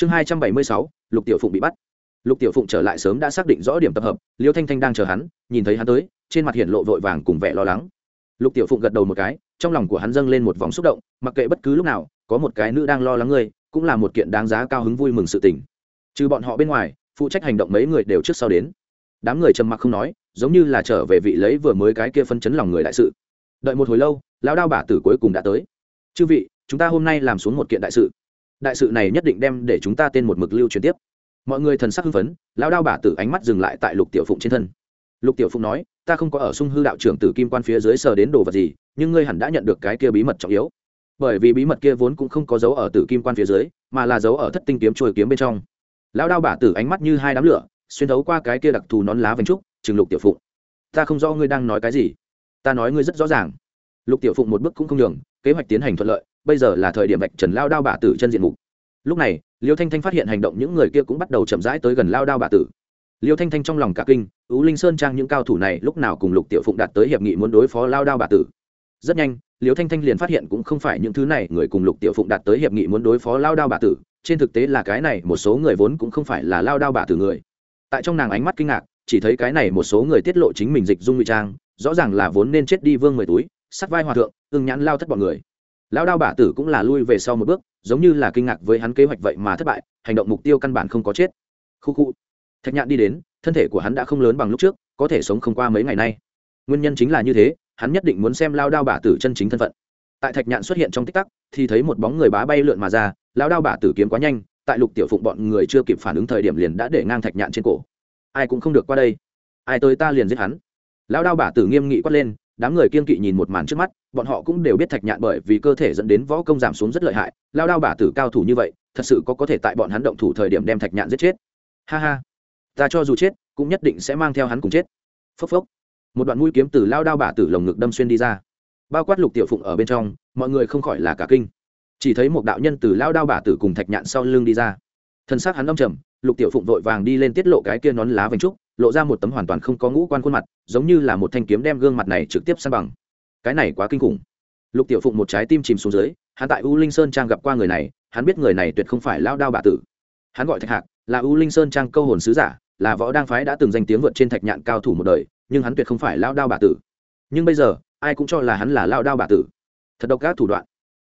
chương hai trăm bảy mươi sáu, lục tiểu phụng bị bắt. Lục tiểu phụng trở lại sớm đã xác định rõ điểm tập hợp, liêu thanh thanh đang chờ hắn, nhìn thấy hắn tới, trên mặt hiện lộ vội vàng cùng vẻ lo lắng. Lục tiểu phụng gật đầu một cái, trong lòng của hắn dâng lên một vòng xúc động, mặc kệ bất cứ lúc nào, có một cái nữ đang lo lắng ngươi cũng là một kiện đáng giá cao hứng vui mừng sự tình. Trừ bọn họ bên ngoài, phụ trách hành động mấy người đều trước sau đến. Đám người trầm mặc không nói, giống như là trở về vị lấy vừa mới cái kia phân chấn lòng người đại sự. Đợi một hồi lâu, lão đao bả tử cuối cùng đã tới. Chư vị, chúng ta hôm nay làm xuống một kiện đại sự đại sự này nhất định đem để chúng ta tên một mực lưu truyền tiếp. Mọi người thần sắc hưng phấn, lão đao bả tử ánh mắt dừng lại tại lục tiểu phụng trên thân. Lục tiểu phụng nói, ta không có ở sung hư đạo trưởng tử kim quan phía dưới sờ đến đồ vật gì, nhưng ngươi hẳn đã nhận được cái kia bí mật trọng yếu. Bởi vì bí mật kia vốn cũng không có dấu ở tử kim quan phía dưới, mà là dấu ở thất tinh kiếm trôi kiếm bên trong. Lão đao bả tử ánh mắt như hai đám lửa, xuyên thấu qua cái kia đặc thù nón lá vành trúc, chừng lục tiểu phụng, ta không rõ ngươi đang nói cái gì. Ta nói ngươi rất rõ ràng. Lục tiểu phụng một bước cũng không nhường, kế hoạch tiến hành thuận lợi bây giờ là thời điểm vạch trần lao đao bà tử chân diện mục. Lúc này, liêu thanh thanh phát hiện hành động những người kia cũng bắt đầu chậm rãi tới gần lao đao bà tử. Liêu thanh thanh trong lòng cả kinh ứ linh sơn trang những cao thủ này lúc nào cùng lục tiểu phụng đạt tới hiệp nghị muốn đối phó lao đao bà tử? Rất nhanh, liêu thanh thanh liền phát hiện cũng không phải những thứ này người cùng lục tiểu phụng đạt tới hiệp nghị muốn đối phó lao đao bà tử, trên thực tế là cái này một số người vốn cũng không phải là lao đao bà tử người. Tại trong nàng ánh mắt kinh ngạc, chỉ thấy cái này một số người tiết lộ chính mình dịch dung ngụy trang, rõ ràng là vốn nên chết đi vương mười túi, sắt vai hòa thượng, ưng nhãn lao thất bọn người. Lão đao bả tử cũng là lui về sau một bước, giống như là kinh ngạc với hắn kế hoạch vậy mà thất bại, hành động mục tiêu căn bản không có chết. Khu khu. Thạch nhạn đi đến, thân thể của hắn đã không lớn bằng lúc trước, có thể sống không qua mấy ngày nay. Nguyên nhân chính là như thế, hắn nhất định muốn xem lao đao bả tử chân chính thân phận. Tại thạch nhạn xuất hiện trong tích tắc, thì thấy một bóng người bá bay lượn mà ra lao đao bả tử kiếm quá nhanh, tại lục tiểu phụng bọn người chưa kịp phản ứng thời điểm liền đã để ngang thạch nhạn trên cổ. Ai cũng không được qua đây. Ai tới ta liền giết hắn. Lao đao bả tử nghiêm nghị quát lên đám người kiên kỵ nhìn một màn trước mắt, bọn họ cũng đều biết thạch nhạn bởi vì cơ thể dẫn đến võ công giảm xuống rất lợi hại, lao đao bả tử cao thủ như vậy, thật sự có có thể tại bọn hắn động thủ thời điểm đem thạch nhạn giết chết. Ha ha, ta cho dù chết, cũng nhất định sẽ mang theo hắn cùng chết. Phốc phốc. Một đoạn mũi kiếm từ lao đao bả tử lồng ngực đâm xuyên đi ra. Bao quát lục tiểu phụng ở bên trong, mọi người không khỏi là cả kinh. Chỉ thấy một đạo nhân từ lao đao bả tử cùng thạch nhạn sau lưng đi ra. Thân xác hắn đông trầm lục tiểu phụng vội vàng đi lên tiết lộ cái kia nón lá vành trúc, lộ ra một tấm hoàn toàn không có ngũ quan khuôn mặt, giống như là một thanh kiếm đem gương mặt này trực tiếp san bằng. Cái này quá kinh khủng. Lục tiểu phụng một trái tim chìm xuống dưới, hắn tại u linh sơn trang gặp qua người này, hắn biết người này tuyệt không phải lao đao Bà tử. Hắn gọi thạch hạc, là u linh sơn trang câu hồn sứ giả, là võ đang phái đã từng danh tiếng vượt trên thạch nhạn cao thủ một đời, nhưng hắn tuyệt không phải lao đao Bà tử. Nhưng bây giờ, ai cũng cho là hắn là lao đao Bà tử. Thật độc các thủ đoạn.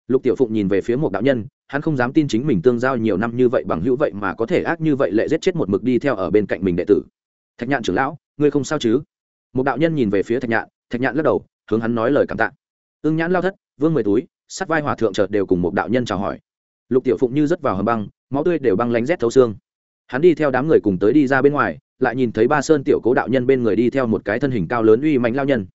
Lục tiểu phụng nhìn về phía một đạo nhân hắn không dám tin chính mình tương giao nhiều năm như vậy bằng hữu vậy mà có thể ác như vậy lệ giết chết một mực đi theo ở bên cạnh mình đệ tử. Thạch nhạn trưởng lão, ngươi không sao chứ? Một đạo nhân nhìn về phía thạch nhạn thạch nhạn lắc đầu, hướng hắn nói lời cảm tạ. Ưng nhãn lao thất, vương mười túi, sắt vai hòa thượng chợt đều cùng một đạo nhân chào hỏi. Lục tiểu phụng như rớt vào hầm băng, máu tươi đều băng lánh rét thấu xương. Hắn đi theo đám người cùng tới đi ra bên ngoài, lại nhìn thấy ba sơn tiểu cố đạo nhân bên người đi theo một cái thân hình cao lớn uy mạnh lao nhân.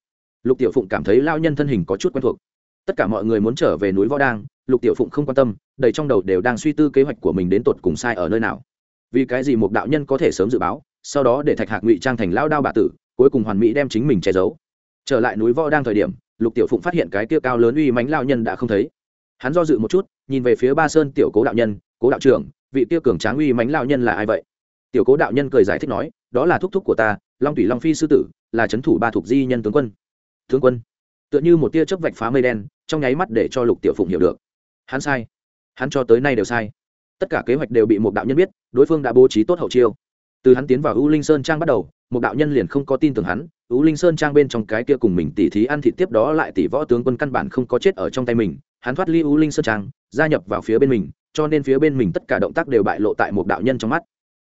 Lục tiểu phụng cảm thấy lao nhân thân hình có chút quen thuộc. Tất cả mọi người muốn trở về núi võ đang lục tiểu phụng không quan tâm, đầy trong đầu đều đang suy tư kế hoạch của mình đến tột cùng sai ở nơi nào. Vì cái gì một đạo nhân có thể sớm dự báo, sau đó để thạch hạc ngụy trang thành lao đao Bà tử, cuối cùng hoàn mỹ đem chính mình che giấu. Trở lại núi võ đang thời điểm, lục tiểu phụng phát hiện cái kia cao lớn uy mánh lao nhân đã không thấy. Hắn do dự một chút, nhìn về phía ba sơn tiểu cố đạo nhân, cố đạo trưởng, vị kia cường tráng uy mánh lao nhân là ai vậy? Tiểu cố đạo nhân cười giải thích nói, đó là thúc thúc của ta, long thủy long phi sư tử, là c thủ ba thuộc di nhân tướng quân. Tướng quân? Tựa như một tia chớp vạch phá mây đen, trong nháy mắt để cho lục tiểu phụng hiểu được hắn sai. Hắn cho tới nay đều sai. Tất cả kế hoạch đều bị một đạo nhân biết, đối phương đã bố trí tốt hậu chiêu. Từ hắn tiến vào u linh sơn trang bắt đầu, một đạo nhân liền không có tin tưởng hắn. U linh sơn trang bên trong cái kia cùng mình tỉ thí ăn thịt tiếp đó lại tỷ võ tướng quân căn bản không có chết ở trong tay mình. Hắn thoát ly u linh sơn trang, gia nhập vào phía bên mình, cho nên phía bên mình tất cả động tác đều bại lộ tại một đạo nhân trong mắt.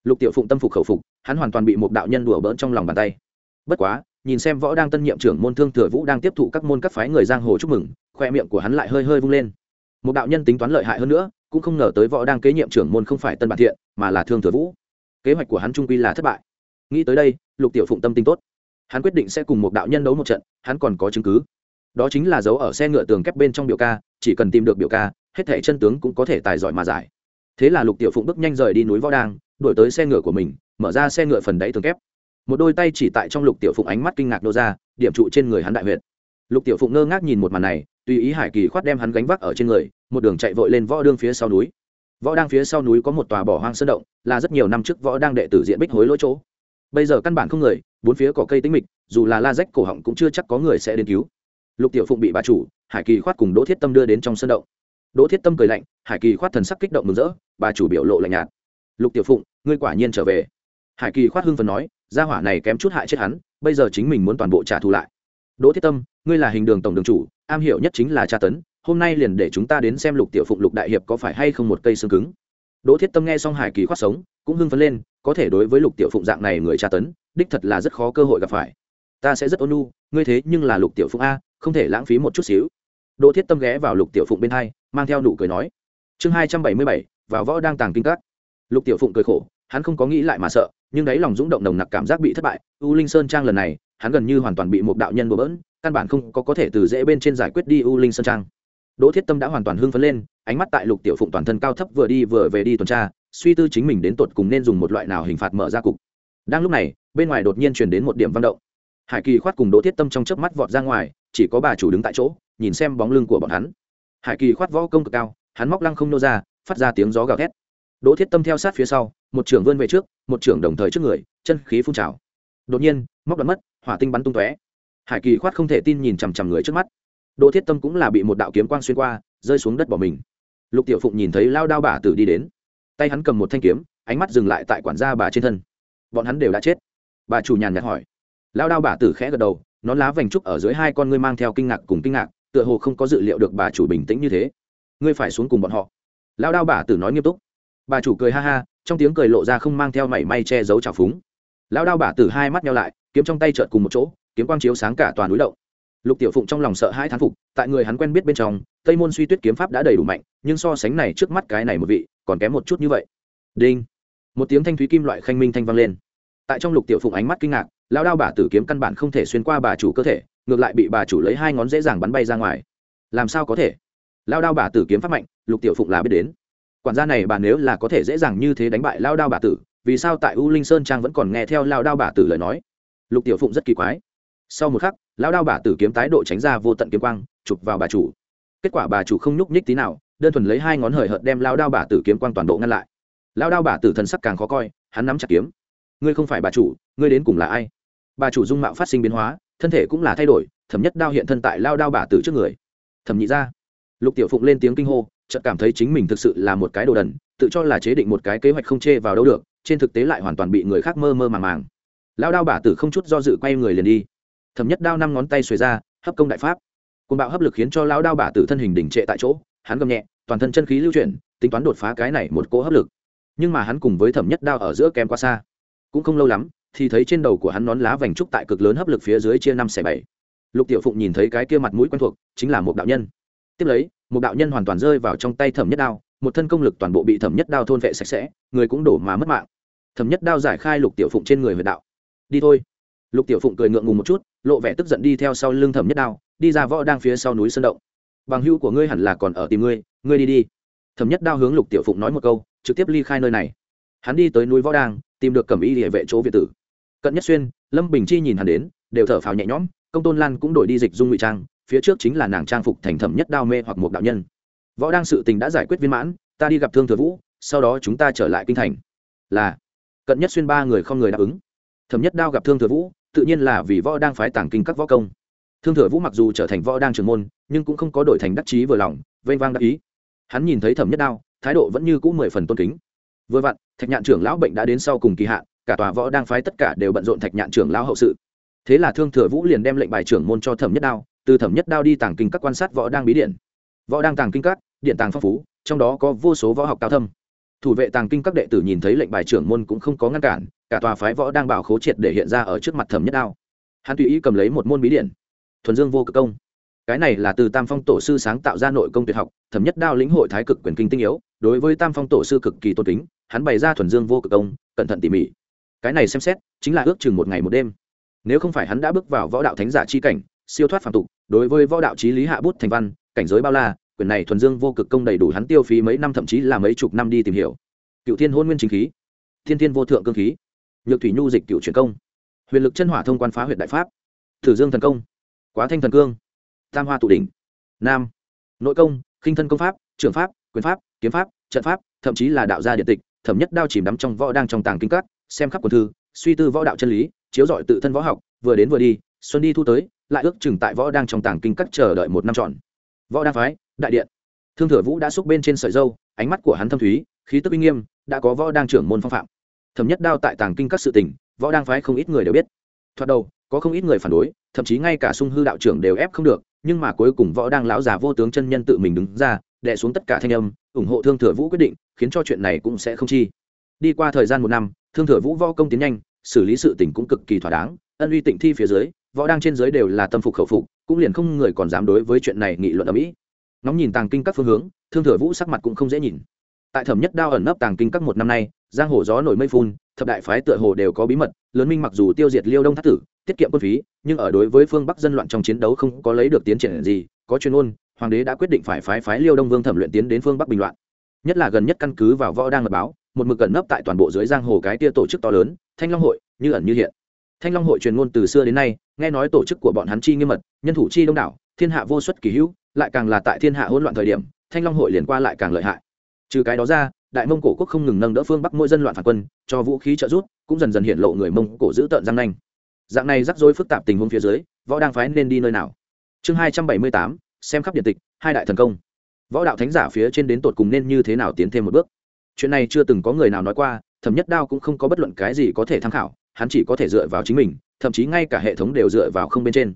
Lục tiểu phụng tâm phục khẩu phục, hắn hoàn toàn bị một đạo nhân đùa bỡn trong lòng bàn tay. Bất quá, nhìn xem võ đang tân nhiệm trưởng môn thương thừa vũ đang tiếp thụ các môn các phái người giang hồ chúc mừng, khoe miệng của hắn lại hơi hơi vung lên một đạo nhân tính toán lợi hại hơn nữa, cũng không ngờ tới võ đang kế nhiệm trưởng môn không phải tân bản thiện, mà là thương thừa vũ. Kế hoạch của hắn trung quy là thất bại. Nghĩ tới đây, lục tiểu phụng tâm tính tốt. Hắn quyết định sẽ cùng một đạo nhân đấu một trận, hắn còn có chứng cứ. Đó chính là dấu ở xe ngựa tường kép bên trong biểu ca, chỉ cần tìm được biểu ca, hết thẻ chân tướng cũng có thể tài giỏi mà giải. Thế là lục tiểu phụng bước nhanh rời đi núi võ đang đổi tới xe ngựa của mình, mở ra xe ngựa phần đáy tường kép. Một đôi tay chỉ tại trong lục tiểu phụng ánh mắt kinh ngạc đô ra, điểm trụ trên người hắn đại huyệt. Lục tiểu phụng ngơ ngác nhìn một màn này, tùy ý hải kỳ khoát đem hắn gánh vác ở trên người một đường chạy vội lên võ đương phía sau núi. Võ đang phía sau núi có một tòa bỏ hoang sơn động, là rất nhiều năm trước võ đang đệ tử diện bích hối lỗi chỗ. Bây giờ căn bản không người, bốn phía có cây tính mịch, dù là la rách cổ họng cũng chưa chắc có người sẽ đến cứu. Lục tiểu phụng bị bà chủ, hải kỳ khoát cùng đỗ thiết tâm đưa đến trong sơn động. Đỗ thiết tâm cười lạnh, hải kỳ khoát thần sắc kích động mừng rỡ, bà chủ biểu lộ lạnh nhạt. Lục tiểu phụng, ngươi quả nhiên trở về. Hải kỳ khoát hưng phần nói, gia hỏa này kém chút hại chết hắn, bây giờ chính mình muốn toàn bộ trả thù lại. Đỗ thiết tâm, ngươi là hình đường tổng đường chủ, am hiểu nhất chính là tra tấn hôm nay liền để chúng ta đến xem lục tiểu phụng lục đại hiệp có phải hay không một cây xương cứng. Đỗ thiết tâm nghe xong hải kỳ khoát sống, cũng hưng phấn lên, có thể đối với lục tiểu phụng dạng này người tra tấn, đích thật là rất khó cơ hội gặp phải. Ta sẽ rất ôn nhu, ngươi thế nhưng là lục tiểu phụng a, không thể lãng phí một chút xíu. Đỗ thiết tâm ghé vào lục tiểu phụng bên hai, mang theo nụ cười nói. Chương hai trăm bảy mươi bảy, vào võ đang tàng kinh các. Lục tiểu phụng cười khổ, hắn không có nghĩ lại mà sợ, nhưng đáy lòng rúng động nồng nặc cảm giác bị thất bại. U linh sơn trang lần này, hắn gần như hoàn toàn bị một đạo nhân bừa bỡn, căn bản không có có thể từ dễ bên trên giải quyết đi u linh sơn trang đỗ thiết tâm đã hoàn toàn hưng phấn lên, ánh mắt tại lục tiểu phụng toàn thân cao thấp vừa đi vừa về đi tuần tra, suy tư chính mình đến tột cùng nên dùng một loại nào hình phạt mở ra cục. Đang lúc này, bên ngoài đột nhiên truyền đến một điểm văn động. Hải kỳ khoát cùng đỗ thiết tâm trong chớp mắt vọt ra ngoài, chỉ có bà chủ đứng tại chỗ, nhìn xem bóng lưng của bọn hắn. Hải kỳ khoát võ công cực cao, hắn móc lăng không nô ra, phát ra tiếng gió gào thét. Đỗ thiết tâm theo sát phía sau, một trưởng vươn về trước, một trưởng đồng thời trước người, chân khí phun trào. Đột nhiên, móc đứt mất, hỏa tinh bắn tung tóe. Hải kỳ khoát không thể tin nhìn chằm chằm người trước mắt đỗ thiết tâm cũng là bị một đạo kiếm quang xuyên qua, rơi xuống đất bỏ mình. Lục tiểu phụng nhìn thấy lao đao bà tử đi đến. Tay hắn cầm một thanh kiếm, ánh mắt dừng lại tại quản gia bà trên thân. Bọn hắn đều đã chết. Bà chủ nhàn nhạt hỏi. Lao đao bà tử khẽ gật đầu nó lá vành trúc ở dưới hai con ngươi mang theo kinh ngạc cùng kinh ngạc, tựa hồ không có dự liệu được bà chủ bình tĩnh như thế. Ngươi phải xuống cùng bọn họ. Lao đao bà tử nói nghiêm túc. Bà chủ cười ha ha, trong tiếng cười lộ ra không mang theo mảy may che giấu trào phúng. Lao đao bà tử hai mắt nhau lại, kiếm trong tay chợt cùng một chỗ, kiếm quang chiếu sáng cả toàn núi động lục tiểu phụng trong lòng sợ hai thán phục, tại người hắn quen biết bên trong, tây môn suy tuyết kiếm pháp đã đầy đủ mạnh, nhưng so sánh này trước mắt cái này một vị, còn kém một chút như vậy. Đinh. Một tiếng thanh thúy kim loại khanh minh thanh vang lên. Tại trong lục tiểu phụng ánh mắt kinh ngạc lao đao bà tử kiếm căn bản không thể xuyên qua bà chủ cơ thể, ngược lại bị bà chủ lấy hai ngón dễ dàng bắn bay ra ngoài. Làm sao có thể? Lao đao bà tử kiếm pháp mạnh, lục tiểu phụng là biết đến. Quản gia này bà nếu là có thể dễ dàng như thế đánh bại lao đao bà tử, vì sao tại u linh sơn trang vẫn còn nghe theo lao đao bà tử lời nói? Lục tiểu phụng rất kỳ quái. Sau một khắc Lão đao bà tử kiếm tái độ tránh ra vô tận kiếm quang, chụp vào bà chủ. Kết quả bà chủ không nhúc nhích tí nào, đơn thuần lấy hai ngón hời hợt đem lao đao bà tử kiếm quang toàn bộ ngăn lại. Lao đao bà tử thần sắc càng khó coi, hắn nắm chặt kiếm. Ngươi không phải bà chủ, ngươi đến cùng là ai? Bà chủ dung mạo phát sinh biến hóa, thân thể cũng là thay đổi, thẩm nhất đao hiện thân tại lao đao bà tử trước người. Thẩm nhị ra lục tiểu phụng lên tiếng kinh hô, chợt cảm thấy chính mình thực sự là một cái đồ đần, tự cho là chế định một cái kế hoạch không chê vào đâu được, trên thực tế lại hoàn toàn bị người khác mơ mơ màng màng. Lao đao bà tử không chút do dự quay người liền đi thẩm nhất đao năm ngón tay xuề ra, hấp công đại pháp. Côn bạo hấp lực khiến cho lao đao bà tử thân hình đỉnh trệ tại chỗ, hắn gầm nhẹ, toàn thân chân khí lưu chuyển, tính toán đột phá cái này một cỗ hấp lực. Nhưng mà hắn cùng với thẩm nhất đao ở giữa kém quá xa. Cũng không lâu lắm, thì thấy trên đầu của hắn nón lá vành trúc tại cực lớn hấp lực phía dưới chia năm xẻ bảy. Lục tiểu phụng nhìn thấy cái kia mặt mũi quen thuộc, chính là một đạo nhân. Tiếp lấy, một đạo nhân hoàn toàn rơi vào trong tay thẩm nhất đao, một thân công lực toàn bộ bị thẩm nhất đao thôn vệ sạch sẽ, người cũng đổ mà mất mạng. Thẩm nhất đao giải khai lục tiểu phụng trên người huyệt đạo. Đi thôi lục tiểu phụng cười ngượng ngùng một chút, lộ vẻ tức giận đi theo sau lưng thẩm nhất đao, đi ra võ đang phía sau núi sơn động. Bằng hữu của ngươi hẳn là còn ở tìm ngươi ngươi đi đi. Thẩm nhất đao hướng lục tiểu phụng nói một câu, trực tiếp ly khai nơi này. Hắn đi tới núi võ đang, tìm được cẩm y địa vệ chỗ việt tử. Cận nhất xuyên, lâm bình chi nhìn hắn đến, đều thở phào nhẹ nhõm, công tôn lan cũng đổi đi dịch dung ngụy trang, phía trước chính là nàng trang phục thành thẩm nhất đao mê hoặc một đạo nhân. Võ đang sự tình đã giải quyết viên mãn, ta đi gặp thương thừa vũ, sau đó chúng ta trở lại kinh thành. Là, cận nhất xuyên ba người không người đáp ứng thẩm nhất đao gặp thương thừa vũ, tự nhiên là vì võ đang phái tàng kinh các võ công. Thương thừa vũ mặc dù trở thành võ đang trường môn, nhưng cũng không có đổi thành đắc chí vừa lòng, vênh vang đắc ý. Hắn nhìn thấy thẩm nhất đao, thái độ vẫn như cũ mười phần tôn kính. Vừa vặn, thạch nhạn trưởng lão bệnh đã đến sau cùng kỳ hạn, cả tòa võ đang phái tất cả đều bận rộn thạch nhạn trưởng lão hậu sự. Thế là thương thừa vũ liền đem lệnh bài trưởng môn cho thẩm nhất đao, từ thẩm nhất đao đi tàng kinh các quan sát võ đang bí điện võ đang tàng kinh các, điện tàng phong phú, trong đó có vô số võ học cao thâm thủ vệ tàng kinh các đệ tử nhìn thấy lệnh bài trưởng môn cũng không có ngăn cản, cả tòa phái võ đang bảo khố triệt để hiện ra ở trước mặt thẩm nhất đao. Hắn tùy ý cầm lấy một môn bí điện. Thuần dương vô cực công. Cái này là từ tam phong tổ sư sáng tạo ra nội công tuyệt học, thẩm nhất đao lĩnh hội thái cực quyền kinh tinh yếu, đối với tam phong tổ sư cực kỳ tôn kính, hắn bày ra thuần dương vô cực công, cẩn thận tỉ mỉ. Cái này xem xét, chính là ước chừng một ngày một đêm. Nếu không phải hắn đã bước vào võ đạo thánh giả chi cảnh, siêu thoát phạm tục, đối với võ đạo trí lý hạ bút thành văn, cảnh giới bao la Quyển này thuần dương vô cực công đầy đủ hắn tiêu phí mấy năm, thậm chí là mấy chục năm đi tìm hiểu. Cựu thiên hôn nguyên chính khí, thiên thiên vô thượng cơ khí, nhược thủy nhu dịch cựu truyền công, huyền lực chân hỏa thông quan phá huyện đại pháp, thử dương thần công, quá thanh thần cương, tam hoa tụ đỉnh, nam, nội công, khinh thân công pháp trường pháp, quyền pháp, kiếm pháp, trận pháp, thậm chí là đạo gia điện tịch, thẩm nhất đao chìm đắm trong võ đang trong tàng kinh cắt xem khắp quần thư, suy tư võ đạo chân lý, chiếu dọi tự thân võ học, vừa đến vừa đi, xuân đi thu tới, lại ước chừng tại võ đang trong tàng kinh cắt chờ đợi một năm trọn. Võ đang phái đại điện. Thương thừa vũ đã xúc bên trên sợi dâu, ánh mắt của hắn thâm thúy, khí tức uy nghiêm, đã có võ đang trưởng môn phong phạm. Thẩm nhất đao tại tàng kinh các sự tình, võ đang phái không ít người đều biết. Thoạt đầu, có không ít người phản đối, thậm chí ngay cả sung hư đạo trưởng đều ép không được, nhưng mà cuối cùng võ đang lão già vô tướng chân nhân tự mình đứng ra, đè xuống tất cả thanh âm, ủng hộ thương thừa vũ quyết định, khiến cho chuyện này cũng sẽ không chi. Đi qua thời gian một năm, thương thừa vũ võ công tiến nhanh, xử lý sự tình cũng cực kỳ thỏa đáng, ân uy tịnh thi phía dưới, võ đang trên dưới đều là tâm phục khẩu phục, cũng liền không người còn dám đối với chuyện này nghị luận ở mỹ ngóng nhìn tàng kinh các phương hướng, thương thừa vũ sắc mặt cũng không dễ nhìn. Tại thẩm nhất đao ẩn nấp tàng kinh các một năm nay, giang hồ gió nổi mây phun, thập đại phái tựa hồ đều có bí mật, lớn minh mặc dù tiêu diệt liêu đông thất tử, tiết kiệm quân phí, nhưng ở đối với phương bắc dân loạn trong chiến đấu không có lấy được tiến triển gì, có chuyên ôn hoàng đế đã quyết định phải phái phái liêu đông vương thẩm luyện tiến đến phương bắc bình loạn. Nhất là gần nhất căn cứ vào võ đang mật báo, một mực ẩn nấp tại toàn bộ dưới giang hồ cái tia tổ chức to lớn, thanh long hội, như ẩn như hiện. Thanh long hội truyền ngôn từ xưa đến nay, nghe nói tổ chức của bọn hắn chi nghiêm mật, nhân thủ chi đông đảo, thiên hạ vô suất kỳ hữu lại càng là tại thiên hạ hỗn loạn thời điểm, thanh long hội liền qua lại càng lợi hại. Trừ cái đó ra, đại mông cổ quốc không ngừng nâng đỡ phương bắc mỗi dân loạn phản quân, cho vũ khí trợ giúp, cũng dần dần hiện lộ người mông cổ giữ tợn giang nanh. Dạng này rắc rối phức tạp tình huống phía dưới, võ đang phái nên đi nơi nào? Chương hai trăm bảy mươi tám, xem khắp điện tịch, hai đại thần công. Võ đạo thánh giả phía trên đến tột cùng nên như thế nào tiến thêm một bước? Chuyện này chưa từng có người nào nói qua, thẩm nhất đao cũng không có bất luận cái gì có thể tham khảo, hắn chỉ có thể dựa vào chính mình, thậm chí ngay cả hệ thống đều dựa vào không bên trên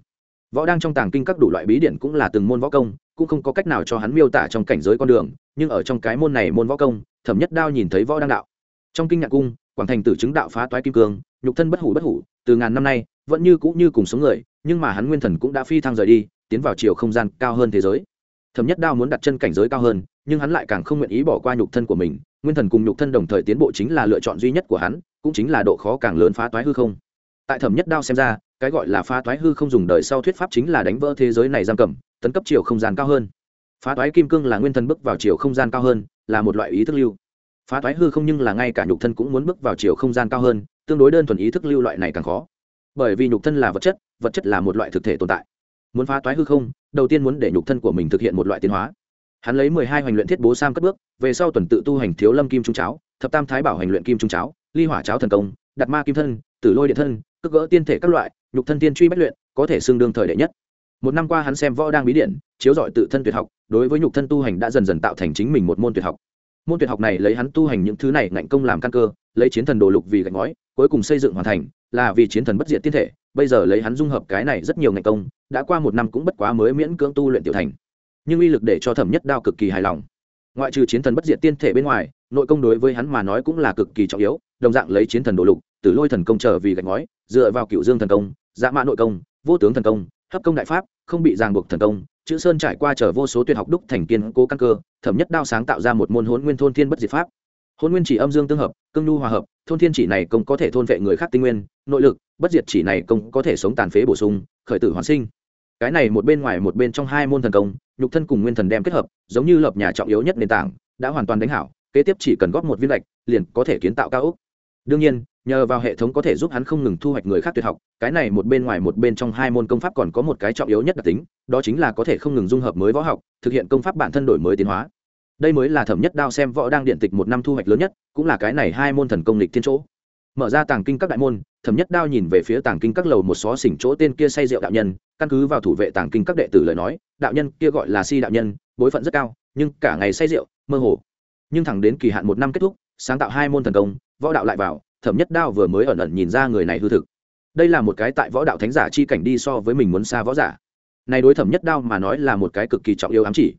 võ đang trong tàng kinh các đủ loại bí điển cũng là từng môn võ công, cũng không có cách nào cho hắn miêu tả trong cảnh giới con đường, nhưng ở trong cái môn này môn võ công, thẩm nhất đao nhìn thấy võ đang đạo. Trong kinh nhạc cung, quảng thành tử chứng đạo phá toái kim cương, nhục thân bất hủ bất hủ, từ ngàn năm nay, vẫn như cũng như cùng sống người, nhưng mà hắn nguyên thần cũng đã phi thăng rời đi, tiến vào chiều không gian cao hơn thế giới. Thẩm nhất đao muốn đặt chân cảnh giới cao hơn, nhưng hắn lại càng không nguyện ý bỏ qua nhục thân của mình, nguyên thần cùng nhục thân đồng thời tiến bộ chính là lựa chọn duy nhất của hắn, cũng chính là độ khó càng lớn phá toái hư không. Tại thẩm nhất đao xem ra cái gọi là phá toái hư không dùng đời sau thuyết pháp chính là đánh vỡ thế giới này giam cầm, tấn cấp chiều không gian cao hơn. Phá toái kim cương là nguyên thân bước vào chiều không gian cao hơn, là một loại ý thức lưu. Phá toái hư không nhưng là ngay cả nhục thân cũng muốn bước vào chiều không gian cao hơn, tương đối đơn thuần ý thức lưu loại này càng khó. Bởi vì nhục thân là vật chất vật chất là một loại thực thể tồn tại. Muốn phá toái hư không, đầu tiên muốn để nhục thân của mình thực hiện một loại tiến hóa. Hắn lấy mười hai hoành luyện thiết bố sam cất bước, về sau tuần tự tu hành thiếu lâm kim trung cháo, thập tam thái bảo hành luyện kim trung cháo, ly hỏa cháo thần công, đặt ma kim thân, tử lôi điện thân cất gỡ tiên thể các loại nhục thân tiên truy bách luyện, có thể xương đương thời đệ nhất. Một năm qua hắn xem võ đang bí điện chiếu dọi tự thân tuyệt học, đối với nhục thân tu hành đã dần dần tạo thành chính mình một môn tuyệt học. Môn tuyệt học này lấy hắn tu hành những thứ này ngạnh công làm căn cơ, lấy chiến thần đồ lục vì gạch ngói, cuối cùng xây dựng hoàn thành, là vì chiến thần bất diệt tiên thể, bây giờ lấy hắn dung hợp cái này rất nhiều ngạnh công, đã qua một năm cũng bất quá mới miễn cưỡng tu luyện tiểu thành. Nhưng uy lực để cho thẩm nhất đao cực kỳ hài lòng. Ngoại trừ chiến thần bất diệt tiên thể bên ngoài, nội công đối với hắn mà nói cũng là cực kỳ trọng yếu, đồng dạng lấy chiến thần đồ lục, từ lôi thần công trở vì gạch ngói, dựa vào cựu dương thần công dạ mã nội công, vô tướng thần công, hấp công đại pháp, không bị ràng buộc thần công, chữ sơn trải qua chở vô số tuyệt học đúc thành kiên cố căn cơ, thẩm nhất đao sáng tạo ra một môn hôn nguyên thôn thiên bất diệt pháp. Hôn nguyên chỉ âm dương tương hợp cưng nhu hòa hợp, thôn thiên chỉ này công có thể thôn vệ người khác tinh nguyên, nội lực, bất diệt chỉ này công có thể sống tàn phế bổ sung, khởi tử hoàn sinh. Cái này một bên ngoài một bên trong hai môn thần công, nhục thân cùng nguyên thần đem kết hợp, giống như lập nhà trọng yếu nhất nền tảng, đã hoàn toàn đánh hảo, kế tiếp chỉ cần góp một viên lệch liền có thể kiến tạo cao ốc. Đương nhiên nhờ vào hệ thống có thể giúp hắn không ngừng thu hoạch người khác tuyệt học, cái này một bên ngoài một bên trong hai môn công pháp còn có một cái trọng yếu nhất đặc tính, đó chính là có thể không ngừng dung hợp mới võ học, thực hiện công pháp bản thân đổi mới tiến hóa. Đây mới là thẩm nhất đao xem võ đang điện tịch một năm thu hoạch lớn nhất, cũng là cái này hai môn thần công lịch thiên chỗ. Mở ra tàng kinh các đại môn, thẩm nhất đao nhìn về phía tàng kinh các lầu một xó xỉnh chỗ tên kia say rượu đạo nhân, căn cứ vào thủ vệ tàng kinh các đệ tử lời nói, đạo nhân kia gọi là si đạo nhân, bối phận rất cao, nhưng cả ngày say rượu, mơ hồ. Nhưng thẳng đến kỳ hạn một năm kết thúc, sáng tạo hai môn thần công, võ đạo lại vào thẩm nhất đao vừa mới ẩn ẩn nhìn ra người này hư thực. Đây là một cái tại võ đạo thánh giả chi cảnh đi so với mình muốn xa võ giả. Này đối thẩm nhất đao mà nói là một cái cực kỳ trọng yêu ám chỉ.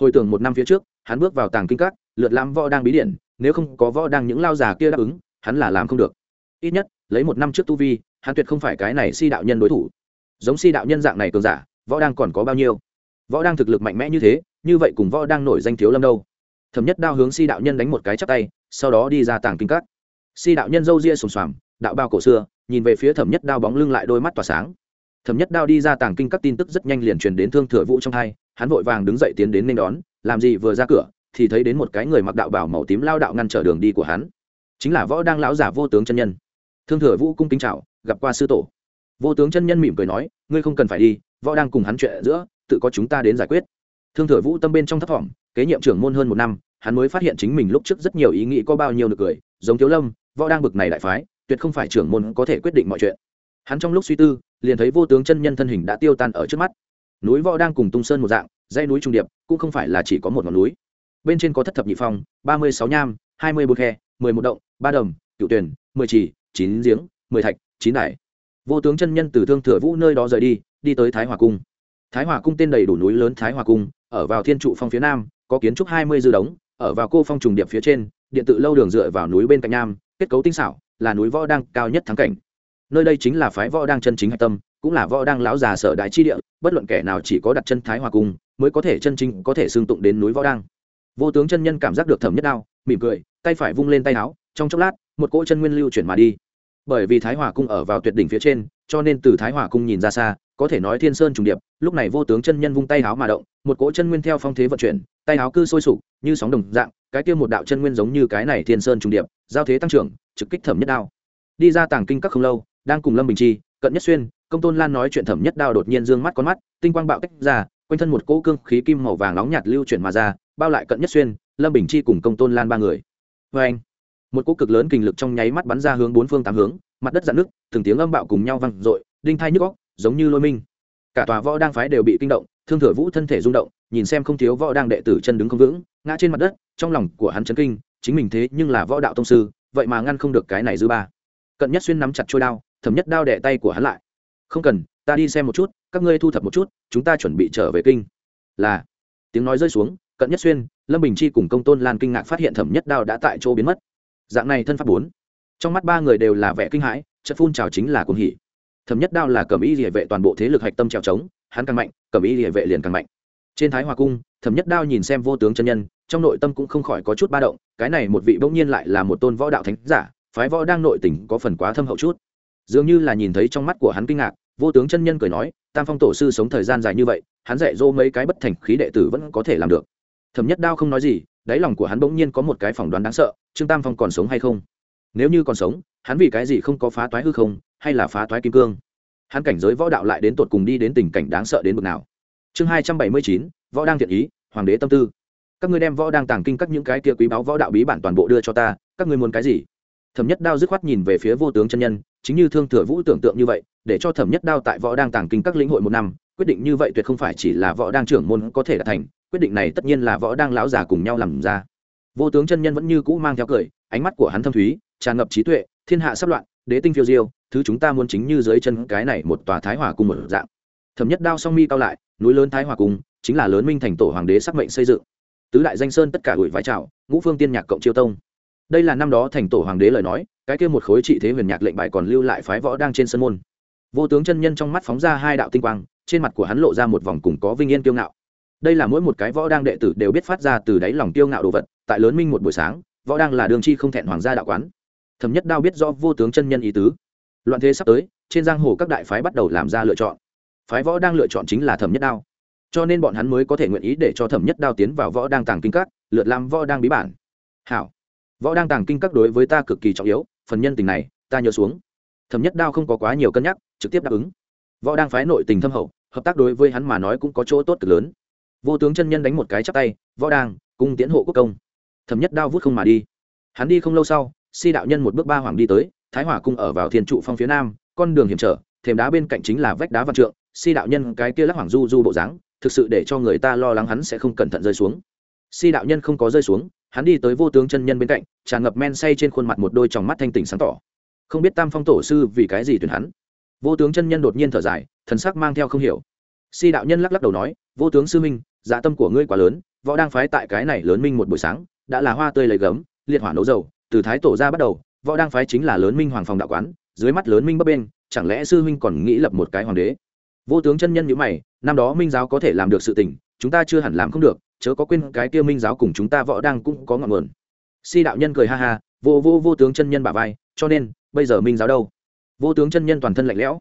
Hồi tưởng một năm phía trước, hắn bước vào tàng kinh các, lượt lãm võ đang bí điện nếu không có võ đang những lao già kia đáp ứng, hắn là làm không được. Ít nhất, lấy một năm trước tu vi, hắn tuyệt không phải cái này si đạo nhân đối thủ. Giống si đạo nhân dạng này cường giả, võ đang còn có bao nhiêu? Võ đang thực lực mạnh mẽ như thế, như vậy cùng võ đang nổi danh thiếu lâm đâu? Thẩm nhất đao hướng si đạo nhân đánh một cái chắp tay, sau đó đi ra tàng kinh các si đạo nhân râu ria sùng xoàm đạo bao cổ xưa, nhìn về phía thẩm nhất đao bóng lưng lại đôi mắt tỏa sáng. Thẩm nhất đao đi ra tàng kinh các tin tức rất nhanh liền truyền đến thương thừa vũ trong hai, hắn vội vàng đứng dậy tiến đến nên đón, làm gì vừa ra cửa, thì thấy đến một cái người mặc đạo bảo màu tím lao đạo ngăn trở đường đi của hắn. Chính là võ đang lão giả vô tướng chân nhân. Thương thừa vũ cung kính chào, gặp qua sư tổ. Vô tướng chân nhân mỉm cười nói, ngươi không cần phải đi, võ đang cùng hắn chuyện giữa, tự có chúng ta đến giải quyết. Thương thừa vũ tâm bên trong thấp thỏm, kế nhiệm trưởng môn hơn một năm, hắn mới phát hiện chính mình lúc trước rất nhiều ý nghĩ có bao nhiêu được cười, giống thiếu lâm võ đang bực này đại phái, tuyệt không phải trưởng môn có thể quyết định mọi chuyện. Hắn trong lúc suy tư, liền thấy vô tướng chân nhân thân hình đã tiêu tan ở trước mắt. Núi võ đang cùng tung sơn một dạng, dãy núi trung điệp, cũng không phải là chỉ có một ngọn núi. Bên trên có thất thập nhị phong, ba mươi sáu nham, hai mươi bốn khe, mười một động, ba đầm cựu tuyển, mười chỉ, chín giếng, mười thạch, chín đại vô tướng chân nhân từ thương thừa vũ nơi đó rời đi đi tới thái hòa cung. Thái hòa cung tên đầy đủ núi lớn thái hòa cung, ở vào thiên trụ phong phía nam, có kiến trúc hai mươi dư đống, ở vào cô phong trùng điệp phía trên, điện tự lâu đường dựa vào núi bên cạnh nam kết cấu tinh xảo, là núi võ đang cao nhất thắng cảnh. Nơi đây chính là phái võ đang chân chính hạch tâm, cũng là võ đang lão già sở đại chi địa, bất luận kẻ nào chỉ có đặt chân thái hòa cung, mới có thể chân chính, có thể xương tụng đến núi võ đang. Vô tướng chân nhân cảm giác được thẩm nhất đao, mỉm cười, tay phải vung lên tay áo, trong chốc lát, một cỗ chân nguyên lưu chuyển mà đi. Bởi vì thái hòa cung ở vào tuyệt đỉnh phía trên, cho nên từ thái hòa cung nhìn ra xa, có thể nói thiên sơn trùng điệp, lúc này vô tướng chân nhân vung tay áo mà động, một cỗ chân nguyên theo phong thế vận chuyển, tay áo cư sôi sục, như sóng đồng dạng, cái kia một đạo chân nguyên giống như cái này thiên sơn trùng điệp giao thế tăng trưởng, trực kích thẩm nhất đao. Đi ra tàng kinh các không lâu, đang cùng lâm bình chi, cận nhất xuyên, công tôn lan nói chuyện thẩm nhất đao đột nhiên dương mắt con mắt, tinh quang bạo tách ra, quanh thân một cỗ cương khí kim màu vàng nóng nhạt lưu chuyển mà ra, bao lại cận nhất xuyên, lâm bình chi cùng công tôn lan ba người. Vê anh, một cỗ cực lớn kình lực trong nháy mắt bắn ra hướng bốn phương tám hướng, mặt đất dạn nước từng tiếng âm bạo cùng nhau vang dội, đinh thai nhức góc giống như lôi minh. Cả tòa võ đang phái đều bị kinh động, thương thừa vũ thân thể rung động, nhìn xem không thiếu võ đang đệ tử chân đứng không vững, ngã trên mặt đất, trong lòng của hắn chấn kinh chính mình thế nhưng là võ đạo tông sư, vậy mà ngăn không được cái này dư ba. Cận nhất xuyên nắm chặt trôi đao thẩm nhất đao đẻ tay của hắn lại. Không cần, ta đi xem một chút, các ngươi thu thập một chút, chúng ta chuẩn bị trở về kinh. Là. Tiếng nói rơi xuống, cận nhất xuyên, lâm bình chi cùng công tôn lan kinh ngạc phát hiện thẩm nhất đao đã tại chỗ biến mất. Dạng này thân pháp bốn. Trong mắt ba người đều là vẻ kinh hãi chất phun trào chính là cuồng hỉ. Thẩm nhất đao là cầm y địa vệ toàn bộ thế lực hạch tâm trèo trống, hắn càng mạnh cầm y địa vệ liền càng mạnh. Trên thái hòa cung, thẩm nhất đao nhìn xem vô tướng chân nhân trong nội tâm cũng không khỏi có chút ba động, cái này một vị bỗng nhiên lại là một tôn võ đạo thánh giả, phái võ đang nội tỉnh có phần quá thâm hậu chút. Dường như là nhìn thấy trong mắt của hắn kinh ngạc, vô tướng chân nhân cười nói, tam phong tổ sư sống thời gian dài như vậy, hắn dạy dỗ mấy cái bất thành khí đệ tử vẫn có thể làm được. Thẩm nhất đao không nói gì, đáy lòng của hắn bỗng nhiên có một cái phỏng đoán đáng sợ, trương tam phong còn sống hay không? Nếu như còn sống, hắn vì cái gì không có phá toái hư không, hay là phá toái kim cương? Hắn cảnh giới võ đạo lại đến tột cùng đi đến tình cảnh đáng sợ đến mức nào? Chương hai trăm bảy mươi chín, võ đang thiện ý, hoàng đế tâm tư các ngươi đem võ đang tàng kinh các những cái kia quý báu võ đạo bí bản toàn bộ đưa cho ta, các ngươi muốn cái gì? Thẩm nhất đao dứt khoát nhìn về phía vô tướng chân nhân, chính như thương thừa vũ tưởng tượng như vậy, để cho thẩm nhất đao tại võ đang tàng kinh các lĩnh hội một năm, quyết định như vậy tuyệt không phải chỉ là võ đang trưởng môn có thể đạt thành, quyết định này tất nhiên là võ đang lão già cùng nhau làm ra. Vô tướng chân nhân vẫn như cũ mang theo cười, ánh mắt của hắn thâm thúy, tràn ngập trí tuệ, thiên hạ sắp loạn, đế tinh phiêu diêu, thứ chúng ta muốn chính như dưới chân cái này một tòa thái hòa cung một dạng. Thẩm nhất đao song mi cao lại, núi lớn thái hòa cung, chính là lớn minh thành tổ hoàng đế sắc mệnh xây dựng tứ đại danh sơn tất cả ủi vái trào ngũ phương tiên nhạc cộng chiêu tông. Đây là năm đó thành tổ hoàng đế lời nói, cái kia một khối trị thế huyền nhạc lệnh bài còn lưu lại phái võ đang trên sân môn. Vô tướng chân nhân trong mắt phóng ra hai đạo tinh quang, trên mặt của hắn lộ ra một vòng cùng có vinh yên kiêu ngạo. Đây là mỗi một cái võ đang đệ tử đều biết phát ra từ đáy lòng kiêu ngạo đồ vật, tại lớn minh một buổi sáng, võ đang là đường chi không thẹn hoàng gia đạo quán. Thẩm nhất đao biết do vô tướng chân nhân ý tứ. Loạn thế sắp tới, trên giang hồ các đại phái bắt đầu làm ra lựa chọn. Phái võ đang lựa chọn chính là thẩm nhất đao cho nên bọn hắn mới có thể nguyện ý để cho thẩm nhất đao tiến vào võ đang tàng kinh các, lượt làm võ đang bí bản. Hảo. Võ đang tàng kinh các đối với ta cực kỳ trọng yếu, phần nhân tình này, ta nhớ xuống. Thẩm nhất đao không có quá nhiều cân nhắc, trực tiếp đáp ứng. Võ đang phái nội tình thâm hậu, hợp tác đối với hắn mà nói cũng có chỗ tốt cực lớn. Vô tướng chân nhân đánh một cái chắp tay, võ đang, cung tiến hộ quốc công. Thẩm nhất đao vút không mà đi. Hắn đi không lâu sau, si đạo nhân một bước ba hoàng đi tới, thái hỏa cung ở vào thiên trụ phong phía nam, con đường hiểm trở, thềm đá bên cạnh chính là vách đá văn trượng, si đạo nhân cái kia lắc hoàng du du bộ dáng thực sự để cho người ta lo lắng hắn sẽ không cẩn thận rơi xuống. Si đạo nhân không có rơi xuống, hắn đi tới vô tướng chân nhân bên cạnh, tràn ngập men say trên khuôn mặt một đôi tròng mắt thanh tỉnh sáng tỏ. Không biết tam phong tổ sư vì cái gì tuyển hắn. Vô tướng chân nhân đột nhiên thở dài, thần sắc mang theo không hiểu. Si đạo nhân lắc lắc đầu nói, vô tướng sư minh dạ tâm của ngươi quá lớn, võ đang phái tại cái này lớn minh một buổi sáng, đã là hoa tươi lấy gấm, liệt hỏa nấu dầu, từ thái tổ ra bắt đầu, võ đang phái chính là lớn minh hoàng phòng đạo quán, dưới mắt lớn minh bấp bên chẳng lẽ sư huynh còn nghĩ lập một cái hoàng đế? Vô tướng chân nhân nhữ mày năm đó minh giáo có thể làm được sự tình, chúng ta chưa hẳn làm không được, chớ có quên cái kia minh giáo cùng chúng ta võ đang cũng có ngọn nguồn. Si đạo nhân cười ha ha, vô vô vô tướng chân nhân bà vai, cho nên, bây giờ minh giáo đâu? Vô tướng chân nhân toàn thân lạnh lẽo.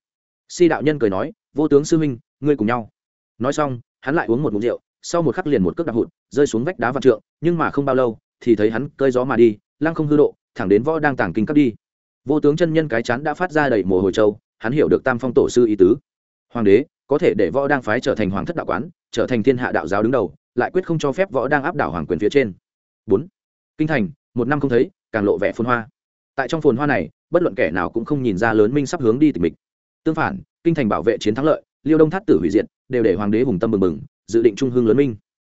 Si đạo nhân cười nói, vô tướng sư huynh, ngươi cùng nhau. Nói xong, hắn lại uống một mụn rượu, sau một khắc liền một cước đạp hụt, rơi xuống vách đá vạn trượng, nhưng mà không bao lâu, thì thấy hắn cơi gió mà đi, lăng không hư độ, thẳng đến võ đang tàng kinh cấp đi. Vô tướng chân nhân cái chán đã phát ra đầy mồ hồi châu hắn hiểu được tam phong tổ sư ý tứ. Hoàng đế có thể để võ đang phái trở thành hoàng thất đạo quán, trở thành thiên hạ đạo giáo đứng đầu, lại quyết không cho phép võ đang áp đảo hoàng quyền phía trên. Bốn, kinh thành, một năm không thấy, càng lộ vẻ phồn hoa. Tại trong phồn hoa này, bất luận kẻ nào cũng không nhìn ra lớn minh sắp hướng đi tình mình tương phản, kinh thành bảo vệ chiến thắng lợi, liêu đông thắt tử hủy diệt, đều để hoàng đế hùng tâm bừng bừng, dự định trung hương lớn minh.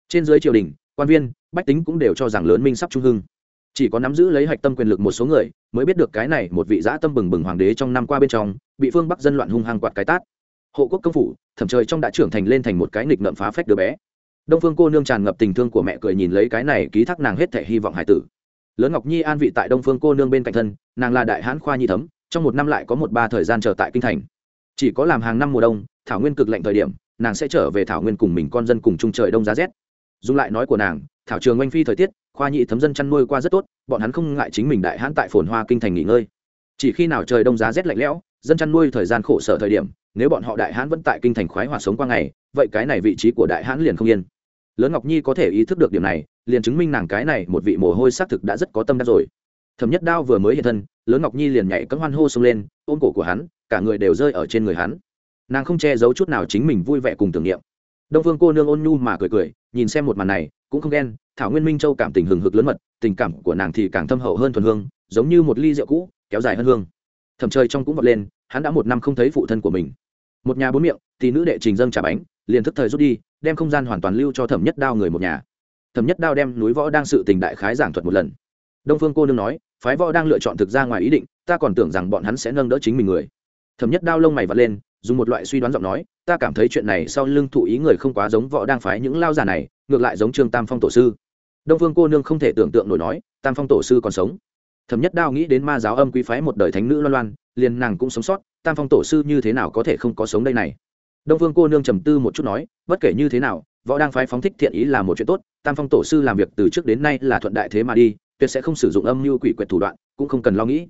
Trên dưới triều đình, quan viên, bách tính cũng đều cho rằng lớn minh sắp trung hương. chỉ có nắm giữ lấy hạch tâm quyền lực một số người, mới biết được cái này một vị giã tâm bừng bừng hoàng đế trong năm qua bên trong, bị phương bắc dân loạn hung hăng quạt cái tát hộ quốc công phủ, thẩm trời trong đã trưởng thành lên thành một cái nghịch ngợm phá phách đứa bé. Đông phương cô nương tràn ngập tình thương của mẹ cười nhìn lấy cái này ký thác nàng hết thể hy vọng hải tử. Lớn ngọc nhi an vị tại đông phương cô nương bên cạnh thân, nàng là đại hãn khoa nhi thấm, trong một năm lại có một ba thời gian trở tại kinh thành. Chỉ có làm hàng năm mùa đông, thảo nguyên cực lạnh thời điểm, nàng sẽ trở về thảo nguyên cùng mình con dân cùng chung trời đông giá rét. Dùng lại nói của nàng, thảo trường oanh phi thời tiết, khoa nhị thấm dân chăn nuôi qua rất tốt, bọn hắn không ngại chính mình đại hãn tại phồn hoa kinh thành nghỉ ngơi. Chỉ khi nào trời đông giá rét lạnh lẽo dân chăn nuôi thời gian khổ sở thời điểm, nếu bọn họ đại hãn vẫn tại kinh thành khoái hoạt sống qua ngày, vậy cái này vị trí của đại hãn liền không yên. Lớn ngọc nhi có thể ý thức được điểm này, liền chứng minh nàng cái này một vị mồ hôi xác thực đã rất có tâm đắc rồi. Thẩm nhất đao vừa mới hiện thân, lớn ngọc nhi liền nhảy cấm hoan hô xông lên, ôm cổ của hắn, cả người đều rơi ở trên người hắn. Nàng không che giấu chút nào chính mình vui vẻ cùng tưởng niệm. Đông phương cô nương ôn nhu mà cười cười, nhìn xem một màn này, cũng không ghen, thảo nguyên minh châu cảm tình hừng hực lớn mật, tình cảm của nàng thì càng thâm hậu hơn thuần hương, giống như một ly rượu cũ, kéo dài hơn hương thầm trời trong cũng vọt lên, hắn đã một năm không thấy phụ thân của mình. Một nhà bốn miệng thì nữ đệ trình dâng trả bánh, liền thức thời rút đi, đem không gian hoàn toàn lưu cho thẩm nhất đao người một nhà. Thẩm nhất đao đem núi võ đang sự tình đại khái giảng thuật một lần. Đông phương cô nương nói, phái võ đang lựa chọn thực ra ngoài ý định, ta còn tưởng rằng bọn hắn sẽ nâng đỡ chính mình người. Thẩm nhất đao lông mày vật lên, dùng một loại suy đoán giọng nói, ta cảm thấy chuyện này sau lưng thụ ý người không quá giống võ đang phái những lao giả này, ngược lại giống trương tam phong tổ sư. Đông phương cô nương không thể tưởng tượng nổi nói, tam phong tổ sư còn sống thẩm nhất đao nghĩ đến ma giáo âm quý phái một đời thánh nữ loan loan, liền nàng cũng sống sót, tam phong tổ sư như thế nào có thể không có sống đây này? Đông vương cô nương trầm tư một chút nói, bất kể như thế nào, võ đang phái phóng thích thiện ý là một chuyện tốt, tam phong tổ sư làm việc từ trước đến nay là thuận đại thế mà đi, tuyệt sẽ không sử dụng âm mưu quỷ quyệt thủ đoạn, cũng không cần lo nghĩ.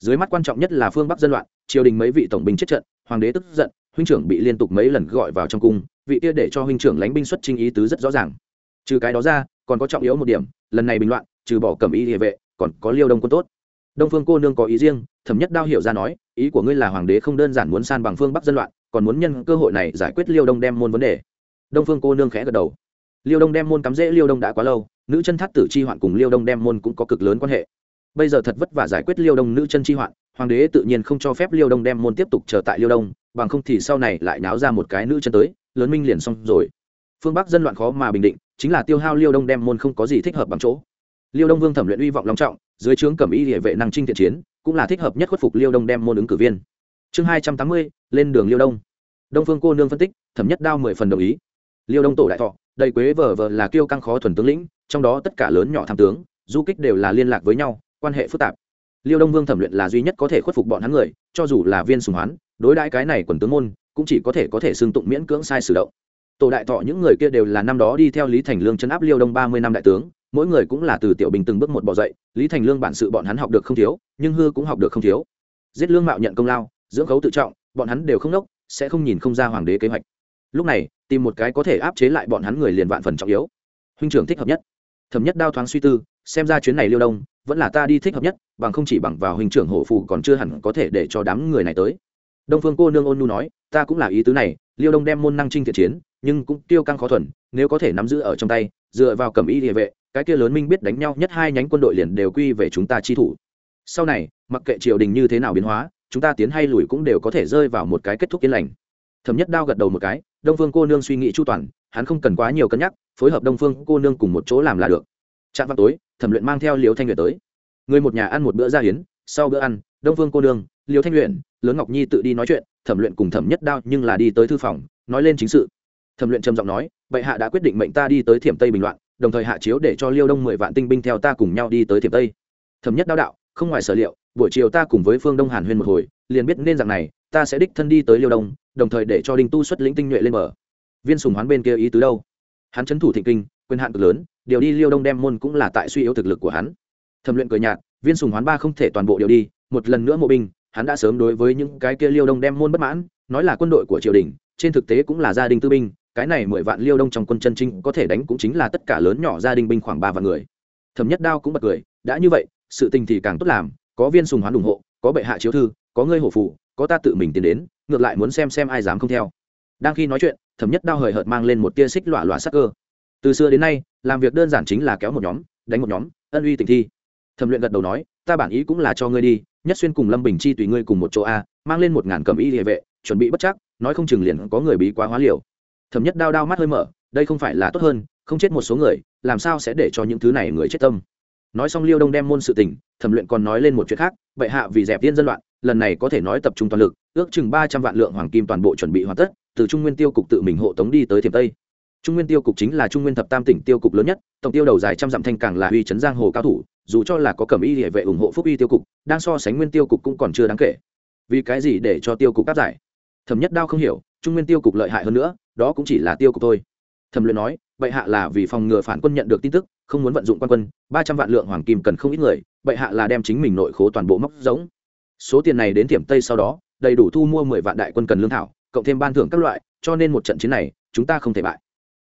Dưới mắt quan trọng nhất là phương bắc dân loạn, triều đình mấy vị tổng binh chết trận, hoàng đế tức giận, huynh trưởng bị liên tục mấy lần gọi vào trong cung, vị kia để cho huynh trưởng lánh binh xuất trinh ý tứ rất rõ ràng. Trừ cái đó ra, còn có trọng yếu một điểm, lần này bình loạn, trừ bỏ cầm y địa vệ còn có liêu đông quân tốt. Đông phương cô nương có ý riêng, thẩm nhất đao hiểu ra nói, ý của ngươi là hoàng đế không đơn giản muốn san bằng phương bắc dân loạn, còn muốn nhân cơ hội này giải quyết liêu đông đem môn vấn đề. Đông phương cô nương khẽ gật đầu. Liêu đông đem môn cắm rễ liêu đông đã quá lâu, nữ chân thắt tử chi hoạn cùng liêu đông đem môn cũng có cực lớn quan hệ. Bây giờ thật vất vả giải quyết liêu đông nữ chân chi hoạn, hoàng đế tự nhiên không cho phép liêu đông đem môn tiếp tục chờ tại liêu đông, bằng không thì sau này lại náo ra một cái nữ chân tới, lớn minh liền xong rồi. Phương bắc dân loạn khó mà bình định, chính là tiêu hao liêu đông đem môn không có gì thích hợp bằng chỗ liêu đông vương thẩm luyện uy vọng long trọng, dưới trướng cẩm y địa vệ năng trinh thiện chiến, cũng là thích hợp nhất khuất phục liêu đông đem môn ứng cử viên. Chương hai trăm tám mươi, lên đường liêu đông. Đông phương cô nương phân tích, thẩm nhất đao mười phần đồng ý. Liêu đông tổ đại thọ, đầy quế vờ vờ là kiêu căng khó thuần tướng lĩnh, trong đó tất cả lớn nhỏ tham tướng, du kích đều là liên lạc với nhau, quan hệ phức tạp. Liêu đông vương thẩm luyện là duy nhất có thể khuất phục bọn hắn người, cho dù là viên sùng hoán, đối đãi cái này quần tướng môn, cũng chỉ có thể có thể xương tụng miễn cưỡng sai sử động. Tổ đại thọ những người kia đều là năm đó đi theo lý thành lương chấn áp liêu đông ba mươi năm đại tướng mỗi người cũng là từ tiểu bình từng bước một bỏ dậy, lý thành lương bản sự bọn hắn học được không thiếu, nhưng hư cũng học được không thiếu. Giết lương mạo nhận công lao, dưỡng khấu tự trọng, bọn hắn đều không nốc sẽ không nhìn không ra hoàng đế kế hoạch. Lúc này, tìm một cái có thể áp chế lại bọn hắn người liền vạn phần trọng yếu. Huynh trưởng thích hợp nhất. Thẩm nhất đao thoáng suy tư, xem ra chuyến này liêu đông, vẫn là ta đi thích hợp nhất, bằng không chỉ bằng vào huynh trưởng hổ phù còn chưa hẳn có thể để cho đám người này tới. Đông phương cô nương ôn nu nói, ta cũng là ý tứ này, liêu đông đem môn năng trinh thiện chiến, nhưng cũng tiêu căng khó thuần, nếu có thể nắm giữ ở trong tay, dựa vào cầm y địa vệ cái kia lớn minh biết đánh nhau nhất hai nhánh quân đội liền đều quy về chúng ta chi thủ. Sau này, mặc kệ triều đình như thế nào biến hóa, chúng ta tiến hay lùi cũng đều có thể rơi vào một cái kết thúc yên lành. Thẩm nhất đao gật đầu một cái, đông phương cô nương suy nghĩ chu toàn, hắn không cần quá nhiều cân nhắc, phối hợp đông phương cô nương cùng một chỗ làm là được. Trạm vào tối, thẩm luyện mang theo liều thanh luyện tới. Người một nhà ăn một bữa gia hiến sau bữa ăn, đông phương cô nương liều thanh luyện lớn ngọc nhi tự đi nói chuyện, thẩm luyện cùng thẩm nhất đao nhưng là đi tới thư phòng, nói lên chính sự. Thẩm luyện trầm giọng nói, bệ hạ đã quyết định mệnh ta đi tới thiểm tây bình loạn đồng thời hạ chiếu để cho liêu đông mười vạn tinh binh theo ta cùng nhau đi tới thiểm tây. Thẩm nhất đao đạo, không ngoài sở liệu, buổi chiều ta cùng với phương đông hàn huyên một hồi, liền biết nên rằng này, ta sẽ đích thân đi tới liêu đông, đồng thời để cho đinh tu xuất lĩnh tinh nhuệ lên mở viên sùng hoán bên kia ý tứ đâu? Hắn trấn thủ thịnh kinh, quyền hạn cực lớn, điều đi liêu đông đem môn cũng là tại suy yếu thực lực của hắn. Thẩm luyện cười nhạt, viên sùng hoán ba không thể toàn bộ điều đi, một lần nữa mộ binh, hắn đã sớm đối với những cái kia liêu đông đem môn bất mãn, nói là quân đội của triều đình, trên thực tế cũng là gia đình tư binh cái này mười vạn liêu đông trong quân chân trinh có thể đánh cũng chính là tất cả lớn nhỏ gia đình binh khoảng ba vạn người. Thẩm nhất đao cũng bật cười, đã như vậy, sự tình thì càng tốt làm, có viên sùng hoán ủng hộ, có bệ hạ chiếu thư, có ngươi hổ phụ có ta tự mình tiến đến, ngược lại muốn xem xem ai dám không theo. Đang khi nói chuyện, thẩm nhất đao hời hợt mang lên một tia xích lọa lọa sắc cơ. Từ xưa đến nay, làm việc đơn giản chính là kéo một nhóm, đánh một nhóm, ân uy tình thi. Thẩm luyện gật đầu nói, ta bản ý cũng là cho ngươi đi, nhất xuyên cùng lâm bình chi tùy ngươi cùng một chỗ a, mang lên một ngàn cầm y địa vệ, chuẩn bị bất chắc, nói không chừng liền có người bí quá hóa liều thẩm nhất đao đao mắt hơi mở, đây không phải là tốt hơn, không chết một số người, làm sao sẽ để cho những thứ này người chết tâm? Nói xong liêu đông đem môn sự tình, thẩm luyện còn nói lên một chuyện khác, bệ hạ vì dẹp tiên dân loạn, lần này có thể nói tập trung toàn lực, ước chừng ba trăm vạn lượng hoàng kim toàn bộ chuẩn bị hoàn tất, từ trung nguyên tiêu cục tự mình hộ tống đi tới thiểm tây. Trung nguyên tiêu cục chính là trung nguyên thập tam tỉnh tiêu cục lớn nhất, tổng tiêu đầu dài trăm dặm thanh càng là uy trấn giang hồ cao thủ, dù cho là có cẩm y địa vệ ủng hộ phúc uy tiêu cục, đang so sánh nguyên tiêu cục cũng còn chưa đáng kể. Vì cái gì để cho tiêu cục áp giải? Thẩm nhất đao không hiểu trung nguyên tiêu cục lợi hại hơn nữa, đó cũng chỉ là tiêu cục thôi. Thẩm luyện nói, bệ hạ là vì phòng ngừa phản quân nhận được tin tức, không muốn vận dụng quan quân, ba trăm vạn lượng hoàng kim cần không ít người, bệ hạ là đem chính mình nội khố toàn bộ móc giống số tiền này đến tiềm tây sau đó, đầy đủ thu mua mười vạn đại quân cần lương thảo, cộng thêm ban thưởng các loại, cho nên một trận chiến này, chúng ta không thể bại.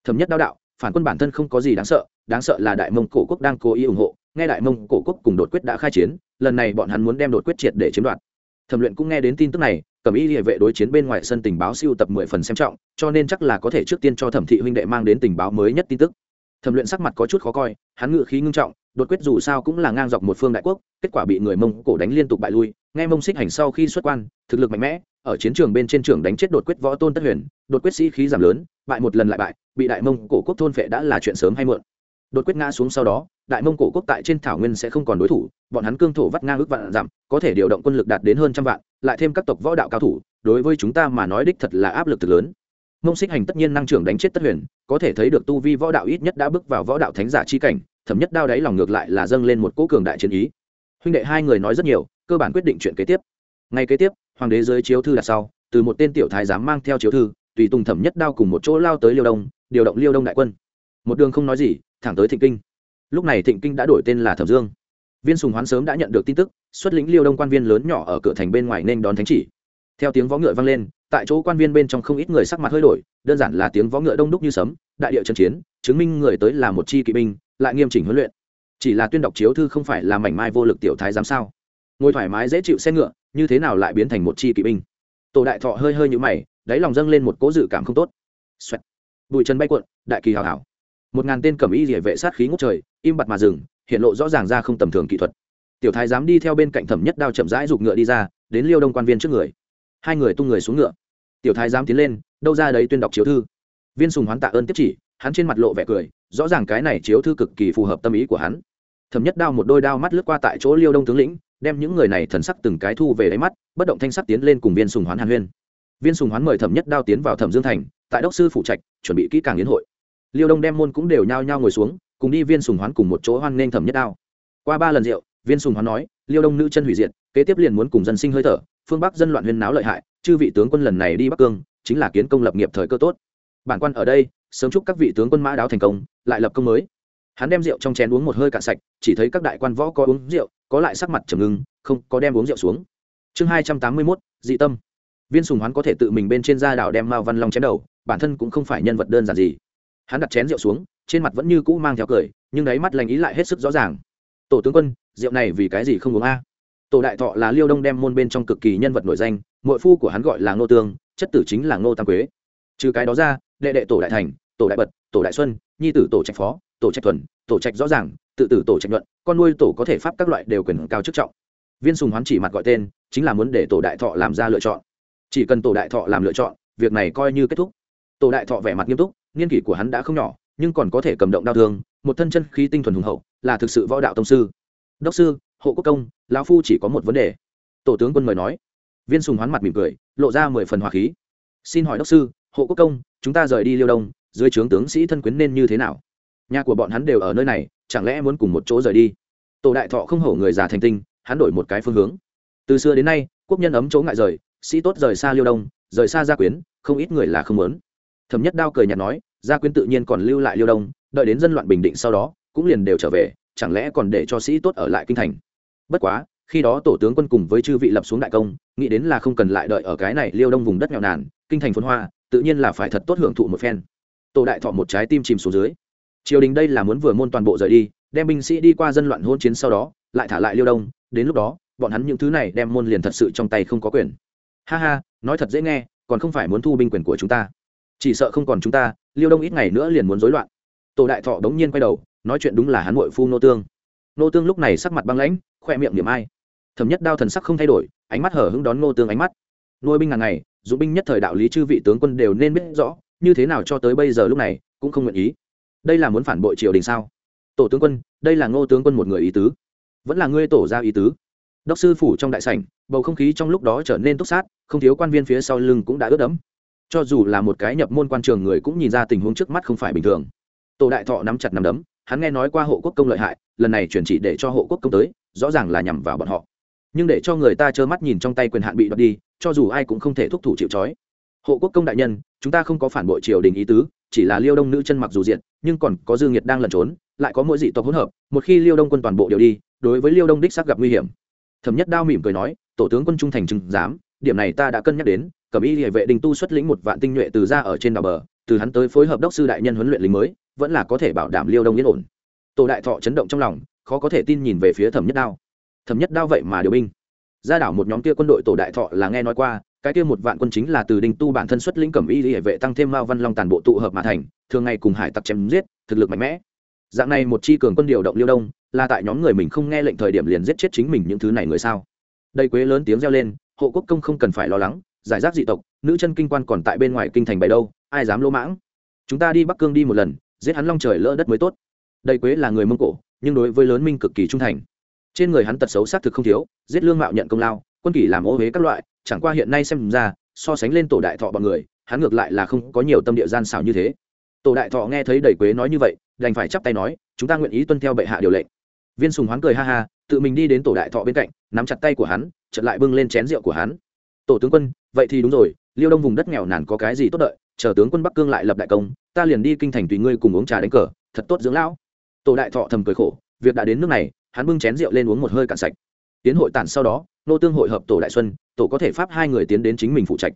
Thẩm nhất đao đạo, phản quân bản thân không có gì đáng sợ đáng sợ là đại mông cổ quốc đang cố ý ủng hộ, nghe đại mông cổ quốc cùng đột quyết đã khai chiến, lần này bọn hắn muốn đem đột quyết triệt để chiếm đoạt. Thẩm luyện cũng nghe đến tin tức này cẩm y địa vệ đối chiến bên ngoài sân tình báo siêu tập mười phần xem trọng, cho nên chắc là có thể trước tiên cho thẩm thị huynh đệ mang đến tình báo mới nhất tin tức. Thẩm luyện sắc mặt có chút khó coi, hắn ngự khí ngưng trọng, đột quyết dù sao cũng là ngang dọc một phương đại quốc, kết quả bị người mông cổ đánh liên tục bại lui, nghe mông xích hành sau khi xuất quan, thực lực mạnh mẽ, ở chiến trường bên trên trường đánh chết đột quyết võ tôn tất huyền, đột quyết sĩ khí giảm lớn, bại một lần lại bại, bị đại mông cổ quốc thôn phệ đã là chuyện sớm hay muộn đột quyết ngã xuống sau đó, đại mông cổ quốc tại trên thảo nguyên sẽ không còn đối thủ, bọn hắn cương thổ vắt ngang ước vạn giảm có thể điều động quân lực đạt đến hơn trăm vạn, lại thêm các tộc võ đạo cao thủ, đối với chúng ta mà nói đích thật là áp lực thực lớn. Mông xích hành tất nhiên năng trưởng đánh chết tất huyền, có thể thấy được tu vi võ đạo ít nhất đã bước vào võ đạo thánh giả chi cảnh thẩm nhất đao đáy lòng ngược lại là dâng lên một cỗ cường đại chiến ý. Huynh đệ hai người nói rất nhiều, cơ bản quyết định chuyện kế tiếp. Ngay kế tiếp, hoàng đế dưới chiếu thư đặt sau, từ một tên tiểu thái giám mang theo chiếu thư, tùy tùng thẩm nhất đao cùng một chỗ lao tới liêu đông, điều động liêu đông đại quân. Một đường không nói gì thẳng tới thịnh kinh. Lúc này thịnh kinh đã đổi tên là thẩm dương. Viên sùng hoán sớm đã nhận được tin tức, xuất lĩnh liêu đông quan viên lớn nhỏ ở cửa thành bên ngoài nên đón thánh chỉ. Theo tiếng võ ngựa vang lên, tại chỗ quan viên bên trong không ít người sắc mặt hơi đổi, đơn giản là tiếng võ ngựa đông đúc như sấm, đại địa trận chiến, chứng minh người tới là một chi kỵ binh, lại nghiêm chỉnh huấn luyện. Chỉ là tuyên đọc chiếu thư không phải là mảnh mai vô lực tiểu thái giám sao? Ngồi thoải mái dễ chịu xe ngựa, như thế nào lại biến thành một chi kỵ binh? Tổ đại thọ hơi hơi như mày, đáy lòng dâng lên một cố dự cảm không tốt. Xoẹt. bụi chân bay cuộn, đại kỳ hào hảo một ngàn tên cẩm y địa vệ sát khí ngút trời, im bặt mà dừng, hiện lộ rõ ràng ra không tầm thường kỹ thuật. Tiểu thái dám đi theo bên cạnh thẩm nhất đao chậm rãi giục ngựa đi ra, đến liêu đông quan viên trước người. Hai người tung người xuống ngựa. Tiểu thái dám tiến lên, đâu ra đấy tuyên đọc chiếu thư. Viên sùng hoán tạ ơn tiếp chỉ, hắn trên mặt lộ vẻ cười, rõ ràng cái này chiếu thư cực kỳ phù hợp tâm ý của hắn. Thẩm nhất đao một đôi đao mắt lướt qua tại chỗ liêu đông tướng lĩnh, đem những người này thần sắc từng cái thu về đáy mắt, bất động thanh sắc tiến lên cùng viên sùng hoán hàn huyên. Viên sùng hoán mời thẩm nhất đao tiến vào thẩm dương thành, tại đốc sư phụ trạch, chuẩn bị kỹ càng yến hội liêu đông đem môn cũng đều nhao nhao ngồi xuống, cùng đi viên sùng hoán cùng một chỗ hoan nghênh thẩm nhất đao. Qua ba lần rượu, viên sùng hoán nói, liêu đông nữ chân hủy diệt, kế tiếp liền muốn cùng dân sinh hơi thở, phương bắc dân loạn huyên náo lợi hại, chư vị tướng quân lần này đi bắc cương, chính là kiến công lập nghiệp thời cơ tốt. Bản quan ở đây, sớm chúc các vị tướng quân mã đáo thành công, lại lập công mới. Hắn đem rượu trong chén uống một hơi cạn sạch, chỉ thấy các đại quan võ có uống rượu, có lại sắc mặt trầm ngưng, không có đem uống rượu xuống. Chương hai trăm tám mươi mốt, dị tâm. Viên sùng hoán có thể tự mình bên trên da đảo đem mao văn long chém đầu, bản thân cũng không phải nhân vật đơn giản gì hắn đặt chén rượu xuống trên mặt vẫn như cũ mang theo cười nhưng đáy mắt lành ý lại hết sức rõ ràng. Tổ tướng quân rượu này vì cái gì không uống a? Tổ đại thọ là liêu đông đem môn bên trong cực kỳ nhân vật nổi danh mội phu của hắn gọi là ngô tương chất tử chính là ngô tam quế. Trừ cái đó ra đệ đệ tổ đại thành tổ đại bật tổ đại xuân nhi tử tổ trạch phó tổ trạch thuần tổ trạch rõ ràng tự tử tổ trạch luận, con nuôi tổ có thể pháp các loại đều quyền cao chức trọng. Viên sùng hoán chỉ mặt gọi tên chính là muốn để tổ đại thọ làm ra lựa chọn. Chỉ cần tổ đại thọ làm lựa chọn việc này coi như kết thúc. Tổ đại thọ vẻ mặt nghiêm túc niên kỷ của hắn đã không nhỏ, nhưng còn có thể cầm động đau thương, một thân chân khí tinh thuần hùng hậu, là thực sự võ đạo tông sư. Đốc sư, hộ quốc công, lão phu chỉ có một vấn đề. Tổ tướng quân mời nói. Viên sùng hoán mặt mỉm cười, lộ ra mười phần hòa khí. Xin hỏi đốc sư, hộ quốc công, chúng ta rời đi liêu đông, dưới trướng tướng sĩ thân quyến nên như thế nào? Nhà của bọn hắn đều ở nơi này, chẳng lẽ muốn cùng một chỗ rời đi? Tổ đại thọ không hổ người già thành tinh, hắn đổi một cái phương hướng. Từ xưa đến nay, quốc nhân ấm chỗ ngại rời, sĩ tốt rời xa liêu đông, rời xa gia quyến, không ít người là không muốn. Thẩm nhất đao cười nhạt nói gia quyến tự nhiên còn lưu lại liêu đông, đợi đến dân loạn bình định sau đó, cũng liền đều trở về, chẳng lẽ còn để cho sĩ tốt ở lại kinh thành? Bất quá, khi đó tổ tướng quân cùng với chư vị lập xuống đại công, nghĩ đến là không cần lại đợi ở cái này liêu đông vùng đất nghèo nàn, kinh thành phồn hoa, tự nhiên là phải thật tốt hưởng thụ một phen. Tổ đại thọ một trái tim chìm xuống dưới. Triều đình đây là muốn vừa môn toàn bộ rời đi, đem binh sĩ đi qua dân loạn hôn chiến sau đó, lại thả lại liêu đông, đến lúc đó, bọn hắn những thứ này đem môn liền thật sự trong tay không có quyền. Ha ha, nói thật dễ nghe, còn không phải muốn thu binh quyền của chúng ta chỉ sợ không còn chúng ta, liêu đông ít ngày nữa liền muốn rối loạn. Tổ đại thọ đống nhiên quay đầu, nói chuyện đúng là hắn nội phu nô tương. Nô tương lúc này sắc mặt băng lãnh khoe miệng niệm ai. Thẩm nhất đao thần sắc không thay đổi, ánh mắt hở hứng đón nô tương ánh mắt. Nuôi binh ngàn ngày, dụng binh nhất thời đạo lý chư vị tướng quân đều nên biết rõ, như thế nào cho tới bây giờ lúc này, cũng không nguyện ý. Đây là muốn phản bội triều đình sao? Tổ tướng quân, đây là ngô tướng quân một người ý tứ. Vẫn là ngươi tổ ra ý tứ. Đốc sư phủ trong đại sảnh, bầu không khí trong lúc đó trở nên túc sát, không thiếu quan viên phía sau lưng cũng đã ướt đẫm cho dù là một cái nhập môn quan trường người cũng nhìn ra tình huống trước mắt không phải bình thường. Tổ đại thọ nắm chặt nắm đấm, hắn nghe nói qua hộ quốc công lợi hại, lần này chuyển chỉ để cho hộ quốc công tới, rõ ràng là nhằm vào bọn họ. Nhưng để cho người ta trơ mắt nhìn trong tay quyền hạn bị đoạt đi, cho dù ai cũng không thể thúc thủ chịu trói. Hộ quốc công đại nhân, chúng ta không có phản bội triều đình ý tứ, chỉ là liêu đông nữ chân mặc dù diện nhưng còn có dương nhiệt đang lẩn trốn, lại có mỗi dị tộc hỗn hợp, một khi liêu đông quân toàn bộ đều đi, đối với liêu đông đích xác gặp nguy hiểm. Thẩm nhất đao mỉm cười nói, tổ tướng quân trung thành Trừng giám, điểm này ta đã cân nhắc đến cẩm y địa vệ đình tu xuất lĩnh một vạn tinh nhuệ từ ra ở trên đảo bờ, từ hắn tới phối hợp đốc sư đại nhân huấn luyện lính mới, vẫn là có thể bảo đảm liêu đông yên ổn. Tổ đại thọ chấn động trong lòng, khó có thể tin nhìn về phía thẩm nhất đao. Thẩm nhất đao vậy mà điều binh. Ra đảo một nhóm kia quân đội tổ đại thọ là nghe nói qua, cái kia một vạn quân chính là từ đình tu bản thân xuất lĩnh cẩm y địa vệ tăng thêm mao văn long tàn bộ tụ hợp mà thành, thường ngày cùng hải tặc chém giết, thực lực mạnh mẽ. Dạng này một chi cường quân điều động liêu đông, là tại nhóm người mình không nghe lệnh thời điểm liền giết chết chính mình những thứ này người sao? Đây quế lớn tiếng reo lên, hộ quốc công không cần phải lo lắng giải rác dị tộc, nữ chân kinh quan còn tại bên ngoài kinh thành bày đâu, ai dám lỗ mãng? Chúng ta đi bắc cương đi một lần, giết hắn long trời lỡ đất mới tốt. Đầy quế là người mông cổ, nhưng đối với lớn minh cực kỳ trung thành. Trên người hắn tật xấu xác thực không thiếu, giết lương mạo nhận công lao, quân kỷ làm ô huế các loại, chẳng qua hiện nay xem ra, so sánh lên tổ đại thọ bọn người, hắn ngược lại là không có nhiều tâm địa gian xảo như thế. Tổ đại thọ nghe thấy đầy quế nói như vậy, đành phải chắp tay nói, chúng ta nguyện ý tuân theo bệ hạ điều lệnh. Viên sùng hoán cười ha ha, tự mình đi đến tổ đại thọ bên cạnh, nắm chặt tay của hắn, chợt lại bưng lên chén rượu của hắn. Tổ tướng quân vậy thì đúng rồi, liêu đông vùng đất nghèo nàn có cái gì tốt đợi? Chờ tướng quân bắc cương lại lập đại công, ta liền đi kinh thành tùy ngươi cùng uống trà đánh cờ, thật tốt dưỡng lão. Tổ đại thọ thầm cười khổ, việc đã đến nước này, hắn bưng chén rượu lên uống một hơi cạn sạch. Tiến hội tản sau đó, nô tương hội hợp tổ đại xuân, tổ có thể pháp hai người tiến đến chính mình phụ trạch.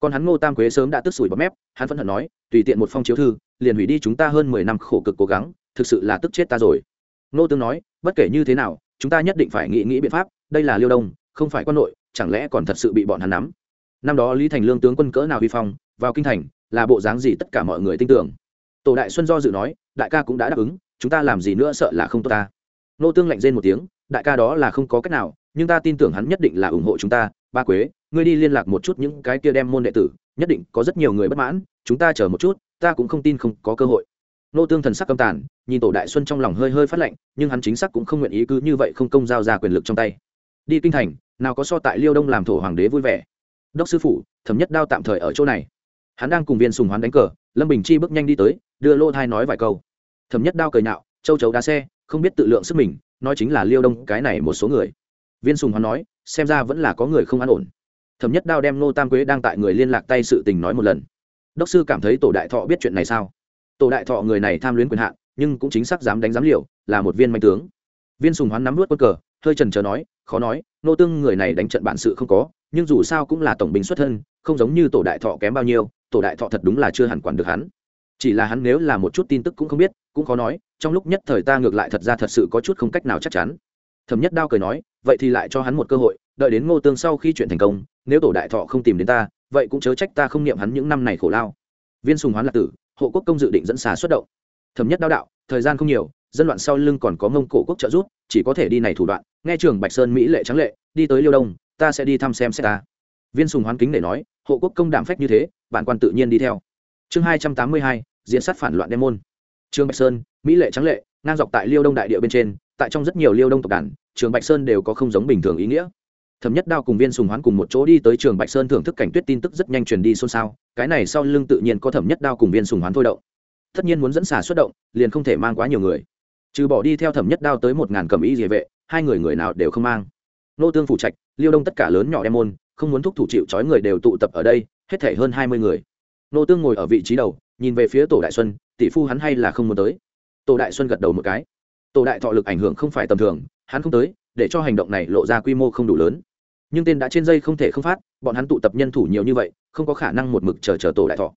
Còn hắn ngô tam quế sớm đã tức sủi bọt mép, hắn phẫn hận nói, tùy tiện một phong chiếu thư, liền hủy đi chúng ta hơn mười năm khổ cực cố gắng, thực sự là tức chết ta rồi. Nô tương nói, bất kể như thế nào, chúng ta nhất định phải nghĩ nghĩ biện pháp, đây là liêu đông, không phải quan nội, chẳng lẽ còn thật sự bị bọn hắn nắm? Năm đó lý thành lương tướng quân cỡ nào vi phong, vào kinh thành, là bộ dáng gì tất cả mọi người tin tưởng. Tổ đại xuân do dự nói, đại ca cũng đã đáp ứng, chúng ta làm gì nữa sợ là không tốt ta. Nô tương lạnh rên một tiếng, đại ca đó là không có cách nào, nhưng ta tin tưởng hắn nhất định là ủng hộ chúng ta. Ba quế, ngươi đi liên lạc một chút những cái kia đem môn đệ tử, nhất định có rất nhiều người bất mãn, chúng ta chờ một chút, ta cũng không tin không có cơ hội. Nô tương thần sắc câm tàn, nhìn tổ đại xuân trong lòng hơi hơi phát lạnh, nhưng hắn chính xác cũng không nguyện ý cứ như vậy không công giao ra quyền lực trong tay. Đi kinh thành, nào có so tại liêu đông làm thổ hoàng đế vui vẻ đốc sư phụ, thẩm nhất đao tạm thời ở chỗ này. Hắn đang cùng viên sùng hoán đánh cờ, lâm bình chi bước nhanh đi tới, đưa lô thai nói vài câu. Thẩm nhất đao cười nhạo, châu chấu đá xe, không biết tự lượng sức mình, nói chính là liêu đông, cái này một số người. Viên sùng hoán nói, xem ra vẫn là có người không an ổn. Thẩm nhất đao đem nô tam quế đang tại người liên lạc tay sự tình nói một lần. Đốc sư cảm thấy tổ đại thọ biết chuyện này sao? Tổ đại thọ người này tham luyến quyền hạn, nhưng cũng chính xác dám đánh giám liều, là một viên manh tướng. Viên sùng hoán nắm vớt quân cờ, hơi trần trờ nói, khó nói nô tương người này đánh trận bản sự không có nhưng dù sao cũng là tổng binh xuất thân, không giống như tổ đại thọ kém bao nhiêu, tổ đại thọ thật đúng là chưa hẳn quản được hắn. Chỉ là hắn nếu là một chút tin tức cũng không biết, cũng khó nói, trong lúc nhất thời ta ngược lại thật ra thật sự có chút không cách nào chắc chắn. Thẩm nhất đao cười nói, vậy thì lại cho hắn một cơ hội, đợi đến ngô tương sau khi chuyện thành công, nếu tổ đại thọ không tìm đến ta, vậy cũng chớ trách ta không niệm hắn những năm này khổ lao. Viên sùng hoán lạc tử, hộ quốc công dự định dẫn xà xuất động. Thẩm nhất đao đạo, thời gian không nhiều, dân loạn sau lưng còn có mông cổ quốc trợ giúp, chỉ có thể đi này thủ đoạn, nghe trường bạch sơn mỹ lệ trắng lệ, đi tới liêu đông ta sẽ đi thăm xem xét ta viên sùng hoán kính để nói, hộ quốc công đảm phách như thế, bản quan tự nhiên đi theo. Chương hai trăm tám mươi hai, diễn sát phản loạn đem môn trường bạch sơn, mỹ lệ trắng lệ, ngang dọc tại liêu đông đại địa bên trên, tại trong rất nhiều liêu đông tộc đàn, trường bạch sơn đều có không giống bình thường ý nghĩa. Thẩm nhất đao cùng viên sùng hoán cùng một chỗ đi tới trường bạch sơn thưởng thức cảnh tuyết tin tức rất nhanh truyền đi xôn xao, cái này sau lưng tự nhiên có thẩm nhất đao cùng viên sùng hoán thôi động. Tất nhiên muốn dẫn xả xuất động, liền không thể mang quá nhiều người. Trừ bỏ đi theo thẩm nhất đao tới một ngàn cầm ý địa vệ, hai người người nào đều không mang nô tương phủ trạch, liêu đông tất cả lớn nhỏ đem môn, không muốn thúc thủ chịu trói người đều tụ tập ở đây, hết thể hơn hai mươi người. Nô tương ngồi ở vị trí đầu, nhìn về phía tổ đại xuân, tỷ phu hắn hay là không muốn tới. Tổ đại xuân gật đầu một cái. Tổ đại thọ lực ảnh hưởng không phải tầm thường, hắn không tới, để cho hành động này lộ ra quy mô không đủ lớn. Nhưng tên đã trên dây không thể không phát, bọn hắn tụ tập nhân thủ nhiều như vậy, không có khả năng một mực chờ chờ tổ đại thọ.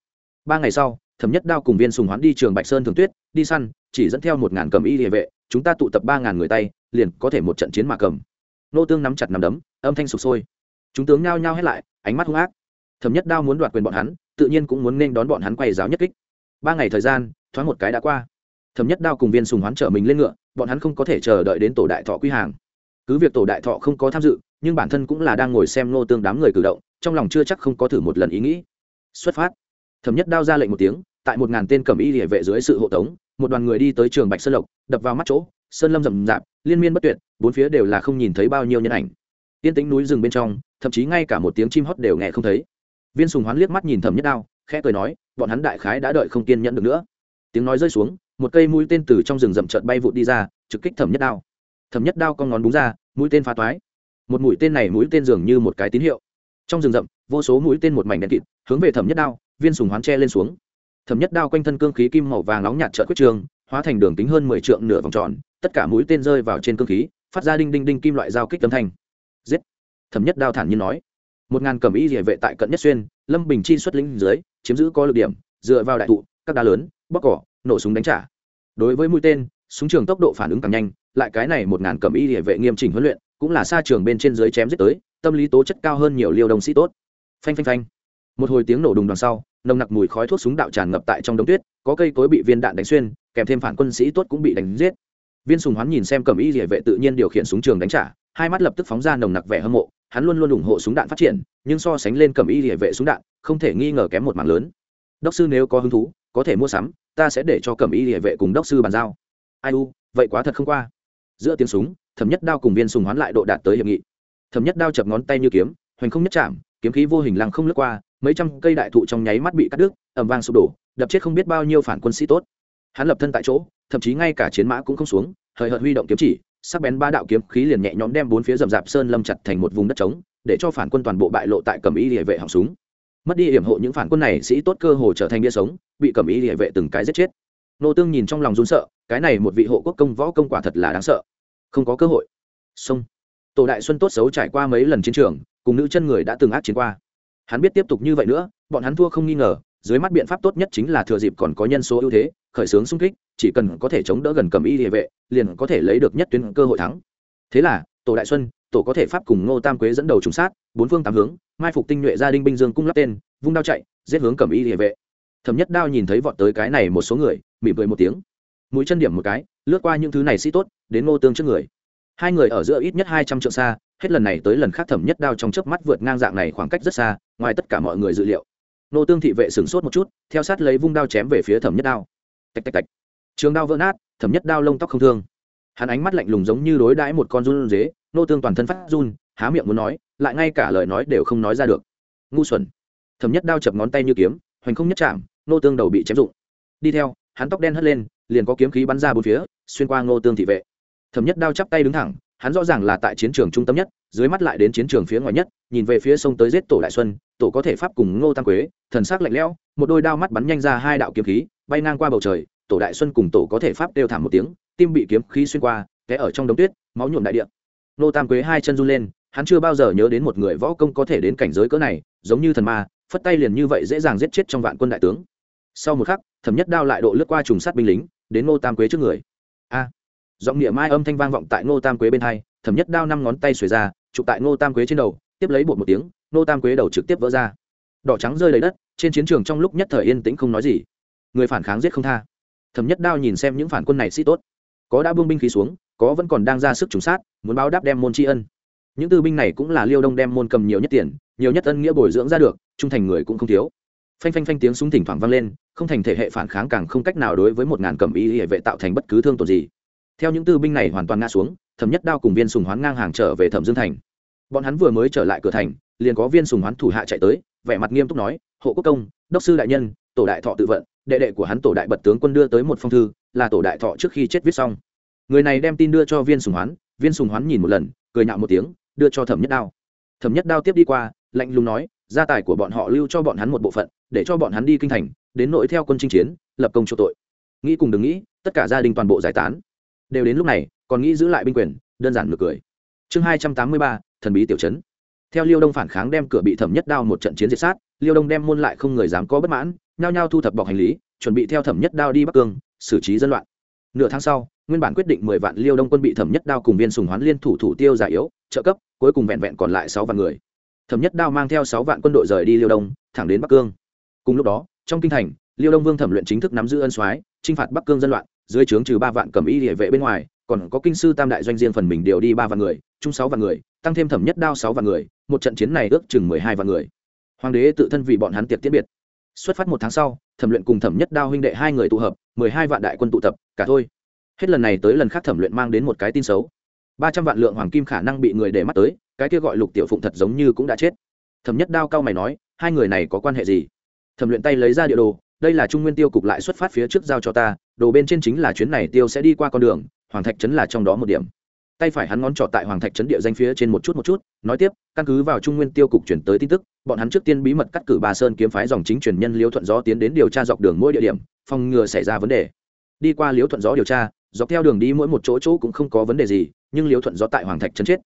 Ba ngày sau, thẩm nhất đao cùng viên sùng hoán đi trường bạch sơn thường tuyết, đi săn, chỉ dẫn theo một ngàn cầm y địa vệ, chúng ta tụ tập ba ngàn người tay, liền có thể một trận chiến mà cầm nô tương nắm chặt nằm đấm, âm thanh sụp sôi. Chúng tướng nhao nhao hết lại, ánh mắt hung ác. Thẩm nhất đao muốn đoạt quyền bọn hắn, tự nhiên cũng muốn nên đón bọn hắn quay giáo nhất kích. Ba ngày thời gian, thoáng một cái đã qua. Thẩm nhất đao cùng viên sùng hoán trở mình lên ngựa, bọn hắn không có thể chờ đợi đến tổ đại thọ quy hàng. Cứ việc tổ đại thọ không có tham dự, nhưng bản thân cũng là đang ngồi xem nô tương đám người cử động, trong lòng chưa chắc không có thử một lần ý nghĩ. Xuất phát. Thẩm nhất đao ra lệnh một tiếng, tại một ngàn tên cầm y địa vệ dưới sự hộ tống, một đoàn người đi tới trường bạch sơn lộc, đập vào mắt chỗ sơn lâm rậm rạp, liên miên bất tuyệt, bốn phía đều là không nhìn thấy bao nhiêu nhân ảnh. Tiên tính núi rừng bên trong, thậm chí ngay cả một tiếng chim hót đều nghe không thấy. Viên sùng hoán liếc mắt nhìn thẩm nhất đao, khẽ cười nói, bọn hắn đại khái đã đợi không kiên nhẫn được nữa. Tiếng nói rơi xuống, một cây mũi tên từ trong rừng rậm trợt bay vụt đi ra, trực kích thẩm nhất đao. Thẩm nhất đao con ngón búng ra, mũi tên phá toái. Một mũi tên này mũi tên dường như một cái tín hiệu. Trong rừng rậm, vô số mũi tên một mảnh đen kịt, hướng về thẩm nhất đao, viên sùng hoán tre lên xuống. Thẩm nhất đao quanh thân cương khí kim màu vàng nóng nhạt trợt quyết trường, hóa thành đường kính hơn mười trượng nửa vòng tròn tất cả mũi tên rơi vào trên cương khí, phát ra đinh đinh đinh kim loại giao kích âm thanh. Giết! Thẩm nhất đao thản nhiên nói. Một ngàn cầm y địa vệ tại cận nhất xuyên, lâm bình chi xuất lĩnh dưới, chiếm giữ có lực điểm, dựa vào đại thụ, các đá lớn, bóc cỏ, nổ súng đánh trả. Đối với mũi tên, súng trường tốc độ phản ứng càng nhanh, lại cái này một ngàn cầm y địa vệ nghiêm chỉnh huấn luyện, cũng là xa trường bên trên dưới chém giết tới, tâm lý tố chất cao hơn nhiều liêu đồng sĩ tốt. Phanh phanh phanh. Một hồi tiếng nổ đùng đằng sau, nồng nặc mùi khói thuốc súng đạo tràn ngập tại trong đống tuyết, có cây cối bị viên đạn đánh xuyên, kèm thêm phản quân sĩ tốt cũng bị đánh giết viên sùng hoán nhìn xem cầm y địa vệ tự nhiên điều khiển súng trường đánh trả, hai mắt lập tức phóng ra nồng nặc vẻ hâm mộ, hắn luôn luôn ủng hộ súng đạn phát triển, nhưng so sánh lên cầm y địa vệ súng đạn, không thể nghi ngờ kém một mảng lớn. Đốc sư nếu có hứng thú, có thể mua sắm, ta sẽ để cho cầm y địa vệ cùng đốc sư bàn giao. Ai u, vậy quá thật không qua. Giữa tiếng súng, thẩm nhất đao cùng viên sùng hoán lại độ đạt tới hiệp nghị. Thẩm nhất đao chập ngón tay như kiếm, hoành không nhất chạm, kiếm khí vô hình lăng không lướt qua, mấy trăm cây đại thụ trong nháy mắt bị cắt đứt ẩm vang sụp đổ, đập chết không biết bao nhiêu phản quân sĩ tốt. Hắn lập thân tại chỗ thậm chí ngay cả chiến mã cũng không xuống, hời hợt huy động kiếm chỉ, sắc bén ba đạo kiếm khí liền nhẹ nhõm đem bốn phía rậm rạp sơn lâm chặt thành một vùng đất trống, để cho phản quân toàn bộ bại lộ tại cầm y địa vệ họng súng. Mất đi hiểm hộ những phản quân này, sĩ tốt cơ hồ trở thành bia sống, bị cầm y địa vệ từng cái giết chết. Nô tương nhìn trong lòng run sợ, cái này một vị hộ quốc công võ công quả thật là đáng sợ. Không có cơ hội. Sông tổ đại xuân tốt xấu trải qua mấy lần chiến trường, cùng nữ chân người đã từng ác chiến qua. Hắn biết tiếp tục như vậy nữa, bọn hắn thua không nghi ngờ, dưới mắt biện pháp tốt nhất chính là thừa dịp còn có nhân số ưu thế khởi xướng xung kích, chỉ cần có thể chống đỡ gần cầm y địa vệ, liền có thể lấy được nhất tuyến cơ hội thắng. Thế là, tổ đại xuân, tổ có thể pháp cùng ngô tam quế dẫn đầu trùng sát, bốn phương tám hướng, mai phục tinh nhuệ gia đình binh dương cung lắp tên, vung đao chạy, giết hướng cầm y địa vệ. Thẩm nhất đao nhìn thấy vọt tới cái này một số người, mỉm cười một tiếng. Mũi chân điểm một cái, lướt qua những thứ này sĩ tốt, đến ngô tương trước người. Hai người ở giữa ít nhất hai trăm trượng xa, hết lần này tới lần khác thẩm nhất đao trong chớp mắt vượt ngang dạng này khoảng cách rất xa, ngoài tất cả mọi người dự liệu. Nô tương thị vệ sửng sốt một chút, theo sát lấy vung đao chém về phía thẩm nhất đao tạch tạch tạch. Trường đao vỡ nát, thẩm nhất đao lông tóc không thương. Hắn ánh mắt lạnh lùng giống như đối đãi một con run dế nô tương toàn thân phát run, há miệng muốn nói, lại ngay cả lời nói đều không nói ra được. Ngu xuẩn. Thẩm nhất đao chập ngón tay như kiếm, hoành không nhất chạm, nô tương đầu bị chém rụng. Đi theo, hắn tóc đen hất lên, liền có kiếm khí bắn ra bốn phía, xuyên qua ngô tương thị vệ. Thẩm nhất đao chắp tay đứng thẳng, hắn rõ ràng là tại chiến trường trung tâm nhất, dưới mắt lại đến chiến trường phía ngoài nhất, nhìn về phía sông tới giết tổ đại xuân, tổ có thể pháp cùng ngô tam quế, thần sắc lạnh lẽo, một đôi đao mắt bắn nhanh ra hai đạo kiếm khí bay ngang qua bầu trời, tổ đại xuân cùng tổ có thể pháp đều thảm một tiếng, tim bị kiếm khí xuyên qua, té ở trong đống tuyết, máu nhuộm đại địa. Ngô tam quế hai chân run lên, hắn chưa bao giờ nhớ đến một người võ công có thể đến cảnh giới cỡ này, giống như thần ma, phất tay liền như vậy dễ dàng giết chết trong vạn quân đại tướng. Sau một khắc, thẩm nhất đao lại độ lướt qua trùng sát binh lính, đến ngô tam quế trước người. A! Giọng nghĩa mai âm thanh vang vọng tại ngô tam quế bên hai, thẩm nhất đao năm ngón tay xuề ra, chụp tại ngô tam quế trên đầu, tiếp lấy bột một tiếng ngô tam quế đầu trực tiếp vỡ ra. Đỏ trắng rơi lấy đất, trên chiến trường trong lúc nhất thời yên tĩnh không nói gì người phản kháng giết không tha. Thẩm nhất đao nhìn xem những phản quân này sĩ tốt. Có đã buông binh khí xuống, có vẫn còn đang ra sức trùng sát, muốn báo đáp đem môn tri ân. Những tư binh này cũng là liêu đông đem môn cầm nhiều nhất tiền, nhiều nhất ân nghĩa bồi dưỡng ra được, trung thành người cũng không thiếu. Phanh phanh phanh tiếng súng thỉnh thoảng vang lên, không thành thể hệ phản kháng càng không cách nào đối với một ngàn cầm y hệ vệ tạo thành bất cứ thương tổn gì. Theo những tư binh này hoàn toàn ngã xuống, thẩm nhất đao cùng viên sùng hoán ngang hàng trở về thẩm dương thành. Bọn hắn vừa mới trở lại cửa thành, liền có viên sùng hoán thủ hạ chạy tới, vẻ mặt nghiêm túc nói, hộ quốc công, đốc sư đại nhân, tổ đại thọ tự vận đệ đệ của hắn tổ đại bật tướng quân đưa tới một phong thư, là tổ đại thọ trước khi chết viết xong. Người này đem tin đưa cho viên sùng hoán, viên sùng hoán nhìn một lần, cười nhạo một tiếng, đưa cho thẩm nhất đao. Thẩm nhất đao tiếp đi qua, lạnh lùng nói, gia tài của bọn họ lưu cho bọn hắn một bộ phận, để cho bọn hắn đi kinh thành, đến nội theo quân chinh chiến, lập công cho tội. Nghĩ cùng đừng nghĩ, tất cả gia đình toàn bộ giải tán. Đều đến lúc này, còn nghĩ giữ lại binh quyền, đơn giản ngược cười. Chương hai trăm tám mươi ba, thần bí tiểu chấn theo liêu đông phản kháng đem cửa bị thẩm nhất đao một trận chiến diệt sát, liêu đông đem môn lại không người dám có bất mãn, nhao nhao thu thập bọc hành lý, chuẩn bị theo thẩm nhất đao đi bắc cương, xử trí dân loạn. Nửa tháng sau, nguyên bản quyết định mười vạn liêu đông quân bị thẩm nhất đao cùng viên sùng hoán liên thủ thủ tiêu giải yếu, trợ cấp, cuối cùng vẹn vẹn còn lại sáu vạn người. Thẩm nhất đao mang theo sáu vạn quân đội rời đi liêu đông, thẳng đến bắc cương. Cùng lúc đó, trong kinh thành, liêu đông vương thẩm luyện chính thức nắm giữ ân soái, chinh phạt bắc cương dân loạn, dưới trướng trừ ba vạn cầm y địa vệ bên ngoài, còn có kinh sư tam đại doanh riêng phần mình điều đi ba vạn người, chung sáu vạn người tăng thêm thẩm nhất đao sáu vạn người, một trận chiến này ước chừng mười hai vạn người. Hoàng đế tự thân vì bọn hắn tiệc tiết biệt. Xuất phát một tháng sau, thẩm luyện cùng thẩm nhất đao huynh đệ hai người tụ hợp, mười hai vạn đại quân tụ tập, cả thôi. Hết lần này tới lần khác thẩm luyện mang đến một cái tin xấu. Ba trăm vạn lượng hoàng kim khả năng bị người để mắt tới, cái kia gọi lục tiểu phụng thật giống như cũng đã chết. Thẩm nhất đao cao mày nói, hai người này có quan hệ gì? Thẩm luyện tay lấy ra địa đồ, đây là trung nguyên tiêu cục lại xuất phát phía trước giao cho ta, đồ bên trên chính là chuyến này tiêu sẽ đi qua con đường, hoàng thạch trấn là trong đó một điểm tay phải hắn ngón trỏ tại hoàng thạch trấn địa danh phía trên một chút một chút, nói tiếp, căn cứ vào trung nguyên tiêu cục chuyển tới tin tức, bọn hắn trước tiên bí mật cắt cử bà sơn kiếm phái dòng chính truyền nhân liễu thuận gió tiến đến điều tra dọc đường mỗi địa điểm, phòng ngừa xảy ra vấn đề. Đi qua liễu thuận gió điều tra, dọc theo đường đi mỗi một chỗ chỗ cũng không có vấn đề gì, nhưng liễu thuận gió tại hoàng thạch trấn chết.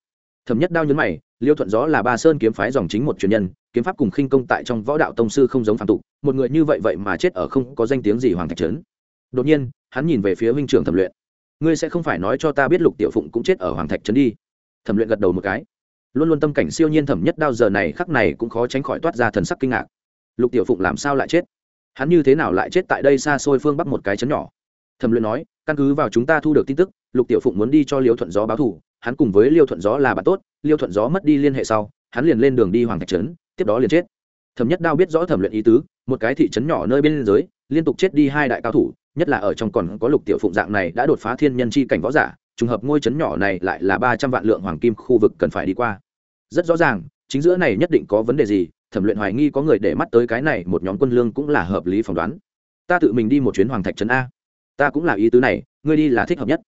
Thẩm nhất đao nhấn mày, liễu thuận gió là ba sơn kiếm phái dòng chính một truyền nhân, kiếm pháp cùng khinh công tại trong võ đạo tông sư không giống phạm tục, một người như vậy vậy mà chết ở không có danh tiếng gì hoàng thạch trấn đột nhiên, hắn nhìn về phía huynh trưởng thẩm luyện ngươi sẽ không phải nói cho ta biết lục tiểu phụng cũng chết ở hoàng thạch trấn đi. Thẩm luyện gật đầu một cái. Luôn luôn tâm cảnh siêu nhiên thẩm nhất đao giờ này khắc này cũng khó tránh khỏi toát ra thần sắc kinh ngạc. Lục tiểu phụng làm sao lại chết? Hắn như thế nào lại chết tại đây xa xôi phương bắc một cái chấn nhỏ? Thẩm luyện nói, căn cứ vào chúng ta thu được tin tức, lục tiểu phụng muốn đi cho liêu thuận gió báo thù, hắn cùng với liêu thuận gió là bạn tốt, liêu thuận gió mất đi liên hệ sau, hắn liền lên đường đi hoàng thạch trấn, tiếp đó liền chết. Thẩm nhất đao biết rõ thẩm luyện ý tứ một cái thị trấn nhỏ nơi bên giới liên tục chết đi hai đại cao thủ, nhất là ở trong còn có lục tiểu phụng dạng này đã đột phá thiên nhân chi cảnh võ giả, trùng hợp ngôi trấn nhỏ này lại là ba trăm vạn lượng hoàng kim khu vực cần phải đi qua. Rất rõ ràng, chính giữa này nhất định có vấn đề gì, thẩm luyện hoài nghi có người để mắt tới cái này, một nhóm quân lương cũng là hợp lý phỏng đoán. Ta tự mình đi một chuyến hoàng thạch trấn a. Ta cũng là ý tứ này, ngươi đi là thích hợp nhất.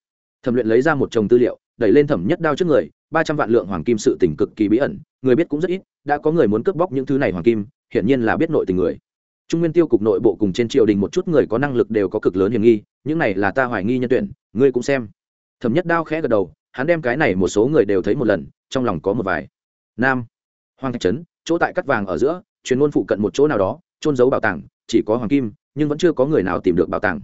Thẩm luyện lấy ra một chồng tư liệu, đẩy lên thẩm nhất đao trước người, ba trăm vạn lượng hoàng kim sự tỉnh cực kỳ bí ẩn, người biết cũng rất ít, đã có người muốn cướp bóc những thứ này hoàng kim, hiển nhiên là biết nội tình người trung nguyên tiêu cục nội bộ cùng trên triều đình một chút người có năng lực đều có cực lớn hiểm nghi, những này là ta hoài nghi nhân tuyển, ngươi cũng xem. Thẩm nhất đao khẽ gật đầu, hắn đem cái này một số người đều thấy một lần, trong lòng có một vài. Nam, hoàng thạch trấn, chỗ tại cắt vàng ở giữa, chuyên môn phụ cận một chỗ nào đó trôn giấu bảo tàng, chỉ có hoàng kim, nhưng vẫn chưa có người nào tìm được bảo tàng.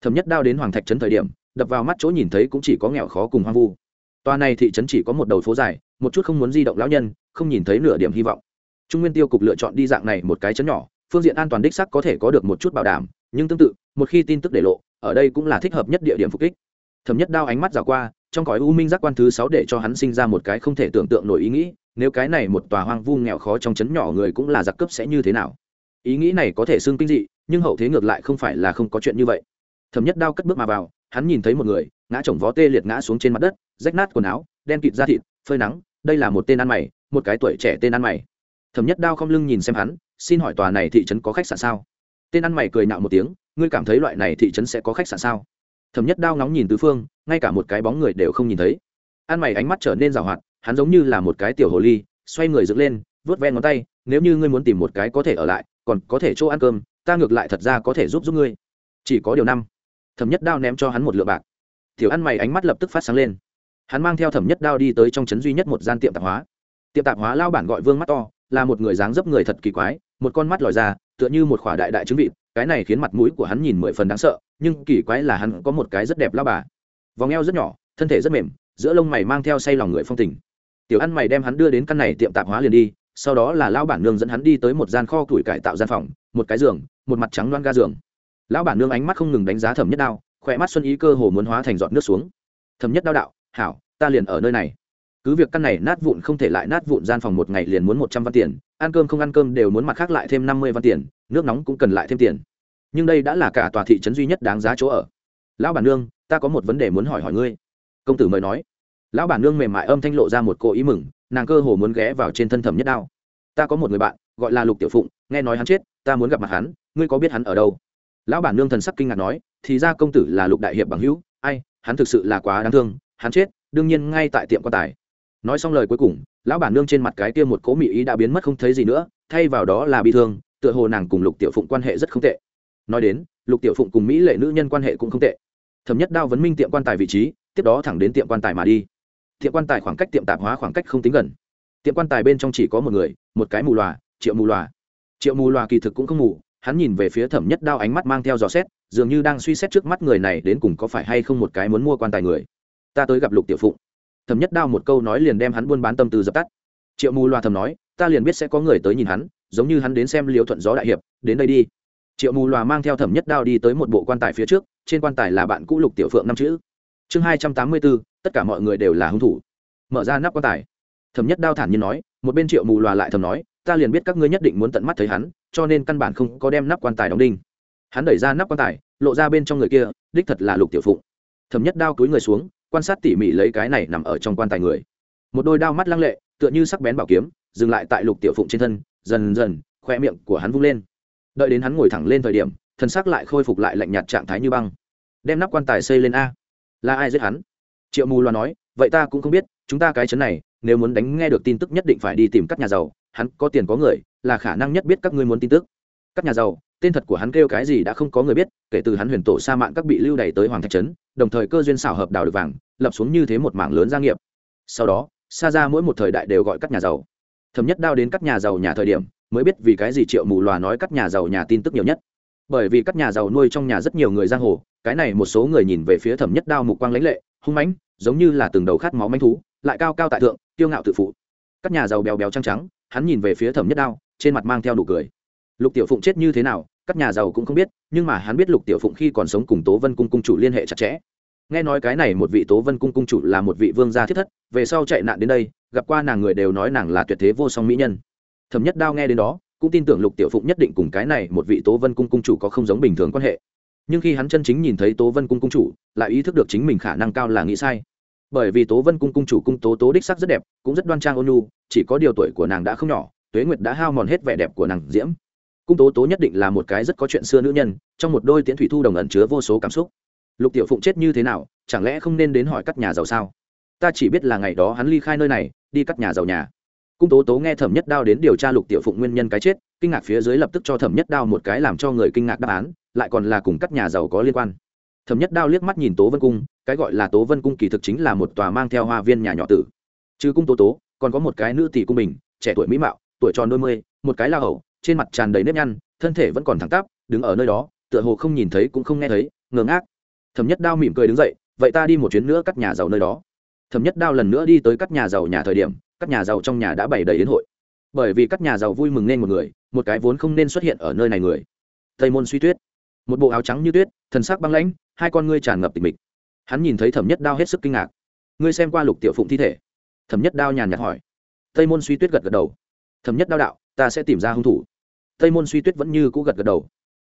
Thẩm nhất đao đến hoàng thạch trấn thời điểm, đập vào mắt chỗ nhìn thấy cũng chỉ có nghèo khó cùng hoang vu. Toa này thị trấn chỉ có một đầu phố dài, một chút không muốn di động lão nhân, không nhìn thấy nửa điểm hy vọng. Trung nguyên tiêu cục lựa chọn đi dạng này một cái trấn nhỏ phương diện an toàn đích sắc có thể có được một chút bảo đảm, nhưng tương tự, một khi tin tức để lộ, ở đây cũng là thích hợp nhất địa điểm phục kích. Thẩm nhất đao ánh mắt giả qua, trong cõi u minh giác quan thứ sáu để cho hắn sinh ra một cái không thể tưởng tượng nổi ý nghĩ, nếu cái này một tòa hoang vu nghèo khó trong chấn nhỏ người cũng là giặc cướp sẽ như thế nào? Ý nghĩ này có thể xương kinh dị, nhưng hậu thế ngược lại không phải là không có chuyện như vậy. Thẩm nhất đao cất bước mà vào, hắn nhìn thấy một người, ngã chồng vó tê liệt ngã xuống trên mặt đất, rách nát quần áo, đen kịt da thịt, phơi nắng, đây là một tên ăn mày, một cái tuổi trẻ tên ăn mày. Thẩm nhất đao không lưng nhìn xem hắn xin hỏi tòa này thị trấn có khách sạn sao? Tên ăn mày cười nạo một tiếng, ngươi cảm thấy loại này thị trấn sẽ có khách sạn sao? Thẩm nhất đao ngóng nhìn tứ phương, ngay cả một cái bóng người đều không nhìn thấy. Ăn mày ánh mắt trở nên rào hoạt, hắn giống như là một cái tiểu hồ ly, xoay người dựng lên vớt ven ngón tay, nếu như ngươi muốn tìm một cái có thể ở lại, còn có thể chỗ ăn cơm, ta ngược lại thật ra có thể giúp giúp ngươi. Chỉ có điều năm, thẩm nhất đao ném cho hắn một lượng bạc. Tiểu ăn mày ánh mắt lập tức phát sáng lên. Hắn mang theo thẩm nhất đao đi tới trong trấn duy nhất một gian tiệm tạp hóa. Tiệm tạp hóa lao bản gọi vương mắt to, là một người dáng dấp người thật kỳ quái một con mắt lòi ra, tựa như một khỏa đại đại trứng vịt, cái này khiến mặt mũi của hắn nhìn mười phần đáng sợ, nhưng kỳ quái là hắn có một cái rất đẹp lao bà. Vòng eo rất nhỏ, thân thể rất mềm, giữa lông mày mang theo say lòng người phong tình. Tiểu ăn mày đem hắn đưa đến căn này tiệm tạp hóa liền đi, sau đó là lão bản nương dẫn hắn đi tới một gian kho củi cải tạo gian phòng, một cái giường, một mặt trắng loan ga giường. Lão bản nương ánh mắt không ngừng đánh giá thẩm nhất đao, khỏe mắt xuân ý cơ hồ muốn hóa thành giọt nước xuống. Thẩm nhất đao đạo, hảo, ta liền ở nơi này cứ việc căn này nát vụn không thể lại nát vụn gian phòng một ngày liền muốn một trăm văn tiền, ăn cơm không ăn cơm đều muốn mặt khác lại thêm năm mươi văn tiền, nước nóng cũng cần lại thêm tiền. Nhưng đây đã là cả tòa thị trấn duy nhất đáng giá chỗ ở. Lão bản nương, ta có một vấn đề muốn hỏi hỏi ngươi. Công tử mời nói. Lão bản nương mềm mại âm thanh lộ ra một cô ý mừng, nàng cơ hồ muốn ghé vào trên thân thẩm nhất đao. Ta có một người bạn, gọi là lục tiểu phụng, nghe nói hắn chết, ta muốn gặp mặt hắn, ngươi có biết hắn ở đâu? Lão bản nương thần sắc kinh ngạc nói, thì ra công tử là lục đại hiệp bằng hữu, ai, hắn thực sự là quá đáng thương, hắn chết, đương nhiên ngay tại tiệm quan tài nói xong lời cuối cùng, lão bản nương trên mặt cái kia một cố mỹ ý đã biến mất không thấy gì nữa, thay vào đó là bi thương, tựa hồ nàng cùng lục tiểu phụng quan hệ rất không tệ. Nói đến, lục tiểu phụng cùng mỹ lệ nữ nhân quan hệ cũng không tệ. Thẩm nhất đao vấn minh tiệm quan tài vị trí, tiếp đó thẳng đến tiệm quan tài mà đi. Tiệm quan tài khoảng cách tiệm tạp hóa khoảng cách không tính gần. Tiệm quan tài bên trong chỉ có một người, một cái mù loà, triệu mù loà. Triệu mù loà kỳ thực cũng không mù, hắn nhìn về phía thẩm nhất đao ánh mắt mang theo dò xét, dường như đang suy xét trước mắt người này đến cùng có phải hay không một cái muốn mua quan tài người. Ta tới gặp lục tiểu phụng thẩm nhất đao một câu nói liền đem hắn buôn bán tâm từ dập tắt. Triệu mù loà thầm nói, ta liền biết sẽ có người tới nhìn hắn, giống như hắn đến xem liều thuận gió đại hiệp, đến đây đi. Triệu mù loà mang theo thẩm nhất đao đi tới một bộ quan tài phía trước, trên quan tài là bạn cũ lục tiểu phượng năm chữ. Chương hai trăm tám mươi bốn, tất cả mọi người đều là hung thủ. Mở ra nắp quan tài. Thẩm nhất đao thản nhiên nói, một bên triệu mù loà lại thầm nói, ta liền biết các ngươi nhất định muốn tận mắt thấy hắn, cho nên căn bản không có đem nắp quan tài đóng đinh. Hắn đẩy ra nắp quan tài, lộ ra bên trong người kia, đích thật là lục tiểu phụng. Thẩm nhất đao túi người xuống quan sát tỉ mỉ lấy cái này nằm ở trong quan tài người. Một đôi đao mắt lăng lệ, tựa như sắc bén bảo kiếm, dừng lại tại lục tiểu phụng trên thân, dần dần, khoe miệng của hắn vung lên. Đợi đến hắn ngồi thẳng lên thời điểm, thân xác lại khôi phục lại lạnh nhạt trạng thái như băng. Đem nắp quan tài xây lên a. Là ai giết hắn? Triệu mù loa nói, vậy ta cũng không biết, chúng ta cái chấn này, nếu muốn đánh nghe được tin tức nhất định phải đi tìm các nhà giàu, hắn có tiền có người, là khả năng nhất biết các ngươi muốn tin tức các nhà giàu, tên thật của hắn kêu cái gì đã không có người biết, kể từ hắn huyền tổ sa mạng các bị lưu đày tới hoàng thạch trấn, đồng thời cơ duyên xảo hợp đào được vàng, lập xuống như thế một mảng lớn gia nghiệp. Sau đó xa ra mỗi một thời đại đều gọi các nhà giàu. Thấm nhất đao đến các nhà giàu nhà thời điểm, mới biết vì cái gì triệu mù loà nói các nhà giàu nhà tin tức nhiều nhất. Bởi vì các nhà giàu nuôi trong nhà rất nhiều người giang hồ, cái này một số người nhìn về phía thẩm nhất đao mục quang lãnh lệ, hung mãnh, giống như là từng đầu khát máu manh thú, lại cao cao tại thượng, kiêu ngạo tự phụ. Các nhà giàu béo béo trăng trắng, hắn nhìn về phía thẩm nhất đao, trên mặt mang theo nụ cười lục tiểu phụng chết như thế nào, các nhà giàu cũng không biết, nhưng mà hắn biết lục tiểu phụng khi còn sống cùng tố vân cung cung chủ liên hệ chặt chẽ. Nghe nói cái này một vị tố vân cung cung chủ là một vị vương gia thiết thất, về sau chạy nạn đến đây, gặp qua nàng người đều nói nàng là tuyệt thế vô song mỹ nhân. Thẩm nhất đao nghe đến đó, cũng tin tưởng lục tiểu phụng nhất định cùng cái này một vị tố vân cung cung chủ có không giống bình thường quan hệ. Nhưng khi hắn chân chính nhìn thấy tố vân cung cung chủ, lại ý thức được chính mình khả năng cao là nghĩ sai. Bởi vì tố vân cung cung chủ cung tố tố đích sắc rất đẹp, cũng rất đoan trang ôn nhu, chỉ có điều tuổi của nàng đã không nhỏ, tuế nguyệt đã hao mòn hết vẻ đẹp của nàng diễm cung tố tố nhất định là một cái rất có chuyện xưa nữ nhân, trong một đôi tiễn thủy thu đồng ẩn chứa vô số cảm xúc. Lục tiểu phụng chết như thế nào, chẳng lẽ không nên đến hỏi các nhà giàu sao? Ta chỉ biết là ngày đó hắn ly khai nơi này, đi cắt nhà giàu nhà. Cung tố tố nghe thẩm nhất đao đến điều tra lục tiểu phụng nguyên nhân cái chết, kinh ngạc phía dưới lập tức cho thẩm nhất đao một cái làm cho người kinh ngạc đáp án, lại còn là cùng các nhà giàu có liên quan. Thẩm nhất đao liếc mắt nhìn tố vân cung, cái gọi là tố vân cung kỳ thực chính là một tòa mang theo hoa viên nhà nhỏ tử. Chứ cung tố tố, còn có một cái nữ tỷ cung bình, trẻ tuổi mỹ mạo, tuổi tròn đôi mươi, một cái la hầu trên mặt tràn đầy nếp nhăn, thân thể vẫn còn thẳng tắp, đứng ở nơi đó, tựa hồ không nhìn thấy cũng không nghe thấy, ngơ ngác. Thẩm nhất đao mỉm cười đứng dậy, vậy ta đi một chuyến nữa cắt nhà giàu nơi đó. Thẩm nhất đao lần nữa đi tới các nhà giàu nhà thời điểm các nhà giàu trong nhà đã bày đầy đến hội. Bởi vì các nhà giàu vui mừng nên một người, một cái vốn không nên xuất hiện ở nơi này người. Tây môn suy tuyết. Một bộ áo trắng như tuyết, thần sắc băng lãnh, hai con ngươi tràn ngập tịch mịch. Hắn nhìn thấy thẩm nhất đao hết sức kinh ngạc. Ngươi xem qua lục tiểu phụng thi thể? Thẩm nhất đao nhàn nhạt hỏi. Tây môn suy tuyết gật gật đầu thấm nhất đao đạo, ta sẽ tìm ra hung thủ. Tây môn suy tuyết vẫn như cũ gật gật đầu.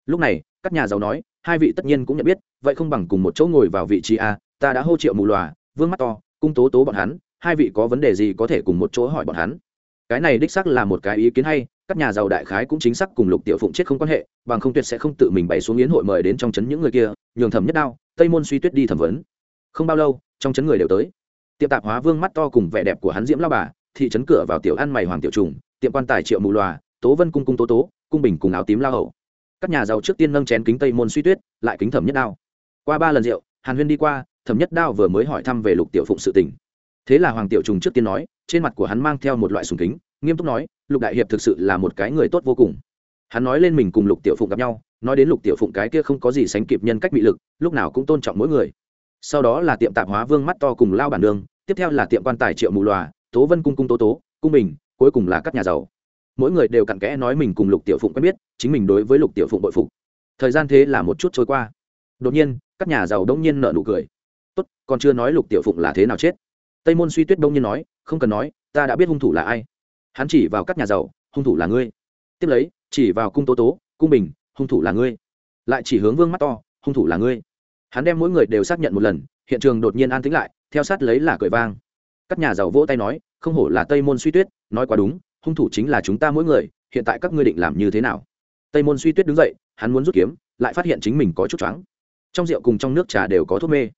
Lúc này, các nhà giàu nói, hai vị tất nhiên cũng nhận biết, vậy không bằng cùng một chỗ ngồi vào vị trí a, ta đã hô triệu mù lòa vương mắt to, cung tố tố bọn hắn, hai vị có vấn đề gì có thể cùng một chỗ hỏi bọn hắn. Cái này đích xác là một cái ý kiến hay, các nhà giàu đại khái cũng chính xác cùng lục tiểu phụng chết không quan hệ, bằng không tuyệt sẽ không tự mình bày xuống yến hội mời đến trong trấn những người kia, nhường thẩm nhất đao, tây môn suy tuyết đi thẩm vấn. Không bao lâu, trong trấn người đều tới. Tiệm tạp hóa vương mắt to cùng vẻ đẹp của hắn diễm lao bà, thị trấn cửa vào tiểu ăn mày hoàng tiểu trùng tiệm quan tài triệu mù loà, tố vân cung cung tố tố, cung bình cùng áo tím lao hậu các nhà giàu trước tiên nâng chén kính tây môn suy tuyết, lại kính thẩm nhất đao. Qua ba lần rượu, hàn huyên đi qua, thẩm nhất đao vừa mới hỏi thăm về lục tiểu phụng sự tình. Thế là hoàng tiểu trùng trước tiên nói, trên mặt của hắn mang theo một loại sùng kính, nghiêm túc nói, lục đại hiệp thực sự là một cái người tốt vô cùng. Hắn nói lên mình cùng lục tiểu phụng gặp nhau, nói đến lục tiểu phụng cái kia không có gì sánh kịp nhân cách bị lực, lúc nào cũng tôn trọng mỗi người. Sau đó là tiệm tạp hóa vương mắt to cùng lao bản đường, tiếp theo là tiệm quan tài triệu mù loà, tố vân cung cung tố tố, cung bình cuối cùng là các nhà giàu. Mỗi người đều cặn kẽ nói mình cùng lục tiểu phụng quen biết, chính mình đối với lục tiểu phụng bội phục. Thời gian thế là một chút trôi qua. Đột nhiên, các nhà giàu đông nhiên nợ nụ cười. Tốt, còn chưa nói lục tiểu phụng là thế nào chết? Tây môn suy tuyết đông nhiên nói, không cần nói, ta đã biết hung thủ là ai. Hắn chỉ vào các nhà giàu, hung thủ là ngươi. Tiếp lấy, chỉ vào cung tố tố, cung bình, hung thủ là ngươi. Lại chỉ hướng vương mắt to, hung thủ là ngươi. Hắn đem mỗi người đều xác nhận một lần, hiện trường đột nhiên an tĩnh lại, theo sát lấy là cười vang. Các nhà giàu vỗ tay nói, không hổ là tây môn suy tuyết nói quá đúng, hung thủ chính là chúng ta mỗi người, hiện tại các ngươi định làm như thế nào? Tây môn suy tuyết đứng dậy, hắn muốn rút kiếm, lại phát hiện chính mình có chút choáng. Trong rượu cùng trong nước trà đều có thuốc mê.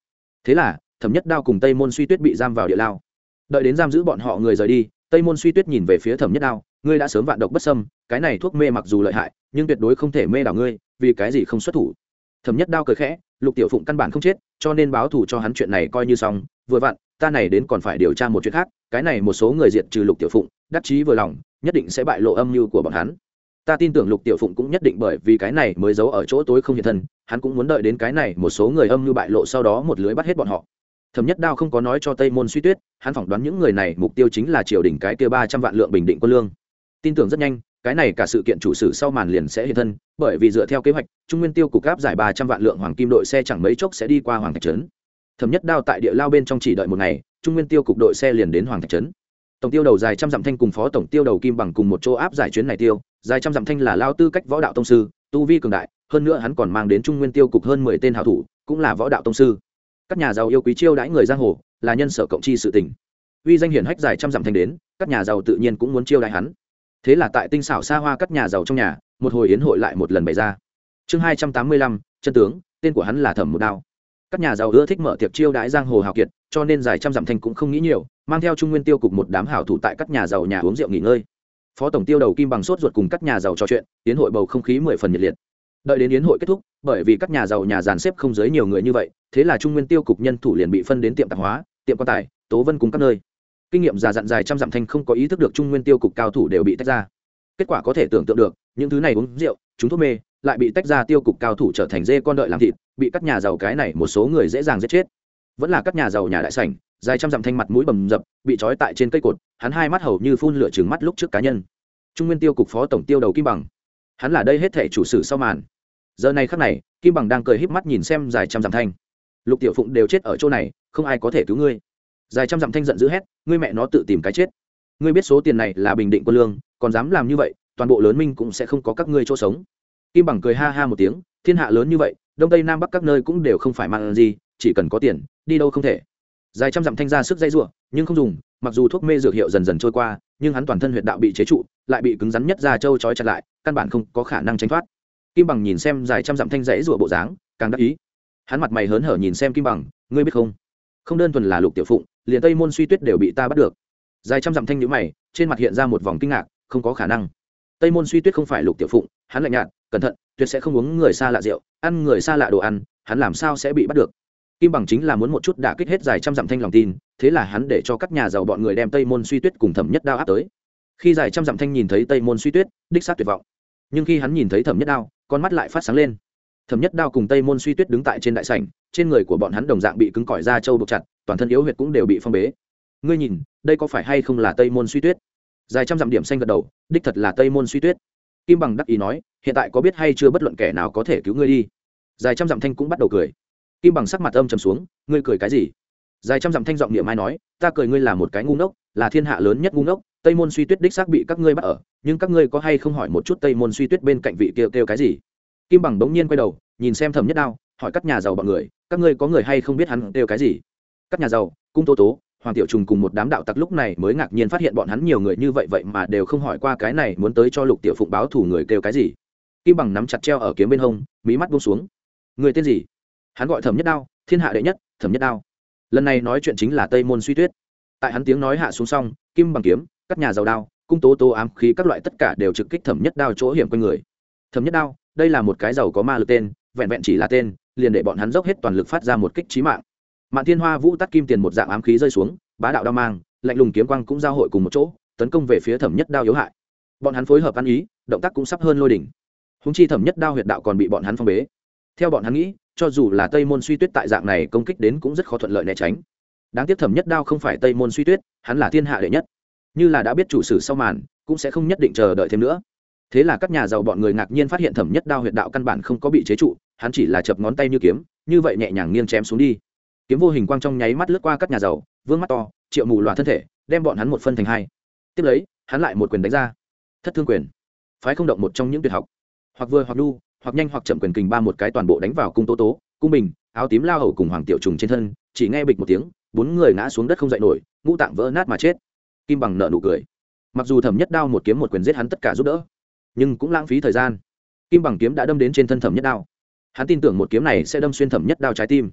Thế là, thẩm nhất đao cùng tây môn suy tuyết bị giam vào địa lao. Đợi đến giam giữ bọn họ người rời đi, tây môn suy tuyết nhìn về phía thẩm nhất đao, ngươi đã sớm vạn độc bất sâm cái này thuốc mê mặc dù lợi hại, nhưng tuyệt đối không thể mê đảo ngươi, vì cái gì không xuất thủ? Thẩm nhất đao cười khẽ, lục tiểu phụng căn bản không chết, cho nên báo thù cho hắn chuyện này coi như xong. Vừa vặn, ta này đến còn phải điều tra một chuyện khác, cái này một số người diệt trừ lục tiểu phụng, đắc chí vừa lòng, nhất định sẽ bại lộ âm mưu của bọn hắn. Ta tin tưởng lục tiểu phụng cũng nhất định bởi vì cái này mới giấu ở chỗ tối không hiện thân, hắn cũng muốn đợi đến cái này một số người âm mưu bại lộ sau đó một lưới bắt hết bọn họ. Thẩm nhất đao không có nói cho tây môn suy tuyết, hắn phỏng đoán những người này mục tiêu chính là triều đình cái kia ba trăm vạn lượng bình định quân lương. Tin tưởng rất nhanh cái này cả sự kiện chủ sử sau màn liền sẽ hiện thân, bởi vì dựa theo kế hoạch, trung nguyên tiêu cục áp giải ba trăm vạn lượng hoàng kim đội xe chẳng mấy chốc sẽ đi qua hoàng thạch trấn. Thẩm nhất đao tại địa lao bên trong chỉ đợi một ngày, trung nguyên tiêu cục đội xe liền đến hoàng thạch trấn. Tổng tiêu đầu dài trăm dặm thanh cùng phó tổng tiêu đầu kim bằng cùng một chỗ áp giải chuyến này tiêu, dài trăm dặm thanh là lao tư cách võ đạo tông sư, tu vi cường đại, hơn nữa hắn còn mang đến trung nguyên tiêu cục hơn mười tên hảo thủ, cũng là võ đạo tông sư. Các nhà giàu yêu quý chiêu đãi người giang hồ, là nhân sở cộng chi sự tình. Uy danh hiển hách dài trăm dặm thanh đến, các nhà giàu tự nhiên cũng muốn chiêu đãi hắn thế là tại tinh xảo xa hoa các nhà giàu trong nhà, một hồi yến hội lại một lần bày ra. Chương hai trăm tám mươi lăm, chân tướng, tên của hắn là thẩm một đao. Các nhà giàu ưa thích mở tiệc chiêu đãi giang hồ hào kiệt, cho nên dài trăm dặm thanh cũng không nghĩ nhiều, mang theo trung nguyên tiêu cục một đám hảo thủ tại các nhà giàu nhà uống rượu nghỉ ngơi. Phó tổng tiêu đầu kim bằng sốt ruột cùng các nhà giàu trò chuyện, yến hội bầu không khí mười phần nhiệt liệt. Đợi đến yến hội kết thúc, bởi vì các nhà giàu nhà dàn xếp không dưới nhiều người như vậy, thế là trung nguyên tiêu cục nhân thủ liền bị phân đến tiệm tạp hóa, tiệm quan tài, tố vân cùng các nơi kinh nghiệm già dặn dài trăm dặm thanh không có ý thức được trung nguyên tiêu cục cao thủ đều bị tách ra. Kết quả có thể tưởng tượng được, những thứ này uống rượu, chúng thuốc mê, lại bị tách ra tiêu cục cao thủ trở thành dê con đợi làm thịt, bị các nhà giàu cái này một số người dễ dàng giết chết. Vẫn là các nhà giàu nhà đại sảnh, dài trăm dặm thanh mặt mũi bầm dập, bị trói tại trên cây cột, hắn hai mắt hầu như phun lửa trừng mắt lúc trước cá nhân. Trung nguyên tiêu cục phó tổng tiêu đầu kim bằng. Hắn là đây hết thể chủ sử sau màn. Giờ này khắc này, kim bằng đang cười híp mắt nhìn xem dài trăm dặm thanh. Lục tiểu phụng đều chết ở chỗ này, không ai có thể cứu ngươi dài trăm dặm thanh giận dữ hét, ngươi mẹ nó tự tìm cái chết. Ngươi biết số tiền này là bình định quân lương, còn dám làm như vậy, toàn bộ lớn minh cũng sẽ không có các ngươi chỗ sống. Kim bằng cười ha ha một tiếng, thiên hạ lớn như vậy, đông tây nam bắc các nơi cũng đều không phải mang gì, chỉ cần có tiền, đi đâu không thể. Dài trăm dặm thanh ra sức dây ruộng nhưng không dùng, mặc dù thuốc mê dược hiệu dần dần trôi qua, nhưng hắn toàn thân huyệt đạo bị chế trụ, lại bị cứng rắn nhất ra châu trói chặt lại, căn bản không có khả năng tránh thoát. Kim bằng nhìn xem dài trăm dặm thanh dãy rụa bộ dáng, càng đắc ý. Hắn mặt mày hớn hở nhìn xem kim bằng, ngươi biết không? Không đơn thuần là lục tiểu phụng liền tây môn suy tuyết đều bị ta bắt được dài trăm dặm thanh nhữ mày trên mặt hiện ra một vòng kinh ngạc không có khả năng tây môn suy tuyết không phải lục tiểu phụng hắn lạnh nhạt cẩn thận tuyệt sẽ không uống người xa lạ rượu ăn người xa lạ đồ ăn hắn làm sao sẽ bị bắt được kim bằng chính là muốn một chút đả kích hết dài trăm dặm thanh lòng tin thế là hắn để cho các nhà giàu bọn người đem tây môn suy tuyết cùng thẩm nhất đao áp tới khi dài trăm dặm thanh nhìn thấy tây môn suy tuyết đích xác tuyệt vọng nhưng khi hắn nhìn thấy thẩm nhất đao con mắt lại phát sáng lên thẩm nhất đao cùng tây môn suy tuyết đứng tại trên đại sảnh, trên người của bọn hắn đồng dạng bị cứng cỏi da trâu buộc chặt, toàn thân yếu huyệt cũng đều bị phong bế. Ngươi nhìn, đây có phải hay không là tây môn suy tuyết? Dài trăm dặm điểm xanh gật đầu, đích thật là tây môn suy tuyết. Kim bằng đắc ý nói, hiện tại có biết hay chưa bất luận kẻ nào có thể cứu ngươi đi? Dài trăm dặm thanh cũng bắt đầu cười. Kim bằng sắc mặt âm trầm xuống, ngươi cười cái gì? Dài trăm dặm thanh giọng niệm ai nói, ta cười ngươi là một cái ngu ngốc, là thiên hạ lớn nhất ngu ngốc, tây môn suy tuyết đích xác bị các ngươi bắt ở, nhưng các ngươi có hay không hỏi một chút tây môn suy tuyết bên cạnh vị kêu kêu cái gì? Kim bằng bỗng nhiên quay đầu, nhìn xem thẩm nhất đao, hỏi các nhà giàu bọn người, các ngươi có người hay không biết hắn kêu cái gì? Các nhà giàu, cung tố tố, hoàng tiểu trùng cùng một đám đạo tặc lúc này mới ngạc nhiên phát hiện bọn hắn nhiều người như vậy vậy mà đều không hỏi qua cái này muốn tới cho lục tiểu phụng báo thủ người kêu cái gì. Kim bằng nắm chặt treo ở kiếm bên hông, mí mắt buông xuống. Người tên gì? Hắn gọi thẩm nhất đao, thiên hạ đệ nhất, thẩm nhất đao. Lần này nói chuyện chính là tây môn suy tuyết. Tại hắn tiếng nói hạ xuống xong, kim bằng kiếm, các nhà giàu đao, cung tố tố ám khí các loại tất cả đều trực kích thẩm nhất đao chỗ hiểm quanh người. Thẩm nhất đao đây là một cái giàu có ma lực tên, vẹn vẹn chỉ là tên, liền để bọn hắn dốc hết toàn lực phát ra một kích trí mạng. Mạng thiên hoa vũ tắt kim tiền một dạng ám khí rơi xuống, bá đạo đao mang, lạnh lùng kiếm quang cũng giao hội cùng một chỗ, tấn công về phía thẩm nhất đao yếu hại. Bọn hắn phối hợp ăn ý, động tác cũng sắp hơn lôi đỉnh. Húng chi thẩm nhất đao huyệt đạo còn bị bọn hắn phong bế. Theo bọn hắn nghĩ, cho dù là tây môn suy tuyết tại dạng này công kích đến cũng rất khó thuận lợi né tránh. Đáng tiếc thẩm nhất đao không phải tây môn suy tuyết, hắn là thiên hạ đệ nhất. Như là đã biết chủ sử sau màn, cũng sẽ không nhất định chờ đợi thêm nữa thế là các nhà giàu bọn người ngạc nhiên phát hiện thẩm nhất đao huyệt đạo căn bản không có bị chế trụ, hắn chỉ là chập ngón tay như kiếm, như vậy nhẹ nhàng nghiêng chém xuống đi. Kiếm vô hình quang trong nháy mắt lướt qua các nhà giàu, vương mắt to, triệu mù loạt thân thể, đem bọn hắn một phân thành hai. Tiếp lấy, hắn lại một quyền đánh ra. Thất thương quyền. Phái không động một trong những tuyệt học. Hoặc vừa hoặc đu, hoặc nhanh hoặc chậm quyền kình ba một cái toàn bộ đánh vào cung tố tố, cung bình, áo tím lao hầu cùng hoàng tiểu trùng trên thân, chỉ nghe bịch một tiếng, bốn người ngã xuống đất không dậy nổi, ngũ tạng vỡ nát mà chết. Kim bằng nợ nụ cười. Mặc dù thẩm nhất đao một kiếm một quyền giết hắn tất cả giúp đỡ nhưng cũng lãng phí thời gian. Kim bằng kiếm đã đâm đến trên thân thẩm nhất đao. Hắn tin tưởng một kiếm này sẽ đâm xuyên thẩm nhất đao trái tim.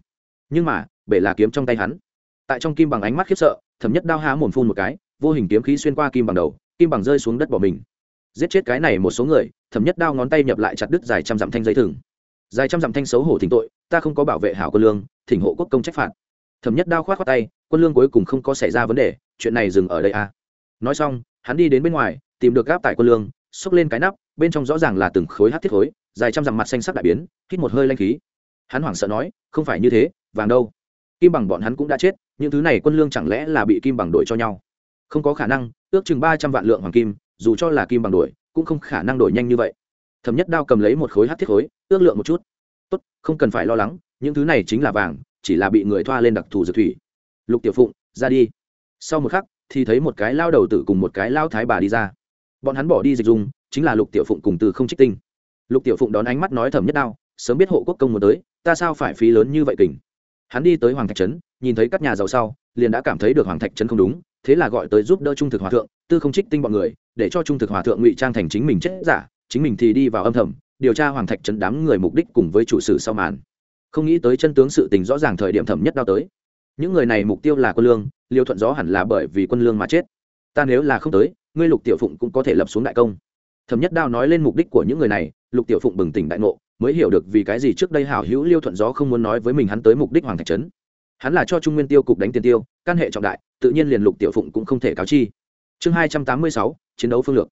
Nhưng mà, bể là kiếm trong tay hắn. Tại trong kim bằng ánh mắt khiếp sợ, thẩm nhất đao há mồm phun một cái, vô hình kiếm khí xuyên qua kim bằng đầu, kim bằng rơi xuống đất bỏ mình. Giết chết cái này một số người, thẩm nhất đao ngón tay nhập lại chặt đứt dài trăm dặm thanh dây thừng. Dài trăm dặm thanh xấu hổ thỉnh tội, ta không có bảo vệ hảo quân lương, thỉnh hộ quốc công trách phạt. Thẩm nhất đao khoát khoát tay, quân lương cuối cùng không có xảy ra vấn đề, chuyện này dừng ở đây à. nói xong, hắn đi đến bên ngoài, tìm được gáp tại quân lương xốc lên cái nắp, bên trong rõ ràng là từng khối hát thiết khối, dài trăm dặm mặt xanh sắc đại biến, hít một hơi lanh khí. Hắn hoảng sợ nói, không phải như thế, vàng đâu. Kim bằng bọn hắn cũng đã chết, những thứ này quân lương chẳng lẽ là bị kim bằng đổi cho nhau? Không có khả năng, ước chừng ba trăm vạn lượng hoàng kim, dù cho là kim bằng đổi, cũng không khả năng đổi nhanh như vậy. Thẩm nhất đao cầm lấy một khối hát thiết khối, ước lượng một chút. Tốt, không cần phải lo lắng, những thứ này chính là vàng, chỉ là bị người thoa lên đặc thù dược thủy. Lục tiểu phụng, ra đi. Sau một khắc, thì thấy một cái lao đầu tử cùng một cái lao thái bà đi ra bọn hắn bỏ đi dịch dung, chính là lục tiểu phụng cùng từ không trích tinh. Lục tiểu phụng đón ánh mắt nói thầm nhất đao, sớm biết hộ quốc công muốn tới, ta sao phải phí lớn như vậy kình? Hắn đi tới hoàng thạch trấn, nhìn thấy các nhà giàu sau, liền đã cảm thấy được hoàng thạch trấn không đúng, thế là gọi tới giúp đỡ trung thực hòa thượng tư không trích tinh bọn người, để cho trung thực hòa thượng ngụy trang thành chính mình chết giả, chính mình thì đi vào âm thầm, điều tra hoàng thạch trấn đám người mục đích cùng với chủ sử sau màn. Không nghĩ tới chân tướng sự tình rõ ràng thời điểm thẩm nhất đao tới. Những người này mục tiêu là quân lương liêu thuận gió hẳn là bởi vì quân lương mà chết. Ta nếu là không tới ngươi lục tiểu phụng cũng có thể lập xuống đại công. Thẩm nhất đao nói lên mục đích của những người này, lục tiểu phụng bừng tỉnh đại ngộ, mới hiểu được vì cái gì trước đây hảo hữu liêu thuận gió không muốn nói với mình hắn tới mục đích hoàng thạch trấn. Hắn là cho trung nguyên tiêu cục đánh tiền tiêu căn hệ trọng đại, tự nhiên liền lục tiểu phụng cũng không thể cáo chi. Chương hai trăm tám mươi sáu, chiến đấu phương lược.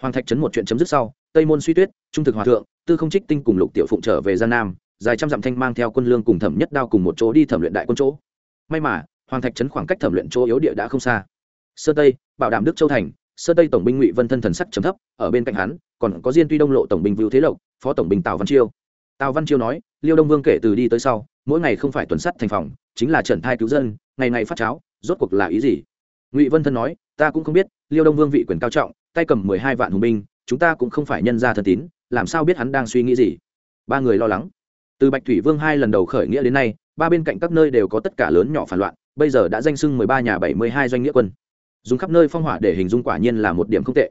Hoàng thạch trấn một chuyện chấm dứt sau, tây môn suy tuyết, trung thực hòa thượng, tư không trích tinh cùng lục tiểu phụng trở về gian nam, dài trăm dặm thanh mang theo quân lương cùng thẩm nhất đao cùng một chỗ đi thẩm luyện đại quân chỗ. May mà, hoàng thạch trấn khoảng cách thẩm luyện chỗ yếu địa đã không xa. Sơ tây, bảo đảm đức châu thành sơ tây tổng binh ngụy vân thân thần sắc chấm thấp, ở bên cạnh hắn, còn có diên tuy đông lộ tổng binh vưu thế lộc, phó tổng binh tào văn chiêu. Tào văn chiêu nói, liêu đông vương kể từ đi tới sau, mỗi ngày không phải tuần sắt thành phòng, chính là trần thai cứu dân, ngày ngày phát cháo, rốt cuộc là ý gì? Ngụy vân thân nói, ta cũng không biết, liêu đông vương vị quyền cao trọng, tay cầm mười hai vạn hùng binh, chúng ta cũng không phải nhân gia thân tín, làm sao biết hắn đang suy nghĩ gì? Ba người lo lắng. Từ bạch thủy vương hai lần đầu khởi nghĩa đến nay, ba bên cạnh các nơi đều có tất cả lớn nhỏ phản loạn, bây giờ đã danh sưng mười ba nhà bảy mươi hai doanh nghĩa quân dùng khắp nơi phong hỏa để hình dung quả nhiên là một điểm không tệ.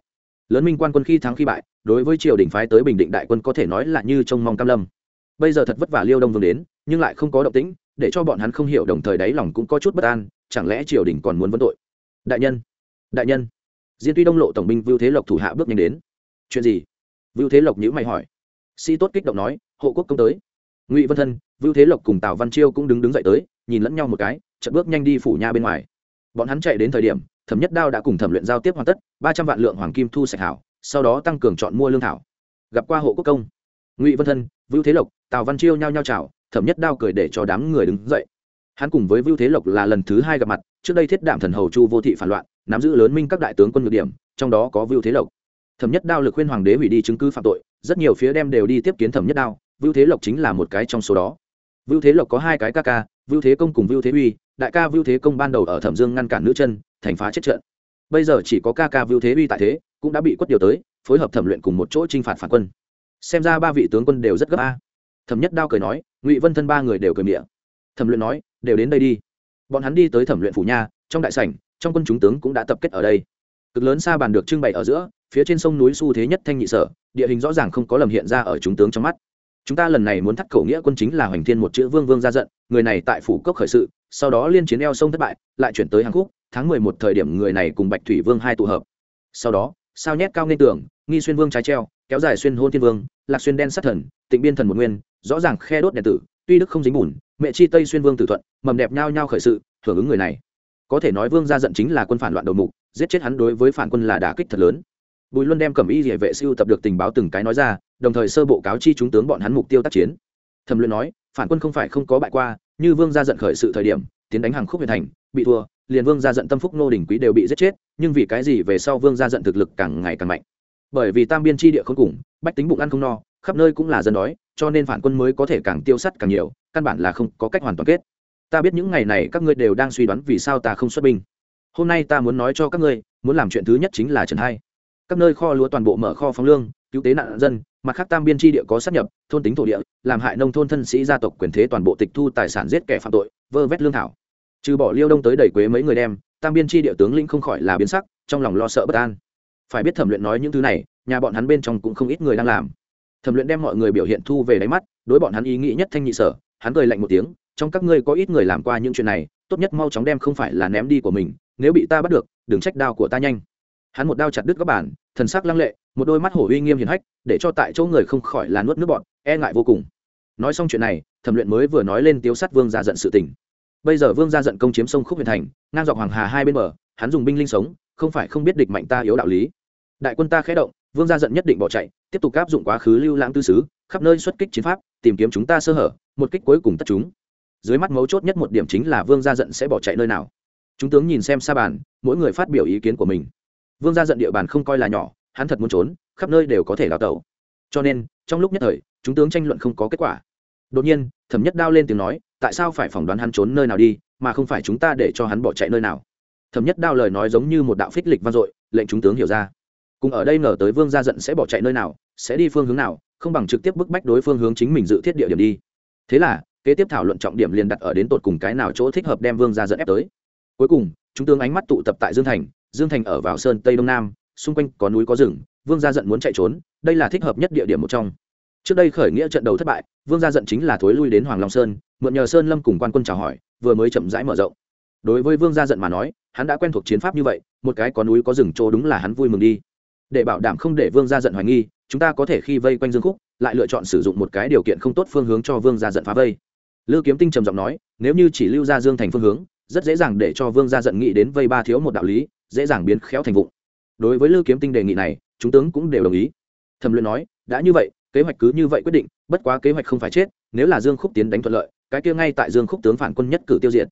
Lớn minh quan quân khi thắng khi bại, đối với triều đình phái tới bình định đại quân có thể nói là như trông mong cam lâm. Bây giờ thật vất vả liêu đông vương đến, nhưng lại không có động tĩnh, để cho bọn hắn không hiểu đồng thời đáy lòng cũng có chút bất an, chẳng lẽ triều đình còn muốn vấn tội? Đại nhân đại nhân. Diên tuy đông lộ tổng binh vưu thế lộc thủ hạ bước nhanh đến. Chuyện gì? Vưu thế lộc nhữ mày hỏi. Sĩ tốt kích động nói, hộ quốc công tới. Ngụy vân thân, vưu thế lộc cùng tào văn chiêu cũng đứng đứng dậy tới, nhìn lẫn nhau một cái, chợt bước nhanh đi phủ nha bên ngoài. Bọn hắn chạy đến thời điểm thẩm nhất đao đã cùng thẩm luyện giao tiếp hoàn tất, ba trăm vạn lượng hoàng kim thu sạch hảo, sau đó tăng cường chọn mua lương thảo. Gặp qua hộ quốc công. Ngụy vân thân, vưu thế lộc, tào văn chiêu nhao nhao chào, thẩm nhất đao cười để cho đám người đứng dậy. Hắn cùng với vưu thế lộc là lần thứ hai gặp mặt, trước đây thiết đạm thần hầu chu vô thị phản loạn, nắm giữ lớn minh các đại tướng quân ngược điểm, trong đó có vưu thế lộc. Thẩm nhất đao lực khuyên hoàng đế hủy đi chứng cứ phạm tội, rất nhiều phía đem đều đi tiếp kiến thẩm nhất đao, vưu thế lộc chính là một cái trong số đó. Vưu thế lộc có hai cái ca ca, vưu thế công cùng vưu thế uy, đại ca vưu thế công ban đầu ở thẩm dương ngăn cản nữ chân thành phá chết trận. Bây giờ chỉ có ca ca vưu thế uy tại thế, cũng đã bị quất điều tới, phối hợp thẩm luyện cùng một chỗ t r i n h phạt phản quân. Xem ra ba vị tướng quân đều rất gấp a. Thẩm nhất đao cười nói, ngụy vân thân ba người đều cười miệng thẩm luyện nói, đều đến đây đi. Bọn hắn đi tới thẩm luyện phủ nha, trong đại sảnh, trong quân chúng tướng cũng đã tập kết ở đây. Cực lớn xa bàn được trưng bày ở giữa, phía trên sông núi xu thế nhất thanh nhị sở, địa hình rõ ràng không có lầm hiện ra ở chúng tướng trong mắt. Chúng ta lần này muốn thắt khẩu nghĩa quân chính là hoành thiên một chữ vương vương ra giận, người này tại phủ cốc khởi sự, sau đó liên chiến eo sông thất bại, lại chuyển tới hàn quốc tháng mười một thời điểm người này cùng bạch thủy vương hai tụ hợp. Sau đó, sao nhét cao nên tưởng, nghi xuyên vương trái treo, kéo dài xuyên hôn thiên vương, lạc xuyên đen sát thần, tịnh biên thần một nguyên, rõ ràng khe đốt đèn tử, tuy đức không dính bùn, mẹ chi tây xuyên vương tử thuận, mầm đẹp nhao nhao khởi sự, hưởng ứng người này. Có thể nói vương ra giận chính là quân phản loạn đầu mục, giết chết hắn đối với phản quân là đả kích thật lớn. Bùi luân đem cẩm y địa vệ siêu tập được tình báo từng cái nói ra, đồng thời sơ bộ cáo chi chúng tướng bọn hắn mục tiêu tác chiến. Thẩm luyện nói, phản quân không phải không có bại qua, như vương gia giận khởi sự thời điểm, tiến đánh hàng khúc huyện thành, bị thua liền vương gia giận tâm phúc nô đình quý đều bị giết chết, nhưng vì cái gì về sau vương gia giận thực lực càng ngày càng mạnh? Bởi vì tam biên tri địa không cùng, bách tính bụng ăn không no, khắp nơi cũng là dân đói, cho nên phản quân mới có thể càng tiêu sắt càng nhiều, căn bản là không có cách hoàn toàn kết. Ta biết những ngày này các ngươi đều đang suy đoán vì sao ta không xuất binh. Hôm nay ta muốn nói cho các ngươi, muốn làm chuyện thứ nhất chính là trần hai. Các nơi kho lúa toàn bộ mở kho phóng lương, cứu tế nạn dân, mặt khác tam biên tri địa có sát nhập, thôn tính thổ địa, làm hại nông thôn thân sĩ gia tộc quyền thế toàn bộ tịch thu tài sản giết kẻ phạm tội, vơ vét lương thảo trừ bỏ liêu đông tới đẩy quế mấy người đem, tam biên tri địa tướng lĩnh không khỏi là biến sắc, trong lòng lo sợ bất an. Phải biết thẩm luyện nói những thứ này, nhà bọn hắn bên trong cũng không ít người đang làm. Thẩm luyện đem mọi người biểu hiện thu về đáy mắt, đối bọn hắn ý nghĩ nhất thanh nhị sở, hắn cười lạnh một tiếng, trong các ngươi có ít người làm qua những chuyện này, tốt nhất mau chóng đem không phải là ném đi của mình, nếu bị ta bắt được, đừng trách đao của ta nhanh. Hắn một đao chặt đứt các bản thần sắc lăng lệ, một đôi mắt hổ uy nghiêm hiền hách, để cho tại chỗ người không khỏi là nuốt nước bọn e ngại vô cùng. Nói xong chuyện này, thẩm luyện mới vừa nói lên tiếu sát vương ra giận sự tình bây giờ vương ra giận công chiếm sông khúc huyền thành, ngang dọc hoàng hà hai bên bờ, hắn dùng binh linh sống, không phải không biết địch mạnh ta yếu đạo lý. Đại quân ta khé động, vương gia giận nhất định bỏ chạy, tiếp tục áp dụng quá khứ lưu lãng tư sứ khắp nơi xuất kích chiến pháp, tìm kiếm chúng ta sơ hở, một kích cuối cùng tất chúng. Dưới mắt mấu chốt nhất một điểm chính là vương gia giận sẽ bỏ chạy nơi nào. Chúng tướng nhìn xem xa bàn, mỗi người phát biểu ý kiến của mình. Vương gia giận địa bàn không coi là nhỏ, hắn thật muốn trốn, khắp nơi đều có thể đào tẩu. Cho nên, trong lúc nhất thời, chúng tướng tranh luận không có kết quả. Đột nhiên, thẩm nhất đao lên tiếng nói tại sao phải phỏng đoán hắn trốn nơi nào đi, mà không phải chúng ta để cho hắn bỏ chạy nơi nào? Thẩm nhất đao lời nói giống như một đạo phích lịch vang dội, lệnh chúng tướng hiểu ra. Cùng ở đây ngờ tới vương gia giận sẽ bỏ chạy nơi nào, sẽ đi phương hướng nào, không bằng trực tiếp bức bách đối phương hướng chính mình dự thiết địa điểm đi. Thế là, kế tiếp thảo luận trọng điểm liền đặt ở đến tột cùng cái nào chỗ thích hợp đem vương gia dẫn ép tới. Cuối cùng, chúng tướng ánh mắt tụ tập tại dương thành dương thành ở vào sơn tây đông nam, xung quanh có núi có rừng, vương gia giận muốn chạy trốn, đây là thích hợp nhất địa điểm một trong. Trước đây khởi nghĩa trận đầu thất bại, vương gia giận chính là thối lui đến hoàng long sơn mượn nhờ sơn lâm cùng quan quân chào hỏi vừa mới chậm rãi mở rộng đối với vương gia giận mà nói hắn đã quen thuộc chiến pháp như vậy một cái có núi có rừng chỗ đúng là hắn vui mừng đi để bảo đảm không để vương gia giận hoài nghi chúng ta có thể khi vây quanh dương khúc lại lựa chọn sử dụng một cái điều kiện không tốt phương hướng cho vương gia giận phá vây Lưu Kiếm Tinh trầm giọng nói, nếu như chỉ lưu ra Dương Thành phương hướng, rất dễ dàng để cho Vương gia giận nghĩ đến vây ba thiếu một đạo lý, dễ dàng biến khéo thành vụng. Đối với Lưu Kiếm Tinh đề nghị này, chúng tướng cũng đều đồng ý. Thẩm Luyện nói, đã như vậy, kế hoạch cứ như vậy quyết định, bất quá kế hoạch không phải chết, nếu là Dương Khúc tiến đánh thuận lợi, cái kia ngay tại Dương Khúc tướng phản quân nhất cử tiêu diệt.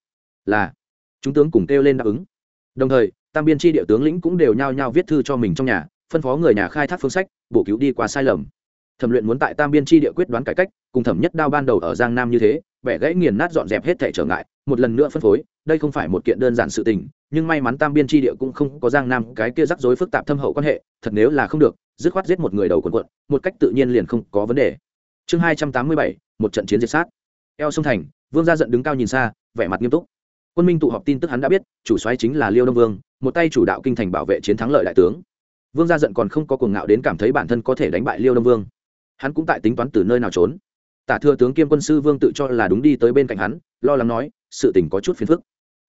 Là, chúng tướng cùng kêu lên đáp ứng. Đồng thời, Tam Biên chi địa tướng lĩnh cũng đều nhao nhao viết thư cho mình trong nhà, phân phó người nhà khai thác phương sách, bổ cứu đi qua sai lầm. Thẩm Luyện muốn tại Tam Biên chi địa quyết đoán cải cách, cùng Thẩm Nhất Đao ban đầu ở Giang Nam như thế, bẻ gãy nghiền nát dọn dẹp hết thể trở ngại một lần nữa phân phối đây không phải một kiện đơn giản sự tình nhưng may mắn tam biên tri địa cũng không có giang nam cái kia rắc rối phức tạp thâm hậu quan hệ thật nếu là không được dứt khoát giết một người đầu quần quận một cách tự nhiên liền không có vấn đề chương hai trăm tám mươi bảy một trận chiến diệt sát eo sông thành, vương gia giận đứng cao nhìn xa, vẻ mặt nghiêm túc. Quân minh tụ họp tin tức hắn đã biết, chủ soái chính là liêu đông vương, một tay chủ đạo kinh thành bảo vệ chiến thắng lợi đại tướng. Vương gia giận còn không có cuồng ngạo đến cảm thấy bản thân có thể đánh bại liêu đông vương. Hắn cũng tại tính toán từ nơi nào trốn. Tả thừa tướng kiêm quân sư vương tự cho là đúng đi tới bên cạnh hắn, lo lắng nói, sự tình có chút phiền phức.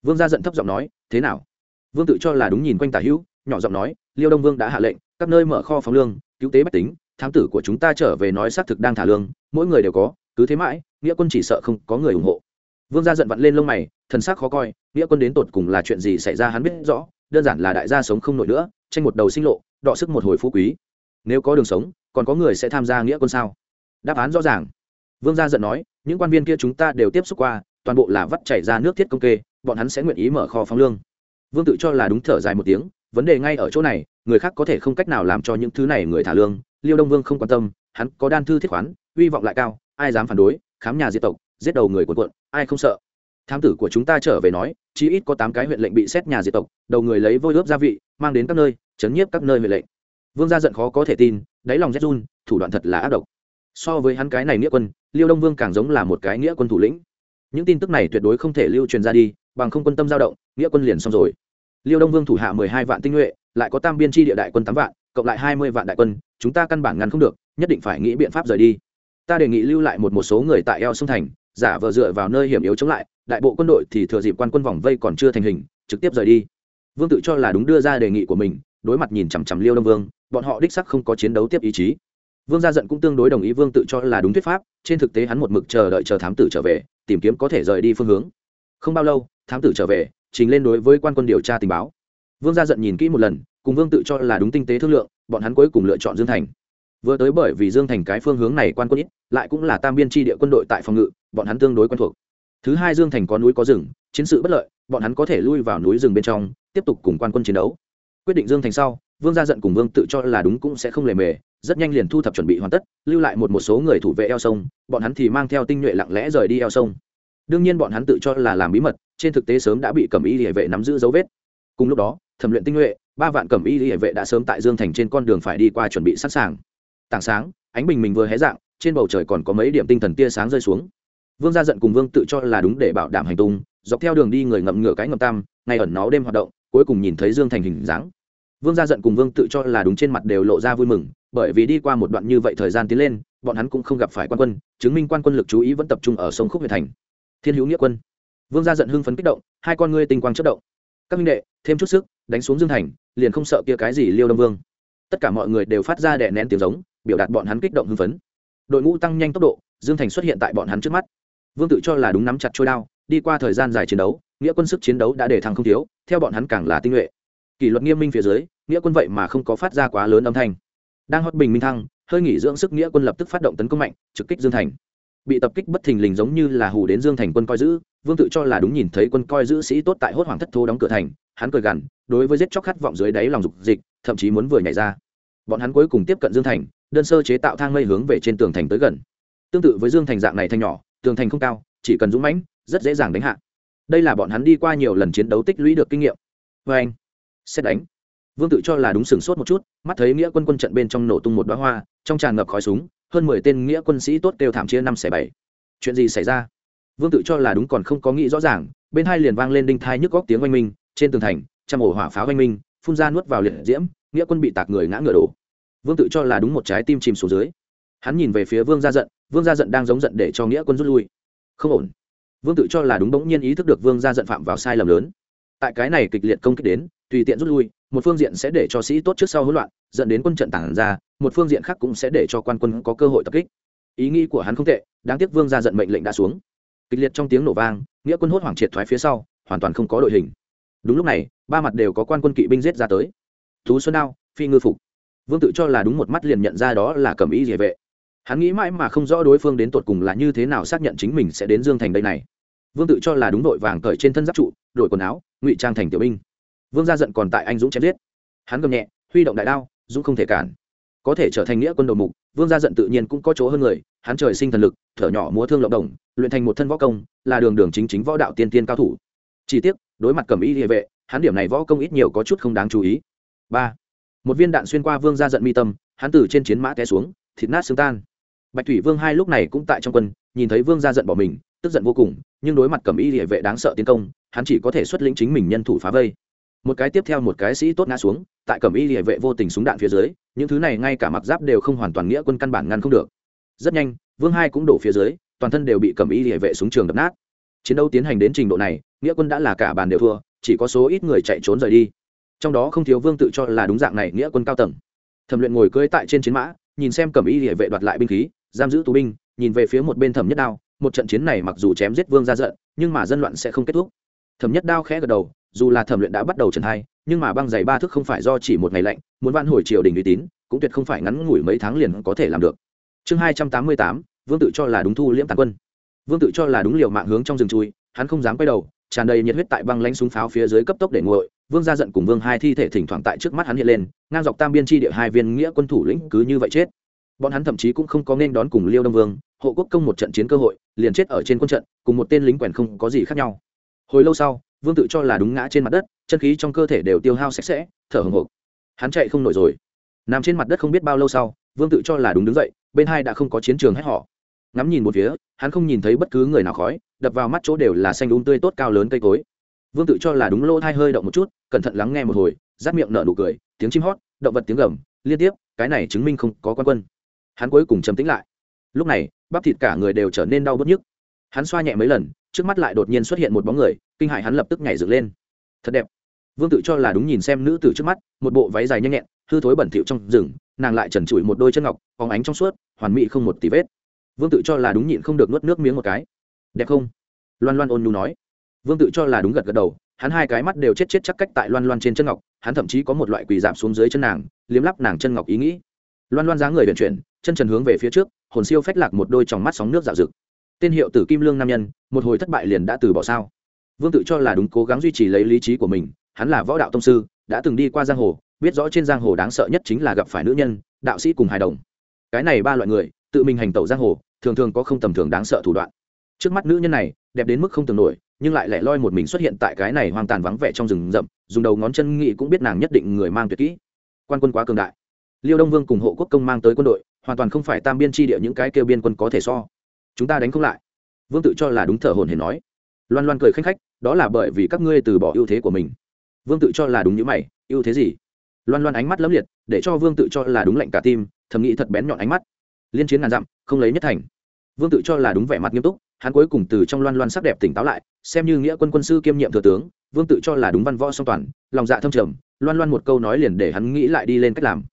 Vương gia giận thấp giọng nói, thế nào? Vương tự cho là đúng nhìn quanh tả hữu, nhỏ giọng nói, liêu đông vương đã hạ lệnh, các nơi mở kho phóng lương, cứu tế bách tính, thám tử của chúng ta trở về nói xác thực đang thả lương, mỗi người đều có, cứ thế mãi nghĩa quân chỉ sợ không có người ủng hộ. Vương gia giận vặn lên lông mày, thần sắc khó coi, nghĩa quân đến tột cùng là chuyện gì xảy ra hắn biết rõ, đơn giản là đại gia sống không nổi nữa, tranh một đầu sinh lộ, đọ sức một hồi phú quý. Nếu có đường sống, còn có người sẽ tham gia nghĩa quân sao? Đáp án rõ ràng. Vương gia giận nói, những quan viên kia chúng ta đều tiếp xúc qua, toàn bộ là vắt chảy ra nước thiết công kê, bọn hắn sẽ nguyện ý mở kho phóng lương. Vương tự cho là đúng thở dài một tiếng, vấn đề ngay ở chỗ này, người khác có thể không cách nào làm cho những thứ này người thả lương, liêu đông vương không quan tâm, hắn có đan thư thiết khoán uy vọng lại cao, ai dám phản đối? Khám nhà diệt tộc, giết đầu người quần quận ai không sợ? Thám tử của chúng ta trở về nói chỉ ít có tám cái huyện lệnh bị xét nhà diệt tộc, đầu người lấy vôi ướp gia vị, mang đến các nơi, chấn nhiếp các nơi huyện lệnh. Vương gia giận khó có thể tin, đáy lòng rét run, thủ đoạn thật là ác độc. So với hắn cái này nghĩa quân, liêu đông vương càng giống là một cái nghĩa quân thủ lĩnh. Những tin tức này tuyệt đối không thể lưu truyền ra đi, bằng không quân tâm dao động, nghĩa quân liền xong rồi. Liêu đông vương thủ hạ mười hai vạn tinh nhuệ, lại có tam biên tri địa đại quân tám vạn, cộng lại hai mươi vạn đại quân, chúng ta căn bản ngăn không được, nhất định phải nghĩ biện pháp rời đi ta đề nghị lưu lại một một số người tại eo sông thành, giả vờ dựa vào nơi hiểm yếu chống lại, đại bộ quân đội thì thừa dịp quan quân vòng vây còn chưa thành hình, trực tiếp rời đi. Vương tự cho là đúng đưa ra đề nghị của mình, đối mặt nhìn chằm chằm liêu đông vương, bọn họ đích sắc không có chiến đấu tiếp ý chí. Vương gia giận cũng tương đối đồng ý vương tự cho là đúng thuyết pháp, trên thực tế hắn một mực chờ đợi chờ thám tử trở về, tìm kiếm có thể rời đi phương hướng. Không bao lâu, thám tử trở về, trình lên đối với quan quân điều tra tình báo. Vương gia giận nhìn kỹ một lần, cùng vương tự cho là đúng tinh tế thương lượng, bọn hắn cuối cùng lựa chọn dương thành vừa tới bởi vì dương thành cái phương hướng này quan quân ít, lại cũng là tam biên tri địa quân đội tại phòng ngự, bọn hắn tương đối quen thuộc. Thứ hai dương thành có núi có rừng, chiến sự bất lợi, bọn hắn có thể lui vào núi rừng bên trong, tiếp tục cùng quan quân chiến đấu. Quyết định dương thành sau, vương gia giận cùng vương tự cho là đúng cũng sẽ không lề mề, rất nhanh liền thu thập chuẩn bị hoàn tất, lưu lại một một số người thủ vệ eo sông, bọn hắn thì mang theo tinh nhuệ lặng lẽ rời đi eo sông. Đương nhiên bọn hắn tự cho là làm bí mật, trên thực tế sớm đã bị cẩm y địa vệ nắm giữ dấu vết. Cùng lúc đó, thẩm luyện tinh nhuệ, ba vạn cẩm y địa vệ đã sớm tại dương thành trên con đường phải đi qua chuẩn bị sẵn sàng tảng sáng, ánh bình mình vừa hé dạng, trên bầu trời còn có mấy điểm tinh thần tia sáng rơi xuống. Vương gia giận cùng vương tự cho là đúng để bảo đảm hành tung, dọc theo đường đi người ngậm ngửa cái ngậm tam ngày ẩn nó đêm hoạt động, cuối cùng nhìn thấy dương thành hình dáng. Vương gia giận cùng vương tự cho là đúng trên mặt đều lộ ra vui mừng, bởi vì đi qua một đoạn như vậy thời gian tiến lên, bọn hắn cũng không gặp phải quan quân, chứng minh quan quân lực chú ý vẫn tập trung ở sông khúc huyện thành. Thiên hữu nghĩa quân. Vương gia giận hưng phấn kích động, hai con ngươi tinh quang chất động. Các minh đệ, thêm chút sức, đánh xuống dương thành, liền không sợ kia cái gì liêu đông vương. Tất cả mọi người đều phát ra đè nén tiếng giống biểu đạt bọn hắn kích động hưng phấn. Đội ngũ tăng nhanh tốc độ, dương thành xuất hiện tại bọn hắn trước mắt. Vương tự cho là đúng nắm chặt trôi đao, đi qua thời gian dài chiến đấu, nghĩa quân sức chiến đấu đã để thăng không thiếu, theo bọn hắn càng là tinh nhuệ. Kỷ luật nghiêm minh phía dưới, nghĩa quân vậy mà không có phát ra quá lớn âm thanh. Đang hót bình minh thăng, hơi nghỉ dưỡng sức nghĩa quân lập tức phát động tấn công mạnh, trực kích dương thành. Bị tập kích bất thình lình giống như là hù đến dương thành quân coi giữ, vương tự cho là đúng nhìn thấy quân coi giữ sĩ tốt tại hốt hoảng thất thô đóng cửa thành, hắn cười gằn, đối với giết chóc khát vọng dưới đáy lòng dục dịch, thậm chí muốn vừa nhảy ra. Bọn hắn cuối cùng tiếp cận dương thành đơn sơ chế tạo thang mây hướng về trên tường thành tới gần. Tương tự với dương thành dạng này thanh nhỏ, tường thành không cao, chỉ cần dũng mãnh, rất dễ dàng đánh hạ. Đây là bọn hắn đi qua nhiều lần chiến đấu tích lũy được kinh nghiệm. Vê anh, xét đánh. Vương tự cho là đúng sừng sốt một chút, mắt thấy nghĩa quân quân trận bên trong nổ tung một đoá hoa, trong tràn ngập khói súng, hơn mười tên nghĩa quân sĩ tốt đều thảm chia năm xẻ bảy. Chuyện gì xảy ra? Vương tự cho là đúng còn không có nghĩ rõ ràng, bên hai liền vang lên đinh thai nhức góc tiếng oanh minh, trên tường thành, trăm ổ hỏa pháo oanh minh, phun ra nuốt vào liệt diễm, nghĩa quân bị tạc người ngã ngựa đổ vương tự cho là đúng một trái tim chìm xuống dưới. Hắn nhìn về phía vương gia giận, vương gia giận đang giống giận để cho nghĩa quân rút lui. Không ổn. Vương tự cho là đúng bỗng nhiên ý thức được vương gia giận phạm vào sai lầm lớn. Tại cái này kịch liệt công kích đến, tùy tiện rút lui, một phương diện sẽ để cho sĩ tốt trước sau hỗn loạn, dẫn đến quân trận tản ra, một phương diện khác cũng sẽ để cho quan quân có cơ hội tập kích. Ý nghĩ của hắn không tệ, đáng tiếc vương gia giận mệnh lệnh đã xuống. Kịch liệt trong tiếng nổ vang, nghĩa quân hốt hoảng triệt thoái phía sau, hoàn toàn không có đội hình. Đúng lúc này, ba mặt đều có quan quân kỵ binh giết ra tới. Thú xuân đao, phi ngư phục vương tự cho là đúng một mắt liền nhận ra đó là cầm ý địa vệ. Hắn nghĩ mãi mà không rõ đối phương đến tột cùng là như thế nào xác nhận chính mình sẽ đến dương thành đây này. Vương tự cho là đúng đội vàng cởi trên thân giáp trụ đổi quần áo, ngụy trang thành tiểu binh. Vương gia giận còn tại anh dũng chém giết. Hắn gầm nhẹ, huy động đại đao, dũng không thể cản. Có thể trở thành nghĩa quân đầu mục, vương gia giận tự nhiên cũng có chỗ hơn người, hắn trời sinh thần lực, thở nhỏ múa thương lộng đồng, luyện thành một thân võ công, là đường đường chính chính võ đạo tiên tiên cao thủ. Chỉ tiếc, đối mặt cầm y địa vệ, hắn điểm này võ công ít nhiều có chút không đáng chú ý. Ba một viên đạn xuyên qua vương gia giận mi tâm, hắn từ trên chiến mã té xuống, thịt nát xương tan. Bạch thủy vương hai lúc này cũng tại trong quân, nhìn thấy vương gia giận bỏ mình, tức giận vô cùng, nhưng đối mặt cầm y địa vệ đáng sợ tiến công, hắn chỉ có thể xuất lĩnh chính mình nhân thủ phá vây. Một cái tiếp theo một cái sĩ tốt ngã xuống, tại cầm y địa vệ vô tình súng đạn phía dưới, những thứ này ngay cả mặc giáp đều không hoàn toàn nghĩa quân căn bản ngăn không được. Rất nhanh, vương hai cũng đổ phía dưới, toàn thân đều bị cầm y địa vệ súng trường đập nát. Chiến đấu tiến hành đến trình độ này, nghĩa quân đã là cả bàn đều thua, chỉ có số ít người chạy trốn rời đi trong đó không thiếu vương tự cho là đúng dạng này nghĩa quân cao tầng. Thẩm luyện ngồi cưỡi tại trên chiến mã, nhìn xem cầm y địa vệ đoạt lại binh khí, giam giữ tù binh, nhìn về phía một bên thẩm nhất đao, một trận chiến này mặc dù chém giết vương ra giận, nhưng mà dân loạn sẽ không kết thúc. Thẩm nhất đao khẽ gật đầu, dù là thẩm luyện đã bắt đầu trần hai, nhưng mà băng giày ba thước không phải do chỉ một ngày lạnh, muốn van hồi triều đình uy tín, cũng tuyệt không phải ngắn ngủi mấy tháng liền có thể làm được. Chương hai trăm tám mươi tám, vương tự cho là đúng thu liễm tàn quân. Vương tự cho là đúng liều mạng hướng trong rừng chui, hắn không dám quay đầu, tràn đầy nhiệt huyết tại băng lánh súng pháo phía dưới cấp tốc để nguội vương gia giận cùng vương hai thi thể thỉnh thoảng tại trước mắt hắn hiện lên, ngang dọc tam biên tri địa hai viên nghĩa quân thủ lĩnh cứ như vậy chết. Bọn hắn thậm chí cũng không có nên đón cùng liêu đông vương, hộ quốc công một trận chiến cơ hội, liền chết ở trên quân trận, cùng một tên lính quèn không có gì khác nhau. Hồi lâu sau, vương tự cho là đúng ngã trên mặt đất, chân khí trong cơ thể đều tiêu hao sạch sẽ, thở hồng hộc. Hắn chạy không nổi rồi. Nằm trên mặt đất không biết bao lâu sau, vương tự cho là đúng đứng dậy, bên hai đã không có chiến trường hết họ ngắm nhìn một phía, hắn không nhìn thấy bất cứ người nào khói, đập vào mắt chỗ đều là xanh đúng tươi tốt cao lớn cây cối vương tự cho là đúng lỗ thai hơi động một chút, cẩn thận lắng nghe một hồi, rát miệng nở nụ cười, tiếng chim hót, động vật tiếng gầm, liên tiếp, cái này chứng minh không có quan quân. Hắn cuối cùng chấm tính lại. Lúc này, bắp thịt cả người đều trở nên đau bớt nhức. Hắn xoa nhẹ mấy lần, trước mắt lại đột nhiên xuất hiện một bóng người, kinh hại hắn lập tức nhảy dựng lên. Thật đẹp. Vương tự cho là đúng nhìn xem nữ tử trước mắt, một bộ váy dài nhanh nhẹn, hư thối bẩn thỉu trong rừng, nàng lại trần trụi một đôi chân ngọc phóng ánh trong suốt, hoàn mỹ không một tí vết. Vương tự cho là đúng nhịn không được nuốt nước miếng một cái. Đẹp không? Loan loan ôn nhu nói vương tự cho là đúng gật gật đầu, hắn hai cái mắt đều chết chết chắc cách tại loan loan trên chân ngọc, hắn thậm chí có một loại quỳ giảm xuống dưới chân nàng, liếm lắp nàng chân ngọc ý nghĩ. Loan loan dáng người vận chuyển, chân trần hướng về phía trước, hồn siêu phách lạc một đôi tròng mắt sóng nước dạo rực. Tên hiệu tử kim lương nam nhân, một hồi thất bại liền đã từ bỏ sao? Vương tự cho là đúng cố gắng duy trì lấy lý trí của mình, hắn là võ đạo tông sư, đã từng đi qua giang hồ, biết rõ trên giang hồ đáng sợ nhất chính là gặp phải nữ nhân, đạo sĩ cùng hài đồng. Cái này ba loại người, tự mình hành tẩu giang hồ, thường thường có không tầm thường đáng sợ thủ đoạn. Trước mắt nữ nhân này, đẹp đến mức không tưởng nổi nhưng lại lẻ loi một mình xuất hiện tại cái này hoang tàn vắng vẻ trong rừng rậm, dùng đầu ngón chân nghị cũng biết nàng nhất định người mang tuyệt kỹ. Quan quân quá cường đại. Liêu đông vương cùng hộ quốc công mang tới quân đội, hoàn toàn không phải tam biên tri địa những cái kêu biên quân có thể so. Chúng ta đánh không lại. Vương tự cho là đúng thở hồn hển nói. Loan loan cười khanh khách, đó là bởi vì các ngươi từ bỏ ưu thế của mình. Vương tự cho là đúng như mày, ưu thế gì? Loan loan ánh mắt lấm liệt, để cho vương tự cho là đúng lạnh cả tim, thầm nghĩ thật bén nhọn ánh mắt. Liên chiến ngàn dặm, không lấy nhất thành. Vương tự cho là đúng vẻ mặt nghiêm túc hắn cuối cùng từ trong loan loan sắc đẹp tỉnh táo lại, xem như nghĩa quân quân sư kiêm nhiệm thừa tướng, vương tự cho là đúng văn võ song toàn, lòng dạ thâm trầm, loan loan một câu nói liền để hắn nghĩ lại đi lên cách làm.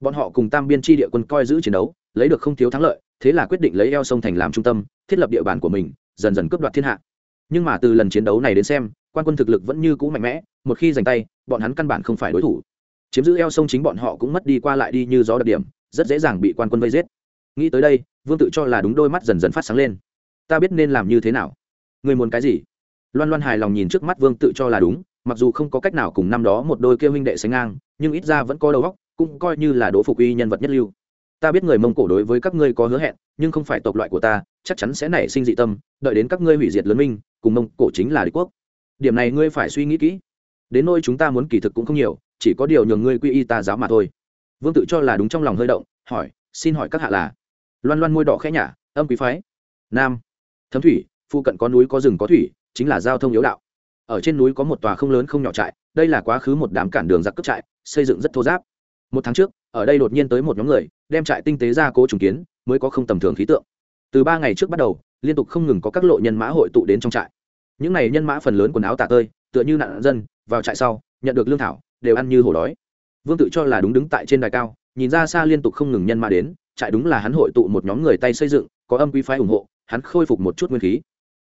Bọn họ cùng tam biên tri địa quân coi giữ chiến đấu, lấy được không thiếu thắng lợi, thế là quyết định lấy eo sông thành làm trung tâm, thiết lập địa bàn của mình, dần dần cướp đoạt thiên hạ. Nhưng mà từ lần chiến đấu này đến xem, quan quân thực lực vẫn như cũ mạnh mẽ, một khi giành tay, bọn hắn căn bản không phải đối thủ. Chiếm giữ eo sông chính bọn họ cũng mất đi qua lại đi như gió đặc điểm, rất dễ dàng bị quan quân vây giết. Nghĩ tới đây, vương tự cho là đúng đôi mắt dần dần phát sáng lên ta biết nên làm như thế nào. Người muốn cái gì? Loan loan hài lòng nhìn trước mắt vương tự cho là đúng, mặc dù không có cách nào cùng năm đó một đôi kia huynh đệ sánh ngang, nhưng ít ra vẫn có đầu óc, cũng coi như là đỗ phục uy nhân vật nhất lưu. Ta biết người mông cổ đối với các ngươi có hứa hẹn, nhưng không phải tộc loại của ta, chắc chắn sẽ nảy sinh dị tâm, đợi đến các ngươi hủy diệt lớn minh, cùng mông cổ chính là đế quốc. Điểm này ngươi phải suy nghĩ kỹ. Đến nơi chúng ta muốn kỳ thực cũng không nhiều, chỉ có điều nhường ngươi quy y ta giáo mà thôi. Vương tự cho là đúng trong lòng hơi động, hỏi, xin hỏi các hạ là? Loan loan môi đỏ khẽ nhả, âm quý phái. Nam thấm thủy, phụ cận có núi có rừng có thủy, chính là giao thông yếu đạo. Ở trên núi có một tòa không lớn không nhỏ trại, đây là quá khứ một đám cản đường giặc cướp trại, xây dựng rất thô giáp. Một tháng trước, ở đây đột nhiên tới một nhóm người, đem trại tinh tế ra cố trùng kiến, mới có không tầm thường khí tượng. Từ ba ngày trước bắt đầu, liên tục không ngừng có các lộ nhân mã hội tụ đến trong trại. Những này nhân mã phần lớn quần áo tả tơi, tựa như nạn dân, vào trại sau, nhận được lương thảo, đều ăn như hổ đói. Vương tự cho là đúng đứng tại trên đài cao, nhìn ra xa liên tục không ngừng nhân mã đến, trại đúng là hắn hội tụ một nhóm người tay xây dựng, có âm quý phái ủng hộ hắn khôi phục một chút nguyên khí.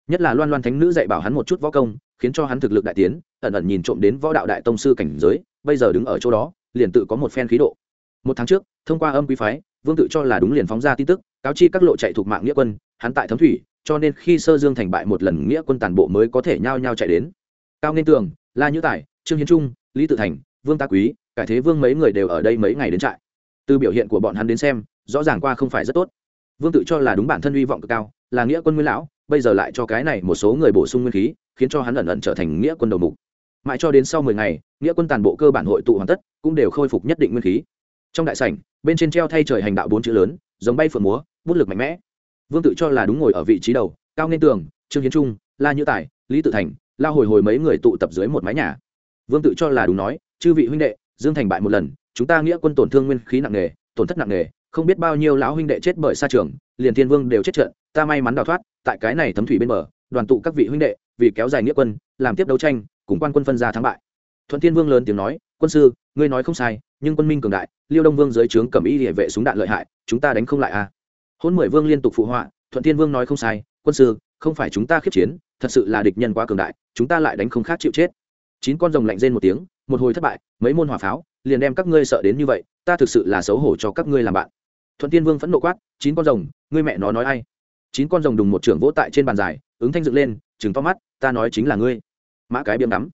Nhất là loan loan thánh nữ dạy bảo hắn một chút võ công, khiến cho hắn thực lực đại tiến, ẩn ẩn nhìn trộm đến võ đạo đại tông sư cảnh giới, bây giờ đứng ở chỗ đó, liền tự có một phen khí độ. Một tháng trước, thông qua âm quý phái, vương tự cho là đúng liền phóng ra tin tức, cáo chi các lộ chạy thuộc mạng nghĩa quân, hắn tại thấm thủy, cho nên khi sơ dương thành bại một lần nghĩa quân tàn bộ mới có thể nhao nhao chạy đến. Cao nên tường, la nhữ tài, trương hiến trung, lý tự thành, vương ta quý, cải thế vương mấy người đều ở đây mấy ngày đến trại. Từ biểu hiện của bọn hắn đến xem, rõ ràng qua không phải rất tốt. Vương tự cho là đúng bản thân hy vọng cực cao là nghĩa quân nguyên lão, bây giờ lại cho cái này một số người bổ sung nguyên khí, khiến cho hắn ẩn ẩn trở thành nghĩa quân đầu mục. Mãi cho đến sau mười ngày, nghĩa quân tàn bộ cơ bản hội tụ hoàn tất, cũng đều khôi phục nhất định nguyên khí. Trong đại sảnh, bên trên treo thay trời hành đạo bốn chữ lớn, giống bay phượng múa, bút lực mạnh mẽ. Vương tự cho là đúng ngồi ở vị trí đầu, cao nên tường, trương hiến trung, la như tài, lý tự thành, la hồi hồi mấy người tụ tập dưới một mái nhà. Vương tự cho là đúng nói, chư vị huynh đệ, dương thành bại một lần, chúng ta nghĩa quân tổn thương nguyên khí nặng nề, tổn thất nặng nề, không biết bao nhiêu lão huynh đệ chết bởi xa trường, liền thiên vương đều chết trận ta may mắn đào thoát, tại cái này thấm thủy bên bờ, đoàn tụ các vị huynh đệ, vì kéo dài nghĩa quân, làm tiếp đấu tranh, cùng quan quân phân ra thắng bại. Thuận thiên vương lớn tiếng nói, quân sư, ngươi nói không sai, nhưng quân minh cường đại, liêu đông vương dưới trướng cầm y địa vệ súng đạn lợi hại, chúng ta đánh không lại à? Hôn mười vương liên tục phụ họa, thuận thiên vương nói không sai, quân sư, không phải chúng ta khiếp chiến, thật sự là địch nhân quá cường đại, chúng ta lại đánh không khác chịu chết. Chín con rồng lạnh rên một tiếng, một hồi thất bại, mấy môn hỏa pháo, liền đem các ngươi sợ đến như vậy, ta thực sự là xấu hổ cho các ngươi làm bạn. Thuận tiên vương phẫn nộ quát, chín con rồng, ngươi mẹ nó nói ai? Chín con rồng đùng một trưởng vỗ tại trên bàn dài, ứng thanh dựng lên chừng to mắt, ta nói chính là ngươi. Mã cái biếm đắm.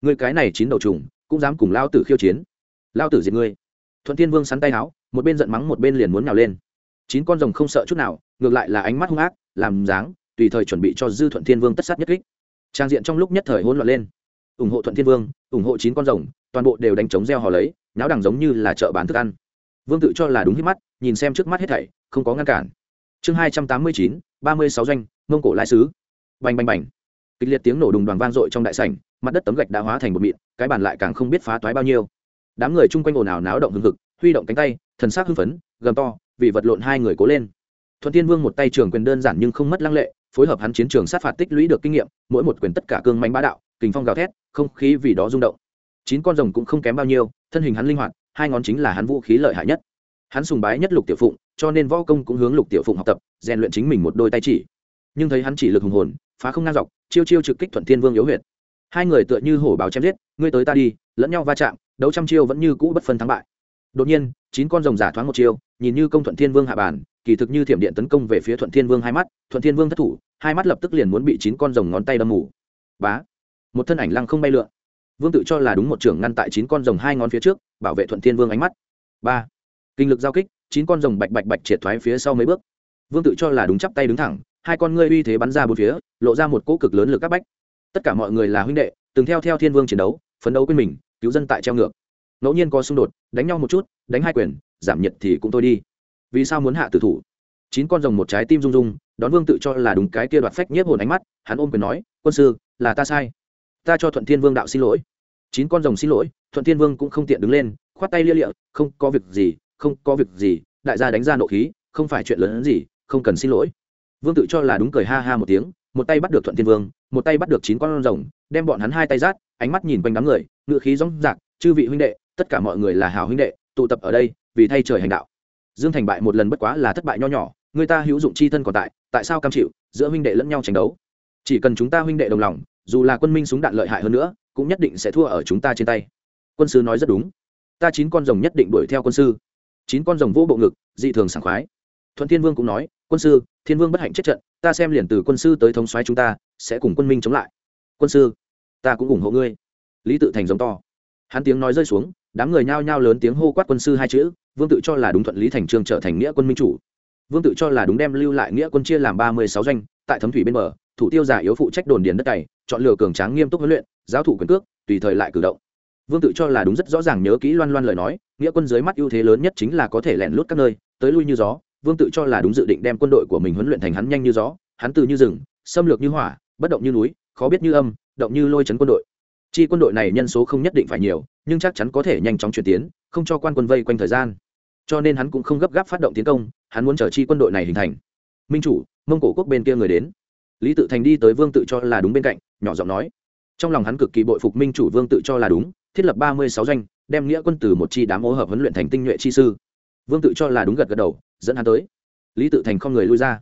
Ngươi cái này chín đầu trùng, cũng dám cùng lao tử khiêu chiến. Lao tử diệt ngươi. Thuận Thiên vương sắn tay áo một bên giận mắng một bên liền muốn nhào lên. Chín con rồng không sợ chút nào, ngược lại là ánh mắt hung ác, làm dáng, tùy thời chuẩn bị cho dư thuận thiên vương tất sát nhất kích. Trang diện trong lúc nhất thời hỗn loạn lên. Ủng hộ thuận thiên vương, ủng hộ chín con rồng, toàn bộ đều đánh trống gieo hò lấy nháo đằng giống như là chợ bán thức ăn. Vương tự cho là đúng hít mắt, nhìn xem trước mắt hết thảy, không có ngăn cản chương hai trăm tám mươi chín, ba mươi sáu doanh, mông cổ lai sứ. Bành bành bành. Kịch liệt tiếng nổ đùng đoàn vang dội trong đại sảnh, mặt đất tấm gạch đã hóa thành một mịn, cái bàn lại càng không biết phá toái bao nhiêu. Đám người chung quanh ồn ào náo động hừng hực, huy động cánh tay, thần sắc hưng phấn, gầm to, vì vật lộn hai người cố lên. Thuận tiên vương một tay trường quyền đơn giản nhưng không mất lăng lệ, phối hợp hắn chiến trường sát phạt tích lũy được kinh nghiệm, mỗi một quyền tất cả cương mánh bá đạo, kình phong gào thét, không khí vì đó rung động. Chín con rồng cũng không kém bao nhiêu, thân hình hắn linh hoạt, hai ngón chính là hắn vũ khí lợi hại nhất hắn sùng bái nhất lục tiểu phụng, cho nên võ công cũng hướng lục tiểu phụng học tập, rèn luyện chính mình một đôi tay chỉ. Nhưng thấy hắn chỉ lực hùng hồn, phá không ngang dọc, chiêu chiêu trực kích thuận thiên vương yếu huyệt. Hai người tựa như hổ báo chém giết, ngươi tới ta đi, lẫn nhau va chạm, đấu trăm chiêu vẫn như cũ bất phân thắng bại. Đột nhiên, chín con rồng giả thoáng một chiêu, nhìn như công thuận thiên vương hạ bàn, kỳ thực như thiểm điện tấn công về phía thuận thiên vương hai mắt, thuận thiên vương thất thủ, hai mắt lập tức liền muốn bị chín con rồng ngón tay đâm mù. Bá! Một thân ảnh lăng không bay lượn. Vương tự cho là đúng một trưởng ngăn tại chín con rồng hai ngón phía trước, bảo vệ thuận thiên vương ánh mắt. Ba! Kinh lực giao kích, chín con rồng bạch bạch bạch triệt thoái phía sau mấy bước. Vương tự cho là đúng chắp tay đứng thẳng, hai con ngươi uy thế bắn ra bốn phía, lộ ra một cỗ cực lớn lực các bách. Tất cả mọi người là huynh đệ, từng theo theo thiên vương chiến đấu, phấn đấu quên mình, cứu dân tại treo ngược. Ngẫu nhiên có xung đột, đánh nhau một chút, đánh hai quyền, giảm nhiệt thì cũng thôi đi. Vì sao muốn hạ tử thủ? Chín con rồng một trái tim rung rung, đón vương tự cho là đúng cái kia đoạt phách nhiếp hồn ánh mắt, hắn ôm quyền nói, quân sư, là ta sai. Ta cho thuận thiên vương đạo xin lỗi. Chín con rồng xin lỗi, thuận thiên vương cũng không tiện đứng lên, khoát tay lia lịa, không có việc gì không có việc gì, đại gia đánh ra nộ khí, không phải chuyện lớn hơn gì, không cần xin lỗi. Vương tự cho là đúng cười ha ha một tiếng, một tay bắt được thuận thiên vương, một tay bắt được chín con rồng, đem bọn hắn hai tay rát ánh mắt nhìn quanh đám người ngự khí rong rạc, chư vị huynh đệ, tất cả mọi người là hào huynh đệ, tụ tập ở đây, vì thay trời hành đạo. Dương thành bại một lần bất quá là thất bại nho nhỏ, người ta hữu dụng chi thân còn tại tại sao cam chịu, giữa huynh đệ lẫn nhau tranh đấu? Chỉ cần chúng ta huynh đệ đồng lòng, dù là quân minh súng đạn lợi hại hơn nữa, cũng nhất định sẽ thua ở chúng ta trên tay. Quân sư nói rất đúng. Ta chín con rồng nhất định đuổi theo quân sư chín con rồng vô bộ ngực, dị thường sảng khoái. Thuận thiên vương cũng nói, quân sư, thiên vương bất hạnh chết trận, ta xem liền từ quân sư tới thống xoáy chúng ta, sẽ cùng quân minh chống lại. Quân sư, ta cũng ủng hộ ngươi. Lý tự thành giống to. Hắn tiếng nói rơi xuống, đám người nhao nhao lớn tiếng hô quát quân sư hai chữ, vương tự cho là đúng thuận lý thành trương trở thành nghĩa quân minh chủ. Vương tự cho là đúng đem lưu lại nghĩa quân chia làm ba mươi sáu doanh, tại thấm thủy bên bờ, thủ tiêu giả yếu phụ trách đồn điền đất cày, chọn lựa cường tráng nghiêm túc huấn luyện, giáo thủ quyền cước, tùy thời lại cử động vương tự cho là đúng rất rõ ràng nhớ kỹ loan loan lời nói, nghĩa quân dưới mắt ưu thế lớn nhất chính là có thể lẻn lút các nơi, tới lui như gió. Vương tự cho là đúng dự định đem quân đội của mình huấn luyện thành hắn nhanh như gió, hắn từ như rừng, xâm lược như hỏa, bất động như núi, khó biết như âm, động như lôi chấn quân đội. Chi quân đội này nhân số không nhất định phải nhiều, nhưng chắc chắn có thể nhanh chóng chuyển tiến, không cho quan quân vây quanh thời gian. Cho nên hắn cũng không gấp gáp phát động tiến công, hắn muốn chờ chi quân đội này hình thành. Minh chủ, mông cổ quốc bên kia người đến. Lý tự thành đi tới vương tự cho là đúng bên cạnh, nhỏ giọng nói. Trong lòng hắn cực kỳ bội phục minh chủ, vương tự cho là đúng thiết lập ba mươi sáu doanh, đem nghĩa quân từ một chi đám ô hợp huấn luyện thành tinh nhuệ chi sư. Vương tự cho là đúng gật gật đầu, dẫn hắn tới. Lý tự thành không người lui ra.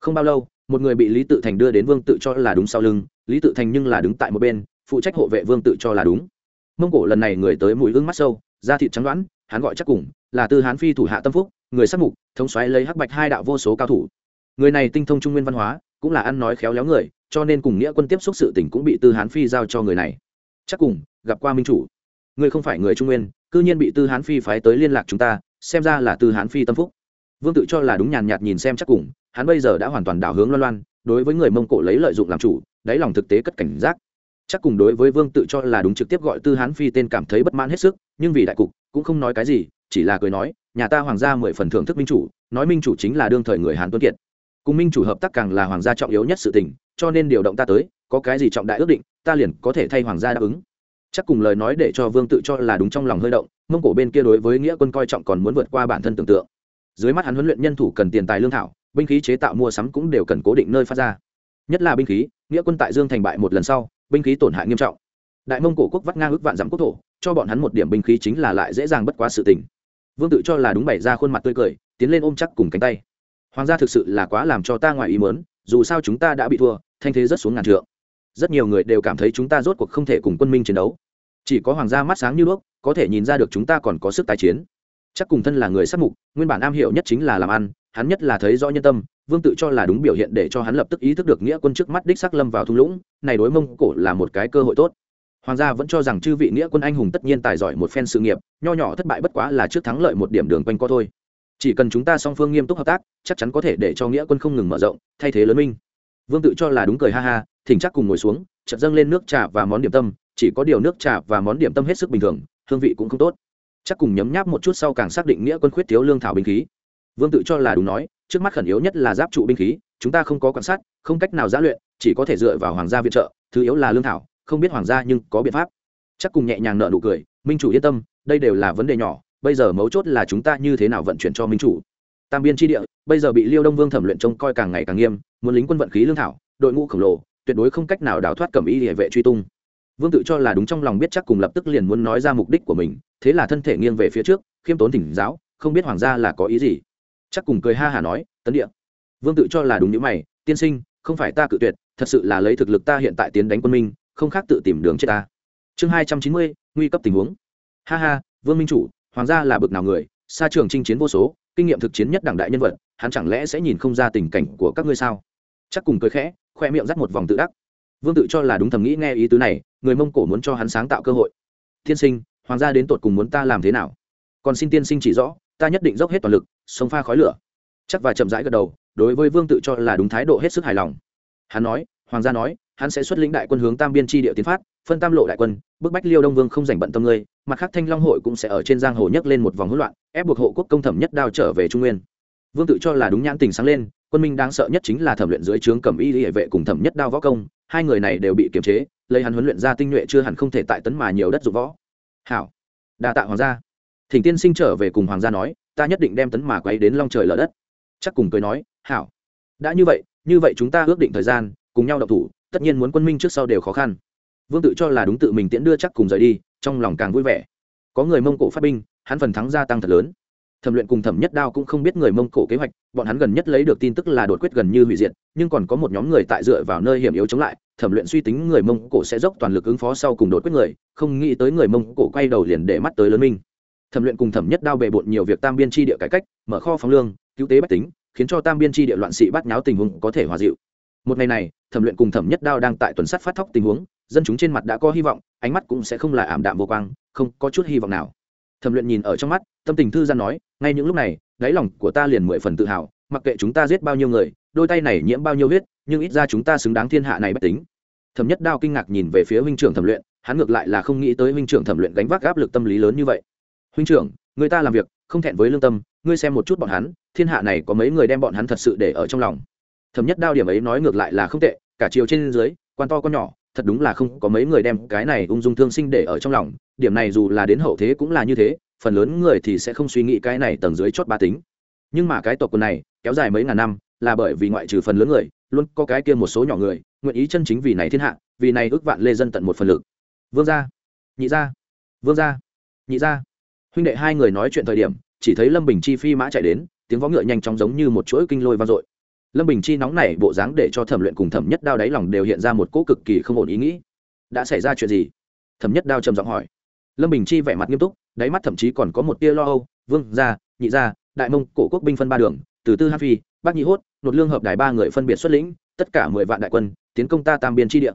Không bao lâu, một người bị lý tự thành đưa đến vương tự cho là đúng sau lưng, lý tự thành nhưng là đứng tại một bên, phụ trách hộ vệ vương tự cho là đúng. Mông cổ lần này người tới mùi hương mắt sâu, da thịt trắng đoán, hắn gọi chắc cùng, là tư hán phi thủ hạ tâm phúc, người sắc mục, thống xoáy lấy hắc bạch hai đạo vô số cao thủ. Người này tinh thông trung nguyên văn hóa, cũng là ăn nói khéo léo người, cho nên cùng nghĩa quân tiếp xúc sự tình cũng bị tư hán phi giao cho người này. Chắc cùng, gặp qua minh chủ người không phải người trung nguyên, cư nhiên bị tư hán phi phái tới liên lạc chúng ta, xem ra là tư hán phi tâm phúc. Vương tự cho là đúng nhàn nhạt nhìn xem chắc cùng, hắn bây giờ đã hoàn toàn đảo hướng loan loan, đối với người mông cổ lấy lợi dụng làm chủ, đáy lòng thực tế cất cảnh giác. Chắc cùng đối với vương tự cho là đúng trực tiếp gọi tư hán phi tên cảm thấy bất mãn hết sức, nhưng vì đại cục, cũng không nói cái gì, chỉ là cười nói, nhà ta hoàng gia mười phần thưởng thức minh chủ, nói minh chủ chính là đương thời người hán tuấn kiệt. Cùng minh chủ hợp tác càng là hoàng gia trọng yếu nhất sự tình, cho nên điều động ta tới, có cái gì trọng đại ước định, ta liền có thể thay hoàng gia đáp ứng chắc cùng lời nói để cho vương tự cho là đúng trong lòng hơi động, mông cổ bên kia đối với nghĩa quân coi trọng còn muốn vượt qua bản thân tưởng tượng. Dưới mắt hắn huấn luyện nhân thủ cần tiền tài lương thảo, binh khí chế tạo mua sắm cũng đều cần cố định nơi phát ra. Nhất là binh khí, nghĩa quân tại dương thành bại một lần sau, binh khí tổn hại nghiêm trọng. Đại mông cổ quốc vắt ngang ước vạn dặm quốc thổ, cho bọn hắn một điểm binh khí chính là lại dễ dàng bất quá sự tình. Vương tự cho là đúng bày ra khuôn mặt tươi cười, tiến lên ôm chắc cùng cánh tay. Hoàng gia thực sự là quá làm cho ta ngoài ý mớn dù sao chúng ta đã bị thua, thanh thế rất xuống ngàn trượng rất nhiều người đều cảm thấy chúng ta rốt cuộc không thể cùng quân minh chiến đấu. Chỉ có hoàng gia mắt sáng như đuốc, có thể nhìn ra được chúng ta còn có sức tái chiến. Chắc cùng thân là người sát mục, nguyên bản am hiểu nhất chính là làm ăn, hắn nhất là thấy rõ nhân tâm, vương tự cho là đúng biểu hiện để cho hắn lập tức ý thức được nghĩa quân trước mắt đích sắc lâm vào thung lũng, này đối mông cổ là một cái cơ hội tốt. Hoàng gia vẫn cho rằng chư vị nghĩa quân anh hùng tất nhiên tài giỏi một phen sự nghiệp, nho nhỏ thất bại bất quá là trước thắng lợi một điểm đường quanh co thôi. Chỉ cần chúng ta song phương nghiêm túc hợp tác, chắc chắn có thể để cho nghĩa quân không ngừng mở rộng, thay thế lớn minh. Vương tự cho là đúng cười ha ha thỉnh chắc cùng ngồi xuống, chợt dâng lên nước trà và món điểm tâm, chỉ có điều nước trà và món điểm tâm hết sức bình thường, hương vị cũng không tốt. Chắc cùng nhấm nháp một chút sau càng xác định nghĩa quân khuyết thiếu lương thảo binh khí. Vương tự cho là đúng nói, trước mắt khẩn yếu nhất là giáp trụ binh khí, chúng ta không có quan sát, không cách nào giã luyện, chỉ có thể dựa vào hoàng gia viện trợ, thứ yếu là lương thảo, không biết hoàng gia nhưng có biện pháp. Chắc cùng nhẹ nhàng nợ nụ cười, minh chủ yên tâm, đây đều là vấn đề nhỏ, bây giờ mấu chốt là chúng ta như thế nào vận chuyển cho minh chủ. Tam biên tri địa, bây giờ bị liêu đông vương thẩm luyện trông coi càng ngày càng nghiêm, muốn lính quân vận khí lương thảo, đội ngũ khổng lồ tuyệt đối không cách nào đào thoát cẩm y địa vệ truy tung. Vương tự cho là đúng trong lòng biết chắc cùng lập tức liền muốn nói ra mục đích của mình, thế là thân thể nghiêng về phía trước, khiêm tốn thỉnh giáo, không biết hoàng gia là có ý gì. Chắc cùng cười ha hả nói, tấn địa. Vương tự cho là đúng những mày, tiên sinh, không phải ta cự tuyệt, thật sự là lấy thực lực ta hiện tại tiến đánh quân minh, không khác tự tìm đường chết ta. Chương hai trăm chín mươi, nguy cấp tình huống. Ha ha, vương minh chủ, hoàng gia là bực nào người xa trường chinh chiến vô số, kinh nghiệm thực chiến nhất đảng đại nhân vật, hắn chẳng lẽ sẽ nhìn không ra tình cảnh của các ngươi sao? Chắc cùng cười khẽ khoe miệng dắt một vòng tự đắc. Vương tự cho là đúng thầm nghĩ nghe ý tứ này, người mông cổ muốn cho hắn sáng tạo cơ hội. Tiên sinh, hoàng gia đến tột cùng muốn ta làm thế nào? Còn xin tiên sinh chỉ rõ, ta nhất định dốc hết toàn lực sống pha khói lửa. Chắc và chậm rãi gật đầu, đối với vương tự cho là đúng thái độ hết sức hài lòng. Hắn nói, hoàng gia nói, hắn sẽ xuất lĩnh đại quân hướng tam biên tri địa tiến phát, phân tam lộ đại quân, bức bách liêu đông vương không giành bận tâm ngươi, mặt khác thanh long hội cũng sẽ ở trên giang hồ nhấc lên một vòng hỗn loạn, ép buộc hộ quốc công thẩm nhất đao trở về trung nguyên. Vương tự cho là đúng nhãn tình sáng lên quân minh đáng sợ nhất chính là thẩm luyện dưới trướng cầm y hệ vệ cùng thẩm nhất đao võ công, hai người này đều bị kiềm chế, lấy hắn huấn luyện ra tinh nhuệ chưa hẳn không thể tại tấn mà nhiều đất dụng võ. Hảo. Đa tạ hoàng gia. Thỉnh tiên sinh trở về cùng hoàng gia nói, ta nhất định đem tấn mà quay đến long trời lở đất. Chắc cùng cười nói, hảo. Đã như vậy như vậy chúng ta ước định thời gian, cùng nhau đọc thủ, tất nhiên muốn quân minh trước sau đều khó khăn. Vương tự cho là đúng tự mình tiễn đưa chắc cùng rời đi, trong lòng càng vui vẻ. Có người mông cổ phát binh, hắn phần thắng gia tăng thật lớn thẩm luyện cùng thẩm nhất đao cũng không biết người mông cổ kế hoạch, bọn hắn gần nhất lấy được tin tức là đột quyết gần như hủy diệt, nhưng còn có một nhóm người tại dựa vào nơi hiểm yếu chống lại, thẩm luyện suy tính người mông cổ sẽ dốc toàn lực ứng phó sau cùng đột quyết người, không nghĩ tới người mông cổ quay đầu liền để mắt tới lớn minh. Thẩm luyện cùng thẩm nhất đao bề bộn nhiều việc tam biên tri địa cải cách, mở kho phóng lương, cứu tế bách tính, khiến cho tam biên tri địa loạn sĩ bắt nháo tình huống có thể hòa dịu. Một ngày này, thẩm luyện cùng thẩm nhất đao đang tại tuần sắt phát thóc tình huống, dân chúng trên mặt đã có hy vọng, ánh mắt cũng sẽ không là ảm đạm vô quang, không có chút hy vọng nào thẩm luyện nhìn ở trong mắt, tâm tình thư gian nói, ngay những lúc này, đáy lòng của ta liền mười phần tự hào, mặc kệ chúng ta giết bao nhiêu người, đôi tay này nhiễm bao nhiêu huyết, nhưng ít ra chúng ta xứng đáng thiên hạ này bất tính. Thẩm nhất đao kinh ngạc nhìn về phía huynh trưởng thẩm luyện, hắn ngược lại là không nghĩ tới huynh trưởng thẩm luyện gánh vác áp lực tâm lý lớn như vậy. Huynh trưởng, người ta làm việc, không thẹn với lương tâm, ngươi xem một chút bọn hắn, thiên hạ này có mấy người đem bọn hắn thật sự để ở trong lòng? Thẩm nhất đao điểm ấy nói ngược lại là không tệ, cả chiều trên dưới, quan to con nhỏ thật đúng là không có mấy người đem cái này ung dung thương sinh để ở trong lòng, điểm này dù là đến hậu thế cũng là như thế, phần lớn người thì sẽ không suy nghĩ cái này tầng dưới chót ba tính. Nhưng mà cái tộc quần này, kéo dài mấy ngàn năm, là bởi vì ngoại trừ phần lớn người, luôn có cái kia một số nhỏ người, nguyện ý chân chính vì này thiên hạ, vì này ước vạn lê dân tận một phần lực. Vương gia, nhị gia, vương gia, nhị gia. Huynh đệ hai người nói chuyện thời điểm, chỉ thấy lâm bình chi phi mã chạy đến, tiếng võ ngựa nhanh chóng giống như một chuỗi kinh lôi vang dội lâm bình chi nóng nảy bộ dáng để cho thẩm luyện cùng thẩm nhất đao đáy lòng đều hiện ra một cỗ cực kỳ không ổn ý nghĩ. Đã xảy ra chuyện gì? Thẩm nhất đao trầm giọng hỏi. Lâm bình chi vẻ mặt nghiêm túc, đáy mắt thậm chí còn có một tia lo âu. Vương gia, nhị gia, đại mông, cổ quốc binh phân ba đường, từ tư hát phi bác nhị hốt nột lương hợp đài ba người phân biệt xuất lĩnh, tất cả mười vạn đại quân, tiến công ta tam biên tri địa.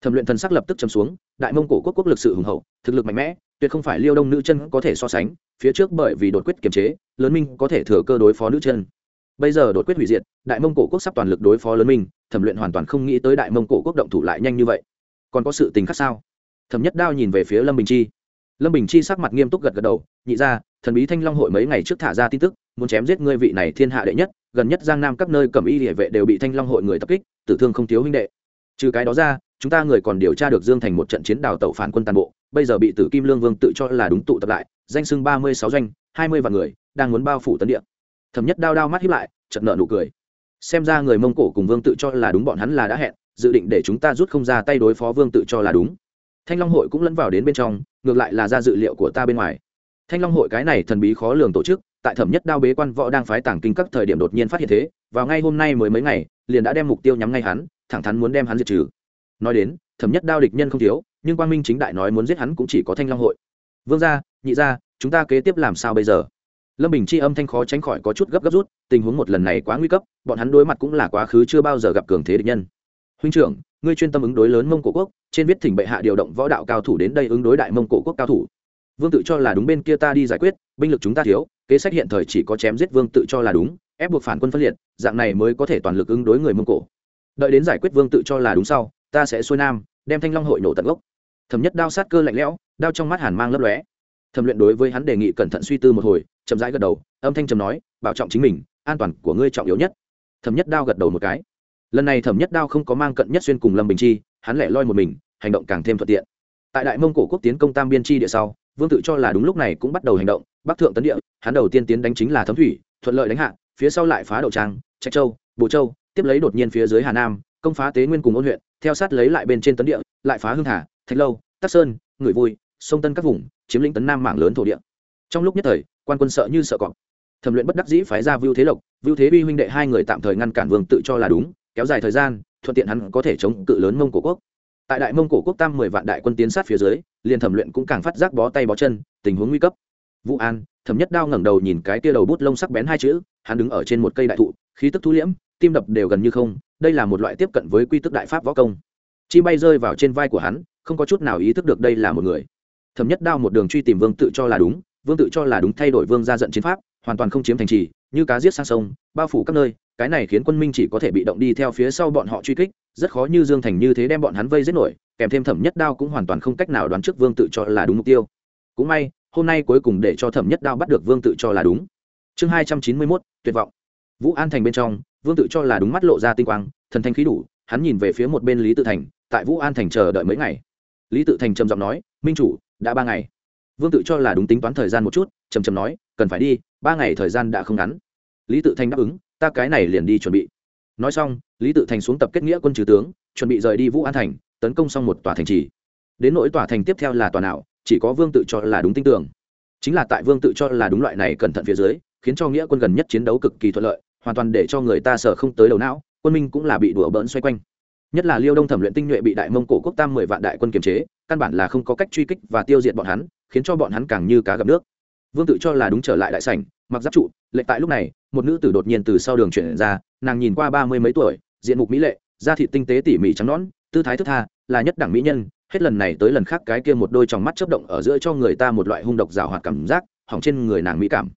Thẩm luyện thần sắc lập tức chấm xuống, đại mông cổ quốc quốc lực sự hùng hậu, thực lực mạnh mẽ, tuyệt không phải liêu đông nữ chân có thể so sánh, phía trước bởi vì đột quyết kiềm chế, lớn minh có thể thừa cơ đối phó nữ chân bây giờ đột quyết hủy diệt, đại mông cổ quốc sắp toàn lực đối phó lớn minh thẩm luyện hoàn toàn không nghĩ tới đại mông cổ quốc động thủ lại nhanh như vậy. Còn có sự tình khác sao? Thẩm nhất đao nhìn về phía lâm bình chi. Lâm bình chi sắc mặt nghiêm túc gật gật đầu, nhị ra thần bí thanh long hội mấy ngày trước thả ra tin tức, muốn chém giết ngươi vị này thiên hạ đệ nhất, gần nhất giang nam các nơi cầm y địa vệ đều bị thanh long hội người tập kích, tử thương không thiếu huynh đệ. Trừ cái đó ra, chúng ta người còn điều tra được dương thành một trận chiến đào tẩu phản quân toàn bộ, bây giờ bị tử kim lương vương tự cho là đúng tụ tập lại, danh sưng ba mươi sáu doanh, hai mươi vạn người, đang muốn bao phủ tấn địa thẩm nhất đao đao mắt hiếp lại, chợt nợ nụ cười. Xem ra người mông cổ cùng vương tự cho là đúng bọn hắn là đã hẹn, dự định để chúng ta rút không ra tay đối phó vương tự cho là đúng. Thanh long hội cũng lẫn vào đến bên trong, ngược lại là ra dự liệu của ta bên ngoài. Thanh long hội cái này thần bí khó lường tổ chức, tại thẩm nhất đao bế quan võ đang phái tảng kinh các thời điểm đột nhiên phát hiện thế, vào ngay hôm nay mới mấy ngày, liền đã đem mục tiêu nhắm ngay hắn, thẳng thắn muốn đem hắn diệt trừ. Nói đến, thẩm nhất đao địch nhân không thiếu, nhưng Quan minh chính đại nói muốn giết hắn cũng chỉ có thanh long hội. Vương gia, nhị gia, chúng ta kế tiếp làm sao bây giờ? Lâm bình chi âm thanh khó tránh khỏi có chút gấp gấp rút, tình huống một lần này quá nguy cấp, bọn hắn đối mặt cũng là quá khứ chưa bao giờ gặp cường thế địch nhân. Huynh trưởng, ngươi chuyên tâm ứng đối lớn mông cổ quốc, trên viết thỉnh bệ hạ điều động võ đạo cao thủ đến đây ứng đối đại mông cổ quốc cao thủ. Vương tự cho là đúng bên kia ta đi giải quyết, binh lực chúng ta thiếu, kế sách hiện thời chỉ có chém giết vương tự cho là đúng, ép buộc phản quân phân liệt, dạng này mới có thể toàn lực ứng đối người mông cổ. Đợi đến giải quyết vương tự cho là đúng sau, ta sẽ xuôi nam, đem thanh long hội nổ tận gốc. Thẩm nhất đao sát cơ lạnh lẽo, đao trong mắt hàn mang lấp lóe. Thẩm luyện đối với hắn đề nghị cẩn thận suy tư một hồi chậm rãi gật đầu, âm thanh trầm nói, bảo trọng chính mình, an toàn của ngươi trọng yếu nhất. Thẩm nhất đao gật đầu một cái. Lần này thẩm nhất đao không có mang cận nhất xuyên cùng lâm bình chi, hắn lẻ loi một mình, hành động càng thêm thuận tiện. Tại đại mông cổ quốc tiến công tam biên chi địa sau, vương tự cho là đúng lúc này cũng bắt đầu hành động, bắc thượng tấn địa, hắn đầu tiên tiến đánh chính là thấm thủy, thuận lợi đánh hạ, phía sau lại phá đậu trang, trạch châu bộ châu, tiếp lấy đột nhiên phía dưới hà nam, công phá tế nguyên cùng ôn huyện, theo sát lấy lại bên trên tấn địa, lại phá hương hà, thạch lâu, tắc sơn người vui, sông tân các vùng, chiếm lĩnh tấn nam mảng lớn thổ địa. Trong lúc nhất thời quan quân sợ như sợ cọp. Thẩm luyện bất đắc dĩ phái ra vưu thế lộc, vưu thế uy huynh đệ hai người tạm thời ngăn cản vương tự cho là đúng, kéo dài thời gian, thuận tiện hắn có thể chống cự lớn mông cổ quốc. Tại đại mông cổ quốc tam mười vạn đại quân tiến sát phía dưới, liền thẩm luyện cũng càng phát giác bó tay bó chân, tình huống nguy cấp. Vũ an, thẩm nhất đao ngẩng đầu nhìn cái tia đầu bút lông sắc bén hai chữ, hắn đứng ở trên một cây đại thụ, khí tức thu liễm, tim đập đều gần như không, đây là một loại tiếp cận với quy tức đại pháp võ công. Chi bay rơi vào trên vai của hắn, không có chút nào ý thức được đây là một người. Thẩm nhất đao một đường truy tìm vương tự cho là đúng vương tự cho là đúng thay đổi vương ra giận chiến pháp, hoàn toàn không chiếm thành trì, như cá giết sang sông, bao phủ các nơi, cái này khiến quân minh chỉ có thể bị động đi theo phía sau bọn họ truy kích, rất khó như dương thành như thế đem bọn hắn vây giết nổi, kèm thêm thẩm nhất đao cũng hoàn toàn không cách nào đoán trước vương tự cho là đúng mục tiêu. Cũng may, hôm nay cuối cùng để cho thẩm nhất đao bắt được vương tự cho là đúng. Chương hai trăm chín mươi mốt, tuyệt vọng. Vũ an thành bên trong, vương tự cho là đúng mắt lộ ra tinh quang, thần thanh khí đủ, hắn nhìn về phía một bên lý tự thành, tại vũ an thành chờ đợi mấy ngày. Lý tự thành trầm giọng nói, minh chủ, đã ba ngày vương tự cho là đúng tính toán thời gian một chút trầm trầm nói, cần phải đi, ba ngày thời gian đã không ngắn. Lý tự thành đáp ứng, ta cái này liền đi chuẩn bị. Nói xong, lý tự thành xuống tập kết nghĩa quân trừ tướng, chuẩn bị rời đi vũ an thành, tấn công xong một tòa thành trì. Đến nỗi tòa thành tiếp theo là tòa nào, chỉ có vương tự cho là đúng tin tưởng. Chính là tại vương tự cho là đúng loại này cẩn thận phía dưới, khiến cho nghĩa quân gần nhất chiến đấu cực kỳ thuận lợi, hoàn toàn để cho người ta sợ không tới đầu não, quân minh cũng là bị đùa bỡn xoay quanh. Nhất là liêu đông thẩm luyện tinh nhuệ bị đại mông cổ quốc tam mười vạn đại quân kiềm chế, căn bản là không có cách truy kích và tiêu diệt bọn hắn khiến cho bọn hắn càng như cá gặp nước. Vương tự cho là đúng trở lại đại sảnh, mặc giáp trụ, lệnh tại lúc này, một nữ tử đột nhiên từ sau đường chuyển ra, nàng nhìn qua ba mươi mấy tuổi, diện mục mỹ lệ, da thịt tinh tế tỉ mỉ trắng nõn, tư thái thức tha, là nhất đẳng mỹ nhân, hết lần này tới lần khác cái kia một đôi tròng mắt chớp động ở giữa cho người ta một loại hung độc rào hoạt cảm giác, hỏng trên người nàng mỹ cảm.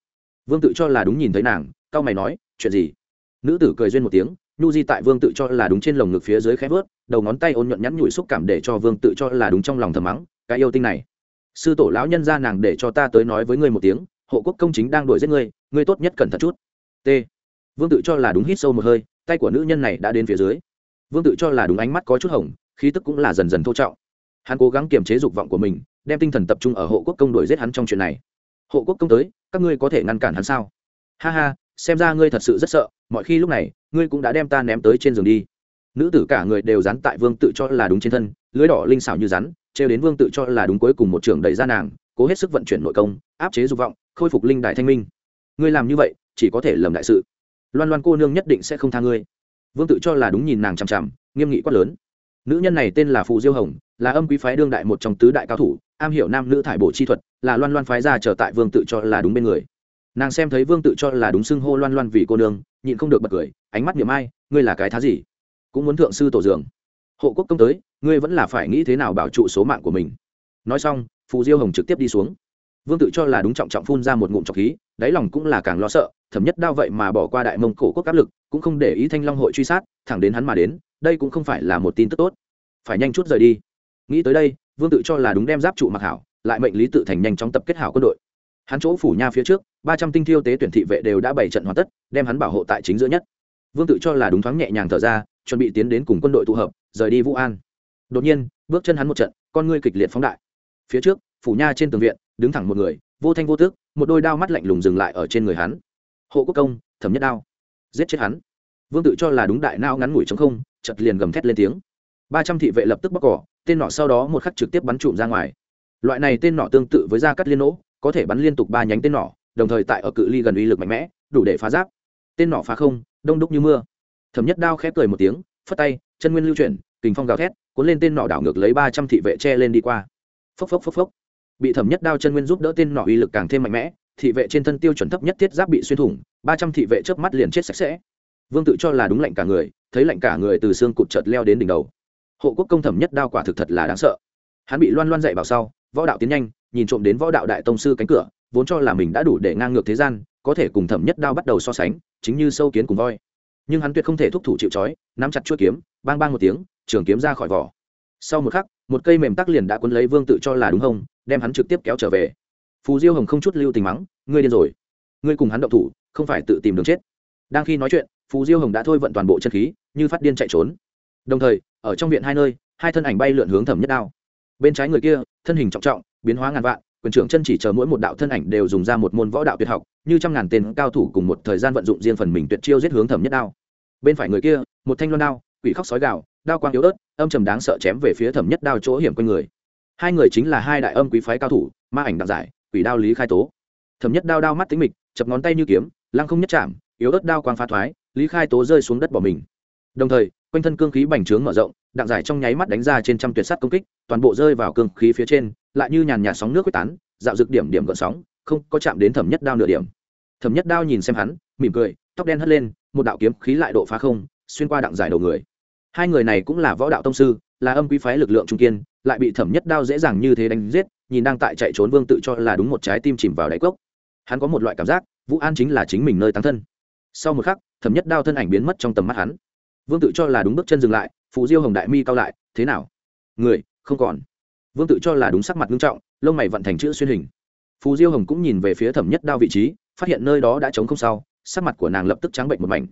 Vương tự cho là đúng nhìn thấy nàng cao mày nói, chuyện gì? Nữ tử cười duyên một tiếng, nhu di tại vương tự cho là đúng trên lồng ngực phía dưới khẽ vớt, đầu ngón tay ôn nhuận nhắn nhủi xúc cảm để cho vương tự cho là đúng trong lòng thầm mắng, cái yêu tinh này sư tổ lão nhân ra nàng để cho ta tới nói với ngươi một tiếng, hộ quốc công chính đang đuổi giết ngươi ngươi tốt nhất cẩn thận chút. T. Vương tự cho là đúng hít sâu một hơi, tay của nữ nhân này đã đến phía dưới. Vương tự cho là đúng ánh mắt có chút hỏng khí tức cũng là dần dần thô trọng. Hắn cố gắng kiềm chế dục vọng của mình, đem tinh thần tập trung ở hộ quốc công đuổi giết hắn trong chuyện này. Hộ quốc công tới, các ngươi có thể ngăn cản hắn sao? Ha ha, xem ra ngươi thật sự rất sợ, mọi khi lúc này, ngươi cũng đã đem ta ném tới trên giường đi. Nữ tử cả người đều dán tại vương tự cho là đúng trên thân, lưới đỏ linh xảo như rắn trêu đến vương tự cho là đúng cuối cùng một trưởng đẩy ra nàng, cố hết sức vận chuyển nội công, áp chế dục vọng, khôi phục linh đại thanh minh. Ngươi làm như vậy, chỉ có thể lầm đại sự. Loan loan cô nương nhất định sẽ không tha ngươi. Vương tự cho là đúng nhìn nàng chằm chằm, nghiêm nghị quát lớn. Nữ nhân này tên là phù diêu hồng, là âm quý phái đương đại một trong tứ đại cao thủ, am hiểu nam nữ thải bổ chi thuật, là loan loan phái ra trở tại vương tự cho là đúng bên người. Nàng xem thấy vương tự cho là đúng xưng hô loan loan vì cô nương, nhịn không được bật cười, ánh mắt niệm ai, ngươi là cái thá gì? Cũng muốn thượng sư tổ dường hộ quốc công tới, ngươi vẫn là phải nghĩ thế nào bảo trụ số mạng của mình. Nói xong, phù diêu hồng trực tiếp đi xuống. Vương tự cho là đúng trọng trọng phun ra một ngụm trọc khí, đáy lòng cũng là càng lo sợ, thẩm nhất đao vậy mà bỏ qua đại mông cổ quốc áp lực, cũng không để ý thanh long hội truy sát, thẳng đến hắn mà đến, đây cũng không phải là một tin tức tốt. Phải nhanh chút rời đi. Nghĩ tới đây, vương tự cho là đúng đem giáp trụ mặc hảo, lại mệnh lý tự thành nhanh chóng tập kết hảo quân đội. Hắn chỗ phủ nha phía trước, ba trăm tinh thiêu tế tuyển thị vệ đều đã bày trận hoàn tất, đem hắn bảo hộ tại chính giữa nhất. Vương tự cho là đúng thoáng nhẹ nhàng thở ra, chuẩn bị tiến đến cùng quân đội tụ hợp rời đi vũ an. Đột nhiên, bước chân hắn một trận, con ngươi kịch liệt phóng đại. Phía trước, phủ nha trên tường viện, đứng thẳng một người, vô thanh vô tước một đôi đao mắt lạnh lùng dừng lại ở trên người hắn. Hộ quốc công, thẩm nhất đao. Giết chết hắn. Vương tự cho là đúng đại nao ngắn ngủi chống không chật liền gầm thét lên tiếng. Ba trăm thị vệ lập tức bóc cỏ, tên nọ sau đó một khắc trực tiếp bắn trụm ra ngoài. Loại này tên nọ tương tự với da cắt liên nỗ, có thể bắn liên tục ba nhánh tên nỏ đồng thời tại ở cự ly gần uy lực mạnh mẽ, đủ để phá giáp. Tên nỏ phá không, đông đúc như mưa. Thẩm nhất đao khép cười một tiếng, phất tay chân nguyên lưu chuyển, kình phong gào thét, cuốn lên tên nọ đảo ngược lấy ba trăm thị vệ che lên đi qua. Phốc phốc phốc phốc. Bị thẩm nhất đao chân nguyên giúp đỡ tên nọ uy lực càng thêm mạnh mẽ, thị vệ trên thân tiêu chuẩn thấp nhất thiết giáp bị xuyên thủng, ba trăm thị vệ chớp mắt liền chết sạch sẽ. Vương tự cho là đúng lạnh cả người, thấy lạnh cả người từ xương cụt chợt leo đến đỉnh đầu. Hộ quốc công thẩm nhất đao quả thực thật là đáng sợ. Hắn bị loan loan dậy vào sau, võ đạo tiến nhanh, nhìn trộm đến võ đạo đại tông sư cánh cửa, vốn cho là mình đã đủ để ngang ngược thế gian, có thể cùng thẩm nhất đao bắt đầu so sánh, chính như sâu kiến cùng voi nhưng hắn tuyệt không thể thúc thủ chịu trói, nắm chặt chuỗi kiếm, bang bang một tiếng, trường kiếm ra khỏi vỏ. Sau một khắc, một cây mềm tắc liền đã quấn lấy vương tự cho là đúng không, đem hắn trực tiếp kéo trở về. Phù diêu hồng không chút lưu tình mắng, ngươi điên rồi. Ngươi cùng hắn động thủ, không phải tự tìm đường chết. Đang khi nói chuyện, phù diêu hồng đã thôi vận toàn bộ chân khí, như phát điên chạy trốn. Đồng thời, ở trong viện hai nơi, hai thân ảnh bay lượn hướng thẩm nhất đao. Bên trái người kia, thân hình trọng trọng, biến hóa ngàn vạn quyền trưởng chân chỉ chờ mỗi một đạo thân ảnh đều dùng ra một môn võ đạo tuyệt học, như trăm ngàn tên cao thủ cùng một thời gian vận dụng riêng phần mình tuyệt chiêu giết hướng thẩm nhất đao. Bên phải người kia, một thanh loan đao, quỷ khóc sói gạo đao quang yếu ớt, âm trầm đáng sợ chém về phía thẩm nhất đao chỗ hiểm quanh người. Hai người chính là hai đại âm quý phái cao thủ, ma ảnh đặc giải, quỷ đao lý khai tố. Thẩm nhất đao đao mắt tính mịch, chập ngón tay như kiếm, lăng không nhất chạm, yếu ớt đao quang phá thoái, lý khai tố rơi xuống đất bỏ mình. Đồng thời quanh thân cương khí bành trướng mở rộng đặng giải trong nháy mắt đánh ra trên trăm tuyệt sắt công kích, toàn bộ rơi vào cương khí phía trên, lại như nhàn nhạt sóng nước quyết tán, dạo dực điểm điểm gợn sóng, không có chạm đến thẩm nhất đao nửa điểm. Thẩm nhất đao nhìn xem hắn, mỉm cười, tóc đen hất lên, một đạo kiếm khí lại độ phá không, xuyên qua đặng giải đầu người. Hai người này cũng là võ đạo tông sư, là âm quý phái lực lượng trung kiên, lại bị thẩm nhất đao dễ dàng như thế đánh giết, nhìn đang tại chạy trốn vương tự cho là đúng một trái tim chìm vào đáy cốc. Hắn có một loại cảm giác, vũ an chính là chính mình nơi tăng thân. Sau một khắc, thẩm nhất đao thân ảnh biến mất trong tầm mắt hắn vương tự cho là đúng bước chân dừng lại, phù diêu hồng đại mi cao lại, thế nào? Người, không còn. Vương tự cho là đúng sắc mặt nghiêm trọng, lông mày vận thành chữ xuyên hình. Phù diêu hồng cũng nhìn về phía thẩm nhất đao vị trí, phát hiện nơi đó đã trống không sao sắc mặt của nàng lập tức trắng bệnh một mảnh.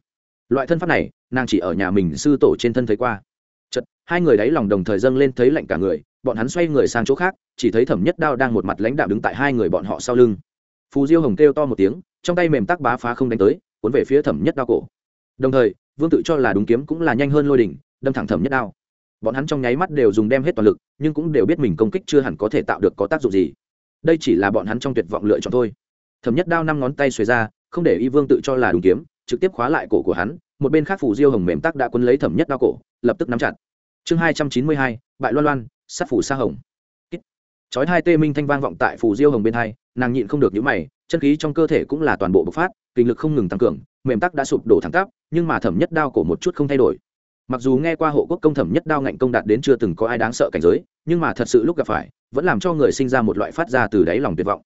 Loại thân pháp này, nàng chỉ ở nhà mình sư tổ trên thân thấy qua. Chật hai người đáy lòng đồng thời dâng lên thấy lạnh cả người, bọn hắn xoay người sang chỗ khác, chỉ thấy thẩm nhất đao đang một mặt lãnh đạo đứng tại hai người bọn họ sau lưng. Phù diêu hồng kêu to một tiếng, trong tay mềm tắc bá phá không đánh tới, cuốn về phía thẩm nhất đao cổ. Đồng thời vương tự cho là đúng kiếm cũng là nhanh hơn lôi đỉnh, đâm thẳng thẩm nhất đao. Bọn hắn trong nháy mắt đều dùng đem hết toàn lực, nhưng cũng đều biết mình công kích chưa hẳn có thể tạo được có tác dụng gì. Đây chỉ là bọn hắn trong tuyệt vọng lựa chọn thôi. Thẩm nhất đao năm ngón tay xuề ra, không để y vương tự cho là đúng kiếm, trực tiếp khóa lại cổ của hắn, một bên khác phủ diêu hồng mềm tắc đã quấn lấy thẩm nhất đao cổ, lập tức nắm chặt. Chương hai trăm chín mươi hai, bại loan loan, sát phủ sa hồng. Chói hai tê minh thanh vang vọng tại phủ diêu hồng bên hai nàng nhịn không được những mày, chân khí trong cơ thể cũng là toàn bộ bộc phát, kinh lực không ngừng tăng cường, mềm tắc đã sụp đổ thẳng tắp, nhưng mà thẩm nhất đao cổ một chút không thay đổi. Mặc dù nghe qua hộ quốc công thẩm nhất đao ngạnh công đạt đến chưa từng có ai đáng sợ cảnh giới, nhưng mà thật sự lúc gặp phải, vẫn làm cho người sinh ra một loại phát ra từ đáy lòng tuyệt vọng.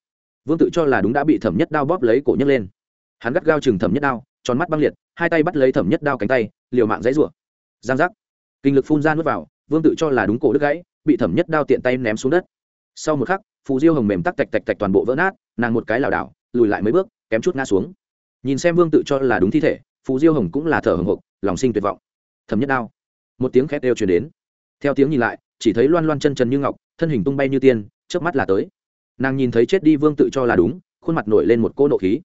Vương tự cho là đúng đã bị thẩm nhất đao bóp lấy cổ nhấc lên. Hắn gắt gao chừng thẩm nhất đao, tròn mắt băng liệt, hai tay bắt lấy thẩm nhất đao cánh tay, liều mạng dãy rủa. Giang giác. Kinh lực phun ra nuốt vào, vương tự cho là đúng cổ đứt gãy, bị thẩm nhất đao tiện tay ném xuống đất. Sau một khắc phù diêu hồng mềm tắc tạch tạch tạch toàn bộ vỡ nát, nàng một cái lảo đảo, lùi lại mấy bước, kém chút ngã xuống. Nhìn xem vương tự cho là đúng thi thể, phù diêu hồng cũng là thở hồng hộc, lòng sinh tuyệt vọng. Thấm nhất đao. Một tiếng khét đều truyền đến. Theo tiếng nhìn lại, chỉ thấy loan loan chân trần như ngọc, thân hình tung bay như tiên trước mắt là tới. Nàng nhìn thấy chết đi vương tự cho là đúng, khuôn mặt nổi lên một cô nộ khí.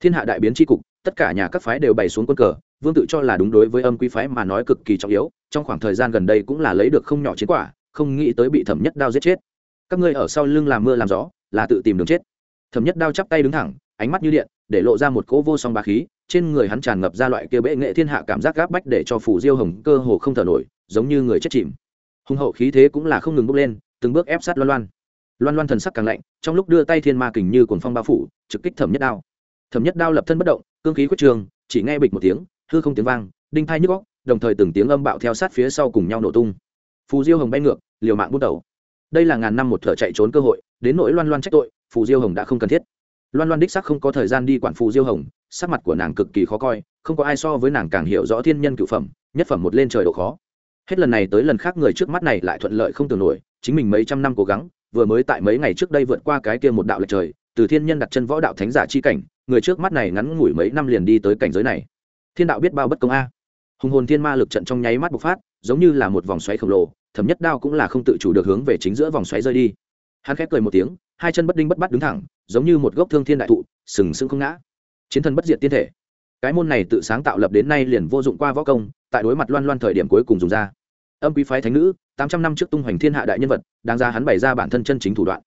Thiên hạ đại biến tri cục, tất cả nhà các phái đều bày xuống quân cờ, vương tự cho là đúng đối với âm quý phái mà nói cực kỳ trọng yếu, trong khoảng thời gian gần đây cũng là lấy được không nhỏ chiến quả, không nghĩ tới bị thẩm nhất đao giết chết các ngươi ở sau lưng làm mưa làm gió, là tự tìm đường chết. Thẩm nhất đao chắp tay đứng thẳng, ánh mắt như điện, để lộ ra một cỗ vô song bá khí, trên người hắn tràn ngập ra loại kia bệ nghệ thiên hạ cảm giác gáp bách để cho phủ diêu hồng cơ hồ không thở nổi, giống như người chết chìm. Hùng hậu khí thế cũng là không ngừng bốc lên, từng bước ép sát loan loan. Loan loan thần sắc càng lạnh, trong lúc đưa tay thiên ma kình như cuồng phong bao phủ, trực kích thẩm nhất đao. Thẩm nhất đao lập thân bất động, cương khí quyết trường, chỉ nghe bịch một tiếng, hư không tiếng vang, đinh thai nhức góc đồng thời từng tiếng âm bạo theo sát phía sau cùng nhau nổ tung. Phù diêu hồng bay ngược, liều mạng bút đầu đây là ngàn năm một thợ chạy trốn cơ hội, đến nỗi loan loan trách tội, phù diêu hồng đã không cần thiết. Loan loan đích sắc không có thời gian đi quản phù diêu hồng, sắc mặt của nàng cực kỳ khó coi, không có ai so với nàng càng hiểu rõ thiên nhân cựu phẩm, nhất phẩm một lên trời độ khó. Hết lần này tới lần khác người trước mắt này lại thuận lợi không tưởng nổi, chính mình mấy trăm năm cố gắng, vừa mới tại mấy ngày trước đây vượt qua cái kia một đạo lệch trời, từ thiên nhân đặt chân võ đạo thánh giả chi cảnh, người trước mắt này ngắn ngủi mấy năm liền đi tới cảnh giới này. Thiên đạo biết bao bất công a. Hùng hồn thiên ma lực trận trong nháy mắt bộc phát, giống như là một vòng xoáy khổng lồ thẩm nhất đao cũng là không tự chủ được hướng về chính giữa vòng xoáy rơi đi. Hắn khép cười một tiếng, hai chân bất đinh bất bắt đứng thẳng, giống như một gốc thương thiên đại thụ, sừng sững không ngã. Chiến thần bất diệt tiên thể. Cái môn này tự sáng tạo lập đến nay liền vô dụng qua võ công, tại đối mặt loan loan thời điểm cuối cùng dùng ra. Âm quý phái thánh nữ, tám trăm năm trước tung hoành thiên hạ đại nhân vật đang ra hắn bày ra bản thân chân chính thủ đoạn.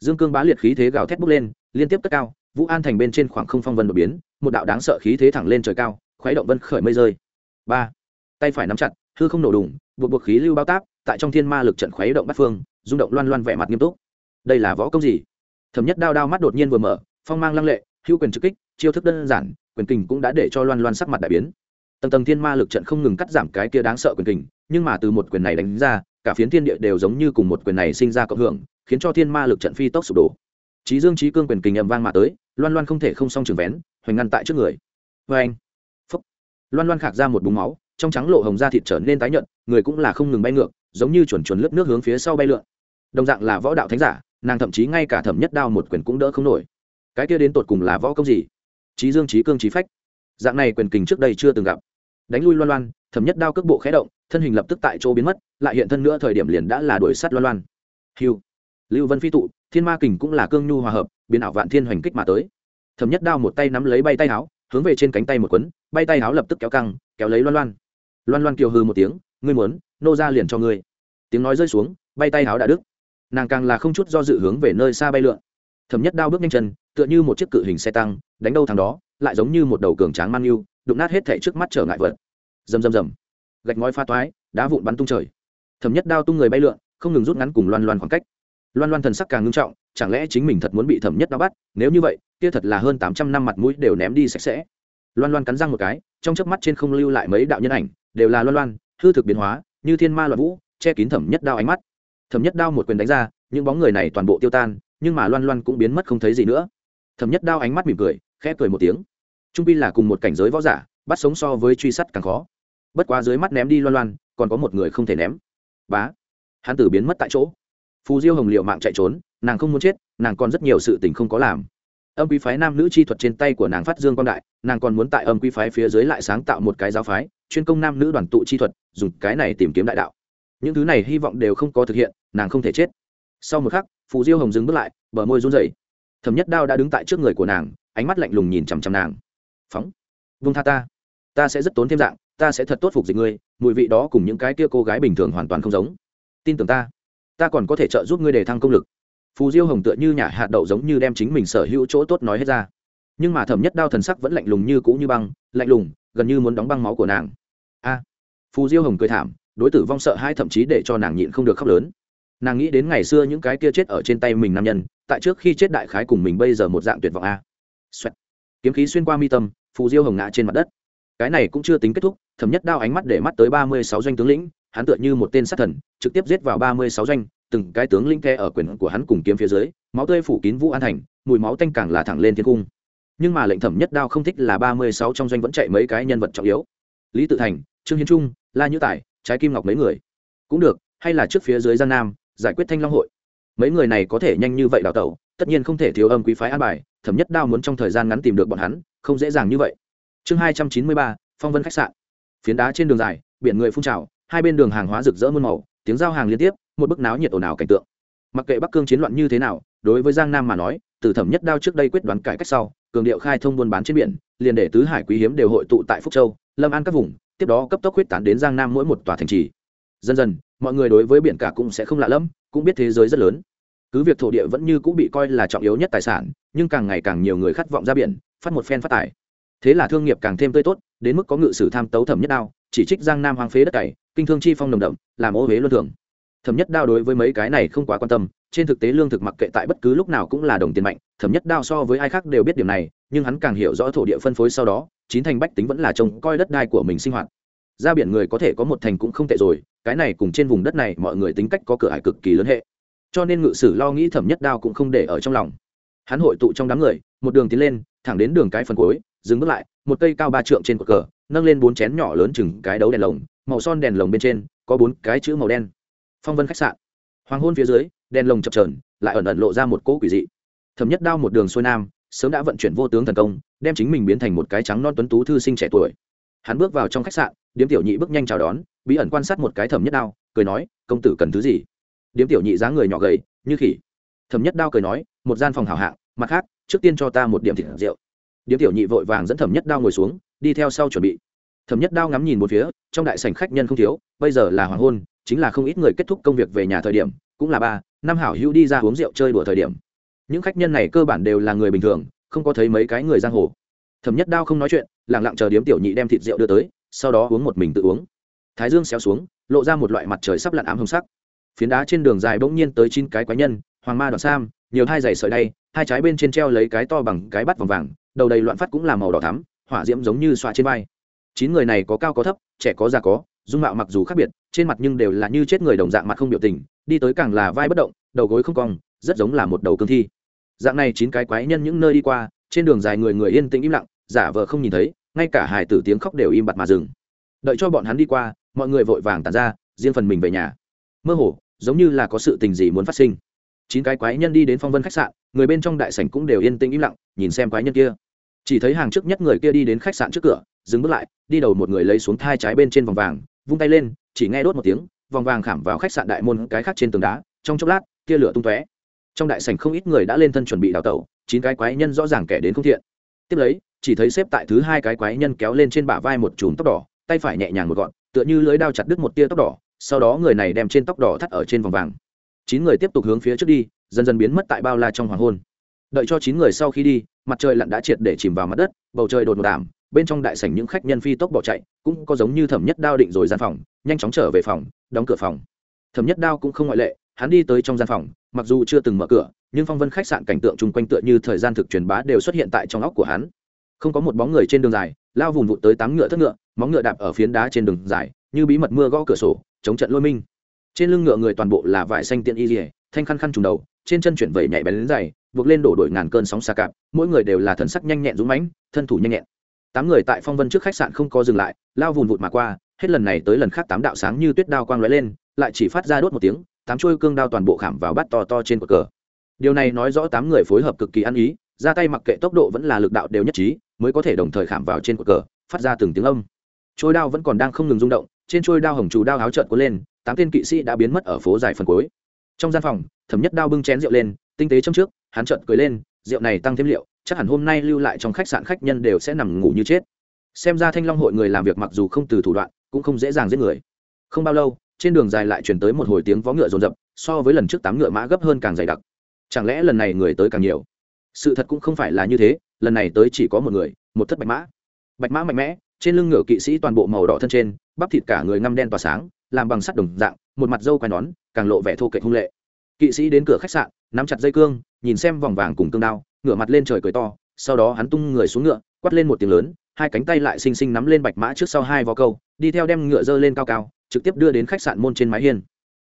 Dương cương bá liệt khí thế gào thét bốc lên, liên tiếp cất cao, vũ an thành bên trên khoảng không phong vân đột biến, một đạo đáng sợ khí thế thẳng lên trời cao, khuấy động vân khởi mây rơi. Ba. Tay phải nắm chặt, hư không nổ đùng, buộc buộc khí lưu bao táp tại trong thiên ma lực trận khuấy động bát phương, rung động loan loan vẻ mặt nghiêm túc. Đây là võ công gì? Thẩm nhất đao đao mắt đột nhiên vừa mở, phong mang lăng lệ, hữu quyền trực kích, chiêu thức đơn giản, quyền kình cũng đã để cho loan loan sắc mặt đại biến. Tầng tầng thiên ma lực trận không ngừng cắt giảm cái kia đáng sợ quyền kình, nhưng mà từ một quyền này đánh ra, cả phiến thiên địa đều giống như cùng một quyền này sinh ra cộng hưởng, khiến cho thiên ma lực trận phi tốc sụp đổ. Trí dương trí cương quyền kình ầm vang mà tới, loan loan không thể không song trường vén, hoành ngăn tại trước người. Vê anh phúc! Loan loan khạc ra một búng máu, trong trắng lộ hồng da thịt trở nên tái nhợt, người cũng là không ngừng bay ngược giống như chuẩn chuẩn lướt nước hướng phía sau bay lượn. Đồng dạng là võ đạo thánh giả, nàng thậm chí ngay cả thẩm nhất đao một quyền cũng đỡ không nổi. Cái kia đến tột cùng là võ công gì? Trí dương trí cương trí phách. Dạng này quyền kình trước đây chưa từng gặp. Đánh lui loan loan, thẩm nhất đao cước bộ khé động, thân hình lập tức tại chỗ biến mất, lại hiện thân nữa thời điểm liền đã là đuổi sát loan loan. Hiu lưu vân phi tụ, thiên ma kình cũng là cương nhu hòa hợp, biến ảo vạn thiên hoành kích mà tới. Thẩm nhất đao một tay nắm lấy bay tay áo, hướng về trên cánh tay một quấn, bay tay áo lập tức kéo căng, kéo lấy loan loan. Loan loan kiều hư một tiếng ngươi muốn, nô ra liền cho ngươi. Tiếng nói rơi xuống, bay tay áo đã đứt. Nàng càng là không chút do dự hướng về nơi xa bay lượn. Thẩm nhất đao bước nhanh chân, tựa như một chiếc cự hình xe tăng, đánh đâu thằng đó, lại giống như một đầu cường tráng man yêu đụng nát hết thảy trước mắt trở ngại vật. Rầm rầm rầm. Gạch ngói pha toái, đá vụn bắn tung trời. Thẩm nhất đao tung người bay lượn, không ngừng rút ngắn cùng loan loan khoảng cách. Loan loan thần sắc càng ngưng trọng, chẳng lẽ chính mình thật muốn bị thẩm nhất đao bắt? Nếu như vậy, kia thật là hơn tám trăm năm mặt mũi đều ném đi sạch sẽ. Loan loan cắn răng một cái, trong chớp mắt trên không lưu lại mấy đạo nhân ảnh, đều là loan loan hư thực biến hóa, như thiên ma loạn vũ, che kín thẩm nhất đao ánh mắt. Thẩm nhất đao một quyền đánh ra, những bóng người này toàn bộ tiêu tan, nhưng mà loan loan cũng biến mất không thấy gì nữa. Thẩm nhất đao ánh mắt mỉm cười, khẽ cười một tiếng. Trung pi là cùng một cảnh giới võ giả, bắt sống so với truy sát càng khó. Bất quá dưới mắt ném đi loan loan, còn có một người không thể ném. Bá. Hắn tử biến mất tại chỗ. Phù diêu hồng liệu mạng chạy trốn, nàng không muốn chết, nàng còn rất nhiều sự tình không có làm. Âm quy phái nam nữ chi thuật trên tay của nàng phát dương quang đại, nàng còn muốn tại âm quy phái phía dưới lại sáng tạo một cái giáo phái chuyên công nam nữ đoàn tụ chi thuật, dùng cái này tìm kiếm đại đạo. Những thứ này hy vọng đều không có thực hiện, nàng không thể chết. Sau một khắc, phù diêu hồng dừng bước lại, bờ môi run rẩy. Thẩm nhất đao đã đứng tại trước người của nàng, ánh mắt lạnh lùng nhìn chằm chằm nàng. Phóng vung tha ta. Ta sẽ rất tốn thêm dạng, ta sẽ thật tốt phục dịch ngươi, mùi vị đó cùng những cái kia cô gái bình thường hoàn toàn không giống. Tin tưởng ta. Ta còn có thể trợ giúp ngươi để thăng công lực. Phù diêu hồng tựa như nhà hạt đậu giống như đem chính mình sở hữu chỗ tốt nói hết ra. Nhưng mà thẩm nhất đao thần sắc vẫn lạnh lùng như cũ như băng, lạnh lùng gần như muốn đóng băng máu của nàng. A, phù diêu hồng cười thảm, đối tử vong sợ hai thậm chí để cho nàng nhịn không được khóc lớn. Nàng nghĩ đến ngày xưa những cái kia chết ở trên tay mình nam nhân, tại trước khi chết đại khái cùng mình bây giờ một dạng tuyệt vọng a. Xoẹt. kiếm khí xuyên qua mi tâm, phù diêu hồng ngã trên mặt đất. Cái này cũng chưa tính kết thúc, thẩm nhất đao ánh mắt để mắt tới ba mươi sáu doanh tướng lĩnh, hắn tựa như một tên sát thần, trực tiếp giết vào ba mươi sáu doanh, từng cái tướng linh khe ở quyền của hắn cùng kiếm phía dưới, máu tươi phủ kín vũ an thành, mùi máu tanh càng là thẳng lên thiên cung nhưng mà lệnh thẩm nhất đao không thích là ba mươi sáu trong doanh vẫn chạy mấy cái nhân vật trọng yếu. Lý tự thành, trương hiến trung, la nhữ tài, trái kim ngọc mấy người. Cũng được, hay là trước phía dưới giang nam, giải quyết thanh long hội. Mấy người này có thể nhanh như vậy đào tẩu, tất nhiên không thể thiếu âm quý phái an bài, thẩm nhất đao muốn trong thời gian ngắn tìm được bọn hắn, không dễ dàng như vậy. Chương hai trăm chín mươi ba, phong vân khách sạn. Phiến đá trên đường dài, biển người phun trào, hai bên đường hàng hóa rực rỡ muôn màu, tiếng giao hàng liên tiếp, một bức náo nhiệt ồn ào cảnh tượng. Mặc kệ bắc cương chiến loạn như thế nào, đối với giang nam mà nói từ thẩm nhất đao trước đây quyết đoán cải cách sau, cường điệu khai thông buôn bán trên biển, liền để tứ hải quý hiếm đều hội tụ tại phúc châu, lâm an các vùng, tiếp đó cấp tốc huyết tán đến giang nam mỗi một tòa thành trì. Dần dần, mọi người đối với biển cả cũng sẽ không lạ lẫm, cũng biết thế giới rất lớn. Cứ việc thổ địa vẫn như cũng bị coi là trọng yếu nhất tài sản, nhưng càng ngày càng nhiều người khát vọng ra biển, phát một phen phát tài. Thế là thương nghiệp càng thêm tươi tốt, đến mức có ngự sử tham tấu thẩm nhất đao, chỉ trích giang nam hoang phế đất cày, kinh thương chi phong nồng đậm, làm ô huế luân thường. Thẩm nhất đao đối với mấy cái này không quá quan tâm trên thực tế lương thực mặc kệ tại bất cứ lúc nào cũng là đồng tiền mạnh, thẩm nhất đao so với ai khác đều biết điểm này, nhưng hắn càng hiểu rõ thổ địa phân phối sau đó, chín thành bách tính vẫn là trông coi đất đai của mình sinh hoạt. Ra biển người có thể có một thành cũng không tệ rồi, cái này cùng trên vùng đất này mọi người tính cách có cửa ải cực kỳ lớn hệ. Cho nên ngự sử lo nghĩ thẩm nhất đao cũng không để ở trong lòng. Hắn hội tụ trong đám người, một đường tiến lên, thẳng đến đường cái phần cuối, dừng bước lại, một cây cao ba trượng trên cột cờ, nâng lên bốn chén nhỏ lớn chừng cái đấu đèn lồng, màu son đèn lồng bên trên, có bốn cái chữ màu đen. Phong vân khách sạn. Hoàng hôn phía dưới đèn lồng chập trờn lại ẩn ẩn lộ ra một cỗ quỷ dị. Thẩm nhất đao một đường xuôi nam, sớm đã vận chuyển vô tướng thần công, đem chính mình biến thành một cái trắng non tuấn tú thư sinh trẻ tuổi. Hắn bước vào trong khách sạn, điếm tiểu nhị bước nhanh chào đón, bí ẩn quan sát một cái thẩm nhất đao, cười nói, công tử cần thứ gì? Điếm tiểu nhị dáng người nhỏ gầy, như khỉ. Thẩm nhất đao cười nói, một gian phòng hảo hạng, mặt khác, trước tiên cho ta một điểm thịt rượu. Điếm tiểu nhị vội vàng dẫn thẩm nhất đao ngồi xuống, đi theo sau chuẩn bị. Thẩm nhất đao ngắm nhìn một phía, trong đại sảnh khách nhân không thiếu, bây giờ là hoàng hôn, chính là không ít người kết thúc công việc về nhà thời điểm, cũng là ba năm hảo hữu đi ra uống rượu chơi đùa thời điểm. Những khách nhân này cơ bản đều là người bình thường, không có thấy mấy cái người giang hồ. Thẩm nhất đao không nói chuyện lẳng lặng chờ điếm tiểu nhị đem thịt rượu đưa tới, sau đó uống một mình tự uống. Thái dương xéo xuống, lộ ra một loại mặt trời sắp lặn ám hồng sắc. Phiến đá trên đường dài bỗng nhiên tới chín cái quái nhân, hoàng ma đoạn sam, nhiều hai giày sợi đay, hai trái bên trên treo lấy cái to bằng cái bắt vòng vàng, đầu đầy loạn phát cũng là màu đỏ thắm, hỏa diễm giống như xoa trên vai. Chín người này có cao có thấp, trẻ có già có dung mạo mặc dù khác biệt, trên mặt nhưng đều là như chết người đồng dạng mặt không biểu tình, đi tới càng là vai bất động, đầu gối không cong, rất giống là một đầu cương thi. Dạng này chín cái quái nhân những nơi đi qua, trên đường dài người người yên tĩnh im lặng, giả vờ không nhìn thấy, ngay cả hài tử tiếng khóc đều im bặt mà dừng. Đợi cho bọn hắn đi qua, mọi người vội vàng tàn ra, riêng phần mình về nhà. Mơ hồ, giống như là có sự tình gì muốn phát sinh. Chín cái quái nhân đi đến phong vân khách sạn, người bên trong đại sảnh cũng đều yên tĩnh im lặng, nhìn xem quái nhân kia. Chỉ thấy hàng trước nhất người kia đi đến khách sạn trước cửa, dừng bước lại, đi đầu một người lấy xuống thai trái bên trên vòng vàng vung tay lên, chỉ nghe đốt một tiếng, vòng vàng khảm vào khách sạn đại môn cái khác trên tường đá, trong chốc lát, tia lửa tung tóe. Trong đại sảnh không ít người đã lên thân chuẩn bị đào tẩu, chín cái quái nhân rõ ràng kẻ đến không thiện. Tiếp lấy, chỉ thấy xếp tại thứ hai cái quái nhân kéo lên trên bả vai một chùm tóc đỏ, tay phải nhẹ nhàng một gọn, tựa như lưới đao chặt đứt một tia tóc đỏ, sau đó người này đem trên tóc đỏ thắt ở trên vòng vàng. Chín người tiếp tục hướng phía trước đi, dần dần biến mất tại bao la trong hoàng hôn. Đợi cho chín người sau khi đi, mặt trời lặn đã triệt để chìm vào mặt đất, bầu trời đột một đảm bên trong đại sảnh những khách nhân phi tốc bỏ chạy, cũng có giống như thẩm nhất đao định rồi gian phòng, nhanh chóng trở về phòng, đóng cửa phòng. Thẩm nhất đao cũng không ngoại lệ, hắn đi tới trong gian phòng, mặc dù chưa từng mở cửa, nhưng phong vân khách sạn cảnh tượng chung quanh tựa như thời gian thực truyền bá đều xuất hiện tại trong óc của hắn. Không có một bóng người trên đường dài, lao vùng vụt tới tám ngựa thất ngựa, móng ngựa đạp ở phiến đá trên đường dài, như bí mật mưa gõ cửa sổ, chống trận lôi minh. Trên lưng ngựa người toàn bộ là vải xanh tiện y dỉa thanh khăn khăn trùng đầu, trên chân chuyển vẩy nhảy bén đến dày, buộc lên đổ đổi ngàn cơn sóng xa cạp, mỗi người đều là thần sắc nhanh nhẹn dũng mãnh, thân thủ nhanh nhẹn tám người tại phong vân trước khách sạn không có dừng lại, lao vùn vụt mà qua, hết lần này tới lần khác tám đạo sáng như tuyết đao quang lóe lên, lại chỉ phát ra đốt một tiếng, tám chuôi cương đao toàn bộ khảm vào bát to to trên cột cờ. Điều này nói rõ tám người phối hợp cực kỳ ăn ý, ra tay mặc kệ tốc độ vẫn là lực đạo đều nhất trí, mới có thể đồng thời khảm vào trên cột cờ, phát ra từng tiếng âm. Trôi đao vẫn còn đang không ngừng rung động, trên trôi đao hồng Trù đao áo trợn cuốn lên, tám tên kỵ sĩ đã biến mất ở phố dài phần cuối. Trong gian phòng, thẩm nhất đao bưng chén rượu lên, tinh tế trong trước, hắn trợn cười lên rượu này tăng thêm liệu, chắc hẳn hôm nay lưu lại trong khách sạn khách nhân đều sẽ nằm ngủ như chết. Xem ra thanh long hội người làm việc mặc dù không từ thủ đoạn, cũng không dễ dàng giết người. Không bao lâu, trên đường dài lại chuyển tới một hồi tiếng vó ngựa rồn rập, so với lần trước tám ngựa mã gấp hơn càng dày đặc. Chẳng lẽ lần này người tới càng nhiều? Sự thật cũng không phải là như thế, lần này tới chỉ có một người, một thất bạch mã. Bạch mã mạnh mẽ, trên lưng ngựa kỵ sĩ toàn bộ màu đỏ thân trên, bắp thịt cả người ngăm đen tỏa sáng, làm bằng sắt đồng dạng, một mặt dâu quai nón, càng lộ vẻ thô kệch hung lệ. Kỵ sĩ đến cửa khách sạn, nắm chặt dây cương nhìn xem vòng vàng cùng cương đao, ngửa mặt lên trời cười to, sau đó hắn tung người xuống ngựa quắt lên một tiếng lớn, hai cánh tay lại xinh xinh nắm lên bạch mã trước sau hai vó câu, đi theo đem ngựa dơ lên cao cao, trực tiếp đưa đến khách sạn môn trên mái hiên.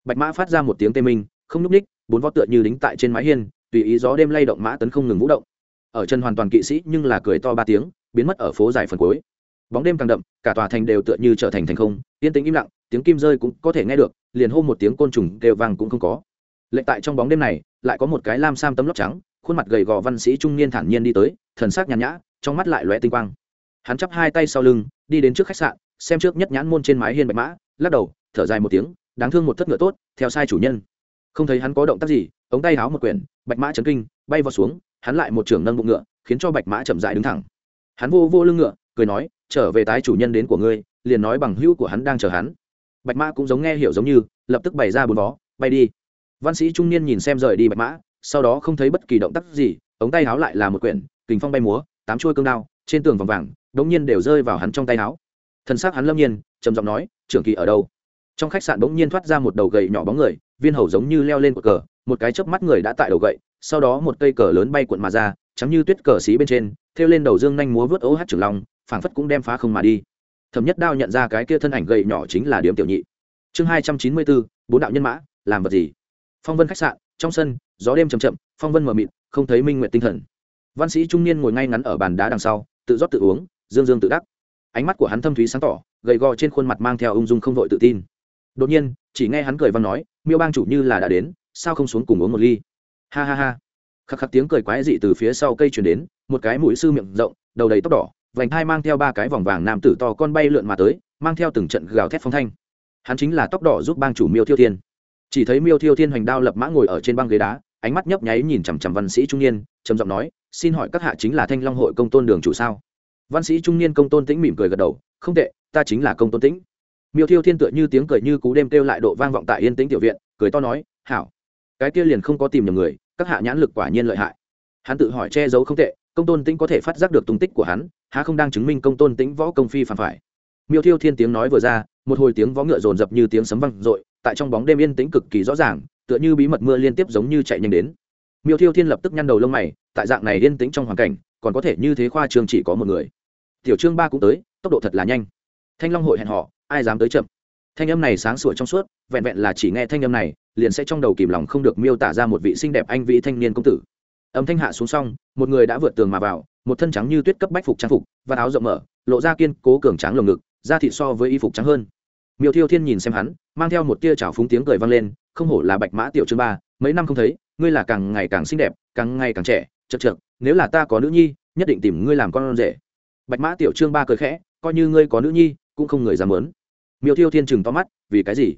Bạch mã phát ra một tiếng tê minh, không nhúc ních bốn vó tựa như đính tại trên mái hiên, tùy ý gió đêm lay động mã tấn không ngừng vũ động. Ở chân hoàn toàn kỵ sĩ nhưng là cười to ba tiếng, biến mất ở phố dài phần cuối. Bóng đêm càng đậm, cả tòa thành đều tựa như trở thành thành không, yên tĩnh im lặng, tiếng kim rơi cũng có thể nghe được, liền hô một tiếng côn trùng kêu vang cũng không có lệ tại trong bóng đêm này, lại có một cái lam sam tấm lóc trắng, khuôn mặt gầy gò văn sĩ trung niên thản nhiên đi tới, thần sắc nhàn nhã, trong mắt lại lóe tinh quang. Hắn chắp hai tay sau lưng, đi đến trước khách sạn, xem trước nhất nhãn môn trên mái hiên bạch mã, lắc đầu, thở dài một tiếng, đáng thương một thất ngựa tốt, theo sai chủ nhân. Không thấy hắn có động tác gì, ống tay háo một quyển, bạch mã chấn kinh, bay vào xuống, hắn lại một trưởng nâng bụng ngựa, khiến cho bạch mã chậm dại đứng thẳng. Hắn vô vô lưng ngựa, cười nói, trở về tái chủ nhân đến của ngươi, liền nói bằng hữu của hắn đang chờ hắn. Bạch mã cũng giống nghe hiểu giống như, lập tức bày ra bốn vó, bay đi văn sĩ trung niên nhìn xem rời đi bạch mã, sau đó không thấy bất kỳ động tác gì, ống tay háo lại là một quyển, kình phong bay múa, tám chuôi cương đao, trên tường vòng vàng, đống nhiên đều rơi vào hắn trong tay áo. Thân xác hắn lâm nhiên, trầm giọng nói, trưởng kỳ ở đâu? Trong khách sạn bỗng nhiên thoát ra một đầu gậy nhỏ bóng người, viên hầu giống như leo lên một cờ, một cái chớp mắt người đã tại đầu gậy, sau đó một cây cờ lớn bay cuộn mà ra chấm như tuyết cờ xí bên trên, thêu lên đầu dương nhanh múa vớt ố hát trưởng long, phảng phất cũng đem phá không mà đi. Thẩm nhất đao nhận ra cái kia thân ảnh gậy nhỏ chính là điếm tiểu nhị. Chương hai trăm chín mươi bốn bốn đạo nhân mã, làm vật gì? Phong vân khách sạn, trong sân, gió đêm chầm chậm, phong vân mờ mịt, không thấy minh nguyện tinh thần. Văn sĩ trung niên ngồi ngay ngắn ở bàn đá đằng sau, tự rót tự uống, dương dương tự đắc. Ánh mắt của hắn thâm thúy sáng tỏ, gầy gò trên khuôn mặt mang theo ung dung không vội tự tin. Đột nhiên, chỉ nghe hắn cười văn nói, miêu bang chủ như là đã đến, sao không xuống cùng uống một ly? Ha ha ha. Khắc khắc tiếng cười quái dị từ phía sau cây chuyển đến, một cái mũi sư miệng rộng, đầu đầy tóc đỏ, vành thai mang theo ba cái vòng vàng nam tử to con bay lượn mà tới, mang theo từng trận gào thét phong thanh. Hắn chính là tóc đỏ giúp bang chủ miêu thiêu thiên chỉ thấy miêu thiêu thiên hoành đao lập mã ngồi ở trên băng ghế đá, ánh mắt nhấp nháy nhìn chằm chằm văn sĩ trung niên, trầm giọng nói, xin hỏi các hạ chính là thanh long hội công tôn đường chủ sao? Văn sĩ trung niên công tôn tĩnh mỉm cười gật đầu, không tệ, ta chính là công tôn tĩnh. Miêu thiêu thiên tựa như tiếng cười như cú đêm kêu lại độ vang vọng tại yên tĩnh tiểu viện, cười to nói, hảo, cái kia liền không có tìm nhầm người, các hạ nhãn lực quả nhiên lợi hại. Hắn tự hỏi che giấu không tệ, công tôn tĩnh có thể phát giác được tung tích của hắn, há không đang chứng minh công tôn tĩnh võ công phi phản phải. Miêu thiêu thiên tiếng nói vừa ra, một hồi tiếng võ ngựa rồn rập như tiếng sấm vang i tại trong bóng đêm yên tĩnh cực kỳ rõ ràng, tựa như bí mật mưa liên tiếp giống như chạy nhanh đến. Miêu thiêu thiên lập tức nhăn đầu lông mày, tại dạng này yên tĩnh trong hoàn cảnh, còn có thể như thế khoa trương chỉ có một người. Tiểu trương ba cũng tới, tốc độ thật là nhanh. Thanh long hội hẹn họ ai dám tới chậm? Thanh âm này sáng sủa trong suốt, vẹn vẹn là chỉ nghe thanh âm này, liền sẽ trong đầu kìm lòng không được miêu tả ra một vị xinh đẹp anh vĩ thanh niên công tử. Âm thanh hạ xuống xong, một người đã vượt tường mà vào, một thân trắng như tuyết cấp bách phục trang phục, và áo rộng mở, lộ ra kiên cố cường tráng lồng ngực, da thịt so với y phục trắng hơn miêu thiêu thiên nhìn xem hắn, mang theo một tia trào phúng tiếng cười vang lên, không hổ là bạch mã tiểu trương ba, mấy năm không thấy, ngươi là càng ngày càng xinh đẹp, càng ngày càng trẻ, chật chật nếu là ta có nữ nhi, nhất định tìm ngươi làm con rể. Bạch mã tiểu trương ba cười khẽ, coi như ngươi có nữ nhi, cũng không người dám lớn miêu thiêu thiên chừng to mắt, vì cái gì?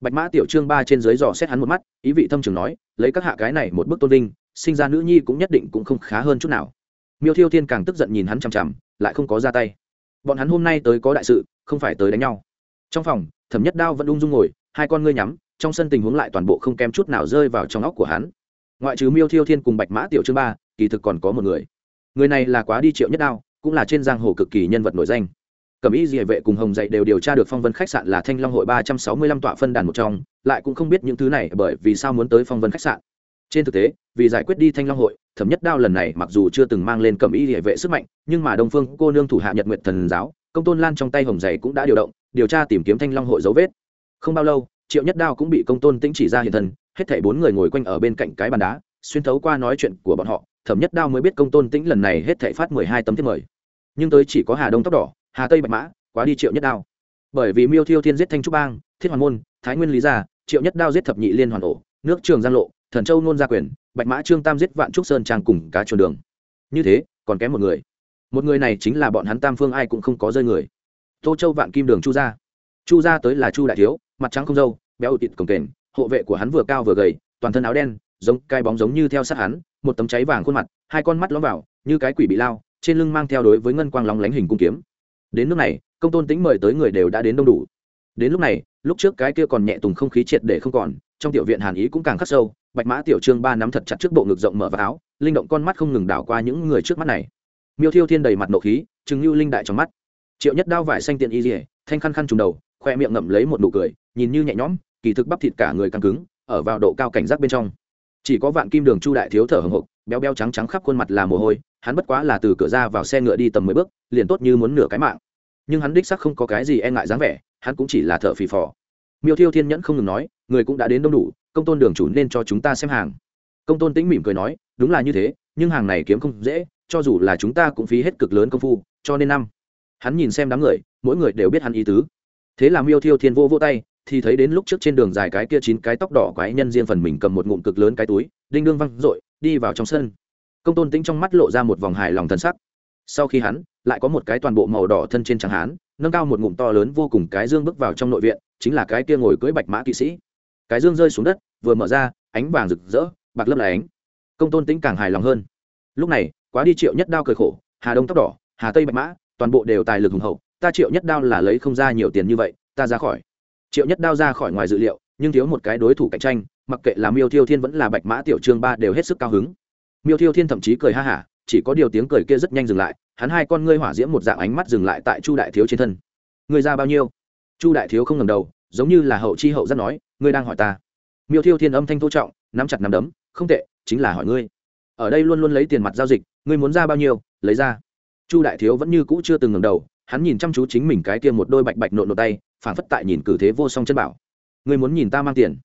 Bạch mã tiểu trương ba trên dưới dò xét hắn một mắt, ý vị thâm trường nói, lấy các hạ cái này một bức tôn vinh, sinh ra nữ nhi cũng nhất định cũng không khá hơn chút nào. Miêu thiêu thiên càng tức giận nhìn hắn chằm chằm, lại không có ra tay. Bọn hắn hôm nay tới có đại sự, không phải tới đánh nhau trong phòng, thẩm nhất đao vẫn ung dung ngồi, hai con ngươi nhắm, trong sân tình huống lại toàn bộ không kém chút nào rơi vào trong óc của hắn. Ngoại trừ miêu thiêu thiên cùng bạch mã tiểu trương ba, kỳ thực còn có một người. Người này là quá đi triệu nhất đao, cũng là trên giang hồ cực kỳ nhân vật nổi danh. Cẩm ý địa vệ cùng hồng dạy đều điều tra được phong vân khách sạn là thanh long hội ba trăm sáu mươi lăm tọa phân đàn một trong, lại cũng không biết những thứ này bởi vì sao muốn tới phong vân khách sạn. Trên thực tế, vì giải quyết đi thanh long hội, thẩm nhất đao lần này mặc dù chưa từng mang lên cẩm ý địa vệ sức mạnh, nhưng mà đông phương cô nương thủ hạ nhật nguyện thần giáo công tôn lan trong tay hồng dạy cũng đã điều động, điều tra tìm kiếm thanh long hội dấu vết. Không bao lâu, triệu nhất đao cũng bị công tôn tĩnh chỉ ra hiện thân, hết thảy bốn người ngồi quanh ở bên cạnh cái bàn đá, xuyên thấu qua nói chuyện của bọn họ, thẩm nhất đao mới biết công tôn tĩnh lần này hết thảy phát mười hai tấm thiết mời. Nhưng tới chỉ có hà đông tóc đỏ, hà tây bạch mã, quá đi triệu nhất đao. Bởi vì miêu thiêu thiên giết thanh trúc bang, thiết hoàn môn, thái nguyên lý gia, triệu nhất đao giết thập nhị liên hoàn ổ, nước trường giang lộ, thần châu nôn gia quyền, bạch mã trương tam giết vạn trúc sơn trang cùng cá chuồn đường. Như thế, còn kém một người một người này chính là bọn hắn tam phương ai cũng không có rơi người. Tô châu vạn kim đường chu gia. Chu gia tới là chu đại thiếu, mặt trắng không dâu béo thịt cổng kềnh, hộ vệ của hắn vừa cao vừa gầy, toàn thân áo đen, giống cai bóng giống như theo sát hắn, một tấm cháy vàng khuôn mặt, hai con mắt lõm vào, như cái quỷ bị lao, trên lưng mang theo đối với ngân quang lóng lánh hình cung kiếm. Đến lúc này, công tôn tính mời tới người đều đã đến đông đủ. Đến lúc này, lúc trước cái kia còn nhẹ tùng không khí triệt để không còn, trong tiểu viện hàn ý cũng càng khắc sâu, bạch mã tiểu trương ba nắm thật chặt trước bộ ngực rộng mở vào áo, linh động con mắt không ngừng đảo qua những người trước mắt này miêu thiêu thiên đầy mặt nộ khí chứng như linh đại trong mắt. Triệu nhất đao vải xanh tiện y dỉa thanh khăn khăn trùng đầu, khoe miệng ngậm lấy một nụ cười, nhìn như nhẹ nhõm, kỳ thực bắp thịt cả người căng cứng, ở vào độ cao cảnh giác bên trong. Chỉ có vạn kim đường chu đại thiếu thở hồng hộc, béo béo trắng trắng khắp khuôn mặt là mồ hôi, hắn bất quá là từ cửa ra vào xe ngựa đi tầm mười bước, liền tốt như muốn nửa cái mạng. Nhưng hắn đích sắc không có cái gì e ngại dáng vẻ, hắn cũng chỉ là thợ phì phò. Miêu thiêu thiên nhẫn không ngừng nói, người cũng đã đến đông đủ, công tôn đường chủ nên cho chúng ta xem hàng. Công tôn tĩnh mỉm cười nói, đúng là như thế, nhưng hàng này kiếm không dễ cho dù là chúng ta cũng phí hết cực lớn công phu, cho nên năm. Hắn nhìn xem đám người, mỗi người đều biết hắn ý tứ. Thế là miêu thiêu thiên vô vô tay, thì thấy đến lúc trước trên đường dài cái kia chín cái tóc đỏ quái nhân riêng phần mình cầm một ngụm cực lớn cái túi, đinh đương văng r đi vào trong sân. Công tôn tĩnh trong mắt lộ ra một vòng hài lòng thân sắc. Sau khi hắn, lại có một cái toàn bộ màu đỏ thân trên trắng hán, nâng cao một ngụm to lớn vô cùng cái dương bước vào trong nội viện, chính là cái kia ngồi cưỡi bạch mã kỵ sĩ. Cái dương rơi xuống đất, vừa mở ra, ánh vàng rực rỡ, bạc lấp là ánh công tôn tĩnh càng hài lòng hơn. Lúc này quá đi triệu nhất đao cười khổ, hà đông tóc đỏ, hà tây bạch mã, toàn bộ đều tài lực hùng hậu, ta triệu nhất đao là lấy không ra nhiều tiền như vậy, ta ra khỏi. Triệu nhất đao ra khỏi ngoài dự liệu, nhưng thiếu một cái đối thủ cạnh tranh, mặc kệ là miêu thiêu thiên vẫn là bạch mã tiểu trương ba đều hết sức cao hứng. Miêu thiêu thiên thậm chí cười ha hả, chỉ có điều tiếng cười kia rất nhanh dừng lại, hắn hai con ngươi hỏa diễm một dạng ánh mắt dừng lại tại chu đại thiếu trên thân. Người ra bao nhiêu? Chu đại thiếu không ngầm đầu, giống như là hậu chi hậu rất nói, ngươi đang hỏi ta. Miêu thiêu thiên âm thanh thô trọng, nắm chặt nắm đấm, không tệ, chính là hỏi ngươi ở đây luôn luôn lấy tiền mặt giao dịch, ngươi muốn ra bao nhiêu, lấy ra. Chu đại thiếu vẫn như cũ chưa từng ngừng đầu, hắn nhìn chăm chú chính mình cái kia một đôi bạch bạch nộn nộn tay phản phất tại nhìn cử thế vô song chân bảo. Ngươi muốn nhìn ta mang tiền?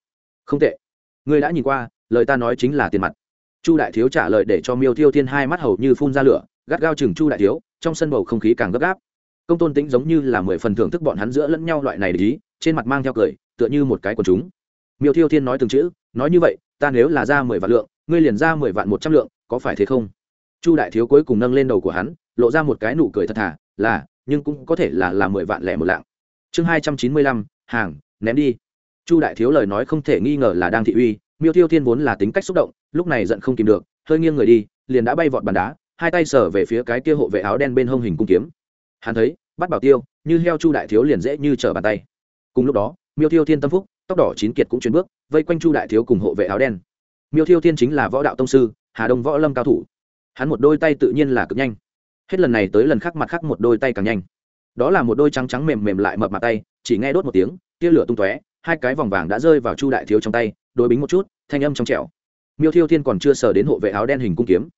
Không tệ. Ngươi đã nhìn qua, lời ta nói chính là tiền mặt. Chu đại thiếu trả lời để cho miêu thiêu thiên hai mắt hầu như phun ra lửa, gắt gao chừng chu đại thiếu, trong sân bầu không khí càng gấp gáp. Công tôn tĩnh giống như là mười phần thưởng thức bọn hắn giữa lẫn nhau loại này để ý, trên mặt mang theo cười, tựa như một cái của chúng. Miêu thiêu thiên nói từng chữ, nói như vậy, ta nếu là ra mười vạn lượng ngươi liền ra mười vạn một trăm lượng, có phải thế không? Chu đại thiếu cuối cùng nâng lên đầu của hắn, lộ ra một cái nụ cười thật thà, là, nhưng cũng có thể là là mười vạn lẻ một lạng. Chương hai trăm chín mươi lăm, hàng, ném đi. Chu đại thiếu lời nói không thể nghi ngờ là đang thị uy, miêu tiêu thiên vốn là tính cách xúc động, lúc này giận không kìm được, hơi nghiêng người đi, liền đã bay vọt bàn đá, hai tay sở về phía cái kia hộ vệ áo đen bên hông hình cung kiếm. Hắn thấy, bắt bảo tiêu, như heo chu đại thiếu liền dễ như trở bàn tay. Cùng lúc đó, miêu tiêu thiên tâm phúc, tóc đỏ chín kiệt cũng chuyển bước, vây quanh chu đại thiếu cùng hộ vệ áo đen miêu Thiêu thiên chính là võ đạo tông sư, hà đông võ lâm cao thủ. Hắn một đôi tay tự nhiên là cực nhanh. Hết lần này tới lần khác mặt khác một đôi tay càng nhanh. Đó là một đôi trắng trắng mềm mềm lại mập mặt tay, chỉ nghe đốt một tiếng, tia lửa tung tóe, hai cái vòng vàng đã rơi vào chu đại thiếu trong tay đôi bính một chút, thanh âm trong trẻo. Miêu thiêu thiên còn chưa sờ đến hộ vệ áo đen hình cung kiếm.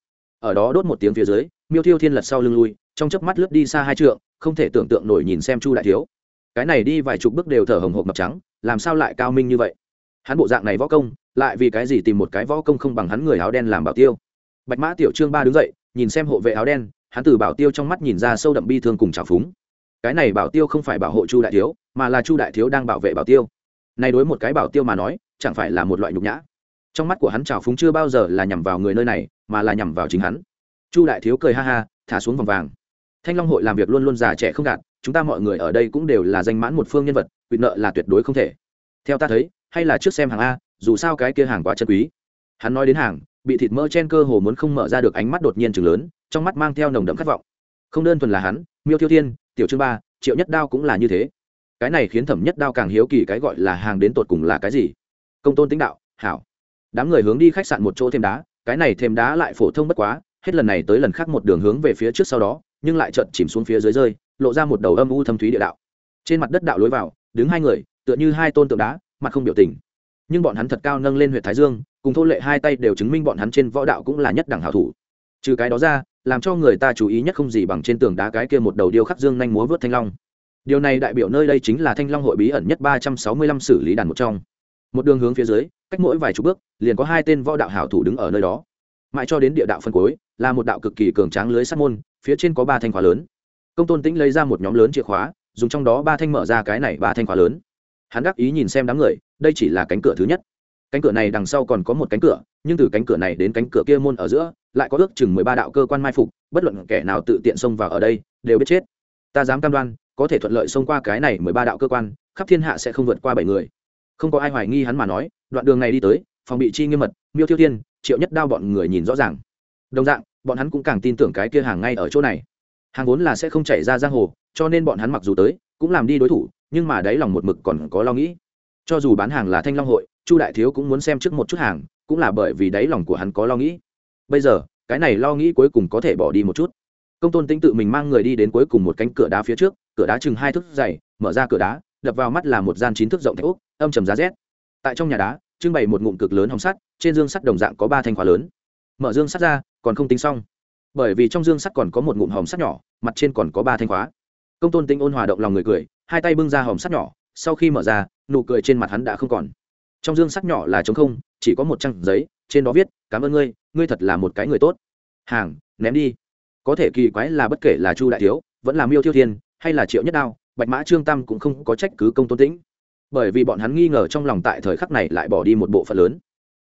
Ở đó đốt một tiếng phía dưới, miêu thiêu thiên lật sau lưng lui, trong chớp mắt lướt đi xa hai trượng, không thể tưởng tượng nổi nhìn xem chu đại thiếu. Cái này đi vài chục bước đều thở hồng hộc mập trắng, làm sao lại cao minh như vậy? Hắn bộ dạng này võ công lại vì cái gì tìm một cái võ công không bằng hắn người áo đen làm bảo tiêu? Bạch mã tiểu trương ba đứng dậy, nhìn xem hộ vệ áo đen, hắn từ bảo tiêu trong mắt nhìn ra sâu đậm bi thương cùng trào phúng. Cái này bảo tiêu không phải bảo hộ chu đại thiếu, mà là chu đại thiếu đang bảo vệ bảo tiêu. Này đối một cái bảo tiêu mà nói, chẳng phải là một loại nhục nhã. Trong mắt của hắn trào phúng chưa bao giờ là nhằm vào người nơi này, mà là nhằm vào chính hắn. Chu đại thiếu cười ha ha, thả xuống vòng vàng. Thanh long hội làm việc luôn luôn già trẻ không gạt, chúng ta mọi người ở đây cũng đều là danh mãn một phương nhân vật quyền nợ là tuyệt đối không thể. Theo ta thấy, hay là trước xem hàng a dù sao cái kia hàng quá chân quý. Hắn nói đến hàng, bị thịt mỡ chen cơ hồ muốn không mở ra được ánh mắt đột nhiên chừng lớn, trong mắt mang theo nồng đậm khát vọng. Không đơn thuần là hắn, miêu thiêu thiên, tiểu chương ba, triệu nhất đao cũng là như thế. Cái này khiến thẩm nhất đao càng hiếu kỳ cái gọi là hàng đến tột cùng là cái gì. Công tôn tính đạo, hảo. Đám người hướng đi khách sạn một chỗ thêm đá, cái này thêm đá lại phổ thông bất quá, hết lần này tới lần khác một đường hướng về phía trước sau đó, nhưng lại chợt chìm xuống phía dưới rơi, lộ ra một đầu âm u thâm thúy địa đạo. Trên mặt đất đạo lối vào, đứng hai người, tựa như hai tôn tượng đá, mặt không biểu tình nhưng bọn hắn thật cao nâng lên huyện thái dương, cùng thô lệ hai tay đều chứng minh bọn hắn trên võ đạo cũng là nhất đẳng hảo thủ. Trừ cái đó ra, làm cho người ta chú ý nhất không gì bằng trên tường đá cái kia một đầu điêu khắc dương nhanh múa vớt thanh long. Điều này đại biểu nơi đây chính là thanh long hội bí ẩn nhất ba trăm sáu mươi lăm xử lý đàn một trong. Một đường hướng phía dưới, cách mỗi vài chục bước, liền có hai tên võ đạo hảo thủ đứng ở nơi đó. Mãi cho đến địa đạo phân cuối, là một đạo cực kỳ cường tráng lưới sắt môn, phía trên có ba thanh khóa lớn. Công tôn tĩnh lấy ra một nhóm lớn chìa khóa, dùng trong đó ba thanh mở ra cái này ba thanh khóa lớn hắn đắc ý nhìn xem đám người, đây chỉ là cánh cửa thứ nhất. Cánh cửa này đằng sau còn có một cánh cửa, nhưng từ cánh cửa này đến cánh cửa kia môn ở giữa, lại có ước chừng mười ba đạo cơ quan mai phục, bất luận kẻ nào tự tiện xông vào ở đây, đều biết chết. Ta dám cam đoan, có thể thuận lợi xông qua cái này mười ba đạo cơ quan, khắp thiên hạ sẽ không vượt qua bảy người. Không có ai hoài nghi hắn mà nói, đoạn đường này đi tới, phòng bị chi nghiêm mật, miêu thiêu thiên, triệu nhất đao bọn người nhìn rõ ràng. Đồng dạng, bọn hắn cũng càng tin tưởng cái kia hàng ngay ở chỗ này. Hàng vốn là sẽ không chảy ra giang hồ, cho nên bọn hắn mặc dù tới, cũng làm đi đối thủ nhưng mà đáy lòng một mực còn có lo nghĩ. Cho dù bán hàng là thanh long hội, chu đại thiếu cũng muốn xem trước một chút hàng, cũng là bởi vì đáy lòng của hắn có lo nghĩ. Bây giờ, cái này lo nghĩ cuối cùng có thể bỏ đi một chút. Công tôn tính tự mình mang người đi đến cuối cùng một cánh cửa đá phía trước, cửa đá chừng hai thước dày, mở ra cửa đá, đập vào mắt là một gian chín thước rộng thạch úc âm trầm giá rét. Tại trong nhà đá, trưng bày một ngụm cực lớn hồng sắt, trên dương sắt đồng dạng có ba thanh khóa lớn. Mở dương sắt ra, còn không tính xong. Bởi vì trong dương sắt còn có một ngụm hồng sắt nhỏ, mặt trên còn có ba thanh khóa. Công tôn tính ôn hòa động lòng người cười hai tay bưng ra hòm sắt nhỏ, sau khi mở ra, nụ cười trên mặt hắn đã không còn. Trong dương sắt nhỏ là trống không, chỉ có một trang giấy, trên đó viết, cảm ơn ngươi ngươi thật là một cái người tốt. Hàng, ném đi. Có thể kỳ quái là bất kể là chu đại thiếu, vẫn là miêu thiêu thiên, hay là triệu nhất đao, bạch mã trương tam cũng không có trách cứ công tôn tĩnh. Bởi vì bọn hắn nghi ngờ trong lòng tại thời khắc này lại bỏ đi một bộ phận lớn.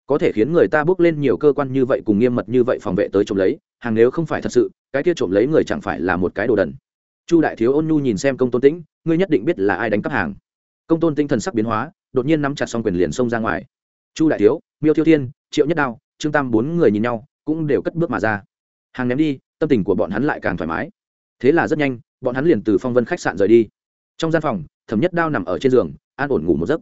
Có thể khiến người ta bước lên nhiều cơ quan như vậy cùng nghiêm mật như vậy phòng vệ tới trộm lấy, hàng nếu không phải thật sự, cái kia trộm lấy người chẳng phải là một cái đồ đần chu đại thiếu ôn nhu nhìn xem công tôn tĩnh, ngươi nhất định biết là ai đánh cắp hàng. Công tôn tinh thần sắc biến hóa, đột nhiên nắm chặt xong quyền liền xông ra ngoài. Chu đại thiếu, miêu thiêu thiên, triệu nhất đao, trương tam bốn người nhìn nhau, cũng đều cất bước mà ra. Hàng ném đi, tâm tình của bọn hắn lại càng thoải mái. Thế là rất nhanh, bọn hắn liền từ phong vân khách sạn rời đi. Trong gian phòng, thẩm nhất đao nằm ở trên giường, an ổn ngủ một giấc.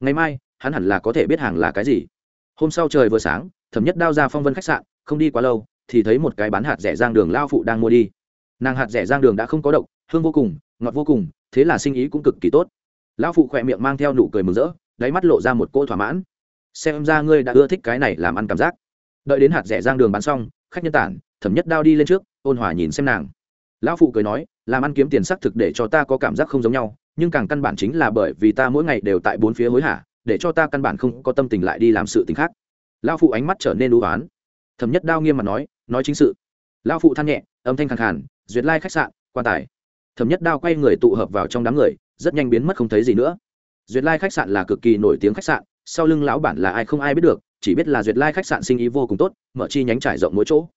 Ngày mai, hắn hẳn là có thể biết hàng là cái gì. Hôm sau trời vừa sáng, thẩm nhất đao ra phong vân khách sạn, không đi quá lâu, thì thấy một cái bán hạt rẻ giang đường lao phụ đang mua đi nàng hạt rẻ giang đường đã không có độc, hương vô cùng, ngọt vô cùng, thế là sinh ý cũng cực kỳ tốt. Lão phụ khỏe miệng mang theo nụ cười mừng rỡ, đáy mắt lộ ra một cô thỏa mãn. Xem ra ngươi đã ưa thích cái này làm ăn cảm giác. Đợi đến hạt rẻ giang đường bán xong, khách nhân tản, thẩm nhất đao đi lên trước, ôn hòa nhìn xem nàng. Lão phụ cười nói, làm ăn kiếm tiền xác thực để cho ta có cảm giác không giống nhau, nhưng càng căn bản chính là bởi vì ta mỗi ngày đều tại bốn phía hối hả, để cho ta căn bản không có tâm tình lại đi làm sự tình khác. Lão phụ ánh mắt trở nên đũ oán thẩm nhất đao nghiêm mặt nói nói chính sự. Lão phụ than nhẹ, âm thanh khàn khàn duyệt lai khách sạn, quan tài. Thẩm nhất đao quay người tụ hợp vào trong đám người, rất nhanh biến mất không thấy gì nữa. Duyệt lai khách sạn là cực kỳ nổi tiếng khách sạn, sau lưng lão bản là ai không ai biết được, chỉ biết là duyệt lai khách sạn sinh ý vô cùng tốt, mở chi nhánh trải rộng mỗi chỗ.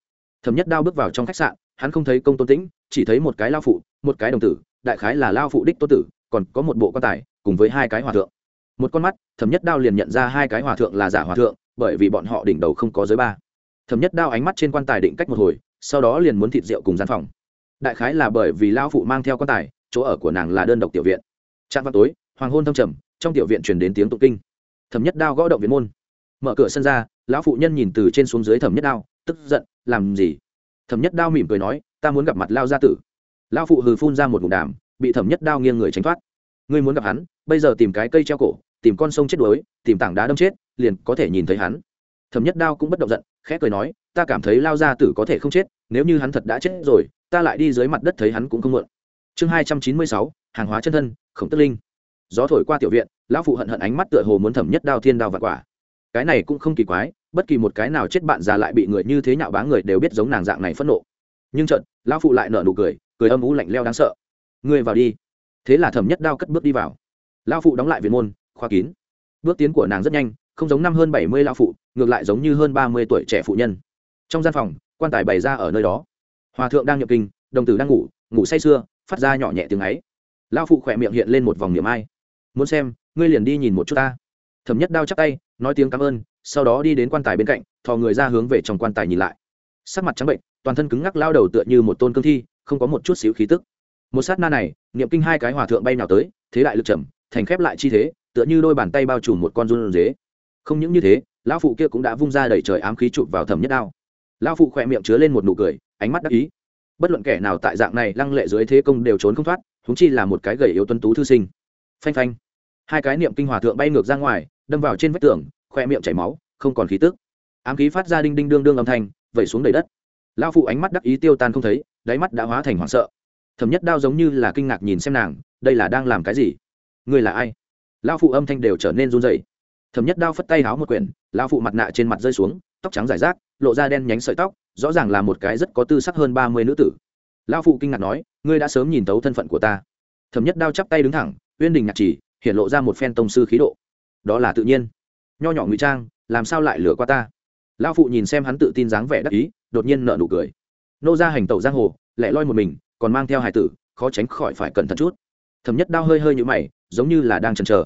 Thẩm nhất đao bước vào trong khách sạn, hắn không thấy công tôn tĩnh, chỉ thấy một cái lao phụ, một cái đồng tử, đại khái là lao phụ đích tô tử, còn có một bộ quan tài, cùng với hai cái hòa thượng. Một con mắt, thẩm nhất đao liền nhận ra hai cái hòa thượng là giả hòa thượng, bởi vì bọn họ đỉnh đầu không có giới ba. Thẩm nhất đao ánh mắt trên quan tài định cách một hồi, sau đó liền muốn thịt rượu cùng gian phòng đại khái là bởi vì lao phụ mang theo quan tài, chỗ ở của nàng là đơn độc tiểu viện. Trạm vào tối, hoàng hôn thâm trầm, trong tiểu viện truyền đến tiếng tụng kinh. Thẩm nhất đao gõ động viện môn. Mở cửa sân ra, lão phụ nhân nhìn từ trên xuống dưới thẩm nhất đao, tức giận, làm gì? Thẩm nhất đao mỉm cười nói, ta muốn gặp mặt lao gia tử. Lão phụ hừ phun ra một ngụm đàm bị thẩm nhất đao nghiêng người tránh thoát. Ngươi muốn gặp hắn, bây giờ tìm cái cây treo cổ, tìm con sông chết đuối, tìm tảng đá đâm chết, liền có thể nhìn thấy hắn. Thẩm nhất đao cũng bất động giận khẽ cười nói, ta cảm thấy lao gia tử có thể không chết, nếu như hắn thật đã chết rồi, ta lại đi dưới mặt đất thấy hắn cũng không mượn. Chương hai trăm chín mươi sáu, hàng hóa chân thân, khổng tức linh. Gió thổi qua tiểu viện, lão phụ hận hận ánh mắt tựa hồ muốn thẩm nhất đao thiên đao vạn quả. Cái này cũng không kỳ quái, bất kỳ một cái nào chết bạn già lại bị người như thế nhạo báng người đều biết giống nàng dạng này phẫn nộ. Nhưng trận lão phụ lại nở nụ cười cười âm ú lạnh leo đáng sợ. Ngươi vào đi. Thế là thẩm nhất đao cất bước đi vào. Lão phụ đóng lại viện môn, khoa kín. Bước tiến của nàng rất nhanh, không giống năm hơn bảy mươi lão phụ ngược lại giống như hơn ba mươi tuổi trẻ phụ nhân. Trong gian phòng, quan tài bày ra ở nơi đó. Hòa thượng đang nhập kinh, đồng tử đang ngủ ngủ say sưa, phát ra nhỏ nhẹ tiếng ấy. Lão phụ khỏe miệng hiện lên một vòng niệm ai. Muốn xem, ngươi liền đi nhìn một chút ta. Thẩm nhất đao chắp tay, nói tiếng cảm ơn, sau đó đi đến quan tài bên cạnh, thò người ra hướng về trong quan tài nhìn lại. Sắc mặt trắng bệnh, toàn thân cứng ngắc lao đầu tựa như một tôn cương thi, không có một chút xíu khí tức. Một sát na này, niệm kinh hai cái hòa thượng bay nào tới, thế đại lực trầm, thành khép lại chi thế, tựa như đôi bàn tay bao trùm một con run dế không những như thế lão phụ kia cũng đã vung ra đẩy trời ám khí chụp vào thẩm nhất đao. Lão phụ khỏe miệng chứa lên một nụ cười, ánh mắt đắc ý. Bất luận kẻ nào tại dạng này lăng lệ dưới thế công đều trốn không thoát húng chi là một cái gầy yếu tuân tú thư sinh. Phanh phanh. Hai cái niệm kinh hòa thượng bay ngược ra ngoài, đâm vào trên vách tường khoe miệng chảy máu, không còn khí tức. Ám khí phát ra đinh đinh đương đương âm thanh, vẩy xuống đầy đất. Lao phụ ánh mắt đắc ý tiêu tan không thấy, đáy mắt đã hóa thành hoảng sợ. Thẩm nhất đao giống như là kinh ngạc nhìn xem nàng, đây là đang làm cái gì? Ngươi là ai? Lao phụ âm thanh đều trở nên run rẩy thẩm nhất đao phất tay háo một quyển, lao phụ mặt nạ trên mặt rơi xuống, tóc trắng giải rác, lộ ra đen nhánh sợi tóc, rõ ràng là một cái rất có tư sắc hơn ba mươi nữ tử. Lao phụ kinh ngạc nói, ngươi đã sớm nhìn tấu thân phận của ta. Thẩm nhất đao chắp tay đứng thẳng, uyên đình nhạc chỉ, hiện lộ ra một phen tông sư khí độ. Đó là tự nhiên. Nho nhỏ ngụy trang, làm sao lại lừa qua ta? Lao phụ nhìn xem hắn tự tin dáng vẻ đắc ý, đột nhiên nợ nụ cười. Nô ra hành tẩu giang hồ, lẻ loi một mình, còn mang theo hải tử, khó tránh khỏi phải cẩn thận chút. Thẩm nhất Đao hơi hơi như mày, giống như là đang chần chờ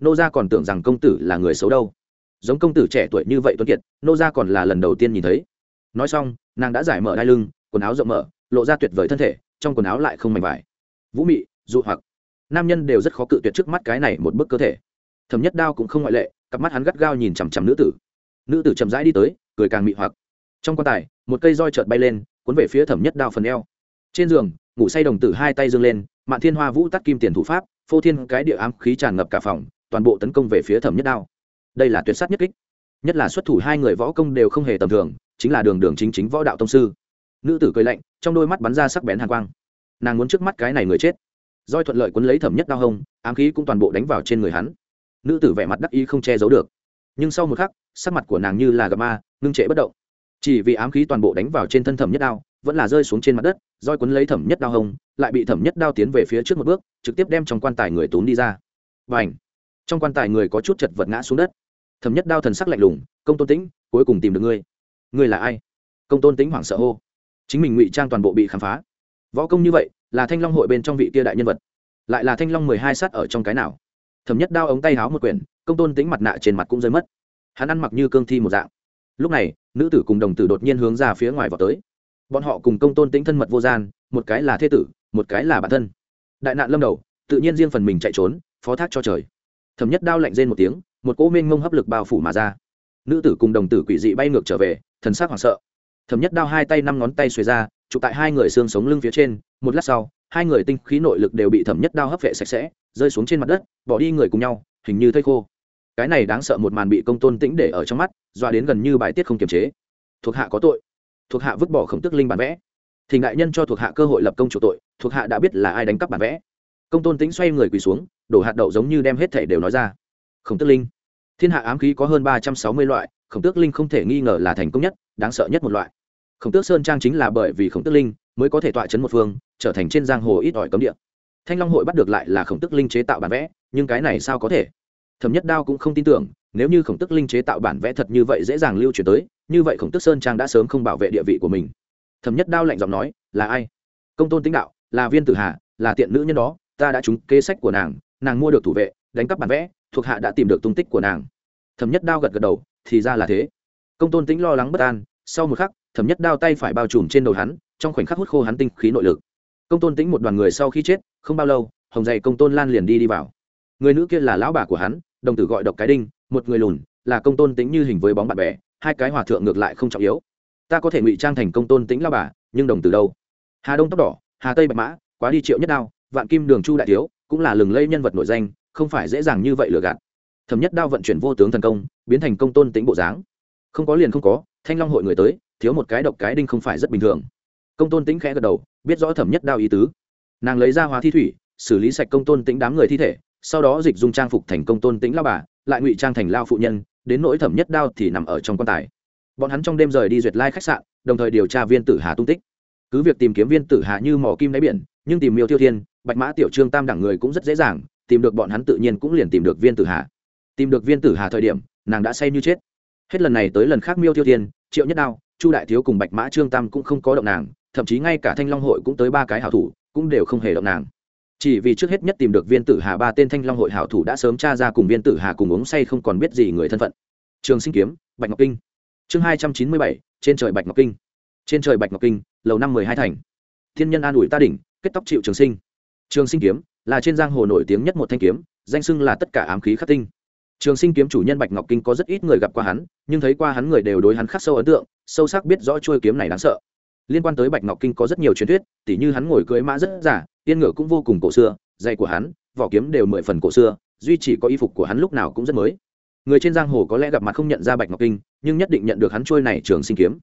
nô gia còn tưởng rằng công tử là người xấu đâu. Giống công tử trẻ tuổi như vậy tuấn kiệt, nô gia còn là lần đầu tiên nhìn thấy. Nói xong, nàng đã giải mở đai lưng, quần áo rộng mở, lộ ra tuyệt vời thân thể, trong quần áo lại không mảnh vải. Vũ mị, dụ hoặc. Nam nhân đều rất khó cự tuyệt trước mắt cái này một bức cơ thể. Thẩm nhất đao cũng không ngoại lệ, cặp mắt hắn gắt gao nhìn chằm chằm nữ tử. Nữ tử chậm rãi đi tới, cười càng mị hoặc. Trong quan tài, một cây roi trợt bay lên, cuốn về phía thẩm nhất đao phần eo. Trên giường, ngủ say đồng tử hai tay dương lên, mạn thiên hoa vũ tắt kim tiền thủ pháp, phô thiên cái địa ám khí tràn ngập cả phòng toàn bộ tấn công về phía thẩm nhất đao. Đây là tuyệt sát nhất kích. Nhất là xuất thủ hai người võ công đều không hề tầm thường, chính là đường đường chính chính võ đạo tông sư. Nữ tử cười lạnh, trong đôi mắt bắn ra sắc bén hàn quang. Nàng muốn trước mắt cái này người chết. Roi thuận lợi quấn lấy thẩm nhất đao hông, ám khí cũng toàn bộ đánh vào trên người hắn. Nữ tử vẻ mặt đắc ý không che giấu được. Nhưng sau một khắc, sắc mặt của nàng như là gặp ma, ngưng trệ bất động. Chỉ vì ám khí toàn bộ đánh vào trên thân thẩm nhất đao, vẫn là rơi xuống trên mặt đất roi quấn lấy thẩm nhất đao hông, lại bị thẩm nhất đao tiến về phía trước một bước, trực tiếp đem trong quan tài người tốn đi ra. Và ảnh trong quan tài người có chút chật vật ngã xuống đất. Thầm nhất đao thần sắc lạnh lùng, công tôn tĩnh, cuối cùng tìm được ngươi. Ngươi là ai? Công tôn tĩnh hoảng sợ hô. Chính mình ngụy trang toàn bộ bị khám phá. Võ công như vậy, là thanh long hội bên trong vị kia đại nhân vật. Lại là thanh long mười hai sát ở trong cái nào? Thầm nhất đao ống tay háo một quyển, công tôn tĩnh mặt nạ trên mặt cũng rơi mất. Hắn ăn mặc như cương thi một dạng. Lúc này, nữ tử cùng đồng tử đột nhiên hướng ra phía ngoài vào tới. Bọn họ cùng công tôn tĩnh thân mật vô gian, một cái là thê tử, một cái là bản thân. Đại nạn lâm đầu, tự nhiên riêng phần mình chạy trốn, phó thác cho trời thẩm nhất đao lạnh rên một tiếng, một cỗ mênh mông hấp lực bao phủ mà ra. Nữ tử cùng đồng tử quỷ dị bay ngược trở về, thần sắc hoảng sợ. Thẩm nhất đao hai tay năm ngón tay xuề ra, chụp tại hai người xương sống lưng phía trên, một lát sau, hai người tinh khí nội lực đều bị thẩm nhất đao hấp vệ sạch sẽ, rơi xuống trên mặt đất, bỏ đi người cùng nhau, hình như thây khô. Cái này đáng sợ một màn bị công tôn tĩnh để ở trong mắt doa đến gần như bài tiết không kiềm chế. Thuộc hạ có tội. Thuộc hạ vứt bỏ khổng tức linh bản vẽ. Thì đại nhân cho thuộc hạ cơ hội lập công chủ tội, thuộc hạ đã biết là ai đánh cắp bản vẽ. Công tôn tĩnh xoay người quỳ xuống đổ hạt đậu giống như đem hết thể đều nói ra. Khổng tước linh. Thiên hạ ám khí có hơn ba trăm sáu mươi loại, khổng tước linh không thể nghi ngờ là thành công nhất, đáng sợ nhất một loại. Khổng tước sơn trang chính là bởi vì khổng tước linh mới có thể tọa chấn một phương, trở thành trên giang hồ ít ỏi cấm địa. Thanh long hội bắt được lại là khổng tước linh chế tạo bản vẽ, nhưng cái này sao có thể? Thẩm nhất đao cũng không tin tưởng, nếu như khổng tước linh chế tạo bản vẽ thật như vậy dễ dàng lưu truyền tới, như vậy khổng tước sơn trang đã sớm không bảo vệ địa vị của mình. Thẩm nhất đao lạnh giọng nói, là ai? Công tôn tĩnh đạo, là viên tử hà, là tiện nữ nhân đó, ta đã trúng kế sách của nàng nàng mua được thủ vệ, đánh cắp bản vẽ, thuộc hạ đã tìm được tung tích của nàng. Thẩm nhất đao gật gật đầu, thì ra là thế. Công tôn tính lo lắng bất an, sau một khắc, thẩm nhất đao tay phải bao trùm trên đầu hắn, trong khoảnh khắc hút khô hắn tinh khí nội lực. Công tôn tính một đoàn người sau khi chết, không bao lâu, hồng dày công tôn lan liền đi đi vào. Người nữ kia là lão bà của hắn, đồng tử gọi độc cái đinh, một người lùn, là công tôn tính như hình với bóng bạn bè, hai cái hòa thượng ngược lại không trọng yếu. Ta có thể ngụy trang thành công tôn tính lao bà, nhưng đồng tử đâu? Hà đông tóc đỏ, hà tây bạch mã, quá đi triệu nhất đao, vạn kim đường chu đại thiếu cũng là lừng lây nhân vật nổi danh, không phải dễ dàng như vậy lừa gạt. Thẩm nhất đao vận chuyển vô tướng thần công, biến thành công tôn tính bộ dáng. Không có liền không có, thanh long hội người tới, thiếu một cái độc cái đinh không phải rất bình thường. Công tôn tính khẽ gật đầu, biết rõ thẩm nhất đao ý tứ. Nàng lấy ra hóa thi thủy, xử lý sạch công tôn tính đám người thi thể, sau đó dịch dung trang phục thành công tôn tính lao bà, lại ngụy trang thành lao phụ nhân, đến nỗi thẩm nhất đao thì nằm ở trong quan tài. Bọn hắn trong đêm rời đi duyệt lai khách sạn, đồng thời điều tra viên tử hà tung tích. Cứ việc tìm kiếm viên tử hà như mỏ kim đáy biển, nhưng tìm miêu tiêu thiên bạch mã tiểu trương tam đẳng người cũng rất dễ dàng, tìm được bọn hắn tự nhiên cũng liền tìm được viên tử hà. Tìm được viên tử hà thời điểm, nàng đã say như chết. Hết lần này tới lần khác miêu tiêu thiên, triệu nhất đao, chu đại thiếu cùng bạch mã trương tam cũng không có động nàng, thậm chí ngay cả thanh long hội cũng tới ba cái hảo thủ, cũng đều không hề động nàng. Chỉ vì trước hết nhất tìm được viên tử hà ba tên thanh long hội hảo thủ đã sớm tra ra cùng viên tử hà cùng uống say không còn biết gì người thân phận. Trường sinh kiếm, bạch ngọc kinh. Chương hai trăm chín mươi bảy, trên trời bạch ngọc kinh. Trên trời bạch ngọc kinh, lầu năm mười hai thành. Thiên nhân an ủi ta đỉnh, kết tóc chịu trường sinh trường sinh kiếm là trên giang hồ nổi tiếng nhất một thanh kiếm, danh xưng là tất cả ám khí khắc tinh. Trường sinh kiếm chủ nhân bạch ngọc kinh có rất ít người gặp qua hắn, nhưng thấy qua hắn người đều đối hắn khắc sâu ấn tượng, sâu sắc biết rõ trôi kiếm này đáng sợ. Liên quan tới bạch ngọc kinh có rất nhiều truyền thuyết, tỉ như hắn ngồi cưỡi mã rất giả, tiên ngựa cũng vô cùng cổ xưa dây của hắn, vỏ kiếm đều mười phần cổ xưa, duy chỉ có y phục của hắn lúc nào cũng rất mới. Người trên giang hồ có lẽ gặp mặt không nhận ra bạch ngọc kinh, nhưng nhất định nhận được hắn trôi này trường sinh kiếm.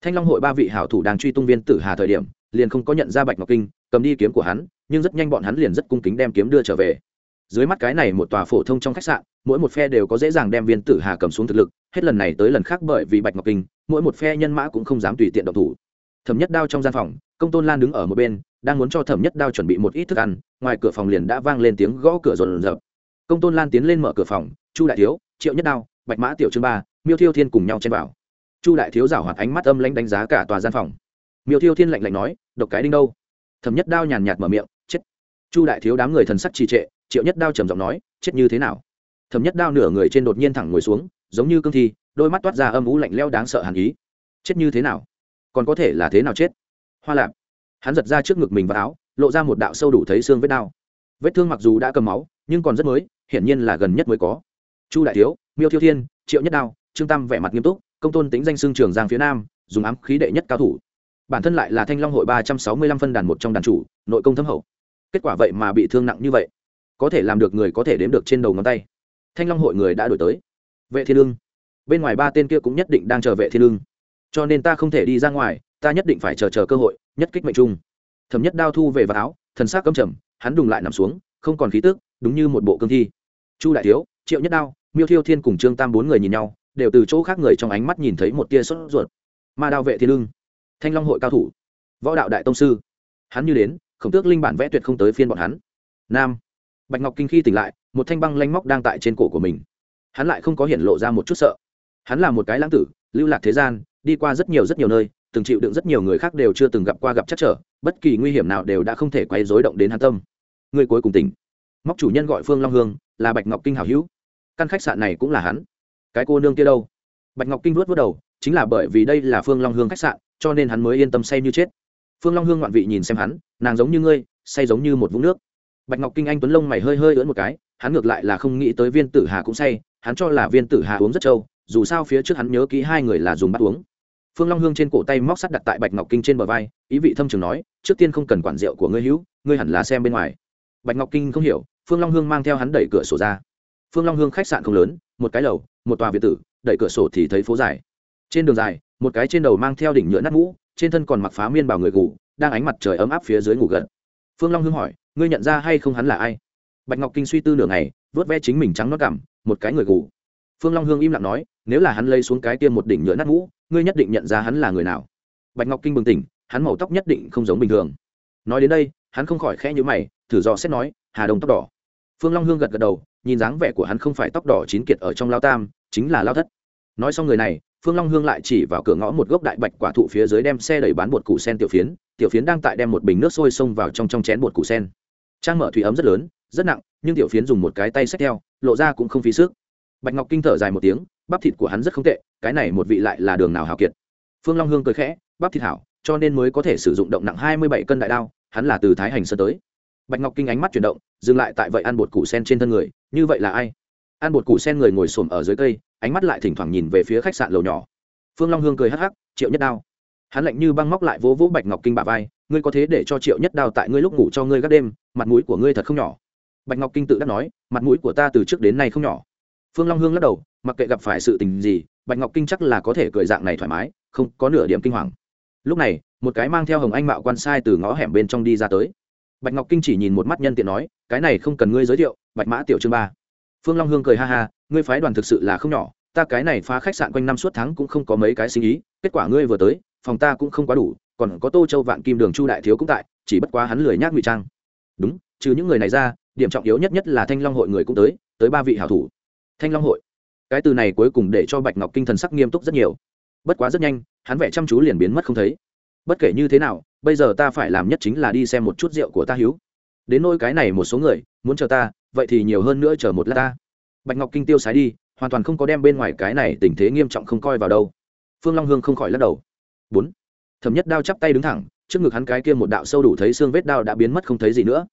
Thanh long hội ba vị hảo thủ đang truy tung viên tử hà thời điểm, liền không có nhận ra bạch ngọc kinh, cầm đi kiếm của hắn nhưng rất nhanh bọn hắn liền rất cung kính đem kiếm đưa trở về. Dưới mắt cái này một tòa phổ thông trong khách sạn, mỗi một phe đều có dễ dàng đem viên tử hà cầm xuống thực lực, hết lần này tới lần khác bởi vì bạch ngọc kinh, mỗi một phe nhân mã cũng không dám tùy tiện động thủ. Thẩm nhất đao trong gian phòng, công tôn lan đứng ở một bên, đang muốn cho thẩm nhất đao chuẩn bị một ít thức ăn, ngoài cửa phòng liền đã vang lên tiếng gõ cửa rồn rập công tôn lan tiến lên mở cửa phòng, chu đại thiếu, triệu nhất đao, bạch mã tiểu trương ba, miêu thiêu thiên cùng nhau chen vào. Chu đại thiếu giảo hoạt ánh mắt âm lãnh đánh giá cả tòa gian phòng. Miêu thiêu thiên lạnh lạnh nói, độc cái đinh đâu? Thẩm nhất đao nhàn nhạt mở miệng chu đại thiếu đám người thần sắc trì trệ, triệu nhất đao trầm giọng nói, chết như thế nào? Thẩm nhất đao nửa người trên đột nhiên thẳng ngồi xuống, giống như cương thi, đôi mắt toát ra âm ú lạnh leo đáng sợ hàn ý. Chết như thế nào? Còn có thể là thế nào chết? Hoa lạp. Hắn giật ra trước ngực mình và áo, lộ ra một đạo sâu đủ thấy xương vết đao vết thương mặc dù đã cầm máu, nhưng còn rất mới, hiển nhiên là gần nhất mới có. Chu đại thiếu, miêu thiêu thiên, triệu nhất đao, trương tam vẻ mặt nghiêm túc, công tôn tính danh xương trường giang phía nam, dùng ám khí đệ nhất cao thủ. Bản thân lại là thanh long hội ba trăm sáu mươi lăm phân đàn một trong đàn chủ, nội công thâm hậu kết quả vậy mà bị thương nặng như vậy. Có thể làm được người có thể đếm được trên đầu ngón tay. Thanh long hội người đã đổi tới. Vệ thiên lương bên ngoài ba tên kia cũng nhất định đang chờ vệ thiên lương cho nên ta không thể đi ra ngoài, ta nhất định phải chờ chờ cơ hội, nhất kích mệnh trung thẩm nhất đao thu về vào áo, thần sắc cấm trầm, hắn đùng lại nằm xuống, không còn khí tức, đúng như một bộ cương thi. Chu đại thiếu, triệu nhất đao, miêu thiêu thiên cùng trương tam bốn người nhìn nhau, đều từ chỗ khác người trong ánh mắt nhìn thấy một tia sốt ruột. Ma đao vệ thiên lương thanh long hội cao thủ. Võ đạo đại tông sư. Hắn như đến khổng tước linh bản vẽ tuyệt không tới phiên bọn hắn. Nam. Bạch ngọc kinh khi tỉnh lại, một thanh băng lanh móc đang tại trên cổ của mình. Hắn lại không có hiện lộ ra một chút sợ. Hắn là một cái lãng tử, lưu lạc thế gian, đi qua rất nhiều rất nhiều nơi, từng chịu đựng rất nhiều người khác đều chưa từng gặp qua gặp chắc trở, bất kỳ nguy hiểm nào đều đã không thể quay dối động đến hắn tâm. Người cuối cùng tỉnh. Móc chủ nhân gọi phương long hương, là bạch ngọc kinh hảo hữu. Căn khách sạn này cũng là hắn. Cái cô nương kia đâu? Bạch ngọc kinh vuốt vuốt đầu, chính là bởi vì đây là phương long hương khách sạn, cho nên hắn mới yên tâm say như chết phương long hương ngoạn vị nhìn xem hắn, nàng giống như ngươi, say giống như một vũng nước. Bạch ngọc kinh anh tuấn lông mày hơi hơi ưỡn một cái, hắn ngược lại là không nghĩ tới viên tử hà cũng say, hắn cho là viên tử hà uống rất trâu, dù sao phía trước hắn nhớ kỹ hai người là dùng bắt uống. Phương long hương trên cổ tay móc sắt đặt tại bạch ngọc kinh trên bờ vai, ý vị thâm trường nói, trước tiên không cần quản rượu của ngươi hữu, ngươi hẳn là xem bên ngoài. Bạch ngọc kinh không hiểu, phương long hương mang theo hắn đẩy cửa sổ ra. Phương long hương khách sạn không lớn, một cái lầu, một tòa việt tử, đẩy cửa sổ thì thấy phố dài. Trên đường dài, một cái trên đầu mang theo đỉnh nhựa nát mũ trên thân còn mặc phá miên bảo người ngủ đang ánh mặt trời ấm áp phía dưới ngủ gật. Phương long hương hỏi, ngươi nhận ra hay không hắn là ai? Bạch ngọc kinh suy tư nửa ngày vớt ve chính mình trắng nó cảm một cái người ngủ phương long hương im lặng nói, nếu là hắn lấy xuống cái tiêm một đỉnh nhựa nát mũ ngươi nhất định nhận ra hắn là người nào. Bạch ngọc kinh bừng tỉnh, hắn màu tóc nhất định không giống bình thường. Nói đến đây, hắn không khỏi khẽ nhữ mày, thử dò xét nói, hà đông tóc đỏ. Phương long hương gật gật đầu, nhìn dáng vẻ của hắn không phải tóc đỏ chín kiệt ở trong lao tam, chính là lao thất. Nói xong người này phương long hương lại chỉ vào cửa ngõ một gốc đại bạch quả thụ phía dưới đem xe đẩy bán bột củ sen tiểu phiến. Tiểu phiến đang tại đem một bình nước sôi xông vào trong trong chén bột củ sen. Trang mở thủy ấm rất lớn, rất nặng, nhưng tiểu phiến dùng một cái tay xách theo, lộ ra cũng không phí sức. Bạch ngọc kinh thở dài một tiếng, bắp thịt của hắn rất không tệ, cái này một vị lại là đường nào hào kiệt. Phương long hương cười khẽ, bắp thịt hảo, cho nên mới có thể sử dụng động nặng hai mươi bảy cân đại đao, hắn là từ thái hành sơn tới. Bạch ngọc kinh ánh mắt chuyển động, dừng lại tại vậy ăn bột củ sen trên thân người, như vậy là ai? Ăn bột củ sen người ngồi xổm ở dưới cây ánh mắt lại thỉnh thoảng nhìn về phía khách sạn lầu nhỏ. Phương long hương cười hắc hắc, triệu nhất đao. Hắn lạnh như băng móc lại vỗ vỗ bạch ngọc kinh bà vai, ngươi có thế để cho triệu nhất đao tại ngươi lúc ngủ cho ngươi gác đêm, mặt mũi của ngươi thật không nhỏ. Bạch ngọc kinh tự đắc nói, mặt mũi của ta từ trước đến nay không nhỏ. Phương long hương lắc đầu, mặc kệ gặp phải sự tình gì, bạch ngọc kinh chắc là có thể cười dạng này thoải mái, không có nửa điểm kinh hoàng. Lúc này, một cái mang theo hồng anh mạo quan sai từ ngõ hẻm bên trong đi ra tới. Bạch ngọc kinh chỉ nhìn một mắt nhân tiện nói, cái này không cần ngươi giới thiệu, bạch mã tiểu chương ba phương long hương cười ha ha, ngươi phái đoàn thực sự là không nhỏ, ta cái này phá khách sạn quanh năm suốt tháng cũng không có mấy cái sinh ý, kết quả ngươi vừa tới, phòng ta cũng không quá đủ, còn có tô châu vạn kim đường chu đại thiếu cũng tại, chỉ bất quá hắn lười nhác ngụy trang. Đúng, trừ những người này ra, điểm trọng yếu nhất nhất là thanh long hội người cũng tới tới ba vị hảo thủ. Thanh long hội? Cái từ này cuối cùng để cho bạch ngọc kinh thần sắc nghiêm túc rất nhiều. Bất quá rất nhanh, hắn vẻ chăm chú liền biến mất không thấy. Bất kể như thế nào, bây giờ ta phải làm nhất chính là đi xem một chút rượu của ta hiếu. Đến nôi cái này một số người, muốn chờ ta vậy thì nhiều hơn nữa chờ một lát ta. Bạch ngọc kinh tiêu sái đi, hoàn toàn không có đem bên ngoài cái này tình thế nghiêm trọng không coi vào đâu. Phương long hương không khỏi lắc đầu. Bốn. Thẩm nhất đao chắp tay đứng thẳng, trước ngực hắn cái kia một đạo sâu đủ thấy xương vết đao đã biến mất không thấy gì nữa.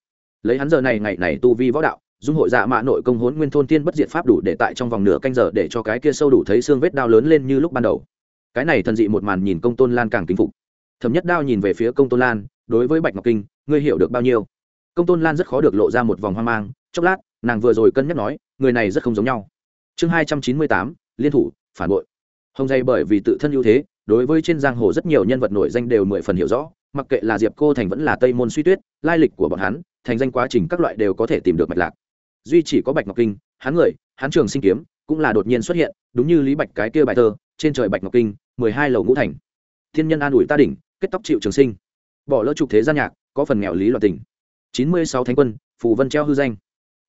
Lấy hắn giờ này ngày này tu vi võ đạo, dung hội dạ mạ nội công hốn nguyên thôn tiên bất diệt pháp đủ để tại trong vòng nửa canh giờ để cho cái kia sâu đủ thấy xương vết đao lớn lên như lúc ban đầu. Cái này thần dị một màn nhìn công tôn lan càng kính phục. Thẩm nhất đao nhìn về phía công tôn lan, đối với bạch ngọc kinh, ngươi hiểu được bao nhiêu? Công tôn lan rất khó được lộ ra một vòng hoang mang chốc lát, nàng vừa rồi cân nhắc nói, người này rất không giống nhau. Chương hai trăm chín mươi tám, liên thủ, phản bội. Hồng dây bởi vì tự thân ưu thế, đối với trên giang hồ rất nhiều nhân vật nổi danh đều mười phần hiểu rõ, mặc kệ là diệp cô thành vẫn là tây môn suy tuyết, lai lịch của bọn hắn, thành danh quá trình các loại đều có thể tìm được mạch lạc. Duy chỉ có bạch ngọc kinh, hắn người, hắn trường sinh kiếm, cũng là đột nhiên xuất hiện, đúng như lý bạch cái kia bài thơ, trên trời bạch ngọc kinh, mười hai lầu ngũ thành. Thiên nhân an ủi ta đỉnh, kết tóc chịu trường sinh. Bỏ lỡ trục thế gian nhạc, có phần nghèo lý loạn tình. Chín mươi sáu thánh quân, phù vân treo hư danh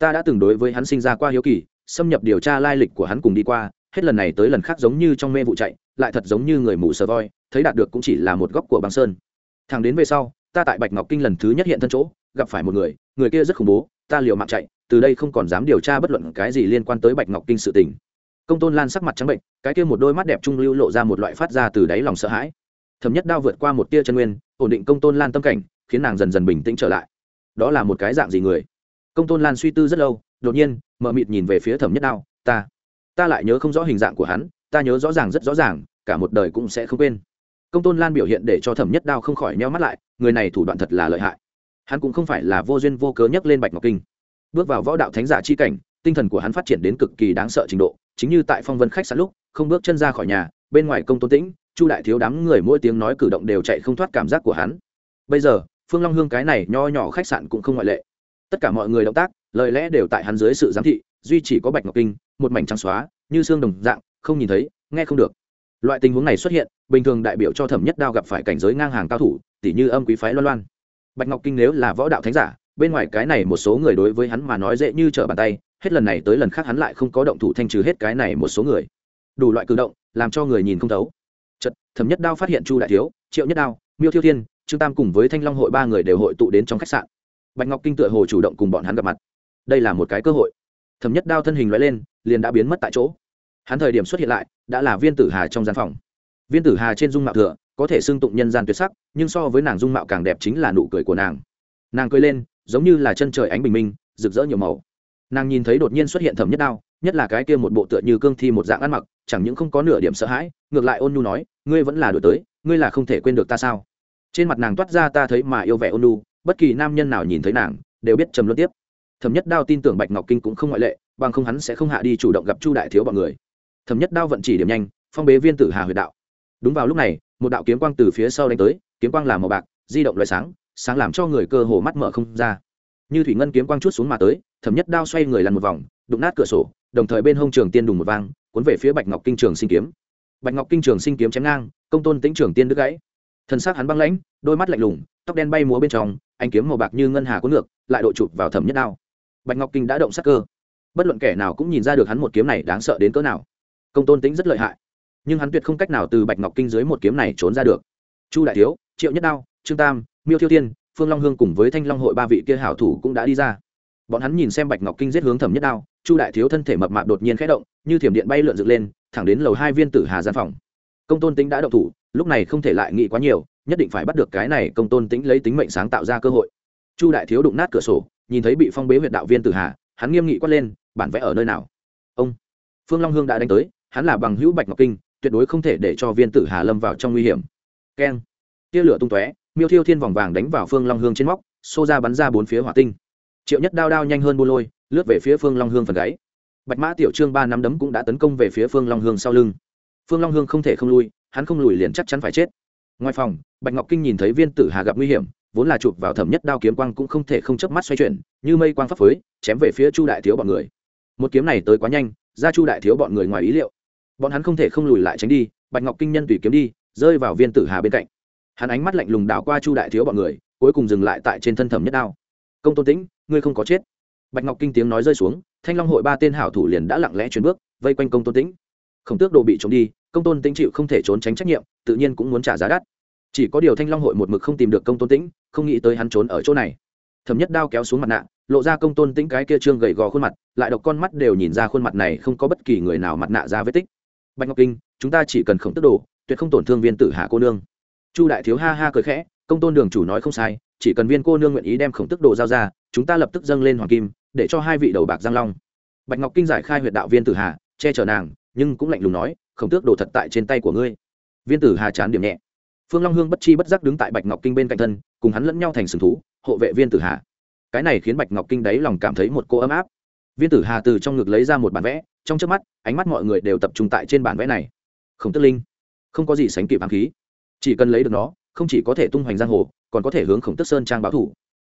ta đã từng đối với hắn sinh ra qua hiếu kỳ, xâm nhập điều tra lai lịch của hắn cùng đi qua, hết lần này tới lần khác giống như trong mê vụ chạy, lại thật giống như người mù sờ voi, thấy đạt được cũng chỉ là một góc của băng sơn. Thằng đến về sau, ta tại bạch ngọc kinh lần thứ nhất hiện thân chỗ, gặp phải một người người kia rất khủng bố, ta liều mạng chạy, từ đây không còn dám điều tra bất luận cái gì liên quan tới bạch ngọc kinh sự tình. Công tôn lan sắc mặt trắng bệnh, cái kia một đôi mắt đẹp trung lưu lộ ra một loại phát ra từ đáy lòng sợ hãi. Thấm nhất đao vượt qua một tia chân nguyên, ổn định công tôn lan tâm cảnh, khiến nàng dần dần bình tĩnh trở lại. Đó là một cái dạng gì người? Công tôn lan suy tư rất lâu, đột nhiên mợ mịt nhìn về phía thẩm nhất đao, ta ta lại nhớ không rõ hình dạng của hắn, ta nhớ rõ ràng rất rõ ràng, cả một đời cũng sẽ không quên. Công tôn lan biểu hiện để cho thẩm nhất đao không khỏi neo mắt lại, người này thủ đoạn thật là lợi hại. Hắn cũng không phải là vô duyên vô cớ nhắc lên bạch ngọc kinh. Bước vào võ đạo thánh giả chi cảnh, tinh thần của hắn phát triển đến cực kỳ đáng sợ trình độ, chính như tại phong vân khách sạn lúc, không bước chân ra khỏi nhà, bên ngoài công tôn tĩnh, chu đại thiếu đám người mỗi tiếng nói cử động đều chạy không thoát cảm giác của hắn. Bây giờ, phương long hương cái này nho nhỏ khách sạn cũng không ngoại lệ tất cả mọi người động tác, lời lẽ đều tại hắn dưới sự giám thị, duy chỉ có bạch ngọc kinh, một mảnh trắng xóa, như xương đồng dạng, không nhìn thấy, nghe không được. Loại tình huống này xuất hiện, bình thường đại biểu cho thẩm nhất đao gặp phải cảnh giới ngang hàng cao thủ tỷ như âm quý phái loan loan. Bạch ngọc kinh nếu là võ đạo thánh giả, bên ngoài cái này một số người đối với hắn mà nói dễ như trở bàn tay, hết lần này tới lần khác hắn lại không có động thủ thanh trừ hết cái này một số người. Đủ loại cử động, làm cho người nhìn không thấu. Chật thẩm nhất đao phát hiện chu đại thiếu, triệu nhất đao, miêu thiêu thiên, trương tam cùng với thanh long hội ba người đều hội tụ đến trong khách sạn bạch ngọc kinh tựa hồ chủ động cùng bọn hắn gặp mặt. Đây là một cái cơ hội. Thẩm nhất đao thân hình loại lên, liền đã biến mất tại chỗ. Hắn thời điểm xuất hiện lại, đã là viên tử hà trong gian phòng. Viên tử hà trên dung mạo thừa, có thể xưng tụng nhân gian tuyệt sắc, nhưng so với nàng dung mạo càng đẹp chính là nụ cười của nàng. Nàng cười lên, giống như là chân trời ánh bình minh, rực rỡ nhiều màu. Nàng nhìn thấy đột nhiên xuất hiện thẩm nhất đao, nhất là cái kia một bộ tựa như cương thi một dạng ăn mặc, chẳng những không có nửa điểm sợ hãi, ngược lại ôn nhu nói, ngươi vẫn là đổi tới, ngươi là không thể quên được ta sao? Trên mặt nàng toát ra ta thấy mà yêu vẻ ôn nhu bất kỳ nam nhân nào nhìn thấy nàng, đều biết trầm luân tiếp. Thẩm nhất đao tin tưởng bạch ngọc kinh cũng không ngoại lệ, bằng không hắn sẽ không hạ đi chủ động gặp chu đại thiếu bọn người. Thẩm nhất đao vận chỉ điểm nhanh, phong bế viên tử hà huyệt đạo. Đúng vào lúc này, một đạo kiếm quang từ phía sau đánh tới, kiếm quang là màu bạc, di động loại sáng sáng làm cho người cơ hồ mắt mở không ra. Như thủy ngân kiếm quang chút xuống mà tới, thẩm nhất đao xoay người lăn một vòng, đụng nát cửa sổ, đồng thời bên hông trường tiên đùng một vang, cuốn về phía bạch ngọc kinh trường sinh kiếm. Bạch ngọc kinh trường sinh kiếm chém ngang, công tôn tĩnh trường tiên đứt gãy. Thân xác hắn băng lãnh, đôi mắt lạnh lùng, tóc đen bay múa bên trong anh kiếm màu bạc như ngân hà cuốn ngược, lại độ chụp vào thẩm nhất đao. Bạch ngọc kinh đã động sắc cơ. Bất luận kẻ nào cũng nhìn ra được hắn một kiếm này đáng sợ đến cỡ nào. Công tôn tính rất lợi hại. Nhưng hắn tuyệt không cách nào từ bạch ngọc kinh dưới một kiếm này trốn ra được. Chu đại thiếu, triệu nhất đao, trương tam, miêu thiêu tiên, phương long hương cùng với thanh long hội ba vị kia hảo thủ cũng đã đi ra. Bọn hắn nhìn xem bạch ngọc kinh giết hướng thẩm nhất đao, chu đại thiếu thân thể mập mạp đột nhiên khẽ động, như thiểm điện bay lượn dựng lên, thẳng đến lầu hai viên tử hà gian phòng. Công tôn tính đã động thủ, lúc này không thể lại nghĩ quá nhiều nhất định phải bắt được cái này công tôn tính lấy tính mệnh sáng tạo ra cơ hội. Chu đại thiếu đụng nát cửa sổ, nhìn thấy bị phong bế huyện đạo viên tử hà, hắn nghiêm nghị quát lên, bản vẽ ở nơi nào? Ông, phương long hương đã đánh tới, hắn là bằng hữu bạch ngọc kinh, tuyệt đối không thể để cho viên tử hà lâm vào trong nguy hiểm. Keng, tia lửa tung tóe, miêu thiêu thiên vòng vàng đánh vào phương long hương trên móc, xô ra bắn ra bốn phía hỏa tinh. Triệu nhất đao đao nhanh hơn bu lôi, lướt về phía phương long hương phần gáy. Bạch mã tiểu trương ba năm đấm cũng đã tấn công về phía phương long hương sau lưng. Phương long hương không thể không lui, hắn không lùi liền chắc chắn phải chết ngoài phòng, bạch ngọc kinh nhìn thấy viên tử hà gặp nguy hiểm, vốn là chụp vào thẩm nhất đao kiếm quang cũng không thể không chớp mắt xoay chuyển, như mây quang pháp phới, chém về phía chu đại thiếu bọn người. Một kiếm này tới quá nhanh, ra chu đại thiếu bọn người ngoài ý liệu. Bọn hắn không thể không lùi lại tránh đi, bạch ngọc kinh nhân tùy kiếm đi, rơi vào viên tử hà bên cạnh. Hắn ánh mắt lạnh lùng đảo qua chu đại thiếu bọn người, cuối cùng dừng lại tại trên thân thẩm nhất đao. Công tôn tĩnh, ngươi không có chết. Bạch ngọc kinh tiếng nói rơi xuống, thanh long hội ba tên hảo thủ liền đã lặng lẽ chuyển bước, vây quanh công tôn tĩnh. Khổng tước đồ bị trộm đi công tôn tĩnh chịu không thể trốn tránh trách nhiệm tự nhiên cũng muốn trả giá đắt. Chỉ có điều thanh long hội một mực không tìm được công tôn tĩnh không nghĩ tới hắn trốn ở chỗ này. Thẩm nhất đao kéo xuống mặt nạ lộ ra công tôn tĩnh cái kia trương gầy gò khuôn mặt lại độc con mắt đều nhìn ra khuôn mặt này không có bất kỳ người nào mặt nạ ra vết tích. Bạch ngọc kinh chúng ta chỉ cần khổng tức đồ tuyệt không tổn thương viên tử hạ cô nương. Chu đại thiếu ha ha cười khẽ công tôn đường chủ nói không sai chỉ cần viên cô nương nguyện ý đem khổng tức đồ giao ra chúng ta lập tức dâng lên hoàng kim để cho hai vị đầu bạc giang long. Bạch ngọc kinh giải khai huyệt đạo viên tử hạ, che chở nàng nhưng cũng lạnh lùng nói khổng tước đồ thật tại trên tay của ngươi. Viên tử hà chán điểm nhẹ. Phương long hương bất chi bất giác đứng tại bạch ngọc kinh bên cạnh thân, cùng hắn lẫn nhau thành sừng thú, hộ vệ viên tử hà. Cái này khiến bạch ngọc kinh đáy lòng cảm thấy một cô ấm áp. Viên tử hà từ trong ngực lấy ra một bản vẽ, trong trước mắt, ánh mắt mọi người đều tập trung tại trên bản vẽ này. Khổng tức linh, không có gì sánh kịp ám khí. Chỉ cần lấy được nó, không chỉ có thể tung hoành giang hồ, còn có thể hướng khổng tức sơn trang báo thủ.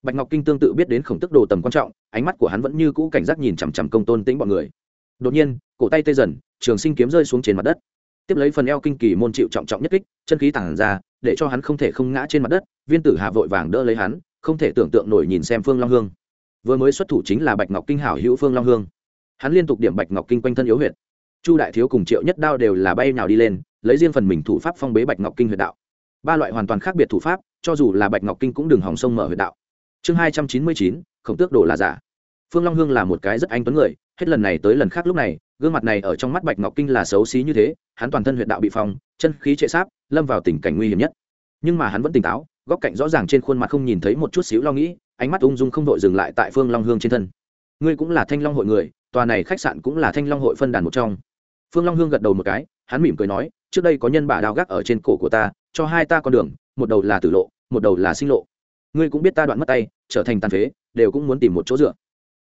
Bạch ngọc kinh tương tự biết đến khổng tức đồ tầm quan trọng, ánh mắt của hắn vẫn như cũ cảnh giác nhìn chằm chằm công tôn tĩnh bọn người. Đột nhiên, cổ tay tê dần trường sinh kiếm rơi xuống trên mặt đất. Tiếp lấy phần eo kinh kỳ môn chịu trọng trọng nhất kích, chân khí tản ra, để cho hắn không thể không ngã trên mặt đất, viên tử hà vội vàng đỡ lấy hắn, không thể tưởng tượng nổi nhìn xem phương long hương. Vừa mới xuất thủ chính là bạch ngọc kinh hảo hữu phương long hương. Hắn liên tục điểm bạch ngọc kinh quanh thân yếu huyệt. Chu đại thiếu cùng triệu nhất đao đều là bay nào đi lên, lấy riêng phần mình thủ pháp phong bế bạch ngọc kinh huyệt đạo. Ba loại hoàn toàn khác biệt thủ pháp, cho dù là bạch ngọc kinh cũng đừng hỏng sông mở huyệt đạo. Chương hai trăm chín mươi chín, khổng tước đồ là giả. Phương long hương là một cái rất anh tuấn người, hết lần này tới lần khác lúc này gương mặt này ở trong mắt bạch ngọc kinh là xấu xí như thế, hắn toàn thân huyện đạo bị phong, chân khí trệ sáp, lâm vào tình cảnh nguy hiểm nhất. Nhưng mà hắn vẫn tỉnh táo, góc cạnh rõ ràng trên khuôn mặt không nhìn thấy một chút xíu lo nghĩ, ánh mắt ung dung không đội dừng lại tại phương long hương trên thân. Ngươi cũng là thanh long hội người, tòa này khách sạn cũng là thanh long hội phân đàn một trong. Phương long hương gật đầu một cái, hắn mỉm cười nói, trước đây có nhân bả đao gác ở trên cổ của ta, cho hai ta con đường, một đầu là tử lộ, một đầu là sinh lộ. Ngươi cũng biết ta đoạn mất tay, trở thành tàn phế, đều cũng muốn tìm một chỗ dựa.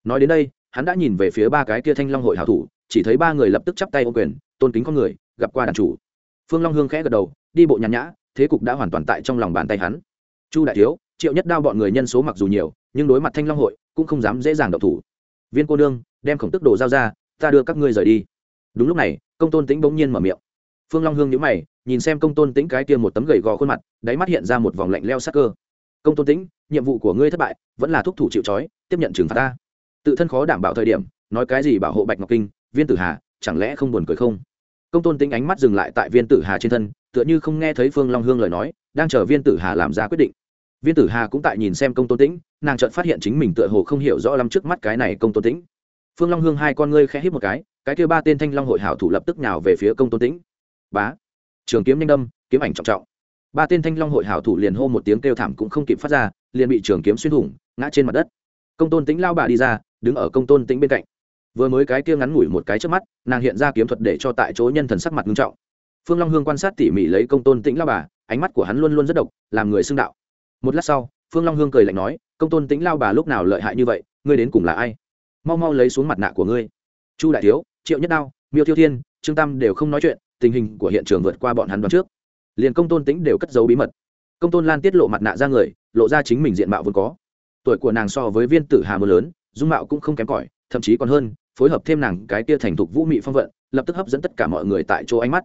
Nói đến đây, hắn đã nhìn về phía ba cái kia thanh long hội hảo thủ chỉ thấy ba người lập tức chắp tay ô quyền, tôn kính con người, gặp qua đàn chủ. Phương long hương khẽ gật đầu, đi bộ nhàn nhã, thế cục đã hoàn toàn tại trong lòng bàn tay hắn. Chu đại thiếu, triệu nhất đao bọn người nhân số mặc dù nhiều, nhưng đối mặt thanh long hội, cũng không dám dễ dàng độc thủ. Viên cô nương, đem khổng tức đồ giao ra, ta đưa các ngươi rời đi. Đúng lúc này, công tôn tĩnh bỗng nhiên mở miệng. Phương long hương nhíu mày, nhìn xem công tôn tĩnh cái kia một tấm gầy gò khuôn mặt, đáy mắt hiện ra một vòng lạnh leo sắc cơ. Công tôn tĩnh, nhiệm vụ của ngươi thất bại, vẫn là thúc thủ chịu trói, tiếp nhận trừng phạt ta. Tự thân khó đảm bảo thời điểm, nói cái gì bảo hộ bạch ngọc kinh viên tử hà, chẳng lẽ không buồn cười không? Công tôn tính ánh mắt dừng lại tại viên tử hà trên thân, tựa như không nghe thấy phương long hương lời nói, đang chờ viên tử hà làm ra quyết định. Viên tử hà cũng tại nhìn xem công tôn tĩnh, nàng chợt phát hiện chính mình tựa hồ không hiểu rõ lắm trước mắt cái này công tôn tĩnh. Phương long hương hai con ngươi khẽ hít một cái cái kia ba tên thanh long hội hảo thủ lập tức nhào về phía công tôn tĩnh. Bá, trường kiếm nhanh đâm, kiếm ảnh trọng trọng. Ba tên thanh long hội hảo thủ liền hô một tiếng kêu thảm cũng không kịp phát ra, liền bị trường kiếm xuyên thủng, ngã trên mặt đất. Công tôn tĩnh lao bà đi ra, đứng ở công tôn tĩnh bên cạnh vừa mới cái kia ngắn ngủi một cái trước mắt, nàng hiện ra kiếm thuật để cho tại chỗ nhân thần sắc mặt nghiêm trọng. Phương long hương quan sát tỉ mỉ lấy công tôn tĩnh lao bà, ánh mắt của hắn luôn luôn rất độc, làm người xưng đạo. Một lát sau, phương long hương cười lạnh nói, công tôn tĩnh lao bà lúc nào lợi hại như vậy, ngươi đến cùng là ai? Mau mau lấy xuống mặt nạ của ngươi. Chu đại thiếu, triệu nhất đao, miêu thiêu thiên, trương tam đều không nói chuyện, tình hình của hiện trường vượt qua bọn hắn đoán trước. Liền công tôn tĩnh đều cất giấu bí mật. Công tôn lan tiết lộ mặt nạ ra người, lộ ra chính mình diện mạo vốn có. Tuổi của nàng so với viên tử hà mưa lớn, dung mạo cũng không kém cỏi thậm chí còn hơn, phối hợp thêm nàng cái kia thành thục vũ mị phong vận, lập tức hấp dẫn tất cả mọi người tại chỗ ánh mắt.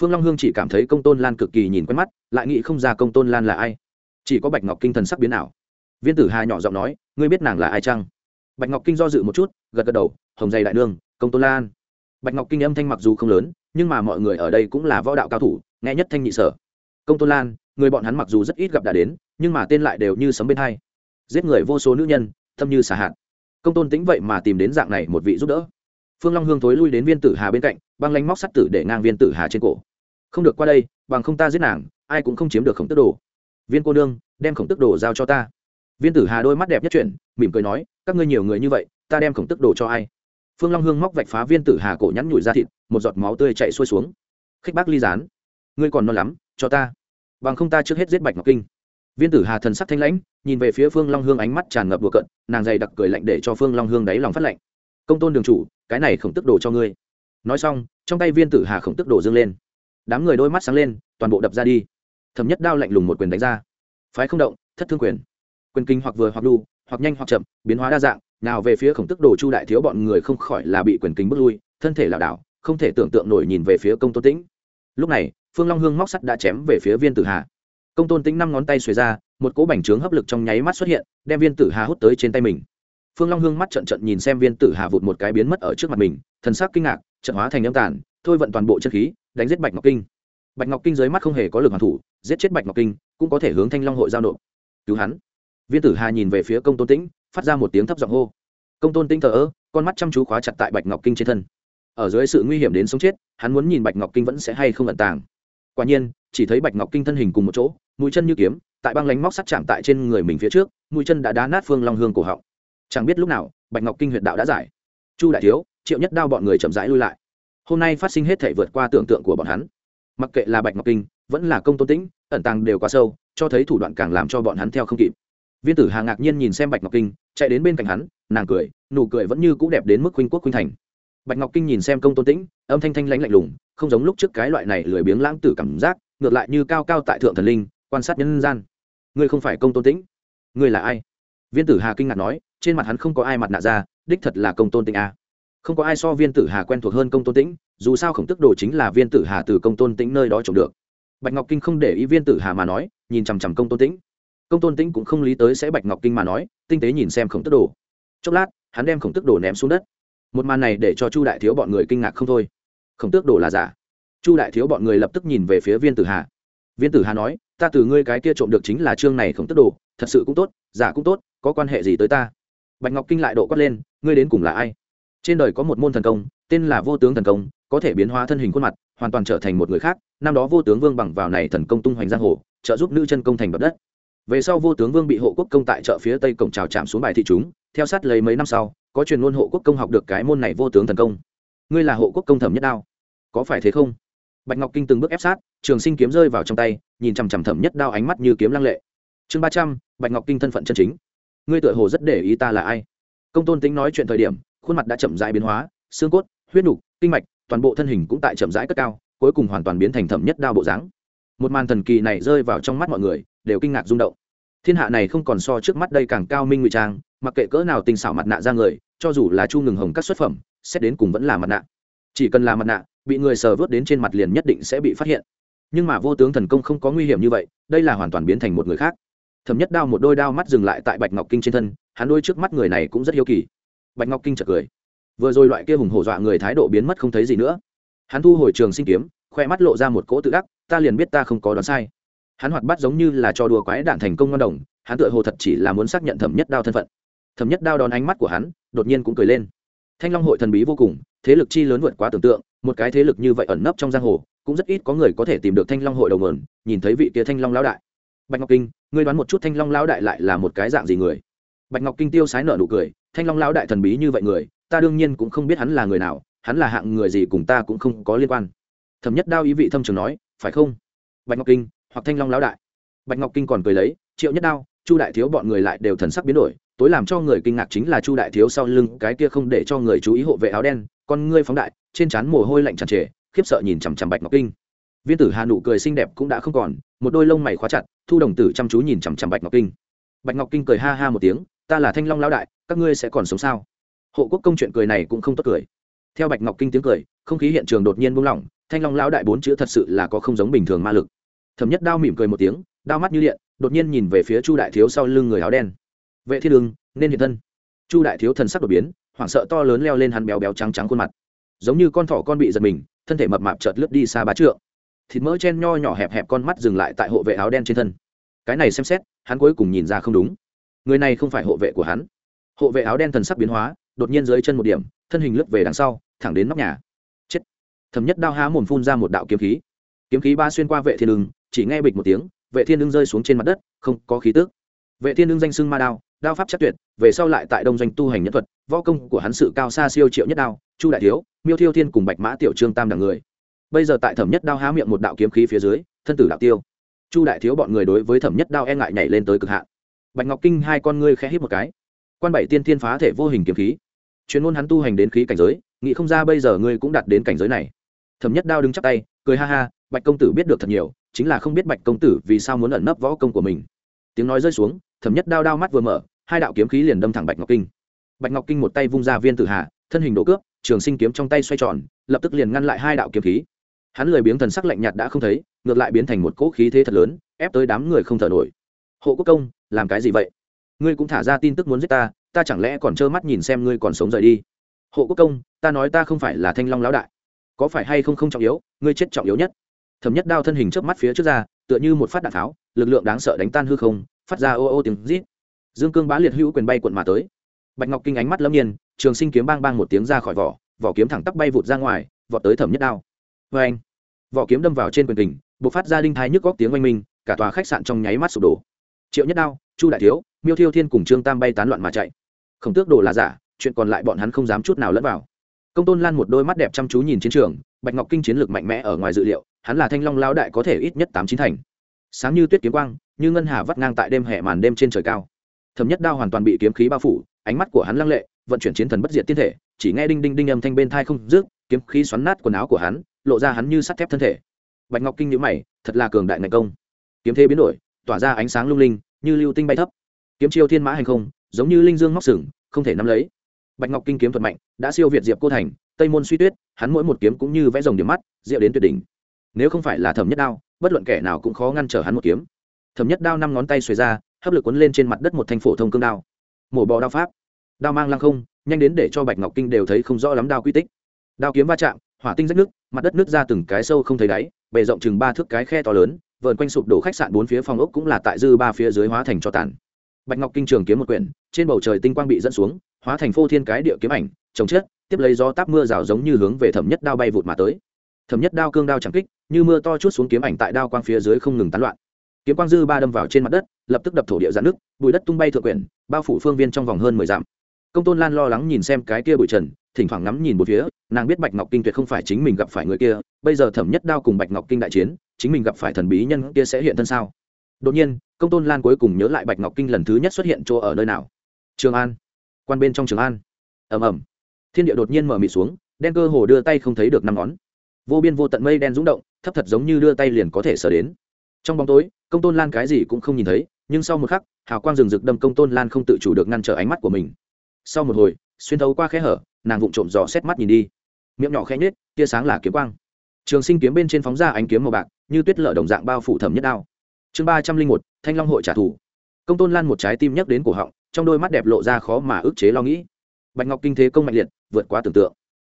Phương long hương chỉ cảm thấy công tôn lan cực kỳ nhìn quen mắt, lại nghĩ không ra công tôn lan là ai. Chỉ có bạch ngọc kinh thần sắc biến ảo. Viên tử hà nhỏ giọng nói, ngươi biết nàng là ai chăng? Bạch ngọc kinh do dự một chút, gật gật đầu, hồng dày đại nương, công tôn lan. Bạch ngọc kinh âm thanh mặc dù không lớn, nhưng mà mọi người ở đây cũng là võ đạo cao thủ, nghe nhất thanh nhị sở. Công tôn lan, người bọn hắn mặc dù rất ít gặp đã đến, nhưng mà tên lại đều như sấm bên hai. Giết người vô số nữ nhân, thâm như xả hạn công tôn tĩnh vậy mà tìm đến dạng này một vị giúp đỡ. Phương long hương thối lui đến viên tử hà bên cạnh băng lanh móc sắt tử để ngang viên tử hà trên cổ. Không được qua đây bằng không ta giết nàng ai cũng không chiếm được khổng tức đồ. Viên cô nương đem khổng tức đồ giao cho ta. Viên tử hà đôi mắt đẹp nhất chuyển mỉm cười nói các ngươi nhiều người như vậy ta đem khổng tức đồ cho ai? Phương long hương móc vạch phá viên tử hà cổ nhắn nhủi ra thịt một giọt máu tươi chạy xuôi xuống. Khích bác ly dán, ngươi còn non lắm cho ta. Bằng không ta trước hết giết bạch ngọc kinh viên tử hà thần sắc thanh lãnh, nhìn về phía phương long hương ánh mắt tràn ngập đùa cận nàng dày đặc cười lạnh để cho phương long hương đáy lòng phát lạnh. Công tôn đường chủ, cái này khổng tức đồ cho ngươi. Nói xong, trong tay viên tử hà khổng tức đồ dâng lên. Đám người đôi mắt sáng lên, toàn bộ đập ra đi. Thẩm nhất đao lạnh lùng một quyền đánh ra. Phái không động, thất thương quyền. Quyền kinh hoặc vừa hoặc đu, hoặc nhanh hoặc chậm, biến hóa đa dạng, nào về phía khổng tức đồ chu đại thiếu bọn người không khỏi là bị quyền kính bước lui, thân thể lảo đảo, không thể tưởng tượng nổi nhìn về phía công tôn tĩnh. Lúc này, phương long hương móc sắt đã chém về phía viên tử hà công tôn tĩnh năm ngón tay xuề ra, một cỗ bành trướng hấp lực trong nháy mắt xuất hiện, đem viên tử hà hút tới trên tay mình. Phương long hương mắt trận trận nhìn xem viên tử hà vụt một cái biến mất ở trước mặt mình, thần sắc kinh ngạc, trận hóa thành âm tản thôi vận toàn bộ chân khí, đánh giết bạch ngọc kinh. Bạch ngọc kinh dưới mắt không hề có lực hoàn thủ, giết chết bạch ngọc kinh, cũng có thể hướng thanh long hội giao nộp. Cứu hắn. Viên tử hà nhìn về phía công tôn tĩnh, phát ra một tiếng thấp giọng hô. Công tôn tĩnh thờ ơ, con mắt chăm chú khóa chặt tại bạch ngọc kinh trên thân. Ở dưới sự nguy hiểm đến sống chết, hắn muốn nhìn bạch ngọc kinh vẫn sẽ hay không ẩn tàng. Quả nhiên, chỉ thấy bạch ngọc kinh thân hình cùng một chỗ mũi chân như kiếm, tại băng lánh móc sắt chạm tại trên người mình phía trước, mũi chân đã đá nát phương long hương cổ họng. Chẳng biết lúc nào, bạch ngọc kinh huyệt đạo đã giải. Chu đại thiếu, triệu nhất đao bọn người chậm rãi lui lại. Hôm nay phát sinh hết thể vượt qua tưởng tượng của bọn hắn. Mặc kệ là bạch ngọc kinh, vẫn là công tôn tĩnh, ẩn tàng đều quá sâu, cho thấy thủ đoạn càng làm cho bọn hắn theo không kịp. Viên tử hà ngạc nhiên nhìn xem bạch ngọc kinh, chạy đến bên cạnh hắn, nàng cười, nụ cười vẫn như cũ đẹp đến mức khuynh quốc khuynh thành. Bạch ngọc kinh nhìn xem công tôn tĩnh, âm thanh thanh lãnh lạnh lùng, không giống lúc trước cái loại này lười biếng lãng tử cảm giác, ngược lại như cao cao tại thượng thần linh quan sát nhân gian. Ngươi không phải công tôn tĩnh. Ngươi là ai? Viên tử hà kinh ngạc nói, trên mặt hắn không có ai mặt nạ ra, đích thật là công tôn tĩnh a. Không có ai so viên tử hà quen thuộc hơn công tôn tĩnh, dù sao khổng tức đồ chính là viên tử hà từ công tôn tĩnh nơi đó trồng được. Bạch ngọc kinh không để ý viên tử hà mà nói, nhìn chằm chằm công tôn tĩnh. Công tôn tĩnh cũng không lý tới sẽ bạch ngọc kinh mà nói, tinh tế nhìn xem khổng tức đồ. Chốc lát, hắn đem khổng tức đồ ném xuống đất. Một màn này để cho chu đại thiếu bọn người kinh ngạc không thôi. Khổng tước đồ là giả. Chu đại thiếu bọn người lập tức nhìn về phía viên tử hà. Viên tử hà nói ta từ ngươi cái kia trộm được chính là chương này không tức đồ, thật sự cũng tốt, giả cũng tốt, có quan hệ gì tới ta? Bạch ngọc kinh lại độ quát lên, ngươi đến cùng là ai? Trên đời có một môn thần công, tên là vô tướng thần công, có thể biến hóa thân hình khuôn mặt, hoàn toàn trở thành một người khác, năm đó vô tướng vương bằng vào này thần công tung hoành giang hồ, trợ giúp nữ chân công thành bậc đất. Về sau vô tướng vương bị hộ quốc công tại chợ phía tây cổng trào chạm xuống bài thị chúng, theo sát lấy mấy năm sau, có truyền ngôn hộ quốc công học được cái môn này vô tướng thần công. Ngươi là hộ quốc công thẩm nhất đao. Có phải thế không? Bạch ngọc kinh từng bước ép sát, trường sinh kiếm rơi vào trong tay, nhìn chằm chằm thẩm nhất đao ánh mắt như kiếm lăng lệ. Chương ba trăm, bạch ngọc kinh thân phận chân chính. Ngươi tựa hồ rất để ý ta là ai? Công tôn tính nói chuyện thời điểm, khuôn mặt đã chậm rãi biến hóa, xương cốt, huyết nục, kinh mạch, toàn bộ thân hình cũng tại chậm rãi cất cao, cuối cùng hoàn toàn biến thành thẩm nhất đao bộ dáng. Một màn thần kỳ này rơi vào trong mắt mọi người, đều kinh ngạc rung động. Thiên hạ này không còn so trước mắt đây càng cao minh ngụy trang, mặc kệ cỡ nào tình xảo mặt nạ ra người, cho dù là chu ngừng hồng các xuất phẩm, xét đến cùng vẫn là mặt nạ. Chỉ cần là mặt nạ bị người sờ vớt đến trên mặt liền nhất định sẽ bị phát hiện. Nhưng mà vô tướng thần công không có nguy hiểm như vậy, đây là hoàn toàn biến thành một người khác. Thẩm nhất đao một đôi đao mắt dừng lại tại bạch ngọc kinh trên thân, hắn đôi trước mắt người này cũng rất hiếu kỳ. Bạch ngọc kinh chợt cười. Vừa rồi loại kia hùng hổ dọa người thái độ biến mất không thấy gì nữa. Hắn thu hồi trường sinh kiếm, khoe mắt lộ ra một cỗ tự đắc, ta liền biết ta không có đoán sai. Hắn hoạt bắt giống như là cho đùa quái đạn thành công ngon đồng, hắn tựa hồ thật chỉ là muốn xác nhận thẩm nhất đao thân phận. Thẩm nhất đao đón ánh mắt của hắn, đột nhiên cũng cười lên. Thanh long hội thần bí vô cùng thế lực chi lớn vượt quá tưởng tượng, một cái thế lực như vậy ẩn nấp trong giang hồ, cũng rất ít có người có thể tìm được thanh long hội đầu mườn nhìn thấy vị kia thanh long lão đại. Bạch ngọc kinh, ngươi đoán một chút thanh long lão đại lại là một cái dạng gì người? Bạch ngọc kinh tiêu sái nở nụ cười, thanh long lão đại thần bí như vậy người, ta đương nhiên cũng không biết hắn là người nào, hắn là hạng người gì cùng ta cũng không có liên quan. Thẩm nhất đao ý vị thâm trường nói, phải không? Bạch ngọc kinh, hoặc thanh long lão đại. Bạch ngọc kinh còn cười lấy, triệu nhất đao, chu đại thiếu bọn người lại đều thần sắc biến đổi, tối làm cho người kinh ngạc chính là chu đại thiếu sau lưng cái kia không để cho người chú ý hộ vệ áo đen con ngươi phóng đại, trên trán mồ hôi lạnh tràn trề, khiếp sợ nhìn chằm chằm bạch ngọc kinh. Viên tử hà nụ cười xinh đẹp cũng đã không còn, một đôi lông mày khóa chặt, thu đồng tử chăm chú nhìn chằm chằm bạch ngọc kinh. Bạch ngọc kinh cười ha ha một tiếng, ta là thanh long lão đại, các ngươi sẽ còn sống sao? Hộ quốc công chuyện cười này cũng không tốt cười. Theo bạch ngọc kinh tiếng cười, không khí hiện trường đột nhiên buông lỏng, thanh long lão đại bốn chữ thật sự là có không giống bình thường ma lực. Thẩm nhất đao mỉm cười một tiếng, đao mắt như điện, đột nhiên nhìn về phía chu đại thiếu sau lưng người áo đen. Vệ thiên đường, nên hiện thân. Chu đại thiếu thần sắc đột biến hoảng sợ to lớn leo lên hắn béo béo trắng trắng khuôn mặt. Giống như con thỏ con bị giật mình thân thể mập mạp chợt lướt đi xa bá trượng. Thịt mỡ chen nho nhỏ hẹp hẹp con mắt dừng lại tại hộ vệ áo đen trên thân. Cái này xem xét hắn cuối cùng nhìn ra không đúng. Người này không phải hộ vệ của hắn. Hộ vệ áo đen thần sắc biến hóa đột nhiên dưới chân một điểm thân hình lướt về đằng sau thẳng đến nóc nhà. Chết. Thấm nhất đao há mồm phun ra một đạo kiếm khí. Kiếm khí ba xuyên qua vệ thiên đường, chỉ nghe bịch một tiếng vệ thiên đương rơi xuống trên mặt đất không có khí tức. Vệ thiên đương danh sưng ma đao đao pháp chắc tuyệt, về sau lại tại đông doanh tu hành nhân thuật, võ công của hắn sự cao xa siêu triệu nhất đao, chu đại thiếu, miêu thiêu thiên cùng bạch mã tiểu trương tam đẳng người. Bây giờ tại thẩm nhất đao há miệng một đạo kiếm khí phía dưới, thân tử đạo tiêu. Chu đại thiếu bọn người đối với thẩm nhất đao e ngại nhảy lên tới cực hạn. Bạch ngọc kinh hai con ngươi khẽ hít một cái. Quan bảy tiên thiên phá thể vô hình kiếm khí. Chuyên môn hắn tu hành đến khí cảnh giới, nghĩ không ra bây giờ ngươi cũng đạt đến cảnh giới này. Thẩm nhất đao đứng chắc tay, cười ha ha, bạch công tử biết được thật nhiều, chính là không biết bạch công tử vì sao muốn ẩn nấp võ công của mình. Tiếng nói rơi xuống, thẩm nhất đao đao mắt vừa mở hai đạo kiếm khí liền đâm thẳng bạch ngọc kinh. Bạch ngọc kinh một tay vung ra viên tử hà, thân hình đổ cướp trường sinh kiếm trong tay xoay tròn lập tức liền ngăn lại hai đạo kiếm khí. Hắn lười biếng thần sắc lạnh nhạt đã không thấy ngược lại biến thành một cỗ khí thế thật lớn ép tới đám người không thở nổi. Hộ quốc công làm cái gì vậy? Ngươi cũng thả ra tin tức muốn giết ta ta chẳng lẽ còn trơ mắt nhìn xem ngươi còn sống rời đi? Hộ quốc công ta nói ta không phải là thanh long lão đại. Có phải hay không không trọng yếu ngươi chết trọng yếu nhất. Thẩm nhất đao thân hình trước mắt phía trước ra tựa như một phát đạn tháo lực lượng đáng sợ đánh tan hư không phát ra ô ô tiếng rít dương cương bá liệt hữu quyền bay quận mà tới. Bạch ngọc kinh ánh mắt lâm nhiên, trường sinh kiếm bang bang một tiếng ra khỏi vỏ vỏ kiếm thẳng tắp bay vụt ra ngoài, vọt tới thẩm nhất đao. Vê anh, vỏ kiếm đâm vào trên quyền tình b ộ c phát ra đinh thái nhức góc tiếng oanh minh, cả tòa khách sạn trong nháy mắt sụp đổ. Triệu nhất đao, chu đại thiếu, miêu thiêu thiên cùng trương tam bay tán loạn mà chạy. Không tước đồ là giả, chuyện còn lại bọn hắn không dám chút nào lẫn vào. Công tôn lan một đôi mắt đẹp chăm chú nhìn chiến trường, bạch ngọc kinh chiến lược mạnh mẽ ở ngoài dự liệu, hắn là thanh long lao đại có thể ít nhất tám chín thành. Sáng như tuyết kiếm quang, như ngân hà vắt ngang tại đêm hè màn đêm trên trời cao thẩm nhất đao hoàn toàn bị kiếm khí bao phủ, ánh mắt của hắn lăng lệ, vận chuyển chiến thần bất diệt tiên thể, chỉ nghe đinh đinh đinh âm thanh bên thai không rước kiếm khí xoắn nát quần áo của hắn, lộ ra hắn như sắt thép thân thể. Bạch ngọc kinh nhữ mày, thật là cường đại ngạch công. Kiếm thế biến đổi, tỏa ra ánh sáng lung linh, như lưu tinh bay thấp. Kiếm chiêu thiên mã hành không, giống như linh dương móc sừng, không thể nắm lấy. Bạch ngọc kinh kiếm thuật mạnh, đã siêu việt diệp cô thành, tây môn suy tuyết, hắn mỗi một kiếm cũng như vẽ rồng điểm mắt, diệu đến tuyệt đỉnh. Nếu không phải là thẩm nhất đao, bất luận kẻ nào cũng khó ngăn trở hắn một kiếm. Thẩm nhất đao năm ngón tay xuề ra hấp lực cuốn lên trên mặt đất một thanh phổ thông cương đao. Mổ bò đao pháp. Đao mang lăng không, nhanh đến để cho bạch ngọc kinh đều thấy không rõ lắm đao quy tích. Đao kiếm va chạm, hỏa tinh rách nước, mặt đất nước ra từng cái sâu không thấy đáy, bề rộng chừng ba thước cái khe to lớn vợn quanh sụp đổ khách sạn bốn phía phòng ốc cũng là tại dư ba phía dưới hóa thành cho tàn. Bạch ngọc kinh trường kiếm một quyển, trên bầu trời tinh quang bị dẫn xuống, hóa thành phô thiên cái địa kiếm ảnh trồng chết, tiếp lấy gió táp mưa rào giống như hướng về thẩm nhất đao bay vụt mà tới. Thẩm nhất đao cương đao chẳng kích, như mưa to chút xuống kiếm ảnh tại đao quang phía dưới không ngừng tán loạn kiếm quang dư ba đâm vào trên mặt đất, lập tức đập thổ địa dạn nước bụi đất tung bay thượng quyển, bao phủ phương viên trong vòng hơn mười dặm. Công tôn lan lo lắng nhìn xem cái kia bụi trần, thỉnh thoảng ngắm nhìn một phía, nàng biết bạch ngọc kinh tuyệt không phải chính mình gặp phải người kia, bây giờ thẩm nhất đao cùng bạch ngọc kinh đại chiến, chính mình gặp phải thần bí nhân kia sẽ hiện thân sao? Đột nhiên, công tôn lan cuối cùng nhớ lại bạch ngọc kinh lần thứ nhất xuất hiện chỗ ở nơi nào? Trường an. Quan bên trong trường an. Ầm ầm. Thiên địa đột nhiên mở mịt xuống, đen cơ hồ đưa tay không thấy được năm ngón. Vô biên vô tận mây đen rúng động, thấp thật giống như đưa tay liền có thể sờ đến trong bóng tối, công tôn lan cái gì cũng không nhìn thấy, nhưng sau một khắc, hào quang rừng rực đâm công tôn lan không tự chủ được ngăn trở ánh mắt của mình. Sau một hồi, xuyên thấu qua khe hở, nàng vụng trộm dò xét mắt nhìn đi. Miệng nhỏ khẽ nhết tia sáng là kiếm quang. Trường sinh kiếm bên trên phóng ra ánh kiếm màu bạc, như tuyết lở đồng dạng bao phủ thẩm nhất đao. Chương ba trăm linh một, thanh long hội trả thù. Công tôn lan một trái tim nhắc đến cổ họng, trong đôi mắt đẹp lộ ra khó mà ức chế lo nghĩ. Bạch ngọc kinh thế công mạnh liệt, vượt quá tưởng tượng.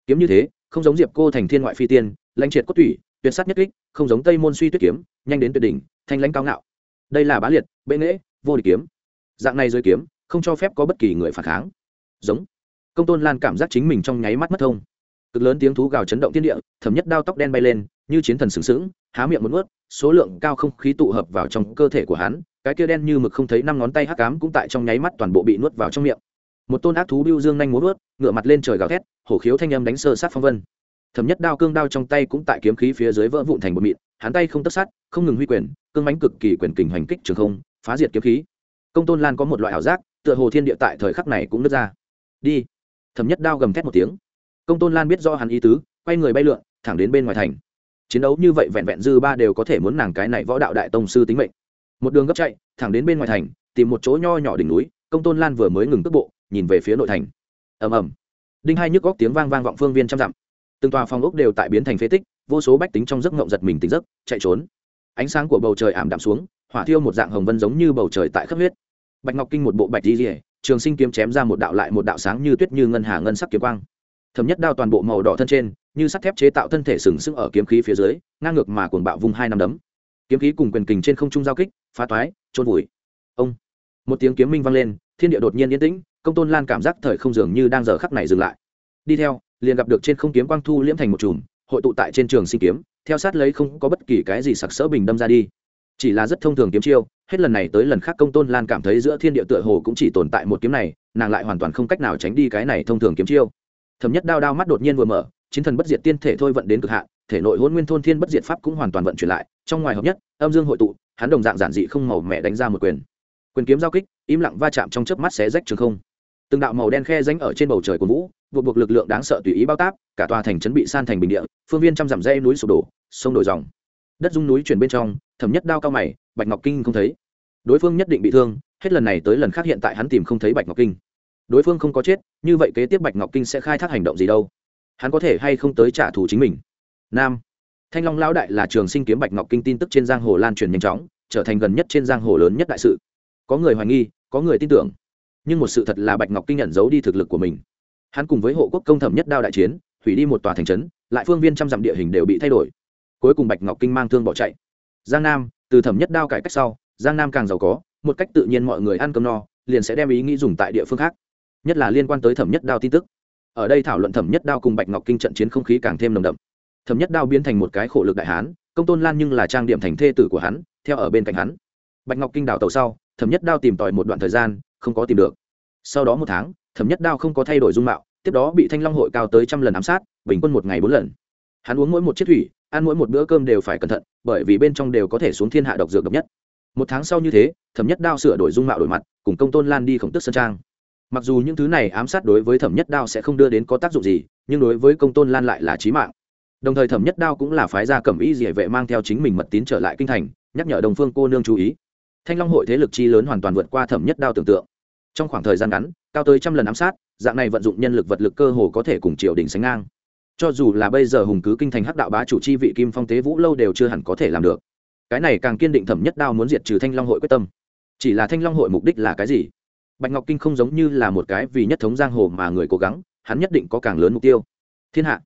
Kiếm như thế, không giống diệp cô thành thiên ngoại phi tiên, lãnh triệt cốt thủy tuyệt sát nhất kích, không giống tây môn suy tuyết kiếm, nhanh đến tuyệt đỉnh, thanh lãnh cao ngạo. Đây là bá liệt, bệ nghễ, vô địch kiếm. Dạng này dưới kiếm, không cho phép có bất kỳ người phản kháng. Giống. Công tôn lan cảm giác chính mình trong nháy mắt mất thông. Cực lớn tiếng thú gào chấn động thiên địa, thẩm nhất đao tóc đen bay lên, như chiến thần sừng sững, há miệng một nuốt, số lượng cao không khí tụ hợp vào trong cơ thể của hắn, cái kia đen như mực không thấy năm ngón tay hắc cám cũng tại trong nháy mắt toàn bộ bị nuốt vào trong miệng. Một tôn ác thú biêu dương nhanh muốn nuốt ngựa mặt lên trời gào thét, hổ khiếu thanh âm đánh sơ sát phong vân thẩm nhất đao cương đao trong tay cũng tại kiếm khí phía dưới vỡ vụn thành bột mịn, hắn tay không tất sát, không ngừng huy quyền, cương bánh cực kỳ quyền kình hoành kích trường không, phá diệt kiếm khí. Công tôn lan có một loại ảo giác, tựa hồ thiên địa tại thời khắc này cũng nứt ra. Đi. Thẩm nhất đao gầm thét một tiếng. Công tôn lan biết do hắn ý tứ, quay người bay lượn, thẳng đến bên ngoài thành. Chiến đấu như vậy vẹn vẹn dư ba đều có thể muốn nàng cái này võ đạo đại tông sư tính mệnh. Một đường gấp chạy, thẳng đến bên ngoài thành, tìm một chỗ nho nhỏ đỉnh núi, công tôn lan vừa mới ngừng tức bộ, nhìn về phía nội thành. Ầm ầm. Đinh hai nhức góc tiếng vang vang vọng phương viên trăm dặm từng tòa phòng ốc đều tại biến thành phế tích, vô số bách tính trong giấc ngộng giật mình tỉnh giấc, chạy trốn. Ánh sáng của bầu trời ảm đạm xuống, hỏa thiêu một dạng hồng vân giống như bầu trời tại khắp huyết. Bạch ngọc kinh một bộ bạch di rỉa trường sinh kiếm chém ra một đạo lại một đạo sáng như tuyết như ngân hà ngân sắc kiếm quang. Thấm nhất đao toàn bộ màu đỏ thân trên, như sắt thép chế tạo thân thể sừng sững ở kiếm khí phía dưới, ngang ngược mà cuồng bạo vung hai năm đấm. Kiếm khí cùng quyền kình trên không trung giao kích, phá toái trôn vùi. Ông! Một tiếng kiếm minh vang lên, thiên địa đột nhiên yên tĩnh, công tôn lan cảm giác thời không dường như đang giờ khắc này dừng lại. Đi theo liền gặp được trên không kiếm quang thu liễm thành một chùm, hội tụ tại trên trường sinh kiếm, theo sát lấy không có bất kỳ cái gì sặc sỡ bình đâm ra đi. Chỉ là rất thông thường kiếm chiêu, hết lần này tới lần khác công tôn lan cảm thấy giữa thiên địa tựa hồ cũng chỉ tồn tại một kiếm này, nàng lại hoàn toàn không cách nào tránh đi cái này thông thường kiếm chiêu. Thẩm nhất đao đao mắt đột nhiên vừa mở, chiến thần bất diệt tiên thể thôi vận đến cực hạn, thể nội hôn nguyên thôn thiên bất diệt pháp cũng hoàn toàn vận chuyển lại, trong ngoài hợp nhất, âm dương hội tụ, hắn đồng dạng giản dị không màu mẹ đánh ra một quyền. Quyền kiếm giao kích, im lặng va chạm trong chớp mắt xé rách trường không. Từng đạo màu đen khe ránh ở trên bầu trời của vũ buộc buộc lực lượng đáng sợ tùy ý bao táp, cả tòa thành trấn bị san thành bình địa phương viên trăm dặm dây núi sụp đổ sông đổi dòng. Đất dung núi chuyển bên trong thẩm nhất đao cao mày bạch ngọc kinh không thấy. Đối phương nhất định bị thương hết lần này tới lần khác hiện tại hắn tìm không thấy bạch ngọc kinh. Đối phương không có chết như vậy kế tiếp bạch ngọc kinh sẽ khai thác hành động gì đâu? Hắn có thể hay không tới trả thù chính mình? Nam. Thanh long lão đại là trường sinh kiếm bạch ngọc kinh tin tức trên giang hồ lan truyền nhanh chóng trở thành gần nhất trên giang hồ lớn nhất đại sự. Có người hoài nghi có người tin tưởng. Nhưng một sự thật là bạch ngọc kinh nhận giấu đi thực lực của mình hắn cùng với hộ quốc công thẩm nhất đao đại chiến, hủy đi một tòa thành trấn, lại phương viên trăm dặm địa hình đều bị thay đổi. Cuối cùng bạch ngọc kinh mang thương bỏ chạy. Giang nam, từ thẩm nhất đao cải cách sau, giang nam càng giàu có, một cách tự nhiên mọi người ăn cơm no, liền sẽ đem ý nghĩ dùng tại địa phương khác, nhất là liên quan tới thẩm nhất đao tin tức. Ở đây thảo luận thẩm nhất đao cùng bạch ngọc kinh trận chiến không khí càng thêm nồng đậm. Thẩm nhất đao biến thành một cái khổ lực đại hán, công tôn lan nhưng là trang điểm thành thê tử của hắn, theo ở bên cạnh hắn. Bạch ngọc kinh đào tàu sau, thẩm nhất đao tìm tòi một đoạn thời gian, không có tìm được. Sau đó một tháng thẩm nhất đao không có thay đổi dung mạo, tiếp đó bị thanh long hội cao tới trăm lần ám sát, bình quân một ngày bốn lần. Hắn uống mỗi một chiếc thủy, ăn mỗi một bữa cơm đều phải cẩn thận, bởi vì bên trong đều có thể xuống thiên hạ độc dược độc nhất. Một tháng sau như thế, thẩm nhất đao sửa đổi dung mạo đổi mặt, cùng công tôn lan đi khổng tức sơn trang. Mặc dù những thứ này ám sát đối với thẩm nhất đao sẽ không đưa đến có tác dụng gì, nhưng đối với công tôn lan lại là trí mạng. Đồng thời thẩm nhất đao cũng là phái gia cẩm ý địa vệ mang theo chính mình mật tín trở lại kinh thành, nhắc nhở đồng phương cô nương chú ý. Thanh long hội thế lực chi lớn hoàn toàn vượt qua thẩm nhất đao tưởng tượng. Trong khoảng thời gian ngắn cao tới trăm lần ám sát, dạng này vận dụng nhân lực vật lực cơ hồ có thể cùng triều đình sánh ngang. Cho dù là bây giờ hùng cứ kinh thành hắc đạo bá chủ chi vị kim phong tế vũ lâu đều chưa hẳn có thể làm được. Cái này càng kiên định thẩm nhất đao muốn diệt trừ thanh long hội quyết tâm. Chỉ là thanh long hội mục đích là cái gì? Bạch ngọc kinh không giống như là một cái vì nhất thống giang hồ mà người cố gắng, hắn nhất định có càng lớn mục tiêu. Thiên hạ.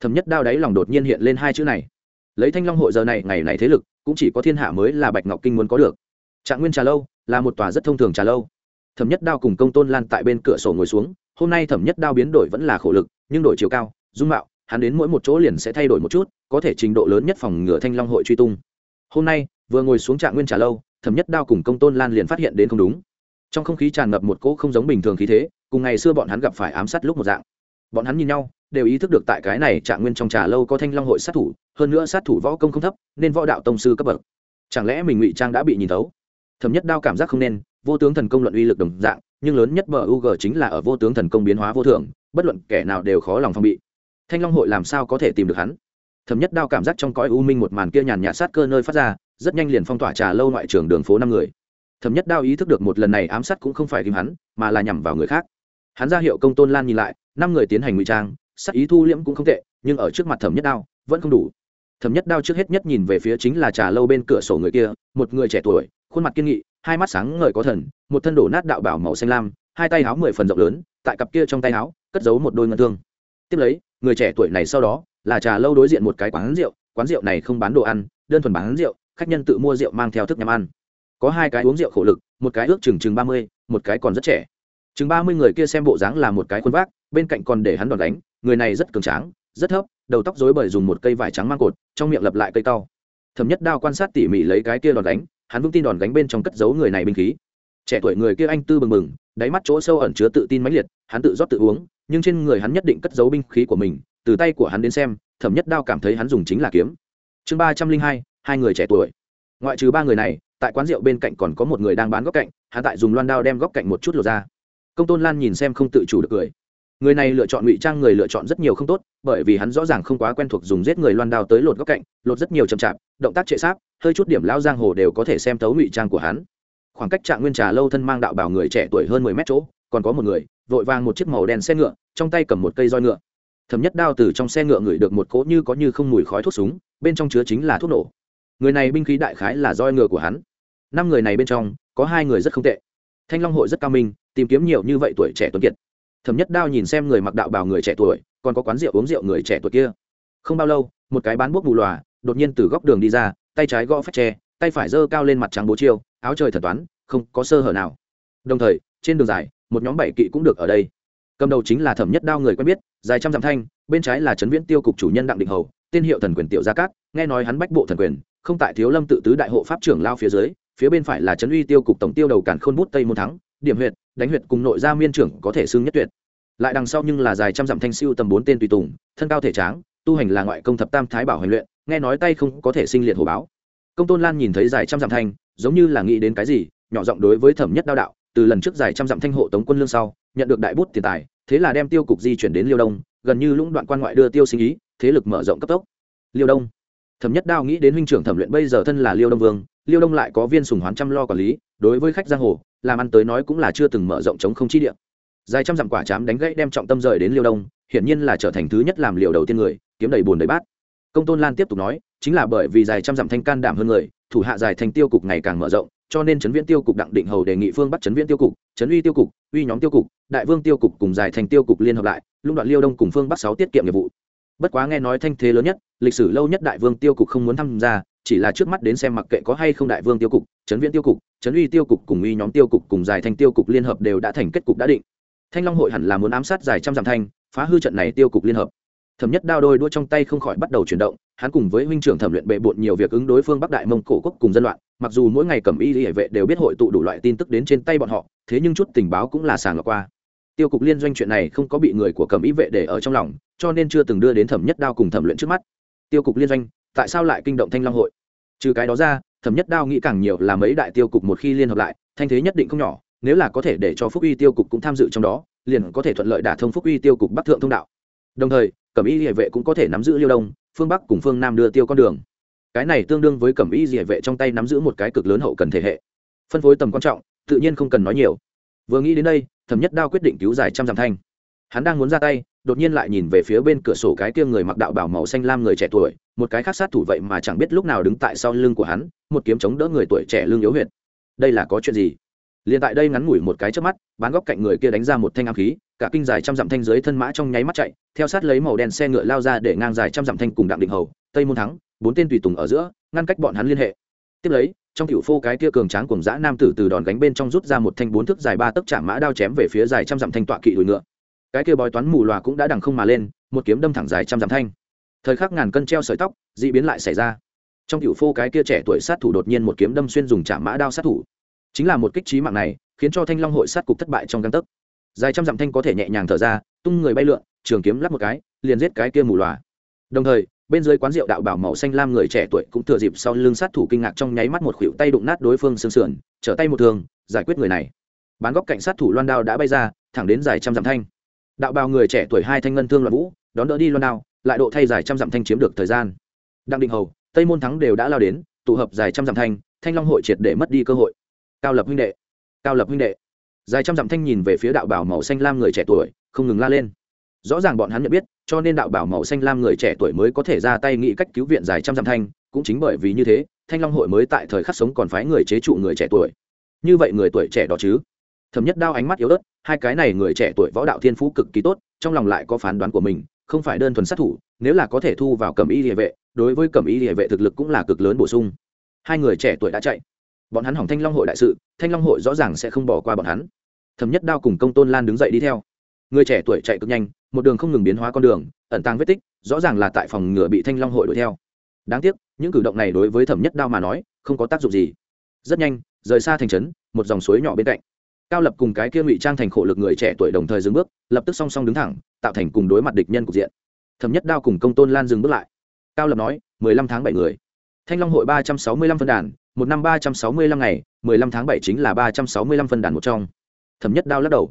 Thẩm nhất đao đáy lòng đột nhiên hiện lên hai chữ này. Lấy thanh long hội giờ này, ngày này thế lực, cũng chỉ có thiên hạ mới là bạch ngọc kinh muốn có được. Trạng nguyên trà lâu là một tòa rất thông thường trà lâu thẩm nhất đao cùng công tôn lan tại bên cửa sổ ngồi xuống, hôm nay thẩm nhất đao biến đổi vẫn là khổ lực, nhưng đổi chiều cao, dung mạo, hắn đến mỗi một chỗ liền sẽ thay đổi một chút, có thể trình độ lớn nhất phòng ngừa thanh long hội truy tung. Hôm nay, vừa ngồi xuống trạng nguyên trà lâu, thẩm nhất đao cùng công tôn lan liền phát hiện đến không đúng. Trong không khí tràn ngập một cỗ không giống bình thường khí thế, cùng ngày xưa bọn hắn gặp phải ám sát lúc một dạng. Bọn hắn nhìn nhau, đều ý thức được tại cái này trạng nguyên trong trà lâu có thanh long hội sát thủ, hơn nữa sát thủ võ công không thấp, nên võ đạo tông sư cấp bậc. Chẳng lẽ mình ngụy trang đã bị nhìn thấu? Thẩm nhất đao cảm giác không nên vô tướng thần công luận uy lực đồng dạng, nhưng lớn nhất bờ u g chính là ở vô tướng thần công biến hóa vô thường bất luận kẻ nào đều khó lòng phong bị. Thanh long hội làm sao có thể tìm được hắn? Thẩm nhất đao cảm giác trong cõi u minh một màn kia nhàn nhạt sát cơ nơi phát ra, rất nhanh liền phong tỏa trà lâu ngoại trường đường phố năm người. Thẩm nhất đao ý thức được một lần này ám sát cũng không phải tìm hắn, mà là nhằm vào người khác. Hắn ra hiệu công tôn lan nhìn lại, năm người tiến hành ngụy trang sắc ý thu liễm cũng không tệ, nhưng ở trước mặt thẩm nhất đao vẫn không đủ. Thẩm nhất đao trước hết nhất nhìn về phía chính là trà lâu bên cửa sổ người kia, một người trẻ tuổi, khuôn mặt kiên nghị hai mắt sáng ngời có thần, một thân đổ nát đạo bảo màu xanh lam, hai tay áo mười phần rộng lớn, tại cặp kia trong tay áo, cất giấu một đôi ngân thương. Tiếp lấy, người trẻ tuổi này sau đó, là trà lâu đối diện một cái quán rượu quán rượu này không bán đồ ăn, đơn thuần bán rượu, khách nhân tự mua rượu mang theo thức nhắm ăn. Có hai cái uống rượu khổ lực, một cái ước chừng chừng ba mươi, một cái còn rất trẻ. Chừng ba mươi người kia xem bộ dáng là một cái khuôn vác, bên cạnh còn để hắn đòn đánh, người này rất cường tráng, rất thấp, đầu tóc rối bời dùng một cây vải trắng mang cột, trong miệng lập lại cây cau. Thẩm nhất đao quan sát tỉ mỉ lấy cái kia đòn đánh hắn vững tin đòn gánh bên trong cất giấu người này binh khí. Trẻ tuổi người kia anh tư bừng bừng, đáy mắt chỗ sâu ẩn chứa tự tin mãnh liệt, hắn tự rót tự uống, nhưng trên người hắn nhất định cất giấu binh khí của mình, từ tay của hắn đến xem, thẩm nhất đao cảm thấy hắn dùng chính là kiếm. Chương ba trăm linh hai hai người trẻ tuổi. Ngoại trừ ba người này, tại quán rượu bên cạnh còn có một người đang bán góc cạnh, hắn tại dùng loan đao đem góc cạnh một chút lột ra. Công tôn lan nhìn xem không tự chủ được cười người này lựa chọn ngụy trang người lựa chọn rất nhiều không tốt, bởi vì hắn rõ ràng không quá quen thuộc dùng giết người loan đao tới lột góc cạnh, lột rất nhiều chậm chạp, động tác trệ sáp, hơi chút điểm lao giang hồ đều có thể xem tấu ngụy trang của hắn. Khoảng cách trạng nguyên trà lâu thân mang đạo bảo người trẻ tuổi hơn mười mét chỗ, còn có một người, vội vàng một chiếc màu đen xe ngựa, trong tay cầm một cây roi ngựa. Thấm nhất đao từ trong xe ngựa ngửi được một cỗ như có như không mùi khói thuốc súng, bên trong chứa chính là thuốc nổ. Người này binh khí đại khái là roi ngựa của hắn. Năm người này bên trong, có hai người rất không tệ. Thanh long hội rất cao minh, tìm kiếm nhiều như vậy tuổi trẻ tuấn kiệt thẩm nhất đao nhìn xem người mặc đạo bào người trẻ tuổi, còn có quán rượu uống rượu người trẻ tuổi kia. Không bao lâu, một cái bán bốc bù lòa, đột nhiên từ góc đường đi ra, tay trái gõ phách tre, tay phải giơ cao lên mặt trắng bố chiêu, áo trời thần toán, không có sơ hở nào. Đồng thời, trên đường dài, một nhóm bảy kỵ cũng được ở đây. Cầm đầu chính là thẩm nhất đao người quen biết, dài trăm dặm thanh, bên trái là trấn viễn tiêu cục chủ nhân đặng định hầu, tên hiệu thần quyền tiểu gia cát, nghe nói hắn bách bộ thần quyền, không tại thiếu lâm tự tứ đại hộ pháp trưởng lao phía dưới, phía bên phải là trấn uy tiêu cục tổng tiêu đầu cản khôn bút tây môn thắng điểm huyệt, đánh huyệt cùng nội gia miên trưởng có thể xưng nhất tuyệt. Lại đằng sau nhưng là dài trăm dặm thanh siêu tầm bốn tên tùy tùng, thân cao thể tráng, tu hành là ngoại công thập tam thái bảo hành luyện, nghe nói tay không có thể sinh liệt hồ báo. Công tôn lan nhìn thấy dài trăm dặm thanh, giống như là nghĩ đến cái gì, nhỏ giọng đối với thẩm nhất đao đạo, từ lần trước dài trăm dặm thanh hộ tống quân lương sau, nhận được đại bút tiền tài, thế là đem tiêu cục di chuyển đến liêu đông, gần như lũng đoạn quan ngoại đưa tiêu sinh ý, thế lực mở rộng cấp tốc. Liêu đông. Thẩm nhất đao nghĩ đến huynh trưởng thẩm luyện bây giờ thân là liêu đông vương liêu đông lại có viên sùng hoán chăm lo quản lý, đối với khách giang hồ, làm ăn tới nói cũng là chưa từng mở rộng chống không chi địa. Dài trăm dặm quả chám đánh gãy đem trọng tâm rời đến liêu đông, hiển nhiên là trở thành thứ nhất làm liều đầu tiên người, kiếm đầy bùn đầy bát. Công tôn lan tiếp tục nói, chính là bởi vì dài trăm dặm thanh can đảm hơn người, thủ hạ dài thành tiêu cục ngày càng mở rộng, cho nên chấn viễn tiêu cục đặng định hầu đề nghị phương bắt chấn viễn tiêu cục, chấn uy tiêu cục, uy nhóm tiêu cục, đại vương tiêu cục cùng dài thành tiêu cục liên hợp lại, lũng đoạn liêu đông cùng phương bắc sáu tiết kiệm nghiệp vụ. Bất quá nghe nói thanh thế lớn nhất, lịch sử lâu nhất đại vương tiêu cục không muốn tham gia chỉ là trước mắt đến xem mặc kệ có hay không đại vương tiêu cục chấn viễn tiêu cục chấn uy tiêu cục cùng uy nhóm tiêu cục cùng dài thành tiêu cục liên hợp đều đã thành kết cục đã định. Thanh long hội hẳn là muốn ám sát giải trăm dặm thanh, phá hư trận này tiêu cục liên hợp. Thẩm nhất đao đôi đua trong tay không khỏi bắt đầu chuyển động, hắn cùng với huynh trưởng thẩm luyện bệ bộn nhiều việc ứng đối phương bắc đại mông cổ quốc cùng dân loạn, mặc dù mỗi ngày cầm y hệ vệ đều biết hội tụ đủ loại tin tức đến trên tay bọn họ, thế nhưng chút tình báo cũng là sàng lọc qua. Tiêu cục liên doanh chuyện này không có bị người của cầm y vệ để ở trong lòng, cho nên chưa từng đưa đến thẩm nhất đao cùng thẩm luyện trước mắt. Tiêu cục liên doanh tại sao lại kinh động thanh long hội? Trừ cái đó ra, thẩm nhất đao nghĩ càng nhiều là mấy đại tiêu cục một khi liên hợp lại, thanh thế nhất định không nhỏ, nếu là có thể để cho phúc uy tiêu cục cũng tham dự trong đó, liền có thể thuận lợi đả thông phúc uy tiêu cục bắc thượng thông đạo. Đồng thời, cẩm y địa vệ cũng có thể nắm giữ liêu đông, phương bắc cùng phương nam đưa tiêu con đường. Cái này tương đương với cẩm y địa vệ trong tay nắm giữ một cái cực lớn hậu cần thể hệ. Phân phối tầm quan trọng, tự nhiên không cần nói nhiều. Vừa nghĩ đến đây, thẩm nhất đao quyết định cứu giải trăm dặm thanh. Hắn đang muốn ra tay đột nhiên lại nhìn về phía bên cửa sổ cái kia người mặc đạo bảo màu xanh lam người trẻ tuổi, một cái khác sát thủ vậy mà chẳng biết lúc nào đứng tại sau lưng của hắn, một kiếm chống đỡ người tuổi trẻ lưng yếu huyệt. Đây là có chuyện gì? Liền tại đây ngắn ngủi một cái trước mắt, bán góc cạnh người kia đánh ra một thanh ám khí, cả kinh dài trăm dặm thanh dưới thân mã trong nháy mắt chạy, theo sát lấy màu đen xe ngựa lao ra để ngang dài trăm dặm thanh cùng đặng định hầu, tây môn thắng, bốn tên tùy tùng ở giữa, ngăn cách bọn hắn liên hệ. Tiếp lấy, trong tiểu phô cái kia cường tráng cùng dã nam tử từ đòn gánh bên trong rút ra một thanh bốn thước dài ba tấc chạm mã đao chém về phía dài trăm dặm thanh tọa kỵ đùi ngựa cái kia bói toán mù loà cũng đã đằng không mà lên, một kiếm đâm thẳng dài trăm dặm thanh. Thời khắc ngàn cân treo sợi tóc, dị biến lại xảy ra. Trong cựu phô cái kia trẻ tuổi sát thủ đột nhiên một kiếm đâm xuyên dùng trả mã đao sát thủ. Chính là một kích trí mạng này, khiến cho thanh long hội sát cục thất bại trong găng tấc. Dài trăm dặm thanh có thể nhẹ nhàng thở ra, tung người bay lượn, trường kiếm lắp một cái, liền giết cái kia mù loà. Đồng thời, bên dưới quán rượu đạo bảo màu xanh lam người trẻ tuổi cũng thừa dịp sau lưng sát thủ kinh ngạc trong nháy mắt một khuỷu tay đụng nát đối phương xương sườn, trở tay một thường giải quyết người này. Bán góc cạnh sát thủ loan đao đã bay ra, thẳng đến dài trăm dặm thanh đạo bào người trẻ tuổi hai thanh ngân thương loạn vũ, đón đỡ đi loan đao, lại độ thay dài trăm dặm thanh chiếm được thời gian. Đặng định hầu, tây môn thắng đều đã lao đến, tụ hợp dài trăm dặm thanh thanh long hội triệt để mất đi cơ hội. Cao lập huynh đệ, cao lập huynh đệ. Dài trăm dặm thanh nhìn về phía đạo bảo màu xanh lam người trẻ tuổi, không ngừng la lên. Rõ ràng bọn hắn nhận biết, cho nên đạo bảo màu xanh lam người trẻ tuổi mới có thể ra tay nghĩ cách cứu viện dài trăm dặm thanh, cũng chính bởi vì như thế, thanh long hội mới tại thời khắc sống còn phái người chế trụ người trẻ tuổi. Như vậy người tuổi trẻ đó chứ? Thẩm nhất đao ánh mắt yếu ớt, hai cái này người trẻ tuổi võ đạo thiên phú cực kỳ tốt, trong lòng lại có phán đoán của mình, không phải đơn thuần sát thủ, nếu là có thể thu vào cẩm y địa vệ, đối với cẩm y địa vệ thực lực cũng là cực lớn bổ sung. Hai người trẻ tuổi đã chạy. Bọn hắn hỏng thanh long hội đại sự, thanh long hội rõ ràng sẽ không bỏ qua bọn hắn. Thẩm nhất đao cùng công tôn lan đứng dậy đi theo. Người trẻ tuổi chạy cực nhanh, một đường không ngừng biến hóa con đường, ẩn tàng vết tích, rõ ràng là tại phòng ngựa bị thanh long hội đuổi theo. Đáng tiếc, những cử động này đối với thẩm nhất đao mà nói, không có tác dụng gì. Rất nhanh, rời xa thành trấn, một dòng suối nhỏ bên cạnh cao lập cùng cái kia ngụy trang thành khổ lực người trẻ tuổi đồng thời dừng bước, lập tức song song đứng thẳng, tạo thành cùng đối mặt địch nhân cục diện. Thẩm nhất đao cùng công tôn lan dừng bước lại. Cao lập nói, mười lăm tháng bảy người. Thanh long hội ba trăm sáu mươi lăm phân đàn, một năm ba trăm sáu mươi lăm ngày, mười lăm tháng bảy chính là ba trăm sáu mươi lăm phân đàn một trong. Thẩm nhất đao lắc đầu.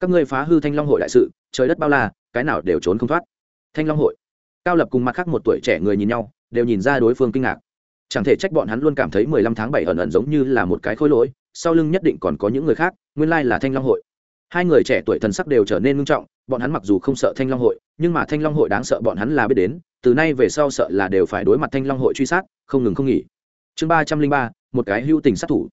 Các ngươi phá hư thanh long hội đại sự, trời đất bao la, cái nào đều trốn không thoát. Thanh long hội. Cao lập cùng mặt khác một tuổi trẻ người nhìn nhau, đều nhìn ra đối phương kinh ngạc chẳng thể trách bọn hắn luôn cảm thấy mười lăm tháng bảy ẩn ẩn giống như là một cái khối lỗi, sau lưng nhất định còn có những người khác, nguyên lai là thanh long hội. Hai người trẻ tuổi thần sắc đều trở nên ngưng trọng, bọn hắn mặc dù không sợ thanh long hội, nhưng mà thanh long hội đáng sợ bọn hắn là biết đến, từ nay về sau sợ là đều phải đối mặt thanh long hội truy sát, không ngừng không nghỉ. Chương ba trăm linh ba, một cái hưu tình sát thủ.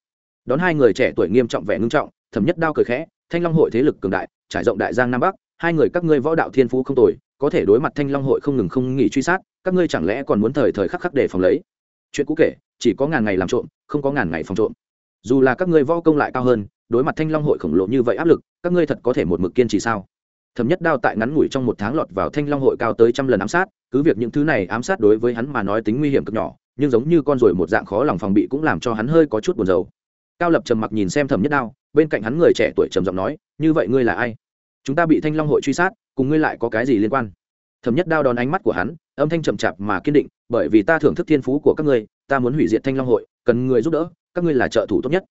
Đón hai người trẻ tuổi nghiêm trọng vẻ ngưng trọng, thẩm nhất đao cười khẽ, thanh long hội thế lực cường đại, trải rộng đại giang nam bắc, hai người các ngươi võ đạo thiên phú không tồi, có thể đối mặt thanh long hội không ngừng không nghỉ truy sát, các ngươi chẳng lẽ còn muốn thời thời khắc khắc để phòng lấy? Chuyện cũ kể, chỉ có ngàn ngày làm trộm, không có ngàn ngày phòng trộm. Dù là các ngươi võ công lại cao hơn, đối mặt thanh long hội khổng lồ như vậy áp lực, các ngươi thật có thể một mực kiên trì sao? Thẩm nhất đao tại ngắn ngủi trong một tháng lọt vào thanh long hội cao tới trăm lần ám sát, cứ việc những thứ này ám sát đối với hắn mà nói tính nguy hiểm cực nhỏ, nhưng giống như con ruồi một dạng khó lòng phòng bị cũng làm cho hắn hơi có chút buồn rầu. Cao lập trầm mặc nhìn xem thẩm nhất đao, bên cạnh hắn người trẻ tuổi trầm giọng nói, như vậy ngươi là ai? Chúng ta bị thanh long hội truy sát, cùng ngươi lại có cái gì liên quan? Thẩm nhất đao đón ánh mắt của hắn, âm thanh chậm chạp mà kiên định, bởi vì ta thưởng thức thiên phú của các ngươi, ta muốn hủy diệt thanh long hội, cần người giúp đỡ, các ngươi là trợ thủ tốt nhất.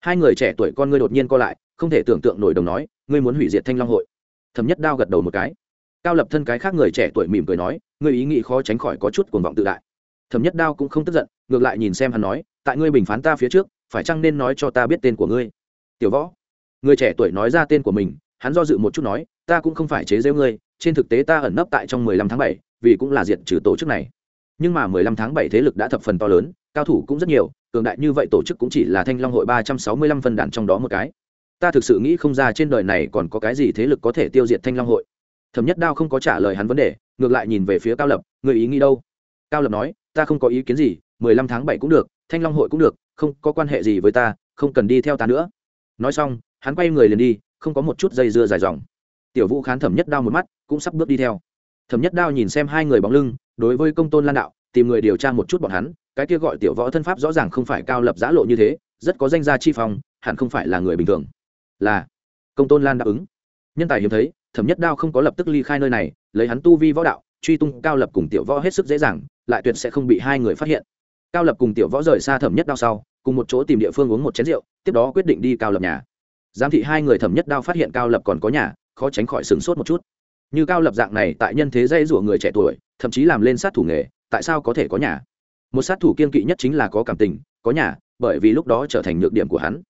Hai người trẻ tuổi con ngươi đột nhiên co lại, không thể tưởng tượng nổi đồng nói, ngươi muốn hủy diệt thanh long hội. Thẩm nhất đao gật đầu một cái. Cao lập thân cái khác người trẻ tuổi mỉm cười nói, ngươi ý nghĩ khó tránh khỏi có chút cuồng vọng tự đại. Thẩm nhất đao cũng không tức giận, ngược lại nhìn xem hắn nói, tại ngươi bình phán ta phía trước, phải chăng nên nói cho ta biết tên của ngươi? Tiểu võ. Người trẻ tuổi nói ra tên của mình, hắn do dự một chút nói ta cũng không phải chế giễu ngươi, trên thực tế ta ẩn nấp tại trong mười lăm tháng bảy, vì cũng là diệt trừ tổ chức này. Nhưng mà mười lăm tháng bảy thế lực đã thập phần to lớn, cao thủ cũng rất nhiều, cường đại như vậy tổ chức cũng chỉ là thanh long hội ba trăm sáu mươi lăm phân đàn trong đó một cái. Ta thực sự nghĩ không ra trên đời này còn có cái gì thế lực có thể tiêu diệt thanh long hội. Thẩm nhất đao không có trả lời hắn vấn đề, ngược lại nhìn về phía cao lập người ý nghĩ đâu? Cao lập nói, ta không có ý kiến gì, mười lăm tháng bảy cũng được, thanh long hội cũng được, không có quan hệ gì với ta, không cần đi theo ta nữa. Nói xong, hắn quay người liền đi, không có một chút dây dưa dài dòng tiểu vũ khán thẩm nhất đao một mắt, cũng sắp bước đi theo. Thẩm nhất đao nhìn xem hai người bóng lưng, đối với công tôn lan đạo, tìm người điều tra một chút bọn hắn, cái kia gọi tiểu võ thân pháp rõ ràng không phải cao lập giã lộ như thế, rất có danh gia chi phong, hẳn không phải là người bình thường. Là, công tôn lan đáp ứng. Nhân tài hiếm thấy, thẩm nhất đao không có lập tức ly khai nơi này, lấy hắn tu vi võ đạo, truy tung cao lập cùng tiểu võ hết sức dễ dàng, lại tuyệt sẽ không bị hai người phát hiện. Cao lập cùng tiểu võ rời xa thẩm nhất đao sau, cùng một chỗ tìm địa phương uống một chén rượu, tiếp đó quyết định đi cao lập nhà. Giám thị hai người thẩm nhất đao phát hiện cao lập còn có nhà khó tránh khỏi sửng sốt một chút. Như cao lập dạng này tại nhân thế dây rủa người trẻ tuổi, thậm chí làm lên sát thủ nghề, tại sao có thể có nhà? Một sát thủ kiên kỵ nhất chính là có cảm tình, có nhà, bởi vì lúc đó trở thành nhược điểm của hắn.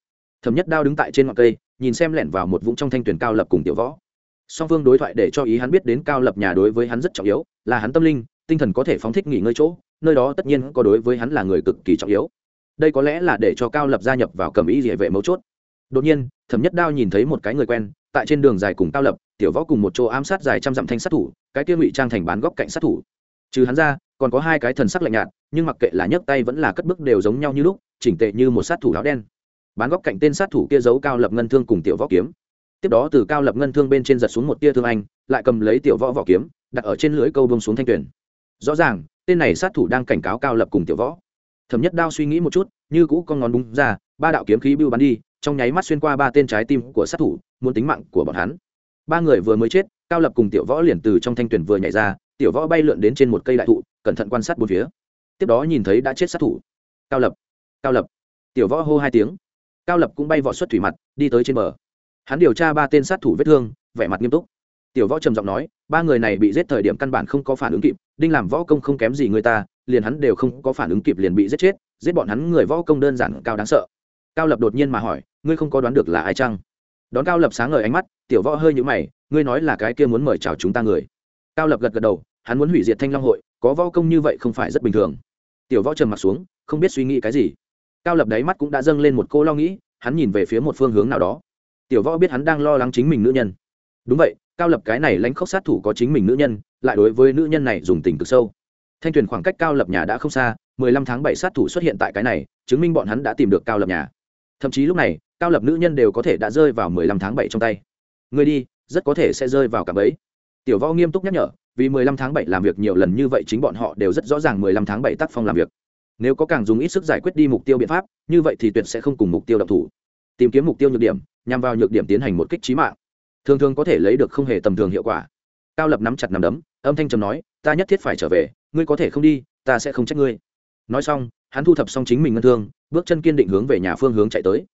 Thẩm nhất đao đứng tại trên ngọn cây, nhìn xem lẻn vào một vũng trong thanh tuyển cao lập cùng tiểu võ. Song phương đối thoại để cho ý hắn biết đến cao lập nhà đối với hắn rất trọng yếu, là hắn tâm linh, tinh thần có thể phóng thích nghỉ ngơi chỗ, nơi đó tất nhiên có đối với hắn là người cực kỳ trọng yếu. Đây có lẽ là để cho cao lập gia nhập vào cầm ý địa vệ mấu chốt. Đột nhiên, thẩm nhất đao nhìn thấy một cái người quen tại trên đường dài cùng cao lập, tiểu võ cùng một chỗ ám sát dài trăm dặm thanh sát thủ, cái kia ngụy trang thành bán góc cạnh sát thủ. Trừ hắn ra, còn có hai cái thần sắc lạnh nhạt, nhưng mặc kệ là nhấc tay vẫn là cất bước đều giống nhau như lúc, chỉnh tệ như một sát thủ áo đen. Bán góc cạnh tên sát thủ kia giấu cao lập ngân thương cùng tiểu võ kiếm. Tiếp đó từ cao lập ngân thương bên trên giật xuống một tia thương anh, lại cầm lấy tiểu võ vỏ kiếm, đặt ở trên lưới câu bông xuống thanh tuyển. Rõ ràng, tên này sát thủ đang cảnh cáo cao lập cùng tiểu võ. Thẩm nhất đao suy nghĩ một chút, như cũ con ngón búng ra, ba đạo kiếm khí bưu bắn đi, trong nháy mắt xuyên qua ba tên trái tim của sát thủ muốn tính mạng của bọn hắn. Ba người vừa mới chết, cao lập cùng tiểu võ liền từ trong thanh tuyển vừa nhảy ra, tiểu võ bay lượn đến trên một cây đại thụ, cẩn thận quan sát bốn phía. Tiếp đó nhìn thấy đã chết sát thủ. Cao lập cao lập. Tiểu võ hô hai tiếng. Cao lập cũng bay vọt xuất thủy mặt, đi tới trên bờ. Hắn điều tra ba tên sát thủ vết thương, vẻ mặt nghiêm túc. Tiểu võ trầm giọng nói, ba người này bị giết thời điểm căn bản không có phản ứng kịp, đinh làm võ công không kém gì người ta, liền hắn đều không có phản ứng kịp liền bị giết chết, giết bọn hắn người võ công đơn giản cao đáng sợ. Cao lập đột nhiên mà hỏi, ngươi không có đoán được là ai chăng? Đón cao lập sáng ngời ánh mắt, tiểu võ hơi nhũ mày, ngươi nói là cái kia muốn mời chào chúng ta người. Cao lập gật gật đầu, hắn muốn hủy diệt thanh long hội, có võ công như vậy không phải rất bình thường. Tiểu võ trầm mặt xuống, không biết suy nghĩ cái gì. Cao lập đáy mắt cũng đã dâng lên một cô lo nghĩ, hắn nhìn về phía một phương hướng nào đó. Tiểu võ biết hắn đang lo lắng chính mình nữ nhân. Đúng vậy, cao lập cái này lãnh khốc sát thủ có chính mình nữ nhân, lại đối với nữ nhân này dùng tình cực sâu. Thanh tuyền khoảng cách cao lập nhà đã không xa, mười lăm tháng bảy sát thủ xuất hiện tại cái này, chứng minh bọn hắn đã tìm được cao lập nhà. Thậm chí lúc này cao lập nữ nhân đều có thể đã rơi vào mười lăm tháng bảy trong tay. Người đi, rất có thể sẽ rơi vào cả bẫy. Tiểu võ nghiêm túc nhắc nhở, vì mười lăm tháng bảy làm việc nhiều lần như vậy chính bọn họ đều rất rõ ràng mười lăm tháng bảy tác phong làm việc. Nếu có càng dùng ít sức giải quyết đi mục tiêu biện pháp, như vậy thì tuyệt sẽ không cùng mục tiêu độc thủ. Tìm kiếm mục tiêu nhược điểm, nhằm vào nhược điểm tiến hành một kích trí mạng. Thường thường có thể lấy được không hề tầm thường hiệu quả. Cao lập nắm chặt nắm đấm, âm thanh trầm nói, ta nhất thiết phải trở về, ngươi có thể không đi, ta sẽ không trách ngươi. Nói xong, hắn thu thập xong chính mình ngân thương, bước chân kiên định hướng về nhà phương hướng chạy tới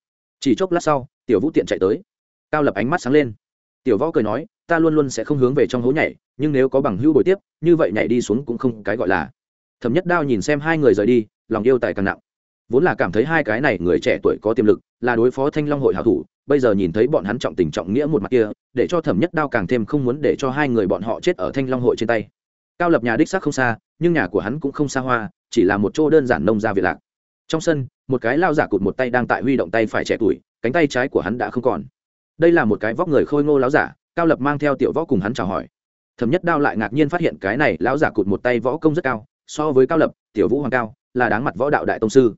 chỉ chốc lát sau, tiểu vũ tiện chạy tới. Cao lập ánh mắt sáng lên. Tiểu võ cười nói, ta luôn luôn sẽ không hướng về trong hố nhảy, nhưng nếu có bằng hữu bồi tiếp, như vậy nhảy đi xuống cũng không cái gọi là. Thẩm nhất đao nhìn xem hai người rời đi, lòng yêu tài càng nặng. Vốn là cảm thấy hai cái này người trẻ tuổi có tiềm lực, là đối phó thanh long hội hảo thủ, bây giờ nhìn thấy bọn hắn trọng tình trọng nghĩa một mặt kia, để cho thẩm nhất đao càng thêm không muốn để cho hai người bọn họ chết ở thanh long hội trên tay. Cao lập nhà đích xác không xa, nhưng nhà của hắn cũng không xa hoa, chỉ là một chỗ đơn giản nông gia việt lạc trong sân, một cái lao giả cụt một tay đang tại huy động tay phải trẻ tuổi, cánh tay trái của hắn đã không còn. Đây là một cái vóc người khôi ngô láo giả, cao lập mang theo tiểu võ cùng hắn chào hỏi. Thẩm nhất đao lại ngạc nhiên phát hiện cái này lão giả cụt một tay võ công rất cao, so với cao lập, tiểu vũ hoàng cao, là đáng mặt võ đạo đại tông sư.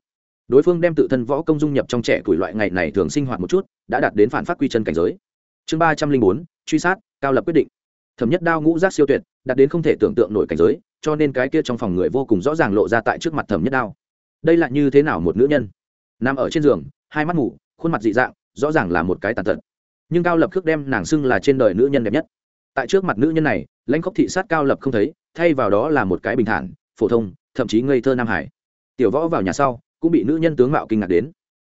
Đối phương đem tự thân võ công dung nhập trong trẻ tuổi loại ngày này thường sinh hoạt một chút, đã đạt đến phản phát quy chân cảnh giới. Chương ba trăm linh bốn, truy sát, cao lập quyết định. Thẩm nhất đao ngũ giác siêu tuyệt, đạt đến không thể tưởng tượng nổi cảnh giới, cho nên cái kia trong phòng người vô cùng rõ ràng lộ ra tại trước mặt thẩm nhất đao đây là như thế nào một nữ nhân? Nằm ở trên giường, hai mắt ngủ khuôn mặt dị dạng, rõ ràng là một cái tàn tật. Nhưng cao lập khước đem nàng xưng là trên đời nữ nhân đẹp nhất. Tại trước mặt nữ nhân này, lãnh khốc thị sát cao lập không thấy, thay vào đó là một cái bình thản, phổ thông, thậm chí ngây thơ nam hải. Tiểu võ vào nhà sau, cũng bị nữ nhân tướng mạo kinh ngạc đến.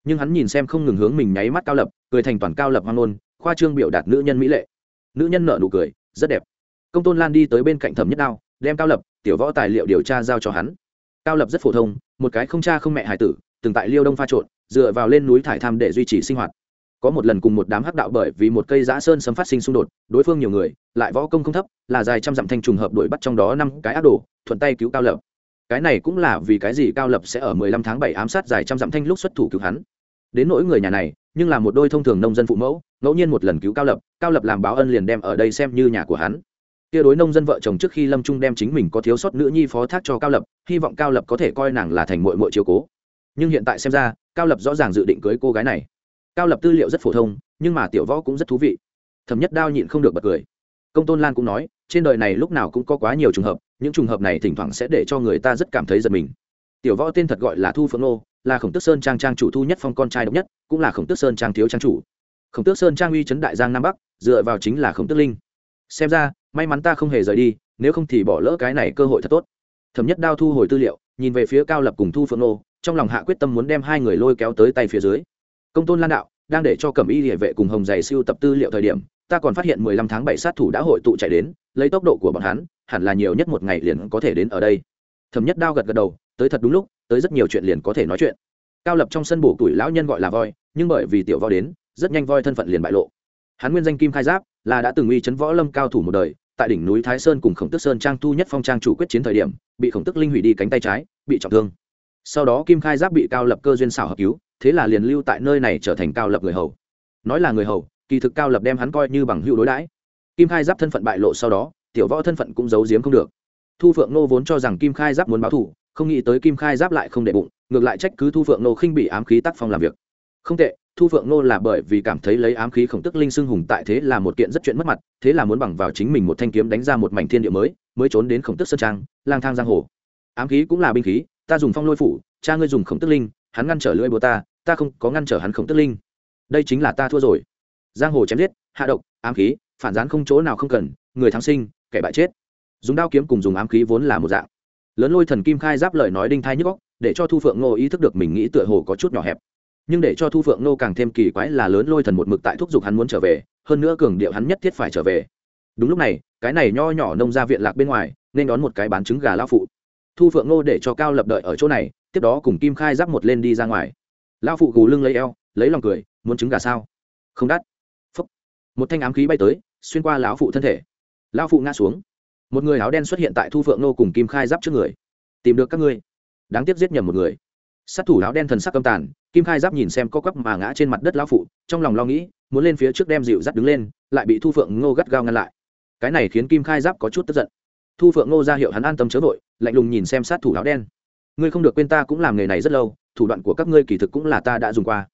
Nhưng hắn nhìn xem không ngừng hướng mình nháy mắt cao lập, cười thành toàn cao lập hoang ngôn, khoa trương biểu đạt nữ nhân mỹ lệ. Nữ nhân nợ nụ cười, rất đẹp. Công tôn lan đi tới bên cạnh thẩm nhất đao, đem cao lập, tiểu võ tài liệu điều tra giao cho hắn cao lập rất phổ thông, một cái không cha không mẹ hải tử, từng tại liêu đông pha trộn, dựa vào lên núi thải tham để duy trì sinh hoạt. Có một lần cùng một đám hắc đạo bởi vì một cây giã sơn sấm phát sinh xung đột, đối phương nhiều người, lại võ công không thấp, là dài trăm dặm thanh trùng hợp đuổi bắt trong đó năm cái ác đồ, thuận tay cứu cao lập. Cái này cũng là vì cái gì cao lập sẽ ở mười lăm tháng bảy ám sát dài trăm dặm thanh lúc xuất thủ cứu hắn. Đến nỗi người nhà này, nhưng là một đôi thông thường nông dân phụ mẫu, ngẫu nhiên một lần cứu cao lập cao lập làm báo ân liền đem ở đây xem như nhà của hắn kia đối nông dân vợ chồng trước khi lâm trung đem chính mình có thiếu sót nữ nhi phó thác cho cao lập, hy vọng cao lập có thể coi nàng là thành mội mội chiếu cố. Nhưng hiện tại xem ra, cao lập rõ ràng dự định cưới cô gái này. Cao lập tư liệu rất phổ thông, nhưng mà tiểu võ cũng rất thú vị. Thẩm nhất đao nhịn không được bật cười. Công tôn lan cũng nói, trên đời này lúc nào cũng có quá nhiều trùng hợp, những trùng hợp này thỉnh thoảng sẽ để cho người ta rất cảm thấy giật mình. Tiểu võ tên thật gọi là thu phượng nô là khổng tước sơn trang trang chủ thu nhất phong con trai độc nhất, cũng là khổng tước sơn trang thiếu trang chủ. Khổng tước sơn trang uy chấn đại giang nam bắc, dựa vào chính là khổng tước linh. Xem ra may mắn ta không hề rời đi, nếu không thì bỏ lỡ cái này cơ hội thật tốt. Thẩm nhất đao thu hồi tư liệu, nhìn về phía cao lập cùng thu phượng nô, trong lòng hạ quyết tâm muốn đem hai người lôi kéo tới tay phía dưới. Công tôn lan đạo, đang để cho cẩm y địa vệ cùng hồng giày siêu tập tư liệu thời điểm, ta còn phát hiện mười lăm tháng bảy sát thủ đã hội tụ chạy đến, lấy tốc độ của bọn hắn, hẳn là nhiều nhất một ngày liền có thể đến ở đây. Thẩm nhất đao gật gật đầu, tới thật đúng lúc, tới rất nhiều chuyện liền có thể nói chuyện. Cao lập trong sân bổ tuổi lão nhân gọi là voi, nhưng bởi vì tiểu voi đến, rất nhanh voi thân phận liền bại lộ. Hắn nguyên danh kim khai giáp là đã từng uy chấn võ lâm cao thủ một đời, tại đỉnh núi thái sơn cùng khổng tức sơn trang thu nhất phong trang chủ quyết chiến thời điểm, bị khổng tức linh hủy đi cánh tay trái, bị trọng thương. Sau đó kim khai giáp bị cao lập cơ duyên xảo hợp cứu, thế là liền lưu tại nơi này trở thành cao lập người hầu. Nói là người hầu, kỳ thực cao lập đem hắn coi như bằng hữu đối đãi. Kim khai giáp thân phận bại lộ sau đó, tiểu võ thân phận cũng giấu giếm không được. Thu phượng nô vốn cho rằng kim khai giáp muốn báo thù, không nghĩ tới kim khai giáp lại không để bụng, ngược lại trách cứ thu phượng nô khinh bị ám khí tác phong làm việc không tệ, thu phượng nô là bởi vì cảm thấy lấy ám khí khổng tức linh xưng hùng tại thế là một kiện rất chuyện mất mặt, thế là muốn bằng vào chính mình một thanh kiếm đánh ra một mảnh thiên địa mới mới trốn đến khổng tức sơn trang, lang thang giang hồ. Ám khí cũng là binh khí, ta dùng phong lôi phủ, cha ngươi dùng khổng tức linh, hắn ngăn trở lưỡi búa ta ta không có ngăn trở hắn khổng tức linh. Đây chính là ta thua rồi. Giang hồ chém giết, hạ độc, ám khí, phản gián không chỗ nào không cần, người thắng sinh, kẻ bại chết. Dùng đao kiếm cùng dùng ám khí vốn là một dạng. Lớn lôi thần kim khai giáp lời nói đinh thai nhức góc để cho thu phượng ngô ý thức được mình nghĩ tựa hồ có chút nhỏ hẹp nhưng để cho thu phượng nô càng thêm kỳ quái là lớn lôi thần một mực tại thúc giục hắn muốn trở về, hơn nữa cường điệu hắn nhất thiết phải trở về. Đúng lúc này, cái này nho nhỏ nông ra viện lạc bên ngoài, nên đón một cái bán trứng gà lao phụ. Thu phượng nô để cho cao lập đợi ở chỗ này, tiếp đó cùng kim khai giáp một lên đi ra ngoài. Lao phụ gù lưng lấy eo, lấy lòng cười, muốn trứng gà sao? Không đắt. Phúc. một thanh ám khí bay tới, xuyên qua lão phụ thân thể. Lão phụ ngã xuống. Một người áo đen xuất hiện tại thu phượng nô cùng kim khai giáp trước người. Tìm được các ngươi. Đáng tiếc giết nhầm một người sát thủ áo đen thần sắc âm tàn, kim khai giáp nhìn xem có quắp mà ngã trên mặt đất lão phụ, trong lòng lo nghĩ, muốn lên phía trước đem dịu dắt đứng lên, lại bị thu phượng ngô gắt gao ngăn lại. Cái này khiến kim khai giáp có chút tức giận. Thu phượng ngô ra hiệu hắn an tâm chớ vội, lạnh lùng nhìn xem sát thủ áo đen. Ngươi không được quên ta cũng làm nghề này rất lâu, thủ đoạn của các ngươi kỳ thực cũng là ta đã dùng qua.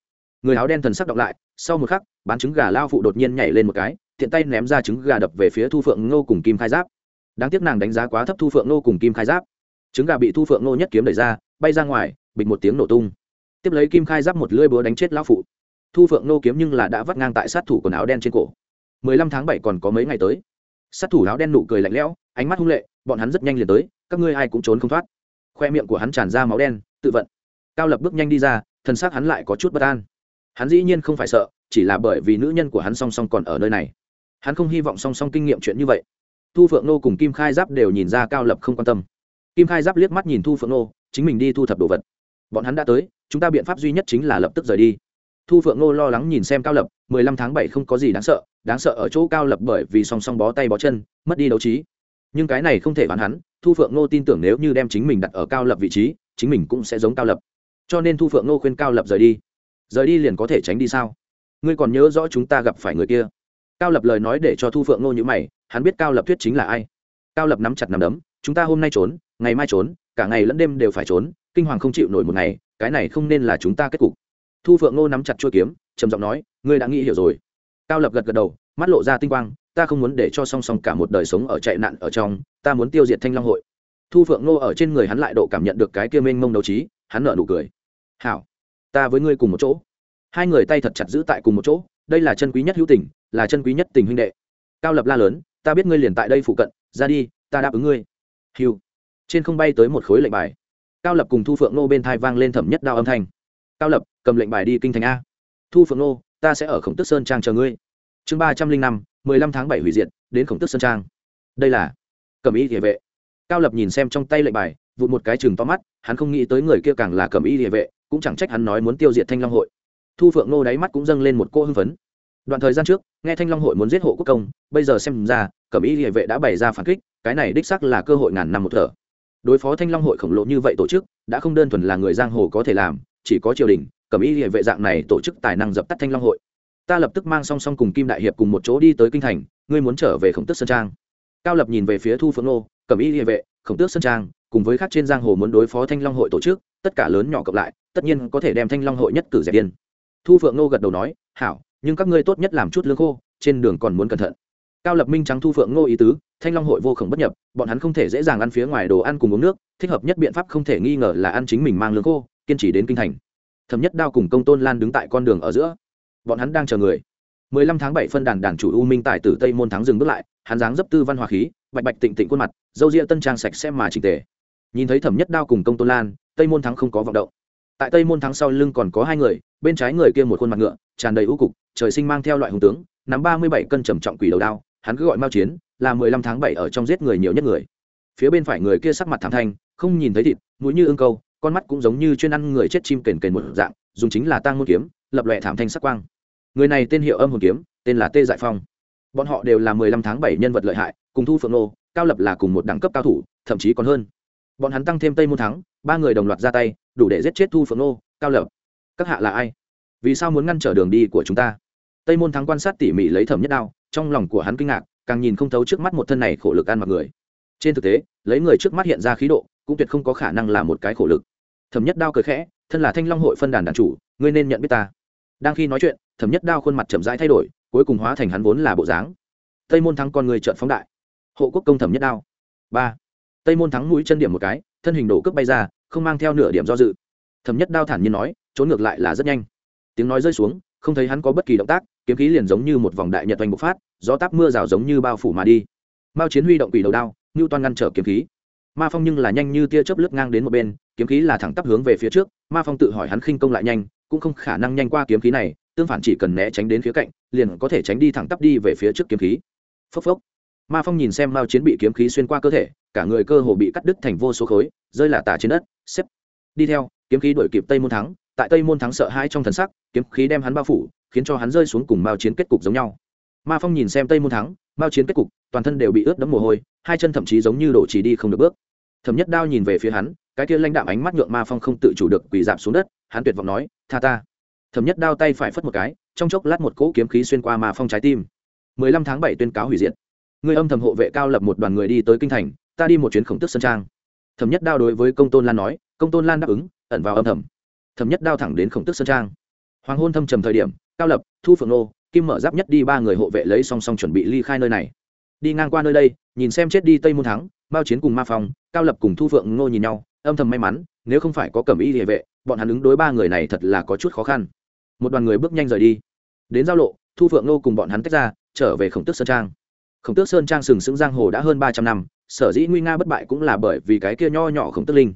Người áo đen thần sắc đọc lại, sau một khắc, bán trứng gà lao phụ đột nhiên nhảy lên một cái thiện tay ném ra trứng gà đập về phía thu phượng ngô cùng kim khai giáp. Đáng tiếc nàng đánh giá quá thấp thu phượng ngô cùng kim khai giáp. Trứng gà bị thu phượng ngô nhất kiếm đẩy ra, bay ra ngoài bịch một tiếng nổ tung. Tiếp lấy kim khai giáp một lưỡi búa đánh chết lão phụ. Thu phượng nô kiếm nhưng là đã vắt ngang tại sát thủ quần áo đen trên cổ. Mười lăm tháng bảy còn có mấy ngày tới. Sát thủ áo đen nụ cười lạnh lẽo, ánh mắt hung lệ, bọn hắn rất nhanh liền tới, các ngươi ai cũng trốn không thoát. Khoe miệng của hắn tràn ra máu đen, tự vận. Cao lập bước nhanh đi ra, thân xác hắn lại có chút bất an. Hắn dĩ nhiên không phải sợ, chỉ là bởi vì nữ nhân của hắn song song còn ở nơi này. Hắn không hy vọng song song kinh nghiệm chuyện như vậy. Thu phượng nô cùng kim khai giáp đều nhìn ra cao lập không quan tâm. Kim khai giáp liếc mắt nhìn thu phượng nô, chính mình đi thu thập đồ vật bọn hắn đã tới, chúng ta biện pháp duy nhất chính là lập tức rời đi. Thu phượng nô lo lắng nhìn xem cao lập, mười lăm tháng bảy không có gì đáng sợ đáng sợ ở chỗ cao lập bởi vì song song bó tay bó chân, mất đi đấu trí. Nhưng cái này không thể bán hắn, thu phượng nô tin tưởng nếu như đem chính mình đặt ở cao lập vị trí, chính mình cũng sẽ giống cao lập. Cho nên thu phượng nô khuyên cao lập rời đi. Rời đi liền có thể tránh đi sao? Ngươi còn nhớ rõ chúng ta gặp phải người kia? Cao lập lời nói để cho thu phượng nô nhữ mày, hắn biết cao lập thuyết chính là ai. Cao lập nắm chặt nắm đấm, chúng ta hôm nay trốn, ngày mai trốn, cả ngày lẫn đêm đều phải trốn kinh hoàng không chịu nổi một ngày, cái này không nên là chúng ta kết cục. Thu phượng ngô nắm chặt chuôi kiếm, trầm giọng nói, ngươi đã nghĩ hiểu rồi. Cao lập gật gật đầu, mắt lộ ra tinh quang, ta không muốn để cho song song cả một đời sống ở chạy nạn ở trong, ta muốn tiêu diệt thanh long hội. Thu phượng ngô ở trên người hắn lại độ cảm nhận được cái kia mênh mông đấu trí, hắn nở nụ cười. Hảo, ta với ngươi cùng một chỗ. Hai người tay thật chặt giữ tại cùng một chỗ, đây là chân quý nhất hữu tình, là chân quý nhất tình huynh đệ. Cao lập la lớn, ta biết ngươi liền tại đây phụ cận, ra đi, ta đáp ứng ngươi. Hiu trên không bay tới một khối lệnh bài cao lập cùng thu phượng nô bên thai vang lên thẩm nhất đao âm thanh. Cao lập, cầm lệnh bài đi kinh thành a. Thu phượng nô, ta sẽ ở khổng tức sơn trang chờ ngươi. Chương ba trăm linh năm, mười lăm tháng bảy hủy diệt, đến khổng tức sơn trang. Đây là cầm y địa vệ. Cao lập nhìn xem trong tay lệnh bài, vụt một cái chừng to mắt, hắn không nghĩ tới người kia càng là cầm y địa vệ, cũng chẳng trách hắn nói muốn tiêu diệt thanh long hội. Thu phượng nô đáy mắt cũng dâng lên một cô hưng phấn. Đoạn thời gian trước, nghe thanh long hội muốn giết hộ quốc công, bây giờ xem ra, cẩm y địa vệ đã bày ra phản kích, cái này đích sắc là cơ hội ngàn năm một thở đối phó thanh long hội khổng lồ như vậy tổ chức, đã không đơn thuần là người giang hồ có thể làm, chỉ có triều đình, cẩm y địa vệ dạng này tổ chức tài năng dập tắt thanh long hội. Ta lập tức mang song song cùng kim đại hiệp cùng một chỗ đi tới kinh thành, ngươi muốn trở về khổng tước sơn trang. Cao lập nhìn về phía thu phượng nô cẩm y địa vệ, khổng tước sơn trang, cùng với khác trên giang hồ muốn đối phó thanh long hội tổ chức, tất cả lớn nhỏ cộng lại, tất nhiên có thể đem thanh long hội nhất cử dẹp điên. Thu phượng nô gật đầu nói, hảo, nhưng các ngươi tốt nhất làm chút lương khô, trên đường còn muốn cẩn thận cao lập minh trắng thu phượng ngô ý tứ, thanh long hội vô khổng bất nhập, bọn hắn không thể dễ dàng ăn phía ngoài đồ ăn cùng uống nước, thích hợp nhất biện pháp không thể nghi ngờ là ăn chính mình mang lương khô, kiên trì đến kinh thành. Thẩm nhất đao cùng công tôn lan đứng tại con đường ở giữa. Bọn hắn đang chờ người. Mười lăm tháng bảy phân đàn đàn chủ u minh tại tử tây môn thắng dừng bước lại, hắn dáng dấp tư văn hòa khí, bạch bạch tịnh tịnh khuôn mặt, dâu ria tân trang sạch xem mà chỉnh tề. Nhìn thấy thẩm nhất đao cùng công tôn lan, tây môn thắng không có vọng động. Tại tây môn thắng sau lưng còn có hai người, bên trái người kia một khuôn mặt ngựa, tràn đầy ưu cục, trời sinh mang theo loại hùng tướng, nắm ba mươi bảy cân trầm trọng quỷ đầu đao hắn cứ gọi mao chiến, là mười lăm tháng bảy ở trong giết người nhiều nhất người. Phía bên phải người kia sắc mặt thảm thanh, không nhìn thấy thịt, mũi như ương câu, con mắt cũng giống như chuyên ăn người chết chim kền kền một dạng, dùng chính là tang môn kiếm, lập lòe thảm thanh sắc quang. Người này tên hiệu âm hồn kiếm, tên là tê dại phong. Bọn họ đều là mười lăm tháng bảy nhân vật lợi hại, cùng thu phượng nô, cao lập là cùng một đẳng cấp cao thủ, thậm chí còn hơn. Bọn hắn tăng thêm tây môn thắng, ba người đồng loạt ra tay, đủ để giết chết thu phượng nô, cao lập. Các hạ là ai? Vì sao muốn ngăn trở đường đi của chúng ta? Tây môn thắng quan sát tỉ mỉ lấy thẩm nhất đao trong lòng của hắn kinh ngạc, càng nhìn không thấu trước mắt một thân này khổ lực ăn mặc người. Trên thực tế, lấy người trước mắt hiện ra khí độ, cũng tuyệt không có khả năng là một cái khổ lực. Thẩm nhất đao cười khẽ, thân là thanh long hội phân đàn đàn chủ, ngươi nên nhận biết ta. Đang khi nói chuyện, thẩm nhất đao khuôn mặt chậm rãi thay đổi, cuối cùng hóa thành hắn vốn là bộ dáng. Tây môn thắng con người trợn phóng đại. Hộ quốc công thẩm nhất đao. Ba. Tây môn thắng mũi chân điểm một cái, thân hình đổ cướp bay ra, không mang theo nửa điểm do dự. Thẩm nhất đao thản nhiên nói, trốn ngược lại là rất nhanh. Tiếng nói rơi xuống, không thấy hắn có bất kỳ động tác kiếm khí liền giống như một vòng đại nhật oanh bộc phát, gió táp mưa rào giống như bao phủ mà đi. Mao chiến huy động quỷ đầu đao, ngưu toan ngăn trở kiếm khí. Ma phong nhưng là nhanh như tia chớp lướt ngang đến một bên, kiếm khí là thẳng tắp hướng về phía trước, ma phong tự hỏi hắn khinh công lại nhanh, cũng không khả năng nhanh qua kiếm khí này, tương phản chỉ cần né tránh đến phía cạnh, liền có thể tránh đi thẳng tắp đi về phía trước kiếm khí. Phốc phốc. Ma phong nhìn xem mao chiến bị kiếm khí xuyên qua cơ thể, cả người cơ hồ bị cắt đứt thành vô số khối, rơi là tả trên đất, xếp. Đi theo, kiếm khí đuổi kịp tây môn thắng, tại tây môn thắng sợ hãi trong thần sắc, kiếm khí đem hắn bao phủ khiến cho hắn rơi xuống cùng mao chiến kết cục giống nhau. Ma phong nhìn xem tây môn thắng, mao chiến kết cục, toàn thân đều bị ướt đẫm mồ hôi, hai chân thậm chí giống như đổ chỉ đi không được bước. Thẩm nhất đao nhìn về phía hắn, cái kia lãnh đạm ánh mắt nhượng ma phong không tự chủ được quỳ dạp xuống đất, hắn tuyệt vọng nói, tha ta. Thẩm nhất đao tay phải phất một cái, trong chốc lát một cỗ kiếm khí xuyên qua ma phong trái tim. 15 tháng 7 tuyên cáo hủy diệt. Người âm thầm hộ vệ cao lập một đoàn người đi tới kinh thành, ta đi một chuyến khổng tức sơn trang. Thẩm nhất đao đối với công tôn lan nói, công tôn lan đáp ứng, ẩn vào âm thầm. Thẩm nhất đao thẳng đến khổng tức sơn trang. Hoàng hôn thâm trầm thời điểm cao lập, thu phượng nô, kim mở giáp nhất đi ba người hộ vệ lấy song song chuẩn bị ly khai nơi này. Đi ngang qua nơi đây, nhìn xem chết đi tây môn thắng, mao chiến cùng ma phong, cao lập cùng thu phượng Nô nhìn nhau, âm thầm may mắn, nếu không phải có cẩm y địa vệ, bọn hắn ứng đối ba người này thật là có chút khó khăn. Một đoàn người bước nhanh rời đi. Đến giao lộ, thu phượng Nô cùng bọn hắn tách ra, trở về khổng tước sơn trang. Khổng tước sơn trang sừng sững giang hồ đã hơn ba trăm năm, sở dĩ nguy nga bất bại cũng là bởi vì cái kia nho nhỏ khổng tước linh.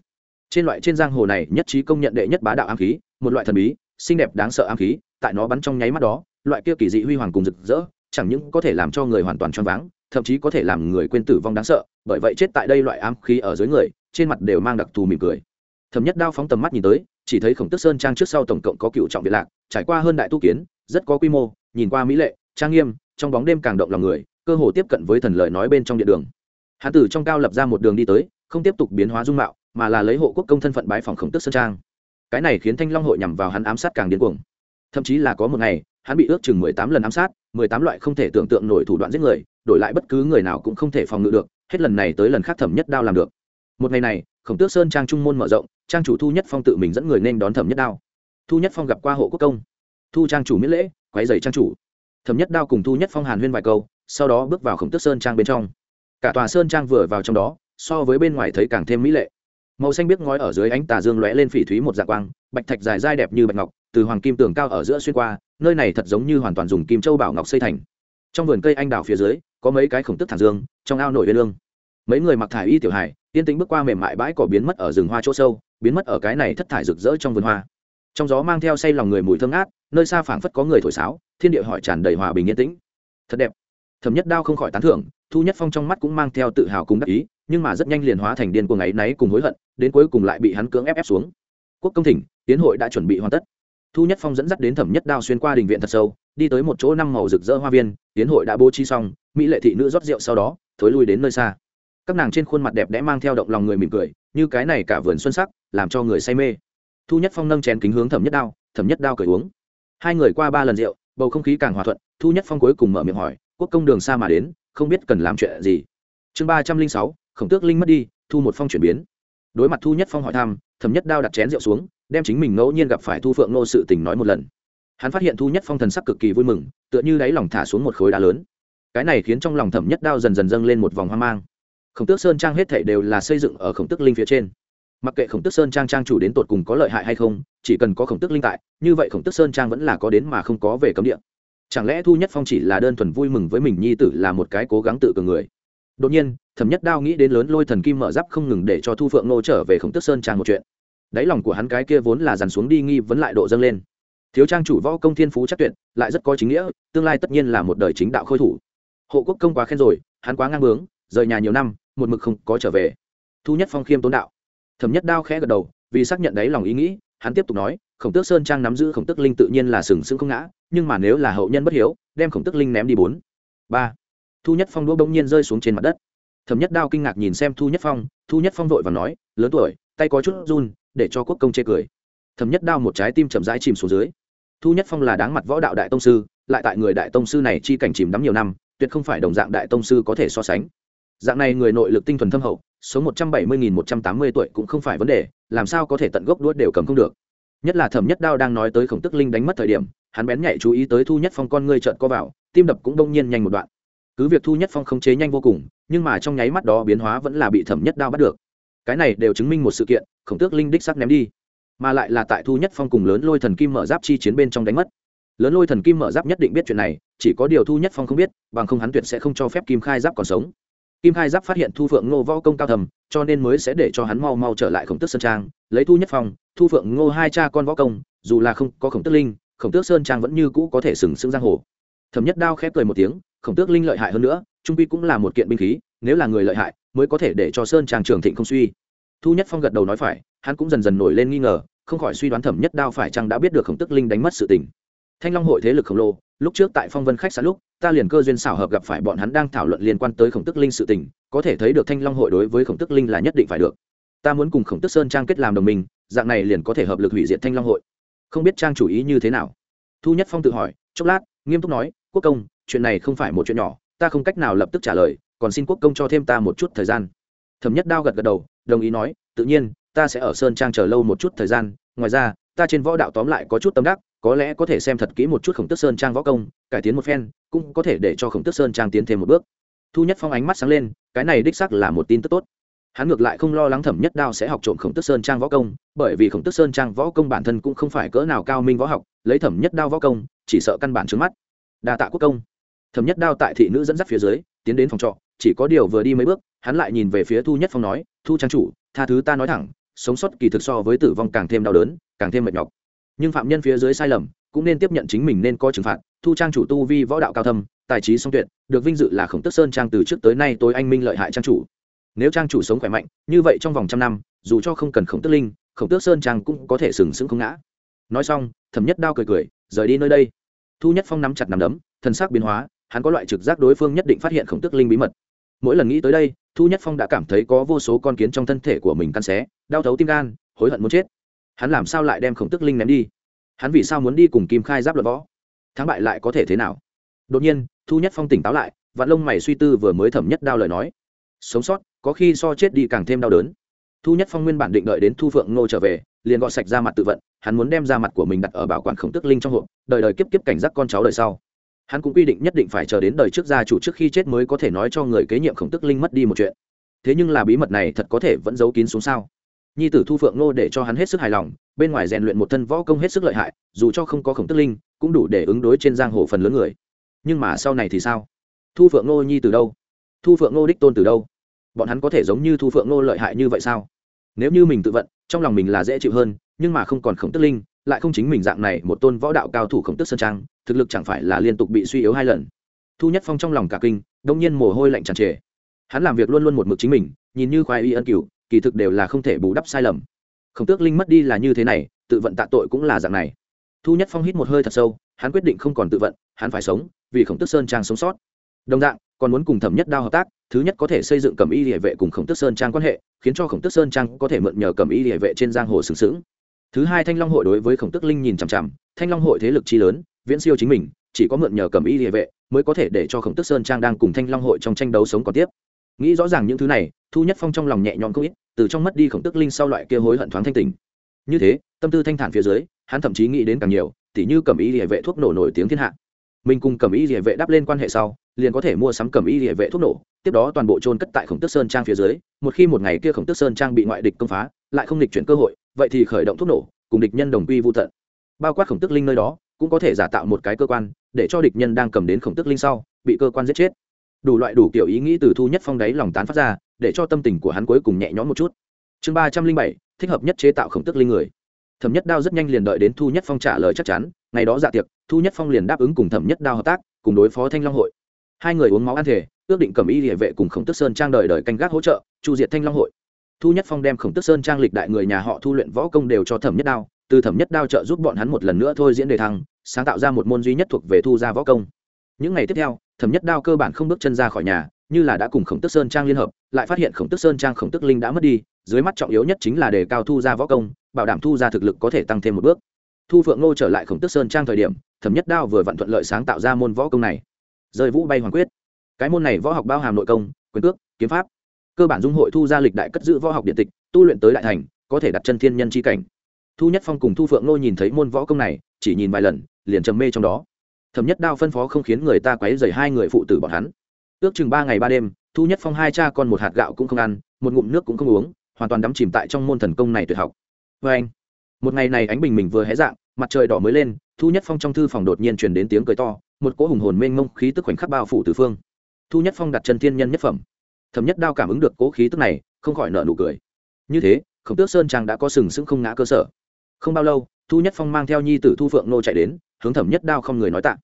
Trên loại, trên giang hồ này nhất trí công nhận đệ nhất bá đạo ám khí, một loại thần bí, xinh đẹp đáng sợ ám khí tại nó bắn trong nháy mắt đó, loại kia kỳ dị huy hoàng cùng rực rỡ, chẳng những có thể làm cho người hoàn toàn choáng váng, thậm chí có thể làm người quên tử vong đáng sợ, bởi vậy chết tại đây loại ám khí ở dưới người, trên mặt đều mang đặc thù mỉm cười. Thẩm nhất đao phóng tầm mắt nhìn tới, chỉ thấy khổng tức sơn trang trước sau tổng cộng có cựu trọng việt lạc, trải qua hơn đại tu kiến, rất có quy mô, nhìn qua mỹ lệ, trang nghiêm, trong bóng đêm càng động lòng người, cơ hồ tiếp cận với thần lời nói bên trong địa đường. Hán tử trong cao lập ra một đường đi tới, không tiếp tục biến hóa dung mạo, mà là lấy hộ quốc công thân phận bái phòng khổng tức sơn trang. Cái này khiến thanh long hội nhằm vào hắn ám sát càng điên cuồng thậm chí là có một ngày, hắn bị ước chừng mười tám lần ám sát, mười tám loại không thể tưởng tượng nổi thủ đoạn giết người, đổi lại bất cứ người nào cũng không thể phòng ngự được, hết lần này tới lần khác thẩm nhất đao làm được. Một ngày này, khổng tước sơn trang trung môn mở rộng, trang chủ thu nhất phong tự mình dẫn người nên đón thẩm nhất đao. Thu nhất phong gặp qua hộ quốc công. Thu trang chủ miễn lễ quái dày trang chủ. Thẩm nhất đao cùng thu nhất phong hàn huyên vài câu, sau đó bước vào khổng tước sơn trang bên trong. Cả tòa sơn trang vừa vào trong đó, so với bên ngoài thấy càng thêm mỹ lệ. Màu xanh biết ngói ở dưới ánh tà dương lóe lên phỉ thúy một dạng quang, bạch thạch dài dai đẹp như bạch ngọc từ hoàng kim tường cao ở giữa xuyên qua, nơi này thật giống như hoàn toàn dùng kim châu bảo ngọc xây thành. Trong vườn cây anh đào phía dưới, có mấy cái khổng tức thẳng dương, trong ao nổi viên lương mấy người mặc thải y tiểu hải yên tĩnh bước qua mềm mại bãi cỏ biến mất ở rừng hoa chỗ sâu, biến mất ở cái này thất thải rực rỡ trong vườn hoa. Trong gió mang theo say lòng người mùi thơm ngát, nơi xa phảng phất có người thổi sáo, thiên địa hỏi tràn đầy hòa bình yên tĩnh. Thật đẹp. Thẩm nhất đao không khỏi tán thưởng, thu nhất phong trong mắt cũng mang theo tự hào cùng đắc ý, nhưng mà rất nhanh liền hóa thành điên cuồng ấy náy cùng hối hận, đến cuối cùng lại bị hắn cưỡng ép ép xuống. Quốc công thỉnh, tiến hội đã chuẩn bị hoàn tất thu nhất phong dẫn dắt đến thẩm nhất đao xuyên qua đình viện thật sâu, đi tới một chỗ năm màu rực rỡ hoa viên, tiến hội đã bố trí xong, mỹ lệ thị nữ rót rượu sau đó, thối lui đến nơi xa. Các nàng trên khuôn mặt đẹp đẽ mang theo động lòng người mỉm cười, như cái này cả vườn xuân sắc, làm cho người say mê. Thu nhất phong nâng chén kính hướng thẩm nhất đao, thẩm nhất đao cười uống. Hai người qua ba lần rượu, bầu không khí càng hòa thuận, thu nhất phong cuối cùng mở miệng hỏi, quốc công đường xa mà đến, không biết cần làm chuyện gì? Chương ba trăm linh sáu, khổng tước linh mất đi, thu một phong chuyển biến. Đối mặt thu nhất phong hỏi thăm, thẩm nhất đao đặt chén rượu xuống đem chính mình ngẫu nhiên gặp phải thu phượng nô sự tình nói một lần. Hắn phát hiện thu nhất phong thần sắc cực kỳ vui mừng, tựa như đáy lòng thả xuống một khối đá lớn. Cái này khiến trong lòng thẩm nhất đao dần dần dâng lên một vòng hoang mang. Khổng tước sơn trang hết thể đều là xây dựng ở khổng tước linh phía trên. Mặc kệ khổng tước sơn trang trang chủ đến tột cùng có lợi hại hay không, chỉ cần có khổng tước linh tại, như vậy khổng tước sơn trang vẫn là có đến mà không có về cấm địa. Chẳng lẽ thu nhất phong chỉ là đơn thuần vui mừng với mình nhi tử là một cái cố gắng tự cường người? Đột nhiên, thẩm nhất đao nghĩ đến lớn lôi thần kim mở giáp không ngừng để cho thu phượng nô trở về khổng tước sơn trang một chuyện đáy lòng của hắn cái kia vốn là dằn xuống đi nghi vấn lại độ dâng lên. Thiếu trang chủ võ công thiên phú chắc tuyệt, lại rất có chính nghĩa, tương lai tất nhiên là một đời chính đạo khôi thủ. Hộ quốc công quá khen rồi, hắn quá ngang bướng, rời nhà nhiều năm, một mực không có trở về. Thu nhất phong khiêm tốn đạo. Thẩm nhất đao khẽ gật đầu, vì xác nhận đáy lòng ý nghĩ, hắn tiếp tục nói, khổng tước sơn trang nắm giữ khổng tước linh tự nhiên là sừng sững không ngã, nhưng mà nếu là hậu nhân bất hiếu, đem khổng tước linh ném đi bốn. Ba. Thu nhất phong đũa bỗng nhiên rơi xuống trên mặt đất. Thẩm nhất đao kinh ngạc nhìn xem thu nhất phong, thu nhất phong vội và nói, lớn tuổi tay có chút run, để cho quốc công chê cười. Thấm nhất đao một trái tim chậm rãi chìm xuống dưới. Thu nhất phong là đáng mặt võ đạo đại tông sư, lại tại người đại tông sư này chi cảnh chìm đắm nhiều năm, tuyệt không phải đồng dạng đại tông sư có thể so sánh. Dạng này người nội lực tinh thuần thâm hậu số một trăm bảy mươi nghìn một trăm tám mươi tuổi cũng không phải vấn đề, làm sao có thể tận gốc đuốt đều cầm không được. Nhất là thẩm nhất đao đang nói tới khổng tức linh đánh mất thời điểm, hắn bén nhạy chú ý tới thu nhất phong con ngươi trợn co vào, tim đập cũng đông nhiên nhanh một đoạn. Cứ việc thu nhất phong khống chế nhanh vô cùng, nhưng mà trong nháy mắt đó biến hóa vẫn là bị thẩm nhất đao bắt được cái này đều chứng minh một sự kiện, khổng tước linh đích sắc ném đi. Mà lại là tại thu nhất phong cùng lớn lôi thần kim mở giáp chi chiến bên trong đánh mất. Lớn lôi thần kim mở giáp nhất định biết chuyện này, chỉ có điều thu nhất phong không biết, bằng không hắn tuyệt sẽ không cho phép kim khai giáp còn sống. Kim khai giáp phát hiện thu phượng ngô võ công cao thầm, cho nên mới sẽ để cho hắn mau mau trở lại khổng tước sơn trang, lấy thu nhất phong, thu phượng ngô hai cha con võ công, dù là không có khổng tước linh, khổng tước sơn trang vẫn như cũ có thể sừng sững giang hồ. Thẩm nhất đao khép cười một tiếng, khổng tước linh lợi hại hơn nữa, trung quy cũng là một kiện binh khí nếu là người lợi hại, mới có thể để cho sơn trang trường thịnh không suy. Thu nhất phong gật đầu nói phải, hắn cũng dần dần nổi lên nghi ngờ, không khỏi suy đoán thẩm nhất đao phải chăng đã biết được khổng tức linh đánh mất sự tình. Thanh long hội thế lực khổng lồ, lúc trước tại phong vân khách sạn lúc, ta liền cơ duyên xảo hợp gặp phải bọn hắn đang thảo luận liên quan tới khổng tức linh sự tình, có thể thấy được thanh long hội đối với khổng tức linh là nhất định phải được. Ta muốn cùng khổng tức sơn trang kết làm đồng minh, dạng này liền có thể hợp lực hủy diệt thanh long hội. Không biết trang chủ ý như thế nào? Thu nhất phong tự hỏi, chốc lát, nghiêm túc nói, quốc công, chuyện này không phải một chuyện nhỏ, ta không cách nào lập tức trả lời còn xin quốc công cho thêm ta một chút thời gian. Thẩm nhất đao gật gật đầu, đồng ý nói, tự nhiên, ta sẽ ở sơn trang chờ lâu một chút thời gian. Ngoài ra, ta trên võ đạo tóm lại có chút tâm đắc, có lẽ có thể xem thật kỹ một chút khổng tức sơn trang võ công, cải tiến một phen, cũng có thể để cho khổng tức sơn trang tiến thêm một bước. Thu nhất phong ánh mắt sáng lên, cái này đích sắc là một tin tức tốt. Hắn ngược lại không lo lắng thẩm nhất đao sẽ học trộm khổng tức sơn trang võ công, bởi vì khổng tức sơn trang võ công bản thân cũng không phải cỡ nào cao minh võ học, lấy thẩm nhất đao võ công, chỉ sợ căn bản trước mắt. Đa tạ quốc công. Thẩm nhất đao tại thị nữ dẫn dắt phía dưới, tiến đến phòng trọ chỉ có điều vừa đi mấy bước, hắn lại nhìn về phía thu nhất phong nói, thu trang chủ, tha thứ ta nói thẳng, sống sót kỳ thực so với tử vong càng thêm đau đớn, càng thêm mệt nhọc. Nhưng phạm nhân phía dưới sai lầm, cũng nên tiếp nhận chính mình nên coi trừng phạt. Thu trang chủ tu vi võ đạo cao thâm, tài trí song tuyệt, được vinh dự là khổng tức sơn trang từ trước tới nay tối anh minh lợi hại trang chủ. Nếu trang chủ sống khỏe mạnh, như vậy trong vòng trăm năm, dù cho không cần khổng tức linh, khổng tước sơn trang cũng có thể sừng sững không ngã. Nói xong, thẩm nhất đao cười cười, rời đi nơi đây. Thu nhất phong nắm chặt nắm đấm thân xác biến hóa, hắn có loại trực giác đối phương nhất định phát hiện khổng tước linh bí mật mỗi lần nghĩ tới đây, thu nhất phong đã cảm thấy có vô số con kiến trong thân thể của mình căn xé, đau thấu tim gan, hối hận muốn chết. Hắn làm sao lại đem khổng tức linh ném đi? Hắn vì sao muốn đi cùng kim khai giáp luật võ? Thắng bại lại có thể thế nào? Đột nhiên, thu nhất phong tỉnh táo lại vạn lông mày suy tư vừa mới thẩm nhất đao lời nói. Sống sót, có khi so chết đi càng thêm đau đớn. Thu nhất phong nguyên bản định đợi đến thu phượng ngô trở về, liền gọt sạch ra mặt tự vận, hắn muốn đem ra mặt của mình đặt ở bảo quản khổng tức linh trong hộp đời đời kiếp kiếp cảnh giác con cháu đời sau hắn cũng quy định nhất định phải chờ đến đời trước gia chủ trước khi chết mới có thể nói cho người kế nhiệm khổng tức linh mất đi một chuyện. Thế nhưng là bí mật này thật có thể vẫn giấu kín xuống sao? Nhi tử thu phượng nô để cho hắn hết sức hài lòng, bên ngoài rèn luyện một thân võ công hết sức lợi hại, dù cho không có khổng tức linh, cũng đủ để ứng đối trên giang hồ phần lớn người. Nhưng mà sau này thì sao? Thu phượng nô nhi từ đâu? Thu phượng nô đích tôn từ đâu? Bọn hắn có thể giống như thu phượng nô lợi hại như vậy sao? Nếu như mình tự vận, trong lòng mình là dễ chịu hơn, nhưng mà không còn khổng tức linh lại không chính mình dạng này một tôn võ đạo cao thủ khổng tức sơn trang, thực lực chẳng phải là liên tục bị suy yếu hai lần. Thu nhất phong trong lòng cả kinh, đông nhiên mồ hôi lạnh tràn trề. Hắn làm việc luôn luôn một mực chính mình, nhìn như khoai y ân cửu, kỳ thực đều là không thể bù đắp sai lầm. Khổng tước linh mất đi là như thế này, tự vận tạ tội cũng là dạng này. Thu nhất phong hít một hơi thật sâu, hắn quyết định không còn tự vận, hắn phải sống, vì khổng tước sơn trang sống sót. Đồng dạng, còn muốn cùng thẩm nhất đao hợp tác, thứ nhất có thể xây dựng cầm y địa vệ cùng khổng tước sơn trang quan hệ, khiến cho khổng tước sơn trang có thể mượn nhờ cầm y địa vệ trên giang hồ sừng sững thứ hai thanh long hội đối với khổng tước linh nhìn chằm chằm, thanh long hội thế lực chi lớn, viễn siêu chính mình, chỉ có mượn nhờ cầm y địa vệ mới có thể để cho khổng tước sơn trang đang cùng thanh long hội trong tranh đấu sống còn tiếp. Nghĩ rõ ràng những thứ này, thu nhất phong trong lòng nhẹ nhõm không ít, từ trong mất đi khổng tước linh sau loại kia hối hận thoáng thanh tình như thế, tâm tư thanh thản phía dưới, hắn thậm chí nghĩ đến càng nhiều, tỉ như cầm y địa vệ thuốc nổ nổi tiếng thiên hạ. Mình cùng cầm y địa vệ đáp lên quan hệ sau, liền có thể mua sắm cầm y địa vệ thuốc nổ, tiếp đó toàn bộ trôn cất tại khổng tước sơn trang phía dưới, một khi một ngày kia khổng tước sơn trang bị ngoại địch công phá, lại không địch chuyển cơ hội vậy thì khởi động thuốc nổ, cùng địch nhân đồng quy vô tận. Bao quát khổng tước linh nơi đó, cũng có thể giả tạo một cái cơ quan, để cho địch nhân đang cầm đến khổng tước linh sau, bị cơ quan giết chết. Đủ loại đủ kiểu ý nghĩ từ thu nhất phong đáy lòng tán phát ra, để cho tâm tình của hắn cuối cùng nhẹ nhõm một chút. Chương ba trăm linh bảy, thích hợp nhất chế tạo khổng tước linh người. Thẩm nhất đao rất nhanh liền đợi đến thu nhất phong trả lời chắc chắn, ngày đó dạ tiệc, thu nhất phong liền đáp ứng cùng thẩm nhất đao hợp tác, cùng đối phó thanh long hội. Hai người uống máu ăn thể ước định cầm y địa vệ cùng khổng tức sơn trang đời đời canh gác hỗ trợ, chu diệt thanh long hội thu nhất phong đem khổng tức sơn trang lịch đại người nhà họ thu luyện võ công đều cho thẩm nhất đao, từ thẩm nhất đao trợ giúp bọn hắn một lần nữa thôi diễn đề thăng, sáng tạo ra một môn duy nhất thuộc về thu gia võ công. Những ngày tiếp theo, thẩm nhất đao cơ bản không bước chân ra khỏi nhà, như là đã cùng khổng tức sơn trang liên hợp, lại phát hiện khổng tức sơn trang khổng tức linh đã mất đi, dưới mắt trọng yếu nhất chính là đề cao thu gia võ công, bảo đảm thu gia thực lực có thể tăng thêm một bước. Thu phượng ngô trở lại khổng tức sơn trang thời điểm, thẩm nhất đao vừa vặn thuận lợi sáng tạo ra môn võ công này. Rơi vũ bay hoàng quyết. Cái môn này võ học bao hàm nội công, quyền cước, kiếm pháp cơ bản dung hội thu gia lịch đại cất giữ võ học điện tịch, tu luyện tới đại thành, có thể đặt chân thiên nhân c h i cảnh. Thu nhất phong cùng thu phượng nô nhìn thấy môn võ công này, chỉ nhìn vài lần, liền trầm mê trong đó. Thẩm nhất đao phân phó không khiến người ta quấy dày hai người phụ tử bọn hắn. Ước chừng ba ngày ba đêm, thu nhất phong hai cha con một hạt gạo cũng không ăn, một ngụm nước cũng không uống, hoàn toàn đắm chìm tại trong môn thần công này tuyệt học. Vê anh, một ngày này ánh bình mình vừa hé dạng, mặt trời đỏ mới lên, thu nhất phong trong thư phòng đột nhiên truyền đến tiếng cười to, một cỗ hùng hồn mênh mông khí tức khoảnh khắc bao phủ từ phương. Thu nhất phong đặt chân thiên nhân nhất phẩm thẩm nhất đao cảm ứng được cố khí tức này, không khỏi nợ nụ cười. Như thế, khổng tước sơn trang đã có sừng sững không ngã cơ sở. Không bao lâu, thu nhất phong mang theo nhi tử thu phượng nô chạy đến, hướng thẩm nhất đao không người nói tạ.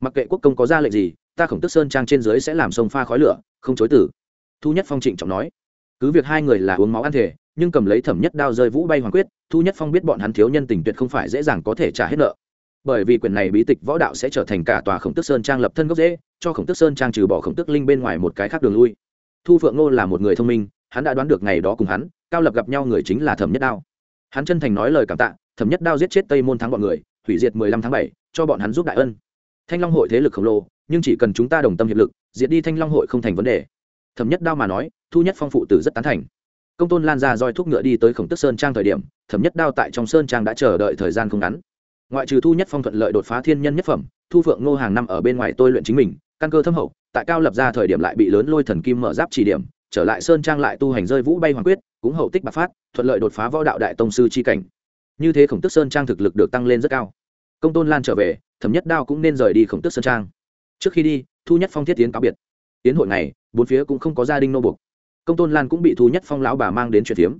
Mặc kệ quốc công có ra lệnh gì, ta khổng tước sơn trang trên dưới sẽ làm sông pha khói lửa, không chối tử thu nhất phong trịnh trọng nói. Cứ việc hai người là uống máu ăn thể, nhưng cầm lấy thẩm nhất đao rơi vũ bay hoàng quyết, thu nhất phong biết bọn hắn thiếu nhân tình tuyệt không phải dễ dàng có thể trả hết nợ. Bởi vì quyền này bí tịch võ đạo sẽ trở thành cả tòa khổng Tước sơn trang lập thân gốc dễ cho khổng Tước sơn trang trừ bỏ khổng Tước linh bên ngoài một cái khác đường lui thu phượng ngô là một người thông minh, hắn đã đoán được ngày đó cùng hắn, cao lập gặp nhau người chính là thẩm nhất đao. Hắn chân thành nói lời cảm tạ, thẩm nhất đao giết chết tây môn thắng bọn người, hủy diệt mười lăm tháng bảy, cho bọn hắn giúp đại ân. Thanh long hội thế lực khổng lồ, nhưng chỉ cần chúng ta đồng tâm hiệp lực, diệt đi thanh long hội không thành vấn đề. Thẩm nhất đao mà nói, thu nhất phong phụ tử rất tán thành. Công tôn lan ra roi thuốc ngựa đi tới khổng tức sơn trang thời điểm, thẩm nhất đao tại trong sơn trang đã chờ đợi thời gian không ngắn. Ngoại trừ thu nhất phong thuận lợi đột phá thiên nhân nhất phẩm, thu phượng ngô hàng năm ở bên ngoài tôi luyện chính mình, căn cơ thâm hậu tại cao lập ra thời điểm lại bị lớn lôi thần kim mở giáp chỉ điểm, trở lại sơn trang lại tu hành rơi vũ bay hoàng quyết, cũng hậu tích bạc phát, thuận lợi đột phá võ đạo đại tông sư c h i cảnh. Như thế khổng tức sơn trang thực lực được tăng lên rất cao. Công tôn lan trở về, thẩm nhất đao cũng nên rời đi khổng tức sơn trang. Trước khi đi, thu nhất phong thiết tiến cáo biệt. Tiến hội này bốn phía cũng không có gia đình nô buộc. Công tôn lan cũng bị thu nhất phong lão bà mang đến chuyện phiếm.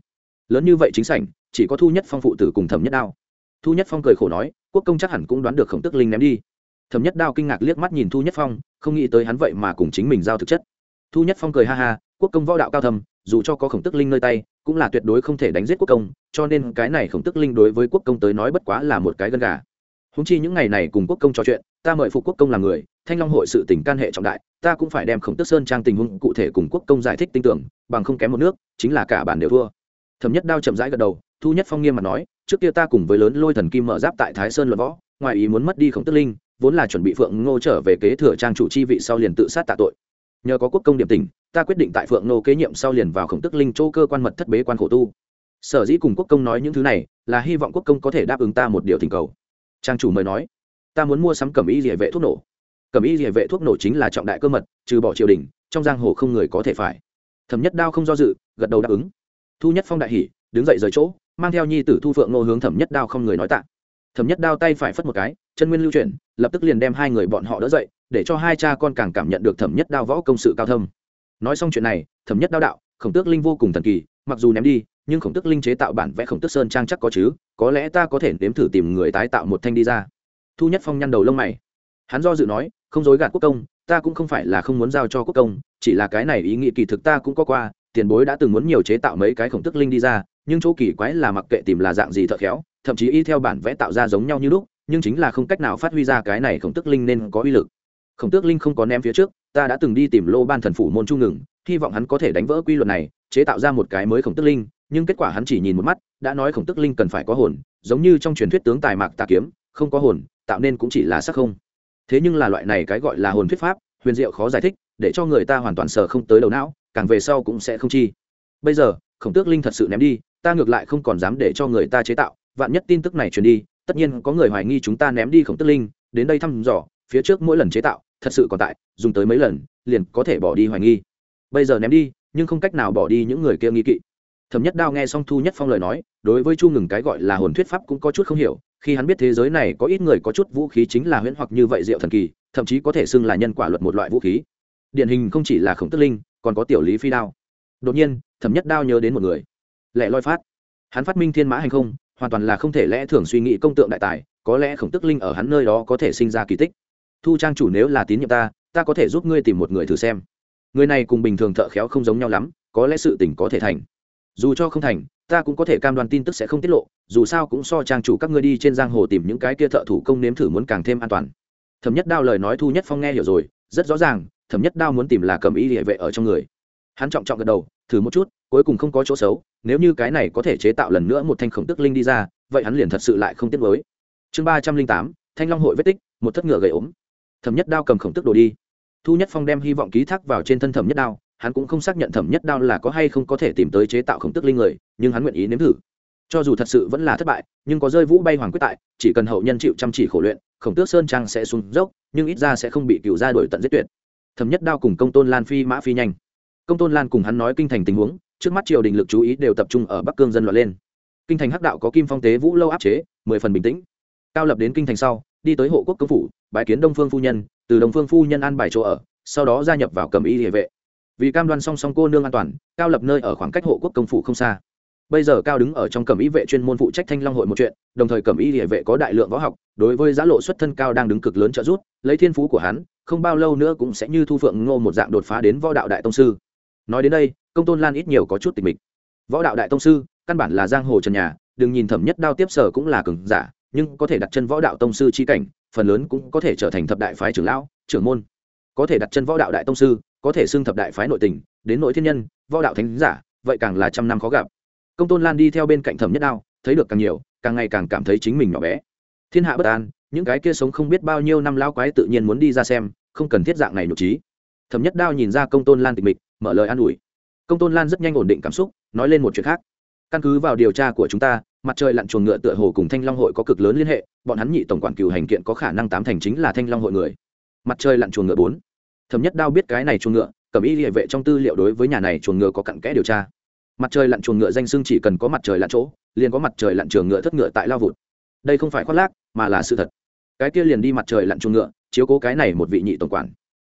Lớn như vậy chính sảnh, chỉ có thu nhất phong phụ tử cùng thẩm nhất đao. Thu nhất phong cười khổ nói, quốc công chắc hẳn cũng đoán được khổng tức linh ném đi thẩm nhất đao kinh ngạc liếc mắt nhìn thu nhất phong, không nghĩ tới hắn vậy mà cùng chính mình giao thực chất. Thu nhất phong cười ha ha, quốc công võ đạo cao thầm dù cho có khổng tức linh nơi tay, cũng là tuyệt đối không thể đánh giết quốc công, cho nên cái này khổng tức linh đối với quốc công tới nói bất quá là một cái gân gà. Húng chi những ngày này cùng quốc công trò chuyện, ta mời phục quốc công là người, thanh long hội sự tỉnh can hệ trọng đại, ta cũng phải đem khổng tức sơn trang tình huống cụ thể cùng quốc công giải thích tin tưởng, bằng không kém một nước, chính là cả bản đều thua. Thẩm nhất đao chậm rãi gật đầu, thu nhất phong nghiêm mặt nói, trước kia ta cùng với lớn lôi thần kim mở giáp tại thái sơn luận võ, ngoài ý muốn mất đi khổng tức linh vốn là chuẩn bị phượng ngô trở về kế thừa trang chủ chi vị sau liền tự sát tạ tội. Nhờ có quốc công điểm tình, ta quyết định tại phượng ngô kế nhiệm sau liền vào khổng tức linh chỗ cơ quan mật thất bế quan khổ tu. Sở dĩ cùng quốc công nói những thứ này, là hy vọng quốc công có thể đáp ứng ta một điều thỉnh cầu. Trang chủ mời nói, ta muốn mua sắm cẩm y địa vệ thuốc nổ. Cẩm y địa vệ thuốc nổ chính là trọng đại cơ mật, trừ bỏ triều đình, trong giang hồ không người có thể phải. Thẩm nhất đao không do dự, gật đầu đáp ứng. Thu nhất phong đại hỉ, đứng dậy rời chỗ, mang theo nhi tử thu phượng nô hướng thẩm nhất đao không người nói tạ thẩm nhất đao tay phải phất một cái, chân nguyên lưu chuyển, lập tức liền đem hai người bọn họ đỡ dậy, để cho hai cha con càng cảm nhận được thẩm nhất đao võ công sự cao thâm. Nói xong chuyện này, thẩm nhất đao đạo, khổng tước linh vô cùng thần kỳ, mặc dù ném đi, nhưng khổng tước linh chế tạo bản vẽ khổng tước sơn trang chắc có chứ, có lẽ ta có thể nếm thử tìm người tái tạo một thanh đi ra. Thu nhất phong nhăn đầu lông mày. Hắn do dự nói, không dối gạt quốc công, ta cũng không phải là không muốn giao cho quốc công, chỉ là cái này ý nghĩ kỳ thực ta cũng có qua, tiền bối đã từng muốn nhiều chế tạo mấy cái khổng tước linh đi ra, nhưng chỗ kỳ quái là mặc kệ tìm là dạng gì thợ khéo thậm chí y theo bản vẽ tạo ra giống nhau như lúc, nhưng chính là không cách nào phát huy ra cái này khổng tức linh nên có uy lực. Khổng tước linh không có ném phía trước, ta đã từng đi tìm lô ban thần phủ môn trung ngừng, hy vọng hắn có thể đánh vỡ quy luật này, chế tạo ra một cái mới khổng tức linh, nhưng kết quả hắn chỉ nhìn một mắt, đã nói khổng tức linh cần phải có hồn, giống như trong truyền thuyết tướng tài mạc tà kiếm, không có hồn, tạo nên cũng chỉ là sắc không. Thế nhưng là loại này cái gọi là hồn thuyết pháp, huyền diệu khó giải thích, để cho người ta hoàn toàn sờ không tới đầu não, càng về sau cũng sẽ không chi. Bây giờ, khổng tước linh thật sự ném đi, ta ngược lại không còn dám để cho người ta chế tạo vạn nhất tin tức này truyền đi, tất nhiên có người hoài nghi chúng ta ném đi khổng tức linh, đến đây thăm dò, phía trước mỗi lần chế tạo, thật sự còn tại, dùng tới mấy lần, liền có thể bỏ đi hoài nghi. Bây giờ ném đi, nhưng không cách nào bỏ đi những người kia nghi kỵ. Thẩm nhất đao nghe xong thu nhất phong lời nói, đối với chu ngừng cái gọi là hồn thuyết pháp cũng có chút không hiểu, khi hắn biết thế giới này có ít người có chút vũ khí chính là huyễn hoặc như vậy diệu thần kỳ, thậm chí có thể xưng là nhân quả luật một loại vũ khí. Điển hình không chỉ là khổng tức linh, còn có tiểu lý phi đao. Đột nhiên, thẩm nhất đao nhớ đến một người. Lẽ loi phát. Hắn phát minh thiên mã hành không hoàn toàn là không thể lẽ thường suy nghĩ công tượng đại tài, có lẽ khổng tức linh ở hắn nơi đó có thể sinh ra kỳ tích. Thu trang chủ nếu là tín nhiệm ta ta có thể giúp ngươi tìm một người thử xem. Người này cùng bình thường thợ khéo không giống nhau lắm, có lẽ sự tình có thể thành. Dù cho không thành, ta cũng có thể cam đoan tin tức sẽ không tiết lộ, dù sao cũng so trang chủ các ngươi đi trên giang hồ tìm những cái kia thợ thủ công nếm thử muốn càng thêm an toàn. Thẩm nhất đao lời nói thu nhất phong nghe hiểu rồi, rất rõ ràng, thẩm nhất đao muốn tìm là cầm ý địa vệ ở trong người hắn trọng trọng gật đầu, thử một chút, cuối cùng không có chỗ xấu, nếu như cái này có thể chế tạo lần nữa một thanh khổng tức linh đi ra, vậy hắn liền thật sự lại không tiếc mới chương ba trăm linh tám, thanh long hội vết tích, một thất ngựa gầy ốm. Thẩm nhất đao cầm khổng tức đồ đi. Thu nhất phong đem hy vọng ký thác vào trên thân thẩm nhất đao, hắn cũng không xác nhận thẩm nhất đao là có hay không có thể tìm tới chế tạo khổng tức linh người, nhưng hắn nguyện ý nếm thử. Cho dù thật sự vẫn là thất bại, nhưng có rơi vũ bay hoàng quyết tại, chỉ cần hậu nhân chịu chăm chỉ khổ luyện, khổng tước sơn trang sẽ xuống dốc, nhưng ít ra sẽ không bị cựu gia đổi tận giết tuyệt. Thẩm nhất đao cùng công tôn lan phi mã phi nhanh công tôn lan cùng hắn nói kinh thành tình huống, trước mắt triều đình lực chú ý đều tập trung ở bắc cương dân loạn lên. Kinh thành hắc đạo có kim phong tế vũ lâu áp chế, mười phần bình tĩnh. Cao lập đến kinh thành sau, đi tới hộ quốc công phủ bãi kiến đông phương phu nhân, từ đông phương phu nhân an bài chỗ ở, sau đó gia nhập vào cầm y địa vệ. Vì cam đoan song song cô nương an toàn, cao lập nơi ở khoảng cách hộ quốc công phủ không xa. Bây giờ cao đứng ở trong cẩm y vệ chuyên môn phụ trách thanh long hội một chuyện, đồng thời cẩm y địa vệ có đại lượng võ học, đối với giá lộ xuất thân cao đang đứng cực lớn trợ giúp, lấy thiên phú của hắn, không bao lâu nữa cũng sẽ như thu phượng ngô một dạng đột phá đến võ đạo đại tông sư nói đến đây, công tôn lan ít nhiều có chút tịch mịch. Võ đạo đại tông sư, căn bản là giang hồ trần nhà, đừng nhìn thẩm nhất đao tiếp sở cũng là cường giả, nhưng có thể đặt chân võ đạo tông sư chi cảnh, phần lớn cũng có thể trở thành thập đại phái trưởng lão, trưởng môn. Có thể đặt chân võ đạo đại tông sư, có thể xưng thập đại phái nội tình, đến nội thiên nhân, võ đạo thánh giả, vậy càng là trăm năm khó gặp. Công tôn lan đi theo bên cạnh thẩm nhất đao, thấy được càng nhiều, càng ngày càng cảm thấy chính mình nhỏ bé. Thiên hạ bất an, những cái kia sống không biết bao nhiêu năm lao quái tự nhiên muốn đi ra xem, không cần thiết dạng này nhục trí. Thẩm nhất đao nhìn ra công tôn lan tịch mịch mở lời an ủi. Công tôn lan rất nhanh ổn định cảm xúc, nói lên một chuyện khác. Căn cứ vào điều tra của chúng ta, mặt trời lặn chuồng ngựa tựa hồ cùng thanh long hội có cực lớn liên hệ, bọn hắn nhị tổng quản cựu hành kiện có khả năng tám thành chính là thanh long hội người. Mặt trời lặn chuồng ngựa bốn. Thấm nhất đao biết cái này chuồng ngựa cẩm y địa vệ trong tư liệu đối với nhà này chuồng ngựa có cặn kẽ điều tra. Mặt trời lặn chuồng ngựa danh xưng chỉ cần có mặt trời lặn chỗ, liền có mặt trời lặn trường ngựa thất ngựa tại lao vụt. Đây không phải khoác lác, mà là sự thật. Cái kia liền đi mặt trời lặn chuồng ngựa, chiếu cố cái này một vị nhị tổng quản.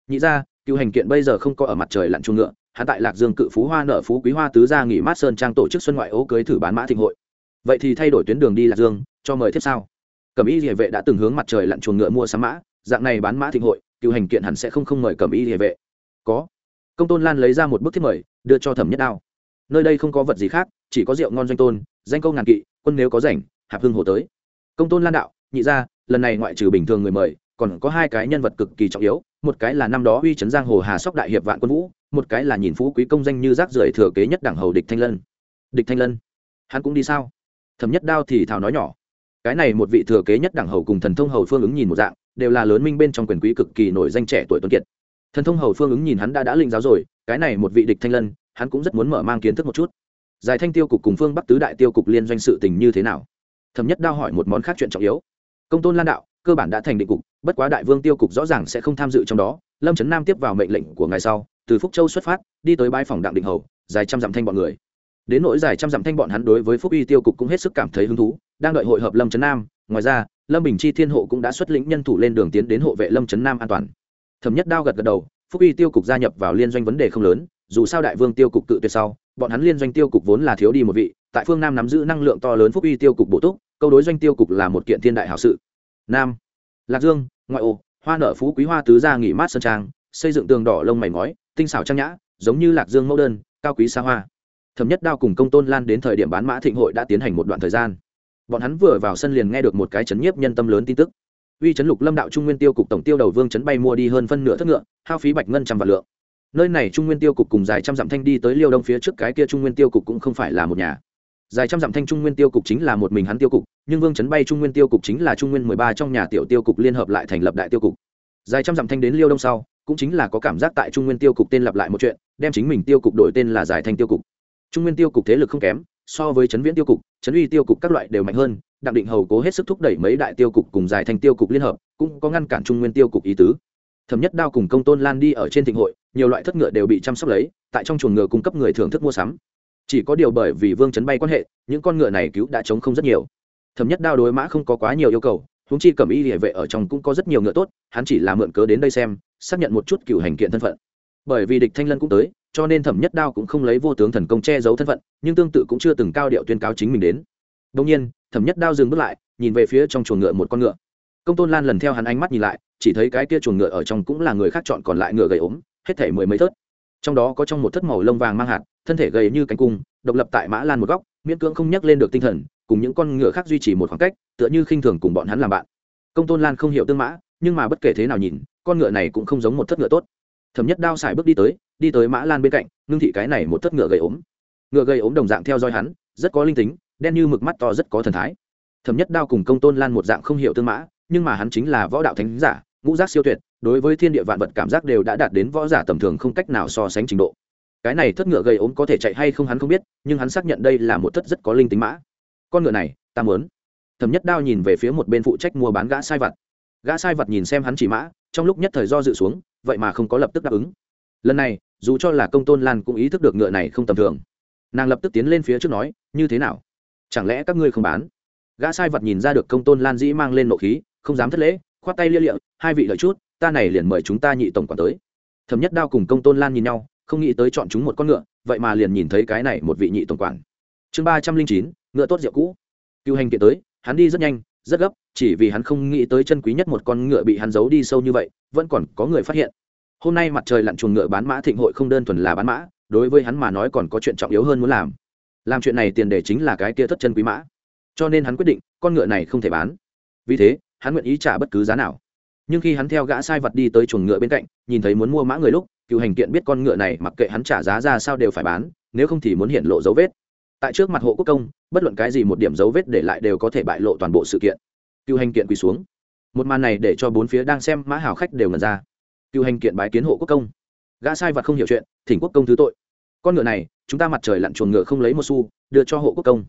Nhị ra cựu hành kiện bây giờ không có ở mặt trời lặn chuồng ngựa, hắn tại lạc dương cự phú hoa nở phú quý hoa tứ gia nghỉ mát sơn trang tổ chức xuân ngoại ố cưới thử bán mã thịnh hội. Vậy thì thay đổi tuyến đường đi lạc dương, cho mời tiếp sau. Cẩm y địa vệ đã từng hướng mặt trời lặn chuồng ngựa mua sắm mã, dạng này bán mã thịnh hội, cựu hành kiện hẳn sẽ không không mời cẩm y địa vệ. Có. Công tôn lan lấy ra một bức thiết mời, đưa cho thẩm nhất đao. Nơi đây không có vật gì khác, chỉ có rượu ngon doanh tôn, danh câu ngàn kỵ, quân nếu có rảnh, hạp hưng hồ tới. Công tôn lan đạo, nhị ra lần này ngoại trừ bình thường người mời, còn có hai cái nhân vật cực kỳ trọng yếu một cái là năm đó uy trấn giang hồ hà sóc đại hiệp vạn quân vũ, một cái là nhìn phú quý công danh như rác rưởi thừa kế nhất đảng hầu địch thanh lân. Địch thanh lân? Hắn cũng đi sao? Thẩm nhất đao thì thào nói nhỏ. Cái này một vị thừa kế nhất đảng hầu cùng thần thông hầu phương ứng nhìn một dạng, đều là lớn minh bên trong quyền quý cực kỳ nổi danh trẻ tuổi tuấn kiệt. Thần thông hầu phương ứng nhìn hắn đã đã linh giáo rồi, cái này một vị địch thanh lân, hắn cũng rất muốn mở mang kiến thức một chút. Giải thanh tiêu cục cùng phương bắc tứ đại tiêu cục liên doanh sự tình như thế nào? Thẩm nhất đao hỏi một món khác chuyện trọng yếu. Công tôn lan đạo, cơ bản đã thành định cục bất quá đại vương tiêu cục rõ ràng sẽ không tham dự trong đó, lâm trấn nam tiếp vào mệnh lệnh của ngày sau, từ phúc châu xuất phát, đi tới bãi phòng đặng định hầu, dài trăm dặm thanh bọn người. Đến nỗi dài trăm dặm thanh bọn hắn đối với phúc uy tiêu cục cũng hết sức cảm thấy hứng thú, đang đợi hội hợp lâm trấn nam. Ngoài ra, lâm bình chi thiên hộ cũng đã xuất lĩnh nhân thủ lên đường tiến đến hộ vệ lâm trấn nam an toàn. Thẩm nhất đao gật gật đầu, phúc uy tiêu cục gia nhập vào liên doanh vấn đề không lớn, dù sao đại vương tiêu cục cự tuyệt sau, bọn hắn liên doanh tiêu cục vốn là thiếu đi một vị, tại phương nam nắm giữ năng lượng to lớn phúc uy tiêu cục bổ túc, câu đối doanh tiêu cục là một kiện thiên đại hảo sự. Nam, lạc dương ngoại ô, hoa nợ phú quý hoa tứ gia nghỉ mát sơn trang, xây dựng tường đỏ lông mày ngói, tinh xảo trang nhã, giống như lạc dương mẫu đơn, cao quý xa hoa. Thẩm nhất đao cùng công tôn lan đến thời điểm bán mã thịnh hội đã tiến hành một đoạn thời gian. Bọn hắn vừa vào sân liền nghe được một cái chấn nhiếp nhân tâm lớn tin tức. Uy chấn lục lâm đạo trung nguyên tiêu cục tổng tiêu đầu vương chấn bay mua đi hơn phân nửa thất ngựa, hao phí bạch ngân trăm vạn lượng. Nơi này trung nguyên tiêu cục cùng dài trăm dặm thanh đi tới liêu đông phía trước cái kia trung nguyên tiêu cục cũng không phải là một nhà dài trăm dặm thanh trung nguyên tiêu cục chính là một mình hắn tiêu cục, nhưng vương chấn bay trung nguyên tiêu cục chính là trung nguyên mười ba trong nhà tiểu tiêu cục liên hợp lại thành lập đại tiêu cục. Dài trăm dặm thanh đến liêu đông sau, cũng chính là có cảm giác tại trung nguyên tiêu cục tên lặp lại một chuyện, đem chính mình tiêu cục đổi tên là giải thanh tiêu cục. Trung nguyên tiêu cục thế lực không kém, so với chấn viễn tiêu cục, chấn uy tiêu cục các loại đều mạnh hơn, đặng định hầu cố hết sức thúc đẩy mấy đại tiêu cục cùng giải thanh tiêu cục liên hợp, cũng có ngăn cản trung nguyên tiêu cục ý tứ. Thẩm nhất đao cùng công tôn lan đi ở trên thịnh hội, nhiều loại thất ngựa đều bị chăm sóc lấy, tại trong chuồng ngựa cung cấp người thưởng thức mua sắm chỉ có điều bởi vì vương chấn bay quan hệ, những con ngựa này cứu đã chống không rất nhiều. Thẩm nhất đao đối mã không có quá nhiều yêu cầu húng chi cầm y địa vệ ở trong cũng có rất nhiều ngựa tốt, hắn chỉ là mượn cớ đến đây xem, xác nhận một chút cựu hành kiện thân phận. Bởi vì địch thanh lân cũng tới, cho nên thẩm nhất đao cũng không lấy vô tướng thần công che giấu thân phận, nhưng tương tự cũng chưa từng cao điệu tuyên cáo chính mình đến. Đông nhiên, thẩm nhất đao dừng bước lại, nhìn về phía trong chuồng ngựa một con ngựa. Công tôn lan lần theo hắn ánh mắt nhìn lại, chỉ thấy cái kia chuồng ngựa ở trong cũng là người khác chọn còn lại ngựa gầy ốm, hết thể mười mấy thớt. Trong đó có trong một thất màu lông vàng mang hạt thân thể gầy như cánh cung, độc lập tại mã lan một góc, miễn cưỡng không nhắc lên được tinh thần, cùng những con ngựa khác duy trì một khoảng cách, tựa như khinh thường cùng bọn hắn làm bạn. Công tôn lan không hiểu tương mã, nhưng mà bất kể thế nào nhìn, con ngựa này cũng không giống một thất ngựa tốt. Thẩm nhất đao xài bước đi tới đi tới mã lan bên cạnh, ngưng thị cái này một thất ngựa gầy ốm. Ngựa gầy ốm đồng dạng theo dõi hắn, rất có linh tính, đen như mực mắt to rất có thần thái. Thẩm nhất đao cùng công tôn lan một dạng không hiểu tương mã, nhưng mà hắn chính là võ đạo thánh giả, ngũ giác siêu tuyệt, đối với thiên địa vạn vật cảm giác đều đã đạt đến võ giả tầm thường không cách nào so sánh trình độ cái này thất ngựa gây ốm có thể chạy hay không hắn không biết, nhưng hắn xác nhận đây là một thất rất có linh tính mã. Con ngựa này, ta muốn. Thẩm nhất đao nhìn về phía một bên phụ trách mua bán gã sai vật gã sai vật nhìn xem hắn chỉ mã, trong lúc nhất thời do dự xuống, vậy mà không có lập tức đáp ứng. Lần này, dù cho là công tôn lan cũng ý thức được ngựa này không tầm thường. Nàng lập tức tiến lên phía trước nói, như thế nào? Chẳng lẽ các ngươi không bán? Gã sai vật nhìn ra được công tôn lan dĩ mang lên nộ khí, không dám thất lễ, khoát tay lia liệm hai vị lợi chút, ta này liền mời chúng ta nhị tổng quản tới. Thẩm nhất đao cùng công tôn lan nhìn nhau không nghĩ tới chọn chúng một con ngựa, vậy mà liền nhìn thấy cái này một vị nhị tổng quản. Chương ba trăm linh chín, ngựa tốt rượu cũ. Cựu hành kiện tới, hắn đi rất nhanh, rất gấp, chỉ vì hắn không nghĩ tới chân quý nhất một con ngựa bị hắn giấu đi sâu như vậy, vẫn còn có người phát hiện. Hôm nay mặt trời lặn chuồng ngựa bán mã thịnh hội không đơn thuần là bán mã, đối với hắn mà nói còn có chuyện trọng yếu hơn muốn làm. Làm chuyện này tiền đề chính là cái kia thất chân quý mã. Cho nên hắn quyết định, con ngựa này không thể bán. Vì thế, hắn nguyện ý trả bất cứ giá nào. Nhưng khi hắn theo gã sai vật đi tới chuồng ngựa bên cạnh, nhìn thấy muốn mua mã người lúc cựu hành kiện biết con ngựa này mặc kệ hắn trả giá ra sao đều phải bán, nếu không thì muốn hiện lộ dấu vết. Tại trước mặt hộ quốc công, bất luận cái gì một điểm dấu vết để lại đều có thể bại lộ toàn bộ sự kiện. Cựu hành kiện quỳ xuống. Một màn này để cho bốn phía đang xem mã hào khách đều ngần ra. Cựu hành kiện bái kiến hộ quốc công. Gã sai vật không hiểu chuyện, thỉnh quốc công thứ tội. Con ngựa này, chúng ta mặt trời lặn chuồng ngựa không lấy một xu, đưa cho hộ quốc công.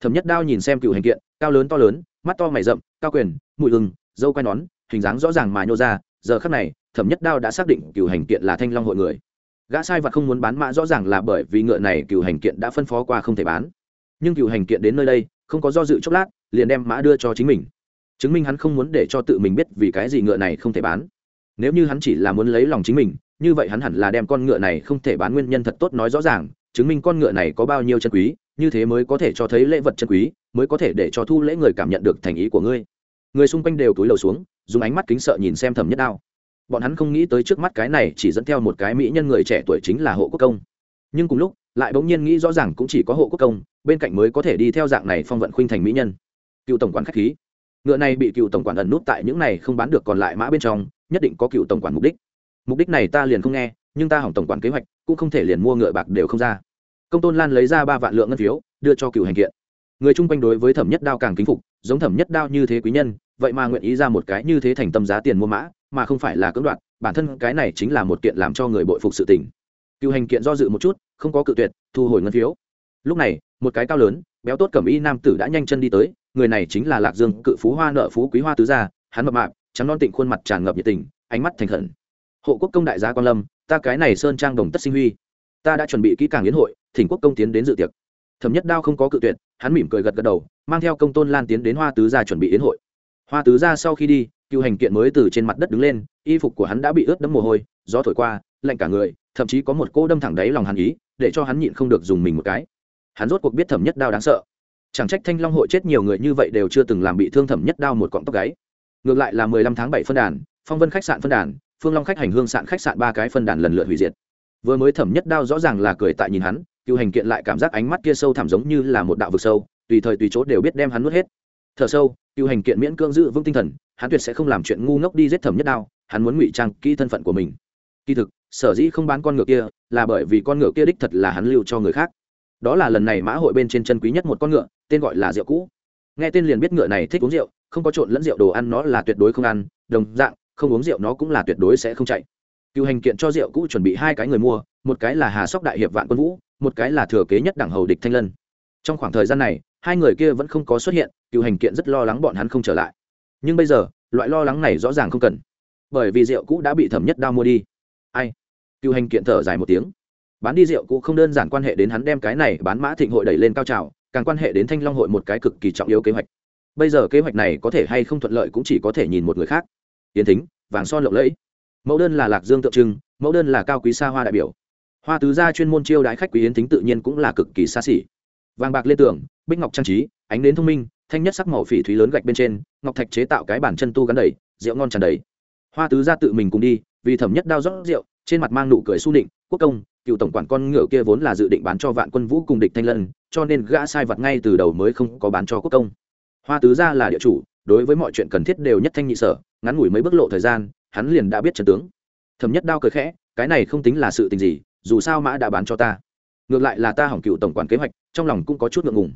Thẩm nhất đao nhìn xem cựu hành kiện, cao lớn to lớn, mắt to mày rậm, cao quyền mùi hừng dâu quai nón, hình dáng rõ ràng mà nhô ra giờ khắc này, thẩm nhất đao đã xác định cựu hành kiện là thanh long hội người. Gã sai vật không muốn bán mã rõ ràng là bởi vì ngựa này cựu hành kiện đã phân phó qua không thể bán. Nhưng cựu hành kiện đến nơi đây, không có do dự chốc lát, liền đem mã đưa cho chính mình. Chứng minh hắn không muốn để cho tự mình biết vì cái gì ngựa này không thể bán. Nếu như hắn chỉ là muốn lấy lòng chính mình, như vậy hắn hẳn là đem con ngựa này không thể bán nguyên nhân thật tốt nói rõ ràng, chứng minh con ngựa này có bao nhiêu chân quý, như thế mới có thể cho thấy lễ vật chân quý, mới có thể để cho thu lễ người cảm nhận được thành ý của ngươi người xung quanh đều túi lầu xuống, dùng ánh mắt kính sợ nhìn xem thẩm nhất đao. Bọn hắn không nghĩ tới trước mắt cái này chỉ dẫn theo một cái mỹ nhân người trẻ tuổi chính là hộ quốc công. Nhưng cùng lúc, lại bỗng nhiên nghĩ rõ ràng cũng chỉ có hộ quốc công, bên cạnh mới có thể đi theo dạng này phong vận khuynh thành mỹ nhân. Cựu tổng quản khách khí. Ngựa này bị cựu tổng quản ẩn nút tại những này không bán được còn lại mã bên trong, nhất định có cựu tổng quản mục đích. Mục đích này ta liền không nghe, nhưng ta hỏng tổng quản kế hoạch, cũng không thể liền mua ngựa bạc đều không ra. Công tôn lan lấy ra ba vạn lượng ngân phiếu, đưa cho cựu hành kiện người chung quanh đối với thẩm nhất đao càng kính phục, giống thẩm nhất đao như thế quý nhân, vậy mà nguyện ý ra một cái như thế thành tâm giá tiền mua mã, mà không phải là cưỡng đoạt, bản thân cái này chính là một kiện làm cho người bội phục sự tình. Cựu hành kiện do dự một chút, không có cự tuyệt, thu hồi ngân phiếu. Lúc này, một cái cao lớn, béo tốt cẩm y nam tử đã nhanh chân đi tới, người này chính là lạc dương, cự phú hoa nợ phú quý hoa tứ gia, hắn mập mạp, trắng non tịnh khuôn mặt tràn ngập nhiệt tình, ánh mắt thành khẩn. Hộ quốc công đại gia quan lâm, ta cái này sơn trang đồng tất sinh huy. Ta đã chuẩn bị kỹ càng yến hội, thỉnh quốc công tiến đến dự tiệc thẩm nhất đao không có cự tuyệt, hắn mỉm cười gật gật đầu, mang theo công tôn lan tiến đến hoa tứ gia chuẩn bị yến hội. Hoa tứ gia sau khi đi, cựu hành kiện mới từ trên mặt đất đứng lên, y phục của hắn đã bị ướt đẫm mồ hôi, gió thổi qua, lạnh cả người, thậm chí có một cô đâm thẳng đáy lòng hắn ý, để cho hắn nhịn không được dùng mình một cái. Hắn rốt cuộc biết thẩm nhất đao đáng sợ. Chẳng trách thanh long hội chết nhiều người như vậy đều chưa từng làm bị thương thẩm nhất đao một cọng tóc gáy. Ngược lại là mười lăm tháng bảy phân đàn, phong vân khách sạn phân đàn, phương long khách hành hương sạn khách sạn ba cái phân đàn lần lượt hủy diệt. Vừa mới thẩm nhất đao rõ ràng là cười tại nhìn hắn cựu hành kiện lại cảm giác ánh mắt kia sâu thẳm giống như là một đạo vực sâu, tùy thời tùy chỗ đều biết đem hắn nuốt hết. Thở sâu, cựu hành kiện miễn cưỡng giữ vững tinh thần, hắn tuyệt sẽ không làm chuyện ngu ngốc đi giết thẩm nhất đao, hắn muốn ngụy trang kỹ thân phận của mình. Kỳ thực, sở dĩ không bán con ngựa kia, là bởi vì con ngựa kia đích thật là hắn lưu cho người khác. Đó là lần này mã hội bên trên chân quý nhất một con ngựa, tên gọi là rượu cũ. Nghe tên liền biết ngựa này thích uống rượu, không có trộn lẫn rượu đồ ăn nó là tuyệt đối không ăn, đồng dạng, không uống rượu nó cũng là tuyệt đối sẽ không chạy. Cựu hành kiện cho rượu cũ chuẩn bị hai cái người mua, một cái là hà sóc đại hiệp vạn quân vũ một cái là thừa kế nhất đảng hầu địch thanh lân. Trong khoảng thời gian này, hai người kia vẫn không có xuất hiện, cựu hành kiện rất lo lắng bọn hắn không trở lại. Nhưng bây giờ, loại lo lắng này rõ ràng không cần. Bởi vì rượu cũ đã bị thẩm nhất đao mua đi. Ai? Cựu hành kiện thở dài một tiếng. Bán đi rượu cũ không đơn giản quan hệ đến hắn đem cái này bán mã thịnh hội đẩy lên cao trào, càng quan hệ đến thanh long hội một cái cực kỳ trọng yếu kế hoạch. Bây giờ kế hoạch này có thể hay không thuận lợi cũng chỉ có thể nhìn một người khác. Yến thính, vàng son lộng lẫy. Mẫu đơn là lạc dương tượng trưng, mẫu đơn là cao quý xa hoa đại biểu hoa tứ gia chuyên môn chiêu đái khách quý yến thính tự nhiên cũng là cực kỳ xa xỉ. Vàng bạc lên tường bích ngọc trang trí, ánh đến thông minh, thanh nhất sắc màu phỉ thúy lớn gạch bên trên, ngọc thạch chế tạo cái bản chân tu gắn đầy, rượu ngon tràn đầy. Hoa tứ gia tự mình cùng đi, vì thẩm nhất đao rót rượu, trên mặt mang nụ cười su định quốc công, cựu tổng quản con ngựa kia vốn là dự định bán cho vạn quân vũ cùng địch thanh lân, cho nên gã sai vật ngay từ đầu mới không có bán cho quốc công. Hoa tứ gia là địa chủ, đối với mọi chuyện cần thiết đều nhất thanh nhị sở, ngắn ngủi mấy bước lộ thời gian, hắn liền đã biết trận tướng. Thẩm nhất đao cười khẽ, cái này không tính là sự tình gì dù sao mã đã bán cho ta. Ngược lại là ta hỏng cựu tổng quản kế hoạch, trong lòng cũng có chút ngượng ngùng.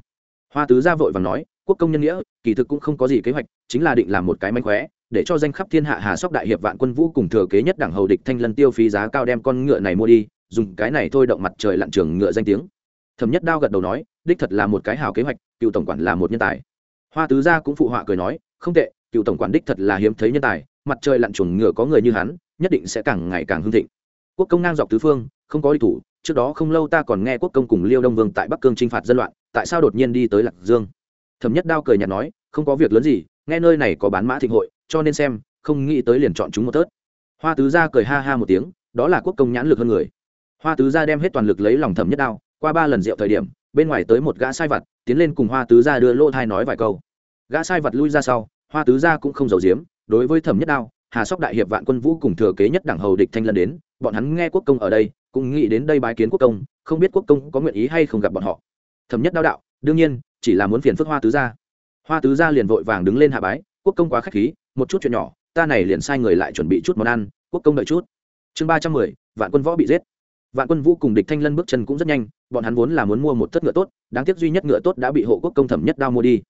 Hoa tứ gia vội và nói, quốc công nhân nghĩa, kỳ thực cũng không có gì kế hoạch, chính là định làm một cái mánh khóe, để cho danh khắp thiên hạ hà sóc đại hiệp vạn quân vũ cùng thừa kế nhất đảng hầu địch thanh lân tiêu phí giá cao đem con ngựa này mua đi, dùng cái này thôi động mặt trời lặn trường ngựa danh tiếng. Thẩm nhất đao gật đầu nói, đích thật là một cái hào kế hoạch, cựu tổng quản là một nhân tài. Hoa tứ gia cũng phụ họa cười nói, không tệ, cựu tổng quản đích thật là hiếm thấy nhân tài, mặt trời lặn chuồng ngựa có người như hắn, nhất định sẽ càng ngày càng hưng thịnh quốc công ngang dọc tứ phương, không có đi thủ, trước đó không lâu ta còn nghe quốc công cùng liêu đông vương tại bắc cương t r i n h phạt dân loạn, tại sao đột nhiên đi tới lạc dương? Thẩm nhất đao cười nhạt nói, không có việc lớn gì, nghe nơi này có bán mã thịnh hội, cho nên xem, không nghĩ tới liền chọn chúng một tớt. Hoa tứ gia cười ha ha một tiếng, đó là quốc công nhãn lực hơn người. Hoa tứ gia đem hết toàn lực lấy lòng thẩm nhất đao, qua ba lần rượu thời điểm, bên ngoài tới một gã sai vặt tiến lên cùng hoa tứ gia đưa lô thai nói vài câu. Gã sai vặt lui ra sau, hoa tứ gia cũng không giấu giếm, đối với thẩm nhất đao hà sóc đại hiệp vạn quân vũ cùng thừa kế nhất đảng hầu địch thanh lân đến, bọn hắn nghe quốc công ở đây, cũng nghĩ đến đây bái kiến quốc công, không biết quốc công có nguyện ý hay không gặp bọn họ. Thẩm nhất đao đạo, đương nhiên, chỉ là muốn phiền phức hoa tứ gia. Hoa tứ gia liền vội vàng đứng lên hạ bái, quốc công quá khách khí, một chút chuyện nhỏ, ta này liền sai người lại chuẩn bị chút món ăn, quốc công đợi chút. Chương ba trăm mười, vạn quân võ bị giết. Vạn quân vũ cùng địch thanh lân bước chân cũng rất nhanh, bọn hắn vốn là muốn mua một thất ngựa tốt, đáng tiếc duy nhất ngựa tốt đã bị hộ quốc công thẩm nhất đao mua đi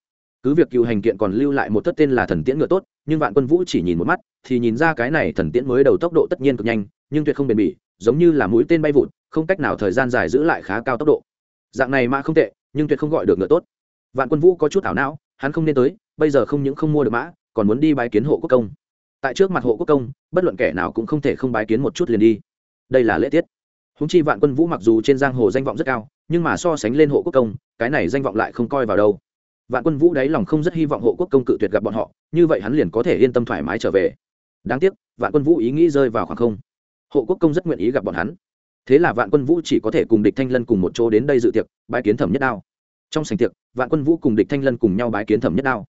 cứ việc cựu hành kiện còn lưu lại một thất tên là thần tiễn ngựa tốt, nhưng vạn quân vũ chỉ nhìn một mắt, thì nhìn ra cái này thần tiễn mới đầu tốc độ tất nhiên cực nhanh, nhưng tuyệt không bền bỉ, giống như là mũi tên bay vụt, không cách nào thời gian dài giữ lại khá cao tốc độ. Dạng này mã không tệ, nhưng tuyệt không gọi được ngựa tốt. Vạn quân vũ có chút ảo não, hắn không nên tới, bây giờ không những không mua được mã, còn muốn đi bái kiến hộ quốc công. Tại trước mặt hộ quốc công, bất luận kẻ nào cũng không thể không bái kiến một chút liền đi. Đây là lễ tiết. Húng chi vạn quân vũ mặc dù trên giang hồ danh vọng rất cao, nhưng mà so sánh lên hộ quốc công, cái này danh vọng lại không coi vào đâu vạn quân vũ đáy lòng không rất hy vọng hộ quốc công cự tuyệt gặp bọn họ, như vậy hắn liền có thể yên tâm thoải mái trở về. Đáng tiếc, vạn quân vũ ý nghĩ rơi vào khoảng không. Hộ quốc công rất nguyện ý gặp bọn hắn. Thế là vạn quân vũ chỉ có thể cùng địch thanh lân cùng một chỗ đến đây dự tiệc, bái kiến thẩm nhất đao. Trong sảnh tiệc, vạn quân vũ cùng địch thanh lân cùng nhau bái kiến thẩm nhất đao.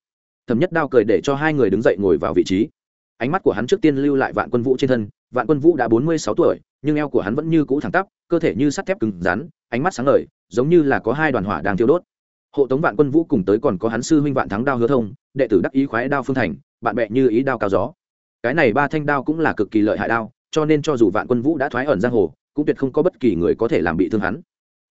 Thẩm nhất đao cười để cho hai người đứng dậy ngồi vào vị trí. Ánh mắt của hắn trước tiên lưu lại vạn quân vũ trên thân, vạn quân vũ đã bốn mươi sáu tuổi, nhưng eo của hắn vẫn như cũ thẳng tắp, cơ thể như sắt thép cứng rắn, ánh mắt sáng ngời, giống như là có hai đoàn hỏa đang thiêu đốt hộ tống vạn quân vũ cùng tới còn có hắn sư huynh vạn thắng đao hứa thông, đệ tử đắc ý khoái đao phương thành, bạn bè như ý đao cao gió. Cái này ba thanh đao cũng là cực kỳ lợi hại đao, cho nên cho dù vạn quân vũ đã thoái ẩn giang hồ, cũng tuyệt không có bất kỳ người có thể làm bị thương hắn.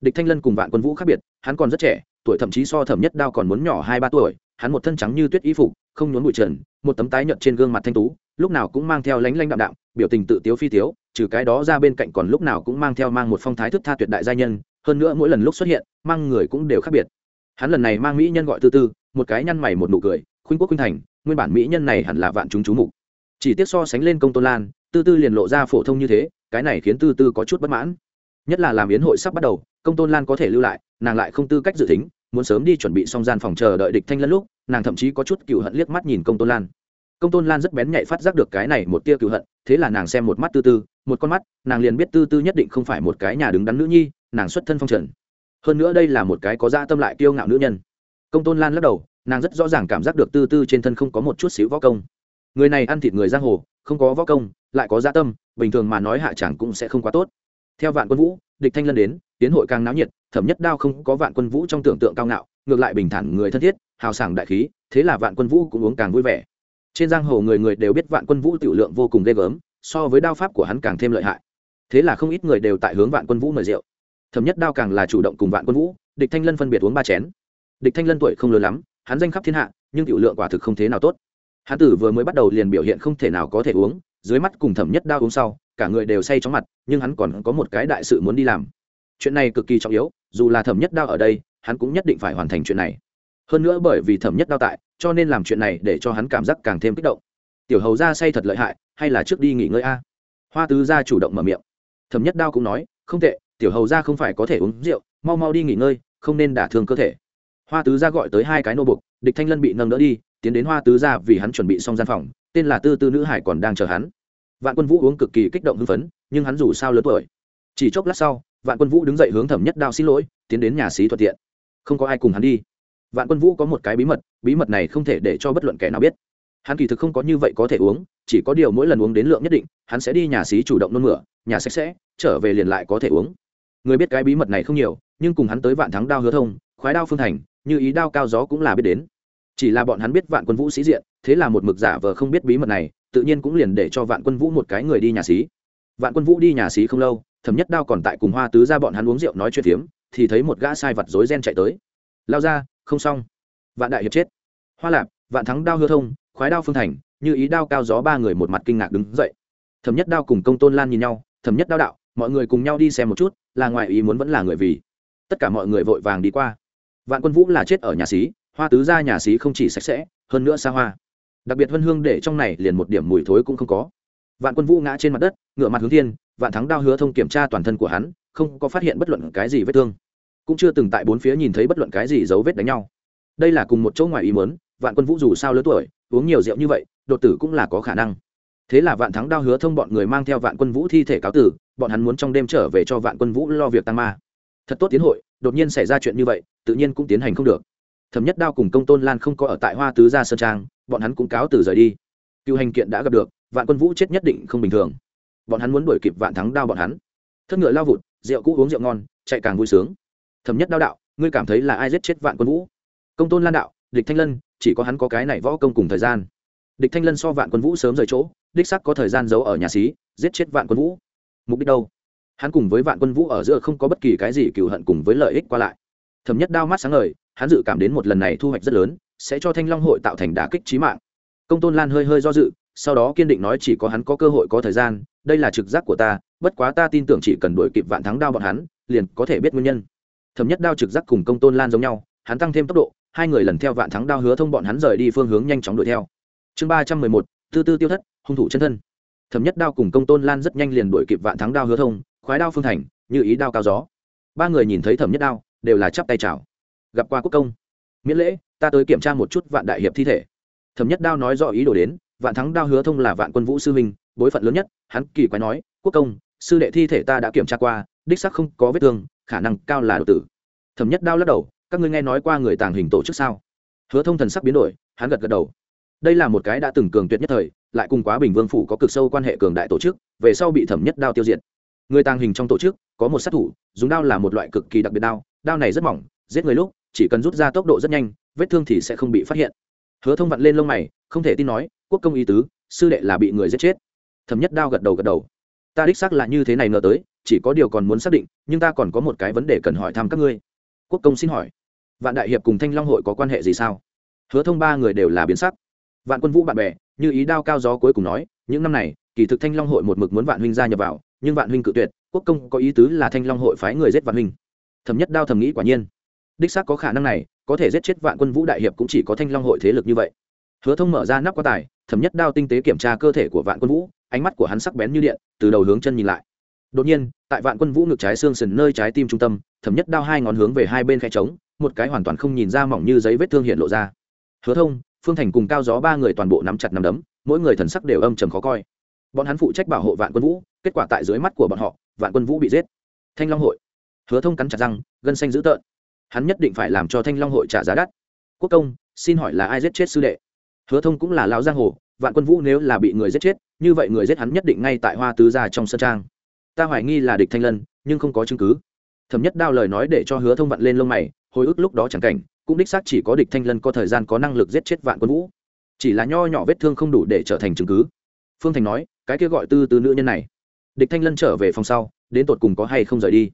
Địch thanh lân cùng vạn quân vũ khác biệt, hắn còn rất trẻ, tuổi thậm chí so thẩm nhất đao còn muốn nhỏ hai ba tuổi, hắn một thân trắng như tuyết y phục, không nhốn bụi trần, một tấm tái nhợt trên gương mặt thanh tú, lúc nào cũng mang theo lánh lánh đạm đạm, biểu tình tự tiếu phi tiếu, trừ cái đó ra bên cạnh còn lúc nào cũng mang theo mang một phong thái thức tha tuyệt đại gia nhân, hơn nữa mỗi lần lúc xuất hiện, mang người cũng đều khác biệt hắn lần này mang mỹ nhân gọi tư tư, một cái nhăn mày một nụ cười, khuynh quốc khuynh thành, nguyên bản mỹ nhân này hẳn là vạn chúng chú mục. Chỉ tiếc so sánh lên công tôn lan, tư tư liền lộ ra phổ thông như thế, cái này khiến tư tư có chút bất mãn. Nhất là làm yến hội sắp bắt đầu, công tôn lan có thể lưu lại, nàng lại không tư cách dự tính, muốn sớm đi chuẩn bị xong gian phòng chờ đợi địch thanh lân lúc, nàng thậm chí có chút cựu hận liếc mắt nhìn công tôn lan. Công tôn lan rất bén nhạy phát giác được cái này một tia cựu hận, thế là nàng xem một mắt tư tư, một con mắt, nàng liền biết tư tư nhất định không phải một cái nhà đứng đắn nữ nhi, nàng xuất thân phong trần hơn nữa đây là một cái có dạ tâm lại kiêu ngạo nữ nhân. Công tôn lan lắc đầu, nàng rất rõ ràng cảm giác được tư tư trên thân không có một chút xíu võ công. Người này ăn thịt người giang hồ, không có võ công, lại có dạ tâm, bình thường mà nói hạ chẳng cũng sẽ không quá tốt. Theo vạn quân vũ, địch thanh lân đến, tiến hội càng náo nhiệt, thẩm nhất đao không có vạn quân vũ trong tưởng tượng cao ngạo, ngược lại bình thản người thân thiết, hào sảng đại khí, thế là vạn quân vũ cũng uống càng vui vẻ. Trên giang hồ người người đều biết vạn quân vũ tiểu lượng vô cùng ghê gớm, so với đao pháp của hắn càng thêm lợi hại. Thế là không ít người đều tại hướng vạn quân vũ mời rượu thẩm nhất đao càng là chủ động cùng vạn quân vũ, địch thanh lân phân biệt uống ba chén. Địch thanh lân tuổi không lớn lắm, hắn danh khắp thiên hạ, nhưng tiểu lượng quả thực không thế nào tốt. Hắn tử vừa mới bắt đầu liền biểu hiện không thể nào có thể uống, dưới mắt cùng thẩm nhất đao uống sau, cả người đều say chóng mặt, nhưng hắn còn có một cái đại sự muốn đi làm. Chuyện này cực kỳ trọng yếu, dù là thẩm nhất đao ở đây, hắn cũng nhất định phải hoàn thành chuyện này. Hơn nữa bởi vì thẩm nhất đao tại, cho nên làm chuyện này để cho hắn cảm giác càng thêm kích động. Tiểu hầu ra say thật lợi hại, hay là trước đi nghỉ ngơi a? Hoa tứ gia chủ động mở miệng. Thẩm nhất đao cũng nói, không tệ tiểu hầu ra không phải có thể uống rượu, mau mau đi nghỉ ngơi, không nên đả thương cơ thể. Hoa tứ gia gọi tới hai cái nô bục, địch thanh lân bị nâng đỡ đi, tiến đến hoa tứ gia vì hắn chuẩn bị xong gian phòng, tên là tư tư nữ hải còn đang chờ hắn. Vạn quân vũ uống cực kỳ kích động hưng phấn, nhưng hắn dù sao lớn tuổi. Chỉ chốc lát sau, vạn quân vũ đứng dậy hướng thẩm nhất đao xin lỗi, tiến đến nhà xí thuận tiện. Không có ai cùng hắn đi. Vạn quân vũ có một cái bí mật bí mật này không thể để cho bất luận kẻ nào biết. Hắn kỳ thực không có như vậy có thể uống, chỉ có điều mỗi lần uống đến lượng nhất định, hắn sẽ đi nhà xí chủ động nôn mửa, nhà sạch sẽ, trở về liền lại có thể uống người biết cái bí mật này không nhiều, nhưng cùng hắn tới vạn thắng đao hứa thông, khoái đao phương thành, như ý đao cao gió cũng là biết đến. Chỉ là bọn hắn biết vạn quân vũ sĩ diện, thế là một mực giả vờ không biết bí mật này, tự nhiên cũng liền để cho vạn quân vũ một cái người đi nhà xí. Vạn quân vũ đi nhà xí không lâu, thẩm nhất đao còn tại cùng hoa tứ ra bọn hắn uống rượu nói chuyện phiếm, thì thấy một gã sai vật rối ren chạy tới. Lao ra, không xong. Vạn đại hiệp chết. Hoa lạp, vạn thắng đao hứa thông, khoái đao phương thành, như ý đao cao gió ba người một mặt kinh ngạc đứng dậy. Thẩm nhất đao cùng công tôn lan nhìn nhau, thẩm nhất đao đạo mọi người cùng nhau đi xem một chút, là ngoài ý muốn vẫn là người vì. Tất cả mọi người vội vàng đi qua. Vạn quân vũ là chết ở nhà xí, hoa tứ ra nhà xí không chỉ sạch sẽ, hơn nữa xa hoa. Đặc biệt vân hương để trong này liền một điểm mùi thối cũng không có. Vạn quân vũ ngã trên mặt đất ngựa mặt hướng thiên, vạn thắng đao hứa thông kiểm tra toàn thân của hắn, không có phát hiện bất luận cái gì vết thương. Cũng chưa từng tại bốn phía nhìn thấy bất luận cái gì dấu vết đánh nhau. Đây là cùng một chỗ ngoài ý muốn, vạn quân vũ dù sao lớn tuổi, uống nhiều rượu như vậy, đột tử cũng là có khả năng. Thế là vạn thắng đao hứa thông bọn người mang theo vạn quân vũ thi thể cáo tử bọn hắn muốn trong đêm trở về cho vạn quân vũ lo việc tăng ma. Thật tốt tiến hội, đột nhiên xảy ra chuyện như vậy, tự nhiên cũng tiến hành không được. Thẩm nhất đao cùng công tôn lan không có ở tại hoa tứ gia sơn trang, bọn hắn cũng cáo từ rời đi. Cựu hành kiện đã gặp được, vạn quân vũ chết nhất định không bình thường. Bọn hắn muốn đuổi kịp vạn thắng đao bọn hắn. Thất ngựa lao vụt, rượu cũ uống rượu ngon, chạy càng vui sướng. Thẩm nhất đao đạo, ngươi cảm thấy là ai giết chết vạn quân vũ? Công tôn lan đạo, địch thanh lân, chỉ có hắn có cái này võ công cùng thời gian. Địch thanh lân so vạn quân vũ sớm rời chỗ, đích sắc có thời gian giấu ở nhà xí, giết chết vạn quân vũ mục đích đâu? Hắn cùng với vạn quân vũ ở giữa không có bất kỳ cái gì cựu hận cùng với lợi ích qua lại. Thẩm nhất đao mắt sáng ngời, hắn dự cảm đến một lần này thu hoạch rất lớn, sẽ cho thanh long hội tạo thành đả kích trí mạng. Công tôn lan hơi hơi do dự, sau đó kiên định nói chỉ có hắn có cơ hội có thời gian, đây là trực giác của ta, bất quá ta tin tưởng chỉ cần đuổi kịp vạn thắng đao bọn hắn, liền có thể biết nguyên nhân. Thẩm nhất đao trực giác cùng công tôn lan giống nhau, hắn tăng thêm tốc độ, hai người lần theo vạn thắng đao hứa thông bọn hắn rời đi phương hướng nhanh chóng đuổi theo. Chương ba trăm mười một, tư tư tiêu thất, hung thủ chân thân thẩm nhất đao cùng công tôn lan rất nhanh liền đuổi kịp vạn thắng đao hứa thông, khoái đao phương thành, như ý đao cao gió. Ba người nhìn thấy thẩm nhất đao, đều là chắp tay chào. Gặp qua quốc công. Miễn lễ, ta tới kiểm tra một chút vạn đại hiệp thi thể. Thẩm nhất đao nói rõ ý đồ đến, vạn thắng đao hứa thông là vạn quân vũ sư minh bối phận lớn nhất, hắn kỳ quái nói, quốc công, sư đệ thi thể ta đã kiểm tra qua, đích sắc không có vết thương, khả năng cao là đột tử. Thẩm nhất đao lắc đầu, các ngươi nghe nói qua người tàng hình tổ chức sao? Hứa thông thần sắc biến đổi, hắn gật gật đầu. Đây là một cái đã từng cường tuyệt nhất thời lại cùng quá bình vương phủ có cực sâu quan hệ cường đại tổ chức, về sau bị thẩm nhất đao tiêu diệt. Người tàng hình trong tổ chức, có một sát thủ, dùng đao là một loại cực kỳ đặc biệt đao đao này rất mỏng, giết người lúc, chỉ cần rút ra tốc độ rất nhanh, vết thương thì sẽ không bị phát hiện. Hứa thông vặn lên lông mày, không thể tin nói, quốc công y tứ, sư đệ là bị người giết chết. Thẩm nhất đao gật đầu gật đầu. Ta đích xác là như thế này ngờ tới, chỉ có điều còn muốn xác định, nhưng ta còn có một cái vấn đề cần hỏi thăm các ngươi. Quốc công xin hỏi. Vạn đại hiệp cùng thanh long hội có quan hệ gì sao? Hứa thông ba người đều là biến sắc. Vạn quân vũ bạn bè như ý đao cao gió cuối cùng nói, những năm này, kỳ thực thanh long hội một mực muốn vạn huynh gia nhập vào, nhưng vạn huynh cự tuyệt, quốc công có ý tứ là thanh long hội phái người giết vạn huynh. Thẩm nhất đao thầm nghĩ quả nhiên. Đích xác có khả năng này, có thể giết chết vạn quân vũ đại hiệp cũng chỉ có thanh long hội thế lực như vậy. Hứa thông mở ra nắp quan tài, thẩm nhất đao tinh tế kiểm tra cơ thể của vạn quân vũ, ánh mắt của hắn sắc bén như điện, từ đầu hướng chân nhìn lại. Đột nhiên, tại vạn quân vũ ngực trái xương sườn nơi trái tim trung tâm, thẩm nhất đao hai ngón hướng về hai bên khe trống, một cái hoàn toàn không nhìn ra mỏng như giấy vết thương hiện lộ ra. Hứa thông phương thành cùng cao gió ba người toàn bộ nắm chặt nắm đấm, mỗi người thần sắc đều âm trầm khó coi. Bọn hắn phụ trách bảo hộ vạn quân vũ, kết quả tại dưới mắt của bọn họ, vạn quân vũ bị giết. Thanh long hội. Hứa thông cắn chặt răng, gân xanh dữ tợn. Hắn nhất định phải làm cho thanh long hội trả giá đắt. Quốc công, xin hỏi là ai giết chết sư đệ? Hứa thông cũng là lão giang hồ, vạn quân vũ nếu là bị người giết chết, như vậy người giết hắn nhất định ngay tại hoa tứ gia trong sân trang. Ta hoài nghi là địch thanh lân, nhưng không có chứng cứ. Thẩm nhất đao lời nói để cho hứa thông vặn lên lông mày, hồi ức lúc đó chẳng cảnh cũng đích xác chỉ có địch thanh lân có thời gian có năng lực giết chết vạn quân vũ. Chỉ là nho nhỏ vết thương không đủ để trở thành chứng cứ. Phương thành nói, cái kia gọi tư tư nữ nhân này. Địch thanh lân trở về phòng sau, đến tột cùng có hay không rời đi?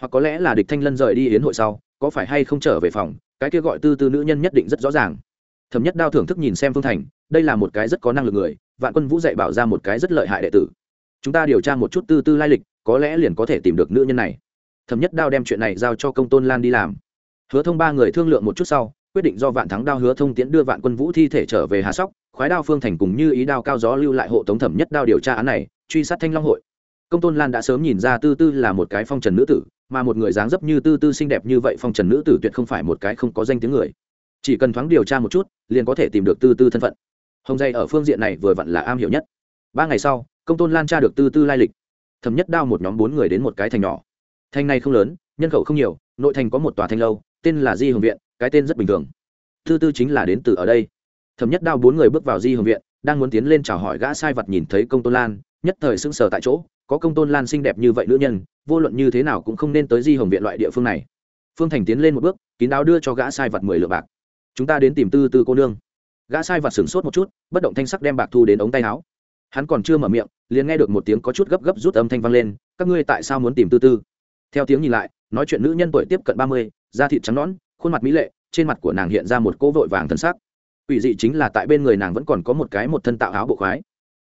Hoặc có lẽ là địch thanh lân rời đi yến hội sau, có phải hay không trở về phòng, cái kia gọi tư tư nữ nhân nhất định rất rõ ràng. Thẩm nhất đao thưởng thức nhìn xem phương thành, đây là một cái rất có năng lực người, vạn quân vũ dạy bảo ra một cái rất lợi hại đệ tử. Chúng ta điều tra một chút tư tư lai lịch, có lẽ liền có thể tìm được nữ nhân này. Thẩm nhất đao đem chuyện này giao cho công tôn lan đi làm hứa thông ba người thương lượng một chút sau, quyết định do vạn thắng đao hứa thông tiến đưa vạn quân vũ thi thể trở về hà sóc, khoái đao phương thành cùng như ý đao cao gió lưu lại hộ tống thẩm nhất đao điều tra án này, truy sát thanh long hội. Công tôn lan đã sớm nhìn ra tư tư là một cái phong trần nữ tử, mà một người dáng dấp như tư tư xinh đẹp như vậy phong trần nữ tử tuyệt không phải một cái không có danh tiếng người. Chỉ cần thoáng điều tra một chút, liền có thể tìm được tư tư thân phận. Hồng dây ở phương diện này vừa vặn là am hiểu nhất. Ba ngày sau, công tôn lan tra được tư tư lai lịch. Thẩm nhất đao một nhóm bốn người đến một cái thành nhỏ. Thành này không lớn, nhân khẩu không nhiều, nội thành có một tòa thanh lâu tên là di hồng viện, cái tên rất bình thường. Tư tư chính là đến từ ở đây. Thẩm nhất đao bốn người bước vào di hồng viện, đang muốn tiến lên chào hỏi gã sai vật nhìn thấy công tôn lan, nhất thời sững sờ tại chỗ, có công tôn lan xinh đẹp như vậy nữ nhân, vô luận như thế nào cũng không nên tới di hồng viện loại địa phương này. Phương thành tiến lên một bước, kín đáo đưa cho gã sai vật mười lượng bạc. Chúng ta đến tìm tư tư cô nương. Gã sai vật sửng sốt một chút, bất động thanh sắc đem bạc thu đến ống tay áo. Hắn còn chưa mở miệng, liền nghe được một tiếng có chút gấp gấp rút âm thanh vang lên, các ngươi tại sao muốn tìm tư tư? Theo tiếng nhìn lại, nói chuyện nữ nhân tuổi tiếp cận ba mươi da thịt trắng nõn, khuôn mặt mỹ lệ, trên mặt của nàng hiện ra một cỗ vội vàng thân sắc. Ủy dị chính là tại bên người nàng vẫn còn có một cái một thân tạo áo bộ khoái.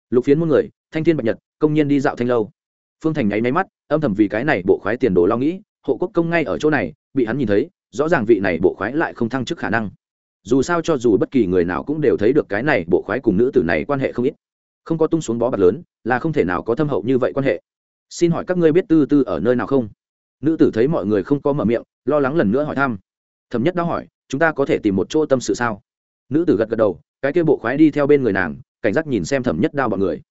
Lục phiến muôn người, thanh thiên bạch nhật, công nhân đi dạo thanh lâu. Phương thành nháy máy mắt, âm thầm vì cái này bộ khoái tiền đồ lo nghĩ, hộ quốc công ngay ở chỗ này, bị hắn nhìn thấy, rõ ràng vị này bộ khoái lại không thăng chức khả năng. Dù sao cho dù bất kỳ người nào cũng đều thấy được cái này bộ khoái cùng nữ tử này quan hệ không ít. Không có tung xuống bó bạc lớn, là không thể nào có thâm hậu như vậy quan hệ. Xin hỏi các ngươi biết tư tư ở nơi nào không? Nữ tử thấy mọi người không có mở miệng, lo lắng lần nữa hỏi thăm. Thẩm nhất đã hỏi, chúng ta có thể tìm một chỗ tâm sự sao? Nữ tử gật gật đầu, cái kia bộ khoái đi theo bên người nàng, cảnh giác nhìn xem thẩm nhất đao bọn người.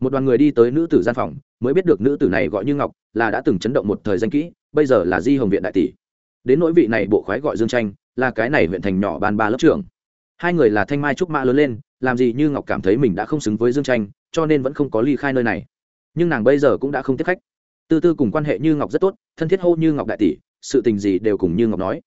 Một đoàn người đi tới nữ tử gian phòng, mới biết được nữ tử này gọi như ngọc, là đã từng chấn động một thời danh kỹ, bây giờ là di hồng viện đại tỷ. Đến nỗi vị này bộ khoái gọi dương tranh, là cái này huyện thành nhỏ ban ba lớp trưởng. Hai người là thanh mai trúc mã lớn lên, làm gì như ngọc cảm thấy mình đã không xứng với dương tranh, cho nên vẫn không có ly khai nơi này. Nhưng nàng bây giờ cũng đã không tiếp khách tư tư cùng quan hệ như ngọc rất tốt, thân thiết hô như ngọc đại tỷ, sự tình gì đều cùng như ngọc nói.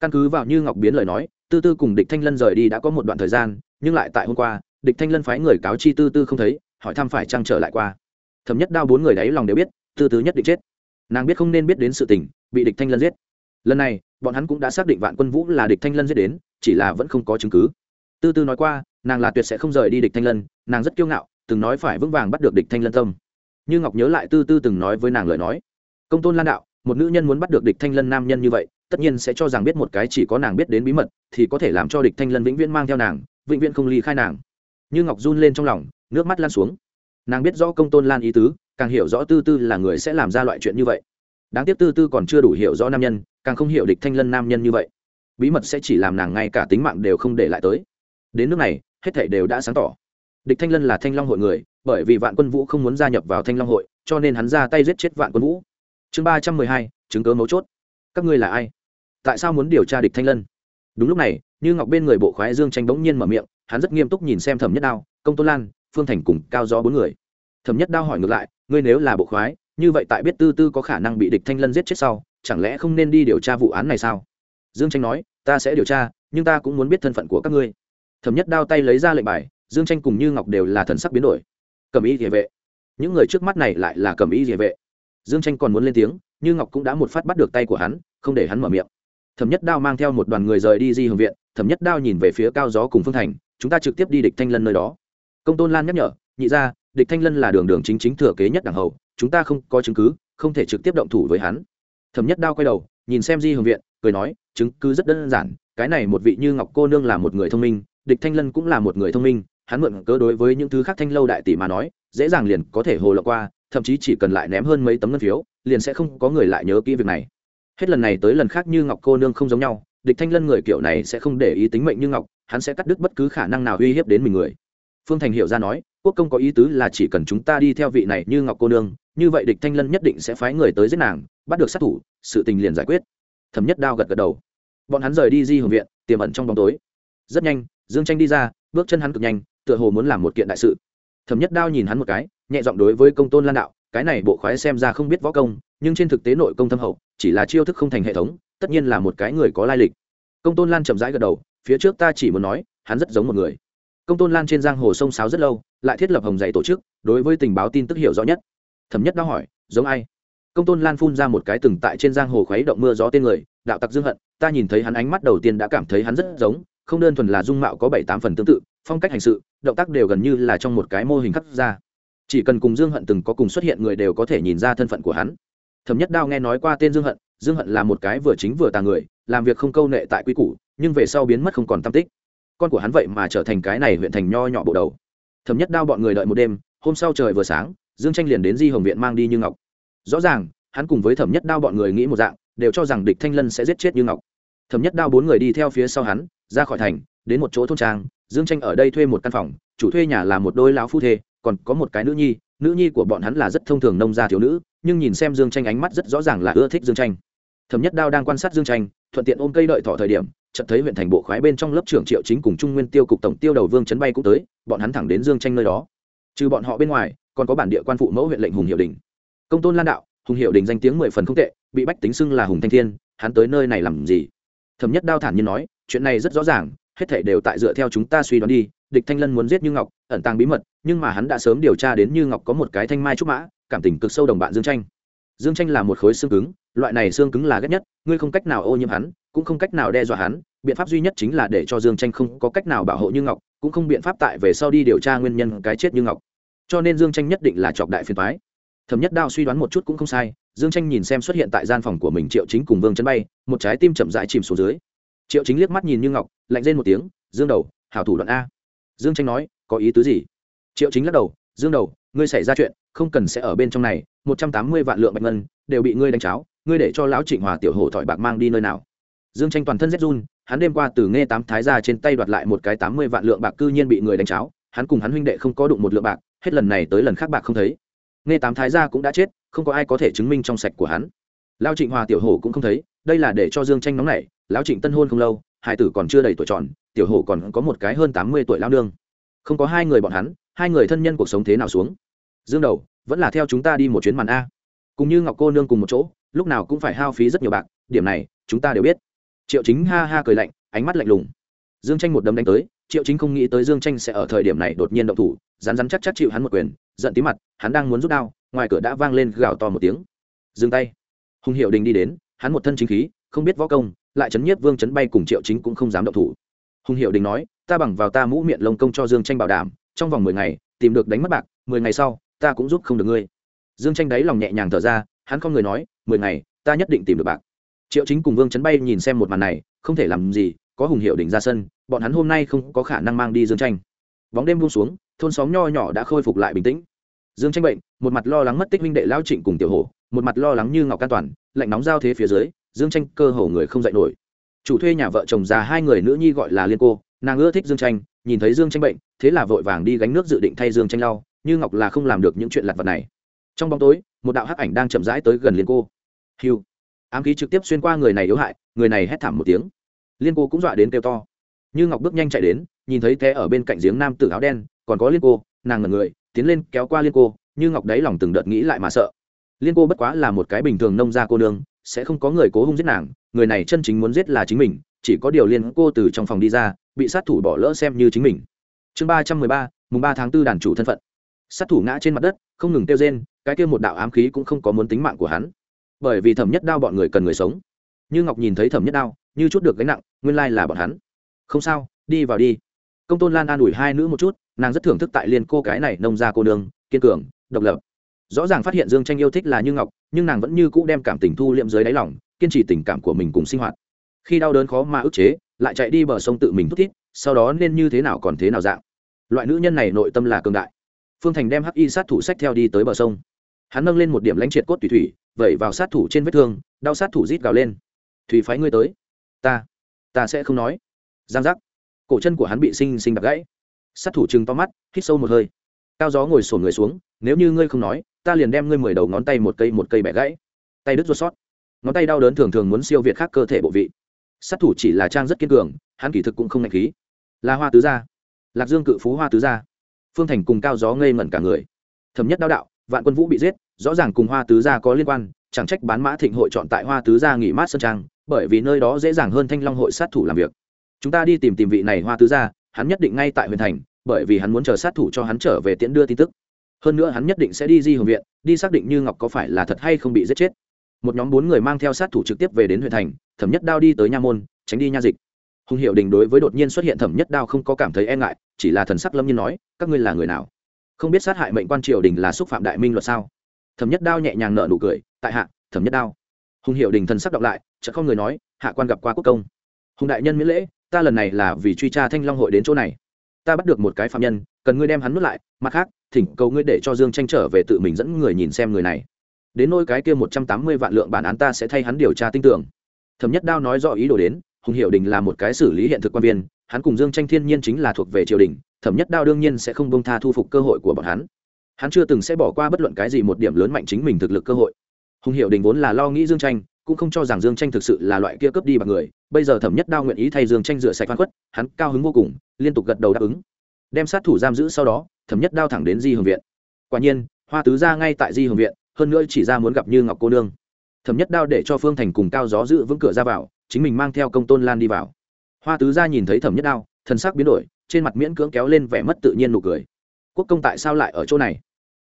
Căn cứ vào như ngọc biến lời nói, tư tư cùng địch thanh lân rời đi đã có một đoạn thời gian, nhưng lại tại hôm qua, địch thanh lân phái người cáo chi tư tư không thấy, hỏi thăm phải trăng trở lại qua. Thầm nhất đao bốn người đấy lòng đều biết, tư tư nhất định chết. Nàng biết không nên biết đến sự tình, bị địch thanh lân giết. Lần này, bọn hắn cũng đã xác định vạn quân vũ là địch thanh lân giết đến, chỉ là vẫn không có chứng cứ. Tư tư nói qua, nàng là tuyệt sẽ không rời đi địch thanh lân, nàng rất kiêu ngạo, từng nói phải vững vàng bắt được địch thanh lân tâm như ngọc nhớ lại tư tư từng nói với nàng lời nói. Công tôn lan đạo, một nữ nhân muốn bắt được địch thanh lân nam nhân như vậy, tất nhiên sẽ cho rằng biết một cái chỉ có nàng biết đến bí mật, thì có thể làm cho địch thanh lân vĩnh viễn mang theo nàng, vĩnh viễn không ly khai nàng. Như ngọc run lên trong lòng, nước mắt lan xuống. Nàng biết rõ công tôn lan ý tứ, càng hiểu rõ tư tư là người sẽ làm ra loại chuyện như vậy. Đáng tiếc tư tư còn chưa đủ hiểu rõ nam nhân, càng không hiểu địch thanh lân nam nhân như vậy. Bí mật sẽ chỉ làm nàng ngay cả tính mạng đều không để lại tới. Đến nước này, hết thảy đều đã sáng tỏ. Địch thanh lân là thanh long hội người bởi vì vạn quân vũ không muốn gia nhập vào thanh long hội, cho nên hắn ra tay giết chết vạn quân vũ. Chương ba trăm mười hai, chứng cớ mấu chốt. Các ngươi là ai? Tại sao muốn điều tra địch thanh lân? Đúng lúc này, như ngọc bên người bộ khoái dương tranh bỗng nhiên mở miệng, hắn rất nghiêm túc nhìn xem thẩm nhất đao, công tôn lan, phương thành cùng cao gió bốn người. Thẩm nhất đao hỏi ngược lại, ngươi nếu là bộ khoái, như vậy tại biết tư tư có khả năng bị địch thanh lân giết chết sau, chẳng lẽ không nên đi điều tra vụ án này sao? Dương tranh nói, ta sẽ điều tra, nhưng ta cũng muốn biết thân phận của các ngươi. Thẩm nhất đao tay lấy ra lệnh bài, dương tranh cùng như ngọc đều là thần sắc biến đổi cầm ý địa vệ. Những người trước mắt này lại là cầm ý địa vệ. Dương tranh còn muốn lên tiếng, như ngọc cũng đã một phát bắt được tay của hắn, không để hắn mở miệng. Thẩm nhất đao mang theo một đoàn người rời đi di hưởng viện, thẩm nhất đao nhìn về phía cao gió cùng phương thành, chúng ta trực tiếp đi địch thanh lân nơi đó. Công tôn lan nhắc nhở, nhị ra địch thanh lân là đường đường chính chính thừa kế nhất đảng hậu chúng ta không có chứng cứ, không thể trực tiếp động thủ với hắn. Thẩm nhất đao quay đầu, nhìn xem di hưởng viện, cười nói, chứng cứ rất đơn giản, cái này một vị như ngọc cô nương là một người thông minh, địch thanh lân cũng là một người thông minh hắn mượn cớ đối với những thứ khác thanh lâu đại tỷ mà nói, dễ dàng liền có thể hồ lộ qua, thậm chí chỉ cần lại ném hơn mấy tấm ngân phiếu, liền sẽ không có người lại nhớ kỹ việc này. Hết lần này tới lần khác như ngọc cô nương không giống nhau, địch thanh lân người kiểu này sẽ không để ý tính mệnh như ngọc, hắn sẽ cắt đứt bất cứ khả năng nào uy hiếp đến mình người. Phương thành hiểu ra nói, quốc công có ý tứ là chỉ cần chúng ta đi theo vị này như ngọc cô nương, như vậy địch thanh lân nhất định sẽ phái người tới giết nàng, bắt được sát thủ, sự tình liền giải quyết. Thẩm nhất đao gật gật đầu. Bọn hắn rời đi di hưởng viện, tiềm ẩn trong bóng tối. Rất nhanh, dương tranh đi ra, bước chân hắn cực nhanh tựa hồ muốn làm một kiện đại sự. Thẩm nhất đao nhìn hắn một cái, nhẹ giọng đối với công tôn lan đạo, cái này bộ khoái xem ra không biết võ công, nhưng trên thực tế nội công thâm hậu, chỉ là chiêu thức không thành hệ thống, tất nhiên là một cái người có lai lịch. Công tôn lan chậm rãi gật đầu, phía trước ta chỉ muốn nói, hắn rất giống một người. Công tôn lan trên giang hồ sông sáo rất lâu, lại thiết lập hồng dạy tổ chức, đối với tình báo tin tức hiểu rõ nhất. Thẩm nhất đao hỏi, giống ai? Công tôn lan phun ra một cái từng tại trên giang hồ khuấy động mưa gió tên người, đạo tặc dương hận, ta nhìn thấy hắn ánh mắt đầu tiên đã cảm thấy hắn rất giống, không đơn thuần là dung mạo có bảy tám phần tương tự phong cách hành sự, động tác đều gần như là trong một cái mô hình khắc ra. Chỉ cần cùng dương hận từng có cùng xuất hiện người đều có thể nhìn ra thân phận của hắn. Thẩm nhất đao nghe nói qua tên dương hận dương hận là một cái vừa chính vừa tà người, làm việc không câu nệ tại quy củ, nhưng về sau biến mất không còn tam tích. Con của hắn vậy mà trở thành cái này huyện thành nho nhỏ bộ đầu. Thẩm nhất đao bọn người đợi một đêm, hôm sau trời vừa sáng, dương tranh liền đến di hồng viện mang đi như ngọc. Rõ ràng, hắn cùng với thẩm nhất đao bọn người nghĩ một dạng, đều cho rằng địch thanh lân sẽ giết chết như ngọc. Thẩm nhất đao bốn người đi theo phía sau hắn, ra khỏi thành, đến một chỗ thôn trang dương tranh ở đây thuê một căn phòng, chủ thuê nhà là một đôi lão phu thê, còn có một cái nữ nhi nữ nhi của bọn hắn là rất thông thường nông gia thiếu nữ, nhưng nhìn xem dương tranh ánh mắt rất rõ ràng là ưa thích dương tranh thẩm nhất đao đang quan sát dương tranh thuận tiện ôm cây đợi thọ thời điểm, chợt thấy huyện thành bộ khoái bên trong lớp trưởng triệu chính cùng trung nguyên tiêu cục tổng tiêu đầu vương chấn bay cũng tới, bọn hắn thẳng đến dương tranh nơi đó. Trừ bọn họ bên ngoài, còn có bản địa quan phụ mẫu huyện lệnh hùng hiệu đình. Công tôn lan đạo, hùng hiệu đình danh tiếng mười phần không tệ, bị bách tính xưng là hùng thanh thiên, hắn tới nơi này làm gì? Thẩm nhất đao thản nhiên nói, chuyện này rất rõ ràng hết thảy đều tại dựa theo chúng ta suy đoán đi, địch thanh lân muốn giết như ngọc, ẩn tàng bí mật, nhưng mà hắn đã sớm điều tra đến như ngọc có một cái thanh mai trúc mã, cảm tình cực sâu đồng bạn dương tranh. Dương tranh là một khối xương cứng, loại này xương cứng là ghét nhất, ngươi không cách nào ô nhiễm hắn, cũng không cách nào đe dọa hắn, biện pháp duy nhất chính là để cho dương tranh không có cách nào bảo hộ như ngọc, cũng không biện pháp tại về sau đi điều tra nguyên nhân cái chết như ngọc. Cho nên dương tranh nhất định là chọc đại phiền thoái thẩm nhất đao suy đoán một chút cũng không sai, dương tranh nhìn xem xuất hiện tại gian phòng của mình triệu chính cùng vương chân bay, một trái tim chậm rãi chìm xuống dưới triệu chính liếc mắt nhìn như ngọc, lạnh lên một tiếng, dương đầu, hảo thủ đoạn a. Dương tranh nói, có ý tứ gì? Triệu chính lắc đầu, dương đầu, ngươi xảy ra chuyện, không cần sẽ ở bên trong này, một trăm tám mươi vạn lượng bạch ngân, đều bị ngươi đánh cháo, ngươi để cho lão trịnh hòa tiểu hổ thỏi bạc mang đi nơi nào? Dương tranh toàn thân rét run, hắn đêm qua từ nghe tám thái ra trên tay đoạt lại một cái tám mươi vạn lượng bạc cư nhiên bị người đánh cháo, hắn cùng hắn huynh đệ không có đụng một lượng bạc, hết lần này tới lần khác bạc không thấy. Nghe tám thái gia cũng đã chết, không có ai có thể chứng minh trong sạch của hắn. Lao trịnh hòa tiểu hổ cũng không thấy, đây là để cho dương tranh nóng nảy lão trịnh tân hôn không lâu, hải tử còn chưa đầy tuổi tròn, tiểu hổ còn có một cái hơn tám mươi tuổi lao nương. Không có hai người bọn hắn, hai người thân nhân cuộc sống thế nào xuống? Dương đầu, vẫn là theo chúng ta đi một chuyến màn a. Cùng như ngọc cô nương cùng một chỗ, lúc nào cũng phải hao phí rất nhiều bạc, điểm này, chúng ta đều biết. Triệu chính ha ha cười lạnh, ánh mắt lạnh lùng. Dương tranh một đấm đánh tới, triệu chính không nghĩ tới dương tranh sẽ ở thời điểm này đột nhiên động thủ rán rán chắc chắc chịu hắn một quyền, giận tí mặt, hắn đang muốn rút đao, ngoài cửa đã vang lên gào to một tiếng. Dừng tay. Hùng hiệu đình đi đến, hắn một thân chính khí, không biết võ công lại chấn nhiếp vương chấn bay cùng triệu chính cũng không dám động thủ. Hùng hiệu đình nói, ta bằng vào ta mũ miệng lông công cho dương tranh bảo đảm, trong vòng mười ngày, tìm được đánh mất bạc, mười ngày sau, ta cũng giúp không được ngươi. Dương tranh đáy lòng nhẹ nhàng thở ra, hắn không người nói, mười ngày, ta nhất định tìm được bạc. Triệu chính cùng vương chấn bay nhìn xem một màn này, không thể làm gì, có hùng hiệu đình ra sân, bọn hắn hôm nay không có khả năng mang đi dương tranh bóng đêm buông xuống, thôn xóm nho nhỏ đã khôi phục lại bình tĩnh. Dương tranh bệnh, một mặt lo lắng mất tích huynh đệ lao trịnh cùng tiểu hổ, một mặt lo lắng như ngọc an toàn, lạnh nóng giao thế phía dưới dương tranh cơ hồ người không dạy nổi. Chủ thuê nhà vợ chồng già hai người nữ nhi gọi là liên cô, nàng ưa thích dương tranh nhìn thấy dương tranh bệnh, thế là vội vàng đi gánh nước dự định thay dương tranh lau, như ngọc là không làm được những chuyện lặt vật này. Trong bóng tối, một đạo hắc ảnh đang chậm rãi tới gần liên cô. Hiu ám khí trực tiếp xuyên qua người này yếu hại, người này hét thảm một tiếng. Liên cô cũng dọa đến kêu to. Như ngọc bước nhanh chạy đến, nhìn thấy té ở bên cạnh giếng nam tử áo đen, còn có liên cô, nàng ngần người, tiến lên kéo qua liên cô, như ngọc đáy lòng từng đợt nghĩ lại mà sợ. Liên cô bất quá là một cái bình thường nông gia cô nương sẽ không có người cố hung giết nàng, người này chân chính muốn giết là chính mình, chỉ có điều liên cô từ trong phòng đi ra, bị sát thủ bỏ lỡ xem như chính mình. Chương ba trăm mười ba, mùng ba tháng b ố đàn chủ thân phận. Sát thủ ngã trên mặt đất, không ngừng kêu rên, cái kêu một đạo ám khí cũng không có muốn tính mạng của hắn. Bởi vì thẩm nhất đao bọn người cần người sống. Như ngọc nhìn thấy thẩm nhất đao, như chút được gánh nặng, nguyên lai là bọn hắn. Không sao, đi vào đi. Công tôn lan an ủi hai nữ một chút, nàng rất thưởng thức tại liên cô cái này nông ra cô nương, kiên cường, độc lập rõ ràng phát hiện dương tranh yêu thích là như ngọc, nhưng nàng vẫn như cũ đem cảm tình thu liệm dưới đáy lòng, kiên trì tình cảm của mình cùng sinh hoạt. Khi đau đớn khó mà ức chế, lại chạy đi bờ sông tự mình thút thít, sau đó nên như thế nào còn thế nào dạng. Loại nữ nhân này nội tâm là cường đại. Phương thành đem hắc y sát thủ sách theo đi tới bờ sông. Hắn nâng lên một điểm lãnh triệt cốt thủy thủy vẩy vào sát thủ trên vết thương, đau sát thủ rít gào lên. Thủy phái ngươi tới. Ta ta sẽ không nói. Giang giác. Cổ chân của hắn bị sinh sinh đập gãy. Sát thủ chừng to mắt, hít sâu một hơi. Cao gió ngồi sổn người xuống, nếu như ngươi không nói ta liền đem ngươi mười đầu ngón tay một cây một cây bẻ gãy. Tay đứt ruột sót. Ngón tay đau đớn thường thường muốn siêu việt khác cơ thể bộ vị. Sát thủ chỉ là trang rất kiên cường, hắn kỳ thực cũng không ngạch khí. Là hoa tứ gia. Lạc dương cự phú hoa tứ gia. Phương thành cùng cao gió ngây ngẩn cả người. Thẩm nhất đao đạo, vạn quân vũ bị giết, rõ ràng cùng hoa tứ gia có liên quan, chẳng trách bán mã thịnh hội chọn tại hoa tứ gia nghỉ mát sơn trang, bởi vì nơi đó dễ dàng hơn thanh long hội sát thủ làm việc. Chúng ta đi tìm tìm vị này hoa tứ gia, hắn nhất định ngay tại huyền thành, bởi vì hắn muốn chờ sát thủ cho hắn trở về tiễn đưa tin tức hơn nữa hắn nhất định sẽ đi di hồng viện, đi xác định như ngọc có phải là thật hay không bị giết chết. Một nhóm bốn người mang theo sát thủ trực tiếp về đến huyện thành, thẩm nhất đao đi tới nha môn, tránh đi nha dịch. Hùng hiệu đình đối với đột nhiên xuất hiện thẩm nhất đao không có cảm thấy e ngại, chỉ là thần sắc lâm nhiên nói, các ngươi là người nào? Không biết sát hại mệnh quan triều đình là xúc phạm đại minh luật sao? Thẩm nhất đao nhẹ nhàng nợ nụ cười, tại hạ, thẩm nhất đao. Hùng hiệu đình thần sắc đọc lại, chợt không người nói, hạ quan gặp qua quốc công. Hùng đại nhân miễn lễ, ta lần này là vì truy tra thanh long hội đến chỗ này. Ta bắt được một cái phạm nhân, cần ngươi đem hắn nuốt lại, mặt khác thỉnh cầu ngươi để cho dương tranh trở về tự mình dẫn người nhìn xem người này. Đến nôi cái kia một trăm tám mươi vạn lượng bản án ta sẽ thay hắn điều tra tin tưởng. Thẩm nhất đao nói rõ ý đồ đến, hùng hiệu đình là một cái xử lý hiện thực quan viên, hắn cùng dương tranh thiên nhiên chính là thuộc về triều đình, thẩm nhất đao đương nhiên sẽ không bông tha thu phục cơ hội của bọn hắn. Hắn chưa từng sẽ bỏ qua bất luận cái gì một điểm lớn mạnh chính mình thực lực cơ hội. Hùng hiệu đình vốn là lo nghĩ dương tranh cũng không cho rằng dương tranh thực sự là loại kia cướp đi bằng người. Bây giờ thẩm nhất đao nguyện ý thay dương tranh rửa sạch phan khuất, hắn cao hứng vô cùng, liên tục gật đầu đáp ứng đem sát thủ giam giữ sau đó, thẩm nhất đao thẳng đến di hồng viện. Quả nhiên, hoa tứ ra ngay tại di hồng viện, hơn nữa chỉ ra muốn gặp như ngọc cô nương. Thẩm nhất đao để cho phương thành cùng cao gió giữ vững cửa ra vào, chính mình mang theo công tôn lan đi vào. Hoa tứ ra nhìn thấy thẩm nhất đao, thần sắc biến đổi, trên mặt miễn cưỡng kéo lên vẻ mất tự nhiên nụ cười. Quốc công tại sao lại ở chỗ này?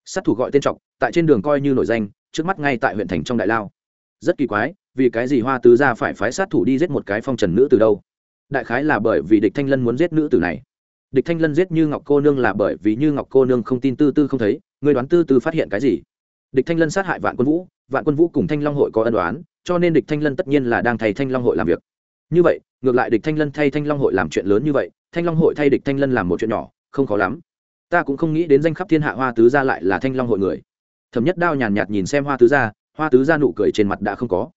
Sát thủ gọi tên trọc, tại trên đường coi như nổi danh, trước mắt ngay tại huyện thành trong đại lao. Rất kỳ quái, vì cái gì hoa tứ ra phải phái sát thủ đi giết một cái phong trần nữ từ đâu? Đại khái là bởi vì địch thanh lân muốn giết nữ tử này địch thanh lân giết như ngọc cô nương là bởi vì như ngọc cô nương không tin tư tư không thấy người đoán tư tư phát hiện cái gì? Địch thanh lân sát hại vạn quân vũ, vạn quân vũ cùng thanh long hội có ân đoán cho nên địch thanh lân tất nhiên là đang thay thanh long hội làm việc. Như vậy, ngược lại địch thanh lân thay thanh long hội làm chuyện lớn như vậy, thanh long hội thay địch thanh lân làm một chuyện nhỏ, không khó lắm. Ta cũng không nghĩ đến danh khắp thiên hạ hoa tứ gia lại là thanh long hội người. Thẩm nhất đao nhàn nhạt nhìn xem hoa tứ gia, hoa tứ gia nụ cười trên mặt đã không có.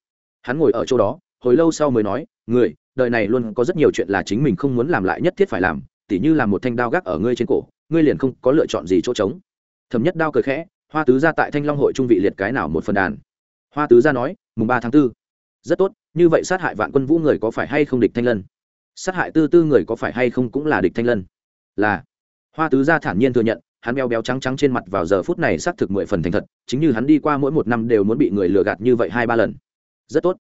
Hắn ngồi ở chỗ đó, hồi lâu sau mới nói, người, đời này luôn có rất nhiều chuyện là chính mình không muốn làm lại nhất thiết phải làm tỉ như là một thanh đao gác ở ngươi trên cổ, ngươi liền không có lựa chọn gì chỗ trống. Thẩm nhất đao cười khẽ, hoa tứ gia tại thanh long hội trung vị liệt cái nào một phần đàn? Hoa tứ gia nói, mùng ba tháng b ố rất tốt, như vậy sát hại vạn quân vũ người có phải hay không địch thanh lân? Sát hại tư tư người có phải hay không cũng là địch thanh lân. Là. Hoa tứ gia thản nhiên thừa nhận, hắn béo béo trắng trắng trên mặt vào giờ phút này xác thực mười phần thành thật, chính như hắn đi qua mỗi một năm đều muốn bị người lừa gạt như vậy hai ba lần. Rất tốt.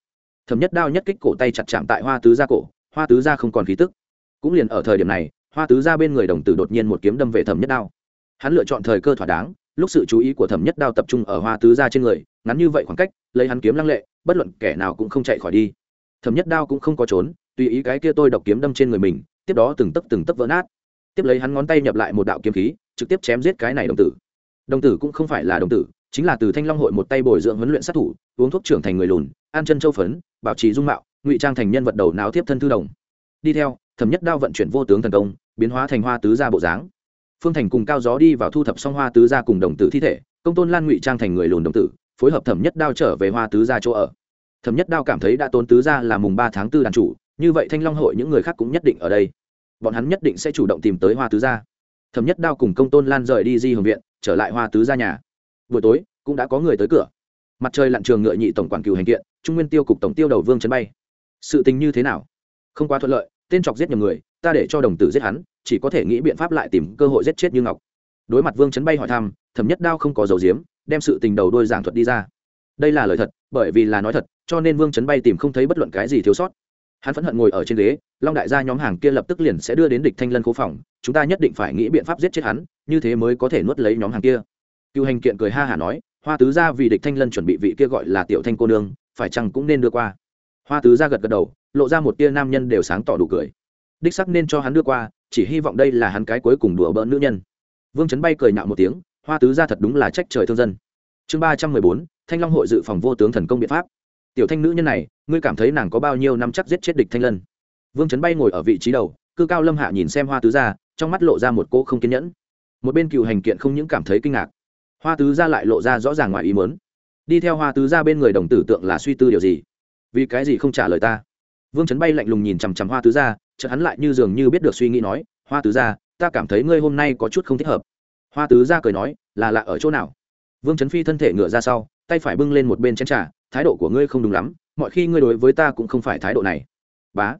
Thẩm nhất đao nhất kích cổ tay chặt chạm tại hoa tứ gia cổ, hoa tứ gia không còn khí tức. Cũng liền ở thời điểm này hoa tứ gia bên người đồng tử đột nhiên một kiếm đâm về thẩm nhất đao. Hắn lựa chọn thời cơ thỏa đáng, lúc sự chú ý của thẩm nhất đao tập trung ở hoa tứ gia trên người, ngắn như vậy khoảng cách, lấy hắn kiếm lăng lệ, bất luận kẻ nào cũng không chạy khỏi đi. Thẩm nhất đao cũng không có trốn, tùy ý cái kia tôi độc kiếm đâm trên người mình, tiếp đó từng tấc từng tấc vỡ nát. Tiếp lấy hắn ngón tay nhập lại một đạo kiếm khí, trực tiếp chém giết cái này đồng tử. Đồng tử cũng không phải là đồng tử, chính là từ thanh long hội một tay bồi dưỡng huấn luyện sát thủ, uống thuốc trưởng thành người lùn an chân châu phấn, bảo trì dung mạo, ngụy trang thành nhân vật đầu náo tiếp thân thư đồng. Đi theo, thẩm nhất đao vận chuyển vô tướng thần công biến hóa thành hoa tứ gia bộ dáng. Phương thành cùng cao gió đi vào thu thập xong hoa tứ gia cùng đồng tử thi thể, công tôn lan ngụy trang thành người lùn đồng tử, phối hợp thẩm nhất đao trở về hoa tứ gia chỗ ở. Thẩm nhất đao cảm thấy đã tốn tứ gia là mùng ba tháng tư đàn chủ, như vậy thanh long hội những người khác cũng nhất định ở đây. Bọn hắn nhất định sẽ chủ động tìm tới hoa tứ gia. Thẩm nhất đao cùng công tôn lan rời đi di hồng viện, trở lại hoa tứ gia nhà. Buổi tối, cũng đã có người tới cửa. Mặt trời lặn trường ngựa nhị tổng quản cửu hành kiện, trung nguyên tiêu cục tổng tiêu đầu vương trấn bay. Sự tình như thế nào? Không quá thuận lợi, tên chọc giết nhiều người ta để cho đồng tử giết hắn, chỉ có thể nghĩ biện pháp lại tìm cơ hội giết chết như ngọc. Đối mặt vương chấn bay hỏi thăm, thẩm nhất đao không có dầu diếm đem sự tình đầu đôi giảng thuật đi ra. Đây là lời thật, bởi vì là nói thật, cho nên vương chấn bay tìm không thấy bất luận cái gì thiếu sót. Hắn phẫn hận ngồi ở trên ghế, long đại gia nhóm hàng kia lập tức liền sẽ đưa đến địch thanh lân khố phòng, chúng ta nhất định phải nghĩ biện pháp giết chết hắn, như thế mới có thể nuốt lấy nhóm hàng kia. Cựu hành kiện cười ha hả nói, hoa tứ gia vì địch thanh lân chuẩn bị vị kia gọi là tiểu thanh cô nương, phải chăng cũng nên đưa qua? Hoa tứ gia gật gật đầu, lộ ra một tia nam nhân đều sáng tỏ đủ cười đích sắc nên cho hắn đưa qua, chỉ hy vọng đây là hắn cái cuối cùng đùa bỡn nữ nhân. Vương chấn bay cười nhạo một tiếng, hoa tứ gia thật đúng là trách trời thương dân. Chương ba trăm mười bốn, thanh long hội dự phòng vô tướng thần công biện pháp. Tiểu thanh nữ nhân này, ngươi cảm thấy nàng có bao nhiêu năm chắc giết chết địch thanh lân? Vương chấn bay ngồi ở vị trí đầu, cư cao lâm hạ nhìn xem hoa tứ gia, trong mắt lộ ra một cô không kiên nhẫn. Một bên cựu hành kiện không những cảm thấy kinh ngạc, hoa tứ gia lại lộ ra rõ ràng ngoài ý mớn đi theo hoa tứ gia bên người đồng tử tượng là suy tư điều gì? Vì cái gì không trả lời ta? Vương chấn bay lạnh lùng nhìn chằm chằm hoa tứ gia chợt hắn lại như dường như biết được suy nghĩ nói, hoa tứ gia, ta cảm thấy ngươi hôm nay có chút không thích hợp. Hoa tứ gia cười nói, là lạ ở chỗ nào? Vương chấn phi thân thể ngựa ra sau, tay phải bưng lên một bên chén trà, thái độ của ngươi không đúng lắm, mọi khi ngươi đối với ta cũng không phải thái độ này. Bá.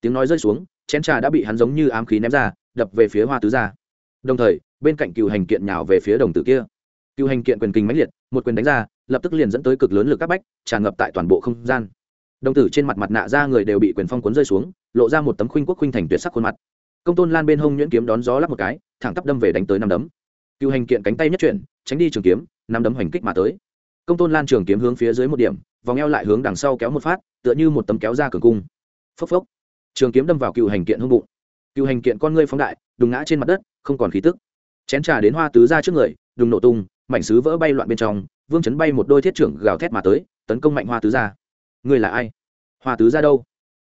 Tiếng nói rơi xuống, chén trà đã bị hắn giống như ám khí ném ra, đập về phía hoa tứ gia. Đồng thời, bên cạnh cựu hành kiện nhào về phía đồng tử kia. Cựu hành kiện quyền kinh mãnh liệt, một quyền đánh ra, lập tức liền dẫn tới cực lớn lực các bách, tràn ngập tại toàn bộ không gian đồng tử trên mặt mặt nạ ra người đều bị quyền phong cuốn rơi xuống, lộ ra một tấm khuynh quốc khuynh thành tuyệt sắc khuôn mặt. Công tôn lan bên hông nhuyễn kiếm đón gió lắp một cái, thẳng tắp đâm về đánh tới năm đấm. Cựu hành kiện cánh tay nhất chuyển, tránh đi trường kiếm, năm đấm hoành kích mà tới. Công tôn lan trường kiếm hướng phía dưới một điểm, vòng eo lại hướng đằng sau kéo một phát, tựa như một tấm kéo ra cường cung. Phốc phốc. Trường kiếm đâm vào cựu hành kiện hông bụng. Cựu hành kiện con ngươi phóng đại, đùng ngã trên mặt đất, không còn khí tức. Chén trà đến hoa tứ ra trước người, đùng nổ tung, mảnh sứ vỡ bay loạn bên trong, vương chấn bay một đôi thiết trưởng gào thét mà tới, tấn công mạnh hoa tứ ra. Ngươi là ai? Hoa tứ ra đâu?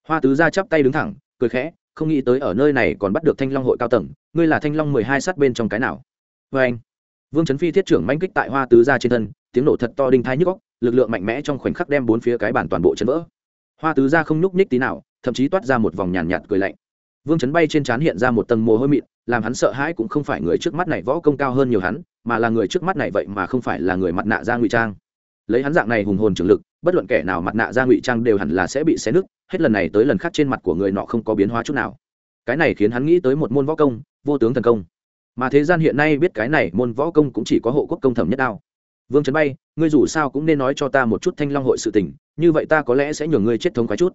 Hoa tứ ra chắp tay đứng thẳng cười khẽ không nghĩ tới ở nơi này còn bắt được thanh long hội cao tầng ngươi là thanh long mười hai sát bên trong cái nào? Vê anh. Vương chấn phi thiết trưởng manh kích tại hoa tứ ra trên thân tiếng nổ thật to đinh thái nhức góc lực lượng mạnh mẽ trong khoảnh khắc đem bốn phía cái bản toàn bộ chấn vỡ. Hoa tứ ra không nhúc nhích tí nào thậm chí toát ra một vòng nhàn nhạt, nhạt cười lạnh. Vương chấn bay trên trán hiện ra một tầng mồ hôi mịn làm hắn sợ hãi cũng không phải người trước mắt này võ công cao hơn nhiều hắn mà là người trước mắt này vậy mà không phải là người mặt nạ ra ngụy trang. Lấy hắn dạng này hùng hồn trưởng lực bất luận kẻ nào mặt nạ ra ngụy trang đều hẳn là sẽ bị xé nứt, hết lần này tới lần khác trên mặt của người nọ không có biến hóa chút nào. Cái này khiến hắn nghĩ tới một môn võ công, vô tướng thần công. Mà thế gian hiện nay biết cái này môn võ công cũng chỉ có hộ quốc công thẩm nhất đao. Vương trấn bay, ngươi dù sao cũng nên nói cho ta một chút thanh long hội sự tình, như vậy ta có lẽ sẽ nhường ngươi chết thống khoái chút.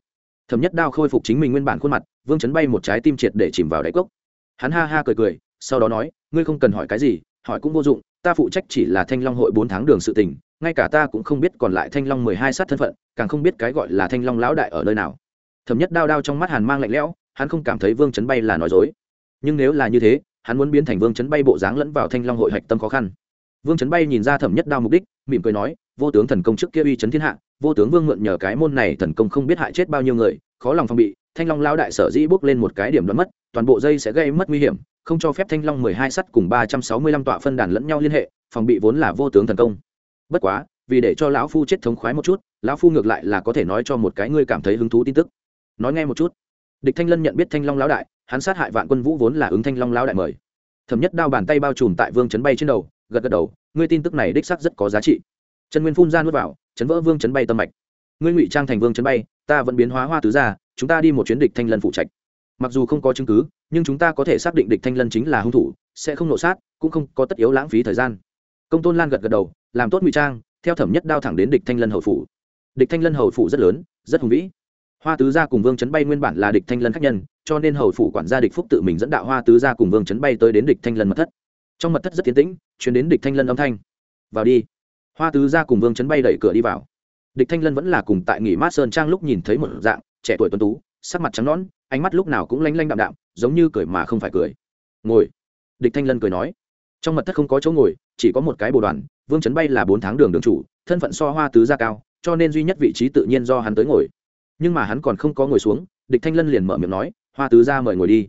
Thẩm nhất đao khôi phục chính mình nguyên bản khuôn mặt, vương trấn bay một trái tim triệt để chìm vào đáy cốc. Hắn ha ha cười cười, sau đó nói, ngươi không cần hỏi cái gì, hỏi cũng vô dụng ta phụ trách chỉ là thanh long hội bốn tháng đường sự tình, ngay cả ta cũng không biết còn lại thanh long mười hai sát thân phận, càng không biết cái gọi là thanh long lão đại ở nơi nào. Thẩm nhất đao đao trong mắt hàn mang lạnh lẽo, hắn không cảm thấy vương chấn bay là nói dối. Nhưng nếu là như thế, hắn muốn biến thành vương chấn bay bộ dáng lẫn vào thanh long hội hạch tâm khó khăn. Vương chấn bay nhìn ra thẩm nhất đao mục đích, mỉm cười nói, vô tướng thần công trước kia uy chấn thiên hạ, vô tướng vương mượn nhờ cái môn này thần công không biết hại chết bao nhiêu người, khó lòng phong bị, thanh long lao đại sở dĩ bước lên một cái điểm đoán mất, toàn bộ dây sẽ gây mất nguy hiểm không cho phép thanh long mười hai sắt cùng ba trăm sáu mươi lăm tọa phân đàn lẫn nhau liên hệ, phòng bị vốn là vô tướng thần công. Bất quá, vì để cho lão phu chết thống khoái một chút, lão phu ngược lại là có thể nói cho một cái ngươi cảm thấy hứng thú tin tức. Nói nghe một chút. Địch thanh lân nhận biết thanh long lão đại, hắn sát hại vạn quân vũ vốn là ứng thanh long lão đại mời. Thẩm nhất đao bàn tay bao trùm tại vương chấn bay trên đầu, gật gật đầu, ngươi tin tức này đích xác rất có giá trị. Trần nguyên phun ra nuốt vào, chấn vỡ vương chấn bay tâm mạch. Ngươi ngụy trang thành vương chấn bay, ta vẫn biến hóa hoa tứ ra chúng ta đi một chuyến địch thanh lân phụ trạch mặc dù không có chứng cứ nhưng chúng ta có thể xác định địch thanh lân chính là hung thủ, sẽ không nộ sát, cũng không có tất yếu lãng phí thời gian. Công tôn lan gật gật đầu, làm tốt ngụy trang, theo thẩm nhất đao thẳng đến địch thanh lân hầu phủ. Địch thanh lân hầu phủ rất lớn, rất hùng vĩ. Hoa tứ gia cùng vương chấn bay nguyên bản là địch thanh lân khách nhân, cho nên hầu phủ quản gia địch phúc tự mình dẫn đạo hoa tứ gia cùng vương chấn bay tới đến địch thanh lân mật thất. Trong mật thất rất tiến tĩnh chuyển đến địch thanh lân âm thanh. Vào đi. Hoa tứ gia cùng vương chấn bay đẩy cửa đi vào. Địch thanh lân vẫn là cùng tại nghỉ mát sơn trang lúc nhìn thấy một dạng, trẻ tuổi tuấn tú, sắc mặt trắng nõn ánh mắt lúc nào cũng lanh lanh đạm đạm, giống như cười mà không phải cười. Ngồi. Địch thanh lân cười nói. Trong mật thất không có chỗ ngồi, chỉ có một cái bồ đoàn, vương chấn bay là bốn tháng đường đường chủ, thân phận so hoa tứ gia cao, cho nên duy nhất vị trí tự nhiên do hắn tới ngồi. Nhưng mà hắn còn không có ngồi xuống, địch thanh lân liền mở miệng nói, hoa tứ gia mời ngồi đi.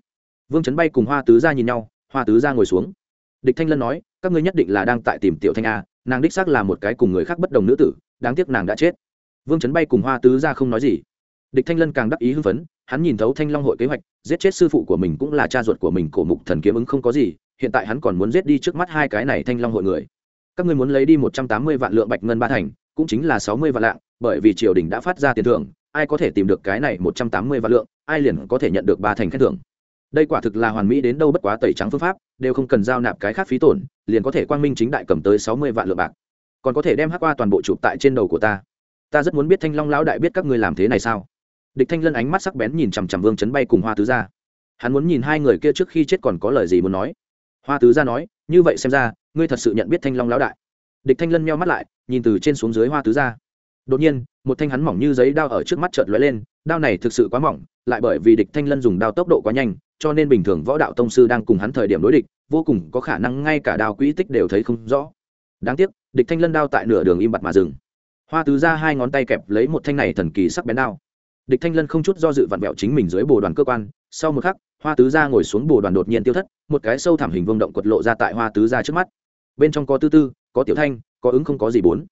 Vương chấn bay cùng hoa tứ gia nhìn nhau, hoa tứ gia ngồi xuống. Địch thanh lân nói, các ngươi nhất định là đang tại tìm tiểu thanh a, nàng đích xác là một cái cùng người khác bất đồng nữ tử, đáng tiếc nàng đã chết. Vương chấn bay cùng hoa tứ gia không nói gì. Địch thanh lân càng đắc ý hưng phấn hắn nhìn thấu thanh long hội kế hoạch, giết chết sư phụ của mình cũng là cha ruột của mình, cổ mục thần kiếm ứng không có gì, hiện tại hắn còn muốn giết đi trước mắt hai cái này thanh long hội người. Các ngươi muốn lấy đi một trăm tám mươi vạn lượng bạch ngân ba thành, cũng chính là sáu mươi vạn lạng, bởi vì triều đình đã phát ra tiền thưởng, ai có thể tìm được cái này một trăm tám mươi vạn lượng, ai liền có thể nhận được ba thành khen thưởng. Đây quả thực là hoàn mỹ đến đâu bất quá tẩy trắng phương pháp, đều không cần giao nạp cái khác phí tổn, liền có thể quang minh chính đại cầm tới sáu mươi vạn lượng bạc. Còn có thể đem hắc qua toàn bộ chụp tại trên đầu của ta. Ta rất muốn biết thanh long lão đại biết các ngươi làm thế này sao? Địch thanh lân ánh mắt sắc bén nhìn chằm chằm vương chấn bay cùng hoa tứ gia. Hắn muốn nhìn hai người kia trước khi chết còn có lời gì muốn nói. Hoa tứ gia nói, như vậy xem ra, ngươi thật sự nhận biết thanh long lão đại. Địch thanh lân meo mắt lại, nhìn từ trên xuống dưới hoa tứ gia. Đột nhiên, một thanh hắn mỏng như giấy đao ở trước mắt chợt lóe lên, đao này thực sự quá mỏng, lại bởi vì địch thanh lân dùng đao tốc độ quá nhanh, cho nên bình thường võ đạo tông sư đang cùng hắn thời điểm đối địch, vô cùng có khả năng ngay cả đao quỹ tích đều thấy không rõ. Đáng tiếc, địch thanh lân đao tại nửa đường im bặt mà dừng. Hoa tứ ra hai ngón tay kẹp lấy một thanh này thần kỳ sắc bén đao địch thanh lân không chút do dự vặn vẹo chính mình dưới bồ đoàn cơ quan, sau một khắc, hoa tứ Gia ngồi xuống bồ đoàn đột nhiên tiêu thất, một cái sâu thảm hình vương động quật lộ ra tại hoa tứ Gia trước mắt. Bên trong có tư tư, có tiểu thanh, có ứng không có gì bốn.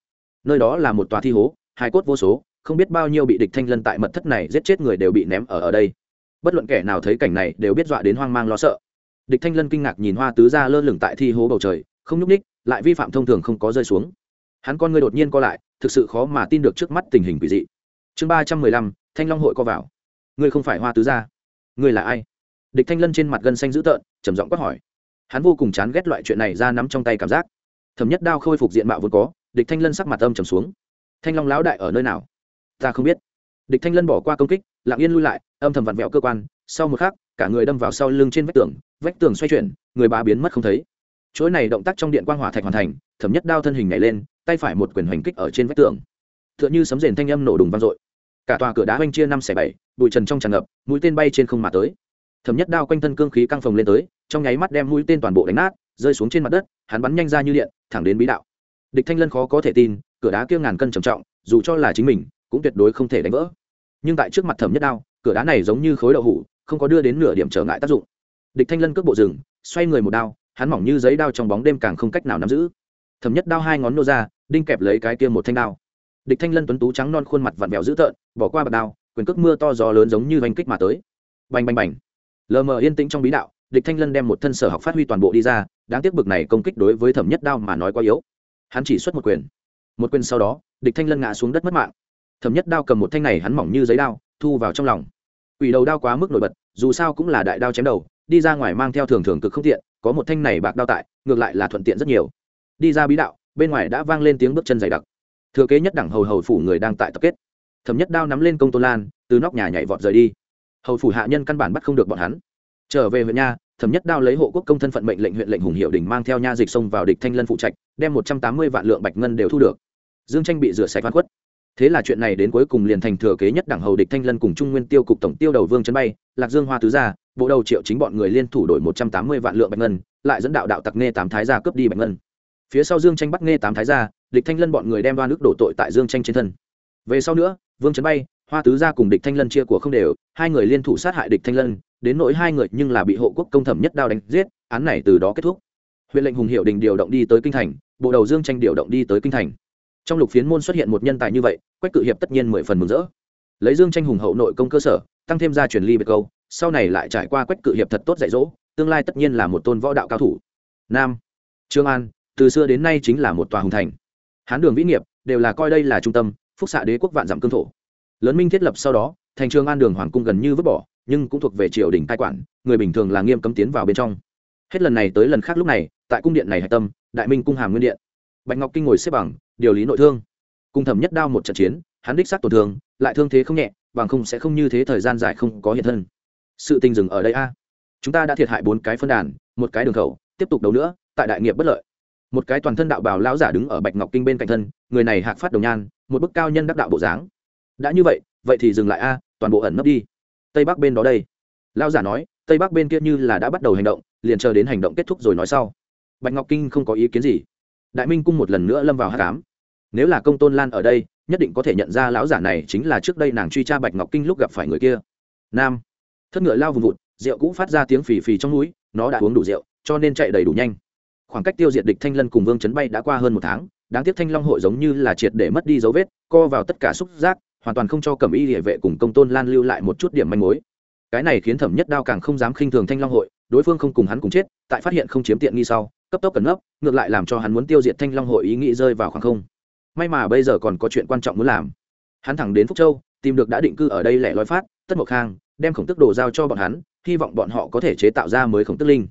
Nơi đó là một tòa thi hố hai cốt vô số, không biết bao nhiêu bị địch thanh lân tại mật thất này giết chết người đều bị ném ở ở đây. Bất luận kẻ nào thấy cảnh này đều biết dọa đến hoang mang lo sợ. Địch thanh lân kinh ngạc nhìn hoa tứ Gia lơ lửng tại thi hố bầu trời, không nhúc ních lại vi phạm thông thường không có rơi xuống. Hắn con người đột nhiên co lại, thực sự khó mà tin được trước mắt tình hình quỷ dị. Chương ba trăm mười lăm thanh long hội co vào. Ngươi không phải hoa tứ gia. Ngươi là ai? Địch thanh lân trên mặt gân xanh dữ tợn, trầm giọng quát hỏi. Hắn vô cùng chán ghét loại chuyện này ra nắm trong tay cảm giác. Thẩm nhất đao khôi phục diện mạo vốn có, địch thanh lân sắc mặt âm trầm xuống. Thanh long lão đại ở nơi nào? Ta không biết. Địch thanh lân bỏ qua công kích, lặng yên lui lại, âm thầm vặn vẹo cơ quan. Sau một khắc, cả người đâm vào sau lưng trên vách tường vách tường xoay chuyển, người bá biến mất không thấy. Chuỗi này động tác trong điện quang hỏa thạch hoàn thành, thẩm nhất đao thân hình nhảy lên, tay phải một quyền hoành kích ở trên vách tường. T h ư ợ n h ư sấm rền thanh âm nổ đùng vang dội cả tòa cửa đá oanh chia năm xẻ bảy, bụi trần trong tràn ngập, mũi tên bay trên không mà tới. Thẩm nhất đao quanh thân cương khí căng phồng lên tới, trong nháy mắt đem mũi tên toàn bộ đánh nát, rơi xuống trên mặt đất, hắn bắn nhanh ra như điện, thẳng đến bí đạo. Địch thanh lân khó có thể tin, cửa đá kia ngàn cân trầm trọng, dù cho là chính mình, cũng tuyệt đối không thể đánh vỡ. Nhưng tại trước mặt thẩm nhất đao, cửa đá này giống như khối đậu hủ, không có đưa đến nửa điểm trở ngại tác dụng. Địch thanh lân cước bộ rừng xoay người một đao, hắn mỏng như giấy đao trong bóng đêm càng không cách nào nắm giữ. Thẩm nhất đao hai ngón nô ra, đinh kẹp lấy cái kia một thanh đao địch thanh lân tuấn tú trắng non khuôn mặt vặn vẹo dữ tợn, bỏ qua bạt đao, quyền cước mưa to gió lớn giống như oanh kích mà tới. Bành bành bành. Lờ mờ yên tĩnh trong bí đạo, địch thanh lân đem một thân sở học phát huy toàn bộ đi ra, đáng tiếc bực này công kích đối với thẩm nhất đao mà nói quá yếu. Hắn chỉ xuất một quyền. Một quyền sau đó, địch thanh lân ngã xuống đất mất mạng. Thẩm nhất đao cầm một thanh này hắn mỏng như giấy đao, thu vào trong lòng. Quỷ đầu đao quá mức nổi bật, dù sao cũng là đại đao chém đầu, đi ra ngoài mang theo thường thường cực không tiện, có một thanh này bạc đao tại, ngược lại là thuận tiện rất nhiều. Đi ra bí đạo, bên ngoài đã vang lên tiếng bước chân dày đặc thừa kế nhất đẳng hầu hầu phủ người đang tại tập kết. Thẩm nhất đao nắm lên công tôn lan, từ nóc nhà nhảy vọt rời đi. Hầu phủ hạ nhân căn bản bắt không được bọn hắn. Trở về huyện nha, thẩm nhất đao lấy hộ quốc công thân phận mệnh lệnh huyện lệnh hùng hiệu đình mang theo nha dịch xông vào địch thanh lân phụ trạch, đem một trăm tám mươi vạn lượng bạch ngân đều thu được. Dương tranh bị rửa sạch văn khuất. Thế là chuyện này đến cuối cùng liền thành thừa kế nhất đảng hầu địch thanh lân cùng trung nguyên tiêu cục tổng tiêu đầu vương trấn bay, lạc dương hoa tứ gia, bộ đầu triệu chính bọn người liên thủ đổi một trăm tám mươi vạn lượng bạch ngân, lại dẫn đạo đạo tặc nghe tám thái gia cướp đi bạch ngân. Phía sau dương tranh bắt nghe tám thái gia địch thanh lân bọn người đem đoan ước đổ tội tại dương tranh trên thân. Về sau nữa, vương trấn bay, hoa tứ gia cùng địch thanh lân chia của không đều, hai người liên thủ sát hại địch thanh lân, đến nỗi hai người nhưng là bị hộ quốc công thẩm nhất đao đánh giết, án này từ đó kết thúc. Huyện lệnh hùng hiệu đình điều động đi tới kinh thành, bộ đầu dương tranh điều động đi tới kinh thành. Trong lục phiến môn xuất hiện một nhân tài như vậy, quách cự hiệp tất nhiên mười phần mừng rỡ. Lấy dương tranh hùng hậu nội công cơ sở, tăng thêm ra truyền ly biệt câu, sau này lại trải qua quách cự hiệp thật tốt dạy dỗ, tương lai tất nhiên là một tôn võ đạo cao thủ. Nam, trương an, từ xưa đến nay chính là một tòa hùng thành hán đường vĩ nghiệp, đều là coi đây là trung tâm, phúc xạ đế quốc vạn dặm cương thổ. Lớn minh thiết lập sau đó, thành trường an đường hoàng cung gần như vứt bỏ, nhưng cũng thuộc về triều đình cai quản, người bình thường là nghiêm cấm tiến vào bên trong. Hết lần này tới lần khác lúc này, tại cung điện này hạch tâm, đại minh cung hàm nguyên điện. Bạch ngọc kinh ngồi xếp bằng, điều lý nội thương. Cung thẩm nhất đao một trận chiến, hắn đích xác tổn thương, lại thương thế không nhẹ, bằng không sẽ không như thế thời gian dài không có hiện thân. Sự tình dừng ở đây a. Chúng ta đã thiệt hại bốn cái phân đàn, một cái đường khẩu, tiếp tục đấu nữa, tại đại nghiệp bất lợi một cái toàn thân đạo bào lão giả đứng ở bạch ngọc kinh bên cạnh thân, người này hạc phát đồng nhan, một bức cao nhân đắc đạo bộ dáng. Đã như vậy vậy thì dừng lại a, toàn bộ ẩn nấp đi. Tây bắc bên đó đây. Lão giả nói, tây bắc bên kia như là đã bắt đầu hành động, liền chờ đến hành động kết thúc rồi nói sau. Bạch ngọc kinh không có ý kiến gì. Đại minh cung một lần nữa lâm vào hát cám nếu là công tôn lan ở đây, nhất định có thể nhận ra lão giả này chính là trước đây nàng truy tra bạch ngọc kinh lúc gặp phải người kia. Nam. Thất ngựa lao vùng vụt, rượu cũ phát ra tiếng phì phì trong núi, nó đã uống đủ rượu, cho nên chạy đầy đủ nhanh khoảng cách tiêu diệt địch thanh lân cùng vương chấn bay đã qua hơn một tháng, đáng tiếc thanh long hội giống như là triệt để mất đi dấu vết, co vào tất cả xúc giác, hoàn toàn không cho cẩm y địa vệ cùng công tôn lan lưu lại một chút điểm manh mối. Cái này khiến thẩm nhất đao càng không dám khinh thường thanh long hội, đối phương không cùng hắn cùng chết, tại phát hiện không chiếm tiện nghi sau, cấp tốc cẩn ngấp ngược lại làm cho hắn muốn tiêu diệt thanh long hội ý nghĩ rơi vào khoảng không. May mà bây giờ còn có chuyện quan trọng muốn làm. Hắn thẳng đến phúc châu, tìm được đã định cư ở đây lẻ loi phát, tất mộc khang, đem khổng tức đồ giao cho bọn hắn, hy vọng bọn họ có thể chế tạo ra mới khổng tức linh.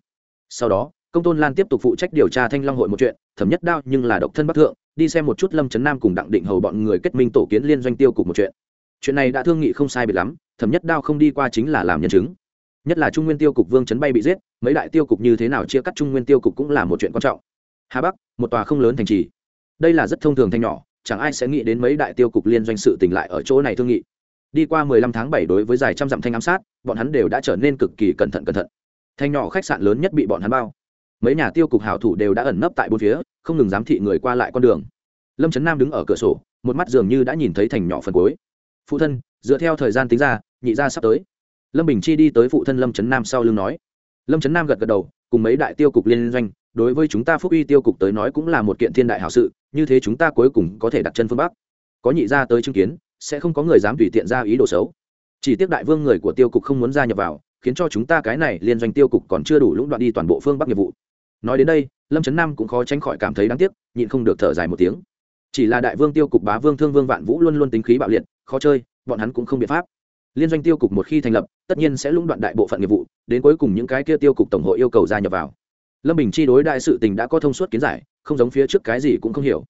Sau đó công tôn lan tiếp tục phụ trách điều tra thanh long hội một chuyện, thẩm nhất đao nhưng là độc thân bắc thượng, đi xem một chút lâm trấn nam cùng đặng định hầu bọn người kết minh tổ kiến liên doanh tiêu cục một chuyện. Chuyện này đã thương nghị không sai biệt lắm, thẩm nhất đao không đi qua chính là làm nhân chứng. Nhất là trung nguyên tiêu cục vương trấn bay bị giết, mấy đại tiêu cục như thế nào chia cắt trung nguyên tiêu cục cũng là một chuyện quan trọng. Hà bắc, một tòa không lớn thành trì. Đây là rất thông thường thanh nhỏ, chẳng ai sẽ nghĩ đến mấy đại tiêu cục liên doanh sự tỉnh lại ở chỗ này thương nghị. Đi qua mười lăm tháng bảy đối với dài trăm dặm thanh ám sát, bọn hắn đều đã trở nên cực kỳ cẩn thận cẩn thận. Thanh nhỏ khách sạn lớn nhất bị bọn hắn bao mấy nhà tiêu cục hảo thủ đều đã ẩn nấp tại bốn phía, không ngừng giám thị người qua lại con đường. Lâm trấn nam đứng ở cửa sổ, một mắt dường như đã nhìn thấy thành nhỏ phần cuối. Phụ thân, dựa theo thời gian tính ra, nhị gia sắp tới. Lâm bình chi đi tới phụ thân lâm trấn nam sau lưng nói. Lâm trấn nam gật gật đầu, cùng mấy đại tiêu cục liên doanh, đối với chúng ta phúc uy tiêu cục tới nói cũng là một kiện thiên đại hảo sự, như thế chúng ta cuối cùng có thể đặt chân phương bắc. Có nhị gia tới chứng kiến, sẽ không có người dám tùy tiện ra ý đồ xấu. Chỉ tiếc đại vương người của tiêu cục không muốn gia nhập vào, khiến cho chúng ta cái này liên doanh tiêu cục còn chưa đủ lũng đoạn đi toàn bộ phương bắc nghiệp vụ nói đến đây, lâm trấn nam cũng khó tránh khỏi cảm thấy đáng tiếc, nhịn không được thở dài một tiếng. Chỉ là đại vương tiêu cục bá vương thương vương vạn vũ luôn luôn tính khí bạo liệt, khó chơi, bọn hắn cũng không biện pháp. Liên doanh tiêu cục một khi thành lập, tất nhiên sẽ lũng đoạn đại bộ phận nghiệp vụ, đến cuối cùng những cái kia tiêu cục tổng hội yêu cầu gia nhập vào. Lâm bình chi đối đại sự tình đã có thông suốt kiến giải, không giống phía trước cái gì cũng không hiểu.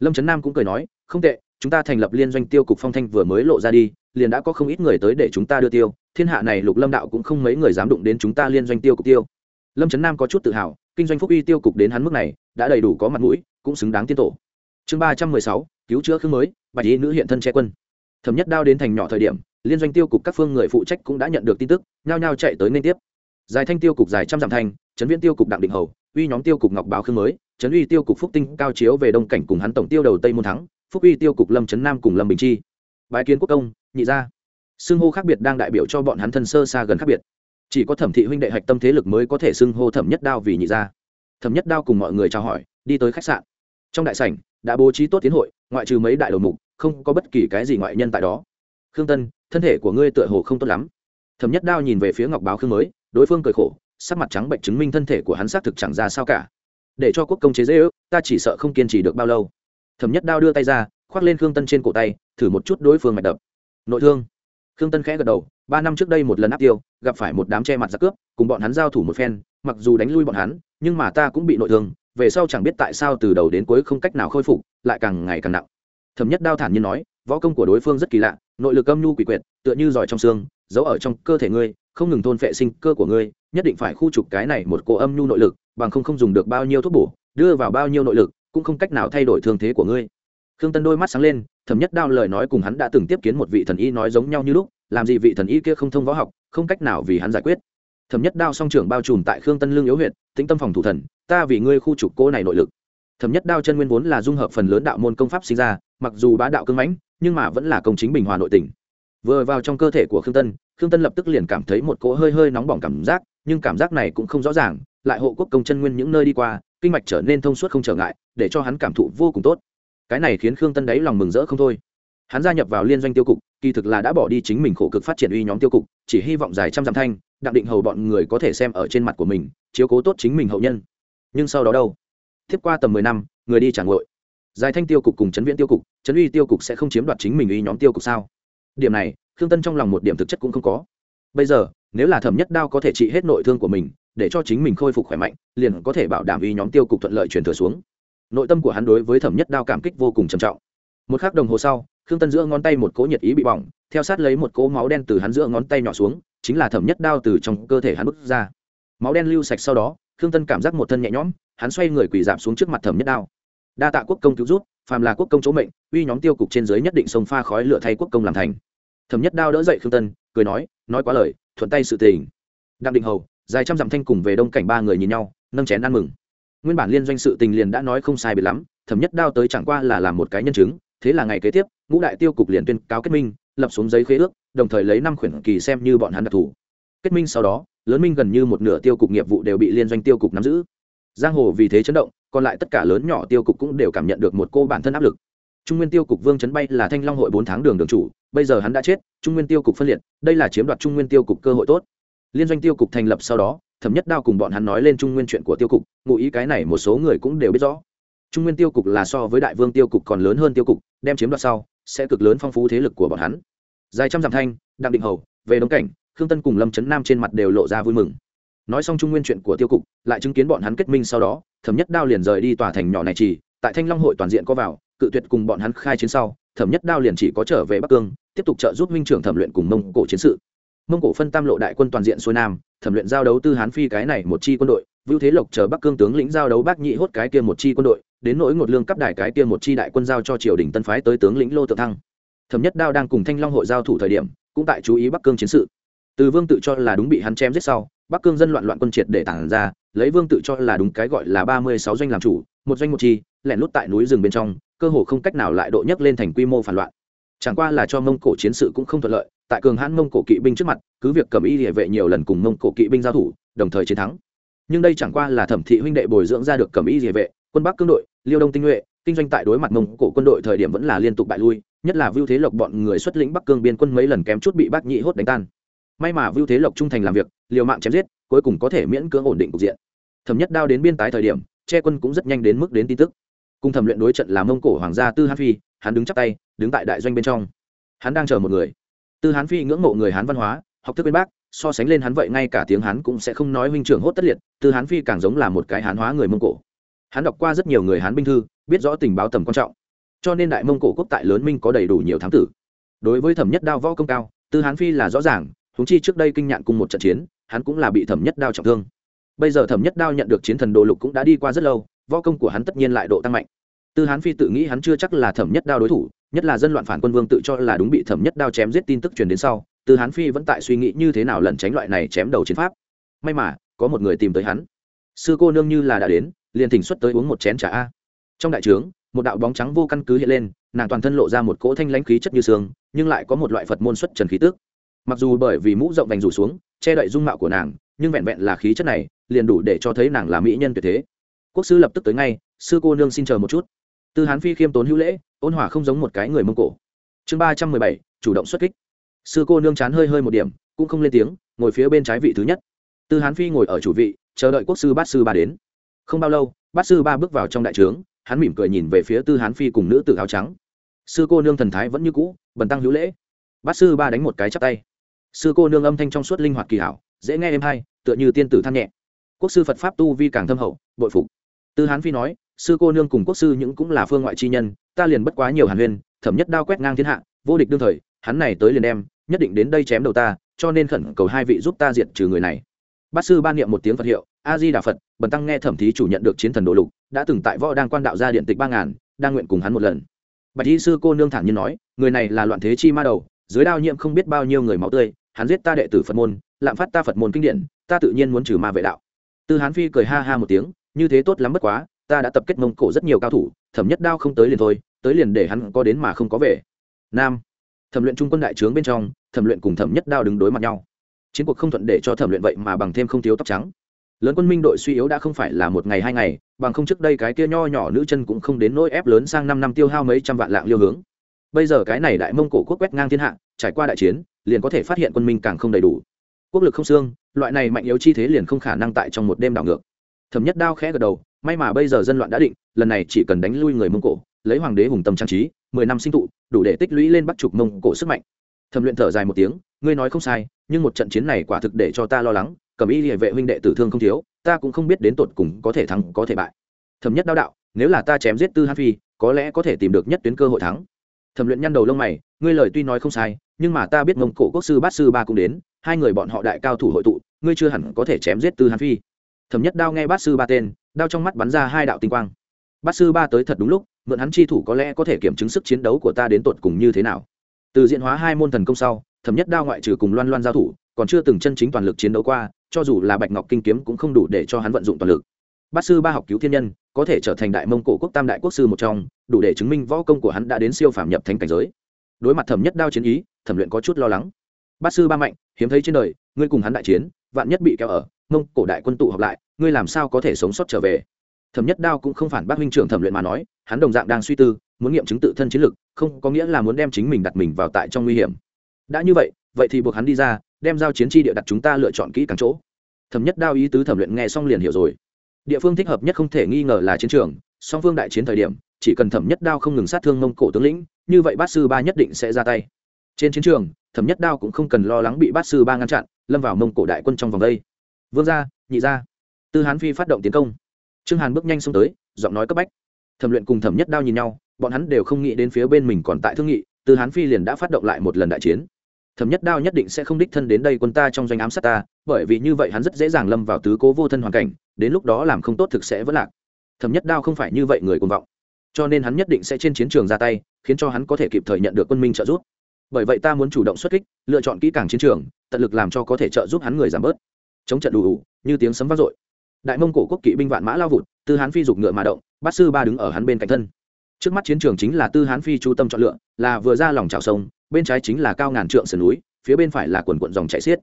Lâm trấn nam cũng cười nói, không tệ, chúng ta thành lập liên doanh tiêu cục phong thanh vừa mới lộ ra đi, liền đã có không ít người tới để chúng ta đưa tiêu, thiên hạ này lục lâm đạo cũng không mấy người dám đụng đến chúng ta liên doanh tiêu cục tiêu. Lâm trấn nam có chút tự hào kinh doanh phúc uy tiêu cục đến hắn mức này, đã đầy đủ có mặt mũi, cũng xứng đáng tiên tổ. Chương ba trăm mười sáu, cứu chữa khương mới, bạch y nữ hiện thân che quân. Thẩm nhất đao đến thành nhỏ thời điểm, liên doanh tiêu cục các phương người phụ trách cũng đã nhận được tin tức, nhao nhao chạy tới nên tiếp. Giải thanh tiêu cục dài trăm dặm thanh trấn viễn tiêu cục đặng định hầu, uy nhóm tiêu cục ngọc báo khương mới, trấn uy tiêu cục phúc tinh cao chiếu về đông cảnh cùng hắn tổng tiêu đầu tây môn thắng, phúc uy tiêu cục lâm trấn nam cùng lâm bình chi. Bái kiến quốc công, nhị gia. Xưng hô khác biệt đang đại biểu cho bọn hắn thân sơ xa gần khác biệt chỉ có thẩm thị huynh đệ hạch tâm thế lực mới có thể xưng hô thẩm nhất đao vì nhị gia. Thẩm nhất đao cùng mọi người chào hỏi, đi tới khách sạn. Trong đại sảnh, đã bố trí tốt tiến hội, ngoại trừ mấy đại đầu mục, không có bất kỳ cái gì ngoại nhân tại đó. Khương tân, thân thể của ngươi tựa hồ không tốt lắm. Thẩm nhất đao nhìn về phía ngọc báo khương mới, đối phương cười khổ, sắc mặt trắng bệnh chứng minh thân thể của hắn xác thực chẳng ra sao cả. Để cho quốc công chế dễ ước, ta chỉ sợ không kiên trì được bao lâu. Thẩm nhất đao đưa tay ra, khoác lên khương tân trên cổ tay, thử một chút đối phương mạch đập. Nội thương. Khương tân khẽ gật đầu ba năm trước đây một lần áp tiêu, gặp phải một đám che mặt giặc cướp, cùng bọn hắn giao thủ một phen, mặc dù đánh lui bọn hắn, nhưng mà ta cũng bị nội thương, về sau chẳng biết tại sao từ đầu đến cuối không cách nào khôi phục, lại càng ngày càng nặng. Thẩm nhất đao thản nhiên nói, võ công của đối phương rất kỳ lạ, nội lực âm nhu quỷ quyệt, tựa như giỏi trong xương, giấu ở trong cơ thể ngươi, không ngừng thôn vệ sinh cơ của ngươi, nhất định phải khu trục cái này một cỗ âm nhu nội lực, bằng không không dùng được bao nhiêu thuốc bổ, đưa vào bao nhiêu nội lực, cũng không cách nào thay đổi thương thế của ngươi. Khương tân đôi mắt sáng lên, thẩm nhất đao lời nói cùng hắn đã từng tiếp kiến một vị thần y nói giống nhau như lúc làm gì vị thần y kia không thông võ học, không cách nào vì hắn giải quyết. Thẩm nhất đao song trưởng bao trùm tại khương tân lương yếu huyện tĩnh tâm phòng thủ thần, ta vì ngươi khu trục cô này nội lực. Thẩm nhất đao chân nguyên vốn là dung hợp phần lớn đạo môn công pháp sinh ra, mặc dù bá đạo cưng mãnh, nhưng mà vẫn là công chính bình hòa nội tình. Vừa vào trong cơ thể của khương tân khương tân lập tức liền cảm thấy một cỗ hơi hơi nóng bỏng cảm giác, nhưng cảm giác này cũng không rõ ràng, lại hộ quốc công chân nguyên những nơi đi qua, kinh mạch trở nên thông suốt không trở ngại, để cho hắn cảm thụ vô cùng tốt. Cái này khiến khương tân đáy lòng mừng rỡ không thôi hắn gia nhập vào liên doanh tiêu cục, kỳ thực là đã bỏ đi chính mình khổ cực phát triển uy nhóm tiêu cục, chỉ hy vọng dài trăm dặm thanh, đặng định hầu bọn người có thể xem ở trên mặt của mình, chiếu cố tốt chính mình hậu nhân. Nhưng sau đó đâu? Tiếp qua tầm mười năm, người đi trả ngội. Dài thanh tiêu cục cùng chấn viễn tiêu cục chấn uy tiêu cục sẽ không chiếm đoạt chính mình uy nhóm tiêu cục sao? Điểm này, khương tân trong lòng một điểm thực chất cũng không có. Bây giờ, nếu là thẩm nhất đao có thể trị hết nội thương của mình, để cho chính mình khôi phục khỏe mạnh, liền có thể bảo đảm uy nhóm tiêu cục thuận lợi truyền thừa xuống. Nội tâm của hắn đối với thẩm nhất đao cảm kích vô cùng trầm trọng một k h ắ c đồng hồ sau, khương tân giữa ngón tay một cỗ nhiệt ý bị bỏng, theo sát lấy một cỗ máu đen từ hắn giữa ngón tay nhỏ xuống, chính là thẩm nhất đao từ trong cơ thể hắn bước ra. Máu đen lưu sạch sau đó, khương tân cảm giác một thân nhẹ nhõm, hắn xoay người quỳ dạp xuống trước mặt thẩm nhất đao. Đa tạ quốc công cứu rút phàm là quốc công chỗ mệnh, uy nhóm tiêu cục trên dưới nhất định sông pha khói lửa thay quốc công làm thành. Thẩm nhất đao đỡ dậy khương tân, cười nói nói quá lời, thuận tay sự tình. Đặng định hầu, dài trăm dặm thanh cùng về đông cảnh ba người nhìn nhau, nâng chén ăn mừng. Nguyên bản liên doanh sự tình liền đã nói không sai biệt lắm, thẩm nhất đao tới chẳng qua là làm một cái nhân chứng thế là ngày kế tiếp, ngũ đại tiêu cục liền tuyên cáo kết minh, lập xuống giấy khế ước, đồng thời lấy năm khuyển kỳ xem như bọn hắn đặc thù. Kết minh sau đó, lớn minh gần như một nửa tiêu cục nghiệp vụ đều bị liên doanh tiêu cục nắm giữ. Giang hồ vì thế chấn động, còn lại tất cả lớn nhỏ tiêu cục cũng đều cảm nhận được một cô bản thân áp lực. Trung nguyên tiêu cục vương chấn bay là thanh long hội bốn tháng đường đường chủ, bây giờ hắn đã chết, trung nguyên tiêu cục phân liệt, đây là chiếm đoạt trung nguyên tiêu cục cơ hội tốt. Liên doanh tiêu cục thành lập sau đó, thẩm nhất đao cùng bọn hắn nói lên trung nguyên chuyện của tiêu cục, ngụ ý cái này một số người cũng đều biết rõ trung nguyên tiêu cục là so với đại vương tiêu cục còn lớn hơn tiêu cục, đem chiếm đoạt sau, sẽ cực lớn phong phú thế lực của bọn hắn. Dài trăm dặm thanh, đặng định hầu, về đống cảnh, khương tân cùng lâm trấn nam trên mặt đều lộ ra vui mừng. Nói xong trung nguyên chuyện của tiêu cục, lại chứng kiến bọn hắn kết minh sau đó, thẩm nhất đao liền rời đi tòa thành nhỏ này chỉ, tại thanh long hội toàn diện có vào, cự tuyệt cùng bọn hắn khai chiến sau, thẩm nhất đao liền chỉ có trở về bắc cương, tiếp tục trợ giúp minh trưởng thẩm luyện cùng mông cổ chiến sự. Mông cổ phân tam lộ đại quân toàn diện xuôi nam, thẩm luyện giao đấu tư hán phi cái này một chi quân đội, vưu thế lộc chờ bắc cương tướng lĩnh giao đấu bác nhị hốt cái kia một chi quân đội đến nỗi ngột lương cấp đài cái kia một chi đại quân giao cho triều đình tân phái tới tướng lĩnh lô tự thăng. Thẩm nhất đao đang cùng thanh long hội giao thủ thời điểm, cũng tại chú ý bắc cương chiến sự. Từ vương tự cho là đúng bị hắn chém giết sau, bắc cương dân loạn loạn quân triệt để tản ra, lấy vương tự cho là đúng cái gọi là ba mươi sáu doanh làm chủ, một doanh một chi, lẻn lút tại núi rừng bên trong, cơ hồ không cách nào lại độ nhấc lên thành quy mô phản loạn. Chẳng qua là cho mông cổ chiến sự cũng không thuận lợi, tại cường hãn mông cổ kỵ binh trước mặt, cứ việc cầm y địa vệ nhiều lần cùng mông cổ kỵ binh giao thủ, đồng thời chiến thắng. Nhưng đây chẳng qua là thẩm thị huynh đệ bồi dưỡng ra được cầm y địa vệ, quân bắc cương đội liêu đông tinh nhuệ, kinh doanh tại đối mặt mông cổ quân đội thời điểm vẫn là liên tục bại lui, nhất là vưu thế lộc bọn người xuất lĩnh bắc cương biên quân mấy lần kém chút bị bác nhị hốt đánh tan. May mà vưu thế lộc trung thành làm việc, liều mạng chém giết, cuối cùng có thể miễn cưỡng ổn định cục diện. Thẩm nhất đao đến biên tái thời điểm, che quân cũng rất nhanh đến mức đến tin tức. Cùng thẩm luyện đối trận là mông cổ hoàng gia tư hán phi, hắn đứng chắp tay, đứng tại đại doanh bên trong. Hắn đang chờ một người. Tư hán phi ngưỡng mộ người hán văn hóa, học thức bên bác so sánh lên hắn vậy ngay cả tiếng hán cũng sẽ không nói huynh trưởng hốt tất liệt, tư hán phi càng giống là một cái hán hóa người mông cổ hắn đọc qua rất nhiều người hán binh thư, biết rõ tình báo tầm quan trọng. Cho nên đại mông cổ quốc tại lớn minh có đầy đủ nhiều thám tử. Đối với thẩm nhất đao võ công cao, tư hán phi là rõ ràng húng chi trước đây kinh nhạn cùng một trận chiến, hắn cũng là bị thẩm nhất đao trọng thương. Bây giờ thẩm nhất đao nhận được chiến thần đồ lục cũng đã đi qua rất lâu, võ công của hắn tất nhiên lại độ tăng mạnh. Tư hán phi tự nghĩ hắn chưa chắc là thẩm nhất đao đối thủ, nhất là dân loạn phản quân vương tự cho là đúng bị thẩm nhất đao chém giết tin tức truyền đến sau, tư hán phi vẫn tại suy nghĩ như thế nào lẩn tránh loại này chém đầu chiến pháp. May mà, có một người tìm tới hắn. Sư cô nương như là đã đến liền thỉnh xuất tới uống một chén trà a. Trong đại trướng, một đạo bóng trắng vô căn cứ hiện lên, nàng toàn thân lộ ra một cỗ thanh lãnh khí chất như xương nhưng lại có một loại phật môn xuất trần khí tước mặc dù bởi vì mũ rộng vành rủ xuống, che đậy dung mạo của nàng, nhưng vẹn vẹn là khí chất này, liền đủ để cho thấy nàng là mỹ nhân tuyệt thế. Quốc sư lập tức tới ngay, sư cô nương xin chờ một chút. Tư hán phi khiêm tốn hữu lễ, ôn hòa không giống một cái người mông cổ. Chương ba trăm mười bảy, chủ động xuất kích. Sư cô nương chán hơi hơi một điểm, cũng không lên tiếng, ngồi phía bên trái vị thứ nhất. Tư hán phi ngồi ở chủ vị, chờ đợi quốc sư bát sư ba đến không bao lâu, bát sư ba bước vào trong đại trướng, hắn mỉm cười nhìn về phía tư hán phi cùng nữ tử áo trắng. Sư cô nương thần thái vẫn như cũ, bần tăng hữu lễ. Bát sư ba đánh một cái chắp tay. Sư cô nương âm thanh trong suốt linh hoạt kỳ hảo, dễ nghe êm hay, tựa như tiên tử than nhẹ. Quốc sư phật pháp tu vi càng thâm hậu, bội phục. Tư hán phi nói, sư cô nương cùng quốc sư những cũng là phương ngoại chi nhân, ta liền bất quá nhiều hàn huyên, thẩm nhất đao quét ngang thiên hạ, vô địch đương thời, hắn này tới liền đem, nhất định đến đây chém đầu ta, cho nên khẩn cầu hai vị giúp ta diệt trừ người này bát sư ban niệm một tiếng phật hiệu a di đà phật, bần tăng nghe thẩm thí chủ nhận được chiến thần đồ lục, đã từng tại võ đang quan đạo ra điện tịch ba ngàn, đang nguyện cùng hắn một lần. Bạch y sư cô nương thẳng nhiên nói, người này là loạn thế chi ma đầu, dưới đao nhiễm không biết bao nhiêu người máu tươi, hắn giết ta đệ tử phật môn, lạm phát ta phật môn kinh điển, ta tự nhiên muốn trừ ma vệ đạo. Tư hán phi cười ha ha một tiếng, như thế tốt lắm bất quá, ta đã tập kết mông cổ rất nhiều cao thủ, thẩm nhất đao không tới liền thôi, tới liền để hắn có đến mà không có về. Nam, thẩm luyện trung quân đại trướng bên trong, thẩm luyện cùng thẩm nhất đao đứng đối mặt nhau chiến cuộc không thuận để cho thẩm luyện vậy mà bằng thêm không thiếu tóc trắng. Lớn quân minh đội suy yếu đã không phải là một ngày hai ngày, bằng không trước đây cái kia nho nhỏ nữ chân cũng không đến nỗi ép lớn sang năm năm tiêu hao mấy trăm vạn lạng liêu hướng. Bây giờ cái này đại mông cổ quốc quét ngang thiên hạ, trải qua đại chiến, liền có thể phát hiện quân minh càng không đầy đủ. Quốc lực không xương, loại này mạnh yếu chi thế liền không khả năng tại trong một đêm đảo ngược. Thẩm nhất đao khẽ gật đầu, may mà bây giờ dân loạn đã định, lần này chỉ cần đánh lui người mông cổ, lấy hoàng đế hùng tâm trang trí, mười năm sinh tụ, đủ để tích lũy lên bắc trục mông cổ sức mạnh. Thẩm luyện thở dài một tiếng, ngươi nói không sai nhưng một trận chiến này quả thực để cho ta lo lắng, cầm y địa vệ huynh đệ tử thương không thiếu, ta cũng không biết đến tột cùng có thể thắng, có thể bại. Thẩm nhất đao đạo, nếu là ta chém giết tư hát phi, có lẽ có thể tìm được nhất tuyến cơ hội thắng. Thẩm luyện nhăn đầu lông mày, ngươi lời tuy nói không sai, nhưng mà ta biết mông cổ quốc sư bát sư ba cũng đến, hai người bọn họ đại cao thủ hội tụ, ngươi chưa hẳn có thể chém giết tư hán phi. Thẩm nhất đao nghe bát sư ba tên, đao trong mắt bắn ra hai đạo tinh quang. Bát sư ba tới thật đúng lúc, mượn hắn chi thủ có lẽ có thể kiểm chứng sức chiến đấu của ta đến tột cùng như thế nào. Từ diễn hóa hai môn thần công sau thẩm nhất đao ngoại trừ cùng loan loan giao thủ, còn chưa từng chân chính toàn lực chiến đấu qua, cho dù là bạch ngọc kinh kiếm cũng không đủ để cho hắn vận dụng toàn lực. Bát sư ba học cứu thiên nhân, có thể trở thành đại mông cổ quốc tam đại quốc sư một trong, đủ để chứng minh võ công của hắn đã đến siêu phàm nhập thành cảnh giới. Đối mặt thẩm nhất đao chiến ý, thẩm luyện có chút lo lắng. Bát sư ba mạnh, hiếm thấy trên đời, ngươi cùng hắn đại chiến, vạn nhất bị kéo ở, mông cổ đại quân tụ họp lại, ngươi làm sao có thể sống sót trở về? Thẩm nhất đao cũng không phản bác huynh trưởng thẩm luyện mà nói, hắn đồng dạng đang suy tư, muốn nghiệm chứng tự thân chiến lực, không có nghĩa là muốn đem chính mình đặt mình vào tại trong nguy hiểm đã như vậy vậy thì buộc hắn đi ra, đem giao chiến tri địa đặt chúng ta lựa chọn kỹ càng chỗ. Thẩm nhất đao ý tứ thẩm luyện nghe xong liền hiểu rồi. Địa phương thích hợp nhất không thể nghi ngờ là chiến trường, song phương đại chiến thời điểm, chỉ cần thẩm nhất đao không ngừng sát thương mông cổ tướng lĩnh, như vậy bát sư ba nhất định sẽ ra tay. Trên chiến trường, thẩm nhất đao cũng không cần lo lắng bị bát sư ba ngăn chặn, lâm vào mông cổ đại quân trong vòng đây. Vương gia, nhị gia. Tư hán phi phát động tiến công. Trương hàn bước nhanh xông tới, giọng nói cấp bách. Thẩm luyện cùng thẩm nhất đao nhìn nhau, bọn hắn đều không nghĩ đến phía bên mình còn tại thương nghị, tư hán phi liền đã phát động lại một lần đại chiến thẩm nhất đao nhất định sẽ không đích thân đến đây quân ta trong doanh ám sát ta, bởi vì như vậy hắn rất dễ dàng lâm vào tứ cố vô thân hoàn cảnh, đến lúc đó làm không tốt thực sẽ vẫn lạc. Thẩm nhất đao không phải như vậy người cuồng vọng, cho nên hắn nhất định sẽ trên chiến trường ra tay, khiến cho hắn có thể kịp thời nhận được quân minh trợ giúp. Bởi vậy ta muốn chủ động xuất kích, lựa chọn kỹ càng chiến trường, tận lực làm cho có thể trợ giúp hắn người giảm bớt. Chống trận đủ đủ như tiếng sấm vang dội. Đại mông cổ quốc kỵ binh vạn mã lao vụt, tư hán phi dục ngựa mà động, bát sư ba đứng ở hắn bên cạnh thân. Trước mắt chiến trường chính là tư hán phi chú tâm chọn lựa, là vừa ra lòng trào sông bên trái chính là cao ngàn trượng sườn núi, phía bên phải là quần quận dòng chảy xiết.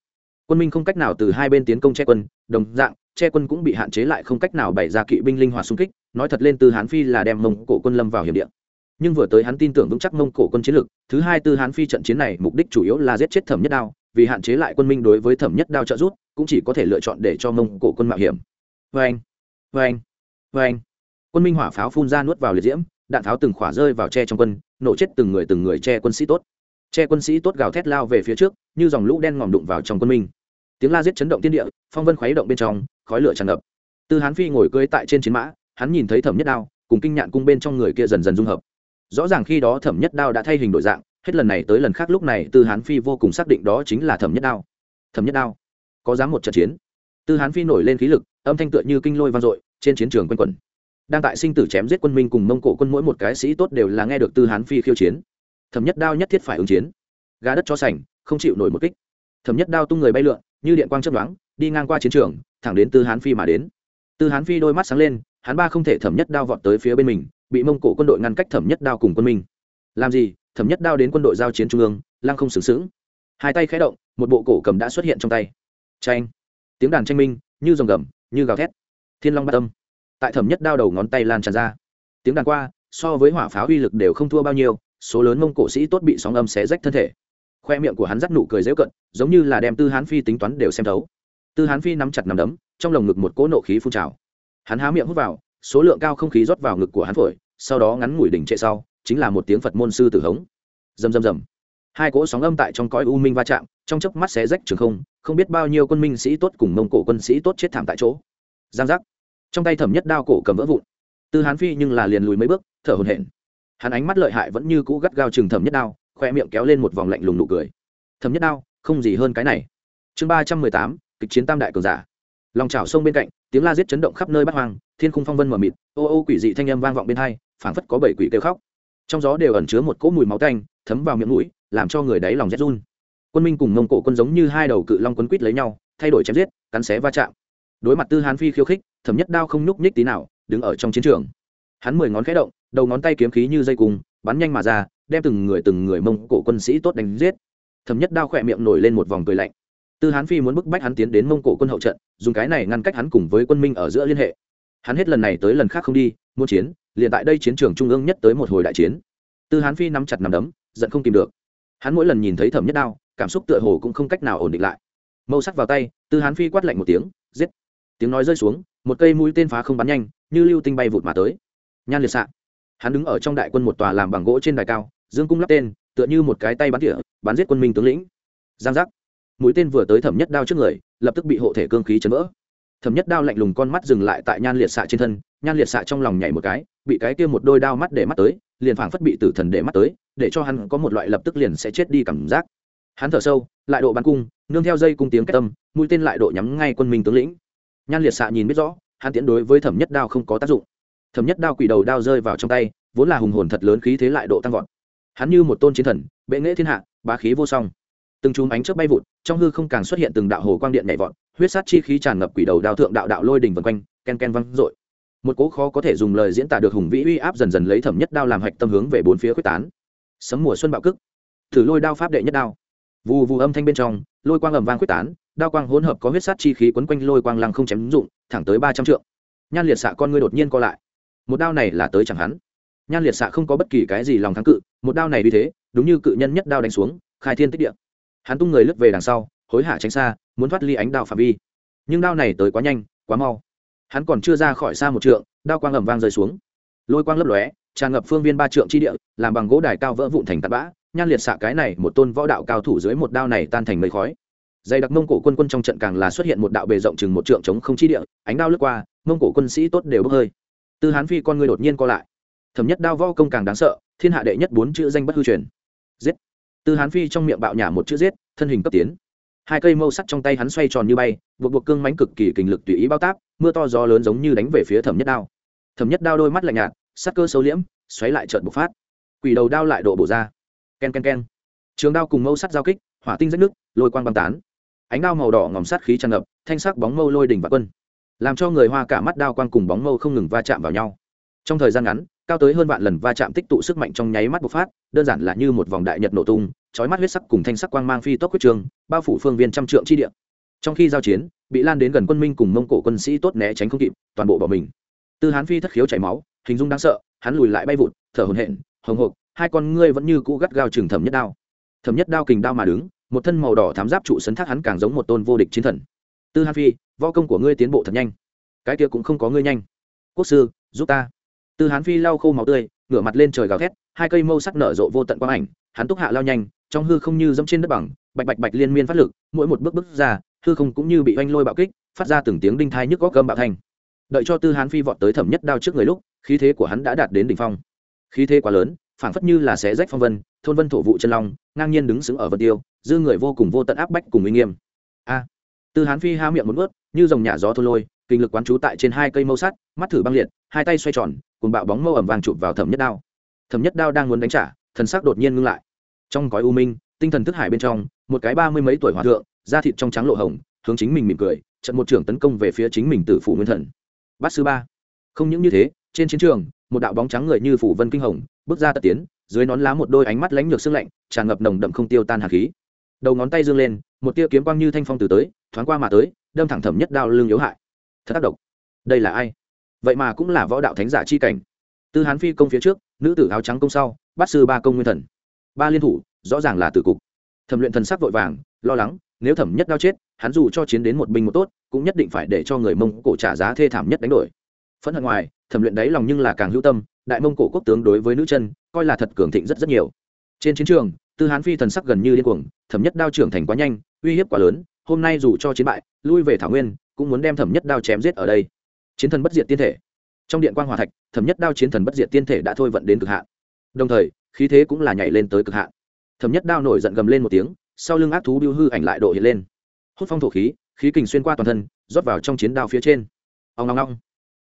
Quân minh không cách nào từ hai bên tiến công che quân, đồng dạng, che quân cũng bị hạn chế lại không cách nào bày ra kỵ binh linh hoạt xung kích, nói thật lên từ hán phi là đem mông cổ quân lâm vào hiểm địa. Nhưng vừa tới hắn tin tưởng vững chắc mông cổ quân chiến lược, thứ hai tư hán phi trận chiến này mục đích chủ yếu là giết chết thẩm nhất đao, vì hạn chế lại quân minh đối với thẩm nhất đao trợ rút cũng chỉ có thể lựa chọn để cho mông cổ quân mạo hiểm. Vê anh vê anh vê anh quân minh hỏa pháo phun ra nuốt vào liệt diễm, đạn pháo từng khỏa rơi vào tre trong quân, nổ chết từng người từng người che quân sĩ tốt che quân sĩ tốt gào thét lao về phía trước, như dòng lũ đen ngòm đụng vào trong quân minh. Tiếng la giết chấn động tiên địa, phong vân khuấy động bên trong, khói lửa tràn ngập. Tư hán phi ngồi cưới tại trên chiến mã, hắn nhìn thấy thẩm nhất đao, cùng kinh nhạn cung bên trong người kia dần dần dung hợp. Rõ ràng khi đó thẩm nhất đao đã thay hình đổi dạng, hết lần này tới lần khác lúc này tư hán phi vô cùng xác định đó chính là thẩm nhất đao. Thẩm nhất đao, có dám một trận chiến? Tư hán phi nổi lên khí lực, âm thanh tựa như kinh lôi vang dội, trên chiến trường quân quẩn. Đang tại sinh tử chém giết quân minh cùng mông cổ quân mỗi một cái sĩ tốt đều là nghe được tư hán phi khiêu chiến thẩm nhất đao nhất thiết phải ứng chiến. Gà đất cho sành, không chịu nổi một kích. Thẩm nhất đao tung người bay lượn, như điện quang chấp đoán đi ngang qua chiến trường, thẳng đến tư hán phi mà đến. Tư hán phi đôi mắt sáng lên, hắn ba không thể thẩm nhất đao vọt tới phía bên mình, bị mông cổ quân đội ngăn cách thẩm nhất đao cùng quân minh. Làm gì? Thẩm nhất đao đến quân đội giao chiến trung ương, lăng không sướng sướng hai tay khẽ động, một bộ cổ cầm đã xuất hiện trong tay. Tranh tiếng đàn tranh minh, như rồng gầm, như gào thét. Thiên long bát tâm tại thẩm nhất đao đầu ngón tay lan tràn ra. Tiếng đàn qua, so với hỏa pháo uy lực đều không thua bao nhiêu số lớn mông cổ sĩ tốt bị sóng âm xé rách thân thể. Khoe miệng của hắn dắt nụ cười dễu cận, giống như là đem tư hán phi tính toán đều xem thấu. Tư hán phi nắm chặt nằm đấm, trong lồng ngực một cỗ nộ khí phun trào. Hắn há miệng hút vào, số lượng cao không khí rót vào ngực của hắn phổi, sau đó ngắn ngủi đỉnh trệ sau, chính là một tiếng phật môn sư tử hống. Rầm rầm rầm. Hai cỗ sóng âm tại trong cõi u minh va chạm, trong chớp mắt xé rách trường không không biết bao nhiêu quân minh sĩ tốt cùng mông cổ quân sĩ tốt chết thảm tại chỗ. Giang giác. Trong tay thẩm nhất đao cổ cầm vỡ vụn. Tư hán phi nhưng là liền lùi mấy bước, thở hồn hển hắn ánh mắt lợi hại vẫn như cũ gắt gao chừng thẩm nhất đao, khoe miệng kéo lên một vòng lạnh lùng nụ cười. Thẩm nhất đao, không gì hơn cái này. Chương ba trăm mười tám, kịch chiến tam đại cường giả. Lòng trào sông bên cạnh, tiếng la giết chấn động khắp nơi bắt hoang, thiên khung phong vân mờ mịt, ô ô quỷ dị thanh âm vang vọng bên hai, phảng phất có bảy quỷ kêu khóc. Trong gió đều ẩn chứa một cỗ mùi máu tanh, thấm vào miệng mũi, làm cho người đáy lòng rét run. Quân minh cùng mông cổ quân giống như hai đầu cự long quấn quít lấy nhau, thay đổi chém giết, cắn xé va chạm. Đối mặt tư hán phi khiêu khích, thẩm nhất đao không nhúc nhích tí nào, đứng ở trong chiến trường hắn mười ngón khẽ động, đầu ngón tay kiếm khí như dây cung, bắn nhanh mà ra, đem từng người từng người mông cổ quân sĩ tốt đánh giết. Thẩm nhất đao khỏe miệng nổi lên một vòng cười lạnh. Tư hán phi muốn bức bách hắn tiến đến mông cổ quân hậu trận, dùng cái này ngăn cách hắn cùng với quân minh ở giữa liên hệ. Hắn hết lần này tới lần khác không đi, muốn chiến, liền tại đây chiến trường trung ương nhất tới một hồi đại chiến. Tư hán phi nắm chặt nằm đấm, giận không tìm được. Hắn mỗi lần nhìn thấy thẩm nhất đao, cảm xúc tựa hồ cũng không cách nào ổn định lại. Mâu sắc vào tay, tư hán phi quát lạnh một tiếng, giết. Tiếng nói rơi xuống, một cây mũi tên phá không bắn nhanh, như lưu tinh bay vụt mà tới nhan liệt xạ. Hắn đứng ở trong đại quân một tòa làm bằng gỗ trên đài cao, dương cung lắp tên, tựa như một cái tay bắn tỉa, bắn giết quân minh tướng lĩnh. Giang giác. Mũi tên vừa tới thẩm nhất đao trước người, lập tức bị hộ thể cương khí chấn vỡ. Thẩm nhất đao lạnh lùng con mắt dừng lại tại nhan liệt xạ trên thân, nhan liệt xạ trong lòng nhảy một cái, bị cái kia một đôi đao mắt để mắt tới, liền phảng phất bị tử thần để mắt tới, để cho hắn có một loại lập tức liền sẽ chết đi cảm giác. Hắn thở sâu, lại độ bắn cung, nương theo dây cung tiếng cách tâm mũi tên lại độ nhắm ngay quân minh tướng lĩnh. Nhan liệt xạ nhìn biết rõ, hắn tiến đối với thẩm nhất đao không có tác dụng thẩm nhất đao quỷ đầu đao rơi vào trong tay, vốn là hùng hồn thật lớn khí thế lại độ tăng vọt. Hắn như một tôn chiến thần, bệ nghệ thiên hạ, bá khí vô song. Từng chùm ánh chớp bay vụt, trong hư không càng xuất hiện từng đạo hồ quang điện nhảy vọt, huyết sát chi khí tràn ngập quỷ đầu đao thượng đạo đạo lôi đỉnh vần quanh, ken ken văng dội. Một cố khó có thể dùng lời diễn tả được hùng vĩ uy áp dần dần lấy thẩm nhất đao làm hạch tâm hướng về bốn phía quyết tán. Sấm mùa xuân bạo cức, thử lôi đao pháp đệ nhất đao. Vù vù âm thanh bên trong, lôi quang ầm vang quyết tán, đao quang hỗn hợp có huyết sát chi khí quấn quanh lôi quang lăng không chém dụng, thẳng tới ba trăm trượng. Nhan liệt xạ con ngươi đột nhiên co lại một đao này là tới chẳng hắn. Nhan liệt xạ không có bất kỳ cái gì lòng kháng cự, một đao này vì thế, đúng như cự nhân nhất đao đánh xuống, khai thiên tích địa. Hắn tung người lướt về đằng sau, hối hả tránh xa, muốn thoát ly ánh đao phạm vi. Nhưng đao này tới quá nhanh, quá mau. Hắn còn chưa ra khỏi xa một trượng, đao quang ầm vang rơi xuống. Lôi quang lấp lóe, tràn ngập phương viên ba trượng chi địa, làm bằng gỗ đài cao vỡ vụn thành tạt bã. Nhan liệt xạ cái này, một tôn võ đạo cao thủ dưới một đao này tan thành mây khói. Dày đặc mông cổ quân quân trong trận càng là xuất hiện một đạo bề rộng chừng một trượng chống không chi địa, ánh đao lướt qua, mông cổ quân sĩ tốt đều bốc hơi tư hán phi con người đột nhiên co lại. Thẩm nhất đao võ công càng đáng sợ, thiên hạ đệ nhất bốn chữ danh bất hư truyền. Giết! Tư hán phi trong miệng bạo nhả một chữ giết, thân hình cấp tiến. Hai cây mâu sắt trong tay hắn xoay tròn như bay, buộc buộc cương mánh cực kỳ kình lực tùy ý bao tác mưa to gió lớn giống như đánh về phía thẩm nhất đao. Thẩm nhất đao đôi mắt lạnh nhạt sắc cơ sâu liễm, xoáy lại trợn bộc phát. Quỷ đầu đao lại độ bổ ra. K e n k e n k e n trường đao cùng mâu sắt giao kích, hỏa tinh rách nước lôi quang băng tán. Ánh đao màu đỏ ngòm sát khí tràn ngập, thanh sắc bóng mâu lôi đỉnh và quân làm cho người hoa cả mắt đao quang cùng bóng mâu không ngừng va chạm vào nhau. Trong thời gian ngắn, cao tới hơn vạn lần va chạm tích tụ sức mạnh trong nháy mắt bộc phát, đơn giản là như một vòng đại nhật nổ tung, chói mắt huyết sắc cùng thanh sắc quang mang phi tốc huyết trường bao phủ phương viên trăm trượng chi địa. Trong khi giao chiến, bị lan đến gần quân minh cùng mông cổ quân sĩ tốt né tránh không kịp, toàn bộ bỏ mình. Tư hán phi thất khiếu chảy máu, hình dung đáng sợ, hắn lùi lại bay vụt, thở hổn hển, hồng hộc, hai con ngươi vẫn như cũ gắt gao trừng thẩm nhất đao. Thẩm nhất đao kình đao mà đứng, một thân màu đỏ thám giáp trụ sấn thác hắn càng giống một tôn vô địch chiến thần. Tư hán phi võ công của ngươi tiến bộ thật nhanh. Cái kia cũng không có ngươi nhanh. Quốc sư, giúp ta. Tư hán phi lau khô máu tươi, ngửa mặt lên trời gào thét, hai cây mâu sắc nở rộ vô tận quang ảnh, hắn túc hạ lao nhanh, trong hư không như dẫm trên đất bằng, bạch bạch bạch liên miên phát lực, mỗi một bước bước ra, hư không cũng như bị oanh lôi bạo kích, phát ra từng tiếng đinh thai nhức góc gâm bạo thành. đợi cho tư hán phi vọt tới thẩm nhất đao trước người lúc, khí thế của hắn đã đạt đến đỉnh phong. Khí thế quá lớn, phảng phất như là xé rách phong vân, thôn vân thổ vụ chân long, ngang nhiên đứng sững ở vân tiêu, dư người vô cùng vô tận áp bách cùng uy nghiêm. A! Tư hán phi há miệng một ướt như dòng nhả gió thô lôi, kinh lực quán trú tại trên hai cây mâu sắt, mắt thử băng liệt, hai tay xoay tròn cùng bạo bóng mâu ẩm vàng chụp vào thẩm nhất đao. Thẩm nhất đao đang muốn đánh trả, thần sắc đột nhiên ngưng lại. Trong gói u minh, tinh thần thức hải bên trong, một cái ba mươi mấy tuổi hòa thượng, da thịt trong trắng lộ hồng, hướng chính mình mỉm cười, trận một trưởng tấn công về phía chính mình từ phủ nguyên thần. Bát sư ba. Không những như thế, trên chiến trường, một đạo bóng trắng người như phủ vân kinh hồng, bước ra tật tiến, dưới nón lá một đôi ánh mắt lãnh lược sương lạnh, tràn ngập nồng đậm không tiêu tan hạt khí đầu ngón tay dương lên, một tia kiếm quang như thanh phong từ tới, thoáng qua mà tới, đâm thẳng thẩm nhất đao lương yếu hại. Thật tác động đây là ai? Vậy mà cũng là võ đạo thánh giả chi cảnh. Tư hán phi công phía trước, nữ tử áo trắng công sau, bát sư ba công nguyên thần. Ba liên thủ, rõ ràng là tử cục. Thẩm luyện thần sắc vội vàng, lo lắng, nếu thẩm nhất đao chết, hắn dù cho chiến đến một binh một tốt, cũng nhất định phải để cho người mông cổ trả giá thê thảm nhất đánh đổi. Phẫn hận ngoài, thẩm luyện đáy lòng nhưng là càng hữu tâm, đại mông cổ quốc tướng đối với nữ chân, coi là thật cường thịnh rất rất nhiều. Trên chiến trường tư hán phi thần sắc gần như điên cuồng, thẩm nhất đao trưởng thành quá nhanh, uy hiếp quá lớn, hôm nay dù cho chiến bại, lui về thảo nguyên, cũng muốn đem thẩm nhất đao chém giết ở đây. Chiến thần bất diệt tiên thể. Trong điện quan hòa thạch, thẩm nhất đao chiến thần bất diệt tiên thể đã thôi vận đến cực hạn. Đồng thời, khí thế cũng là nhảy lên tới cực hạn. Thẩm nhất đao nổi giận gầm lên một tiếng, sau lưng ác thú biêu hư ảnh lại độ hiện lên. Hút phong thổ khí khí kình xuyên qua toàn thân, rót vào trong chiến đao phía trên. Ông long long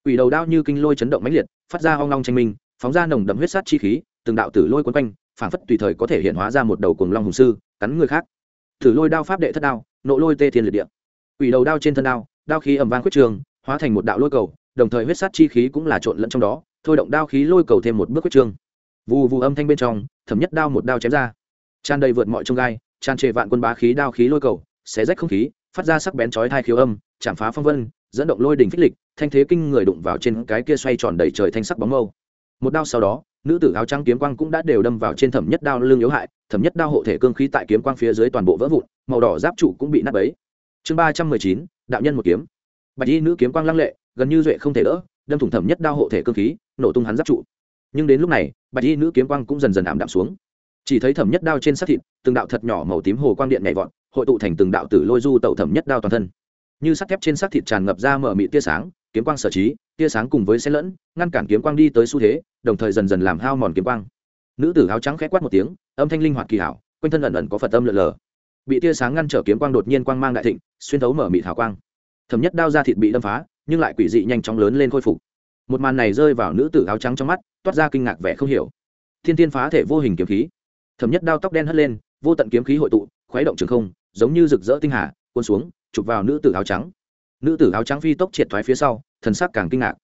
ủy đầu đao như kinh lôi chấn động mãnh liệt, phát ra ong long tranh minh, phóng ra nồng đậm huyết sát chi khí, từng đạo tử lôi quấn quanh phảng phất tùy thời có thể hiện hóa ra một đầu cuồng long hùng sư, cắn người khác. Thử lôi đao pháp đệ thất đao, nộ lôi tê thiên liệt địa. Ủy đầu đao trên thân đao đao khí ẩm vang quyết trường, hóa thành một đạo lôi cầu, đồng thời huyết sát chi khí cũng là trộn lẫn trong đó, thôi động đao khí lôi cầu thêm một bước quyết trường. Vù vù âm thanh bên trong, thẩm nhất đao một đao chém ra. Tràn đầy vượt mọi trông gai, tràn trề vạn quân bá khí đao khí lôi cầu, xé rách không khí, phát ra sắc bén chói thai khiếu âm, chạm phá phong vân, dẫn động lôi đỉnh phích lịch, thanh thế kinh người đụng vào trên cái kia xoay tròn đầy trời thanh sắc bóng mâu một đao sau đó, nữ tử áo trắng kiếm quang cũng đã đều đâm vào trên thẩm nhất đao lương yếu hại, thẩm nhất đao hộ thể cương khí tại kiếm quang phía dưới toàn bộ vỡ vụn, màu đỏ giáp trụ cũng bị nát bấy. Chương ba trăm mười chín, đạo nhân một kiếm. Bạch y nữ kiếm quang lăng lệ, gần như duệ không thể đỡ, đâm thủng thẩm nhất đao hộ thể cương khí, nổ tung hắn giáp trụ. Nhưng đến lúc này, bạch y nữ kiếm quang cũng dần dần ảm đạm xuống. Chỉ thấy thẩm nhất đao trên sát thịt, từng đạo thật nhỏ màu tím hồ quang điện nhảy vọt, hội tụ thành từng đạo tử lôi du tẩu thẩm nhất đao toàn thân. Như sắt thép trên sát thịt tràn ngập ra mở mị tia sáng kiếm quang sở trí, tia sáng cùng với xe lẫn, ngăn cản kiếm quang đi tới xu thế, đồng thời dần dần làm hao mòn kiếm quang. Nữ tử áo trắng khẽ quát một tiếng, âm thanh linh hoạt kỳ hảo, quanh thân ẩn ẩn có phật âm lượn lờ. Bị tia sáng ngăn trở kiếm quang đột nhiên quang mang đại thịnh, xuyên thấu mở mị thảo quang. Thẩm nhất đao ra thịt bị đâm phá, nhưng lại quỷ dị nhanh chóng lớn lên khôi phục. Một màn này rơi vào nữ tử áo trắng trong mắt, toát ra kinh ngạc vẻ không hiểu. Thiên tiên phá thể vô hình kiếm khí. Thẩm nhất đao tóc đen hất lên, vô tận kiếm khí hội tụ, khuấy động trường không, giống như rực rỡ tinh hà, cuốn xuống, chụp vào nữ tử áo trắng nữ tử áo trắng phi tốc triệt thoái phía sau, thần sắc càng kinh ngạc.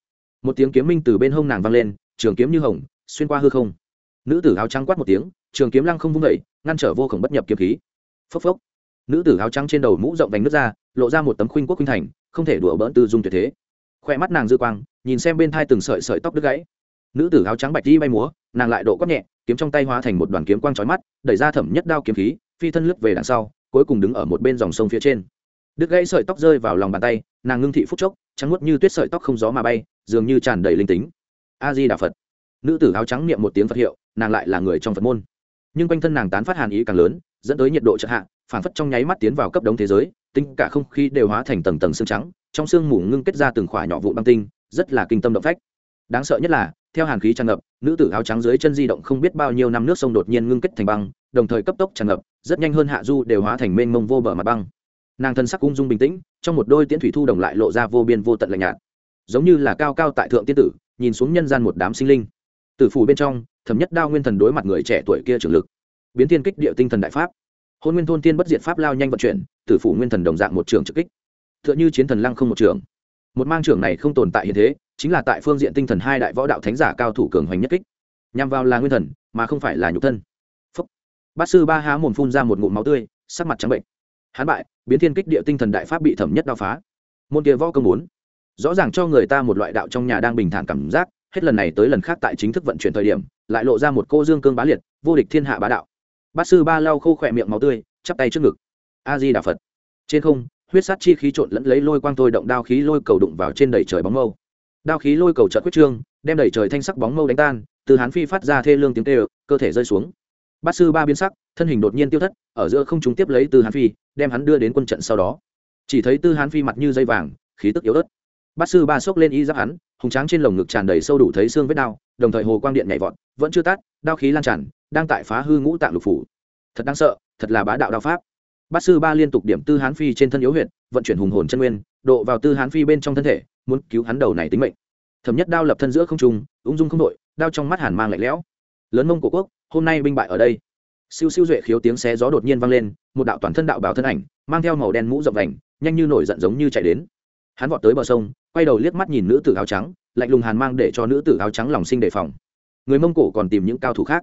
Một tiếng kiếm minh từ bên hông nàng vang lên, trường kiếm như hồng, xuyên qua hư không. Nữ tử áo trắng quát một tiếng, trường kiếm lăng không vung vẩy ngăn trở vô khổng bất nhập kiếm khí. Phốc phốc. Nữ tử áo trắng trên đầu mũ rộng vành nước ra, lộ ra một tấm khuynh quốc khuynh thành, không thể đùa bỡn tư dung tuyệt thế. Khoe mắt nàng dư quang, nhìn xem bên thai từng sợi sợi tóc đứt gãy. Nữ tử áo trắng bạch đi bay múa, nàng lại độ quát nhẹ, kiếm trong tay hóa thành một đoàn kiếm quang trói mắt, đẩy ra thẩm nhất đao kiếm khí, phi thân lướt về đằng sau, cuối cùng đứng ở một bên dòng sông phía trên đứt gãy sợi tóc rơi vào lòng bàn tay, nàng ngưng thị phúc chốc, trắng nuốt như tuyết sợi tóc không gió mà bay, dường như tràn đầy linh tính. A di đà phật. Nữ tử áo trắng niệm một tiếng phật hiệu, nàng lại là người trong phật môn. Nhưng quanh thân nàng tán phát hàn ý càng lớn, dẫn tới nhiệt độ chợt hạ phản phất trong nháy mắt tiến vào cấp đống thế giới, tính cả không khí đều hóa thành tầng tầng xương trắng, trong xương mù ngưng kết ra từng khỏa nhỏ vụ băng tinh, rất là kinh tâm động phách. Đáng sợ nhất là, theo hàn khí tràn ngập, nữ tử áo trắng dưới chân di động không biết bao nhiêu năm nước sông đột nhiên ngưng kết thành băng, đồng thời cấp tốc tràn ngập, rất nhanh hơn hạ du đều hóa thành mênh mông vô bờ mặt băng nàng thân sắc ung dung bình tĩnh, trong một đôi tiễn thủy thu đồng lại lộ ra vô biên vô tận lạnh nhạt. Giống như là cao cao tại thượng tiên tử, nhìn xuống nhân gian một đám sinh linh. Tử phủ bên trong, thẩm nhất đao nguyên thần đối mặt người trẻ tuổi kia trưởng lực. Biến thiên kích địa tinh thần đại pháp. Hôn nguyên thôn tiên bất diệt pháp lao nhanh vận chuyển, tử phủ nguyên thần đồng dạng một trường trực kích. T h ư ợ n h ư chiến thần lăng không một trường. Một mang trưởng này không tồn tại hiện thế, chính là tại phương diện tinh thần hai đại võ đạo thánh giả cao thủ cường hoành nhất kích. Nhằm vào là nguyên thần, mà không phải là nhục thân. Phúc. Bát sư ba há mồm phun ra một ngụm máu tươi, sắc mặt trắng bệnh hán bại, biến thiên kích địa tinh thần đại pháp bị thẩm nhất đao phá. Môn kia võ công muốn. Rõ ràng cho người ta một loại đạo trong nhà đang bình thản cảm giác, hết lần này tới lần khác tại chính thức vận chuyển thời điểm, lại lộ ra một cô dương cương bá liệt, vô địch thiên hạ bá đạo. Bát sư ba lau khô khỏe miệng máu tươi, chắp tay trước ngực. A di đà phật. Trên không, huyết sát chi khí trộn lẫn lấy lôi quang thôi động đao khí lôi cầu đụng vào trên đầy trời bóng mâu. Đao khí lôi cầu trợ quyết trương, đem đầy trời thanh sắc bóng mâu đánh tan, từ hán phi phát ra thê lương tiếng tê cơ thể rơi xuống bát sư ba biến sắc, thân hình đột nhiên tiêu thất, ở giữa không chúng tiếp lấy Tư hán phi, đem hắn đưa đến quân trận sau đó. Chỉ thấy tư hán phi mặt như dây vàng, khí tức yếu ớt. Bát sư ba xốc lên y giáp hắn, hùng tráng trên lồng ngực tràn đầy sâu đủ thấy xương vết đao đồng thời hồ quang điện nhảy vọt, vẫn chưa tắt, đao khí lan tràn, đang tại phá hư ngũ tạng lục phủ. Thật đáng sợ, thật là bá đạo đao pháp. Bát sư ba liên tục điểm tư hán phi trên thân yếu huyện vận chuyển hùng hồn chân nguyên, độ vào tư hán phi bên trong thân thể, muốn cứu hắn đầu này tính mệnh. Thẩm nhất đao lập thân giữa không trung, ung dung không đội đao trong mắt hàn mang lạnh lẽo lớn mông của quốc, hôm nay binh bại ở đây. Siêu siêu duệ khiếu tiếng xé gió đột nhiên vang lên, một đạo toàn thân đạo bảo thân ảnh, mang theo màu đen mũ rộng vành, nhanh như nổi giận giống như chạy đến. Hắn vọt tới bờ sông, quay đầu liếc mắt nhìn nữ tử áo trắng, lạnh lùng hàn mang để cho nữ tử áo trắng lòng sinh đề phòng. Người mông cổ còn tìm những cao thủ khác.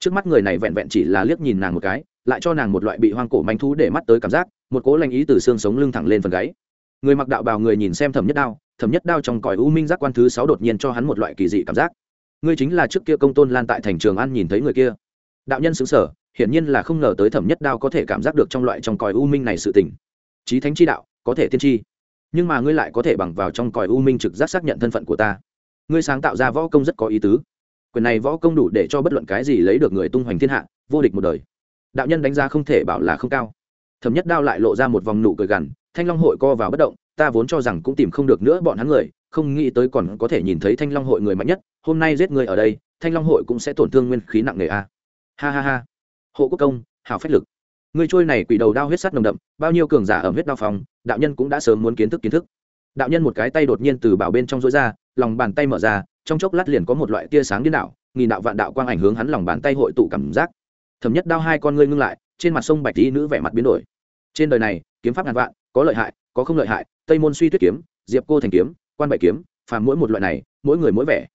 Trước mắt người này vẹn vẹn chỉ là liếc nhìn nàng một cái, lại cho nàng một loại bị hoang cổ manh thú để mắt tới cảm giác, một cố lành ý từ xương sống lưng thẳng lên phần gáy. Người mặc đạo bào người nhìn xem thẩm nhất đao, thẩm nhất đao trong cõi u minh giác quan thứ sáu đột nhiên cho hắn một loại kỳ dị cảm giác ngươi chính là trước kia công tôn lan tại thành trường an nhìn thấy người kia. Đạo nhân xứng sở hiển nhiên là không ngờ tới thẩm nhất đao có thể cảm giác được trong loại trong cõi u minh này sự tỉnh, trí thánh chi đạo có thể tiên tri. Nhưng mà ngươi lại có thể bằng vào trong cõi u minh trực giác xác nhận thân phận của ta. Ngươi sáng tạo ra võ công rất có ý tứ. Quyền này võ công đủ để cho bất luận cái gì lấy được người tung hoành thiên hạ vô địch một đời. Đạo nhân đánh giá không thể bảo là không cao. Thẩm nhất đao lại lộ ra một vòng nụ cười gằn thanh long hội co vào bất động ta vốn cho rằng cũng tìm không được nữa bọn hắn người không nghĩ tới còn có thể nhìn thấy thanh long hội người mạnh nhất, hôm nay giết người ở đây, thanh long hội cũng sẽ tổn thương nguyên khí nặng nề a. Ha ha ha. Hộ quốc công hào phách lực. Người trôi này quỷ đầu đao huyết sắt nồng đậm, bao nhiêu cường giả ở huyết đao phòng đạo nhân cũng đã sớm muốn kiến thức kiến thức. Đạo nhân một cái tay đột nhiên từ bảo bên trong rối ra, lòng bàn tay mở ra, trong chốc lát liền có một loại tia sáng điên đạo nghìn đạo vạn đạo quang ảnh hướng hắn lòng bàn tay hội tụ cảm giác. Thầm nhất đao hai con ngươi ngưng lại, trên mặt sông bạch tí nữ vẻ mặt biến đổi. Trên đời này, kiếm pháp ngàn vạn, có lợi hại, có không lợi hại, tây môn suy tuyết kiếm, diệp cô thành kiếm quan bảy kiếm phàm mỗi một loại này mỗi người mỗi vẻ.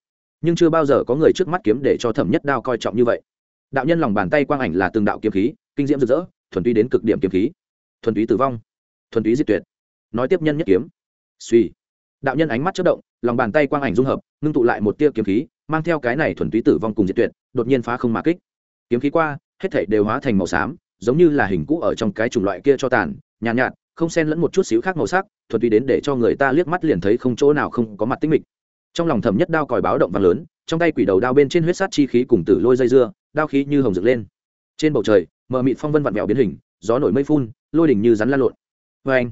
Nhưng chưa bao giờ có người trước mắt kiếm để cho thẩm nhất đao coi trọng như vậy. Đạo nhân lòng bàn tay quang ảnh là từng đạo kiếm khí kinh diễm rực rỡ thuần túy đến cực điểm kiếm khí. Thuần túy tử vong thuần túy diệt tuyệt. Nói tiếp nhân nhất kiếm. Suy đạo nhân ánh mắt chất động lòng bàn tay quang ảnh dung hợp ngưng tụ lại một tia kiếm khí mang theo cái này thuần túy tử vong cùng diệt tuyệt đột nhiên phá không mà kích. Kiếm khí qua hết thảy đều hóa thành màu xám giống như là hình cũ ở trong cái chủng loại kia cho tàn nhàn nhạt, nhạt không xen lẫn một chút xíu khác màu sắc Thuật túy đến để cho người ta liếc mắt liền thấy không chỗ nào không có mặt tinh mịch. Trong lòng thẩm nhất đao còi báo động vàng lớn, trong tay quỷ đầu đao bên trên huyết sát chi khí cùng tử lôi dây dưa, đao khí như hồng rực lên. Trên bầu trời, mờ mịt phong vân vặn vẹo biến hình, gió nổi mây phun, lôi đỉnh như rắn lan lộn. Vê anh,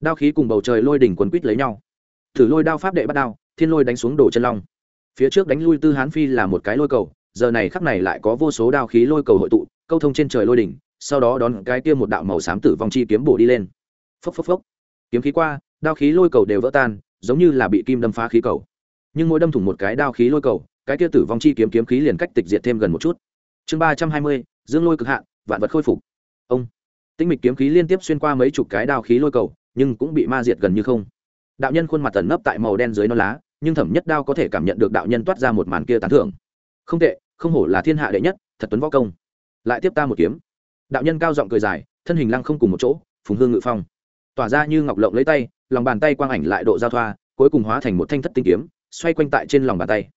đao khí cùng bầu trời lôi đỉnh quấn quít lấy nhau. Thử lôi đao pháp đệ bắt đao, thiên lôi đánh xuống đổ chân long. Phía trước đánh lui tư hán phi là một cái lôi cầu, giờ này khắc này lại có vô số đao khí lôi cầu hội tụ, câu thông trên trời lôi đỉnh, sau đó đón cái kia một đạo màu xám tử vong chi kiếm bổ đi lên. Phốc phốc phốc kiếm khí qua, đao khí lôi cầu đều vỡ tan, giống như là bị kim đâm phá khí cầu. Nhưng mỗi đâm thủng một cái đao khí lôi cầu, cái kia tử vong chi kiếm kiếm khí liền cách tịch diệt thêm gần một chút. Chương ba trăm hai mươi, dương lôi cực hạn, vạn vật khôi phục. Ông. Tinh mịch kiếm khí liên tiếp xuyên qua mấy chục cái đao khí lôi cầu, nhưng cũng bị ma diệt gần như không. Đạo nhân khuôn mặt tẩn nấp tại màu đen dưới non lá, nhưng thẩm nhất đao có thể cảm nhận được đạo nhân toát ra một màn kia tán thưởng. Không tệ, không hổ là thiên hạ đệ nhất, thật tuấn võ công. Lại tiếp ta một kiếm. Đạo nhân cao giọng cười dài, thân hình lăng không cùng một chỗ, phùng hương ngự phong tỏa ra như ngọc lộng lấy tay, lòng bàn tay quang ảnh lại độ giao thoa, cuối cùng hóa thành một thanh thất tinh kiếm, xoay quanh tại trên lòng bàn tay.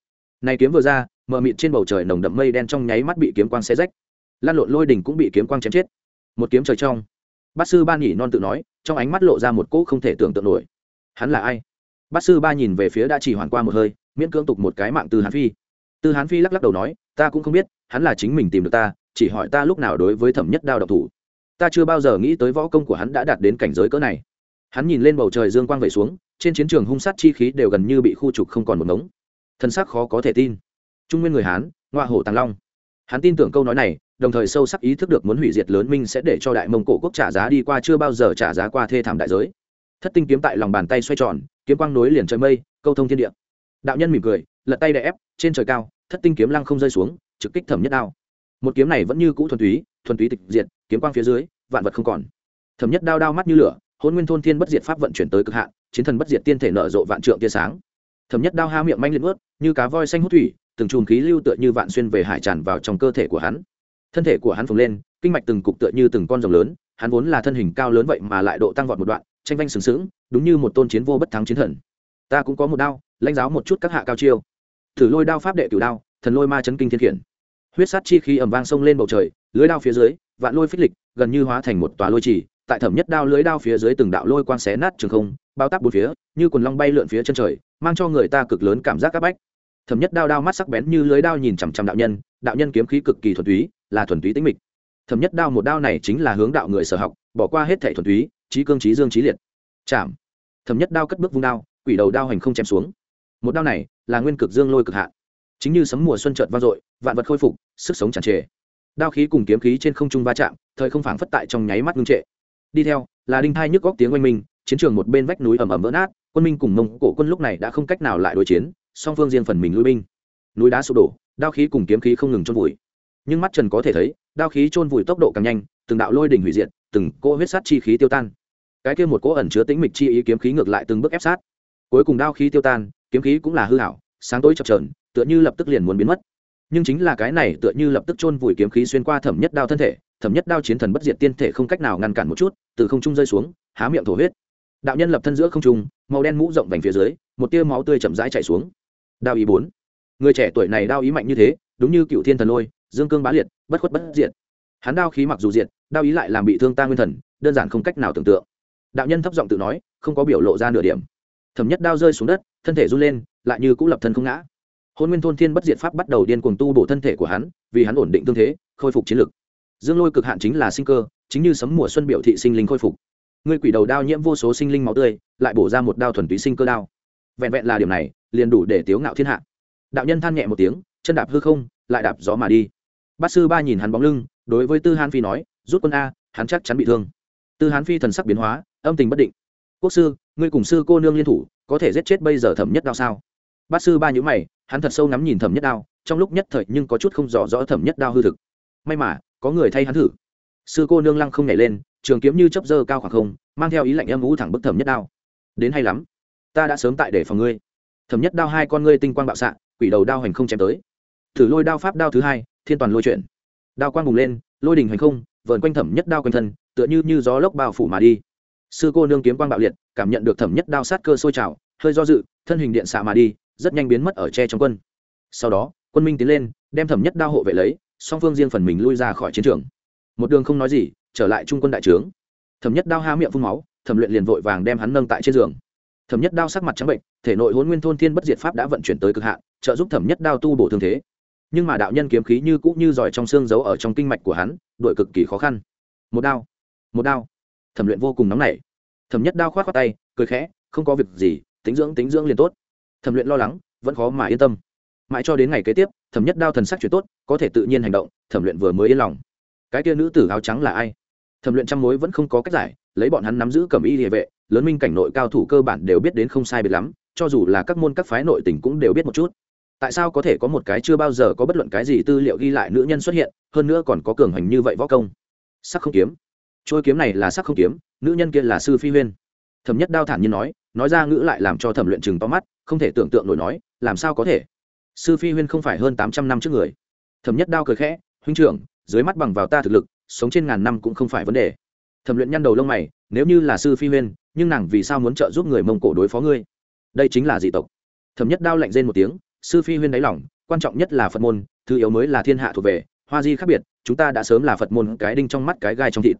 Này kiếm vừa ra, mờ mịt trên bầu trời nồng đậm mây đen trong nháy mắt bị kiếm quang xé rách. Lan lộn lôi đỉnh cũng bị kiếm quang chém chết. Một kiếm trời trong. Bát sư ba nhỉ non tự nói, trong ánh mắt lộ ra một cỗ không thể tưởng tượng nổi. Hắn là ai? Bát sư ba nhìn về phía đã chỉ hoàn qua một hơi, miễn cưỡng tục một cái mạng từ hán phi. Từ hán phi lắc lắc đầu nói, ta cũng không biết, hắn là chính mình tìm được ta, chỉ hỏi ta lúc nào đối với thẩm nhất đao độc thủ ta chưa bao giờ nghĩ tới võ công của hắn đã đạt đến cảnh giới cỡ này. Hắn nhìn lên bầu trời dương quang vẩy xuống, trên chiến trường hung sát chi khí đều gần như bị khu trục không còn một ngống. Thân xác khó có thể tin. Trung nguyên người hán ngoa hổ tàng long. Hắn tin tưởng câu nói này, đồng thời sâu sắc ý thức được muốn hủy diệt lớn minh sẽ để cho đại mông cổ quốc trả giá đi qua chưa bao giờ trả giá qua thê thảm đại giới. Thất tinh kiếm tại lòng bàn tay xoay tròn, kiếm quang nối liền trời mây, câu thông thiên địa. Đạo nhân mỉm cười, lật tay đè ép, trên trời cao, thất tinh kiếm lăng không rơi xuống, trực kích thẩm nhất đao. Một kiếm này vẫn như cũ thuần túy thuần túy tịch diệt, kiếm quang phía dưới, vạn vật không còn. Thẩm nhất đao đao mắt như lửa hôn nguyên thôn thiên bất diệt pháp vận chuyển tới cực hạn, chiến thần bất diệt tiên thể nở rộ vạn trượng tia sáng. Thẩm nhất đao ha miệng manh liệt ướt như cá voi xanh hút thủy, từng chùm khí lưu tựa như vạn xuyên về hải tràn vào trong cơ thể của hắn. Thân thể của hắn phồng lên, kinh mạch từng cục tựa như từng con rồng lớn, hắn vốn là thân hình cao lớn vậy mà lại độ tăng vọt một đoạn, tranh vanh sừng sững, đúng như một tôn chiến vô bất thắng chiến thần. Ta cũng có một đao, lãnh giáo một chút các hạ cao chiêu. Thử lôi đao pháp đệ cửu đao, thần lôi ma chấn kinh thiên khiển huyết sát chi khí ầm vang sông lên bầu trời, lưới đao phía dưới, vạn lôi phích lịch, gần như hóa thành một tòa lôi trì, tại thẩm nhất đao lưới đao phía dưới từng đạo lôi quang xé nát trường không, bao tắp bốn phía, như quần long bay lượn phía chân trời, mang cho người ta cực lớn cảm giác áp bách. Thẩm nhất đao đao mắt sắc bén như lưới đao nhìn chằm chằm đạo nhân đạo nhân kiếm khí cực kỳ thuần túy, là thuần túy tĩnh mịch. Thẩm nhất đao một đao này chính là hướng đạo người sở học, bỏ qua hết thẻ thuần túy, trí cương trí dương trí liệt. Chạm. Thẩm nhất đao cất bước vung đao, quỷ đầu đao hành không chém xuống. Một đao này là nguyên cực dương lôi cực hạn chính như sấm mùa xuân trợt vang dội, vạn vật khôi phục, sức sống tràn trề. Đao khí cùng kiếm khí trên không trung va chạm, thời không phảng phất tại trong nháy mắt ngưng trệ. Đi theo, là đinh thai nhức góc tiếng oanh minh, chiến trường một bên vách núi ầm ầm vỡ nát, quân minh cùng mông cổ quân lúc này đã không cách nào lại đối chiến, song phương riêng phần mình lui binh. Núi đá sụp đổ, đao khí cùng kiếm khí không ngừng trôn vùi. Nhưng mắt trần có thể thấy, đao khí trôn vùi tốc độ càng nhanh, từng đạo lôi đỉnh hủy diệt, từng cỗ huyết sát chi khí tiêu tan. Cái kia một cỗ ẩn chứa tính mịch chi ý kiếm khí ngược lại từng bước ép sát. Cuối cùng đao khí tiêu tan, kiếm khí cũng là hư hảo sáng tối chập trờn tựa như lập tức liền muốn biến mất. Nhưng chính là cái này tựa như lập tức chôn vùi kiếm khí xuyên qua thẩm nhất đao thân thể, thẩm nhất đao chiến thần bất diệt tiên thể không cách nào ngăn cản một chút, từ không trung rơi xuống, há miệng thổ huyết. Đạo nhân lập thân giữa không trung, màu đen mũ rộng vành phía dưới, một tia máu tươi chậm rãi chảy xuống. Đao ý bốn. Người trẻ tuổi này đao ý mạnh như thế, đúng như cựu thiên thần lôi, dương cương bá liệt, bất khuất bất diệt. Hắn đao khí mặc dù diệt, đao ý lại làm bị thương ta nguyên thần, đơn giản không cách nào tưởng tượng. Đạo nhân thấp giọng tự nói, không có biểu lộ ra nửa điểm. Thẩm nhất đao rơi xuống đất, thân thể run lên, lại như cũng lập thân không ngã hôn nguyên thôn thiên bất diệt pháp bắt đầu điên cuồng tu bổ thân thể của hắn, vì hắn ổn định tương thế, khôi phục chiến lực. Dương lôi cực hạn chính là sinh cơ, chính như sấm mùa xuân biểu thị sinh linh khôi phục. Ngươi quỷ đầu đao nhiễm vô số sinh linh máu tươi, lại bổ ra một đao thuần túy sinh cơ đao. Vẹn vẹn là điều này, liền đủ để tiếu ngạo thiên hạ. Đạo nhân than nhẹ một tiếng, chân đạp hư không, lại đạp gió mà đi. Bát sư ba nhìn hắn bóng lưng, đối với tư hán phi nói, rút quân a, hắn chắc chắn bị thương. Tư hán phi thần sắc biến hóa, âm tình bất định. Quốc sư, ngươi cùng sư cô nương liên thủ, có thể giết chết bây giờ thẩm nhất đao sao? Bát sư ba nhữ mày hắn thật sâu ngắm nhìn thẩm nhất đao, trong lúc nhất thời nhưng có chút không rõ rõ thẩm nhất đao hư thực. May mà, có người thay hắn thử. Sư cô nương lăng không nhảy lên, trường kiếm như chấp dơ cao khoảng không, mang theo ý lạnh âm ú thẳng bức thẩm nhất đao. Đến hay lắm. Ta đã sớm tại để phòng ngươi. Thẩm nhất đao hai con ngươi tinh quang bạo xạ, quỷ đầu đao hành không chém tới. Thử lôi đao pháp đao thứ hai, thiên toàn lôi chuyển. Đao quang bùng lên, lôi đình hành không, vờn quanh thẩm nhất đao quanh thân, tựa như như gió lốc bao phủ mà đi. Sư cô nương kiếm quang bạo liệt, cảm nhận được thẩm nhất đao sát cơ sôi trào, hơi do dự, thân hình điện xạ mà đi rất nhanh biến mất ở tre trong quân. Sau đó, quân minh tiến lên, đem thẩm nhất đao hộ vệ lấy, song phương riêng phần mình lui ra khỏi chiến trường. Một đường không nói gì, trở lại trung quân đại trướng. Thẩm nhất đao há miệng phun máu, thẩm luyện liền vội vàng đem hắn nâng tại trên giường. Thẩm nhất đao sắc mặt trắng bệnh, thể nội hôn nguyên thôn thiên bất diệt pháp đã vận chuyển tới cực hạn, trợ giúp thẩm nhất đao tu bổ thương thế. Nhưng mà đạo nhân kiếm khí như cũ như giỏi trong xương giấu ở trong kinh mạch của hắn đội cực kỳ khó khăn. Một đao một đao. Thẩm luyện vô cùng nóng nảy. Thẩm nhất đao khoát khoát tay, cười khẽ, không có việc gì tính dưỡng tính dưỡng liền tốt thẩm luyện lo lắng, vẫn khó mà yên tâm. Mãi cho đến ngày kế tiếp, thẩm nhất đao thần sắc chuyển tốt, có thể tự nhiên hành động, thẩm luyện vừa mới yên lòng. Cái kia nữ tử áo trắng là ai? Thẩm luyện trăm mối vẫn không có cách giải, lấy bọn hắn nắm giữ cầm y địa vệ, lớn minh cảnh nội cao thủ cơ bản đều biết đến không sai biệt lắm, cho dù là các môn các phái nội tình cũng đều biết một chút. Tại sao có thể có một cái chưa bao giờ có bất luận cái gì tư liệu ghi lại nữ nhân xuất hiện, hơn nữa còn có cường hành như vậy võ công? Sắc không kiếm. Trôi kiếm này là sắc không kiếm, nữ nhân kia là sư phi huyên. Thẩm nhất đao thản nhiên nói nói ra ngữ lại làm cho thẩm luyện chừng to mắt không thể tưởng tượng nổi nói làm sao có thể? Sư phi huyên không phải hơn tám trăm năm trước người. Thẩm nhất đao cười khẽ huynh trưởng dưới mắt bằng vào ta thực lực sống trên ngàn năm cũng không phải vấn đề. Thẩm luyện nhăn đầu lông mày nếu như là sư phi huyên nhưng nàng vì sao muốn trợ giúp người mông cổ đối phó ngươi? Đây chính là dị tộc. Thẩm nhất đao lạnh rên một tiếng sư phi huyên đáy lỏng, quan trọng nhất là phật môn thứ yếu mới là thiên hạ thuộc về hoa di khác biệt chúng ta đã sớm là phật môn cái đinh trong mắt cái gai trong thịt.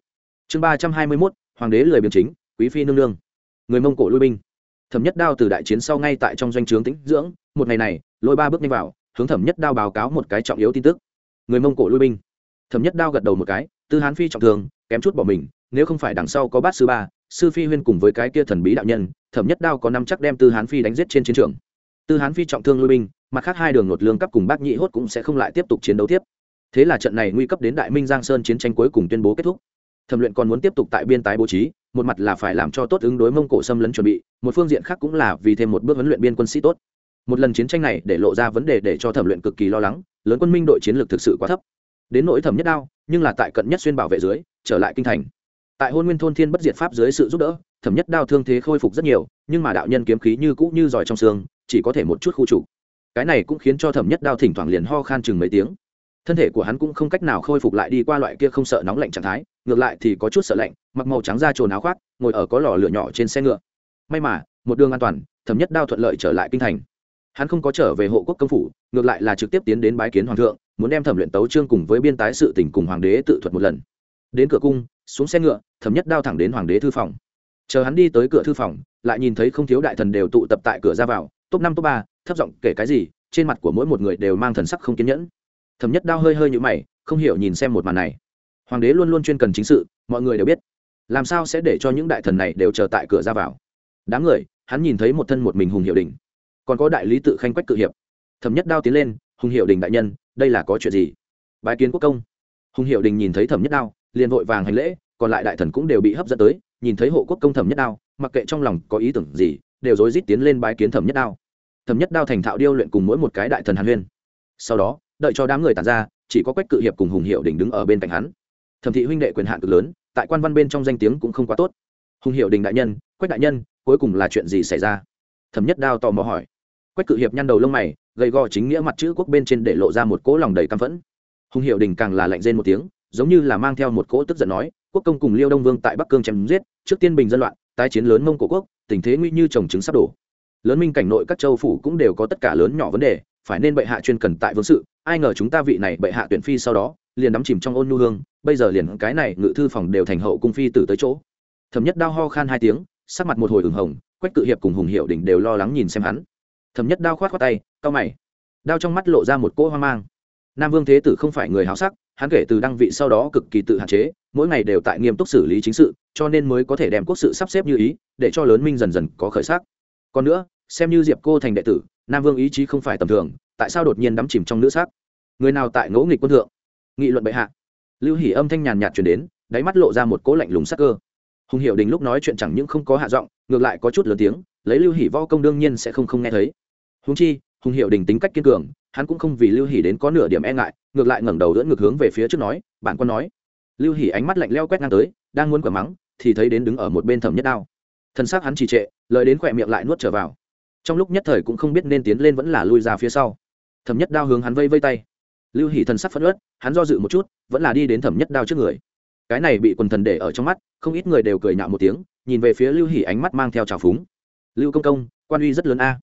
Chương ba trăm hai mươi mốt hoàng đế lười biếng chính quý phi nương nương. Người mông cổ lui binh thẩm nhất đao từ đại chiến sau ngay tại trong doanh trướng tĩnh dưỡng, một ngày này, lôi ba bước nhanh vào, hướng thẩm nhất đao báo cáo một cái trọng yếu tin tức. Người mông cổ lui binh. Thẩm nhất đao gật đầu một cái, tư hán phi trọng thương, kém chút bỏ mình, nếu không phải đằng sau có bát sư ba, sư phi huyên cùng với cái kia thần bí đạo nhân, thẩm nhất đao có năm chắc đem tư hán phi đánh giết trên chiến trường. Tư hán phi trọng thương lui binh, mặt khác hai đường nột lương cấp cùng bác nhị hốt cũng sẽ không lại tiếp tục chiến đấu tiếp. Thế là trận này nguy cấp đến đại minh giang sơn chiến tranh cuối cùng tuyên bố kết thúc. Thẩm luyện còn muốn tiếp tục tại biên tái bố trí một mặt là phải làm cho tốt ứng đối mông cổ xâm lấn chuẩn bị, một phương diện khác cũng là vì thêm một bước huấn luyện biên quân sĩ tốt. Một lần chiến tranh này để lộ ra vấn đề để cho thẩm luyện cực kỳ lo lắng, lớn quân minh đội chiến lược thực sự quá thấp. Đến nỗi thẩm nhất đao, nhưng là tại cận nhất xuyên bảo vệ dưới, trở lại kinh thành. Tại hôn nguyên thôn thiên bất diệt pháp dưới sự giúp đỡ, thẩm nhất đao thương thế khôi phục rất nhiều, nhưng mà đạo nhân kiếm khí như cũ như giỏi trong xương, chỉ có thể một chút khu trục cái này cũng khiến cho thẩm nhất đao thỉnh thoảng liền ho khan chừng mấy tiếng. Thân thể của hắn cũng không cách nào khôi phục lại đi qua loại kia không sợ nóng lạnh trạng thái ngược lại thì có chút sợ lạnh, mặc màu trắng ra trồn áo khoác, ngồi ở có lò lửa nhỏ trên xe ngựa. May mà, một đường an toàn, thẩm nhất đao thuận lợi trở lại kinh thành. Hắn không có trở về hộ quốc công phủ, ngược lại là trực tiếp tiến đến bái kiến hoàng thượng, muốn đem thẩm luyện tấu trương cùng với biên tái sự tình cùng hoàng đế tự thuật một lần. Đến cửa cung, xuống xe ngựa, thẩm nhất đao thẳng đến hoàng đế thư phòng. Chờ hắn đi tới cửa thư phòng, lại nhìn thấy không thiếu đại thần đều tụ tập tại cửa ra vào, top năm, top ba, thấp giọng kể cái gì, trên mặt của mỗi một người đều mang thần sắc không kiên nhẫn. Thẩm nhất đao hơi hơi như mày, không hiểu nhìn xem một màn này hoàng đế luôn luôn chuyên cần chính sự, mọi người đều biết. Làm sao sẽ để cho những đại thần này đều chờ tại cửa ra vào? Đám người, hắn nhìn thấy một thân một mình hùng hiệu đình. Còn có đại lý tự khanh quách cự hiệp. Thẩm nhất đao tiến lên, hùng hiệu đình đại nhân, đây là có chuyện gì? Bài kiến quốc công. Hùng hiệu đình nhìn thấy thẩm nhất đao, liền vội vàng hành lễ, còn lại đại thần cũng đều bị hấp dẫn tới, nhìn thấy hộ quốc công thẩm nhất đao, mặc kệ trong lòng có ý tưởng gì, đều rối rít tiến lên bái kiến thẩm nhất đao. Thẩm nhất đao thành thạo điêu luyện cùng mỗi một cái đại thần hàn huyên. Sau đó, đợi cho đám người tàn ra, chỉ có quách cự hiệp cùng hùng hiệu đình đứng ở bên cạnh hắn thẩm thị huynh đệ quyền hạn cực lớn, tại quan văn bên trong danh tiếng cũng không quá tốt. Hùng hiệu đình đại nhân, quách đại nhân, cuối cùng là chuyện gì xảy ra? Thẩm nhất đao tò mò hỏi. Quách cự hiệp nhăn đầu lông mày, gầy gò chính nghĩa mặt chữ quốc bên trên để lộ ra một cỗ lòng đầy căm phẫn. Hùng hiệu đình càng là lạnh rên một tiếng, giống như là mang theo một cỗ tức giận nói, quốc công cùng liêu đông vương tại bắc cương chém giết, trước tiên bình dân loạn, tái chiến lớn mông cổ quốc, tình thế nguy như trồng trứng sắp đổ. Lớn minh cảnh nội các châu phủ cũng đều có tất cả lớn nhỏ vấn đề, phải nên bệ hạ chuyên cần tại vương sự, ai ngờ chúng ta vị này bệ hạ tuyển phi sau đó liền đắm chìm trong ôn nhu hương, bây giờ liền cái này ngự thư phòng đều thành hậu cung phi tử tới chỗ. Thẩm nhất đao ho khan hai tiếng, sắc mặt một hồi ửng hồng, quách tự hiệp cùng hùng hiệu đỉnh đều lo lắng nhìn xem hắn. Thẩm nhất đao khoát khoát tay, cau mày. Đao trong mắt lộ ra một cỗ hoang mang. Nam vương thế tử không phải người háo sắc, hắn kể từ đăng vị sau đó cực kỳ tự hạn chế, mỗi ngày đều tại nghiêm túc xử lý chính sự, cho nên mới có thể đem quốc sự sắp xếp như ý, để cho lớn minh dần dần có khởi sắc. Còn nữa, xem như diệp cô thành đệ tử, nam vương ý chí không phải tầm thường, tại sao đột nhiên đắm chìm trong nữ sắc? Người nào tại ngỗ nghịch quân thượng? Nghị luận bệ hạ. Lưu hỉ âm thanh nhàn nhạt chuyển đến, đáy mắt lộ ra một cỗ lạnh lùng sắc cơ. Hùng hiệu đình lúc nói chuyện chẳng những không có hạ giọng, ngược lại có chút lớn tiếng, lấy lưu hỉ vo công đương nhiên sẽ không không nghe thấy. Húng chi, hùng hiệu đình tính cách kiên cường, hắn cũng không vì lưu hỉ đến có nửa điểm e ngại, ngược lại ngẩng đầu đỡ ngược hướng về phía trước nói bạn quân nói. Lưu hỉ ánh mắt lạnh leo quét ngang tới, đang muốn quả mắng, thì thấy đến đứng ở một bên thẩm nhất đao. Thân xác hắn trì trệ, lời đến khỏe miệng lại nuốt trở vào. Trong lúc nhất thời cũng không biết nên tiến lên vẫn là lui ra phía sau. Thẩm nhất đao hướng hắn vây vây tay lưu Hỷ thần sắc phất ớt hắn do dự một chút, vẫn là đi đến thẩm nhất đao trước người. Cái này bị quần thần để ở trong mắt, không ít người đều cười nhạo một tiếng, nhìn về phía lưu Hỷ ánh mắt mang theo trào phúng. Lưu công công, quan uy rất lớn a.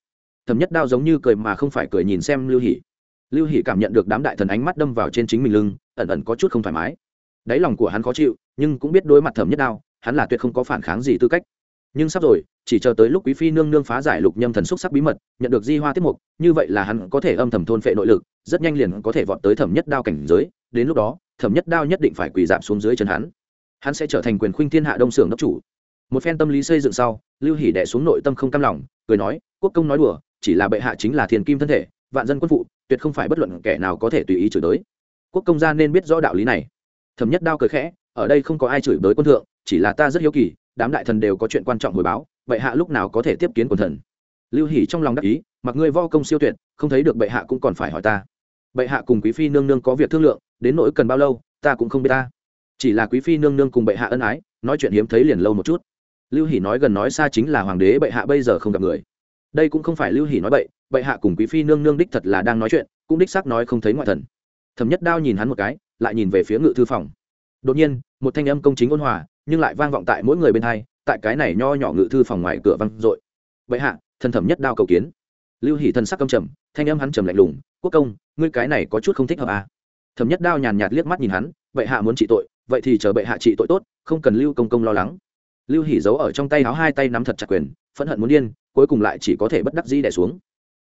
Thẩm nhất đao giống như cười mà không phải cười nhìn xem lưu Hỷ. lưu Hỷ cảm nhận được đám đại thần ánh mắt đâm vào trên chính mình lưng, ẩn ẩn có chút không thoải mái. Đáy lòng của hắn khó chịu, nhưng cũng biết đối mặt thẩm nhất đao, hắn là tuyệt không có phản kháng gì tư cách nhưng sắp rồi, chỉ chờ tới lúc quý phi nương nương phá giải lục nhâm thần xúc sắc bí mật, nhận được di hoa tiết mục, như vậy là hắn có thể âm thầm thôn phệ nội lực, rất nhanh liền có thể vọt tới thẩm nhất đao cảnh giới, đến lúc đó, thẩm nhất đao nhất định phải quỳ giảm xuống dưới chân hắn. Hắn sẽ trở thành quyền khuynh thiên hạ đông xưởng đốc chủ. Một phen tâm lý xây dựng sau, lưu hỉ đẻ xuống nội tâm không cam lòng, cười nói, quốc công nói đùa, chỉ là bệ hạ chính là thiền kim thân thể, vạn dân quân phụ, tuyệt không phải bất luận kẻ nào có thể tùy ý chửi đới. quốc công gia nên biết rõ đạo lý này. Thẩm nhất đao cười khẽ, ở đây không có ai chửi bới quân thượng, chỉ là ta rất hiếu kỳ đám đại thần đều có chuyện quan trọng hồi báo, bệ hạ lúc nào có thể tiếp kiến quần thần? Lưu hỉ trong lòng đắc ý, mặc ngươi vo công siêu tuyệt, không thấy được bệ hạ cũng còn phải hỏi ta. Bệ hạ cùng quý phi nương nương có việc thương lượng, đến nỗi cần bao lâu, ta cũng không biết ta. Chỉ là quý phi nương nương cùng bệ hạ ân ái, nói chuyện hiếm thấy liền lâu một chút. Lưu hỉ nói gần nói xa chính là hoàng đế bệ hạ bây giờ không gặp người. Đây cũng không phải lưu hỉ nói bậy, bệ hạ cùng quý phi nương nương đích thật là đang nói chuyện, cũng đích xác nói không thấy ngoại thần. Thẩm nhất đao nhìn hắn một cái, lại nhìn về phía ngự thư phòng. Đột nhiên, một thanh âm công chính ôn hòa nhưng lại vang vọng tại mỗi người bên hai, tại cái này nho nhỏ ngự thư phòng ngoài cửa văng dội. Vậy hạ, thần thẩm nhất đao cầu kiến. Lưu hỷ thần sắc công trầm, thanh âm hắn trầm lạnh lùng, quốc công, ngươi cái này có chút không thích hợp à. thẩm nhất đao nhàn nhạt liếc mắt nhìn hắn vậy hạ muốn trị tội, vậy thì chờ bệ hạ trị tội tốt, không cần lưu công công lo lắng. Lưu hỷ giấu ở trong tay áo hai tay nắm thật chặt quyền, phẫn hận muốn điên, cuối cùng lại chỉ có thể bất đắc dĩ đẻ xuống.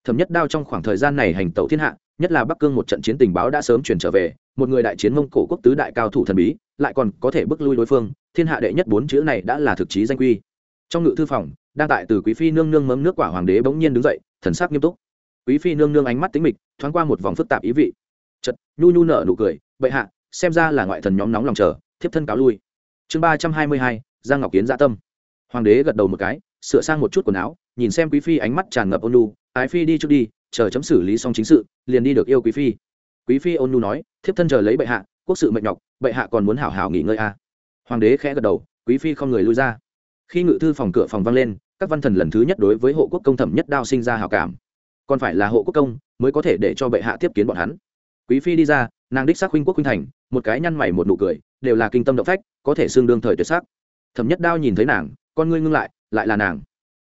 Thẩm nhất đao trong khoảng thời gian này hành tẩu thiên hạ, nhất là bắc cương một trận chiến tình báo đã sớm chuyển trở về, một người đại chiến mông cổ quốc tứ đại cao thủ thần bí, lại còn có thể bước lui đối phương thiên hạ đệ nhất bốn chữ này đã là thực chí danh quy. Trong ngự thư phòng, đang tại từ quý phi nương nương mấm nước quả hoàng đế bỗng nhiên đứng dậy, thần sắc nghiêm túc. Quý phi nương nương ánh mắt tính mịch, thoáng qua một vòng phức tạp ý vị. Chật nhu nhu nở nụ cười, bệ hạ, xem ra là ngoại thần nhóm nóng lòng chờ, thiếp thân cáo lui. Chương ba trăm hai mươi hai, giang ngọc kiến gia tâm. Hoàng đế gật đầu một cái, sửa sang một chút quần áo, nhìn xem quý phi ánh mắt tràn ngập ôn lu ái phi đi trước đi, chờ chấm xử lý xong chính sự, liền đi được yêu quý phi. Quý phi ôn nu nói, thiếp thân chờ lấy bệ hạ, quốc sự mệnh nhọc, bệ hạ còn muốn hảo hảo nghỉ ngơi à hoàng đế khẽ gật đầu, quý phi không người lui ra. Khi ngự thư phòng cửa phòng vang lên, các văn thần lần thứ nhất đối với hộ quốc công thẩm nhất đao sinh ra hảo cảm. Còn phải là hộ quốc công mới có thể để cho bệ hạ tiếp kiến bọn hắn. Quý phi đi ra, nàng đích xác huynh quốc huynh thành, một cái nhăn mày một nụ cười, đều là kinh tâm động phách, có thể xương đương thời tuyệt sắc. Thẩm nhất đao nhìn thấy nàng, con ngươi ngưng lại lại là nàng.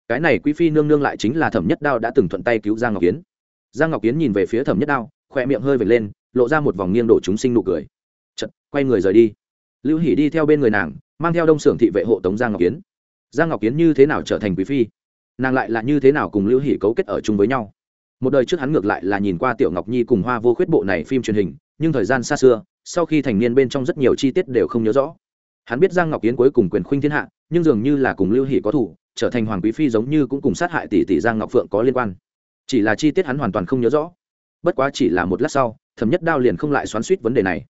Cái này quý phi nương nương lại chính là thẩm nhất đao đã từng thuận tay cứu giang ngọc kiến. Giang ngọc kiến nhìn về phía thẩm nhất đao khoe miệng hơi vệt lên, lộ ra một vòng nghiêng đổ chúng sinh nụ cười. Chật quay người rời đi lưu Hỷ đi theo bên người nàng, mang theo đông xưởng thị vệ hộ tống giang ngọc kiến. Giang ngọc kiến như thế nào trở thành quý phi? Nàng lại là như thế nào cùng lưu Hỷ cấu kết ở chung với nhau? Một đời trước hắn ngược lại là nhìn qua tiểu ngọc nhi cùng hoa vô khuyết bộ này phim truyền hình, nhưng thời gian xa xưa, sau khi thành niên bên trong rất nhiều chi tiết đều không nhớ rõ. Hắn biết giang ngọc kiến cuối cùng quyền khuynh thiên hạ, nhưng dường như là cùng lưu Hỷ có thủ trở thành hoàng quý phi giống như cũng cùng sát hại tỷ tỷ giang ngọc phượng có liên quan. Chỉ là chi tiết hắn hoàn toàn không nhớ rõ. Bất quá chỉ là một lát sau, thẩm nhất đao liền không lại xoắn suýt vấn đề này.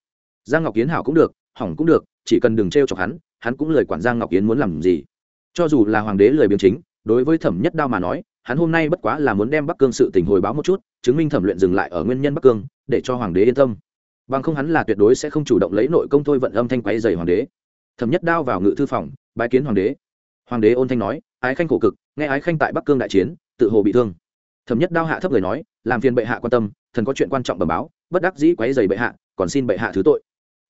Giang ngọc kiến hảo cũng được hỏng cũng được, chỉ cần đừng t r e o chọc hắn hắn cũng lời quản giang ngọc yến muốn làm gì. Cho dù là hoàng đế lời biếng chính, đối với thẩm nhất đao mà nói, hắn hôm nay bất quá là muốn đem bắc cương sự tình hồi báo một chút, chứng minh thẩm luyện dừng lại ở nguyên nhân bắc cương, để cho hoàng đế yên tâm. Bằng không hắn là tuyệt đối sẽ không chủ động lấy nội công thôi vận âm thanh quáy dày hoàng đế. Thẩm nhất đao vào ngự thư phòng, bái kiến hoàng đế. Hoàng đế ôn thanh nói, ái khanh khổ cực, nghe ái khanh tại bắc cương đại chiến, tự hồ bị thương. Thẩm nhất đao hạ thấp người nói, làm phiền bệ hạ quan tâm, thần có chuyện quan trọng bẩm báo, bất đắc dĩ quấy dày bệ hạ, còn xin bệ hạ thứ tội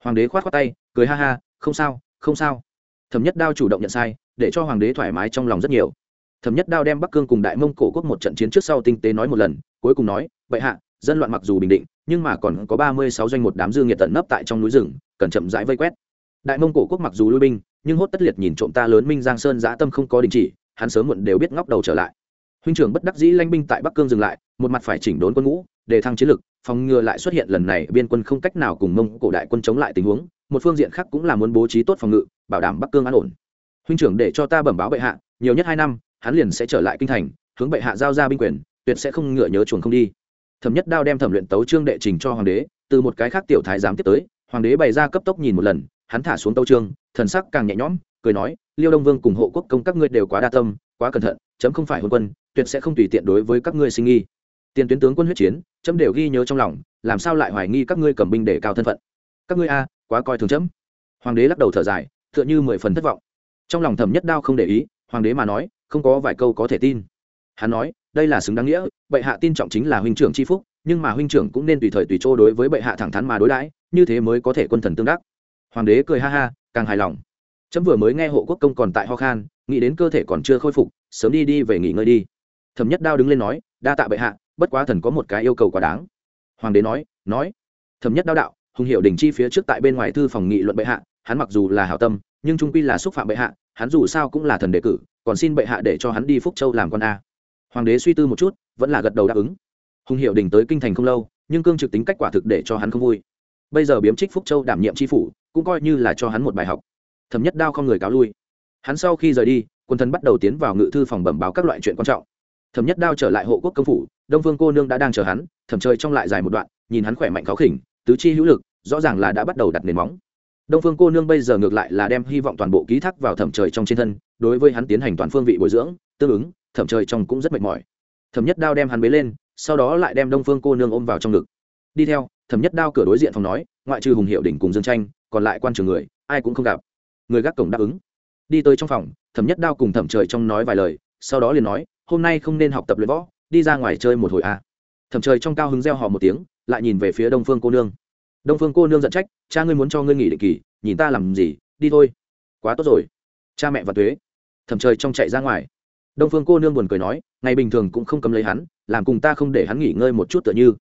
hoàng đế khoát khoát tay, cười ha ha, không sao không sao. Thẩm nhất đao chủ động nhận sai, để cho hoàng đế thoải mái trong lòng rất nhiều. Thẩm nhất đao đem bắc cương cùng đại mông cổ quốc một trận chiến trước sau tinh tế nói một lần, cuối cùng nói vậy hạ, dân loạn mặc dù bình định, nhưng mà còn có ba mươi sáu doanh một đám dương nhiệt tận nấp tại trong núi rừng, cần chậm rãi vây quét. Đại mông cổ quốc mặc dù lui binh, nhưng hốt tất liệt nhìn trộm ta lớn minh giang sơn giã tâm không có đình chỉ, hắn sớm muộn đều biết ngóc đầu trở lại huynh trưởng bất đắc dĩ lanh binh tại bắc cương dừng lại, một mặt phải chỉnh đốn quân ngũ, để thăng chiến lực, phòng ngừa lại xuất hiện lần này biên quân không cách nào cùng mông cổ đại quân chống lại tình huống, một phương diện khác cũng là muốn bố trí tốt phòng ngự, bảo đảm bắc cương an ổn. Huynh trưởng để cho ta bẩm báo bệ hạ, nhiều nhất hai năm, hắn liền sẽ trở lại kinh thành, hướng bệ hạ giao ra binh quyền, tuyệt sẽ không ngựa nhớ chuồng không đi. Thẩm nhất đao đem thẩm luyện tấu trương đệ trình cho hoàng đế, từ một cái khác tiểu thái giám tiếp tới, hoàng đế bày ra cấp tốc nhìn một lần, hắn thả xuống tấu trương thần sắc càng nhẹ nhõm, cười nói, liêu đông vương cùng hộ quốc công các ngươi đều quá đa tâm quá cẩn thận, chấm không phải hôn quân, tuyệt sẽ không tùy tiện đối với các ngươi sinh nghi. Tiền tuyến tướng quân huyết chiến, chấm đều ghi nhớ trong lòng, làm sao lại hoài nghi các ngươi cầm binh để cao thân phận? Các ngươi a, quá coi thường chấm. Hoàng đế lắc đầu thở dài, tựa như mười phần thất vọng. Trong lòng thẩm nhất đao không để ý, hoàng đế mà nói, không có vài câu có thể tin. Hắn nói, đây là xứng đáng nghĩa, bệ hạ tin trọng chính là huynh trưởng c h i phúc, nhưng mà huynh trưởng cũng nên tùy thời tùy chỗ đối với bệ hạ thẳng thắn mà đối đãi, như thế mới có thể quân thần tương đắc. Hoàng đế cười ha ha, càng hài lòng. Chấm vừa mới nghe hộ quốc công còn tại ho khan nghĩ đến cơ thể còn chưa khôi phục, sớm đi đi về nghỉ ngơi đi. Thẩm nhất đao đứng lên nói, đa tạ bệ hạ, bất quá thần có một cái yêu cầu quá đáng. Hoàng đế nói nói. Thẩm nhất đao đạo, hùng hiệu đình chi phía trước tại bên ngoài thư phòng nghị luận bệ hạ, hắn mặc dù là hảo tâm, nhưng trung quy là xúc phạm bệ hạ, hắn dù sao cũng là thần đề cử, còn xin bệ hạ để cho hắn đi phúc châu làm con a. Hoàng đế suy tư một chút, vẫn là gật đầu đáp ứng. Hùng hiệu đình tới kinh thành không lâu, nhưng cương trực tính cách quả thực để cho hắn không vui. Bây giờ biếm trích phúc châu đảm nhiệm tri phủ, cũng coi như là cho hắn một bài học. Thẩm nhất đao không người cáo lui hắn sau khi rời đi quân thần bắt đầu tiến vào ngự thư phòng bẩm báo các loại chuyện quan trọng. Thẩm nhất đao trở lại hộ quốc công phủ, đông vương cô nương đã đang chờ hắn, thẩm chơi trong lại dài một đoạn, nhìn hắn khỏe mạnh khó khỉnh, tứ chi hữu lực, rõ ràng là đã bắt đầu đặt nền móng. Đông phương cô nương bây giờ ngược lại là đem hy vọng toàn bộ ký thác vào thẩm trời trong trên thân, đối với hắn tiến hành toàn phương vị bồi dưỡng, tương ứng, thẩm trời trong cũng rất mệt mỏi. Thẩm nhất đao đem hắn bế lên, sau đó lại đem đông phương cô nương ôm vào trong ngực. Đi theo, thẩm nhất đao cửa đối diện phòng nói, ngoại trừ hùng hiệu đỉnh cùng dương tranh, còn lại quan trường người, ai cũng không gặp. Người gác cổng đáp ứng đi tới trong phòng, thẩm nhất đao cùng thẩm trời trong nói vài lời, sau đó liền nói, hôm nay không nên học tập luyện võ, đi ra ngoài chơi một hồi à. thẩm trời trong cao hứng reo hò một tiếng, lại nhìn về phía đông phương cô nương. Đông phương cô nương giận trách, cha ngươi muốn cho ngươi nghỉ định kỳ, nhìn ta làm gì, đi thôi. Quá tốt rồi, cha mẹ và tuế. Thẩm trời trong chạy ra ngoài. Đông phương cô nương buồn cười nói, ngày bình thường cũng không cấm lấy hắn, làm cùng ta không để hắn nghỉ ngơi một chút tựa như.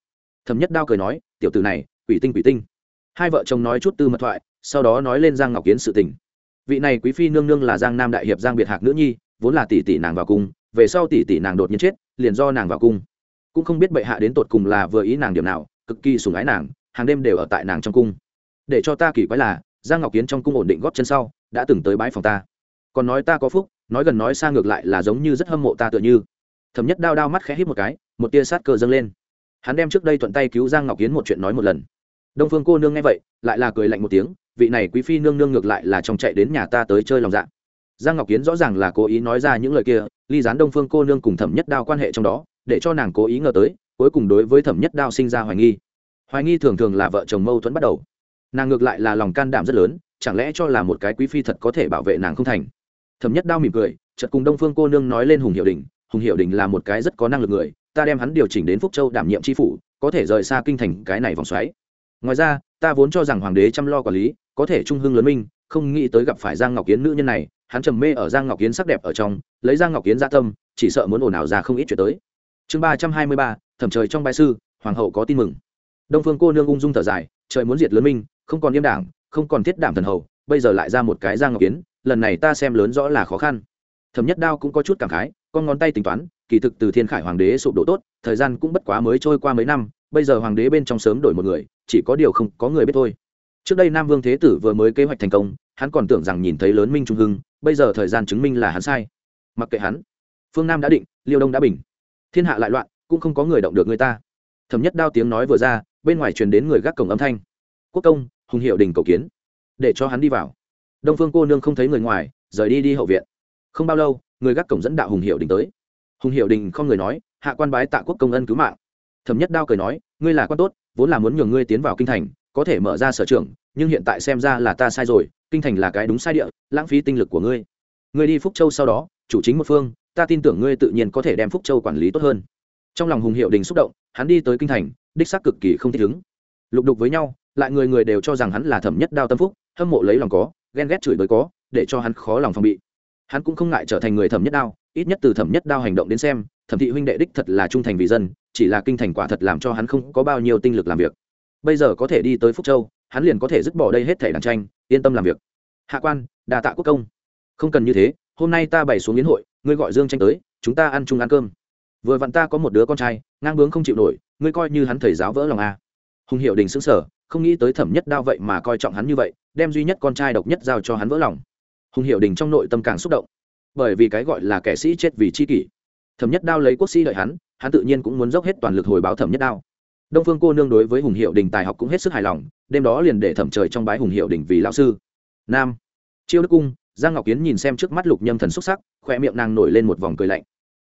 Thẩm nhất đao cười nói, tiểu tử này, quỷ tinh quỷ tinh. Hai vợ chồng nói chút tư mật thoại, sau đó nói lên giang ngọc kiến sự tình vị này quý phi nương nương là giang nam đại hiệp giang biệt hạc nữ nhi, vốn là tỷ tỷ nàng vào cung, về sau tỷ tỷ nàng đột nhiên chết, liền do nàng vào cung. Cũng không biết bệ hạ đến tột cùng là vừa ý nàng điểm nào, cực kỳ sủng ái nàng, hàng đêm đều ở tại nàng trong cung. Để cho ta kỳ quái là, giang ngọc kiến trong cung ổn định góp chân sau, đã từng tới bãi phòng ta. Còn nói ta có phúc, nói gần nói xa ngược lại là giống như rất hâm mộ ta tựa như. Thẩm nhất đao đao mắt khẽ hít một cái, một tia sát cơ dâng lên. Hắn đem trước đây thuận tay cứu giang ngọc kiến một chuyện nói một lần đông phương cô nương nghe vậy, lại là cười lạnh một tiếng, vị này quý phi nương nương ngược lại là trong chạy đến nhà ta tới chơi lòng dạ. Giang ngọc kiến rõ ràng là cố ý nói ra những lời kia, ly gián đông phương cô nương cùng thẩm nhất đao quan hệ trong đó, để cho nàng cố ý ngờ tới, cuối cùng đối với thẩm nhất đao sinh ra hoài nghi. Hoài nghi thường thường là vợ chồng mâu thuẫn bắt đầu. Nàng ngược lại là lòng can đảm rất lớn, chẳng lẽ cho là một cái quý phi thật có thể bảo vệ nàng không thành? Thẩm nhất đao mỉm cười, chợt cùng đông phương cô nương nói lên hùng hiệu đình. Hùng hiệu đình là một cái rất có năng lực người, ta đem hắn điều chỉnh đến phúc châu đảm nhiệm tri phủ, có thể rời xa kinh thành cái này vòng xoáy ngoài ra, ta vốn cho rằng hoàng đế chăm lo quản lý, có thể trung hưng lớn minh, không nghĩ tới gặp phải giang ngọc kiến nữ nhân này, hắn trầm mê ở giang ngọc kiến sắc đẹp ở trong, lấy giang ngọc kiến ra tâm, chỉ sợ muốn ồn ào ra không ít chuyện tới. Chương ba trăm hai mươi ba, thẩm trời trong bài sư, hoàng hậu có tin mừng. Đông phương cô nương ung dung thở dài, trời muốn diệt lớn minh, không còn yêm đảng, không còn thiết đảm thần hầu, bây giờ lại ra một cái giang ngọc kiến, lần này ta xem lớn rõ là khó khăn. Thẩm nhất đao cũng có chút cảm khái, con ngón tay tính toán, kỳ thực từ thiên khải hoàng đế sụp đổ tốt, thời gian cũng bất quá mới trôi qua mấy năm bây giờ hoàng đế bên trong sớm đổi một người, chỉ có điều không có người biết thôi. Trước đây nam vương thế tử vừa mới kế hoạch thành công, hắn còn tưởng rằng nhìn thấy lớn minh trung hưng, bây giờ thời gian chứng minh là hắn sai. Mặc kệ hắn, phương nam đã định, liêu đông đã bình. Thiên hạ lại loạn, cũng không có người động được người ta. Thẩm nhất đao tiếng nói vừa ra, bên ngoài truyền đến người gác cổng âm thanh. Quốc công, hùng hiệu đình cầu kiến. Để cho hắn đi vào. Đông phương cô nương không thấy người ngoài, rời đi đi hậu viện. Không bao lâu, người gác cổng dẫn đạo hùng hiệu đình tới. Hùng hiệu đình không người nói, hạ quan bái tạ quốc công ân cứu mạng thẩm nhất đao cười nói, ngươi là quan tốt, vốn là muốn nhường ngươi tiến vào kinh thành, có thể mở ra sở trường, nhưng hiện tại xem ra là ta sai rồi, kinh thành là cái đúng sai địa, lãng phí tinh lực của ngươi. Ngươi đi phúc châu sau đó, chủ chính một phương, ta tin tưởng ngươi tự nhiên có thể đem phúc châu quản lý tốt hơn. Trong lòng hùng hiệu đình xúc động, hắn đi tới kinh thành, đích xác cực kỳ không thích ứng. Lục đục với nhau, lại người người đều cho rằng hắn là thẩm nhất đao tâm phúc, hâm mộ lấy lòng có, ghen ghét chửi bới có, để cho hắn khó lòng phòng bị. Hắn cũng không ngại trở thành người thẩm nhất đao, ít nhất từ thẩm nhất đao hành động đến xem thẩm thị huynh đệ đích thật là trung thành vì dân, chỉ là kinh thành quả thật làm cho hắn không có bao nhiêu tinh lực làm việc. Bây giờ có thể đi tới phúc châu, hắn liền có thể dứt bỏ đây hết thể đàn tranh, yên tâm làm việc. Hạ quan đà tạ quốc công. Không cần như thế, hôm nay ta bày xuống yến hội, ngươi gọi dương tranh tới, chúng ta ăn chung ăn cơm. Vừa vặn ta có một đứa con trai, ngang bướng không chịu nổi, ngươi coi như hắn thầy giáo vỡ lòng a. Hùng hiệu đình xứng sở không nghĩ tới thẩm nhất đao vậy mà coi trọng hắn như vậy, đem duy nhất con trai độc nhất giao cho hắn vỡ lòng. Hùng hiệu đình trong nội tâm càng xúc động, bởi vì cái gọi là kẻ sĩ chết vì chi kỷ thẩm nhất đao lấy quốc sĩ đợi hắn hắn tự nhiên cũng muốn dốc hết toàn lực hồi báo thẩm nhất đao. Đông phương cô nương đối với hùng hiệu đình tài học cũng hết sức hài lòng, đêm đó liền để thẩm trời trong bái hùng hiệu đình vì lão sư. Nam, chiêu đức cung, giang ngọc kiến nhìn xem trước mắt lục nhâm thần xúc sắc khoe miệng nàng nổi lên một vòng cười lạnh.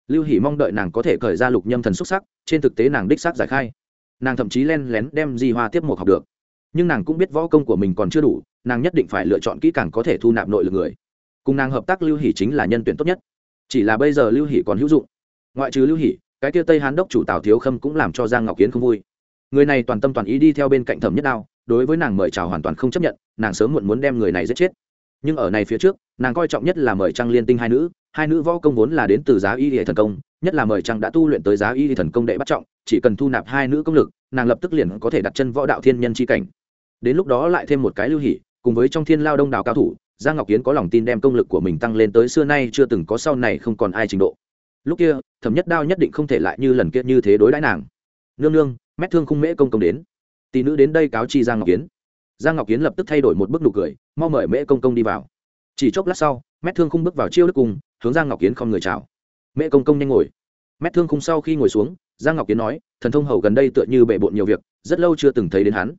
Lưu hỉ mong đợi nàng có thể cởi ra lục nhâm thần xúc sắc, trên thực tế nàng đích xác giải khai. Nàng thậm chí len lén đem di hoa tiếp một học được. Nhưng nàng cũng biết võ công của mình còn chưa đủ, nàng nhất định phải lựa chọn kỹ càng có thể thu nạp nội lực người. Cùng nàng hợp tác lưu hỉ chính là nhân tuyển tốt nhất. Chỉ là bây giờ lưu hỉ còn hữu dụng ngoại trừ lưu Hỷ, cái kia tây hán đốc chủ tào thiếu khâm cũng làm cho giang ngọc kiến không vui. Người này toàn tâm toàn ý đi theo bên cạnh thẩm nhất đao đối với nàng mời chào hoàn toàn không chấp nhận nàng sớm muộn muốn đem người này giết chết. Nhưng ở này phía trước nàng coi trọng nhất là mời trăng liên tinh hai nữ hai nữ võ công vốn là đến từ giá y hệ thần công nhất là mời trăng đã tu luyện tới giá y thần công đệ bắt trọng chỉ cần thu nạp hai nữ công lực nàng lập tức liền có thể đặt chân võ đạo thiên nhân c h i cảnh. Đến lúc đó lại thêm một cái lưu Hỷ, cùng với trong thiên lao đông đảo cao thủ giang ngọc kiến có lòng tin đem công lực của mình tăng lên tới xưa nay chưa từng có sau này không còn ai trình độ. Lúc kia thẩm nhất đao nhất định không thể lại như lần kia như thế đối đãi nàng. Nương nương, mét thương khung mễ công công đến. Tỷ nữ đến đây cáo chi giang ngọc kiến. Giang ngọc kiến lập tức thay đổi một bức nụ cười, mau mời mễ công công đi vào. Chỉ chốc lát sau, mét thương khung bước vào chiêu đức cung, hướng giang ngọc kiến không người chào. Mễ công công nhanh ngồi. Mét thương khung sau khi ngồi xuống, giang ngọc kiến nói, thần thông hầu gần đây tựa như bệ bộn nhiều việc, rất lâu chưa từng thấy đến hắn.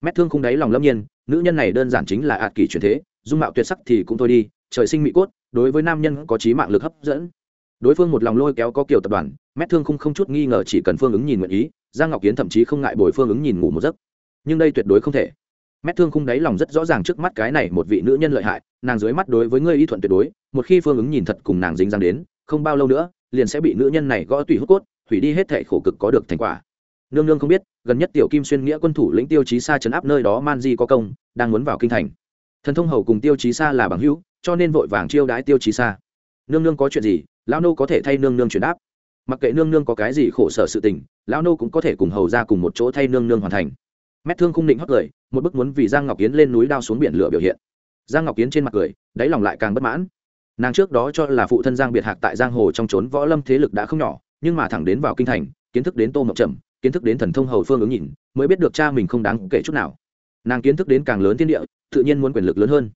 Mét thương khung đáy lòng lâm nhiên, nữ nhân này đơn giản chính là ạt kỷ truyền thế, dung mạo tuyệt sắc thì cũng thôi đi, trời sinh mỹ cốt, đối với nam nhân có trí mạng lực hấp dẫn đối phương một lòng lôi kéo có kiểu tập đoàn, mét thương không không chút nghi ngờ chỉ cần phương ứng nhìn nguyện ý, giang ngọc kiến thậm chí không ngại bồi phương ứng nhìn ngủ một giấc. Nhưng đây tuyệt đối không thể. Mét thương khung đáy lòng rất rõ ràng trước mắt cái này một vị nữ nhân lợi hại, nàng dưới mắt đối với ngươi y thuận tuyệt đối, một khi phương ứng nhìn thật cùng nàng dính dáng đến, không bao lâu nữa, liền sẽ bị nữ nhân này gõ tùy hút cốt, hủy đi hết thể khổ cực có được thành quả. Nương nương không biết, gần nhất tiểu kim xuyên nghĩa quân thủ lĩnh tiêu chí xa chấn áp nơi đó man di có công, đang muốn vào kinh thành. Thần thông hầu cùng tiêu chí xa là bằng hữu, cho nên vội vàng chiêu đãi tiêu chí xa nương nương có chuyện gì lão nô có thể thay nương nương chuyển đáp. Mặc kệ nương nương có cái gì khổ sở sự tình, lão nô cũng có thể cùng hầu ra cùng một chỗ thay nương nương hoàn thành. Mét thương không định hót cười, một bức muốn vì giang ngọc kiến lên núi đao xuống biển lửa biểu hiện. Giang ngọc kiến trên mặt cười, đáy lòng lại càng bất mãn. Nàng trước đó cho là phụ thân giang biệt hạc tại giang hồ trong trốn võ lâm thế lực đã không nhỏ, nhưng mà thẳng đến vào kinh thành, kiến thức đến tô mộc trầm, kiến thức đến thần thông hầu phương ứng nhìn, mới biết được cha mình không đáng kể chút nào. Nàng kiến thức đến càng lớn thiên địa, tự nhiên muốn quyền lực lớn hơn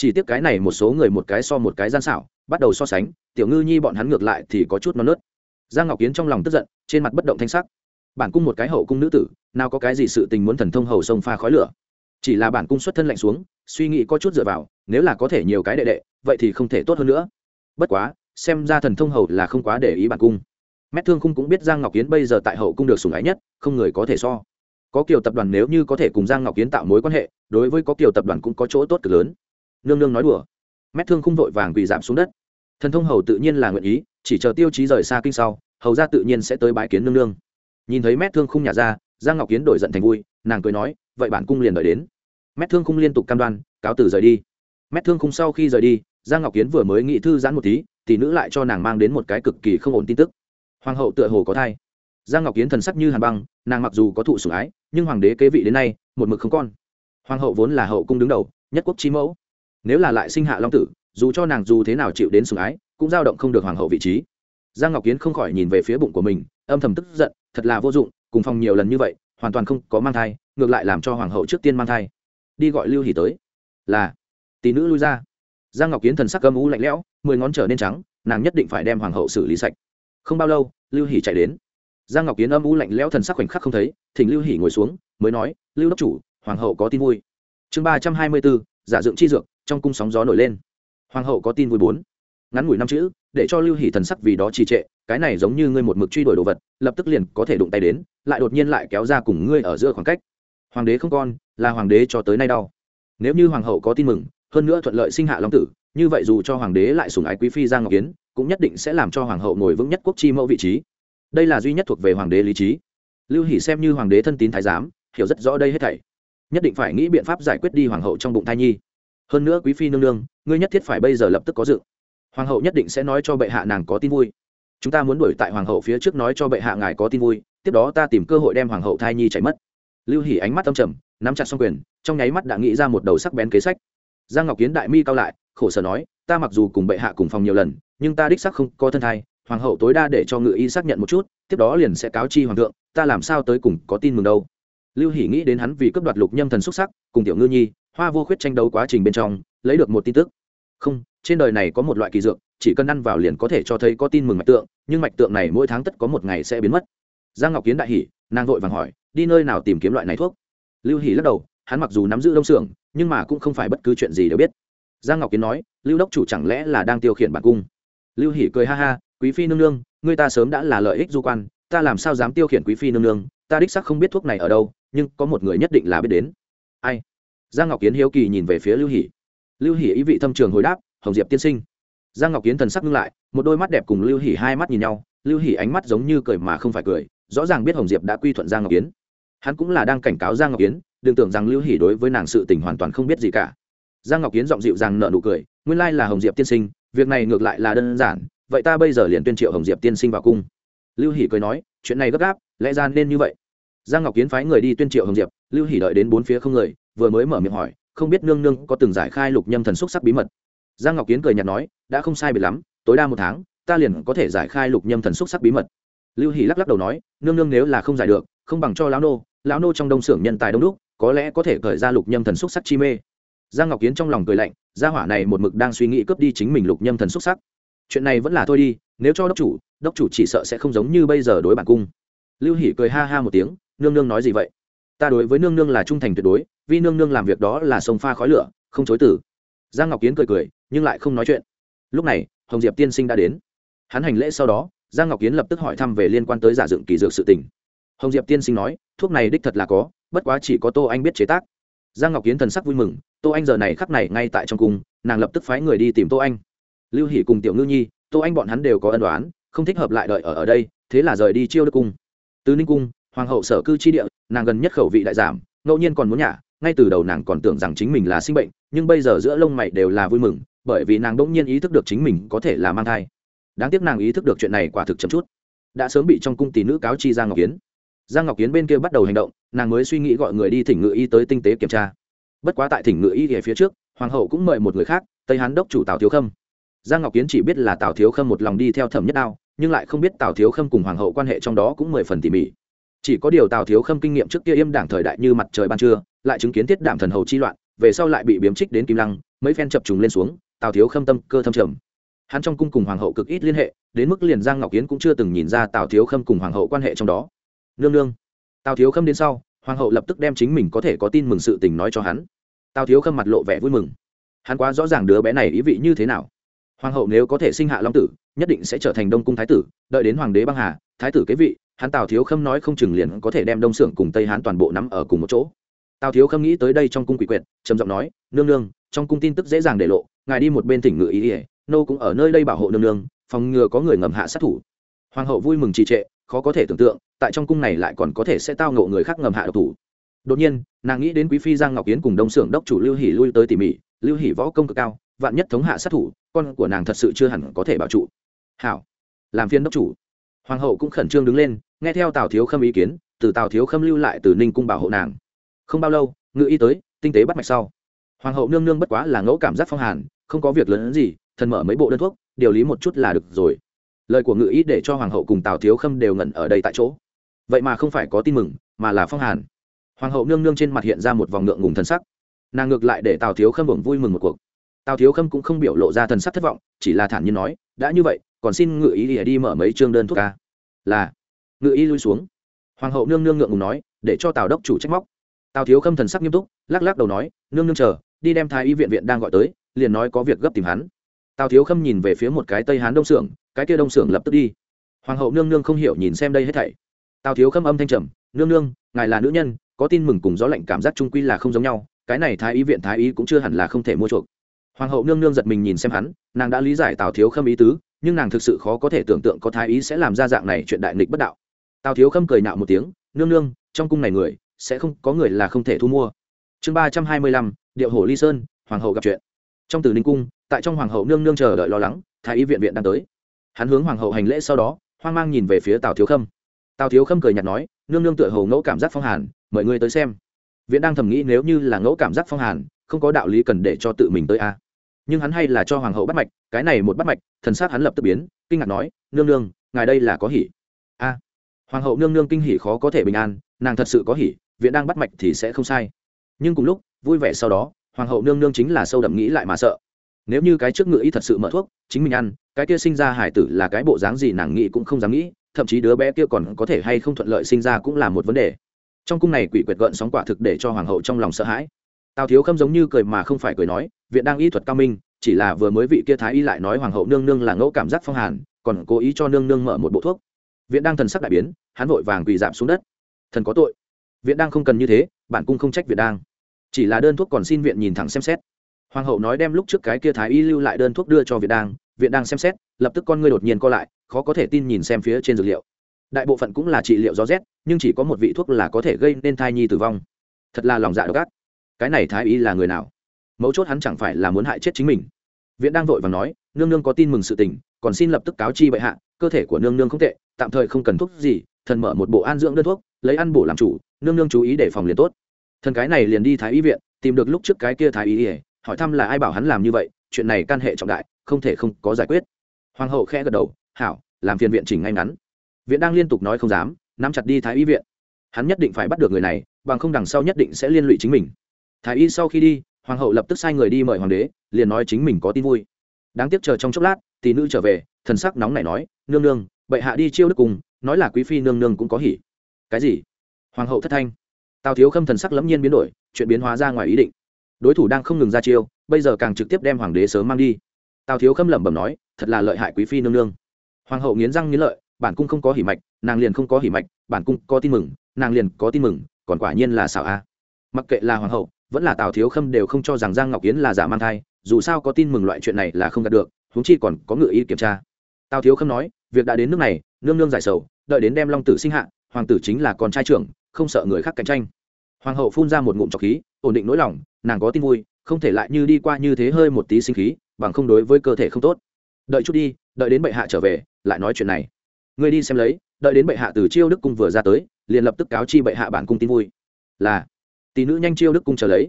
chỉ tiếc cái này một số người một cái so một cái gian xảo, bắt đầu so sánh, tiểu ngư nhi bọn hắn ngược lại thì có chút non nớt. Giang ngọc kiến trong lòng tức giận, trên mặt bất động thanh sắc. Bản cung một cái hậu cung nữ tử, nào có cái gì sự tình muốn thần thông hầu sông pha khói lửa. Chỉ là bản cung xuất thân lạnh xuống, suy nghĩ có chút dựa vào, nếu là có thể nhiều cái đệ đệ, vậy thì không thể tốt hơn nữa. Bất quá, xem ra thần thông hầu là không quá để ý bản cung. Mét thương khung cũng biết giang ngọc kiến bây giờ tại hậu cung được sủng ái nhất, không người có thể so. Có kiều tập đoàn nếu như có thể cùng giang ngọc kiến tạo mối quan hệ, đối với có kiều tập đoàn cũng có chỗ tốt cực lớn nương nương nói đùa. Mét thương khung vội vàng quỳ giảm xuống đất. Thần thông hầu tự nhiên là nguyện ý, chỉ chờ tiêu chí rời xa kinh sau, hầu ra tự nhiên sẽ tới bãi kiến nương nương. Nhìn thấy mét thương khung nhà ra, giang ngọc kiến đổi giận thành vui, nàng cười nói, vậy bản cung liền đợi đến. Mét thương khung liên tục cam đoan, cáo từ rời đi. Mét thương khung sau khi rời đi, giang ngọc kiến vừa mới nghĩ thư giãn một tí thì nữ lại cho nàng mang đến một cái cực kỳ không ổn tin tức. Hoàng hậu tựa hồ có thai. Giang ngọc kiến thần sắc như hàn băng, nàng mặc dù có thụ sủng ái, nhưng hoàng đế kế vị đến nay, một mực không con hoàng hậu vốn là hậu cung đứng đầu, nhất quốc chi mẫu nếu là lại sinh hạ long tử, dù cho nàng dù thế nào chịu đến sủng ái, cũng dao động không được hoàng hậu vị trí. Giang ngọc kiến không khỏi nhìn về phía bụng của mình, âm thầm tức giận, thật là vô dụng, cùng phòng nhiều lần như vậy, hoàn toàn không có mang thai, ngược lại làm cho hoàng hậu trước tiên mang thai. Đi gọi lưu hỉ tới. Là. Tỷ nữ lui ra. Giang ngọc kiến thần sắc âm u lạnh lẽo, mười ngón trở nên trắng, nàng nhất định phải đem hoàng hậu xử lý sạch. Không bao lâu, lưu hỉ chạy đến. Giang ngọc kiến âm u lạnh lẽo thần sắc khoảnh khắc không thấy, thỉnh lưu hỉ ngồi xuống, mới nói, lưu đốc chủ, hoàng hậu có tin vui. Chương ba trăm hai mươi bốn giả dựng chi dược, trong cung sóng gió nổi lên. Hoàng hậu có tin vui bốn. Ngắn ngủi năm chữ, để cho lưu hỷ thần sắc vì đó trì trệ, cái này giống như ngươi một mực truy đuổi đồ vật, lập tức liền có thể đụng tay đến, lại đột nhiên lại kéo ra cùng ngươi ở giữa khoảng cách. Hoàng đế không con, là hoàng đế cho tới nay đau. Nếu như hoàng hậu có tin mừng, hơn nữa thuận lợi sinh hạ long tử, như vậy dù cho hoàng đế lại sủng ái quý phi giang ngọc kiến, cũng nhất định sẽ làm cho hoàng hậu ngồi vững nhất quốc chi mẫu vị trí. Đây là duy nhất thuộc về hoàng đế lý trí. Lưu hỷ xem như hoàng đế thân tín thái giám, hiểu rất rõ đây hết thảy nhất định phải nghĩ biện pháp giải quyết đi hoàng hậu trong bụng thai nhi. Hơn nữa quý phi nương nương, ngươi nhất thiết phải bây giờ lập tức có dự. Hoàng hậu nhất định sẽ nói cho bệ hạ nàng có tin vui. Chúng ta muốn đuổi tại hoàng hậu phía trước nói cho bệ hạ ngài có tin vui, tiếp đó ta tìm cơ hội đem hoàng hậu thai nhi chạy mất. Lưu hỉ ánh mắt âm trầm, nắm chặt xong quyền, trong nháy mắt đã nghĩ ra một đầu sắc bén kế sách. Giang ngọc kiến đại mi cao lại, khổ sở nói, ta mặc dù cùng bệ hạ cùng phòng nhiều lần, nhưng ta đích sắc không có thân thai, hoàng hậu tối đa để cho ngự y xác nhận một chút, tiếp đó liền sẽ cáo chi hoàng thượng, ta làm sao tới cùng có tin mừng đâu lưu Hỷ nghĩ đến hắn vì cấp đoạt lục nhâm thần xuất sắc, cùng tiểu ngư nhi, hoa vô khuyết tranh đấu quá trình bên trong, lấy được một tin tức. Không, trên đời này có một loại kỳ dược, chỉ cần ăn vào liền có thể cho thấy có tin mừng mạch tượng, nhưng mạch tượng này mỗi tháng tất có một ngày sẽ biến mất. Giang ngọc kiến đại hỉ, nàng vội vàng hỏi, đi nơi nào tìm kiếm loại này thuốc? Lưu Hỷ lắc đầu, hắn mặc dù nắm giữ đông xưởng, nhưng mà cũng không phải bất cứ chuyện gì đều biết. Giang ngọc kiến nói, lưu đốc chủ chẳng lẽ là đang tiêu khiển bản cung? Lưu Hỷ cười ha ha, quý phi nương nương, người ta sớm đã là lợi ích du quan, ta làm sao dám tiêu khiển quý phi nương nương? Ta đích xác không biết thuốc này ở đâu, nhưng có một người nhất định là biết đến. Ai? Giang ngọc kiến hiếu kỳ nhìn về phía lưu Hỷ. lưu Hỷ ý vị thâm trường hồi đáp, hồng diệp tiên sinh. Giang ngọc kiến thần sắc ngưng lại, một đôi mắt đẹp cùng lưu Hỷ hai mắt nhìn nhau, lưu Hỷ ánh mắt giống như cười mà không phải cười, rõ ràng biết hồng diệp đã quy thuận giang ngọc kiến. Hắn cũng là đang cảnh cáo giang ngọc kiến, đừng tưởng rằng lưu Hỷ đối với nàng sự tình hoàn toàn không biết gì cả. Giang ngọc kiến giọng dịu rằng nợ nụ cười, nguyên lai là hồng diệp tiên sinh, việc này ngược lại là đơn giản, vậy ta bây giờ liền tuyên triệu hồng diệp tiên sinh vào cung lưu Hỷ cười nói, chuyện này gấp gáp, lẽ ra nên như vậy. Giang ngọc kiến phái người đi tuyên triệu hồng diệp, lưu Hỷ đợi đến bốn phía không người, vừa mới mở miệng hỏi, không biết nương nương có từng giải khai lục nhâm thần xúc sắc bí mật? Giang ngọc kiến cười nhạt nói, đã không sai biệt lắm, tối đa một tháng, ta liền có thể giải khai lục nhâm thần xúc sắc bí mật. Lưu hỷ lắc lắc đầu nói, nương nương nếu là không giải được, không bằng cho lão nô lão nô trong đông xưởng nhân tài đông đúc, có lẽ có thể cởi ra lục nhâm thần xúc sắc chi mê. Giang ngọc kiến trong lòng cười lạnh, gia hỏa này một mực đang suy nghĩ cướp đi chính mình lục nhâm thần xúc sắc. Chuyện này vẫn là thôi đi, nếu cho đốc chủ đốc chủ chỉ sợ sẽ không giống như bây giờ đối bản cung. Lưu hỷ cười ha ha một tiếng, nương nương nói gì vậy? Ta đối với nương nương là trung thành tuyệt đối, vì nương nương làm việc đó là sông pha khói lửa, không chối tử giang ngọc kiến cười cười, nhưng lại không nói chuyện. Lúc này, hồng diệp tiên sinh đã đến. Hắn hành lễ sau đó, giang ngọc kiến lập tức hỏi thăm về liên quan tới giả dựng kỳ dược sự tình. Hồng diệp tiên sinh nói, thuốc này đích thật là có, bất quá chỉ có tô anh biết chế tác. Giang ngọc kiến thần sắc vui mừng, tô anh giờ này khắc này ngay tại trong cung, nàng lập tức phái người đi tìm tô anh. Lưu hỷ cùng tiểu ngư nhi, tô anh bọn hắn đều có ân đoán không thích hợp lại đợi ở ở đây, thế là rời đi chiêu đức cung. Từ ninh cung, hoàng hậu sở cư chi địa, nàng gần nhất khẩu vị đại giảm, ngẫu nhiên còn muốn nhả, ngay từ đầu nàng còn tưởng rằng chính mình là sinh bệnh, nhưng bây giờ giữa lông mày đều là vui mừng, bởi vì nàng bỗng nhiên ý thức được chính mình có thể là mang thai. Đáng tiếc nàng ý thức được chuyện này quả thực chậm chút. Đã sớm bị trong cung tỷ nữ cáo chi giang ngọc kiến. Giang ngọc kiến bên kia bắt đầu hành động, nàng mới suy nghĩ gọi người đi thỉnh ngự y tới tinh tế kiểm tra. Bất quá tại thỉnh ngự y ở phía trước, hoàng hậu cũng mời một người khác, tây hán đốc chủ tào thiếu khâm. Giang ngọc kiến chỉ biết là tào thiếu khâm một lòng đi theo thẩm nhất đao nhưng lại không biết tào thiếu khâm cùng hoàng hậu quan hệ trong đó cũng mười phần tỉ mỉ. Chỉ có điều tào thiếu khâm kinh nghiệm trước kia im đảng thời đại như mặt trời ban trưa, lại chứng kiến thiết đảm thần hầu chi loạn, về sau lại bị biếm trích đến kim lăng, mấy phen chập trùng lên xuống, tào thiếu khâm tâm cơ thâm trầm. Hắn trong cung cùng hoàng hậu cực ít liên hệ, đến mức liền giang ngọc kiến cũng chưa từng nhìn ra tào thiếu khâm cùng hoàng hậu quan hệ trong đó. Nương nương. Tào thiếu khâm đến sau, hoàng hậu lập tức đem chính mình có thể có tin mừng sự tình nói cho hắn. Tào thiếu khâm mặt lộ vẻ vui mừng. Hắn quá rõ ràng đứa bé này ý vị như thế nào hoàng hậu nếu có thể sinh hạ long tử, nhất định sẽ trở thành đông cung thái tử, đợi đến hoàng đế băng hà, thái tử kế vị, hắn tào thiếu khâm nói không chừng liền có thể đem đông xưởng cùng tây hán toàn bộ nắm ở cùng một chỗ. Tào thiếu khâm nghĩ tới đây trong cung quỷ quyệt, trầm giọng nói, nương nương, trong cung tin tức dễ dàng để lộ, ngài đi một bên thỉnh ngự ý ỉa nô cũng ở nơi đây bảo hộ nương nương, phòng ngừa có người ngầm hạ sát thủ. Hoàng hậu vui mừng trì trệ, khó có thể tưởng tượng, tại trong cung này lại còn có thể sẽ tao ngộ người khác ngầm hạ độc thủ. Đột nhiên, nàng nghĩ đến quý phi giang ngọc yến cùng đông xưởng đốc chủ lưu hỷ lui tới tỉ mỉ, lưu hỷ võ công cực cao vạn nhất thống hạ sát thủ, con của nàng thật sự chưa hẳn có thể bảo trụ. Hảo, làm phiên đốc chủ. Hoàng hậu cũng khẩn trương đứng lên, nghe theo tào thiếu khâm ý kiến, từ tào thiếu khâm lưu lại từ ninh cung bảo hộ nàng. Không bao lâu, ngự y tới, tinh tế bắt mạch sau. Hoàng hậu nương nương bất quá là ngẫu cảm giác phong hàn, không có việc lớn gì, thần mở mấy bộ đơn thuốc, điều lý một chút là được rồi. Lời của ngự y để cho hoàng hậu cùng tào thiếu khâm đều ngẩn ở đây tại chỗ. Vậy mà không phải có tin mừng, mà là phong hàn. Hoàng hậu nương nương trên mặt hiện ra một vòng ngượng ngùng thần sắc. Nàng ngược lại để tào thiếu khâm bổng vui mừng một cuộc tào thiếu khâm cũng không biểu lộ ra thần sắc thất vọng, chỉ là thản nhiên nói, đã như vậy, còn xin ngự ý ỉa đi mở mấy chương đơn thuốc ca. Là, ngự ý lui xuống. Hoàng hậu nương nương ngượng ngùng nói, để cho tào đốc chủ trách móc. Tào thiếu khâm thần sắc nghiêm túc, lắc lắc đầu nói, nương nương chờ, đi đem thái y viện viện đang gọi tới, liền nói có việc gấp tìm hắn. Tào thiếu khâm nhìn về phía một cái tây hán đông xưởng cái kia đông xưởng lập tức đi. Hoàng hậu nương nương không hiểu nhìn xem đây hết thảy. Tào thiếu khâm âm thanh trầm, nương nương, ngài là nữ nhân, có tin mừng cùng gió lạnh cảm giác trung quy là không giống nhau, cái này thái y viện thái y cũng chưa hẳn là không thể mua chuộc hoàng hậu nương nương giật mình nhìn xem hắn, nàng đã lý giải tào thiếu khâm ý tứ, nhưng nàng thực sự khó có thể tưởng tượng có thái y sẽ làm ra dạng này chuyện đại nghịch bất đạo. Tào thiếu khâm cười nạo một tiếng, nương nương, trong cung này người, sẽ không, có người là không thể thu mua. Chương ba trăm hai mươi lăm, điệu hổ ly sơn, hoàng hậu gặp chuyện. Trong tử ninh cung, tại trong hoàng hậu nương nương chờ đợi lo lắng, thái y viện viện đang tới. Hắn hướng hoàng hậu hành lễ sau đó, hoang mang nhìn về phía tào thiếu khâm. Tào thiếu khâm cười nhạt nói, nương nương tựa hồ ngẫu cảm giác phong hàn, mời ngươi tới xem. Viện đang thầm nghĩ nếu như là ngẫu cảm giác phong hàn không có đạo lý cần để cho tự mình tới a. Nhưng hắn hay là cho hoàng hậu bắt mạch, cái này một bắt mạch, thần sát hắn lập tức biến, kinh ngạc nói, nương nương, ngài đây là có hỉ? A. Hoàng hậu nương nương kinh hỉ khó có thể bình an, nàng thật sự có hỉ, viện đang bắt mạch thì sẽ không sai. Nhưng cùng lúc, vui vẻ sau đó, hoàng hậu nương nương chính là sâu đậm nghĩ lại mà sợ. Nếu như cái trước ngựa y thật sự mở thuốc, chính mình ăn, cái kia sinh ra hải tử là cái bộ dáng gì nàng nghĩ cũng không dám nghĩ, thậm chí đứa bé kia còn có thể hay không thuận lợi sinh ra cũng là một vấn đề. Trong cung này quỷ quyệt gợn sóng quả thực để cho hoàng hậu trong lòng sợ hãi tào thiếu khâm giống như cười mà không phải cười nói, viện đang y thuật cao minh, chỉ là vừa mới vị kia thái y lại nói hoàng hậu nương nương là ngẫu cảm giác phong hàn, còn cố ý cho nương nương mở một bộ thuốc. Viện đang thần sắc đại biến, hắn vội vàng quỳ giảm xuống đất. Thần có tội. Viện đang không cần như thế, bản cung không trách viện đang. Chỉ là đơn thuốc còn xin viện nhìn thẳng xem xét. Hoàng hậu nói đem lúc trước cái kia thái y lưu lại đơn thuốc đưa cho viện đang viện đang xem xét, lập tức con ngươi đột nhiên co lại, khó có thể tin nhìn xem phía trên dược liệu. Đại bộ phận cũng là trị liệu gió rét, nhưng chỉ có một vị thuốc là có thể gây nên thai nhi tử vong. Thật là lòng dạ độc ác cái này thái y là người nào? Mấu chốt hắn chẳng phải là muốn hại chết chính mình. Viện đang vội và nói, nương nương có tin mừng sự tình, còn xin lập tức cáo chi bệ hạ, cơ thể của nương nương không tệ, tạm thời không cần thuốc gì, thần mở một bộ an dưỡng đơn thuốc, lấy ăn bổ làm chủ, nương nương chú ý để phòng liền tốt. Thần cái này liền đi thái y viện, tìm được lúc trước cái kia thái y ỉa hỏi thăm là ai bảo hắn làm như vậy, chuyện này can hệ trọng đại, không thể không có giải quyết. Hoàng hậu khẽ gật đầu, hảo, làm phiền viện chỉnh ngay ngắn. Viện đang liên tục nói không dám, nắm chặt đi thái y viện. Hắn nhất định phải bắt được người này, bằng không đằng sau nhất định sẽ liên lụy chính mình thái y sau khi đi, hoàng hậu lập tức sai người đi mời hoàng đế, liền nói chính mình có tin vui. Đáng tiếc chờ trong chốc lát thì nữ trở về, thần sắc nóng này nói, nương nương, bệ hạ đi chiêu đức cùng, nói là quý phi nương nương cũng có hỉ. Cái gì? Hoàng hậu thất thanh. Tào thiếu khâm thần sắc lẫm nhiên biến đổi, chuyện biến hóa ra ngoài ý định. Đối thủ đang không ngừng ra chiêu, bây giờ càng trực tiếp đem hoàng đế sớm mang đi. Tào thiếu khâm lẩm bẩm nói, thật là lợi hại quý phi nương nương. Hoàng hậu nghiến răng nghiến lợi, bản cung không có hỉ mạch, nàng liền không có hỉ mạch, bản cung có tin mừng, nàng liền có tin mừng, còn quả nhiên là xảo a. Mặc kệ là hoàng hậu vẫn là tào thiếu khâm đều không cho rằng giang ngọc yến là giả mang thai, dù sao có tin mừng loại chuyện này là không đạt được, huống chi còn có ngự y kiểm tra. Tào thiếu khâm nói, việc đã đến nước này, nương nương giải sầu, đợi đến đem long tử sinh hạ, hoàng tử chính là con trai trưởng, không sợ người khác cạnh tranh. Hoàng hậu phun ra một ngụm trọc khí, ổn định nỗi lòng, nàng có tin vui, không thể lại như đi qua như thế hơi một tí sinh khí, bằng không đối với cơ thể không tốt. Đợi chút đi, đợi đến bệ hạ trở về, lại nói chuyện này. Ngươi đi xem lấy, đợi đến bệ hạ từ chiêu đức cung vừa ra tới, liền lập tức cáo chi bệ hạ bản cung tin vui. Là tỷ nữ nhanh chiêu đức cung chờ lấy.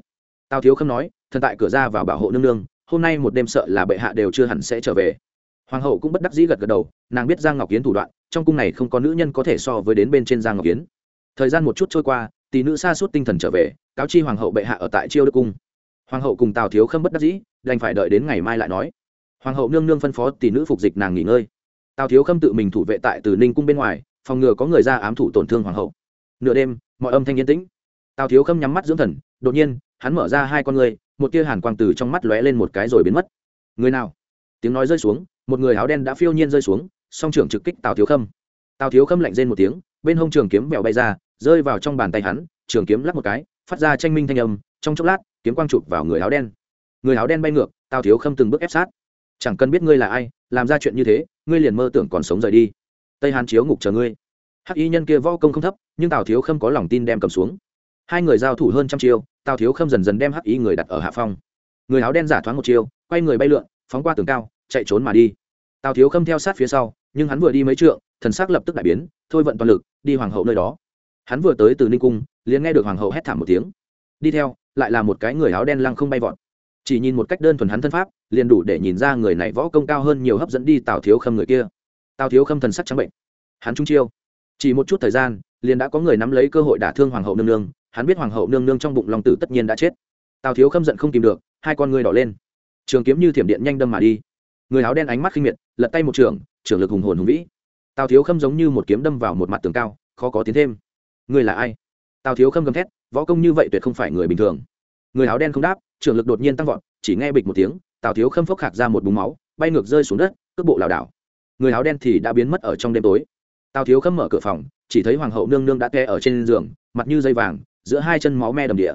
Tào thiếu khâm nói, thần tại cửa ra vào bảo hộ nương nương, hôm nay một đêm sợ là bệ hạ đều chưa hẳn sẽ trở về. Hoàng hậu cũng bất đắc dĩ gật gật đầu, nàng biết giang ngọc kiến thủ đoạn, trong cung này không có nữ nhân có thể so với đến bên trên giang ngọc kiến. Thời gian một chút trôi qua, tỷ nữ xa suốt tinh thần trở về, cáo chi hoàng hậu bệ hạ ở tại chiêu đức cung. Hoàng hậu cùng tào thiếu khâm bất đắc dĩ, đành phải đợi đến ngày mai lại nói. Hoàng hậu nương nương phân phó tỷ nữ phục dịch nàng nghỉ ngơi. Tào thiếu khâm tự mình thủ vệ tại từ ninh cung bên ngoài, phòng ngừa có người ra ám thủ tổn thương hoàng hậu. Nửa đêm, mọi âm thanh yên tĩnh tào thiếu khâm nhắm mắt dưỡng thần, đột nhiên, hắn mở ra hai con người một tia hàn quang từ trong mắt lóe lên một cái rồi biến mất. Người nào? Tiếng nói rơi xuống, một người áo đen đã phiêu nhiên rơi xuống, song trưởng trực kích tào thiếu khâm. Tào thiếu khâm lạnh rên một tiếng, bên hông trường kiếm mèo bay ra, rơi vào trong bàn tay hắn, trường kiếm lắc một cái, phát ra tranh minh thanh âm, trong chốc lát, kiếm quang chụp vào người áo đen. Người áo đen bay ngược, tào thiếu khâm từng bước ép sát. Chẳng cần biết ngươi là ai, làm ra chuyện như thế, ngươi liền mơ tưởng còn sống rời đi. Tây hàn chiếu ngục chờ ngươi. Hắc y nhân kia võ công không thấp, nhưng tào thiếu khâm có lòng tin đem cầm xuống hai người giao thủ hơn trăm chiêu, tào thiếu khâm dần dần đem hắc ý người đặt ở hạ phong. Người áo đen giả thoáng một chiêu, quay người bay lượn, phóng qua tường cao, chạy trốn mà đi. Tào thiếu khâm theo sát phía sau, nhưng hắn vừa đi mấy trượng, thần sắc lập tức đại biến, thôi vận toàn lực, đi hoàng hậu nơi đó. Hắn vừa tới từ ninh cung, liền nghe được hoàng hậu hét thảm một tiếng. Đi theo, lại là một cái người áo đen lăng không bay vọt. Chỉ nhìn một cách đơn thuần hắn thân pháp, liền đủ để nhìn ra người này võ công cao hơn nhiều hấp dẫn đi tào thiếu khâm người kia. Tào thiếu khâm thần sắc trắng bệnh. Hắn trung chiêu. Chỉ một chút thời gian, liền đã có người nắm lấy cơ hội đả thương hoàng hậu nương nương hắn biết hoàng hậu nương nương trong bụng long tử tất nhiên đã chết. Tào thiếu khâm giận không tìm được, hai con ngươi đỏ lên. Trường kiếm như thiểm điện nhanh đâm mà đi. Người áo đen ánh mắt khinh miệt, lật tay một trường trường lực hùng hồn hùng vĩ. Tào thiếu khâm giống như một kiếm đâm vào một mặt tường cao, khó có tiến thêm. Người là ai? Tào thiếu khâm gầm thét, võ công như vậy tuyệt không phải người bình thường. Người áo đen không đáp trường lực đột nhiên tăng vọt, chỉ nghe bịch một tiếng, tào thiếu khâm phốc khạc ra một búng máu, bay ngược rơi xuống đất, cước bộ lảo đảo. Người áo đen thì đã biến mất ở trong đêm tối. Tào thiếu khâm mở cửa phòng, chỉ thấy hoàng hậu nương nương đã ke ở trên giường, mặt như dây vàng giữa hai chân máu me đầm địa.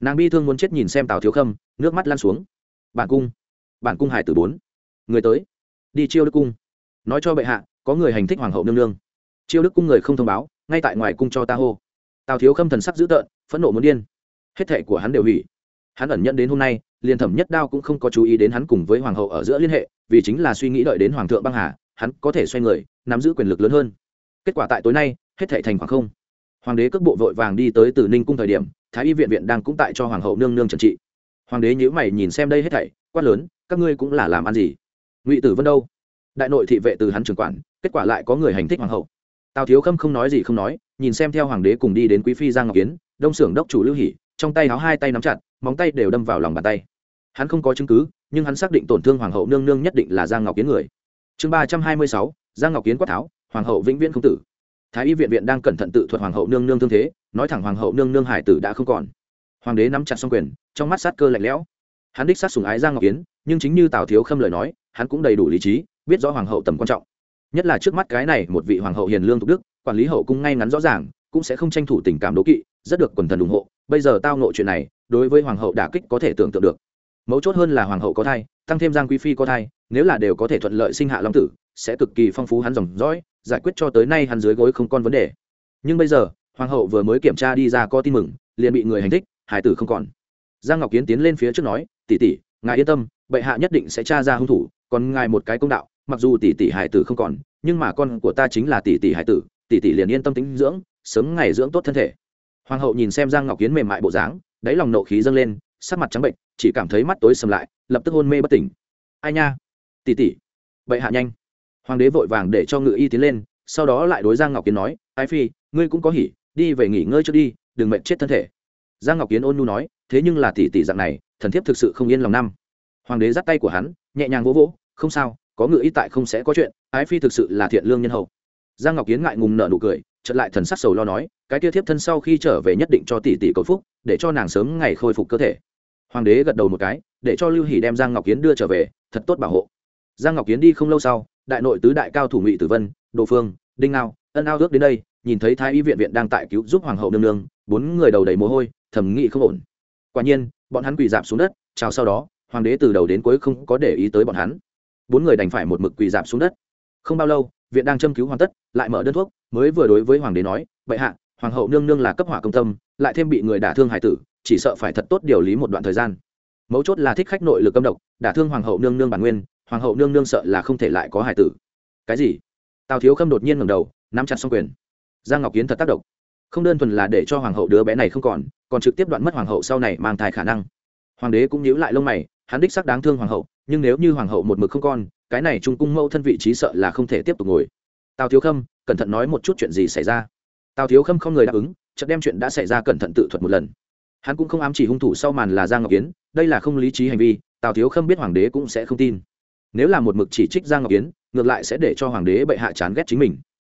Nàng bi thương muốn chết nhìn xem tào thiếu khâm, nước mắt lan xuống. Bản cung bản cung hải tử bốn. Người tới. Đi chiêu đức cung. Nói cho bệ hạ, có người hành thích hoàng hậu nương nương. Chiêu đức cung người không thông báo, ngay tại ngoài cung cho ta hô. Tào thiếu khâm thần sắc dữ tợn, phẫn nộ muốn điên. Hết thệ của hắn đều hủy. Hắn ẩn nhận đến hôm nay, liền thẩm nhất đao cũng không có chú ý đến hắn cùng với hoàng hậu ở giữa liên hệ, vì chính là suy nghĩ đợi đến hoàng thượng băng hà, hắn có thể xoay người, nắm giữ quyền lực lớn hơn. Kết quả tại tối nay, hết thệ thành khoảng không hoàng đế cước bộ vội vàng đi tới từ ninh cung thời điểm, thái y viện viện đang cũng tại cho hoàng hậu nương nương trần trị. Hoàng đế nhữ mày nhìn xem đây hết thảy, quát lớn, các ngươi cũng là làm ăn gì? Ngụy tử vân đâu? Đại nội thị vệ từ hắn trưởng quản, kết quả lại có người hành thích hoàng hậu. Tào thiếu khâm không nói gì không nói, nhìn xem theo hoàng đế cùng đi đến quý phi giang ngọc kiến, đông xưởng đốc chủ lưu hỉ trong tay áo hai tay nắm chặt, móng tay đều đâm vào lòng bàn tay. Hắn không có chứng cứ, nhưng hắn xác định tổn thương hoàng hậu nương nương nhất định là giang ngọc kiến người. Chương ba trăm hai mươi sáu, giang ngọc kiến quát tháo, hoàng hậu vĩnh viễn không tử thái y viện viện đang cẩn thận tự thuật hoàng hậu nương nương thương thế, nói thẳng hoàng hậu nương nương hải tử đã không còn. Hoàng đế nắm chặt xong quyền, trong mắt sát cơ lạnh lẽo. Hắn đích sát sùng ái giang ngọc kiến, nhưng chính như tào thiếu khâm lời nói, hắn cũng đầy đủ lý trí, biết rõ hoàng hậu tầm quan trọng. Nhất là trước mắt cái này một vị hoàng hậu hiền lương thục đức, quản lý hậu cung ngay ngắn rõ ràng, cũng sẽ không tranh thủ tình cảm đố kỵ, rất được quần thần ủng hộ. Bây giờ tao nộ chuyện này, đối với hoàng hậu đả kích có thể tưởng tượng được. Mấu chốt hơn là hoàng hậu có thai, tăng thêm giang quý phi có thai, nếu là đều có thể thuận lợi sinh hạ long tử, sẽ cực kỳ phong phú hắn dòng dõi giải quyết cho tới nay hắn dưới gối không còn vấn đề. Nhưng bây giờ, hoàng hậu vừa mới kiểm tra đi ra có tin mừng, liền bị người hành thích, hải tử không còn. Giang ngọc kiến tiến lên phía trước nói, tỷ tỷ, ngài yên tâm, bệ hạ nhất định sẽ tra ra hung thủ, còn ngài một cái công đạo, mặc dù tỷ tỷ hải tử không còn, nhưng mà con của ta chính là tỷ tỷ hải tử, tỷ tỷ liền yên tâm tính dưỡng, sớm ngày dưỡng tốt thân thể. Hoàng hậu nhìn xem giang ngọc kiến mềm mại bộ dáng, đáy lòng nộ khí dâng lên, sắc mặt trắng bệnh, chỉ cảm thấy mắt tối sầm lại, lập tức hôn mê bất tỉnh. Ai nha? Tỷ tỷ. Bệ hạ nhanh hoàng đế vội vàng để cho ngự y tiến lên, sau đó lại đối giang ngọc kiến nói, ái phi, ngươi cũng có hỉ, đi về nghỉ ngơi trước đi, đừng mệnh chết thân thể. Giang ngọc kiến ôn nu nói, thế nhưng là tỷ tỷ dạng này, thần thiếp thực sự không yên lòng năm. Hoàng đế dắt tay của hắn, nhẹ nhàng vỗ vỗ, không sao, có ngự y tại không sẽ có chuyện, ái phi thực sự là thiện lương nhân hậu. Giang ngọc kiến ngại ngùng nở nụ cười, chợt lại thần sắc sầu lo nói, cái kia thiếp thân sau khi trở về nhất định cho tỷ tỷ cầu phúc, để cho nàng sớm ngày khôi phục cơ thể. Hoàng đế gật đầu một cái, để cho lưu hỷ đem giang ngọc kiến đưa trở về, thật tốt bảo hộ. Giang ngọc kiến đi không lâu sau đại nội tứ đại cao thủ ngụy tử vân, đồ phương, đinh ngao, ân ao ước đến đây, nhìn thấy thái y viện viện đang tại cứu giúp hoàng hậu nương nương, bốn người đầu đầy mồ hôi thẩm nghị không ổn. Quả nhiên, bọn hắn quỳ dạp xuống đất, chào sau đó, hoàng đế từ đầu đến cuối không có để ý tới bọn hắn. Bốn người đành phải một mực quỳ dạp xuống đất. Không bao lâu, viện đang châm cứu hoàn tất, lại mở đơn thuốc, mới vừa đối với hoàng đế nói, bệ hạ, hoàng hậu nương nương là cấp hỏa công tâm, lại thêm bị người đả thương hải tử, chỉ sợ phải thật tốt điều lý một đoạn thời gian. Mấu chốt là thích khách nội lực âm độc, đả thương hoàng hậu nương nương bản nguyên hoàng hậu nương nương sợ là không thể lại có hài tử. Cái gì? Tào thiếu khâm đột nhiên ngầm đầu, nắm chặt xong quyền. Giang ngọc kiến thật tác động. Không đơn thuần là để cho hoàng hậu đứa bé này không còn còn trực tiếp đoạn mất hoàng hậu sau này mang thai khả năng. Hoàng đế cũng nhíu lại lông mày, hắn đích sắc đáng thương hoàng hậu, nhưng nếu như hoàng hậu một mực không con cái này trung cung mẫu thân vị trí sợ là không thể tiếp tục ngồi. Tào thiếu khâm, cẩn thận nói một chút chuyện gì xảy ra. Tào thiếu khâm không người đáp ứng, chợt đem chuyện đã xảy ra cẩn thận tự thuật một lần. Hắn cũng không ám chỉ hung thủ sau màn là giang ngọc kiến, đây là không lý trí hành vi, tào thiếu khâm biết hoàng đế cũng sẽ không tin nếu là một mực chỉ trích giang ngọc kiến ngược lại sẽ để cho hoàng đế bệ hạ chán ghét chính mình.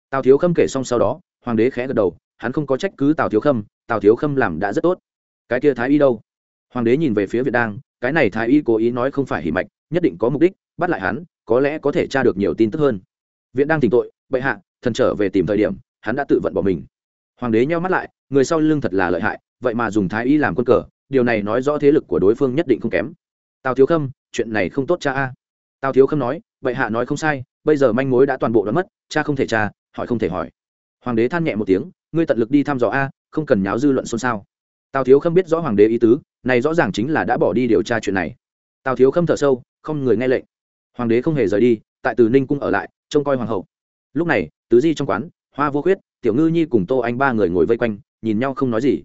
Tào thiếu khâm kể xong sau đó, hoàng đế khẽ gật đầu, hắn không có trách cứ tào thiếu khâm, tào thiếu khâm làm đã rất tốt. Cái kia thái y đâu? Hoàng đế nhìn về phía việt đang, cái này thái y cố ý nói không phải hỉ mạch, nhất định có mục đích, bắt lại hắn, có lẽ có thể tra được nhiều tin tức hơn. Viện đang tỉnh tội, bệ hạ, thần trở về tìm thời điểm, hắn đã tự vận bỏ mình. Hoàng đế nheo mắt lại, người sau lưng thật là lợi hại, vậy mà dùng thái y làm quân cờ, điều này nói rõ thế lực của đối phương nhất định không kém. Tào thiếu khâm, chuyện này không tốt cha a tào thiếu khâm nói bệ hạ nói không sai, bây giờ manh mối đã toàn bộ đã mất, cha không thể cha hỏi không thể hỏi. Hoàng đế than nhẹ một tiếng, ngươi tận lực đi thăm dò a, không cần nháo dư luận xôn xao. Tào thiếu khâm biết rõ hoàng đế ý tứ, này rõ ràng chính là đã bỏ đi điều tra chuyện này. Tào thiếu khâm thở sâu, không người nghe lệnh. Hoàng đế không hề rời đi, tại từ ninh cung ở lại, trông coi hoàng hậu. Lúc này, tứ di trong quán, hoa vô khuyết, tiểu ngư nhi cùng tô anh ba người ngồi vây quanh, nhìn nhau không nói gì.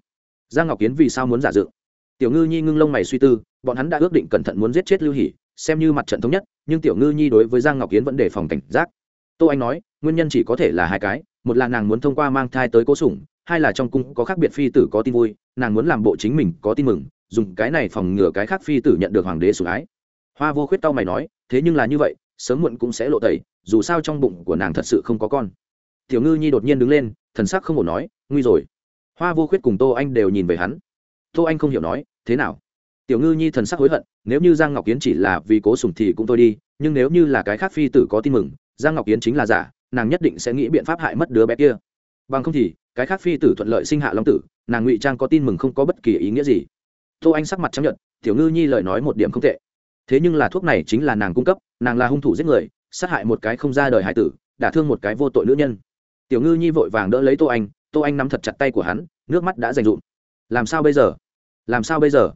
Giang ngọc kiến vì sao muốn giả dựng? Tiểu ngư nhi ngưng lông mày suy tư, bọn hắn đã ước định cẩn thận muốn giết chết lưu hỷ, xem như mặt trận thống nhất nhưng tiểu ngư nhi đối với giang ngọc yến vẫn đề phòng cảnh giác. Tô anh nói, nguyên nhân chỉ có thể là hai cái, một là nàng muốn thông qua mang thai tới cố sủng, hai là trong cung có khác biệt phi tử có tin vui, nàng muốn làm bộ chính mình có tin mừng, dùng cái này phòng ngừa cái khác phi tử nhận được hoàng đế sủng ái. Hoa vô khuyết tao mày nói, thế nhưng là như vậy, sớm muộn cũng sẽ lộ tẩy, dù sao trong bụng của nàng thật sự không có con. Tiểu ngư nhi đột nhiên đứng lên, thần sắc không ổn nói, nguy rồi. Hoa vô khuyết cùng tô anh đều nhìn về hắn. Tô anh không hiểu nói, thế nào? Tiểu ngư nhi thần sắc hối hận, nếu như giang ngọc Yến chỉ là vì cố sùng thì cũng thôi đi, nhưng nếu như là cái khác phi tử có tin mừng, giang ngọc Yến chính là giả, nàng nhất định sẽ nghĩ biện pháp hại mất đứa bé kia. Bằng không thì, cái khác phi tử thuận lợi sinh hạ long tử, nàng ngụy trang có tin mừng không có bất kỳ ý nghĩa gì. Tô anh sắc mặt chấp nhận tiểu ngư nhi lời nói một điểm không tệ. Thế nhưng là thuốc này chính là nàng cung cấp, nàng là hung thủ giết người, sát hại một cái không ra đời hải tử, đả thương một cái vô tội nữ nhân. Tiểu ngư nhi vội vàng đỡ lấy tô anh tô anh nắm thật chặt tay của hắn, nước mắt đã dành dụm. Làm sao bây giờ? Làm sao bây giờ?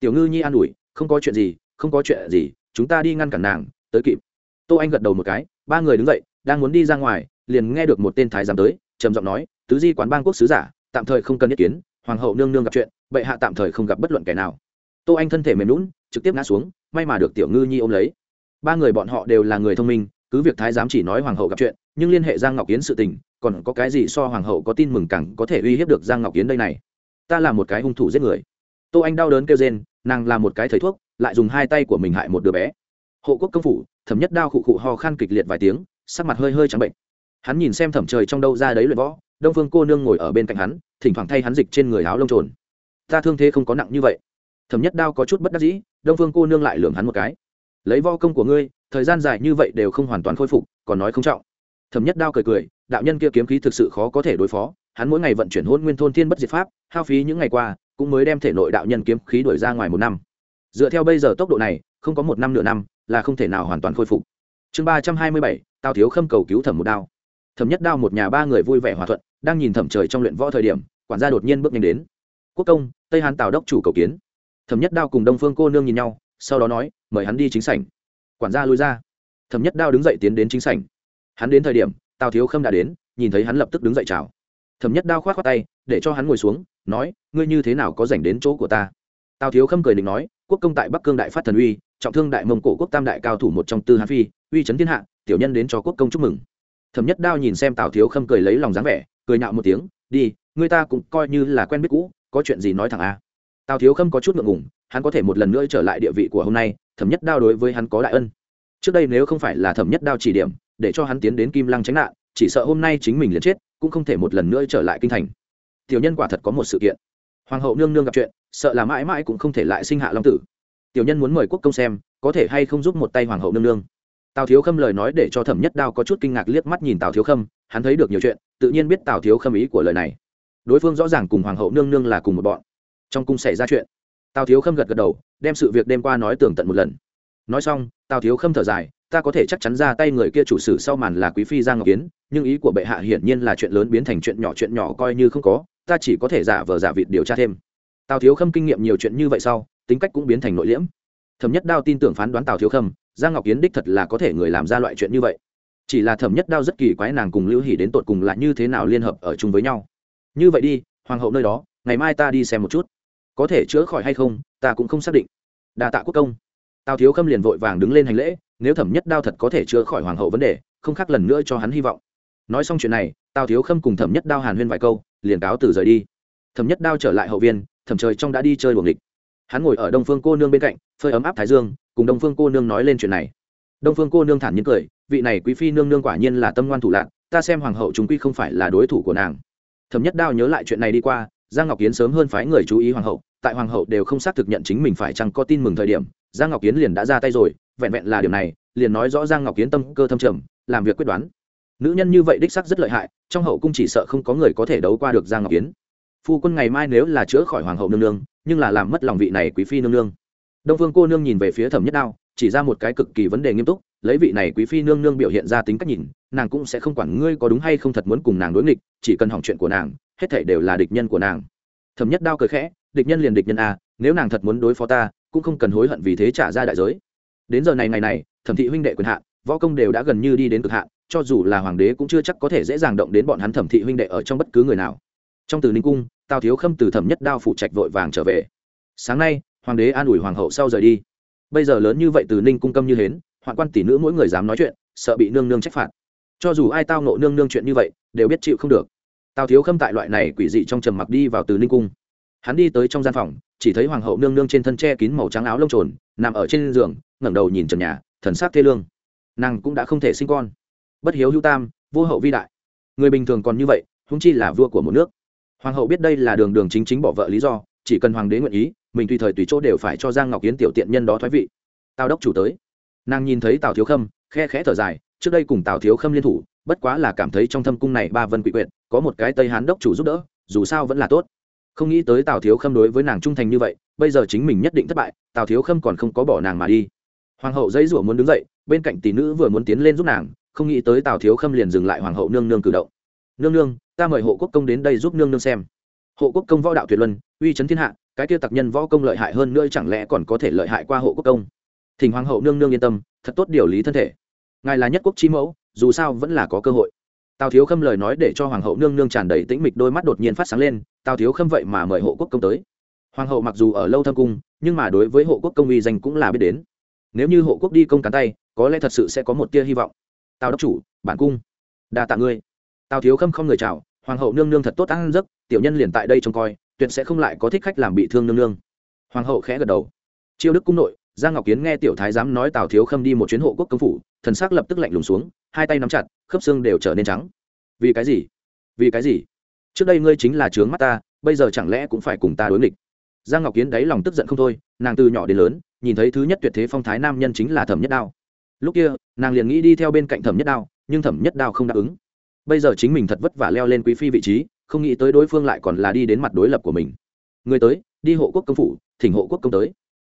Tiểu ngư nhi an ủi, không có chuyện gì, không có chuyện gì, chúng ta đi ngăn cản nàng, tới kịp. Tô anh gật đầu một cái, ba người đứng dậy, đang muốn đi ra ngoài, liền nghe được một tên thái giám tới, trầm giọng nói, tứ di quán bang quốc sứ giả, tạm thời không cần ý kiến, hoàng hậu nương nương gặp chuyện, bệ hạ tạm thời không gặp bất luận kẻ nào. Tô anh thân thể mềm lún trực tiếp ngã xuống, may mà được tiểu ngư nhi ôm lấy. Ba người bọn họ đều là người thông minh, cứ việc thái giám chỉ nói hoàng hậu gặp chuyện, nhưng liên hệ giang ngọc Yến sự tình, còn có cái gì so hoàng hậu có tin mừng cẳng có thể uy hiếp được giang ngọc Yến đây này. Ta là một cái hung thủ giết người tô anh đau đớn kêu rên, nàng là một cái thầy thuốc, lại dùng hai tay của mình hại một đứa bé. Hộ quốc công phủ, thẩm nhất đao khụ khụ ho khan kịch liệt vài tiếng, sắc mặt hơi hơi trắng bệnh. Hắn nhìn xem thẩm trời trong đâu ra đấy luyện võ, đông phương cô nương ngồi ở bên cạnh hắn, thỉnh thoảng thay hắn dịch trên người áo lông trồn. Ta thương thế không có nặng như vậy. Thẩm nhất đao có chút bất đắc dĩ, đông phương cô nương lại lường hắn một cái. Lấy vo công của ngươi, thời gian dài như vậy đều không hoàn toàn khôi phục, còn nói không trọng. Thẩm nhất đao cười cười, đạo nhân kia kiếm khí thực sự khó có thể đối phó, hắn mỗi ngày vận chuyển hôn nguyên thôn thiên bất diệt pháp, hao phí những ngày qua cũng mới đem thể nội đạo nhân kiếm khí đuổi ra ngoài một năm. Dựa theo bây giờ tốc độ này, không có một năm nửa năm là không thể nào hoàn toàn khôi phục. Chương ba trăm hai mươi bảy, tào thiếu khâm cầu cứu thẩm một đao. Thẩm nhất đao một nhà ba người vui vẻ hòa thuận, đang nhìn thẩm trời trong luyện võ thời điểm, quản gia đột nhiên bước nhanh đến. Quốc công, tây hàn tào đốc chủ cầu kiến. Thẩm nhất đao cùng đông phương cô nương nhìn nhau, sau đó nói, mời hắn đi chính sảnh. Quản gia lui ra. Thẩm nhất đao đứng dậy tiến đến chính sảnh. Hắn đến thời điểm, tào thiếu khâm đã đến, nhìn thấy hắn lập tức đứng dậy chào. Thẩm nhất đao k h o á t khoác tay, để cho hắn ngồi xuống nói, ngươi như thế nào có dành đến chỗ của ta? Tào thiếu khâm cười định nói, quốc công tại bắc cương đại phát thần uy, trọng thương đại mông cổ quốc tam đại cao thủ một trong tư hán phi, uy c thiên hạ, tiểu nhân đến cho quốc công chúc mừng. Thẩm nhất đao nhìn xem tào thiếu khâm cười lấy lòng dáng vẻ, cười nạo một tiếng, đi, người ta cũng coi như là quen biết cũ, có chuyện gì nói thẳng a. Tào thiếu khâm có chút ngượng ngùng, hắn có thể một lần nữa trở lại địa vị của hôm nay, thẩm nhất đao đối với hắn có đại ân. Trước đây nếu không phải là thẩm nhất đao chỉ điểm, để cho hắn tiến đến kim lăng tránh nạn, chỉ sợ hôm nay chính mình liền chết, cũng không thể một lần nữa trở lại kinh thành tiểu nhân quả thật có một sự kiện. Hoàng hậu nương nương gặp chuyện, sợ là mãi mãi cũng không thể lại sinh hạ long tử. Tiểu nhân muốn mời quốc công xem, có thể hay không giúp một tay hoàng hậu nương nương. Tào thiếu khâm lời nói để cho thẩm nhất đao có chút kinh ngạc liếc mắt nhìn tào thiếu khâm, hắn thấy được nhiều chuyện, tự nhiên biết tào thiếu khâm ý của lời này. Đối phương rõ ràng cùng hoàng hậu nương nương là cùng một bọn. Trong cung xảy ra chuyện, tào thiếu khâm gật gật đầu, đem sự việc đêm qua nói tường tận một lần. Nói xong, tào thiếu khâm thở dài, ta có thể chắc chắn ra tay người kia chủ sử sau màn là quý phi giang ngọc kiến, nhưng ý của bệ hạ hiển nhiên là chuyện lớn biến thành chuyện nhỏ chuyện nhỏ coi như không có ta chỉ có thể giả vờ giả vịt điều tra thêm. Tào thiếu khâm kinh nghiệm nhiều chuyện như vậy sau, tính cách cũng biến thành nội liễm. Thẩm nhất đao tin tưởng phán đoán tào thiếu khâm, giang ngọc yến đích thật là có thể người làm ra loại chuyện như vậy. Chỉ là thẩm nhất đao rất kỳ quái nàng cùng lưu hỉ đến tột cùng là như thế nào liên hợp ở chung với nhau. Như vậy đi, hoàng hậu nơi đó, ngày mai ta đi xem một chút. Có thể chữa khỏi hay không, ta cũng không xác định. Đa tạ quốc công. Tào thiếu khâm liền vội vàng đứng lên hành lễ, nếu thẩm nhất đao thật có thể chữa khỏi hoàng hậu vấn đề, không khác lần nữa cho hắn hy vọng. Nói xong chuyện này, tào thiếu khâm cùng thẩm nhất đao hàn huyên vài câu liền cáo từ rời đi. Thẩm nhất đao trở lại hậu viên, thẩm trời trong đã đi chơi buồng địch hắn ngồi ở đông phương cô nương bên cạnh, phơi ấm áp thái dương, cùng đông phương cô nương nói lên chuyện này. Đông phương cô nương thản nhiên cười, vị này quý phi nương nương quả nhiên là tâm ngoan thủ lạc ta xem hoàng hậu chúng quy không phải là đối thủ của nàng. Thẩm nhất đao nhớ lại chuyện này đi qua, giang ngọc kiến sớm hơn phái người chú ý hoàng hậu, tại hoàng hậu đều không xác thực nhận chính mình phải chăng có tin mừng thời điểm, giang ngọc kiến liền đã ra tay rồi, vẹn vẹn là điều này, liền nói rõ giang ngọc kiến tâm cơ thâm trầm, làm việc quyết đoán nữ nhân như vậy đích sắc rất lợi hại, trong hậu cung chỉ sợ không có người có thể đấu qua được giang ngọc kiến phu quân ngày mai nếu là chữa khỏi hoàng hậu nương nương, nhưng là làm mất lòng vị này quý phi nương nương. Đông vương cô nương nhìn về phía thẩm nhất đao, chỉ ra một cái cực kỳ vấn đề nghiêm túc, lấy vị này quý phi nương nương biểu hiện ra tính cách nhìn, nàng cũng sẽ không quản ngươi có đúng hay không thật muốn cùng nàng đối nghịch, chỉ cần hỏng chuyện của nàng, hết thể đều là địch nhân của nàng. Thẩm nhất đao cười khẽ, địch nhân liền địch nhân a, nếu nàng thật muốn đối phó ta, cũng không cần hối hận vì thế trả ra đại giới. Đến giờ này ngày này, thẩm thị huynh đệ quyền hạn võ công đều đã gần như đi đến cực hạn, cho dù là hoàng đế cũng chưa chắc có thể dễ dàng động đến bọn hắn thẩm thị huynh đệ ở trong bất cứ người nào. Trong từ ninh cung, tào thiếu khâm từ thẩm nhất đao phụ trạch vội vàng trở về. Sáng nay, hoàng đế an ủi hoàng hậu sau rời đi. Bây giờ lớn như vậy từ ninh cung câm như hến, hoạn quan tỷ nữ mỗi người dám nói chuyện, sợ bị nương nương trách phạt. Cho dù ai tao nộ nương nương chuyện như vậy, đều biết chịu không được. Tào thiếu khâm tại loại này quỷ dị trong trầm mặc đi vào từ ninh cung. Hắn đi tới trong gian phòng, chỉ thấy hoàng hậu nương nương trên thân che kín màu trắng áo lông trồn, nằm ở trên giường, ngẩng đầu nhìn trần nhà, thần sắc thê lương nàng cũng đã không thể sinh con. Bất hiếu hữu tam, vô hậu vi đại. Người bình thường còn như vậy húng chi là vua của một nước. Hoàng hậu biết đây là đường đường chính chính bỏ vợ lý do, chỉ cần hoàng đế nguyện ý, mình tùy thời tùy chỗ đều phải cho giang ngọc yến tiểu tiện nhân đó thoái vị. Tào đốc chủ tới. Nàng nhìn thấy tào thiếu khâm, khe khẽ thở dài, trước đây cùng tào thiếu khâm liên thủ, bất quá là cảm thấy trong thâm cung này ba vân quỷ quyệt, có một cái tây hán đốc chủ giúp đỡ, dù sao vẫn là tốt. Không nghĩ tới tào thiếu khâm đối với nàng trung thành như vậy, bây giờ chính mình nhất định thất bại, tào thiếu khâm còn không có bỏ nàng mà đi. Hoàng hậu dãy rủa muốn đứng dậy bên cạnh tỷ nữ vừa muốn tiến lên giúp nàng, không nghĩ tới tào thiếu khâm liền dừng lại hoàng hậu nương nương cử động. Nương nương, ta mời hộ quốc công đến đây giúp nương nương xem. Hộ quốc công võ đạo tuyệt luân, uy chấn thiên hạ, cái tiêu tặc nhân võ công lợi hại hơn nữa chẳng lẽ còn có thể lợi hại qua hộ quốc công? Thỉnh hoàng hậu nương nương yên tâm, thật tốt điều lý thân thể. Ngài là nhất quốc chi mẫu, dù sao vẫn là có cơ hội. Tào thiếu khâm lời nói để cho hoàng hậu nương nương tràn đầy tĩnh mịch đôi mắt đột nhiên phát sáng lên, tào thiếu khâm vậy mà mời hộ quốc công tới. Hoàng hậu mặc dù ở lâu thâm cung, nhưng mà đối với hộ quốc công uy danh cũng là biết đến. Nếu như hộ quốc đi công cán tay có lẽ thật sự sẽ có một tia hy vọng. Tào đốc chủ, bản cung. Đa tạ ngươi. Tào thiếu khâm không người chào, hoàng hậu nương nương thật tốt ăn giấc, tiểu nhân liền tại đây trông coi, tuyệt sẽ không lại có thích khách làm bị thương nương nương. Hoàng hậu khẽ gật đầu. Chiêu đức cung nội, giang ngọc kiến nghe tiểu thái giám nói tào thiếu khâm đi một chuyến hộ quốc công phủ, thần sắc lập tức lạnh lùng xuống, hai tay nắm chặt, khớp xương đều trở nên trắng. Vì cái gì? Vì cái gì? Trước đây ngươi chính là trướng mắt ta, bây giờ chẳng lẽ cũng phải cùng ta đối nghịch? Giang ngọc kiến đáy lòng tức giận không thôi, nàng từ nhỏ đến lớn, nhìn thấy thứ nhất tuyệt thế phong thái nam nhân chính là thẩm nhất đao lúc kia, nàng liền nghĩ đi theo bên cạnh thẩm nhất đao, nhưng thẩm nhất đao không đáp ứng. Bây giờ chính mình thật vất vả leo lên quý phi vị trí, không nghĩ tới đối phương lại còn là đi đến mặt đối lập của mình. Người tới, đi hộ quốc công phủ, thỉnh hộ quốc công tới.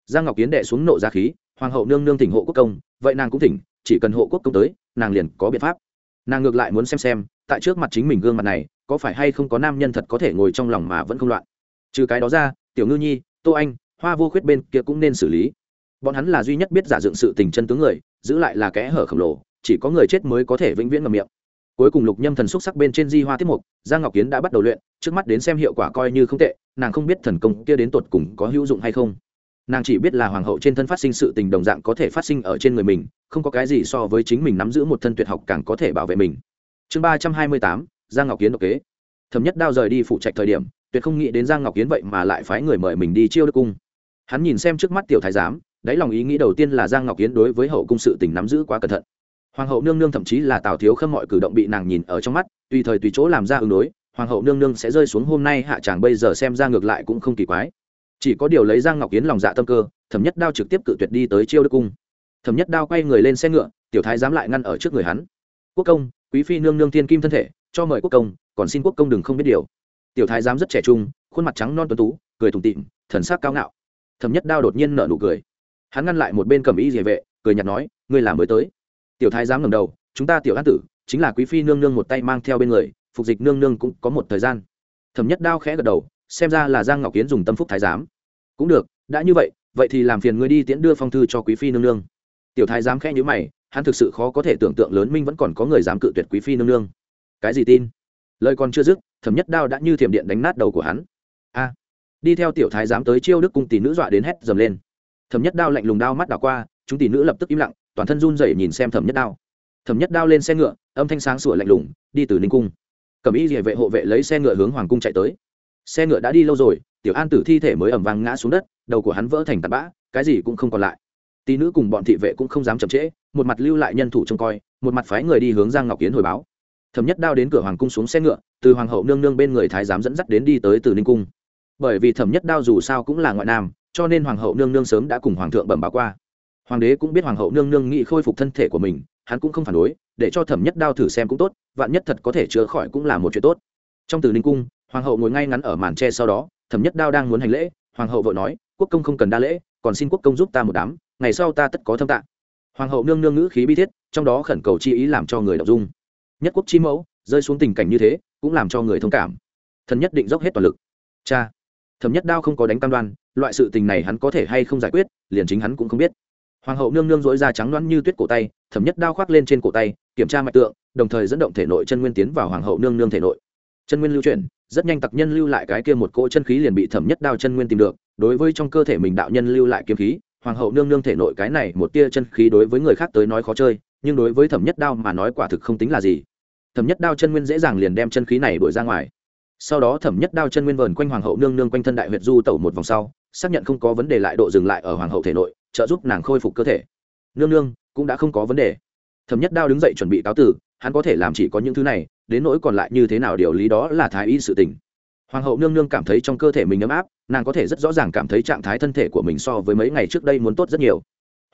Giang ngọc kiến đệ xuống nộ ra khí, hoàng hậu nương nương thỉnh hộ quốc công, vậy nàng cũng thỉnh, chỉ cần hộ quốc công tới, nàng liền có biện pháp. Nàng ngược lại muốn xem xem, tại trước mặt chính mình gương mặt này, có phải hay không có nam nhân thật có thể ngồi trong lòng mà vẫn không loạn. Trừ cái đó ra, tiểu ngư nhi, tô anh, hoa vô khuyết bên kia cũng nên xử lý bọn hắn là duy nhất biết giả dựng sự tình chân tướng người, giữ lại là kẽ hở khổng lồ, chỉ có người chết mới có thể vĩnh viễn ngầm miệng. Cuối cùng lục nhâm thần xúc sắc bên trên di hoa tiết mục, giang ngọc kiến đã bắt đầu luyện, trước mắt đến xem hiệu quả coi như không tệ, nàng không biết thần công kia đến tột cùng có hữu dụng hay không. Nàng chỉ biết là hoàng hậu trên thân phát sinh sự tình đồng dạng có thể phát sinh ở trên người mình, không có cái gì so với chính mình nắm giữ một thân tuyệt học càng có thể bảo vệ mình. Chương ba trăm hai mươi tám, giang ngọc kiến độc kế. Thấm nhất đao rời đi phụ trạch thời điểm, tuyệt không nghĩ đến giang ngọc kiến vậy mà lại phái người mời mình đi chiêu đức cung. Hắn nhìn xem trước mắt tiểu thái giám đáy lòng ý nghĩ đầu tiên là giang ngọc Yến đối với hậu cung sự tình nắm giữ quá cẩn thận. Hoàng hậu nương nương thậm chí là tào thiếu khâm mọi cử động bị nàng nhìn ở trong mắt, tùy thời tùy chỗ làm ra ứng đối, hoàng hậu nương nương sẽ rơi xuống hôm nay hạ tràng bây giờ xem ra ngược lại cũng không kỳ quái. Chỉ có điều lấy giang ngọc Yến lòng dạ tâm cơ, thẩm nhất đao trực tiếp cự tuyệt đi tới chiêu đức cung. Thẩm nhất đao quay người lên xe ngựa, tiểu thái dám lại ngăn ở trước người hắn. Quốc công, quý phi nương nương thiên kim thân thể, cho mời quốc công, còn xin quốc công đừng không biết điều. Tiểu thái giám rất trẻ trung, khuôn mặt trắng non tuấn tú, cười thủng tịm thần sắc cao ngạo. Thẩm nhất đao đột nhiên nở nụ cười hắn ngăn lại một bên cầm y địa vệ, cười nhạt nói, ngươi làm mới tới. Tiểu thái giám ngầm đầu, chúng ta tiểu an tử, chính là quý phi nương nương một tay mang theo bên người, phục dịch nương nương cũng có một thời gian. Thẩm nhất đao khẽ gật đầu, xem ra là giang ngọc kiến dùng tâm phúc thái giám. Cũng được, đã như vậy vậy thì làm phiền ngươi đi tiễn đưa phong thư cho quý phi nương nương. Tiểu thái giám khẽ nhữ mày, hắn thực sự khó có thể tưởng tượng lớn minh vẫn còn có người dám cự tuyệt quý phi nương nương. Cái gì tin? Lời còn chưa dứt, thẩm nhất đao đã như thiểm điện đánh nát đầu của hắn. A. Đi theo tiểu thái giám tới chiêu đức cung tỷ nữ dọa đến hét dầm lên thẩm nhất đao lạnh lùng đao mắt đảo qua, chúng tỷ nữ lập tức im lặng, toàn thân run rẩy nhìn xem thẩm nhất đao. Thẩm nhất đao lên xe ngựa, âm thanh sáng sủa lạnh lùng, đi từ ninh cung. Cầm y địa vệ hộ vệ lấy xe ngựa hướng hoàng cung chạy tới. Xe ngựa đã đi lâu rồi, tiểu an tử thi thể mới ẩm vang ngã xuống đất, đầu của hắn vỡ thành tạt bã, cái gì cũng không còn lại. Tỷ nữ cùng bọn thị vệ cũng không dám chậm trễ, một mặt lưu lại nhân thủ trông coi, một mặt phái người đi hướng giang ngọc kiến hồi báo. Thẩm nhất đao đến cửa hoàng cung xuống xe ngựa, từ hoàng hậu nương nương bên người thái giám dẫn dắt đến đi tới từ ninh cung. Bởi vì thẩm nhất đao dù sao cũng là ngoại nam cho nên hoàng hậu nương nương sớm đã cùng hoàng thượng bẩm báo qua. Hoàng đế cũng biết hoàng hậu nương nương nghị khôi phục thân thể của mình, hắn cũng không phản đối, để cho thẩm nhất đao thử xem cũng tốt, vạn nhất thật có thể chữa khỏi cũng là một chuyện tốt. Trong từ ninh cung, hoàng hậu ngồi ngay ngắn ở màn tre sau đó, thẩm nhất đao đang muốn hành lễ, hoàng hậu vội nói, quốc công không cần đa lễ, còn xin quốc công giúp ta một đám, ngày sau ta tất có thâm tạng hoàng hậu nương nương ngữ khí bi thiết, trong đó khẩn cầu chi ý làm cho người đọc dung. Nhất quốc chi mẫu, rơi xuống tình cảnh như thế, cũng làm cho người thông cảm. Thần nhất định dốc hết toàn lực. Cha! Thẩm nhất đao không có đánh cam đoan, loại sự tình này hắn có thể hay không giải quyết, liền chính hắn cũng không biết. Hoàng hậu nương nương dối da trắng loãng như tuyết cổ tay, thẩm nhất đao khoác lên trên cổ tay, kiểm tra mạch tượng, đồng thời dẫn động thể nội chân nguyên tiến vào hoàng hậu nương nương thể nội. Chân nguyên lưu chuyển, rất nhanh tặc nhân lưu lại cái kia một cỗ chân khí liền bị thẩm nhất đao chân nguyên tìm được, đối với trong cơ thể mình đạo nhân lưu lại kiếm khí, hoàng hậu nương nương thể nội cái này một tia chân khí đối với người khác tới nói khó chơi, nhưng đối với thẩm nhất đao mà nói quả thực không tính là gì. Thẩm nhất đao chân nguyên dễ dàng liền đem chân khí này đuổi ra ngoài sau đó thẩm nhất đao chân nguyên vờn quanh hoàng hậu nương nương quanh thân đại huyệt du tẩu một vòng sau, xác nhận không có vấn đề lại độ dừng lại ở hoàng hậu thể nội, trợ giúp nàng khôi phục cơ thể. Nương nương, cũng đã không có vấn đề. Thẩm nhất đao đứng dậy chuẩn bị cáo tử, hắn có thể làm chỉ có những thứ này, đến nỗi còn lại như thế nào điều lý đó là thái y sự tình. Hoàng hậu nương nương cảm thấy trong cơ thể mình ấm áp, nàng có thể rất rõ ràng cảm thấy trạng thái thân thể của mình so với mấy ngày trước đây muốn tốt rất nhiều.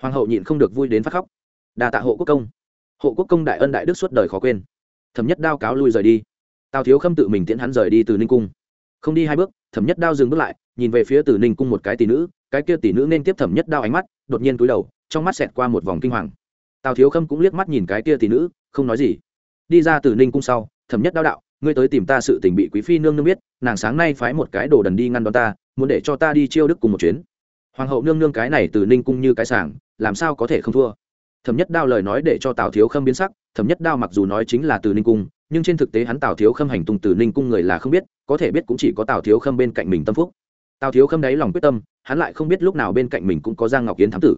Hoàng hậu nhịn không được vui đến phát khóc. Đà tạ hộ quốc công. Hộ quốc công đại ân đại đức suốt đời khó quên. Thẩm nhất đao cáo lui rời đi tào thiếu khâm tự mình tiễn hắn rời đi từ ninh cung. Không đi hai bước, thẩm nhất đao dừng bước lại, nhìn về phía từ ninh cung một cái tỷ nữ, cái kia tỷ nữ nên tiếp thẩm nhất đao ánh mắt, đột nhiên túi đầu, trong mắt xẹt qua một vòng kinh hoàng. Tào thiếu khâm cũng liếc mắt nhìn cái kia tỷ nữ, không nói gì. Đi ra từ ninh cung sau, thẩm nhất đao đạo, ngươi tới tìm ta sự tình bị quý phi nương nương biết, nàng sáng nay phái một cái đồ đần đi ngăn đón ta, muốn để cho ta đi chiêu đức cùng một chuyến. Hoàng hậu nương nương cái này từ ninh cung như cái sảng, làm sao có thể không thua? Thẩm nhất đao lời nói để cho tào thiếu khâm biến sắc, thẩm nhất đao mặc dù nói chính là từ ninh cung nhưng trên thực tế hắn tào thiếu khâm hành tung từ ninh cung người là không biết, có thể biết cũng chỉ có tào thiếu khâm bên cạnh mình tâm phúc. Tào thiếu khâm đáy lòng quyết tâm, hắn lại không biết lúc nào bên cạnh mình cũng có giang ngọc yến thám tử.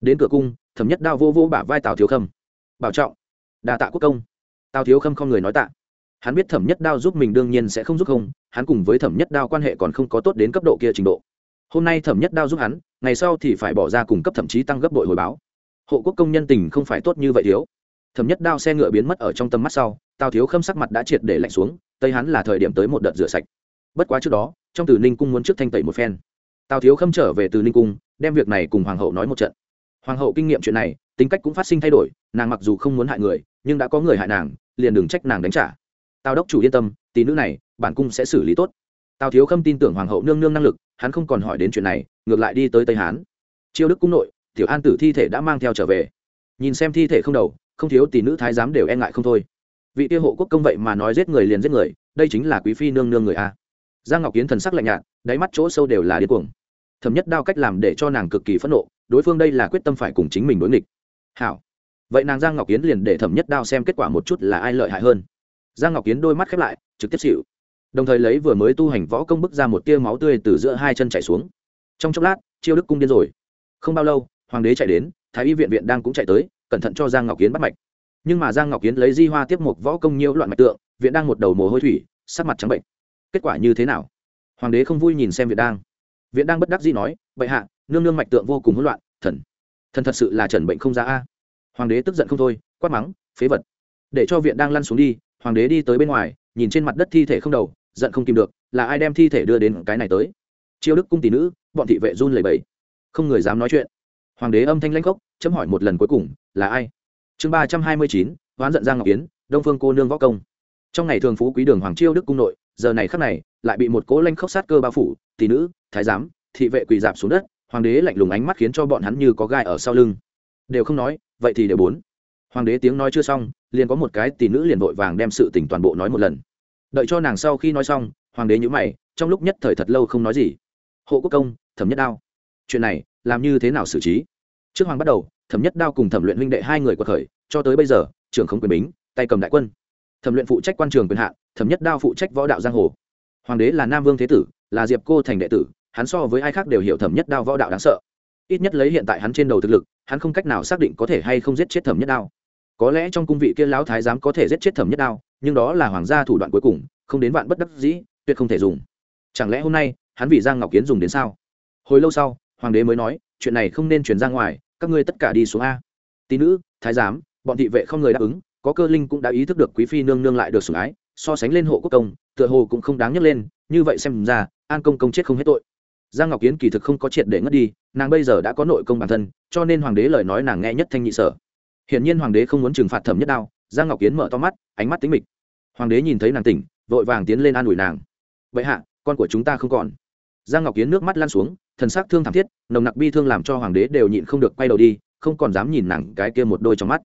Đến cửa cung, thẩm nhất đao vô vô bả vai tào thiếu khâm. Bảo trọng đà tạ quốc công. Tào thiếu khâm không người nói tạ. Hắn biết thẩm nhất đao giúp mình đương nhiên sẽ không giúp không, hắn cùng với thẩm nhất đao quan hệ còn không có tốt đến cấp độ kia trình độ. Hôm nay thẩm nhất đao giúp hắn, ngày sau thì phải bỏ ra cùng cấp thậm chí tăng gấp đội hồi báo. Hộ quốc công nhân tình không phải tốt như vậy thiếu thẩm nhất đao xe ngựa biến mất ở trong tầm mắt sau, tào thiếu khâm sắc mặt đã triệt để lạnh xuống, tây hắn là thời điểm tới một đợt rửa sạch. Bất quá trước đó, trong từ ninh cung muốn trước thanh tẩy một phen. Tào thiếu khâm trở về từ ninh cung, đem việc này cùng hoàng hậu nói một trận. Hoàng hậu kinh nghiệm chuyện này, tính cách cũng phát sinh thay đổi, nàng mặc dù không muốn hại người, nhưng đã có người hại nàng, liền đừng trách nàng đánh trả. Tào đốc chủ yên tâm, tỷ nữ này, bản cung sẽ xử lý tốt. Tào thiếu khâm tin tưởng hoàng hậu nương nương năng lực, hắn không còn hỏi đến chuyện này, ngược lại đi tới tây hán. Chiêu đức cung nội, tiểu an tử thi thể đã mang theo trở về. Nhìn xem thi thể không đầu không thiếu tỷ nữ thái giám đều e ngại không thôi. Vị tiêu hộ quốc công vậy mà nói giết người liền giết người, đây chính là quý phi nương nương người a. Giang ngọc kiến thần sắc lạnh nhạt, đáy mắt chỗ sâu đều là điên cuồng. Thẩm nhất đao cách làm để cho nàng cực kỳ phẫn nộ, đối phương đây là quyết tâm phải cùng chính mình đối nghịch. Hảo. Vậy nàng giang ngọc kiến liền để thẩm nhất đao xem kết quả một chút là ai lợi hại hơn. Giang ngọc kiến đôi mắt khép lại, trực tiếp xịu đồng thời lấy vừa mới tu hành võ công bức ra một tia máu tươi từ giữa hai chân chạy xuống. Trong chốc lát, chiêu đức cung điên rồi. Không bao lâu, hoàng đế chạy đến, thái y viện viện đang cũng chạy tới cẩn thận cho giang ngọc kiến bắt mạch. Nhưng mà giang ngọc kiến lấy di hoa tiếp một võ công nhiễu loạn mạch tượng viện đang một đầu mồ hôi thủy sắc mặt trắng bệnh. Kết quả như thế nào? Hoàng đế không vui nhìn xem viện đang. Viện đang bất đắc dĩ nói bệ hạ nương nương mạch tượng vô cùng hỗn loạn thần thần thật sự là trần bệnh không ra a. Hoàng đế tức giận không thôi quát mắng phế vật. Để cho viện đang lăn xuống đi hoàng đế đi tới bên ngoài nhìn trên mặt đất thi thể không đầu giận không tìm được là ai đem thi thể đưa đến cái này tới? Chiêu đức cung tỷ nữ bọn thị vệ run lẩy bẩy, không người dám nói chuyện hoàng đế âm thanh lãnh khốc, chấm hỏi một lần cuối cùng, là ai? Chương ba trăm hai mươi chín oán giận giang ngọc kiến đông phương cô nương võ công. Trong ngày thường phú quý đường hoàng chiêu đức cung nội, giờ này khắc này, lại bị một cố lanh khốc sát cơ bao phủ, tỷ nữ, thái giám, thị vệ quỳ dạp xuống đất, hoàng đế lạnh lùng ánh mắt khiến cho bọn hắn như có gai ở sau lưng. Đều không nói, vậy thì đều bốn. Hoàng đế tiếng nói chưa xong, liền có một cái tỷ nữ liền vội vàng đem sự tình toàn bộ nói một lần. Đợi cho nàng sau khi nói xong, hoàng đế nhữ mày, trong lúc nhất thời thật lâu không nói gì. Hộ quốc công, thẩm nhất đao chuyện này làm như thế nào xử trí? Trước hoàng bắt đầu, thẩm nhất đao cùng thẩm luyện huynh đệ hai người quật khởi, cho tới bây giờ, trưởng không quyền bính, tay cầm đại quân. Thẩm luyện phụ trách quan trường quyền hạn, thẩm nhất đao phụ trách võ đạo giang hồ. Hoàng đế là nam vương thế tử, là diệp cô thành đệ tử, hắn so với ai khác đều hiểu thẩm nhất đao võ đạo đáng sợ. Ít nhất lấy hiện tại hắn trên đầu thực lực, hắn không cách nào xác định có thể hay không giết chết thẩm nhất đao. Có lẽ trong cung vị kia lão thái giám có thể giết chết thẩm nhất đao, nhưng đó là hoàng gia thủ đoạn cuối cùng, không đến vạn bất đắc dĩ, tuyệt không thể dùng. Chẳng lẽ hôm nay, hắn vì giang ngọc kiến dùng đến sao? Hồi lâu sau hoàng đế mới nói, chuyện này không nên truyền ra ngoài, các ngươi tất cả đi xuống a. Tí nữ, thái giám, bọn thị vệ không người đáp ứng, có cơ linh cũng đã ý thức được quý phi nương nương lại được sủng ái, so sánh lên hộ quốc công, tựa hồ cũng không đáng nhắc lên, như vậy xem ra, an công công chết không hết tội. Giang ngọc kiến kỳ thực không có triệt để ngất đi, nàng bây giờ đã có nội công bản thân, cho nên hoàng đế lời nói nàng nghe nhất thanh nhị sở. Hiển nhiên hoàng đế không muốn trừng phạt thẩm nhất đao, giang ngọc kiến mở to mắt, ánh mắt tính mịch. Hoàng đế nhìn thấy nàng tỉnh, vội vàng tiến lên an ủi nàng. Vậy hạ, con của chúng ta không còn. Giang ngọc kiến nước mắt lan xuống thần sắc thương thảm thiết, nồng nặc bi thương làm cho hoàng đế đều nhịn không được quay đầu đi, không còn dám nhìn nàng cái kia một đôi trong mắt.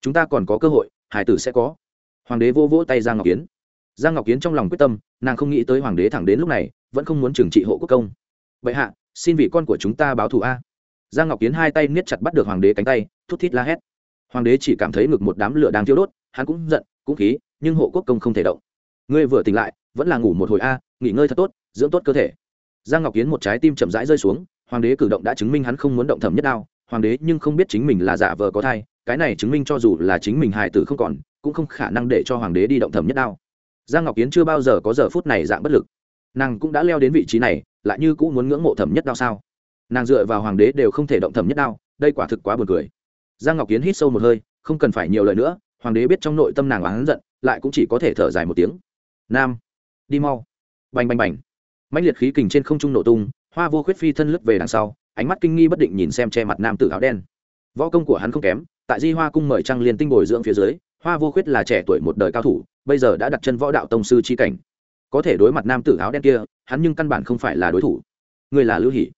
Chúng ta còn có cơ hội, hải tử sẽ có. Hoàng đế vô vỗ tay giang ngọc kiến. Giang ngọc kiến trong lòng quyết tâm, nàng không nghĩ tới hoàng đế thẳng đến lúc này, vẫn không muốn trừng trị hộ quốc công. Vậy hạ, xin vị con của chúng ta báo thù a. Giang ngọc kiến hai tay niết chặt bắt được hoàng đế cánh tay, thút thít la hét. Hoàng đế chỉ cảm thấy ngực một đám lửa đang thiêu đốt, hắn cũng giận, cũng khí, nhưng hộ quốc công không thể động. Ngươi vừa tỉnh lại, vẫn là ngủ một hồi a, nghỉ ngơi thật tốt, dưỡng tốt cơ thể giang ngọc kiến một trái tim chậm rãi rơi xuống, hoàng đế cử động đã chứng minh hắn không muốn động thẩm nhất đao, hoàng đế nhưng không biết chính mình là giả vờ có thai, cái này chứng minh cho dù là chính mình hài tử không còn, cũng không khả năng để cho hoàng đế đi động thẩm nhất đao. Giang ngọc kiến chưa bao giờ có giờ phút này dạng bất lực. Nàng cũng đã leo đến vị trí này, lại như cũng muốn ngưỡng mộ thẩm nhất đao sao? Nàng dựa vào hoàng đế đều không thể động thẩm nhất đao, đây quả thực quá buồn cười. Giang ngọc kiến hít sâu một hơi, không cần phải nhiều lời nữa, hoàng đế biết trong nội tâm nàng oán giận, lại cũng chỉ có thể thở dài một tiếng. Nam, đi mau. Bành bành bành mãnh liệt khí kình trên không trung nổ tung, hoa vô khuyết phi thân lướt về đằng sau, ánh mắt kinh nghi bất định nhìn xem che mặt nam tử áo đen. Võ công của hắn không kém, tại di hoa cung mời trăng liên tinh bồi dưỡng phía dưới, hoa vô khuyết là trẻ tuổi một đời cao thủ, bây giờ đã đặt chân võ đạo tông sư chi cảnh. Có thể đối mặt nam tử áo đen kia, hắn nhưng căn bản không phải là đối thủ. Người là lưu hỷ.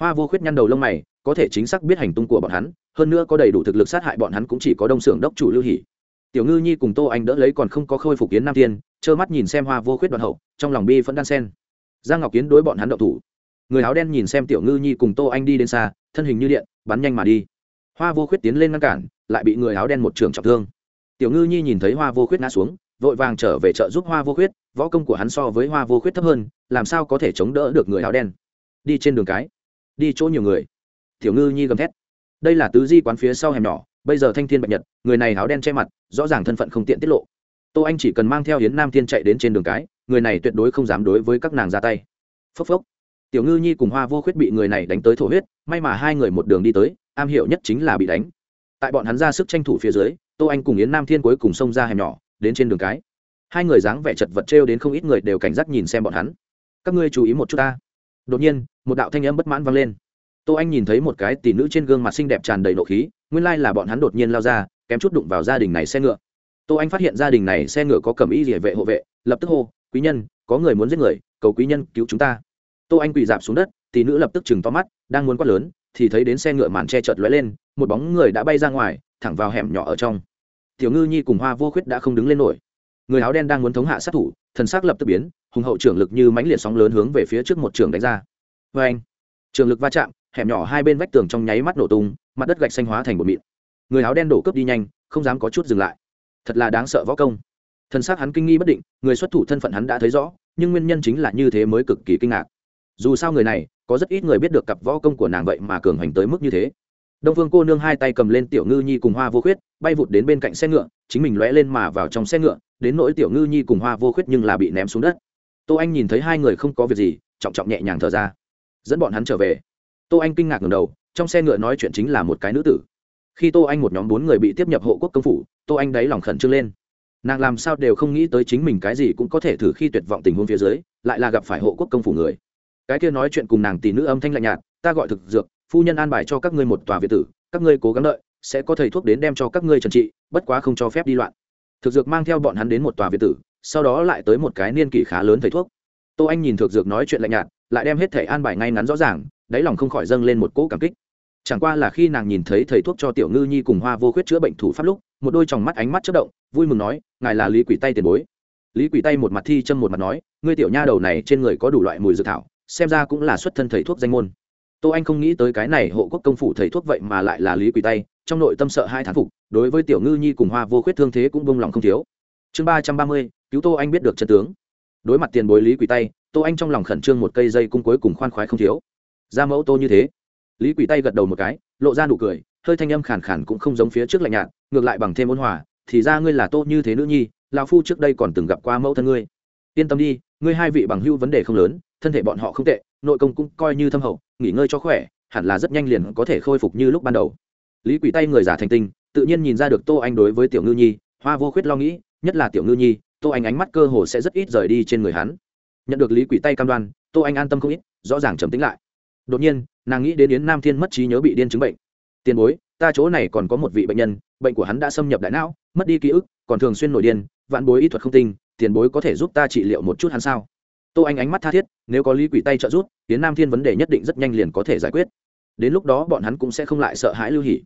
Hoa vô khuyết nhăn đầu lông mày, có thể chính xác biết hành tung của bọn hắn, hơn nữa có đầy đủ thực lực sát hại bọn hắn cũng chỉ có đông xưởng đốc chủ lưu hỷ. Tiểu ngư nhi cùng tô anh đỡ lấy còn không có khôi phục kiến nam tiên trơ mắt nhìn xem hoa vô khuyết đoạn hậu, trong lòng bi vẫn đan sen giang ngọc kiến đối bọn hắn động thủ. Người áo đen nhìn xem tiểu ngư nhi cùng tô anh đi đến xa, thân hình như điện, bắn nhanh mà đi. Hoa vô khuyết tiến lên ngăn cản, lại bị người áo đen một trường trọng thương. Tiểu ngư nhi nhìn thấy hoa vô khuyết ngã xuống, vội vàng trở về trợ giúp hoa vô khuyết, võ công của hắn so với hoa vô khuyết thấp hơn, làm sao có thể chống đỡ được người áo đen? Đi trên đường cái, đi chỗ nhiều người. Tiểu ngư nhi gầm thét. Đây là tứ di quán phía sau hẻm nhỏ, bây giờ thanh thiên bạch nhật, người này áo đen che mặt, rõ ràng thân phận không tiện tiết lộ. Tô anh chỉ cần mang theo hiến nam thiên chạy đến trên đường cái người này tuyệt đối không dám đối với các nàng ra tay. Phốc phốc. Tiểu ngư nhi cùng hoa vô khuyết bị người này đánh tới thổ huyết, may mà hai người một đường đi tới, am hiểu nhất chính là bị đánh. Tại bọn hắn ra sức tranh thủ phía dưới, tô anh cùng yến nam thiên cuối cùng xông ra hẻm nhỏ, đến trên đường cái. Hai người dáng vẻ chật vật trêu đến không ít người đều cảnh giác nhìn xem bọn hắn. Các ngươi chú ý một chút ta. Đột nhiên, một đạo thanh âm bất mãn vang lên. Tô anh nhìn thấy một cái tỷ nữ trên gương mặt xinh đẹp tràn đầy nộ khí, nguyên lai là bọn hắn đột nhiên lao ra, kém chút đụng vào gia đình này xe ngựa. Tô anh phát hiện gia đình này xe ngựa có cầm y địa vệ hộ vệ, lập tức hô quý nhân, có người muốn giết người, cầu quý nhân cứu chúng ta. Tô anh quỳ dạp xuống đất, tỷ nữ lập tức chừng to mắt, đang muốn quát lớn, thì thấy đến xe ngựa màn che chợt lóe lên, một bóng người đã bay ra ngoài, thẳng vào hẻm nhỏ ở trong. Tiểu ngư nhi cùng hoa vô khuyết đã không đứng lên nổi. Người áo đen đang muốn thống hạ sát thủ, thần s ắ c lập tức biến, hùng hậu trưởng lực như mãnh liệt sóng lớn hướng về phía trước một trường đánh ra. Vê anh, trường lực va chạm, hẻm nhỏ hai bên vách tường trong nháy mắt nổ tung, mặt đất gạch xanh hóa thành bột mịn. Người áo đen đổ cướp đi nhanh, không dám có chút dừng lại. Thật là đáng sợ võ công thân xác hắn kinh nghi bất định, người xuất thủ thân phận hắn đã thấy rõ, nhưng nguyên nhân chính là như thế mới cực kỳ kinh ngạc. Dù sao người này, có rất ít người biết được cặp võ công của nàng vậy mà cường hành tới mức như thế. Đông phương cô nương hai tay cầm lên tiểu ngư nhi cùng hoa vô khuyết, bay vụt đến bên cạnh xe ngựa, chính mình lóe lên mà vào trong xe ngựa, đến nỗi tiểu ngư nhi cùng hoa vô khuyết nhưng là bị ném xuống đất. Tô anh nhìn thấy hai người không có việc gì, trọng trọng nhẹ nhàng thở ra. Dẫn bọn hắn trở về. Tô anh kinh ngạc ngầm đầu, trong xe ngựa nói chuyện chính là một cái nữ tử. Khi tô anh một nhóm bốn người bị tiếp nhập hộ quốc công phủ, tô anh đáy lòng khẩn trương lên nàng làm sao đều không nghĩ tới chính mình cái gì cũng có thể thử khi tuyệt vọng tình huống phía dưới, lại là gặp phải hộ quốc công phủ người. Cái kia nói chuyện cùng nàng tỷ nữ âm thanh lạnh nhạt, ta gọi thực dược, phu nhân an bài cho các ngươi một tòa việt tử, các ngươi cố gắng đợi, sẽ có thầy thuốc đến đem cho các ngươi trần trị, bất quá không cho phép đi loạn. Thực dược mang theo bọn hắn đến một tòa việt tử, sau đó lại tới một cái niên kỷ khá lớn thầy thuốc. Tô anh nhìn thực dược nói chuyện lạnh nhạt, lại đem hết thầy an bài ngay ngắn rõ ràng, đáy lòng không khỏi dâng lên một cỗ cảm kích chẳng qua là khi nàng nhìn thấy thầy thuốc cho tiểu ngư nhi cùng hoa vô khuyết chữa bệnh thủ pháp lúc, một đôi tròng mắt ánh mắt chất động, vui mừng nói, ngài là lý quỷ tay tiền bối. Lý quỷ tay một mặt thi châm một mặt nói, ngươi tiểu nha đầu này trên người có đủ loại mùi dược thảo, xem ra cũng là xuất thân thầy thuốc danh môn. Tô anh không nghĩ tới cái này hộ quốc công phủ thầy thuốc vậy mà lại là lý quỷ tay, trong nội tâm sợ hai thán phục, đối với tiểu ngư nhi cùng hoa vô khuyết thương thế cũng bông lòng không thiếu. Chương ba trăm ba mươi, cứu tô anh biết được chân tướng. Đối mặt tiền bối lý quỷ tay, tô anh trong lòng khẩn trương một cây dây cung cuối cùng khoan khoái không thiếu. Ra mẫu tô như thế lý quỷ tay gật đầu một cái, lộ ra nụ cười, hơi thanh âm khàn khàn cũng không giống phía trước lạnh nhạt, ngược lại bằng thêm ôn hòa, thì ra ngươi là tô như thế nữ nhi, lão phu trước đây còn từng gặp qua mẫu thân ngươi. Yên tâm đi, ngươi hai vị bằng hưu vấn đề không lớn, thân thể bọn họ không tệ, nội công cũng coi như thâm hậu, nghỉ ngơi cho khỏe, hẳn là rất nhanh liền có thể khôi phục như lúc ban đầu. Lý quỷ tay người giả thành tinh, tự nhiên nhìn ra được tô anh đối với tiểu ngư nhi, hoa vô khuyết lo nghĩ, nhất là tiểu ngư nhi, tô anh ánh mắt cơ hồ sẽ rất ít rời đi trên người hắn. Nhận được lý quỷ tay cam đoan, tô anh an tâm không ít, rõ ràng trầm tính lại đột nhiên, nàng nghĩ đến yến nam thiên mất trí nhớ bị điên chứng bệnh. Tiền bối, ta chỗ này còn có một vị bệnh nhân, bệnh của hắn đã xâm nhập đại não, mất đi ký ức, còn thường xuyên nổi điên, vạn bối y thuật không tinh, tiền bối có thể giúp ta trị liệu một chút hắn sao? Tô anh ánh mắt tha thiết, nếu có lý quỷ tay trợ giúp tiến nam thiên vấn đề nhất định rất nhanh liền có thể giải quyết. Đến lúc đó bọn hắn cũng sẽ không lại sợ hãi lưu hỉ.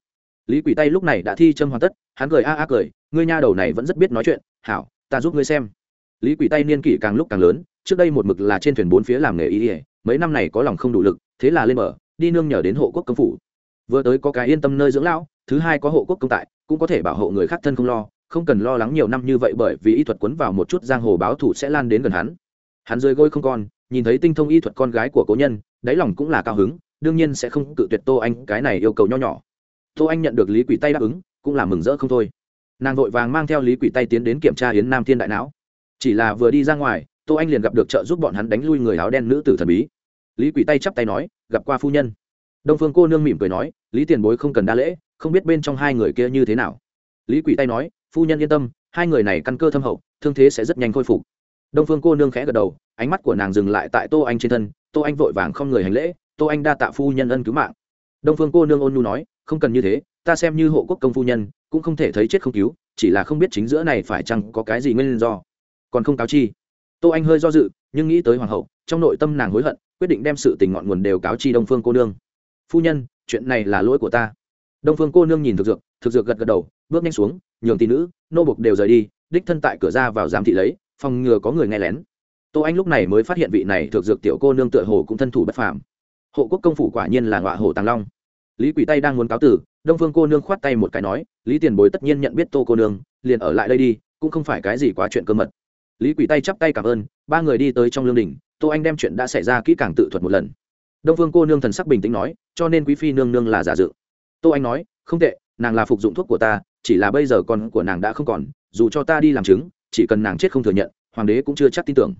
Lý quỷ tay lúc này đã thi châm hoàn tất, hắn cười a a cười, ngươi nha đầu này vẫn rất biết nói chuyện, hảo, ta giúp ngươi xem. Lý quỷ tay niên kỷ càng lúc càng lớn, trước đây một mực là trên thuyền bốn phía làm nghề y, mấy năm này có lòng không đủ lực thế là lên mở đi nương nhờ đến hộ quốc công phủ. Vừa tới có cái yên tâm nơi dưỡng lão, thứ hai có hộ quốc công tại, cũng có thể bảo hộ người khác thân không lo, không cần lo lắng nhiều năm như vậy bởi vì y thuật quấn vào một chút giang hồ báo thủ sẽ lan đến gần hắn. Hắn rơi gôi không con nhìn thấy tinh thông y thuật con gái của cố nhân, đáy lòng cũng là cao hứng, đương nhiên sẽ không cự tuyệt tô anh, cái này yêu cầu nho nhỏ. Tô anh nhận được lý quỷ tay đáp ứng, cũng là mừng rỡ không thôi. Nàng vội vàng mang theo lý quỷ tay tiến đến kiểm tra hiến nam thiên đại não. Chỉ là vừa đi ra ngoài, tô anh liền gặp được trợ giúp bọn hắn đánh lui người áo đen nữ tử thần bí lý quỷ tay chắp tay nói, gặp qua phu nhân. Đông phương cô nương mỉm cười nói, lý tiền bối không cần đa lễ, không biết bên trong hai người kia như thế nào. Lý quỷ tay nói, phu nhân yên tâm, hai người này căn cơ thâm hậu, thương thế sẽ rất nhanh khôi phục. Đông phương cô nương khẽ gật đầu, ánh mắt của nàng dừng lại tại tô anh trên thân, tô anh vội vàng không người hành lễ, tô anh đa tạ phu nhân ân cứu mạng. Đông phương cô nương ôn nhu nói, không cần như thế, ta xem như hộ quốc công phu nhân, cũng không thể thấy chết không cứu, chỉ là không biết chính giữa này phải chăng có cái gì nguyên do. Còn không cáo chi. Tô anh hơi do dự, nhưng nghĩ tới hoàng hậu, trong nội tâm nàng hối hận quyết định đem sự tình ngọn nguồn đều cáo chi đông phương cô nương. Phu nhân, chuyện này là lỗi của ta. Đông phương cô nương nhìn thực dược thực dược gật gật đầu, bước nhanh xuống, nhường tỷ nữ, nô bục đều rời đi, đích thân tại cửa ra vào giám thị lấy, phòng ngừa có người nghe lén. Tô anh lúc này mới phát hiện vị này thực dược tiểu cô nương tựa hồ cũng thân thủ bất phàm. Hộ quốc công phủ quả nhiên là ngọa hổ tàng long. Lý quỷ tay đang muốn cáo tử, đông phương cô nương khoát tay một cái nói, lý tiền bối tất nhiên nhận biết tô cô nương, liền ở lại đây đi, cũng không phải cái gì quá chuyện cơ mật. Lý quỷ tay chắp tay cảm ơn, ba người đi tới trong lương đình tô anh đem chuyện đã xảy ra kỹ càng tự thuật một lần. Đông phương cô nương thần sắc bình tĩnh nói, cho nên quý phi nương nương là giả dự. Tô anh nói, không tệ, nàng là phục dụng thuốc của ta, chỉ là bây giờ con của nàng đã không còn, dù cho ta đi làm chứng, chỉ cần nàng chết không thừa nhận, hoàng đế cũng chưa chắc tin tưởng.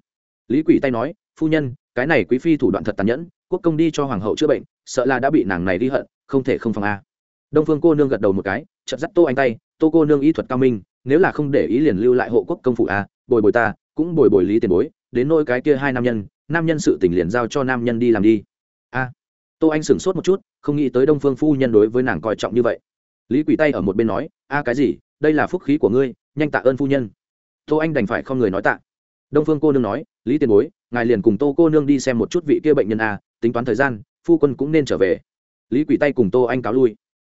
Lý quỷ tay nói, phu nhân, cái này quý phi thủ đoạn thật tàn nhẫn, quốc công đi cho hoàng hậu chữa bệnh, sợ là đã bị nàng này đi hận, không thể không phòng a. Đông phương cô nương gật đầu một cái chậm dắt tô anh tay, tô cô nương y thuật cao minh, nếu là không để ý liền lưu lại hộ quốc công phụ a, bồi bồi ta, cũng bồi bồi lý tiền bối đến nỗi cái kia hai nam nhân nam nhân sự tình liền giao cho nam nhân đi làm đi. A, tô anh sửng sốt một chút, không nghĩ tới đông phương phu nhân đối với nàng coi trọng như vậy. Lý quỷ tay ở một bên nói, a, cái gì? Đây là phúc khí của ngươi, nhanh tạ ơn phu nhân. Tô anh đành phải không người nói tạ. Đông phương cô nương nói, lý tiền bối, ngài liền cùng tô cô nương đi xem một chút vị kia bệnh nhân a, tính toán thời gian, phu quân cũng nên trở về. Lý quỷ tay cùng tô anh cáo lui.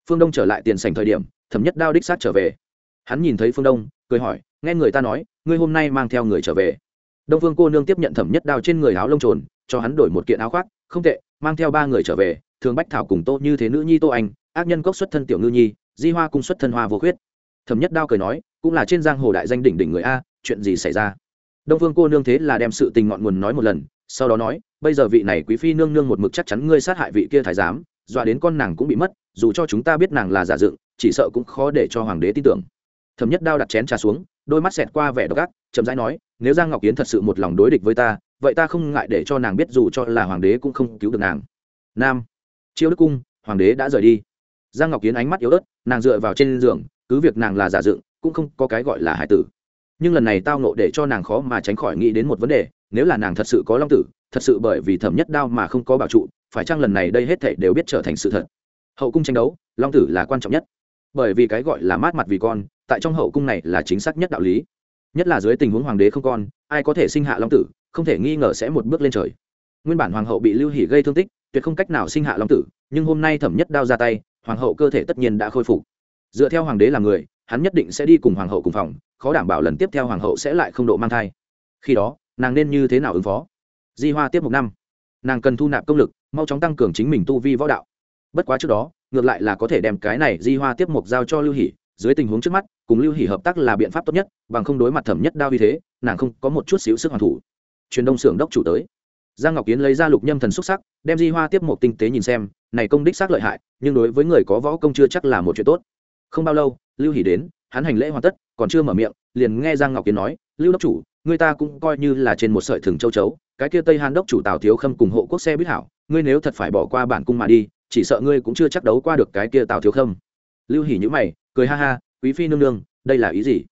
Phương đông trở lại tiền sành thời điểm, thẩm nhất đao đích sát trở về. Hắn nhìn thấy phương đông, cười hỏi, nghe người ta nói, ngươi hôm nay mang theo người trở về đông phương cô nương tiếp nhận thẩm nhất đao trên người áo lông trồn, cho hắn đổi một kiện áo khoác, không tệ, mang theo ba người trở về, thường bách thảo cùng tô như thế nữ nhi tô anh, ác nhân cốc xuất thân tiểu ngư nhi, di hoa cung xuất thân hoa vô khuyết. Thẩm nhất đao cười nói, cũng là trên giang hồ đại danh đỉnh đỉnh người a, chuyện gì xảy ra? Đông phương cô nương thế là đem sự tình ngọn nguồn nói một lần, sau đó nói, bây giờ vị này quý phi nương nương một mực chắc chắn ngươi sát hại vị kia thái giám, dọa đến con nàng cũng bị mất, dù cho chúng ta biết nàng là giả dựng, chỉ sợ cũng khó để cho hoàng đế tin tưởng. Thẩm nhất đao đặt chén trà xuống, đôi mắt xẹt qua vẻ độc ác, chậm rãi nói nếu giang ngọc Yến thật sự một lòng đối địch với ta, vậy ta không ngại để cho nàng biết dù cho là hoàng đế cũng không cứu được nàng. Nam, chiêu đức cung, hoàng đế đã rời đi. Giang ngọc Yến ánh mắt yếu ớt, nàng dựa vào trên giường, cứ việc nàng là giả dựng, cũng không có cái gọi là hải tử. Nhưng lần này tao nộ để cho nàng khó mà tránh khỏi nghĩ đến một vấn đề, nếu là nàng thật sự có long tử, thật sự bởi vì thẩm nhất đao mà không có bảo trụ, phải chăng lần này đây hết thảy đều biết trở thành sự thật? Hậu cung tranh đấu, long tử là quan trọng nhất. Bởi vì cái gọi là mát mặt vì con, tại trong hậu cung này là chính xác nhất đạo lý nhất là dưới tình huống hoàng đế không con, ai có thể sinh hạ long tử, không thể nghi ngờ sẽ một bước lên trời. Nguyên bản hoàng hậu bị lưu hỉ gây thương tích, tuyệt không cách nào sinh hạ long tử, nhưng hôm nay thẩm nhất đao ra tay, hoàng hậu cơ thể tất nhiên đã khôi phục. Dựa theo hoàng đế là người, hắn nhất định sẽ đi cùng hoàng hậu cùng phòng, khó đảm bảo lần tiếp theo hoàng hậu sẽ lại không độ mang thai. Khi đó, nàng nên như thế nào ứng phó? Di hoa tiếp một năm. Nàng cần thu nạp công lực, mau chóng tăng cường chính mình tu vi võ đạo. Bất quá trước đó, ngược lại là có thể đem cái này di hoa tiếp mục giao cho lưu hỷ dưới tình huống trước mắt, cùng lưu hỷ hợp tác là biện pháp tốt nhất, bằng không đối mặt thẩm nhất đao như thế, nàng không có một chút xíu sức hoàn thủ. Truyền đông xưởng đốc chủ tới. Giang ngọc kiến lấy ra lục nhâm thần xúc sắc, đem di hoa tiếp một tinh tế nhìn xem, này công đích xác lợi hại, nhưng đối với người có võ công chưa chắc là một chuyện tốt. Không bao lâu, lưu hỷ đến, hắn hành lễ hoàn tất, còn chưa mở miệng, liền nghe giang ngọc kiến nói, lưu đốc chủ, người ta cũng coi như là trên một sợi thừng châu chấu, cái kia tây hàn đốc chủ tào thiếu khâm cùng hộ quốc xe biết hảo, ngươi nếu thật phải bỏ qua bản cung mà đi, chỉ sợ ngươi cũng chưa chắc đấu qua được cái kia tào thiếu khâm. Lưu hỉ nhữ mày cười ha ha quý phi nương nương đây là ý gì?